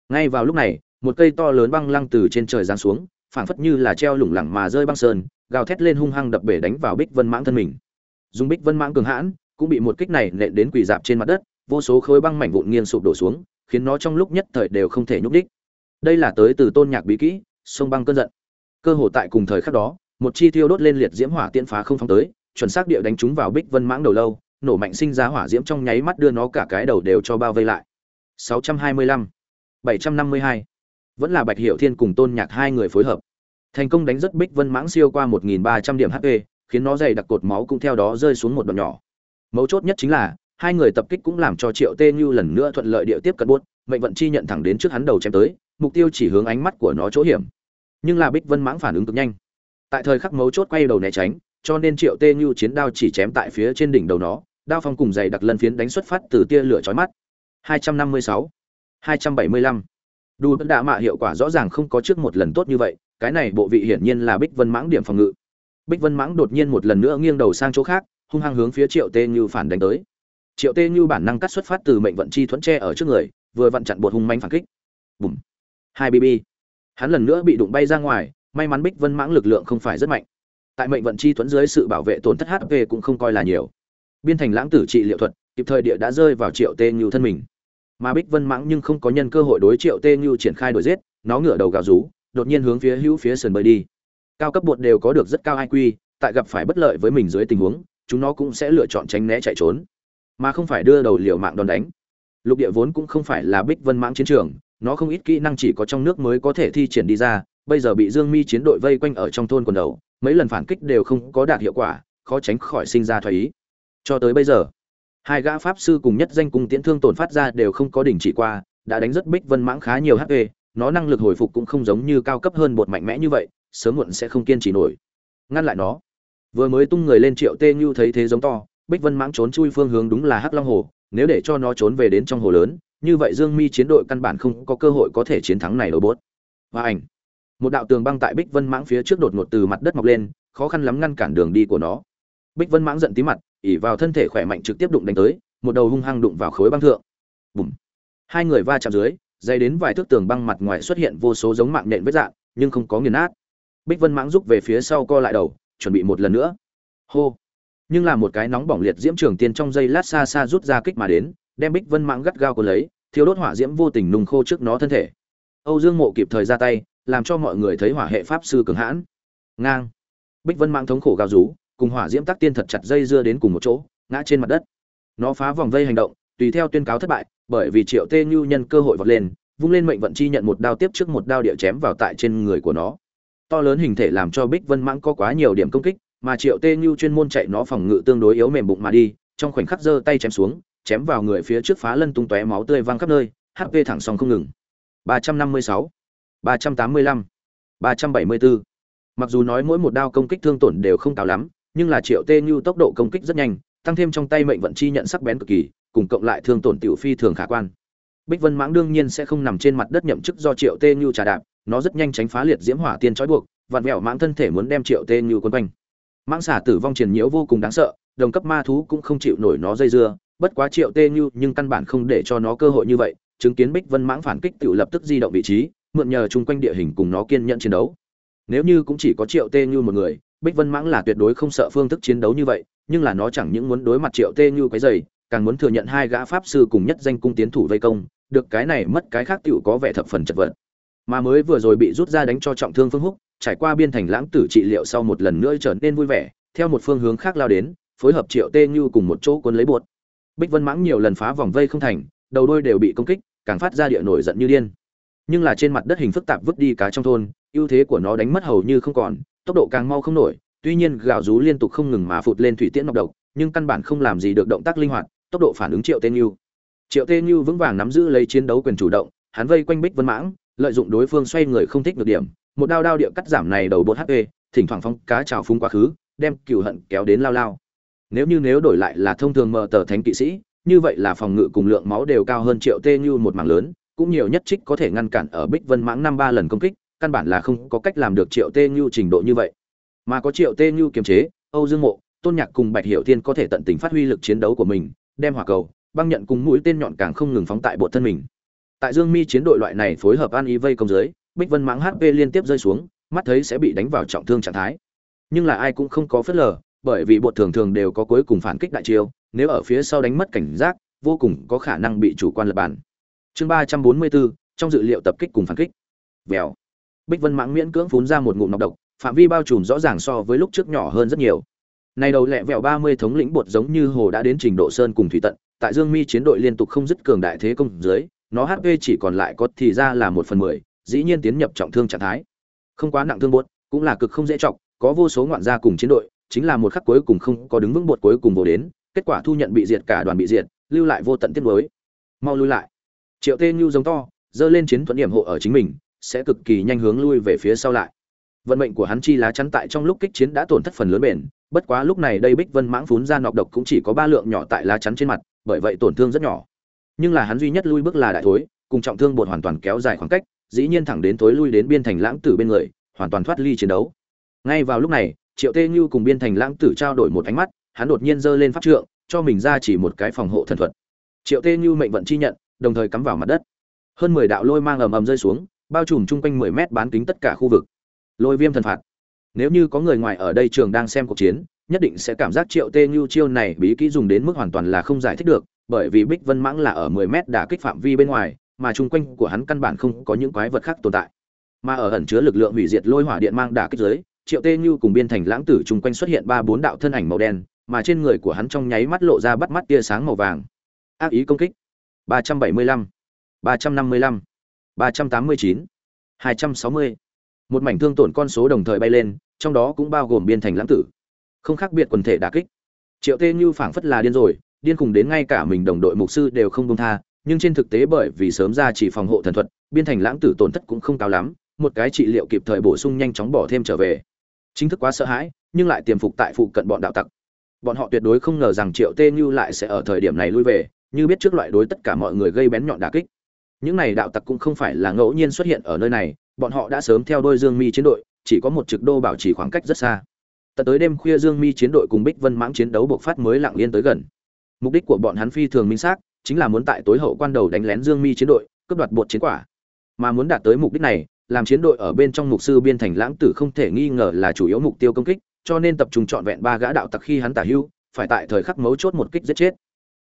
Ngay vào lúc này, một cây to lớn băng lăng từ trên trời giáng xuống phảng phất như là treo lủng lẳng mà rơi băng sơn, gào thét lên hung hăng đập bể đánh vào bích vân mãng thân mình. Dùng bích vân mãng cường hãn, cũng bị một kích này nện đến quỳ dạp trên mặt đất, vô số khối băng mảnh vụn nghiêng sụp đổ xuống, khiến nó trong lúc nhất thời đều không thể nhúc đích đây là tới từ tôn nhạc bí kỹ, sông băng cơn giận. Cơ hồ tại cùng thời khắc đó, một chi tiêu đốt lên liệt diễm hỏa tiễn phá không phong tới, chuẩn xác địa đánh trúng vào bích vân mãng đầu lâu, nổ mạnh sinh ra hỏa diễm trong nháy mắt đưa nó cả cái đầu đều cho bao vây lại. 625 752 vẫn là bạch hiệu thiên cùng tôn nhạc hai người phối hợp. Thành công đánh rất bích vân mãng siêu qua 1.300 điểm hp khiến nó dày đặc cột máu cũng theo đó rơi xuống một đoạn nhỏ. Mấu chốt nhất chính là, hai người tập kích cũng làm cho triệu tê như lần nữa thuận lợi địa tiếp cận buốt, mệnh vận chi nhận thẳng đến trước hắn đầu chém tới, mục tiêu chỉ hướng ánh mắt của nó chỗ hiểm. Nhưng là bích vân mãng phản ứng cực nhanh. Tại thời khắc mấu chốt quay đầu né tránh, cho nên triệu tê như chiến đao chỉ chém tại phía trên đỉnh đầu nó, đao phong cùng dày đặc lân phiến đánh xuất phát từ tia lửa chói mắt. 256 275 Đu đạ mạ hiệu quả rõ ràng không có trước một lần tốt như vậy, cái này bộ vị hiển nhiên là Bích Vân Mãng điểm phòng ngự. Bích Vân Mãng đột nhiên một lần nữa nghiêng đầu sang chỗ khác, hung hăng hướng phía Triệu Tê Như phản đánh tới. Triệu Tê Như bản năng cắt xuất phát từ mệnh vận chi thuẫn tre ở trước người, vừa vặn chặn bột hung manh phản kích. Bùm. Hai BB. Hắn lần nữa bị đụng bay ra ngoài, may mắn Bích Vân Mãng lực lượng không phải rất mạnh. Tại mệnh vận chi thuẫn dưới sự bảo vệ tổn thất HP cũng không coi là nhiều. Biên thành lãng tử trị liệu thuật, kịp thời địa đã rơi vào Triệu Tê Như thân mình mà bích vân mãng nhưng không có nhân cơ hội đối triệu tê như triển khai đuổi giết, nó ngửa đầu gào rú, đột nhiên hướng phía hữu phía sườn bơi đi. Cao cấp bột đều có được rất cao iq tại gặp phải bất lợi với mình dưới tình huống, chúng nó cũng sẽ lựa chọn tránh né chạy trốn, mà không phải đưa đầu liều mạng đòn đánh. Lục địa vốn cũng không phải là bích vân mãng chiến trường, nó không ít kỹ năng chỉ có trong nước mới có thể thi triển đi ra, bây giờ bị dương mi chiến đội vây quanh ở trong thôn quần đầu, mấy lần phản kích đều không có đạt hiệu quả, khó tránh khỏi sinh ra thoái ý. Cho tới bây giờ hai gã pháp sư cùng nhất danh cung tiễn thương tổn phát ra đều không có đình chỉ qua, đã đánh rất bích vân mãng khá nhiều hp nó năng lực hồi phục cũng không giống như cao cấp hơn bột mạnh mẽ như vậy, sớm muộn sẽ không kiên trì nổi. Ngăn lại nó. Vừa mới tung người lên triệu tê như thấy thế giống to, bích vân mãng trốn chui phương hướng đúng là hắc long hồ, nếu để cho nó trốn về đến trong hồ lớn, như vậy dương mi chiến đội căn bản không có cơ hội có thể chiến thắng này đầu bốt. Và ảnh. Một đạo tường băng tại bích vân mãng phía trước đột ngột từ mặt đất mọc lên, khó khăn lắm ngăn cản đường đi của nó. Bích vân mãng giận tí mặt ỉ vào thân thể khỏe mạnh trực tiếp đụng đánh tới, một đầu hung hăng đụng vào khối băng thượng. Bùm. Hai người va chạm dưới, dây đến vài thước tường băng mặt ngoài xuất hiện vô số giống mạng nện vết dạng, nhưng không có nghiền nát. Bích vân mãng rút về phía sau co lại đầu, chuẩn bị một lần nữa. Hô. Nhưng là một cái nóng bỏng liệt diễm trường tiên trong dây lát xa xa rút ra kích mà đến, đem bích vân mãng gắt gao của lấy thiếu đốt hỏa diễm vô tình nung khô trước nó thân thể. Âu dương mộ kịp thời ra tay, làm cho mọi người thấy hỏa hệ pháp sư cường hãn. Ngang. Bích vân mãng thống khổ gào rú cùng hỏa diễm tắc tiên thật chặt dây dưa đến cùng một chỗ ngã trên mặt đất. Nó phá vòng vây hành động tùy theo tuyên cáo thất bại bởi vì triệu tê nhu nhân cơ hội vọt lên vung lên mệnh vận chi nhận một đao tiếp trước một đao địa chém vào tại trên người của nó. To lớn hình thể làm cho bích vân mãng có quá nhiều điểm công kích mà triệu tê nhu chuyên môn chạy nó phòng ngự tương đối yếu mềm bụng mà đi trong khoảnh khắc giơ tay chém xuống chém vào người phía trước phá lân tung tóe máu tươi văng khắp nơi hp thẳng song không ngừng. 356, 385, 374. mặc dù nói mỗi một đao công kích thương tổn đều không cao lắm nhưng là triệu tê như tốc độ công kích rất nhanh, tăng thêm trong tay mệnh vận chi nhận sắc bén cực kỳ, cùng cộng lại thương tổn tiểu phi thường khả quan. Bích vân mãng đương nhiên sẽ không nằm trên mặt đất nhậm chức do triệu tê như trà đạp, nó rất nhanh tránh phá liệt diễm hỏa tiên trói buộc, vặn vẹo mãng thân thể muốn đem triệu tê như quấn quanh. Mãng xả tử vong triền nhiễu vô cùng đáng sợ, đồng cấp ma thú cũng không chịu nổi nó dây dưa, bất quá triệu tê như nhưng căn bản không để cho nó cơ hội như vậy, chứng kiến bích vân mãng phản kích tự lập tức di động vị trí, mượn nhờ chung quanh địa hình cùng nó kiên nhẫn chiến đấu. Nếu như cũng chỉ có triệu tê như một người bích vân mãng là tuyệt đối không sợ phương thức chiến đấu như vậy, nhưng là nó chẳng những muốn đối mặt triệu tê như cái dày càng muốn thừa nhận hai gã pháp sư cùng nhất danh cung tiến thủ vây công, được cái này mất cái khác tựu có vẻ thập phần chật vật mà mới vừa rồi bị rút ra đánh cho trọng thương phương húc, trải qua biên thành lãng tử trị liệu sau một lần nữa trở nên vui vẻ, theo một phương hướng khác lao đến, phối hợp triệu tê như cùng một chỗ cuốn lấy buột. bích vân mãng nhiều lần phá vòng vây không thành, đầu đôi đều bị công kích, càng phát ra địa nổi giận như điên nhưng là trên mặt đất hình phức tạp vứt đi cá trong thôn, ưu thế của nó đánh mất hầu như không còn tốc độ càng mau không nổi, tuy nhiên gào rú liên tục không ngừng mà phụt lên thủy tiễn nọc độc, nhưng căn bản không làm gì được động tác linh hoạt, tốc độ phản ứng triệu tên như. Triệu tên như vững vàng nắm giữ lấy chiến đấu quyền chủ động, hắn vây quanh bích vân mãng, lợi dụng đối phương xoay người không thích được điểm, một đao đao địa cắt giảm này đầu bột hp thỉnh thoảng phong cá trào phung quá khứ, đem cựu hận kéo đến lao lao. Nếu như nếu đổi lại là thông thường mờ tờ thánh kỵ sĩ, như vậy là phòng ngự cùng lượng máu đều cao hơn triệu tê như một mảng lớn, cũng nhiều nhất trích có thể ngăn cản ở bích vân mãng năm ba lần công kích căn bản là không có cách làm được triệu tê như trình độ như vậy. Mà có triệu tê như kiềm chế, âu dương mộ, tôn nhạc cùng bạch hiểu thiên có thể tận tình phát huy lực chiến đấu của mình, đem hỏa cầu, băng nhận cùng mũi tên nhọn càng không ngừng phóng tại bộ thân mình. Tại dương mi chiến đội loại này phối hợp an y vây công dưới, bích vân mãng hp liên tiếp rơi xuống, mắt thấy sẽ bị đánh vào trọng thương trạng thái. Nhưng là ai cũng không có phớt lờ, bởi vì bột thường thường đều có cuối cùng phản kích đại chiêu, nếu ở phía sau đánh mất cảnh giác, vô cùng có khả năng bị chủ quan lập bản chương ba trăm bốn mươi bốn, trong dự liệu tập kích cùng phản kích. Vèo bích vân mãng miễn cưỡng phun ra một ngụm nọc độc, phạm vi bao trùm rõ ràng so với lúc trước nhỏ hơn rất nhiều. Này đầu lẹ vẹo ba mươi thống lĩnh bột giống như hồ đã đến trình độ sơn cùng thủy tận, tại dương mi chiến đội liên tục không dứt cường đại thế công dưới, nó hp chỉ còn lại có thì ra là một phần mười, dĩ nhiên tiến nhập trọng thương trạng thái. Không quá nặng thương bột, cũng là cực không dễ trọng có vô số ngoạn gia cùng chiến đội, chính là một khắc cuối cùng không có đứng vững bột cuối cùng vô đến, kết quả thu nhận bị diệt, cả đoàn bị diệt, lưu lại vô tận tiết mới mau lui lại. Triệu tê như giống to dơ lên chiến thuận điểm hộ ở chính mình sẽ cực kỳ nhanh hướng lui về phía sau lại. Vận mệnh của hắn chi lá chắn tại trong lúc kích chiến đã tổn thất phần lớn bền, bất quá lúc này đây bích vân mãng phún ra nọc độc cũng chỉ có ba lượng nhỏ tại lá chắn trên mặt, bởi vậy tổn thương rất nhỏ. Nhưng là hắn duy nhất lui bước là đại thối, cùng trọng thương bột hoàn toàn kéo dài khoảng cách, dĩ nhiên thẳng đến tối lui đến biên thành lãng tử bên người, hoàn toàn thoát ly chiến đấu. Ngay vào lúc này, triệu tê như cùng biên thành lãng tử trao đổi một ánh mắt, hắn đột nhiên giơ lên pháp trượng, cho mình ra chỉ một cái phòng hộ thần thuật. Triệu tê như mệnh vận chi nhận, đồng thời cắm vào mặt đất. Hơn mười đạo lôi mang ầm ầm rơi xuống bao trùm chung quanh mười mét bán kính tất cả khu vực. Lôi viêm thần phạt. Nếu như có người ngoài ở đây trường đang xem cuộc chiến nhất định sẽ cảm giác triệu tê Nhu chiêu này bí kỹ dùng đến mức hoàn toàn là không giải thích được bởi vì bích vân mãng là ở mười mét đả kích phạm vi bên ngoài mà chung quanh của hắn căn bản không có những quái vật khác tồn tại. Mà ở ẩn chứa lực lượng hủy diệt lôi hỏa điện mang đả kích dưới triệu tê Nhu cùng biên thành lãng tử chung quanh xuất hiện ba bốn đạo thân ảnh màu đen mà trên người của hắn trong nháy mắt lộ ra bắt mắt tia sáng màu vàng. Ác ý công kích. 375, 355, 389, 260. một mảnh thương tổn con số đồng thời bay lên trong đó cũng bao gồm biên thành lãng tử. Không khác biệt quần thể đả kích. Triệu tê như phảng phất là điên rồi điên cùng đến ngay cả mình đồng đội mục sư đều không công tha nhưng trên thực tế bởi vì sớm ra chỉ phòng hộ thần thuật biên thành lãng tử tổn thất cũng không cao lắm một cái trị liệu kịp thời bổ sung nhanh chóng bỏ thêm trở về. Chính thức quá sợ hãi nhưng lại tiềm phục tại phụ cận bọn đạo tặc. Bọn họ tuyệt đối không ngờ rằng triệu tê như lại sẽ ở thời điểm này lui về như biết trước loại đối tất cả mọi người gây bén nhọn đà kích những này đạo tặc cũng không phải là ngẫu nhiên xuất hiện ở nơi này, bọn họ đã sớm theo đôi dương mi chiến đội, chỉ có một trực đô bảo trì khoảng cách rất xa. Tận tới đêm khuya dương mi chiến đội cùng bích vân mãng chiến đấu bộc phát mới lặng yên tới gần. Mục đích của bọn hắn phi thường minh xác, chính là muốn tại tối hậu quan đầu đánh lén dương mi chiến đội, cướp đoạt bột chiến quả. Mà muốn đạt tới mục đích này, làm chiến đội ở bên trong mục sư biên thành lãng tử không thể nghi ngờ là chủ yếu mục tiêu công kích, cho nên tập trung trọn vẹn ba gã đạo tặc khi hắn tả hưu, phải tại thời khắc mấu chốt một kích giết chết.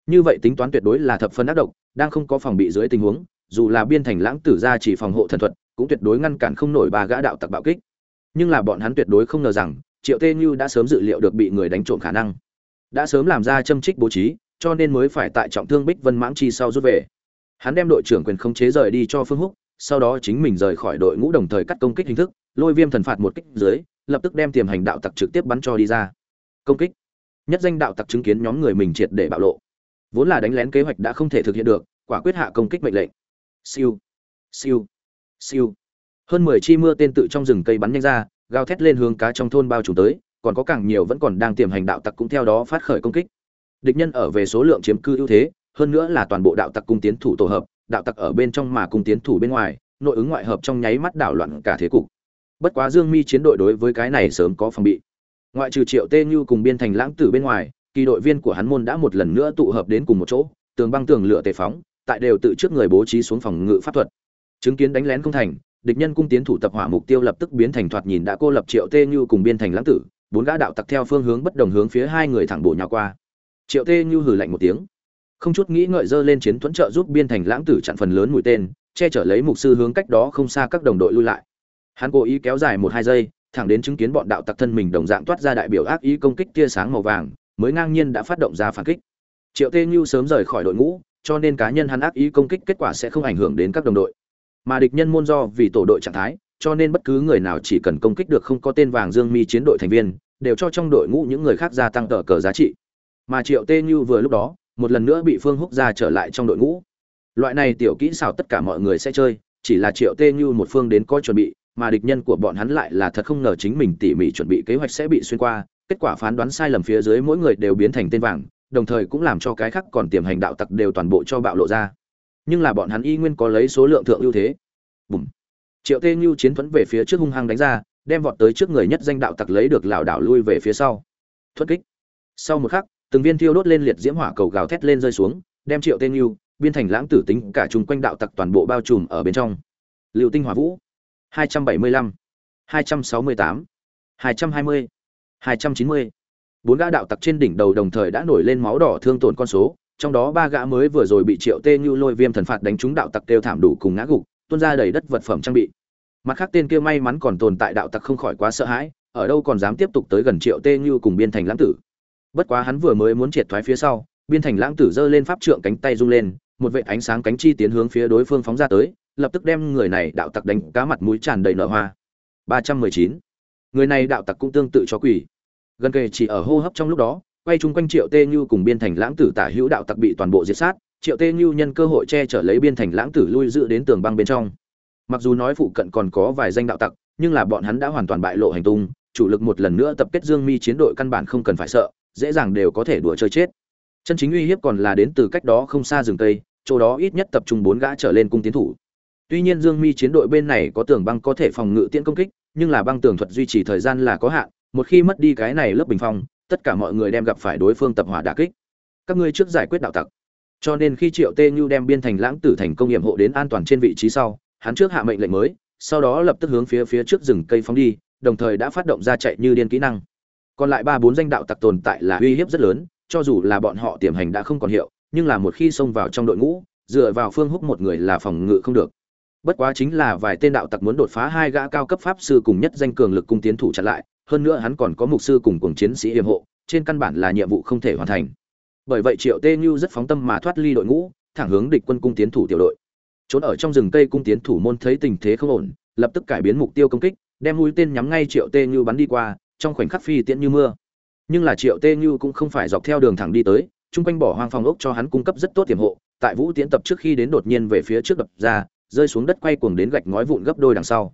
Như vậy tính toán tuyệt đối là thập phân ác độc, đang không có phòng bị dưới tình huống dù là biên thành lãng tử ra chỉ phòng hộ thần thuật, cũng tuyệt đối ngăn cản không nổi ba gã đạo tặc bạo kích. Nhưng là bọn hắn tuyệt đối không ngờ rằng, triệu tê như đã sớm dự liệu được bị người đánh trộm khả năng. Đã sớm làm ra châm trích bố trí, cho nên mới phải tại trọng thương bích vân mãng chi sau rút về. Hắn đem đội trưởng quyền khống chế rời đi cho phương húc, sau đó chính mình rời khỏi đội ngũ đồng thời cắt công kích hình thức, lôi viêm thần phạt một kích dưới, lập tức đem tiềm hành đạo tặc trực tiếp bắn cho đi ra. Công kích. Nhất danh đạo tặc chứng kiến nhóm người mình triệt để bạo lộ. Vốn là đánh lén kế hoạch đã không thể thực hiện được, quả quyết hạ công kích mệnh lệnh siêu. Siêu. Siêu. Hơn mười chi mưa tên tự trong rừng cây bắn nhanh ra, gào thét lên hướng cá trong thôn bao trùm tới, còn có càng nhiều vẫn còn đang tiềm hành đạo tặc cũng theo đó phát khởi công kích. Địch nhân ở về số lượng chiếm cư ưu thế, hơn nữa là toàn bộ đạo tặc cung tiến thủ tổ hợp, đạo tặc ở bên trong mà cung tiến thủ bên ngoài, nội ứng ngoại hợp trong nháy mắt đảo loạn cả thế cục. Bất quá dương mi chiến đội đối với cái này sớm có phòng bị. Ngoại trừ triệu tê như cùng biên thành lãng tử bên ngoài, kỳ đội viên của hắn môn đã một lần nữa tụ hợp đến cùng một chỗ, tường băng tường lửa tề phóng tại đều tự trước người bố trí xuống phòng ngự pháp thuật. Chứng kiến đánh lén không thành, địch nhân cung tiến thủ tập hỏa mục tiêu lập tức biến thành thoạt nhìn đã cô lập triệu tê như cùng biên thành lãng tử, bốn gã đạo tặc theo phương hướng bất đồng hướng phía hai người thẳng bổ nhào qua. Triệu tê như hừ lạnh một tiếng, không chút nghĩ ngợi dơ lên chiến thuẫn trợ giúp biên thành lãng tử chặn phần lớn mũi tên, che chở lấy mục sư hướng cách đó không xa các đồng đội lui lại. Hắn cố ý kéo dài một hai giây, thẳng đến chứng kiến bọn đạo tặc thân mình đồng dạng toát ra đại biểu ác ý công kích tia sáng màu vàng, mới ngang nhiên đã phát động ra phản kích. Triệu tê như sớm rời khỏi đội ngũ cho nên cá nhân hắn ác ý công kích kết quả sẽ không ảnh hưởng đến các đồng đội. Mà địch nhân môn do vì tổ đội trạng thái, cho nên bất cứ người nào chỉ cần công kích được không có tên vàng dương mi chiến đội thành viên, đều cho trong đội ngũ những người khác gia tăng tờ cờ giá trị. Mà triệu tê như vừa lúc đó, một lần nữa bị phương húc ra trở lại trong đội ngũ. Loại này tiểu kỹ xảo tất cả mọi người sẽ chơi, chỉ là triệu tê như một phương đến có chuẩn bị, mà địch nhân của bọn hắn lại là thật không ngờ chính mình tỉ mỉ chuẩn bị kế hoạch sẽ bị xuyên qua, kết quả phán đoán sai lầm phía dưới mỗi người đều biến thành tên vàng đồng thời cũng làm cho cái khác còn tiềm hành đạo tặc đều toàn bộ cho bạo lộ ra. Nhưng là bọn hắn y nguyên có lấy số lượng thượng ưu thế. Bùm. triệu tê như chiến thuẫn về phía trước hung hăng đánh ra đem vọt tới trước người nhất danh đạo tặc lấy được lảo đảo lui về phía sau. Thuất kích. Sau một khắc từng viên thiêu đốt lên liệt diễm hỏa cầu gào thét lên rơi xuống đem triệu tên lưu biên thành lãng tử tính cả chung quanh đạo tặc toàn bộ bao trùm ở bên trong. Liệu tinh hỏa vũ. 275, 268, 220, 290 bốn gã đạo tặc trên đỉnh đầu đồng thời đã nổi lên máu đỏ thương tổn con số, trong đó ba gã mới vừa rồi bị triệu tê như lôi viêm thần phạt đánh trúng đạo tặc kêu thảm đủ cùng ngã gục, tuôn ra đầy đất vật phẩm trang bị. Mặt khác tên kia may mắn còn tồn tại đạo tặc không khỏi quá sợ hãi, ở đâu còn dám tiếp tục tới gần triệu tê như cùng biên thành lãng tử. Bất quá hắn vừa mới muốn triệt thoái phía sau, biên thành lãng tử giơ lên pháp trượng cánh tay rung lên, một vệ ánh sáng cánh chi tiến hướng phía đối phương phóng ra tới, lập tức đem người này đạo tặc đánh cá mặt mũi tràn đầy nở hoa. Ba trăm mười chín. Người này đạo tặc cũng tương tự cho quỷ gần kề chỉ ở hô hấp trong lúc đó, quay chung quanh triệu tê như cùng biên thành lãng tử tả hữu đạo tặc bị toàn bộ diệt sát, triệu tê như nhân cơ hội che chở lấy biên thành lãng tử lui dự đến tường băng bên trong. Mặc dù nói phụ cận còn có vài danh đạo tặc, nhưng là bọn hắn đã hoàn toàn bại lộ hành tung, chủ lực một lần nữa tập kết dương mi chiến đội căn bản không cần phải sợ, dễ dàng đều có thể đùa chơi chết. Chân chính uy hiếp còn là đến từ cách đó không xa rừng tây chỗ đó ít nhất tập trung bốn gã trở lên cung tiến thủ. Tuy nhiên dương mi chiến đội bên này có tường băng có thể phòng ngự tiễn công kích, nhưng là băng tường thuật duy trì thời gian là có hạn một khi mất đi cái này lớp bình phong, tất cả mọi người đem gặp phải đối phương tập hỏa đả kích. Các ngươi trước giải quyết đạo tặc. Cho nên khi triệu tê như đem biên thành lãng tử thành công nhiệm hộ đến an toàn trên vị trí sau, hắn trước hạ mệnh lệnh mới, sau đó lập tức hướng phía phía trước rừng cây phóng đi, đồng thời đã phát động ra chạy như điên kỹ năng. Còn lại ba bốn danh đạo tặc tồn tại là uy hiếp rất lớn, cho dù là bọn họ tiềm hành đã không còn hiệu, nhưng là một khi xông vào trong đội ngũ, dựa vào phương húc một người là phòng ngự không được. Bất quá chính là vài tên đạo tặc muốn đột phá hai gã cao cấp pháp sư cùng nhất danh cường lực cung tiến thủ chặn lại hơn nữa hắn còn có mục sư cùng cùng chiến sĩ yểm hộ, trên căn bản là nhiệm vụ không thể hoàn thành. Bởi vậy triệu tê như rất phóng tâm mà thoát ly đội ngũ, thẳng hướng địch quân cung tiến thủ tiểu đội. Trốn ở trong rừng cây cung tiến thủ môn thấy tình thế không ổn, lập tức cải biến mục tiêu công kích, đem mũi tên nhắm ngay triệu tê như bắn đi qua, trong khoảnh khắc phi tiễn như mưa. Nhưng là triệu tê như cũng không phải dọc theo đường thẳng đi tới, chung quanh bỏ hoang phòng ốc cho hắn cung cấp rất tốt tiềm hộ, tại vũ tiễn tập trước khi đến đột nhiên về phía trước đập ra, rơi xuống đất quay cuồng đến gạch ngói vụn gấp đôi đằng sau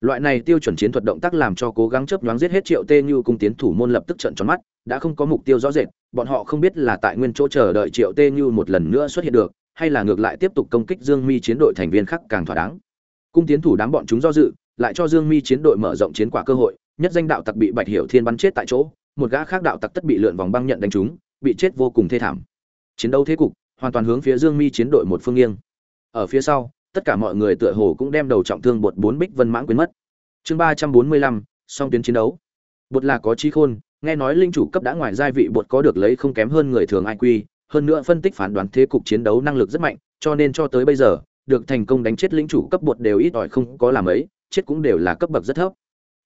loại này tiêu chuẩn chiến thuật động tác làm cho cố gắng chớp nhoáng giết hết triệu tê như cung tiến thủ môn lập tức trận tròn mắt, đã không có mục tiêu rõ rệt, bọn họ không biết là tại nguyên chỗ chờ đợi triệu tê như một lần nữa xuất hiện được, hay là ngược lại tiếp tục công kích dương mi chiến đội thành viên khác càng thỏa đáng. Cung tiến thủ đám bọn chúng do dự, lại cho dương mi chiến đội mở rộng chiến quả cơ hội, nhất danh đạo tặc bị bạch hiểu thiên bắn chết tại chỗ, một gã khác đạo tặc tất bị lượn vòng băng nhận đánh trúng, bị chết vô cùng thê thảm. Chiến đấu thế cục, hoàn toàn hướng phía dương mi chiến đội một phương nghiêng. Ở phía sau tất cả mọi người tựa hồ cũng đem đầu trọng thương bột bốn bích vân mãng quên mất chương ba trăm bốn mươi lăm song tuyến chiến đấu bột là có trí khôn nghe nói linh chủ cấp đã ngoài giai vị bột có được lấy không kém hơn người thường IQ, hơn nữa phân tích phán đoán thế cục chiến đấu năng lực rất mạnh, cho nên cho tới bây giờ, được thành công đánh chết lĩnh chủ cấp bột đều ít ỏi không có làm ấy, chết cũng đều là cấp bậc rất thấp.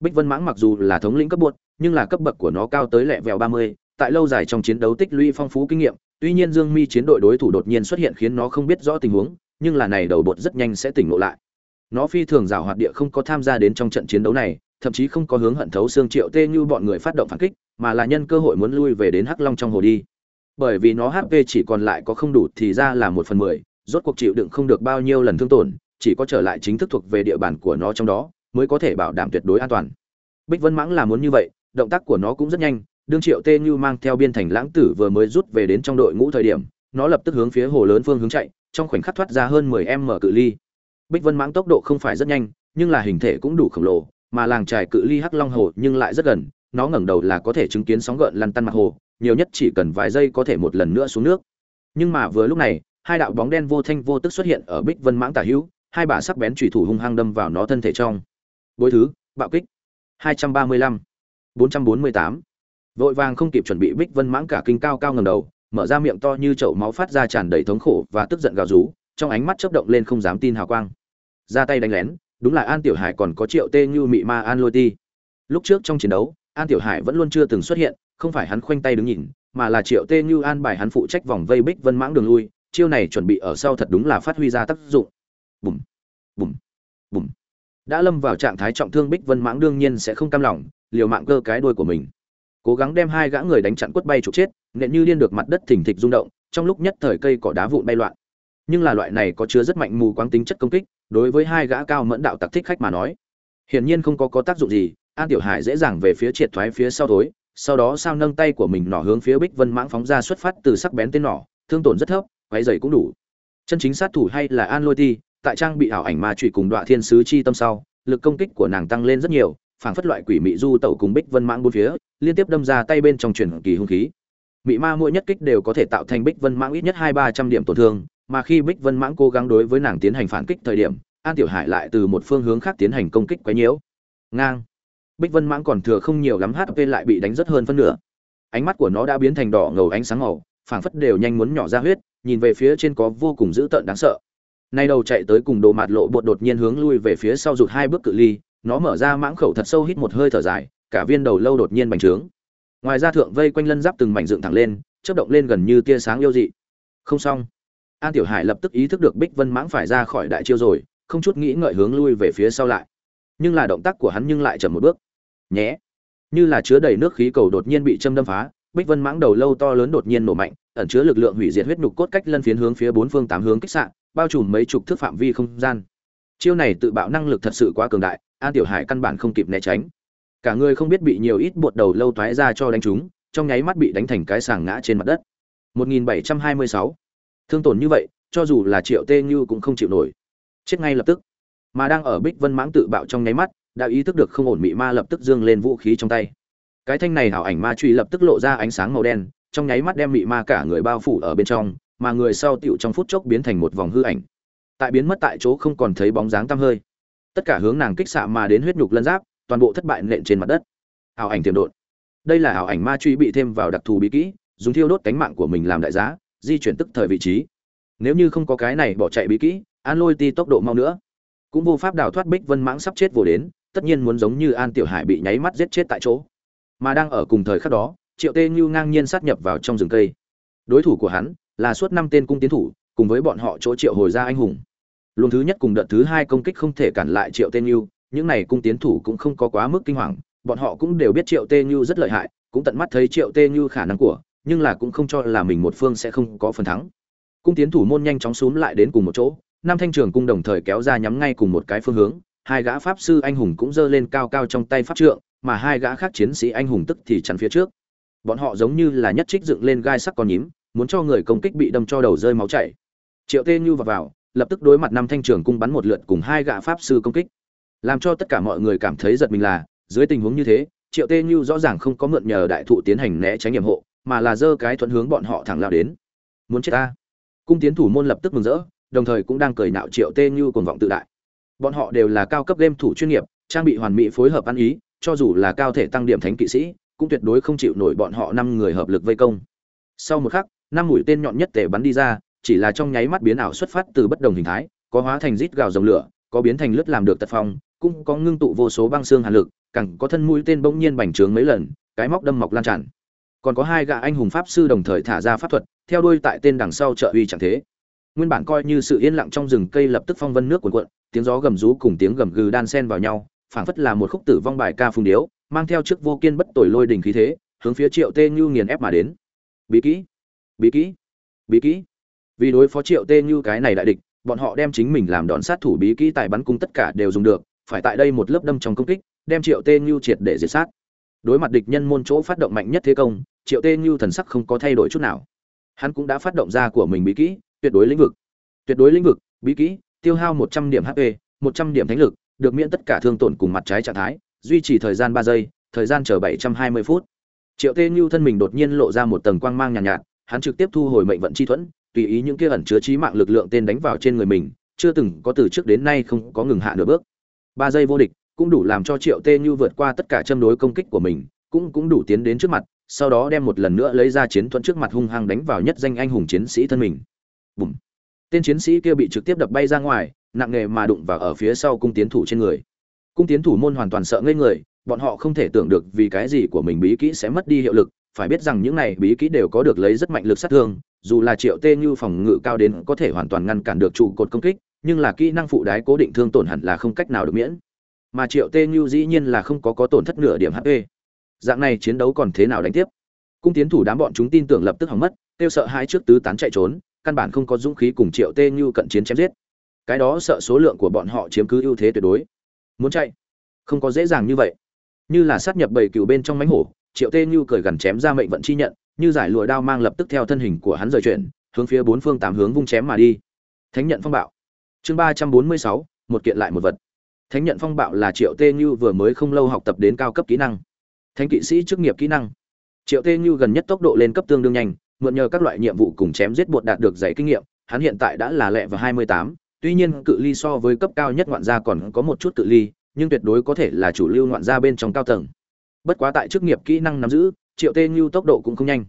Bích Vân Mãng mặc dù là thống lĩnh cấp bột, nhưng là cấp bậc của nó cao tới lẹ vẻo ba mươi tại lâu dài trong chiến đấu tích lũy phong phú kinh nghiệm, tuy nhiên Dương Mi chiến đội đối thủ đột nhiên xuất hiện khiến nó không biết rõ tình huống, nhưng là này đầu bột rất nhanh sẽ tỉnh ngộ lại. Nó phi thường giàu hoạt địa không có tham gia đến trong trận chiến đấu này, thậm chí không có hướng hận thấu xương triệu tê như bọn người phát động phản kích, mà là nhân cơ hội muốn lui về đến Hắc Long trong hồ đi. Bởi vì nó HP chỉ còn lại có không đủ thì ra là một phần mười, rốt cuộc chịu đựng không được bao nhiêu lần thương tổn, chỉ có trở lại chính thức thuộc về địa bàn của nó trong đó, mới có thể bảo đảm tuyệt đối an toàn. Bích Vân Mãng là muốn như vậy, động tác của nó cũng rất nhanh, đương Triệu Tê Như mang theo biên thành lãng tử vừa mới rút về đến trong đội ngũ thời điểm, nó lập tức hướng phía hồ lớn phương hướng chạy, trong khoảnh khắc thoát ra hơn 10m cự ly. Bích Vân Mãng tốc độ không phải rất nhanh, nhưng là hình thể cũng đủ khổng lồ, mà làng trài cự ly Hắc Long hồ nhưng lại rất gần, nó ngẩng đầu là có thể chứng kiến sóng gợn lăn tăn mặt hồ, nhiều nhất chỉ cần vài giây có thể một lần nữa xuống nước. Nhưng mà vừa lúc này, hai đạo bóng đen vô thanh vô tức xuất hiện ở Bích Vân Mãng tả hữu, hai bả sắc bén chủy thủ hung hăng đâm vào nó thân thể trong bối thứ bạo kích 235 448 vội vàng không kịp chuẩn bị bích vân mãng cả kinh cao cao ngầm đầu mở ra miệng to như chậu máu phát ra tràn đầy thống khổ và tức giận gào rú, trong ánh mắt chớp động lên không dám tin hào quang. Ra tay đánh lén, đúng là an tiểu hải còn có triệu tê như mị ma an lôi ti. Lúc trước trong chiến đấu, an tiểu hải vẫn luôn chưa từng xuất hiện, không phải hắn khoanh tay đứng nhìn, mà là triệu tê như an bài hắn phụ trách vòng vây bích vân mãng đường lui, chiêu này chuẩn bị ở sau thật đúng là phát huy ra tác dụng. Bùm bùm bùm. Đã lâm vào trạng thái trọng thương bích vân mãng đương nhiên sẽ không cam lòng, liều mạng cơ cái đuôi của mình cố gắng đem hai gã người đánh chặn quất bay trục chết, nện như liên được mặt đất thình thịch rung động, trong lúc nhất thời cây cỏ đá vụn bay loạn. Nhưng là loại này có chứa rất mạnh mù quáng tính chất công kích, đối với hai gã cao mẫn đạo tặc thích khách mà nói, hiển nhiên không có có tác dụng gì, an tiểu hải dễ dàng về phía triệt thoái phía sau thối, sau đó sao nâng tay của mình nỏ hướng phía bích vân mãng phóng ra xuất phát từ sắc bén tên nỏ, thương tổn rất thấp quáy dày cũng đủ. Chân chính sát thủ hay là an lôi ti, tại trang bị ảo ảnh ma trụy cùng đoạn thiên sứ chi tâm sau, lực công kích của nàng tăng lên rất nhiều phảng phất loại quỷ mị du tẩu cùng bích vân mãng bốn phía, liên tiếp đâm ra tay bên trong truyền kỳ hung khí. Mị ma mỗi nhất kích đều có thể tạo thành bích vân mãng ít nhất hai ba trăm điểm tổn thương, mà khi bích vân mãng cố gắng đối với nàng tiến hành phản kích thời điểm, an tiểu hải lại từ một phương hướng khác tiến hành công kích quấy nhiễu. Ngang. Bích vân mãng còn thừa không nhiều lắm hp lại bị đánh rất hơn phân nửa. Ánh mắt của nó đã biến thành đỏ ngầu ánh sáng màu, phảng phất đều nhanh muốn nhỏ ra huyết, nhìn về phía trên có vô cùng dữ tợn đáng sợ. Nay đầu chạy tới cùng đồ mạt lộ bột đột nhiên hướng lui về phía sau rụt hai bước cự ly nó mở ra mãng khẩu thật sâu hít một hơi thở dài, cả viên đầu lâu đột nhiên bành trướng. Ngoài ra thượng vây quanh lân giáp từng mảnh dựng thẳng lên, chớp động lên gần như tia sáng yêu dị. Không xong. An tiểu hải lập tức ý thức được bích vân mãng phải ra khỏi đại chiêu rồi, không chút nghĩ ngợi hướng lui về phía sau lại. Nhưng là động tác của hắn nhưng lại chậm một bước. Nhé. Như là chứa đầy nước khí cầu đột nhiên bị châm đâm phá, bích vân mãng đầu lâu to lớn đột nhiên nổ mạnh, ẩn chứa lực lượng hủy diệt huyết nhục cốt cách lân phiến hướng phía bốn phương tám hướng kích sạn bao trùm mấy chục thước phạm vi không gian chiêu này tự bạo năng lực thật sự quá cường đại, an tiểu hải căn bản không kịp né tránh. Cả người không biết bị nhiều ít bột đầu lâu toái ra cho đánh chúng trong nháy mắt bị đánh thành cái sàng ngã trên mặt đất. 1726. thương tổn như vậy, cho dù là triệu tê như cũng không chịu nổi. Chết ngay lập tức. Mà đang ở bích vân mãng tự bạo trong nháy mắt, đã ý thức được không ổn mị ma lập tức dương lên vũ khí trong tay. Cái thanh này hảo ảnh ma truy lập tức lộ ra ánh sáng màu đen, trong nháy mắt đem mị ma cả người bao phủ ở bên trong, mà người sau tựu trong phút chốc biến thành một vòng hư ảnh tại biến mất tại chỗ không còn thấy bóng dáng tăm hơi. Tất cả hướng nàng kích xạ mà đến huyết nhục lân giáp, toàn bộ thất bại nện trên mặt đất. Ảo ảnh tiềm đột đây là ảo ảnh ma truy bị thêm vào đặc thù bí kỹ, dùng thiêu đốt cánh mạng của mình làm đại giá, di chuyển tức thời vị trí. Nếu như không có cái này bỏ chạy bí kỹ, an lôi ti tốc độ mau nữa. Cũng vô pháp đào thoát bích vân mãng sắp chết vồ đến, tất nhiên muốn giống như an tiểu hải bị nháy mắt giết chết tại chỗ. Mà đang ở cùng thời khắc đó, triệu tê như ngang nhiên sát nhập vào trong rừng cây. Đối thủ của hắn là suốt năm tên cung tiến thủ, cùng với bọn họ chỗ triệu hồi ra anh hùng luồng thứ nhất cùng đợt thứ hai công kích không thể cản lại triệu tên như những này cung tiến thủ cũng không có quá mức kinh hoàng bọn họ cũng đều biết triệu tên như rất lợi hại cũng tận mắt thấy triệu tên như khả năng của nhưng là cũng không cho là mình một phương sẽ không có phần thắng. Cung tiến thủ môn nhanh chóng xúm lại đến cùng một chỗ năm thanh trường cung đồng thời kéo ra nhắm ngay cùng một cái phương hướng hai gã pháp sư anh hùng cũng giơ lên cao cao trong tay pháp trượng mà hai gã khác chiến sĩ anh hùng tức thì chắn phía trước. Bọn họ giống như là nhất trích dựng lên gai sắc con nhím muốn cho người công kích bị đâm cho đầu rơi máu chảy. Triệu tê như vào, vào lập tức đối mặt năm thanh trường cung bắn một lượt cùng hai gã pháp sư công kích. Làm cho tất cả mọi người cảm thấy giật mình là, dưới tình huống như thế, triệu tê như rõ ràng không có mượn nhờ đại thụ tiến hành né tránh nhiệm hộ, mà là giơ cái thuận hướng bọn họ thẳng lao đến. Muốn chết ta? Cung tiến thủ môn lập tức mừng rỡ, đồng thời cũng đang cười nạo triệu tê như cuồng vọng tự đại. Bọn họ đều là cao cấp game thủ chuyên nghiệp, trang bị hoàn mỹ phối hợp ăn ý, cho dù là cao thể tăng điểm thánh kỵ sĩ, cũng tuyệt đối không chịu nổi bọn họ năm người hợp lực vây công. Sau một khắc, năm mũi tên nhọn nhất tể bắn đi ra chỉ là trong nháy mắt biến ảo xuất phát từ bất đồng hình thái, có hóa thành rít gào rồng lửa, có biến thành lướt làm được tật phong, cũng có ngưng tụ vô số băng xương hàn lực, càng có thân mũi tên bỗng nhiên bành trướng mấy lần, cái móc đâm mọc lan tràn. Còn có hai gã anh hùng pháp sư đồng thời thả ra pháp thuật, theo đuôi tại tên đằng sau trợ uy chẳng thế. Nguyên bản coi như sự yên lặng trong rừng cây lập tức phong vân nước cuộn cuộn, tiếng gió gầm rú cùng tiếng gầm gừ đan xen vào nhau, phảng phất là một khúc tử vong bài ca phung điếu, mang theo trước vô kiên bất tồi lôi đình khí thế, hướng phía triệu tê như nghiền ép mà đến. Bí kỹ bí kỹ bí kỹ vì đối phó triệu tê như cái này đại địch bọn họ đem chính mình làm đòn sát thủ bí kỹ tài bắn cung tất cả đều dùng được phải tại đây một lớp đâm trong công kích đem triệu tê như triệt để diệt sát. Đối mặt địch nhân môn chỗ phát động mạnh nhất thế công triệu tê như thần sắc không có thay đổi chút nào. Hắn cũng đã phát động ra của mình bí kỹ tuyệt đối lĩnh vực. Tuyệt đối lĩnh vực bí kỹ tiêu hao một trăm điểm hp một trăm điểm thánh lực được miễn tất cả thương tổn cùng mặt trái trạng thái duy trì thời gian ba giây thời gian chờ bảy trăm hai mươi phút. Triệu tê như thân mình đột nhiên lộ ra một tầng quang mang nhàn nhạt, nhạt hắn trực tiếp thu hồi mệnh vận chi thuẫn tùy ý những kia ẩn chứa trí mạng lực lượng tên đánh vào trên người mình, chưa từng có từ trước đến nay không có ngừng hạ nửa bước. Ba giây vô địch cũng đủ làm cho triệu tê như vượt qua tất cả châm đối công kích của mình, cũng cũng đủ tiến đến trước mặt, sau đó đem một lần nữa lấy ra chiến thuẫn trước mặt hung hăng đánh vào nhất danh anh hùng chiến sĩ thân mình. Bùm. tên chiến sĩ kia bị trực tiếp đập bay ra ngoài, nặng nề mà đụng vào ở phía sau cung tiến thủ trên người. Cung tiến thủ môn hoàn toàn sợ ngây người, bọn họ không thể tưởng được vì cái gì của mình bí kỹ sẽ mất đi hiệu lực, phải biết rằng những này bí kỹ đều có được lấy rất mạnh lực sát thương dù là triệu tê như phòng ngự cao đến có thể hoàn toàn ngăn cản được trụ cột công kích, nhưng là kỹ năng phụ đái cố định thương tổn hẳn là không cách nào được miễn. Mà triệu tê như dĩ nhiên là không có có tổn thất nửa điểm hp dạng này chiến đấu còn thế nào đánh tiếp? Cung tiến thủ đám bọn chúng tin tưởng lập tức hỏng mất, kêu sợ hai trước tứ tán chạy trốn, căn bản không có dũng khí cùng triệu tê như cận chiến chém giết. Cái đó sợ số lượng của bọn họ chiếm cứ ưu thế tuyệt đối. Muốn chạy? Không có dễ dàng như vậy. Như là sát nhập bầy cựu bên trong mánh hổ, triệu tê như cười gần chém ra mệnh vận chi nhận như giải lụa đao mang lập tức theo thân hình của hắn rời chuyển, hướng phía bốn phương tám hướng vung chém mà đi. Thánh nhận phong bạo. Chương ba trăm bốn mươi sáu, một kiện lại một vật. Thánh nhận phong bạo là triệu tê như vừa mới không lâu học tập đến cao cấp kỹ năng. Thánh kỵ sĩ chức nghiệp kỹ năng. Triệu tê như gần nhất tốc độ lên cấp tương đương nhanh, mượn nhờ các loại nhiệm vụ cùng chém giết bột đạt được giấy kinh nghiệm, hắn hiện tại đã là lẹ và hai mươi tám, tuy nhiên cự ly so với cấp cao nhất ngoạn gia còn có một chút cự ly, nhưng tuyệt đối có thể là chủ lưu ngoạn gia bên trong cao tầng. Bất quá tại chức nghiệp kỹ năng nắm giữ triệu tê như tốc độ cũng không nhanh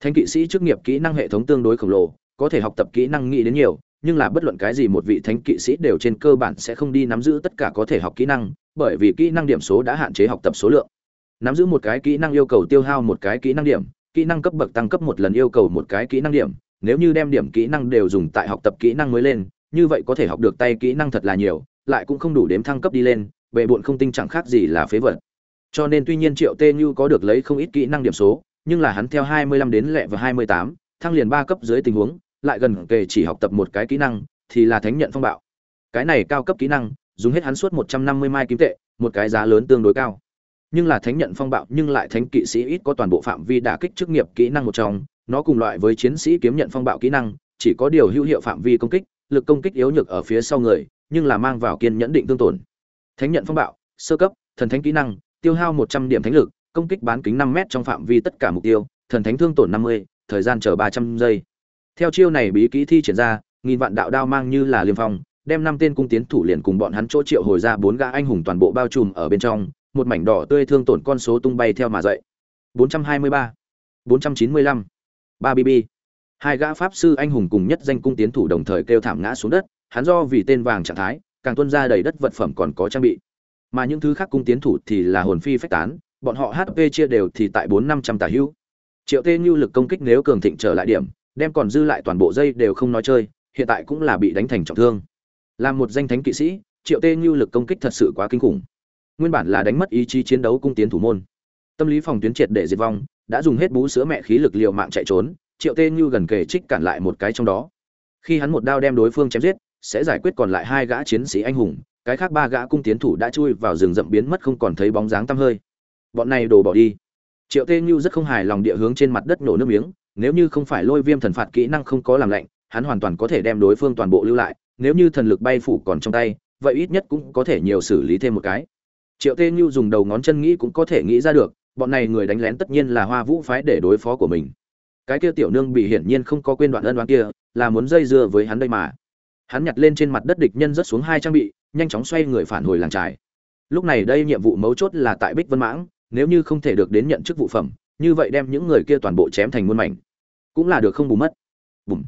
thánh kỵ sĩ chức nghiệp kỹ năng hệ thống tương đối khổng lồ có thể học tập kỹ năng nghĩ đến nhiều nhưng là bất luận cái gì một vị thánh kỵ sĩ đều trên cơ bản sẽ không đi nắm giữ tất cả có thể học kỹ năng bởi vì kỹ năng điểm số đã hạn chế học tập số lượng nắm giữ một cái kỹ năng yêu cầu tiêu hao một cái kỹ năng điểm kỹ năng cấp bậc tăng cấp một lần yêu cầu một cái kỹ năng điểm nếu như đem điểm kỹ năng đều dùng tại học tập kỹ năng mới lên như vậy có thể học được tay kỹ năng thật là nhiều lại cũng không đủ đếm thăng cấp đi lên bệ bộn không tinh chẳng khác gì là phế vật cho nên tuy nhiên triệu tê như có được lấy không ít kỹ năng điểm số nhưng là hắn theo 25 đến lẹ và 28, thăng liền ba cấp dưới tình huống lại gần kề chỉ học tập một cái kỹ năng thì là thánh nhận phong bạo. Cái này cao cấp kỹ năng dùng hết hắn suốt 150 mai kim tệ một cái giá lớn tương đối cao. Nhưng là thánh nhận phong bạo nhưng lại thánh kỵ sĩ ít có toàn bộ phạm vi đả kích chức nghiệp kỹ năng một trong nó cùng loại với chiến sĩ kiếm nhận phong bạo kỹ năng chỉ có điều hữu hiệu phạm vi công kích lực công kích yếu nhược ở phía sau người nhưng là mang vào kiên nhẫn định tương tổn. Thánh nhận phong bạo sơ cấp thần thánh kỹ năng tiêu hao một trăm điểm thánh lực, công kích bán kính năm m trong phạm vi tất cả mục tiêu, thần thánh thương tổn năm mươi, thời gian chờ ba trăm giây. Theo chiêu này bí kỹ thi triển ra, nghìn vạn đạo đao mang như là liêm phong, đem năm tên cung tiến thủ liền cùng bọn hắn chỗ triệu hồi ra bốn gã anh hùng toàn bộ bao trùm ở bên trong, một mảnh đỏ tươi thương tổn con số tung bay theo mà dậy. 423 495 3 bb hai gã pháp sư anh hùng cùng nhất danh cung tiến thủ đồng thời kêu thảm ngã xuống đất, hắn do vì tên vàng trạng thái, càng tuân ra đầy đất vật phẩm còn có trang bị mà những thứ khác cung tiến thủ thì là hồn phi phách tán, bọn họ hp chia đều thì tại bốn năm trăm tả hữu. Triệu tê như lực công kích nếu cường thịnh trở lại điểm, đem còn dư lại toàn bộ dây đều không nói chơi, hiện tại cũng là bị đánh thành trọng thương. Làm một danh thánh kỵ sĩ, triệu tê như lực công kích thật sự quá kinh khủng. Nguyên bản là đánh mất ý chí chiến đấu cung tiến thủ môn. Tâm lý phòng tuyến triệt để diệt vong, đã dùng hết bú sữa mẹ khí lực liều mạng chạy trốn, triệu tê như gần kề trích cản lại một cái trong đó. Khi hắn một đao đem đối phương chém giết, sẽ giải quyết còn lại hai gã chiến sĩ anh hùng cái khác ba gã cung tiến thủ đã chui vào rừng rậm biến mất không còn thấy bóng dáng tăm hơi. Bọn này đổ bỏ đi. Triệu tê như rất không hài lòng địa hướng trên mặt đất nổ nước miếng, nếu như không phải lôi viêm thần phạt kỹ năng không có làm lạnh, hắn hoàn toàn có thể đem đối phương toàn bộ lưu lại, nếu như thần lực bay phủ còn trong tay, vậy ít nhất cũng có thể nhiều xử lý thêm một cái. Triệu tê như dùng đầu ngón chân nghĩ cũng có thể nghĩ ra được, bọn này người đánh lén tất nhiên là hoa vũ phái để đối phó của mình. Cái kia tiểu nương bị hiển nhiên không có quên đoạn ân đoán kia, là muốn dây dưa với hắn đây mà. Hắn nhặt lên trên mặt đất địch nhân rất xuống hai trang bị nhanh chóng xoay người phản hồi làng trài. Lúc này đây nhiệm vụ mấu chốt là tại bích vân mãng, nếu như không thể được đến nhận chức vụ phẩm, như vậy đem những người kia toàn bộ chém thành muôn mảnh. Cũng là được không bù mất. Bùm.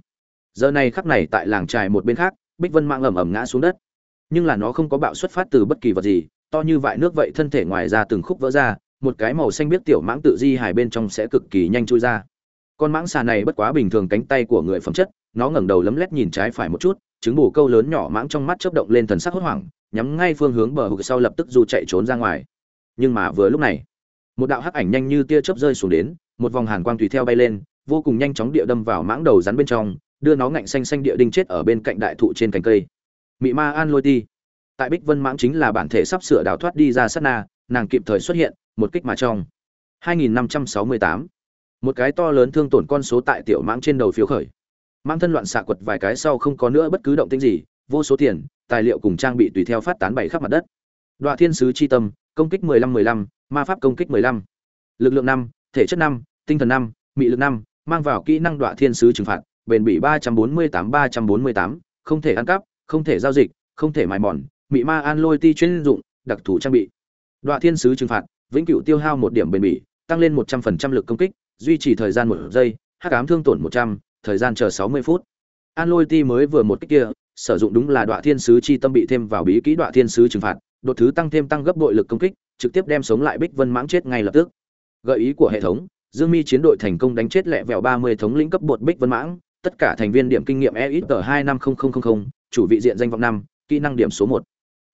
Giờ này khắc này tại làng trài một bên khác, bích vân mãng ầm ầm ngã xuống đất. Nhưng là nó không có bạo xuất phát từ bất kỳ vật gì, to như vại nước vậy thân thể ngoài ra từng khúc vỡ ra, một cái màu xanh biết tiểu mãng tự di hài bên trong sẽ cực kỳ nhanh chui ra. Con mãng xà này bất quá bình thường cánh tay của người phẩm chất, nó ngẩng đầu lấm lét nhìn trái phải một chút trứng bù câu lớn nhỏ mãng trong mắt chớp động lên thần sắc hốt hoảng, nhắm ngay phương hướng bờ hụt sau lập tức du chạy trốn ra ngoài. Nhưng mà vừa lúc này, một đạo hắc ảnh nhanh như tia chớp rơi xuống đến, một vòng hàn quang tùy theo bay lên, vô cùng nhanh chóng địa đâm vào mãng đầu rắn bên trong, đưa nó ngạnh xanh xanh địa đinh chết ở bên cạnh đại thụ trên cành cây. Mị ma an lôi ti. Tại bích vân mãng chính là bản thể sắp sửa đào thoát đi ra sát na, nàng kịp thời xuất hiện, một kích mà trong. 2568 một cái to lớn thương tổn con số tại tiểu mãng trên đầu phiếu khởi mang thân loạn xạ quật vài cái sau không có nữa bất cứ động tĩnh gì vô số tiền tài liệu cùng trang bị tùy theo phát tán bày khắp mặt đất đoạn thiên sứ chi tâm công kích 15-15, ma pháp công kích 15. lực lượng 5, thể chất 5, tinh thần 5, mị lực 5, mang vào kỹ năng đoạn thiên sứ trừng phạt bền bỉ 348-348, không thể ăn cắp không thể giao dịch không thể mài mòn mị ma an lôi ti chuyên dụng đặc thù trang bị đoạn thiên sứ trừng phạt vĩnh cửu tiêu hao một điểm bền bỉ tăng lên một trăm phần trăm lực công kích duy trì thời gian một giây hắc ám thương tổn một trăm thời gian chờ sáu mươi phút. An lôi ti mới vừa một cái kia, sử dụng đúng là đoạn thiên sứ chi tâm bị thêm vào bí kỹ đoạn thiên sứ trừng phạt, đột thứ tăng thêm tăng gấp bội lực công kích, trực tiếp đem sống lại bích vân mãng chết ngay lập tức. Gợi ý của hệ thống, dương mi chiến đội thành công đánh chết lẹ vẹo ba mươi thống lĩnh cấp bột bích vân mãng, tất cả thành viên điểm kinh nghiệm e ít tờ hai năm không không không, chủ vị diện danh vọng năm, kỹ năng điểm số một.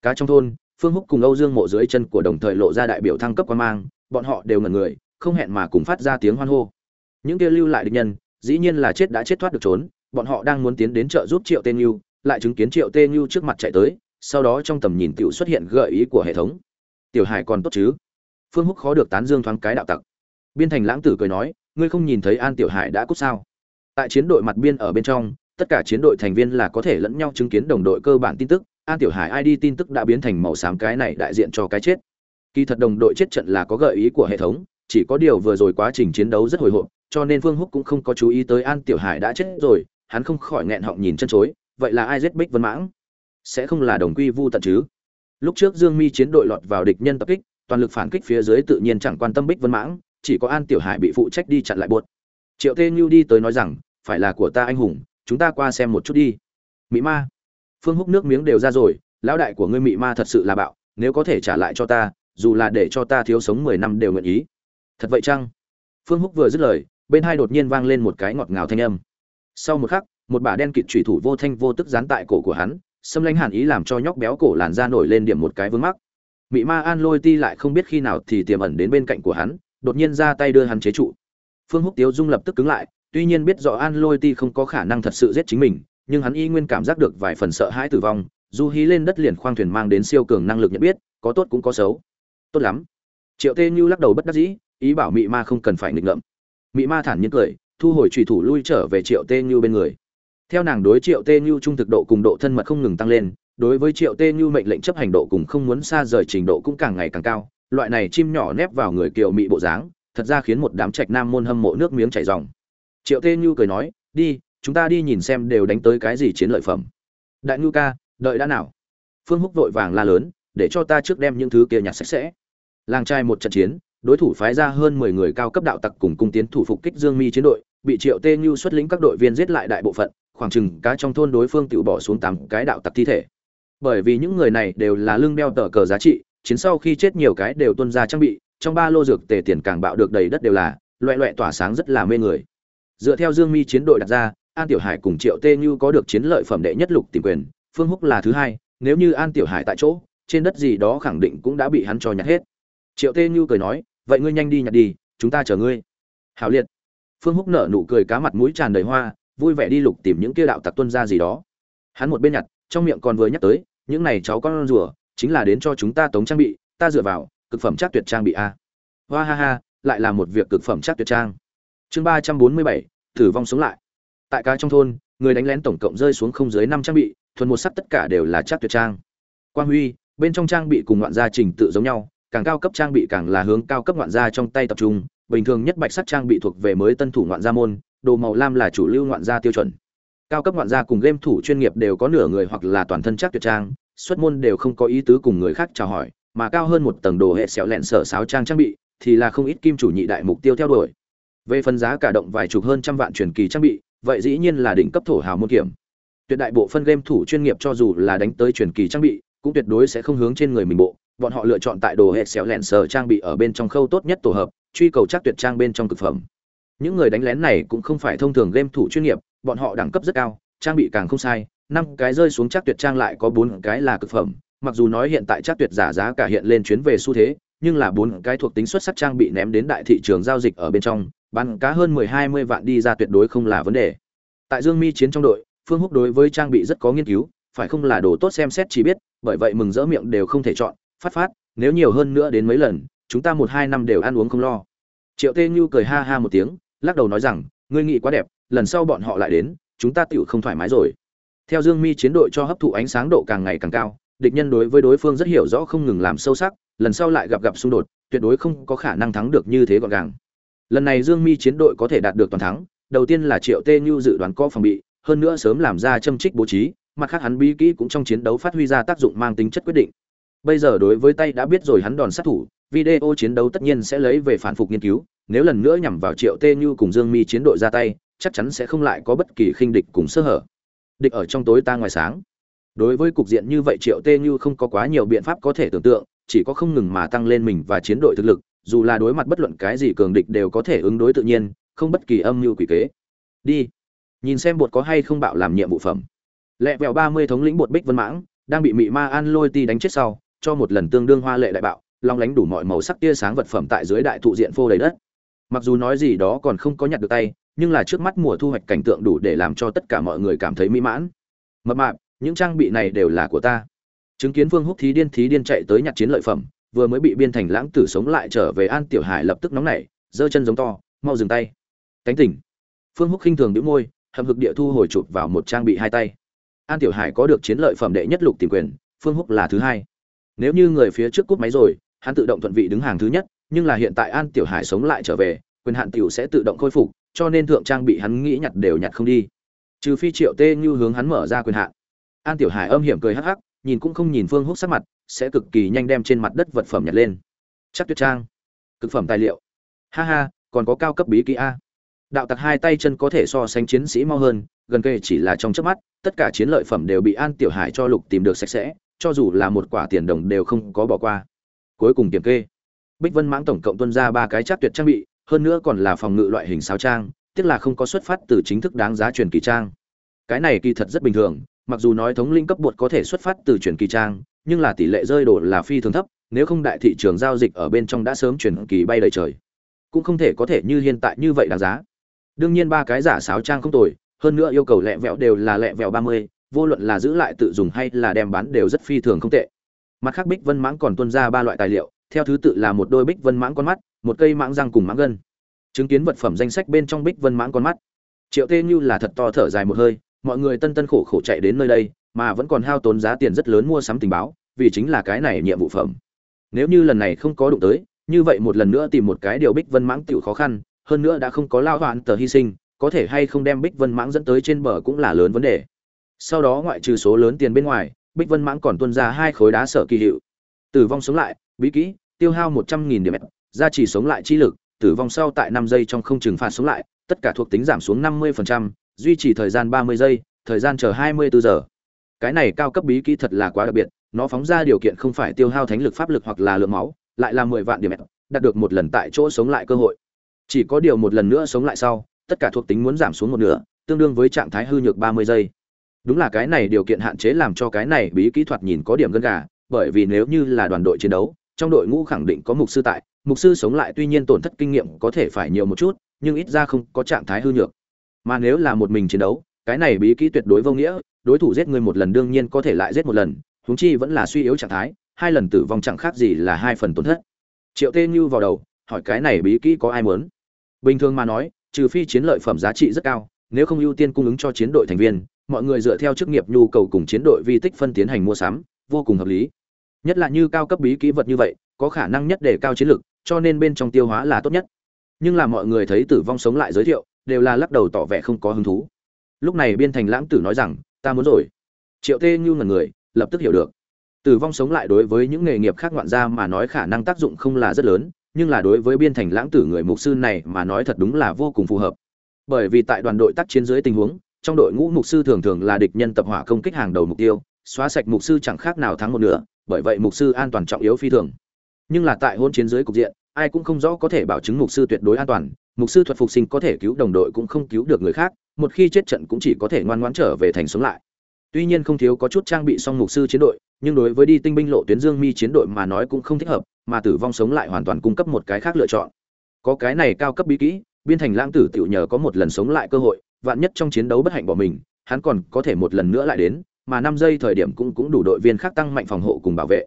Cá trong thôn, phương húc cùng âu dương mộ dưới chân của đồng thời lộ ra đại biểu thăng cấp quan mang, bọn họ đều ngẩn người, không hẹn mà cùng phát ra tiếng hoan hô. Những kia lưu lại địch nhân dĩ nhiên là chết đã chết thoát được trốn, bọn họ đang muốn tiến đến trợ giúp triệu tên lưu lại chứng kiến triệu tên lưu trước mặt chạy tới, sau đó trong tầm nhìn tiểu xuất hiện gợi ý của hệ thống. Tiểu hải còn tốt chứ? Phương húc khó được tán dương thoáng cái đạo tặc. Biên thành lãng tử cười nói, ngươi không nhìn thấy an tiểu hải đã cút sao? Tại chiến đội mặt biên ở bên trong, tất cả chiến đội thành viên là có thể lẫn nhau chứng kiến đồng đội cơ bản tin tức, an tiểu hải id tin tức đã biến thành màu xám cái này đại diện cho cái chết. Kỳ thật đồng đội chết trận là có gợi ý của hệ thống chỉ có điều vừa rồi quá trình chiến đấu rất hồi hộp, cho nên phương húc cũng không có chú ý tới an tiểu hải đã chết rồi, hắn không khỏi nghẹn họng nhìn chân chối, vậy là ai giết bích vân mãng? Sẽ không là đồng quy vu tận chứ? Lúc trước dương mi chiến đội lọt vào địch nhân tập kích, toàn lực phản kích phía dưới tự nhiên chẳng quan tâm bích vân mãng, chỉ có an tiểu hải bị phụ trách đi chặn lại buột triệu tê Nhu đi tới nói rằng, phải là của ta anh hùng, chúng ta qua xem một chút đi. Mỹ ma. Phương húc nước miếng đều ra rồi, lão đại của ngươi mị ma thật sự là bạo, nếu có thể trả lại cho ta, dù là để cho ta thiếu sống mười năm đều nguyện ý thật vậy chăng? Phương húc vừa dứt lời, bên hai đột nhiên vang lên một cái ngọt ngào thanh âm. Sau một khắc, một bả đen kịt thủy thủ vô thanh vô tức dán tại cổ của hắn, xâm lanh hàn ý làm cho nhóc béo cổ làn da nổi lên điểm một cái vướng mắc. Mị ma an lôi ti lại không biết khi nào thì tiềm ẩn đến bên cạnh của hắn, đột nhiên ra tay đưa hắn chế trụ. Phương húc tiếu dung lập tức cứng lại, tuy nhiên biết rõ an lôi ti không có khả năng thật sự giết chính mình, nhưng hắn y nguyên cảm giác được vài phần sợ hãi tử vong, du hí lên đất liền khoang thuyền mang đến siêu cường năng lực nhận biết, có tốt cũng có xấu. Tốt lắm. Triệu tê như lắc đầu bất đắc dĩ ý bảo mị ma không cần phải nghịch ngợm. Mị ma thản nhiên cười, thu hồi trùy thủ lui trở về triệu tê như bên người. Theo nàng đối triệu tê như trung thực độ cùng độ thân mật không ngừng tăng lên, đối với triệu tê như mệnh lệnh chấp hành độ cùng không muốn xa rời trình độ cũng càng ngày càng cao, loại này chim nhỏ nép vào người kiều mị bộ dáng, thật ra khiến một đám trạch nam môn hâm mộ nước miếng chảy ròng. Triệu tê như cười nói, đi, chúng ta đi nhìn xem đều đánh tới cái gì chiến lợi phẩm. Đại ngưu ca, đợi đã nào? Phương húc vội vàng la lớn, để cho ta trước đem những thứ kia nhặt sạch sẽ. Làng trai một trận chiến đối thủ phái ra hơn mười người cao cấp đạo tặc cùng cung tiến thủ phục kích dương mi chiến đội, bị triệu tê Nhu xuất lĩnh các đội viên giết lại đại bộ phận, khoảng chừng cá trong thôn đối phương tự bỏ xuống tám cái đạo tặc thi thể. Bởi vì những người này đều là lưng đeo tờ cờ giá trị, chiến sau khi chết nhiều cái đều tuân ra trang bị, trong ba lô dược tề tiền càng bạo được đầy đất đều là, loẹ loẹ tỏa sáng rất là mê người. Dựa theo dương mi chiến đội đặt ra, an tiểu hải cùng triệu tê Nhu có được chiến lợi phẩm đệ nhất lục tìm quyền, phương húc là thứ hai, nếu như an tiểu hải tại chỗ, trên đất gì đó khẳng định cũng đã bị hắn cho nhặt hết. Triệu tê Nhu cười nói vậy ngươi nhanh đi nhặt đi, chúng ta chờ ngươi. Hào liệt. Phương húc nở nụ cười cá mặt mũi tràn đầy hoa, vui vẻ đi lục tìm những kia đạo tặc tuân ra gì đó. Hắn một bên nhặt, trong miệng còn vừa nhắc tới, những này cháu con rùa, chính là đến cho chúng ta tống trang bị, ta dựa vào, cực phẩm chắc tuyệt trang bị a. Hoa ha ha, lại là một việc cực phẩm chắc tuyệt trang. Chương ba trăm bốn mươi bảy, tử vong sống lại. Tại cá trong thôn, người đánh lén tổng cộng rơi xuống không dưới năm trang bị, thuần một sắt tất cả đều là chắc tuyệt trang. Quang huy, bên trong trang bị cùng ngoạn gia trình tự giống nhau càng cao cấp trang bị càng là hướng cao cấp ngoạn gia trong tay tập trung, bình thường nhất bạch sắc trang bị thuộc về mới tân thủ ngoạn gia môn, đồ màu lam là chủ lưu ngoạn gia tiêu chuẩn. Cao cấp ngoạn gia cùng game thủ chuyên nghiệp đều có nửa người hoặc là toàn thân chắc tuyệt trang, xuất môn đều không có ý tứ cùng người khác chào hỏi, mà cao hơn một tầng đồ hệ xẻo lẹn sở sáo trang trang bị, thì là không ít kim chủ nhị đại mục tiêu theo đuổi. Về phần giá cả động vài chục hơn trăm vạn truyền kỳ trang bị, vậy dĩ nhiên là đỉnh cấp thổ hào môn kiểm. Tuyệt đại bộ phân game thủ chuyên nghiệp cho dù là đánh tới truyền kỳ trang bị, cũng tuyệt đối sẽ không hướng trên người mình bộ bọn họ lựa chọn tại đồ hệ xéo lẹn sờ trang bị ở bên trong khâu tốt nhất tổ hợp, truy cầu chắc tuyệt trang bên trong cực phẩm. Những người đánh lén này cũng không phải thông thường game thủ chuyên nghiệp, bọn họ đẳng cấp rất cao, trang bị càng không sai, năm cái rơi xuống chắc tuyệt trang lại có bốn cái là cực phẩm. Mặc dù nói hiện tại chắc tuyệt giả giá cả hiện lên chuyến về xu thế, nhưng là bốn cái thuộc tính xuất sắc trang bị ném đến đại thị trường giao dịch ở bên trong, bán cá hơn mười hai mươi vạn đi ra tuyệt đối không là vấn đề. Tại dương mi chiến trong đội, phương húc đối với trang bị rất có nghiên cứu, phải không là đồ tốt xem xét chỉ biết, bởi vậy mừng rỡ miệng đều không thể chọn phát phát, nếu nhiều hơn nữa đến mấy lần, chúng ta một hai năm đều ăn uống không lo. Triệu tê như cười ha ha một tiếng, lắc đầu nói rằng, ngươi nghĩ quá đẹp, lần sau bọn họ lại đến, chúng ta tựu không thoải mái rồi. Theo dương mi chiến đội cho hấp thụ ánh sáng độ càng ngày càng cao, địch nhân đối với đối phương rất hiểu rõ không ngừng làm sâu sắc, lần sau lại gặp gặp xung đột, tuyệt đối không có khả năng thắng được như thế gọn gàng. Lần này dương mi chiến đội có thể đạt được toàn thắng, đầu tiên là triệu tê như dự đoán có phòng bị, hơn nữa sớm làm ra châm trích bố trí, mặt khác hắn bí kỹ cũng trong chiến đấu phát huy ra tác dụng mang tính chất quyết định bây giờ đối với tay đã biết rồi hắn đòn sát thủ, video chiến đấu tất nhiên sẽ lấy về phản phục nghiên cứu, nếu lần nữa nhằm vào triệu tê như cùng dương mi chiến đội ra tay, chắc chắn sẽ không lại có bất kỳ khinh địch cùng sơ hở. Địch ở trong tối ta ngoài sáng. Đối với cục diện như vậy triệu tê như không có quá nhiều biện pháp có thể tưởng tượng, chỉ có không ngừng mà tăng lên mình và chiến đội thực lực, dù là đối mặt bất luận cái gì cường địch đều có thể ứng đối tự nhiên, không bất kỳ âm mưu quỷ kế. Đi. Nhìn xem bột có hay không bạo làm nhiệm vụ phẩm. Lẹ vẹo ba mươi thống lĩnh bột bích vân mãng, đang bị mị ma an lôi ti đánh chết sau cho một lần tương đương hoa lệ đại bạo, long lánh đủ mọi màu sắc tia sáng vật phẩm tại dưới đại thụ diện phô đầy đất. Mặc dù nói gì đó còn không có nhặt được tay, nhưng là trước mắt mùa thu hoạch cảnh tượng đủ để làm cho tất cả mọi người cảm thấy mỹ mãn. Mập mạp, những trang bị này đều là của ta. Chứng kiến vương húc thí điên thí điên chạy tới nhặt chiến lợi phẩm, vừa mới bị biên thành lãng tử sống lại trở về an tiểu hải lập tức nóng nảy, giơ chân giống to, mau dừng tay. Cánh tỉnh. Phương húc khinh thường đĩu môi hầm hực địa thu hồi chụp vào một trang bị hai tay. An tiểu hải có được chiến lợi phẩm đệ nhất lục tìm quyền, phương húc là thứ hai nếu như người phía trước cút máy rồi, hắn tự động thuận vị đứng hàng thứ nhất, nhưng là hiện tại an tiểu hải sống lại trở về, quyền hạn tiểu sẽ tự động khôi phục, cho nên thượng trang bị hắn nghĩ nhặt đều nhặt không đi. Trừ phi triệu tê như hướng hắn mở ra quyền hạn. An tiểu hải âm hiểm cười hắc hắc, nhìn cũng không nhìn phương húc sắc mặt, sẽ cực kỳ nhanh đem trên mặt đất vật phẩm nhặt lên. Chắc tuyết trang. Cực phẩm tài liệu. Ha ha, còn có cao cấp bí kỹ a. Đạo tặc hai tay chân có thể so sánh chiến sĩ mau hơn, gần kề chỉ là trong chớp mắt, tất cả chiến lợi phẩm đều bị an tiểu hải cho lục tìm được sạch sẽ cho dù là một quả tiền đồng đều không có bỏ qua. Cuối cùng kiểm kê. Bích vân mãng tổng cộng tuân ra ba cái chắc tuyệt trang bị, hơn nữa còn là phòng ngự loại hình sáo trang, tiếc là không có xuất phát từ chính thức đáng giá truyền kỳ trang. Cái này kỳ thật rất bình thường, mặc dù nói thống linh cấp bột có thể xuất phát từ truyền kỳ trang, nhưng là tỷ lệ rơi đồ là phi thường thấp, nếu không đại thị trường giao dịch ở bên trong đã sớm truyền kỳ bay đầy trời. Cũng không thể có thể như hiện tại như vậy đáng giá. Đương nhiên ba cái giả sáo trang không tồi, hơn nữa yêu cầu lẹ vẹo đều là lẹ vẹo ba mươi vô luận là giữ lại tự dùng hay là đem bán đều rất phi thường không tệ. Mặt khác bích vân mãng còn tuân ra ba loại tài liệu, theo thứ tự là một đôi bích vân mãng con mắt, một cây mãng răng cùng mãng gân. Chứng kiến vật phẩm danh sách bên trong bích vân mãng con mắt, triệu tê như là thật to thở dài một hơi, mọi người tân tân khổ khổ chạy đến nơi đây, mà vẫn còn hao tốn giá tiền rất lớn mua sắm tình báo, vì chính là cái này nhiệm vụ phẩm. Nếu như lần này không có đụng tới, như vậy một lần nữa tìm một cái điều bích vân mãng tựu khó khăn, hơn nữa đã không có lao hoạn tờ hy sinh, có thể hay không đem bích vân mãng dẫn tới trên bờ cũng là lớn vấn đề sau đó ngoại trừ số lớn tiền bên ngoài, bích vân mãng còn tuân ra hai khối đá sở kỳ hiệu. Tử vong sống lại, bí kỹ, tiêu hao một trăm nghìn điểm. Gia trì sống lại chi lực, tử vong sau tại năm giây trong không trừng phạt sống lại, tất cả thuộc tính giảm xuống năm mươi duy trì thời gian ba mươi giây, thời gian chờ hai mươi bốn giờ. Cái này cao cấp bí kỹ thật là quá đặc biệt, nó phóng ra điều kiện không phải tiêu hao thánh lực pháp lực hoặc là lượng máu, lại là mười vạn điểm, đạt được một lần tại chỗ sống lại cơ hội. Chỉ có điều một lần nữa sống lại sau, tất cả thuộc tính muốn giảm xuống một nửa, tương đương với trạng thái hư nhược ba mươi giây đúng là cái này điều kiện hạn chế làm cho cái này bí kỹ thuật nhìn có điểm gân gà, bởi vì nếu như là đoàn đội chiến đấu, trong đội ngũ khẳng định có mục sư tại, mục sư sống lại tuy nhiên tổn thất kinh nghiệm có thể phải nhiều một chút, nhưng ít ra không có trạng thái hư nhược. Mà nếu là một mình chiến đấu, cái này bí kỹ tuyệt đối vô nghĩa, đối thủ giết người một lần đương nhiên có thể lại giết một lần, huống chi vẫn là suy yếu trạng thái, hai lần tử vong chẳng khác gì là hai phần tổn thất. Triệu tê như vào đầu, hỏi cái này bí kỹ có ai muốn? Bình thường mà nói, trừ phi chiến lợi phẩm giá trị rất cao, nếu không ưu tiên cung ứng cho chiến đội thành viên mọi người dựa theo chức nghiệp nhu cầu cùng chiến đội vi tích phân tiến hành mua sắm, vô cùng hợp lý. Nhất là như cao cấp bí kỹ vật như vậy, có khả năng nhất để cao chiến lực, cho nên bên trong tiêu hóa là tốt nhất. Nhưng là mọi người thấy tử vong sống lại giới thiệu, đều là lắc đầu tỏ vẻ không có hứng thú. Lúc này biên thành lãng tử nói rằng, ta muốn rồi. Triệu tê như ngẩn người, lập tức hiểu được. Tử vong sống lại đối với những nghề nghiệp khác ngoạn ra mà nói khả năng tác dụng không là rất lớn, nhưng là đối với biên thành lãng tử người mục sư này mà nói thật đúng là vô cùng phù hợp. Bởi vì tại đoàn đội tác chiến dưới tình huống trong đội ngũ mục sư thường thường là địch nhân tập hỏa công kích hàng đầu mục tiêu, xóa sạch mục sư chẳng khác nào thắng một nửa, bởi vậy mục sư an toàn trọng yếu phi thường. Nhưng là tại hôn chiến dưới cục diện, ai cũng không rõ có thể bảo chứng mục sư tuyệt đối an toàn, mục sư thuật phục sinh có thể cứu đồng đội cũng không cứu được người khác, một khi chết trận cũng chỉ có thể ngoan ngoãn trở về thành sống lại. Tuy nhiên không thiếu có chút trang bị song mục sư chiến đội, nhưng đối với đi tinh binh lộ tuyến dương mi chiến đội mà nói cũng không thích hợp, mà tử vong sống lại hoàn toàn cung cấp một cái khác lựa chọn. Có cái này cao cấp bí kỹ, biên thành lãng tử tiểu nhờ có một lần sống lại cơ hội vạn nhất trong chiến đấu bất hạnh bỏ mình, hắn còn có thể một lần nữa lại đến, mà năm giây thời điểm cũng cũng đủ đội viên khác tăng mạnh phòng hộ cùng bảo vệ.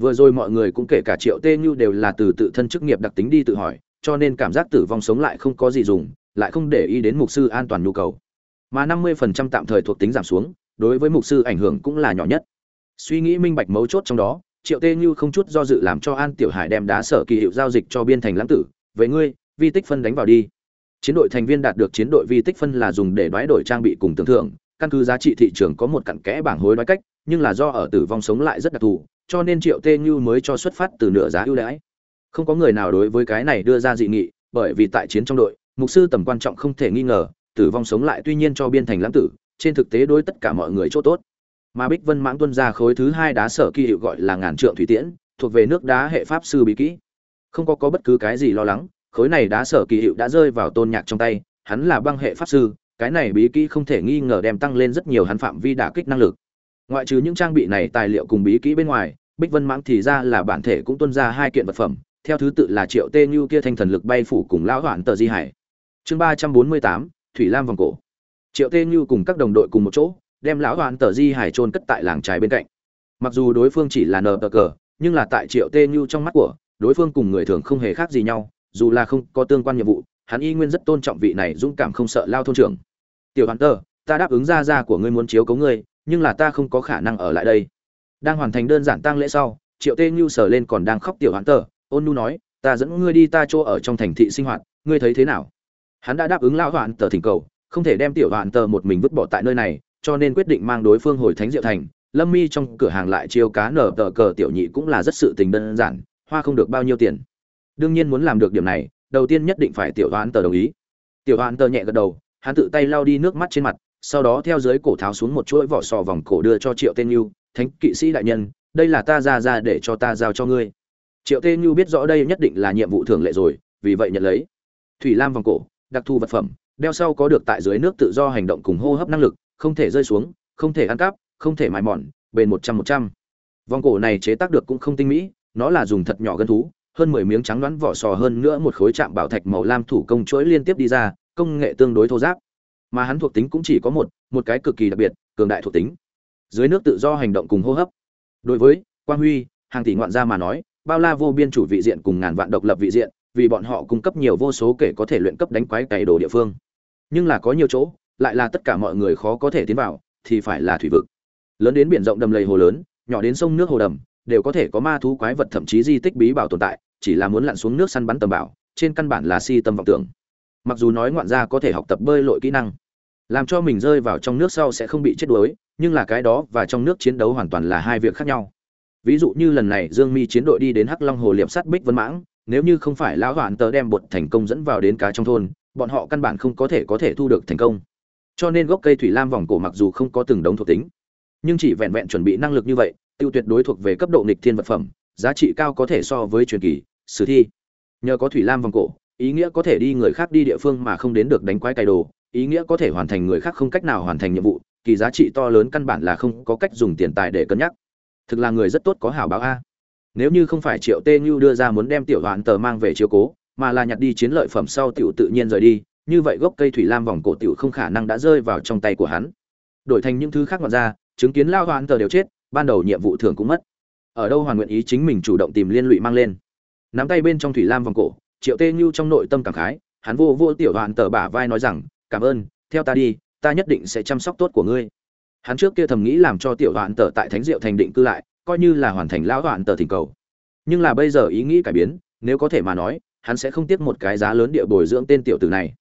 Vừa rồi mọi người cũng kể cả triệu tê như đều là từ tự thân chức nghiệp đặc tính đi tự hỏi, cho nên cảm giác tử vong sống lại không có gì dùng, lại không để ý đến mục sư an toàn nhu cầu. Mà năm mươi phần trăm tạm thời thuộc tính giảm xuống, đối với mục sư ảnh hưởng cũng là nhỏ nhất. Suy nghĩ minh bạch mấu chốt trong đó, triệu tê như không chút do dự làm cho an tiểu hải đem đá sở kỳ hiệu giao dịch cho biên thành lãng tử. "Về ngươi, vi tích phân đánh vào đi chiến đội thành viên đạt được chiến đội vi tích phân là dùng để đoái đổi trang bị cùng tưởng thưởng. Căn cứ giá trị thị trường có một cặn kẽ bảng hối đoái cách, nhưng là do ở tử vong sống lại rất đặc thù, cho nên triệu tê như mới cho xuất phát từ nửa giá ưu đãi. Không có người nào đối với cái này đưa ra dị nghị, bởi vì tại chiến trong đội, mục sư tầm quan trọng không thể nghi ngờ, tử vong sống lại tuy nhiên cho biên thành lãng tử, trên thực tế đối tất cả mọi người chỗ tốt. Mà bích vân mãng tuân ra khối thứ hai đá sở kỳ hiệu gọi là ngàn trượng thủy tiễn, thuộc về nước đá hệ pháp sư bí kỹ. Không có có bất cứ cái gì lo lắng khối này đá sở kỳ hiệu đã rơi vào tôn nhạc trong tay, hắn là băng hệ pháp sư, cái này bí kỹ không thể nghi ngờ đem tăng lên rất nhiều hắn phạm vi đả kích năng lực. Ngoại trừ những trang bị này tài liệu cùng bí kỹ bên ngoài, bích vân mãng thì ra là bản thể cũng tuân ra hai kiện vật phẩm, theo thứ tự là triệu tê như kia thanh thần lực bay phủ cùng lão hoạn tờ di hải. Chương ba trăm bốn mươi tám, thủy lam vòng cổ. Triệu tê như cùng các đồng đội cùng một chỗ, đem lão hoạn tờ di hải trôn cất tại làng trái bên cạnh. Mặc dù đối phương chỉ là nờ cờ, nhưng là tại triệu tê như trong mắt của, đối phương cùng người thường không hề khác gì nhau dù là không có tương quan nhiệm vụ, hắn y nguyên rất tôn trọng vị này dũng cảm không sợ lao thôn trưởng. Tiểu hoàn tờ ta đáp ứng ra ra của ngươi muốn chiếu cấu ngươi, nhưng là ta không có khả năng ở lại đây. Đang hoàn thành đơn giản tang lễ sau, triệu tê nhu sờ lên còn đang khóc tiểu hoàn tờ ôn nu nói, ta dẫn ngươi đi ta chỗ ở trong thành thị sinh hoạt, ngươi thấy thế nào? Hắn đã đáp ứng lao hoạn tờ thỉnh cầu, không thể đem tiểu hoạn tờ một mình vứt bỏ tại nơi này, cho nên quyết định mang đối phương hồi thánh diệu thành. Lâm mi trong cửa hàng lại chiêu cá nở tờ cờ tiểu nhị cũng là rất sự tình đơn giản, hoa không được bao nhiêu tiền đương nhiên muốn làm được điểm này, đầu tiên nhất định phải tiểu hoạn tờ đồng ý. Tiểu hoạn tờ nhẹ gật đầu, hắn tự tay lau đi nước mắt trên mặt, sau đó theo dưới cổ tháo xuống một chuỗi vỏ sò vòng cổ đưa cho triệu tên nhu, thánh kỵ sĩ đại nhân, đây là ta ra ra để cho ta giao cho ngươi. Triệu tên nhu biết rõ đây nhất định là nhiệm vụ thường lệ rồi, vì vậy nhận lấy. Thủy lam vòng cổ, đặc thù vật phẩm, đeo sau có được tại dưới nước tự do hành động cùng hô hấp năng lực, không thể rơi xuống, không thể ăn cắp, không thể mài mòn, bền một trăm một trăm. Vòng cổ này chế tác được cũng không tinh mỹ, nó là dùng thật nhỏ gân thú hơn mười miếng trắng đoán vỏ sò hơn nữa một khối chạm bảo thạch màu lam thủ công chuỗi liên tiếp đi ra, công nghệ tương đối thô ráp mà hắn thuộc tính cũng chỉ có một một cái cực kỳ đặc biệt, cường đại thuộc tính. Dưới nước tự do hành động cùng hô hấp. Đối với quang huy, hàng tỷ ngoạn gia mà nói, bao la vô biên chủ vị diện cùng ngàn vạn độc lập vị diện, vì bọn họ cung cấp nhiều vô số kể có thể luyện cấp đánh quái cày đồ địa phương. Nhưng là có nhiều chỗ, lại là tất cả mọi người khó có thể tiến vào, thì phải là thủy vực. Lớn đến biển rộng đầm lầy hồ lớn, nhỏ đến sông nước hồ đầm, đều có thể có ma thú quái vật thậm chí di tích bí bảo tồn tại chỉ là muốn lặn xuống nước săn bắn tầm bảo, trên căn bản là si tâm vọng tưởng. Mặc dù nói ngoạn gia có thể học tập bơi lội kỹ năng, làm cho mình rơi vào trong nước sau sẽ không bị chết đuối, nhưng là cái đó và trong nước chiến đấu hoàn toàn là hai việc khác nhau. Ví dụ như lần này dương mi chiến đội đi đến hắc long hồ liệp sắt bích vân mãng, nếu như không phải lão hoạn tờ đem bột thành công dẫn vào đến cá trong thôn, bọn họ căn bản không có thể có thể thu được thành công. Cho nên gốc cây thủy lam vòng cổ mặc dù không có từng đống thuộc tính, nhưng chỉ vẹn vẹn chuẩn bị năng lực như vậy, tiêu tuyệt đối thuộc về cấp độ nghịch thiên vật phẩm giá trị cao có thể so với truyền kỳ, sử thi. Nhờ có thủy lam vòng cổ, ý nghĩa có thể đi người khác đi địa phương mà không đến được đánh quái cày đồ, ý nghĩa có thể hoàn thành người khác không cách nào hoàn thành nhiệm vụ, kỳ giá trị to lớn căn bản là không có cách dùng tiền tài để cân nhắc. Thực là người rất tốt có hảo báo a. Nếu như không phải triệu tê như đưa ra muốn đem tiểu đoạn tờ mang về chiếu cố, mà là nhặt đi chiến lợi phẩm sau tiểu tự nhiên rời đi, như vậy gốc cây thủy lam vòng cổ tiểu không khả năng đã rơi vào trong tay của hắn. Đổi thành những thứ khác ngoạn ra, chứng kiến lao đoạn tờ đều chết, ban đầu nhiệm vụ thường cũng mất ở đâu hoàn nguyện ý chính mình chủ động tìm liên lụy mang lên. Nắm tay bên trong thủy lam vòng cổ, triệu tê như trong nội tâm cảm khái, hắn vô vô tiểu đoạn tờ bả vai nói rằng, cảm ơn, theo ta đi, ta nhất định sẽ chăm sóc tốt của ngươi. Hắn trước kia thầm nghĩ làm cho tiểu đoạn tờ tại thánh diệu thành định cư lại, coi như là hoàn thành lão đoạn tờ thỉnh cầu. Nhưng là bây giờ ý nghĩ cải biến, nếu có thể mà nói, hắn sẽ không tiếc một cái giá lớn địa bồi dưỡng tên tiểu tử này.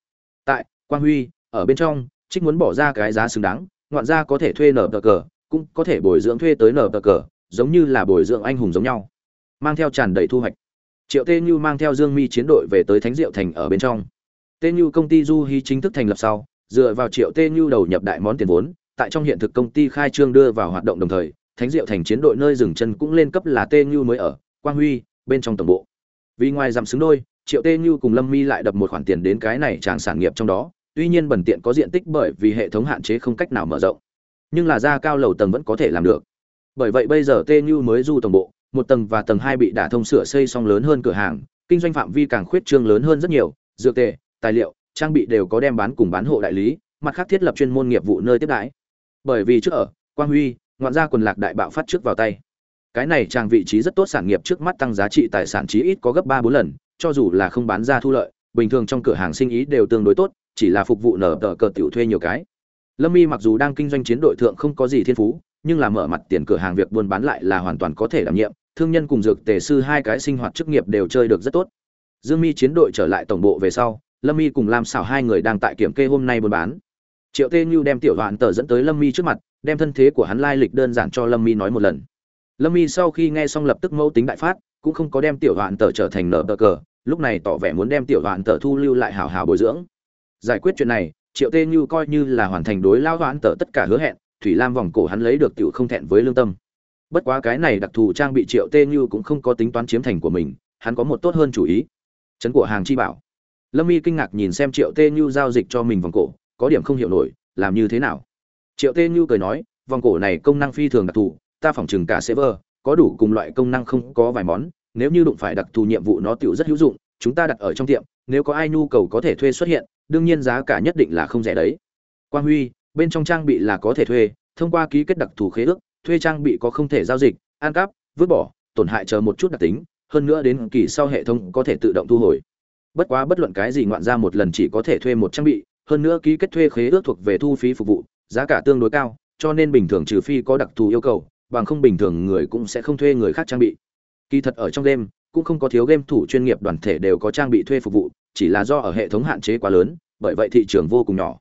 Tại, quang huy, ở bên trong, trích muốn bỏ ra cái giá xứng đáng, ngoạn ra có thể thuê nở tờ cờ, cũng có thể bồi dưỡng thuê tới nở tờ cờ giống như là bồi dưỡng anh hùng giống nhau, mang theo tràn đầy thu hoạch. Triệu tê như mang theo dương mi chiến đội về tới thánh diệu thành ở bên trong. Tê như công ty du hy chính thức thành lập sau, dựa vào triệu tê như đầu nhập đại món tiền vốn, tại trong hiện thực công ty khai trương đưa vào hoạt động đồng thời, thánh diệu thành chiến đội nơi dừng chân cũng lên cấp là tê như mới ở, quang huy, bên trong tổng bộ. Vì ngoài giảm xứng đôi, triệu tê như cùng lâm mi lại đập một khoản tiền đến cái này tràng sản nghiệp trong đó, tuy nhiên bẩn tiện có diện tích bởi vì hệ thống hạn chế không cách nào mở rộng. Nhưng là ra cao lầu tầng vẫn có thể làm được bởi vậy bây giờ tê như mới du tổng bộ, một tầng và tầng hai bị đả thông sửa xây xong lớn hơn cửa hàng, kinh doanh phạm vi càng khuyết trương lớn hơn rất nhiều, dược tệ tài liệu, trang bị đều có đem bán cùng bán hộ đại lý, mặt khác thiết lập chuyên môn nghiệp vụ nơi tiếp đãi. Bởi vì trước ở, quang huy, ngoạn gia quần lạc đại bạo phát trước vào tay. Cái này trang vị trí rất tốt sản nghiệp trước mắt tăng giá trị tài sản chí ít có gấp ba bốn lần, cho dù là không bán ra thu lợi, bình thường trong cửa hàng sinh ý đều tương đối tốt, chỉ là phục vụ nở tờ cờ tiểu thuê nhiều cái. Lâm y mặc dù đang kinh doanh chiến đội thượng không có gì thiên phú nhưng là mở mặt tiền cửa hàng việc buôn bán lại là hoàn toàn có thể đảm nhiệm. Thương nhân cùng dược tề sư hai cái sinh hoạt chức nghiệp đều chơi được rất tốt. Dương mi chiến đội trở lại tổng bộ về sau, lâm y cùng lam xảo hai người đang tại kiểm kê hôm nay buôn bán. Triệu tê như đem tiểu đoạn tờ dẫn tới lâm mi trước mặt, đem thân thế của hắn lai lịch đơn giản cho lâm mi nói một lần. Lâm mi sau khi nghe xong lập tức mẫu tính đại phát, cũng không có đem tiểu đoạn tờ trở thành nở bờ cờ, lúc này tỏ vẻ muốn đem tiểu đoạn tờ thu lưu lại hào hào bồi dưỡng. Giải quyết chuyện này, triệu tê như coi như là hoàn thành đối lao đoạn tờ tất cả hứa hẹn thủy lam vòng cổ hắn lấy được tiểu không thẹn với lương tâm. Bất quá cái này đặc thù trang bị triệu tê như cũng không có tính toán chiếm thành của mình, hắn có một tốt hơn chủ ý. Chấn của hàng chi bảo. Lâm y kinh ngạc nhìn xem triệu tê như giao dịch cho mình vòng cổ, có điểm không hiểu nổi, làm như thế nào? Triệu tê như cười nói, vòng cổ này công năng phi thường đặc thù, ta phỏng chừng cả server, có đủ cùng loại công năng không có vài món, nếu như đụng phải đặc thù nhiệm vụ nó tựu rất hữu dụng, chúng ta đặt ở trong tiệm, nếu có ai nhu cầu có thể thuê xuất hiện, đương nhiên giá cả nhất định là không rẻ đấy. Quang huy bên trong trang bị là có thể thuê, thông qua ký kết đặc thù khế ước, thuê trang bị có không thể giao dịch, ăn cắp, vứt bỏ, tổn hại chờ một chút đặc tính, hơn nữa đến kỳ sau hệ thống có thể tự động thu hồi. Bất quá bất luận cái gì ngoạn ra một lần chỉ có thể thuê một trang bị, hơn nữa ký kết thuê khế ước thuộc về thu phí phục vụ, giá cả tương đối cao, cho nên bình thường trừ phi có đặc thù yêu cầu, bằng không bình thường người cũng sẽ không thuê người khác trang bị. Kỳ thật ở trong game, cũng không có thiếu game thủ chuyên nghiệp đoàn thể đều có trang bị thuê phục vụ, chỉ là do ở hệ thống hạn chế quá lớn, bởi vậy thị trường vô cùng nhỏ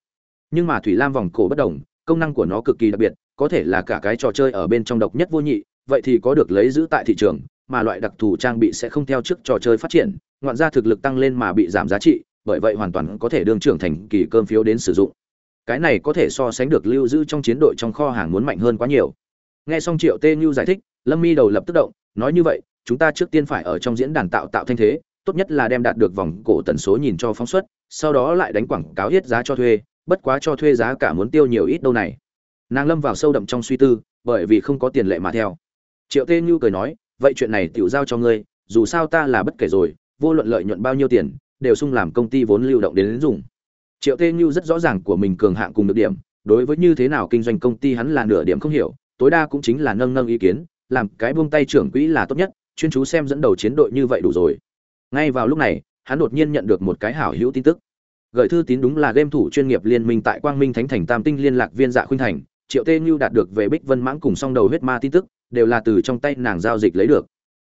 nhưng mà thủy lam vòng cổ bất đồng, công năng của nó cực kỳ đặc biệt, có thể là cả cái trò chơi ở bên trong độc nhất vô nhị, vậy thì có được lấy giữ tại thị trường, mà loại đặc thù trang bị sẽ không theo trước trò chơi phát triển, ngoạn ra thực lực tăng lên mà bị giảm giá trị, bởi vậy hoàn toàn có thể đương trưởng thành kỳ cơm phiếu đến sử dụng. Cái này có thể so sánh được lưu giữ trong chiến đội trong kho hàng muốn mạnh hơn quá nhiều. Nghe xong triệu tê như giải thích, lâm mi đầu lập tức động, nói như vậy, chúng ta trước tiên phải ở trong diễn đàn tạo tạo thanh thế, tốt nhất là đem đạt được vòng cổ tần số nhìn cho phóng xuất, sau đó lại đánh quảng cáo hết giá cho thuê bất quá cho thuê giá cả muốn tiêu nhiều ít đâu này. Nàng lâm vào sâu đậm trong suy tư bởi vì không có tiền lệ mà theo. Triệu tê như cười nói vậy chuyện này tiểu giao cho ngươi dù sao ta là bất kể rồi vô luận lợi nhuận bao nhiêu tiền đều sung làm công ty vốn lưu động đến, đến dùng. Triệu tê như rất rõ ràng của mình cường hạng cùng được điểm đối với như thế nào kinh doanh công ty hắn là nửa điểm không hiểu tối đa cũng chính là nâng nâng ý kiến làm cái buông tay trưởng quỹ là tốt nhất chuyên chú xem dẫn đầu chiến đội như vậy đủ rồi. Ngay vào lúc này hắn đột nhiên nhận được một cái hảo hữu tin tức gửi thư tín đúng là game thủ chuyên nghiệp liên minh tại quang minh thánh thành tam tinh liên lạc viên dạ khuynh thành, triệu tê như đạt được về bích vân mãng cùng song đầu huyết ma tin tức, đều là từ trong tay nàng giao dịch lấy được.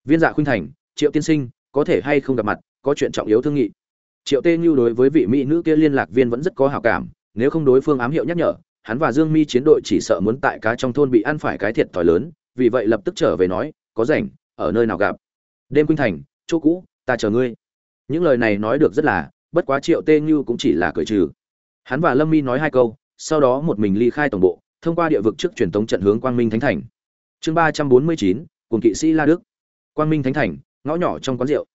Viên dạ khuynh thành, triệu tiên sinh, có thể hay không gặp mặt, có chuyện trọng yếu thương nghị. Triệu tê như đối với vị mỹ nữ kia liên lạc viên vẫn rất có hảo cảm, nếu không đối phương ám hiệu nhắc nhở, hắn và dương mi chiến đội chỉ sợ muốn tại cá trong thôn bị ăn phải cái thiệt thòi lớn, vì vậy lập tức trở về nói, có rảnh, ở nơi nào gặp? Đêm khuynh thành, chỗ cũ, ta chờ ngươi. Những lời này nói được rất là bất quá triệu tê như cũng chỉ là cởi trừ. Hắn và lâm mi nói hai câu, sau đó một mình ly khai tổng bộ, thông qua địa vực trước truyền tống trận hướng quang minh thánh thành. Chương ba trăm bốn mươi chín cùng kỵ sĩ la đức. Quang minh thánh thành, ngõ nhỏ trong quán rượu.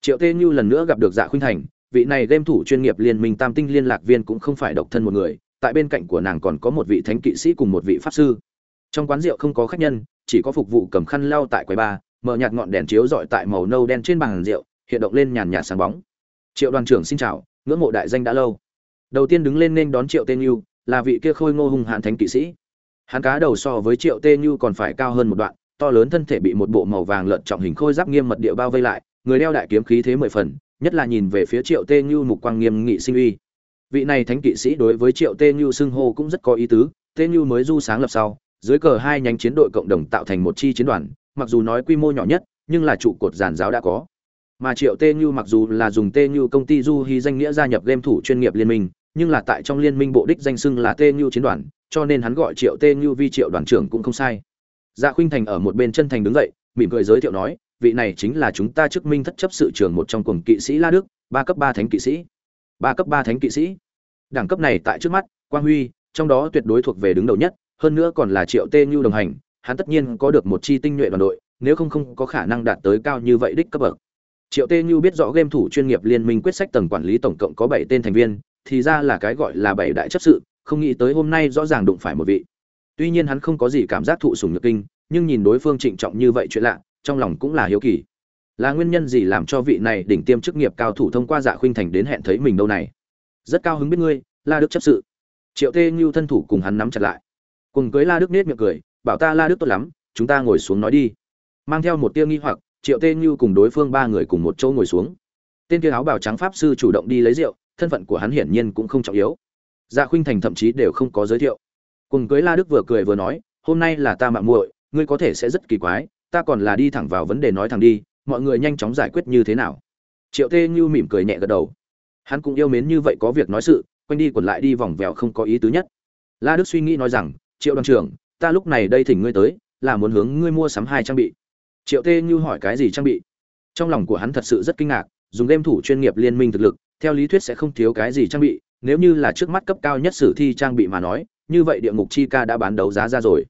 Triệu tê như lần nữa gặp được dạ khuynh thành, vị này game thủ chuyên nghiệp liên minh tam tinh liên lạc viên cũng không phải độc thân một người, tại bên cạnh của nàng còn có một vị thánh kỵ sĩ cùng một vị pháp sư. Trong quán rượu không có khách nhân, chỉ có phục vụ cầm khăn lau tại quầy bar mở nhạt ngọn đèn chiếu dọi tại màu nâu đen trên bàn rượu, hiện động lên nhàn nhạt sáng bóng triệu đoàn trưởng xin chào, ngưỡng mộ đại danh đã lâu. Đầu tiên đứng lên nên đón triệu tên như là vị kia khôi ngô hùng hạn thánh kỵ sĩ. Hắn cá đầu so với triệu tên như còn phải cao hơn một đoạn, to lớn thân thể bị một bộ màu vàng lợn trọng hình khôi giáp nghiêm mật địa bao vây lại, người đeo đại kiếm khí thế mười phần, nhất là nhìn về phía triệu Tên như mục quang nghiêm nghị sinh uy. Vị này thánh kỵ sĩ đối với triệu Tên như xưng hô cũng rất có ý tứ, Tên như mới du sáng lập sau, dưới cờ hai nhánh chiến đội cộng đồng tạo thành một chi chiến đoàn, mặc dù nói quy mô nhỏ nhất, nhưng là trụ cột giàn giáo đã có mà triệu tê như mặc dù là dùng tê như công ty du hy danh nghĩa gia nhập game thủ chuyên nghiệp liên minh, nhưng là tại trong liên minh bộ đích danh xưng là tê như chiến đoàn, cho nên hắn gọi triệu tê như vi triệu đoàn trưởng cũng không sai. Dạ khuynh thành ở một bên chân thành đứng dậy, mỉm cười giới thiệu nói, vị này chính là chúng ta chức minh thất chấp sự trường một trong cùng kỵ sĩ la đức, ba cấp ba thánh kỵ sĩ. Ba cấp ba thánh kỵ sĩ. Đẳng cấp này tại trước mắt, quang huy, trong đó tuyệt đối thuộc về đứng đầu nhất, hơn nữa còn là triệu tê như đồng hành, hắn tất nhiên có được một chi tinh nhuệ đoàn đội, nếu không không có khả năng đạt tới cao như vậy đích cấp bậc triệu tê như biết rõ game thủ chuyên nghiệp liên minh quyết sách tầng quản lý tổng cộng có bảy tên thành viên, thì ra là cái gọi là bảy đại chấp sự, không nghĩ tới hôm nay rõ ràng đụng phải một vị. Tuy nhiên hắn không có gì cảm giác thụ sùng nhược kinh, nhưng nhìn đối phương trịnh trọng như vậy chuyện lạ, trong lòng cũng là hiếu kỳ. Là nguyên nhân gì làm cho vị này đỉnh tiêm chức nghiệp cao thủ thông qua dạ khuynh thành đến hẹn thấy mình đâu này? Rất cao hứng biết ngươi, la đức chấp sự. Triệu tê như thân thủ cùng hắn nắm chặt lại. Cùng cưới la đức nết miệng cười, bảo ta la đức tốt lắm, chúng ta ngồi xuống nói đi. Mang theo một tia nghi hoặc triệu tê như cùng đối phương ba người cùng một chỗ ngồi xuống. Tên kia áo bào trắng pháp sư chủ động đi lấy rượu, thân phận của hắn hiển nhiên cũng không trọng yếu. Dạ khuynh thành thậm chí đều không có giới thiệu. Cùng cưới la đức vừa cười vừa nói, hôm nay là ta mạng muội, ngươi có thể sẽ rất kỳ quái, ta còn là đi thẳng vào vấn đề nói thẳng đi, mọi người nhanh chóng giải quyết như thế nào. Triệu tê như mỉm cười nhẹ gật đầu. Hắn cũng yêu mến như vậy có việc nói sự, quanh đi quẩn lại đi vòng vèo không có ý tứ nhất. La đức suy nghĩ nói rằng, triệu đoàn trưởng, ta lúc này đây thỉnh ngươi tới, là muốn hướng ngươi mua sắm hai trang bị triệu tê như hỏi cái gì trang bị? Trong lòng của hắn thật sự rất kinh ngạc, dùng game thủ chuyên nghiệp liên minh thực lực, theo lý thuyết sẽ không thiếu cái gì trang bị, nếu như là trước mắt cấp cao nhất sử thi trang bị mà nói, như vậy địa ngục chi ca đã bán đấu giá ra rồi.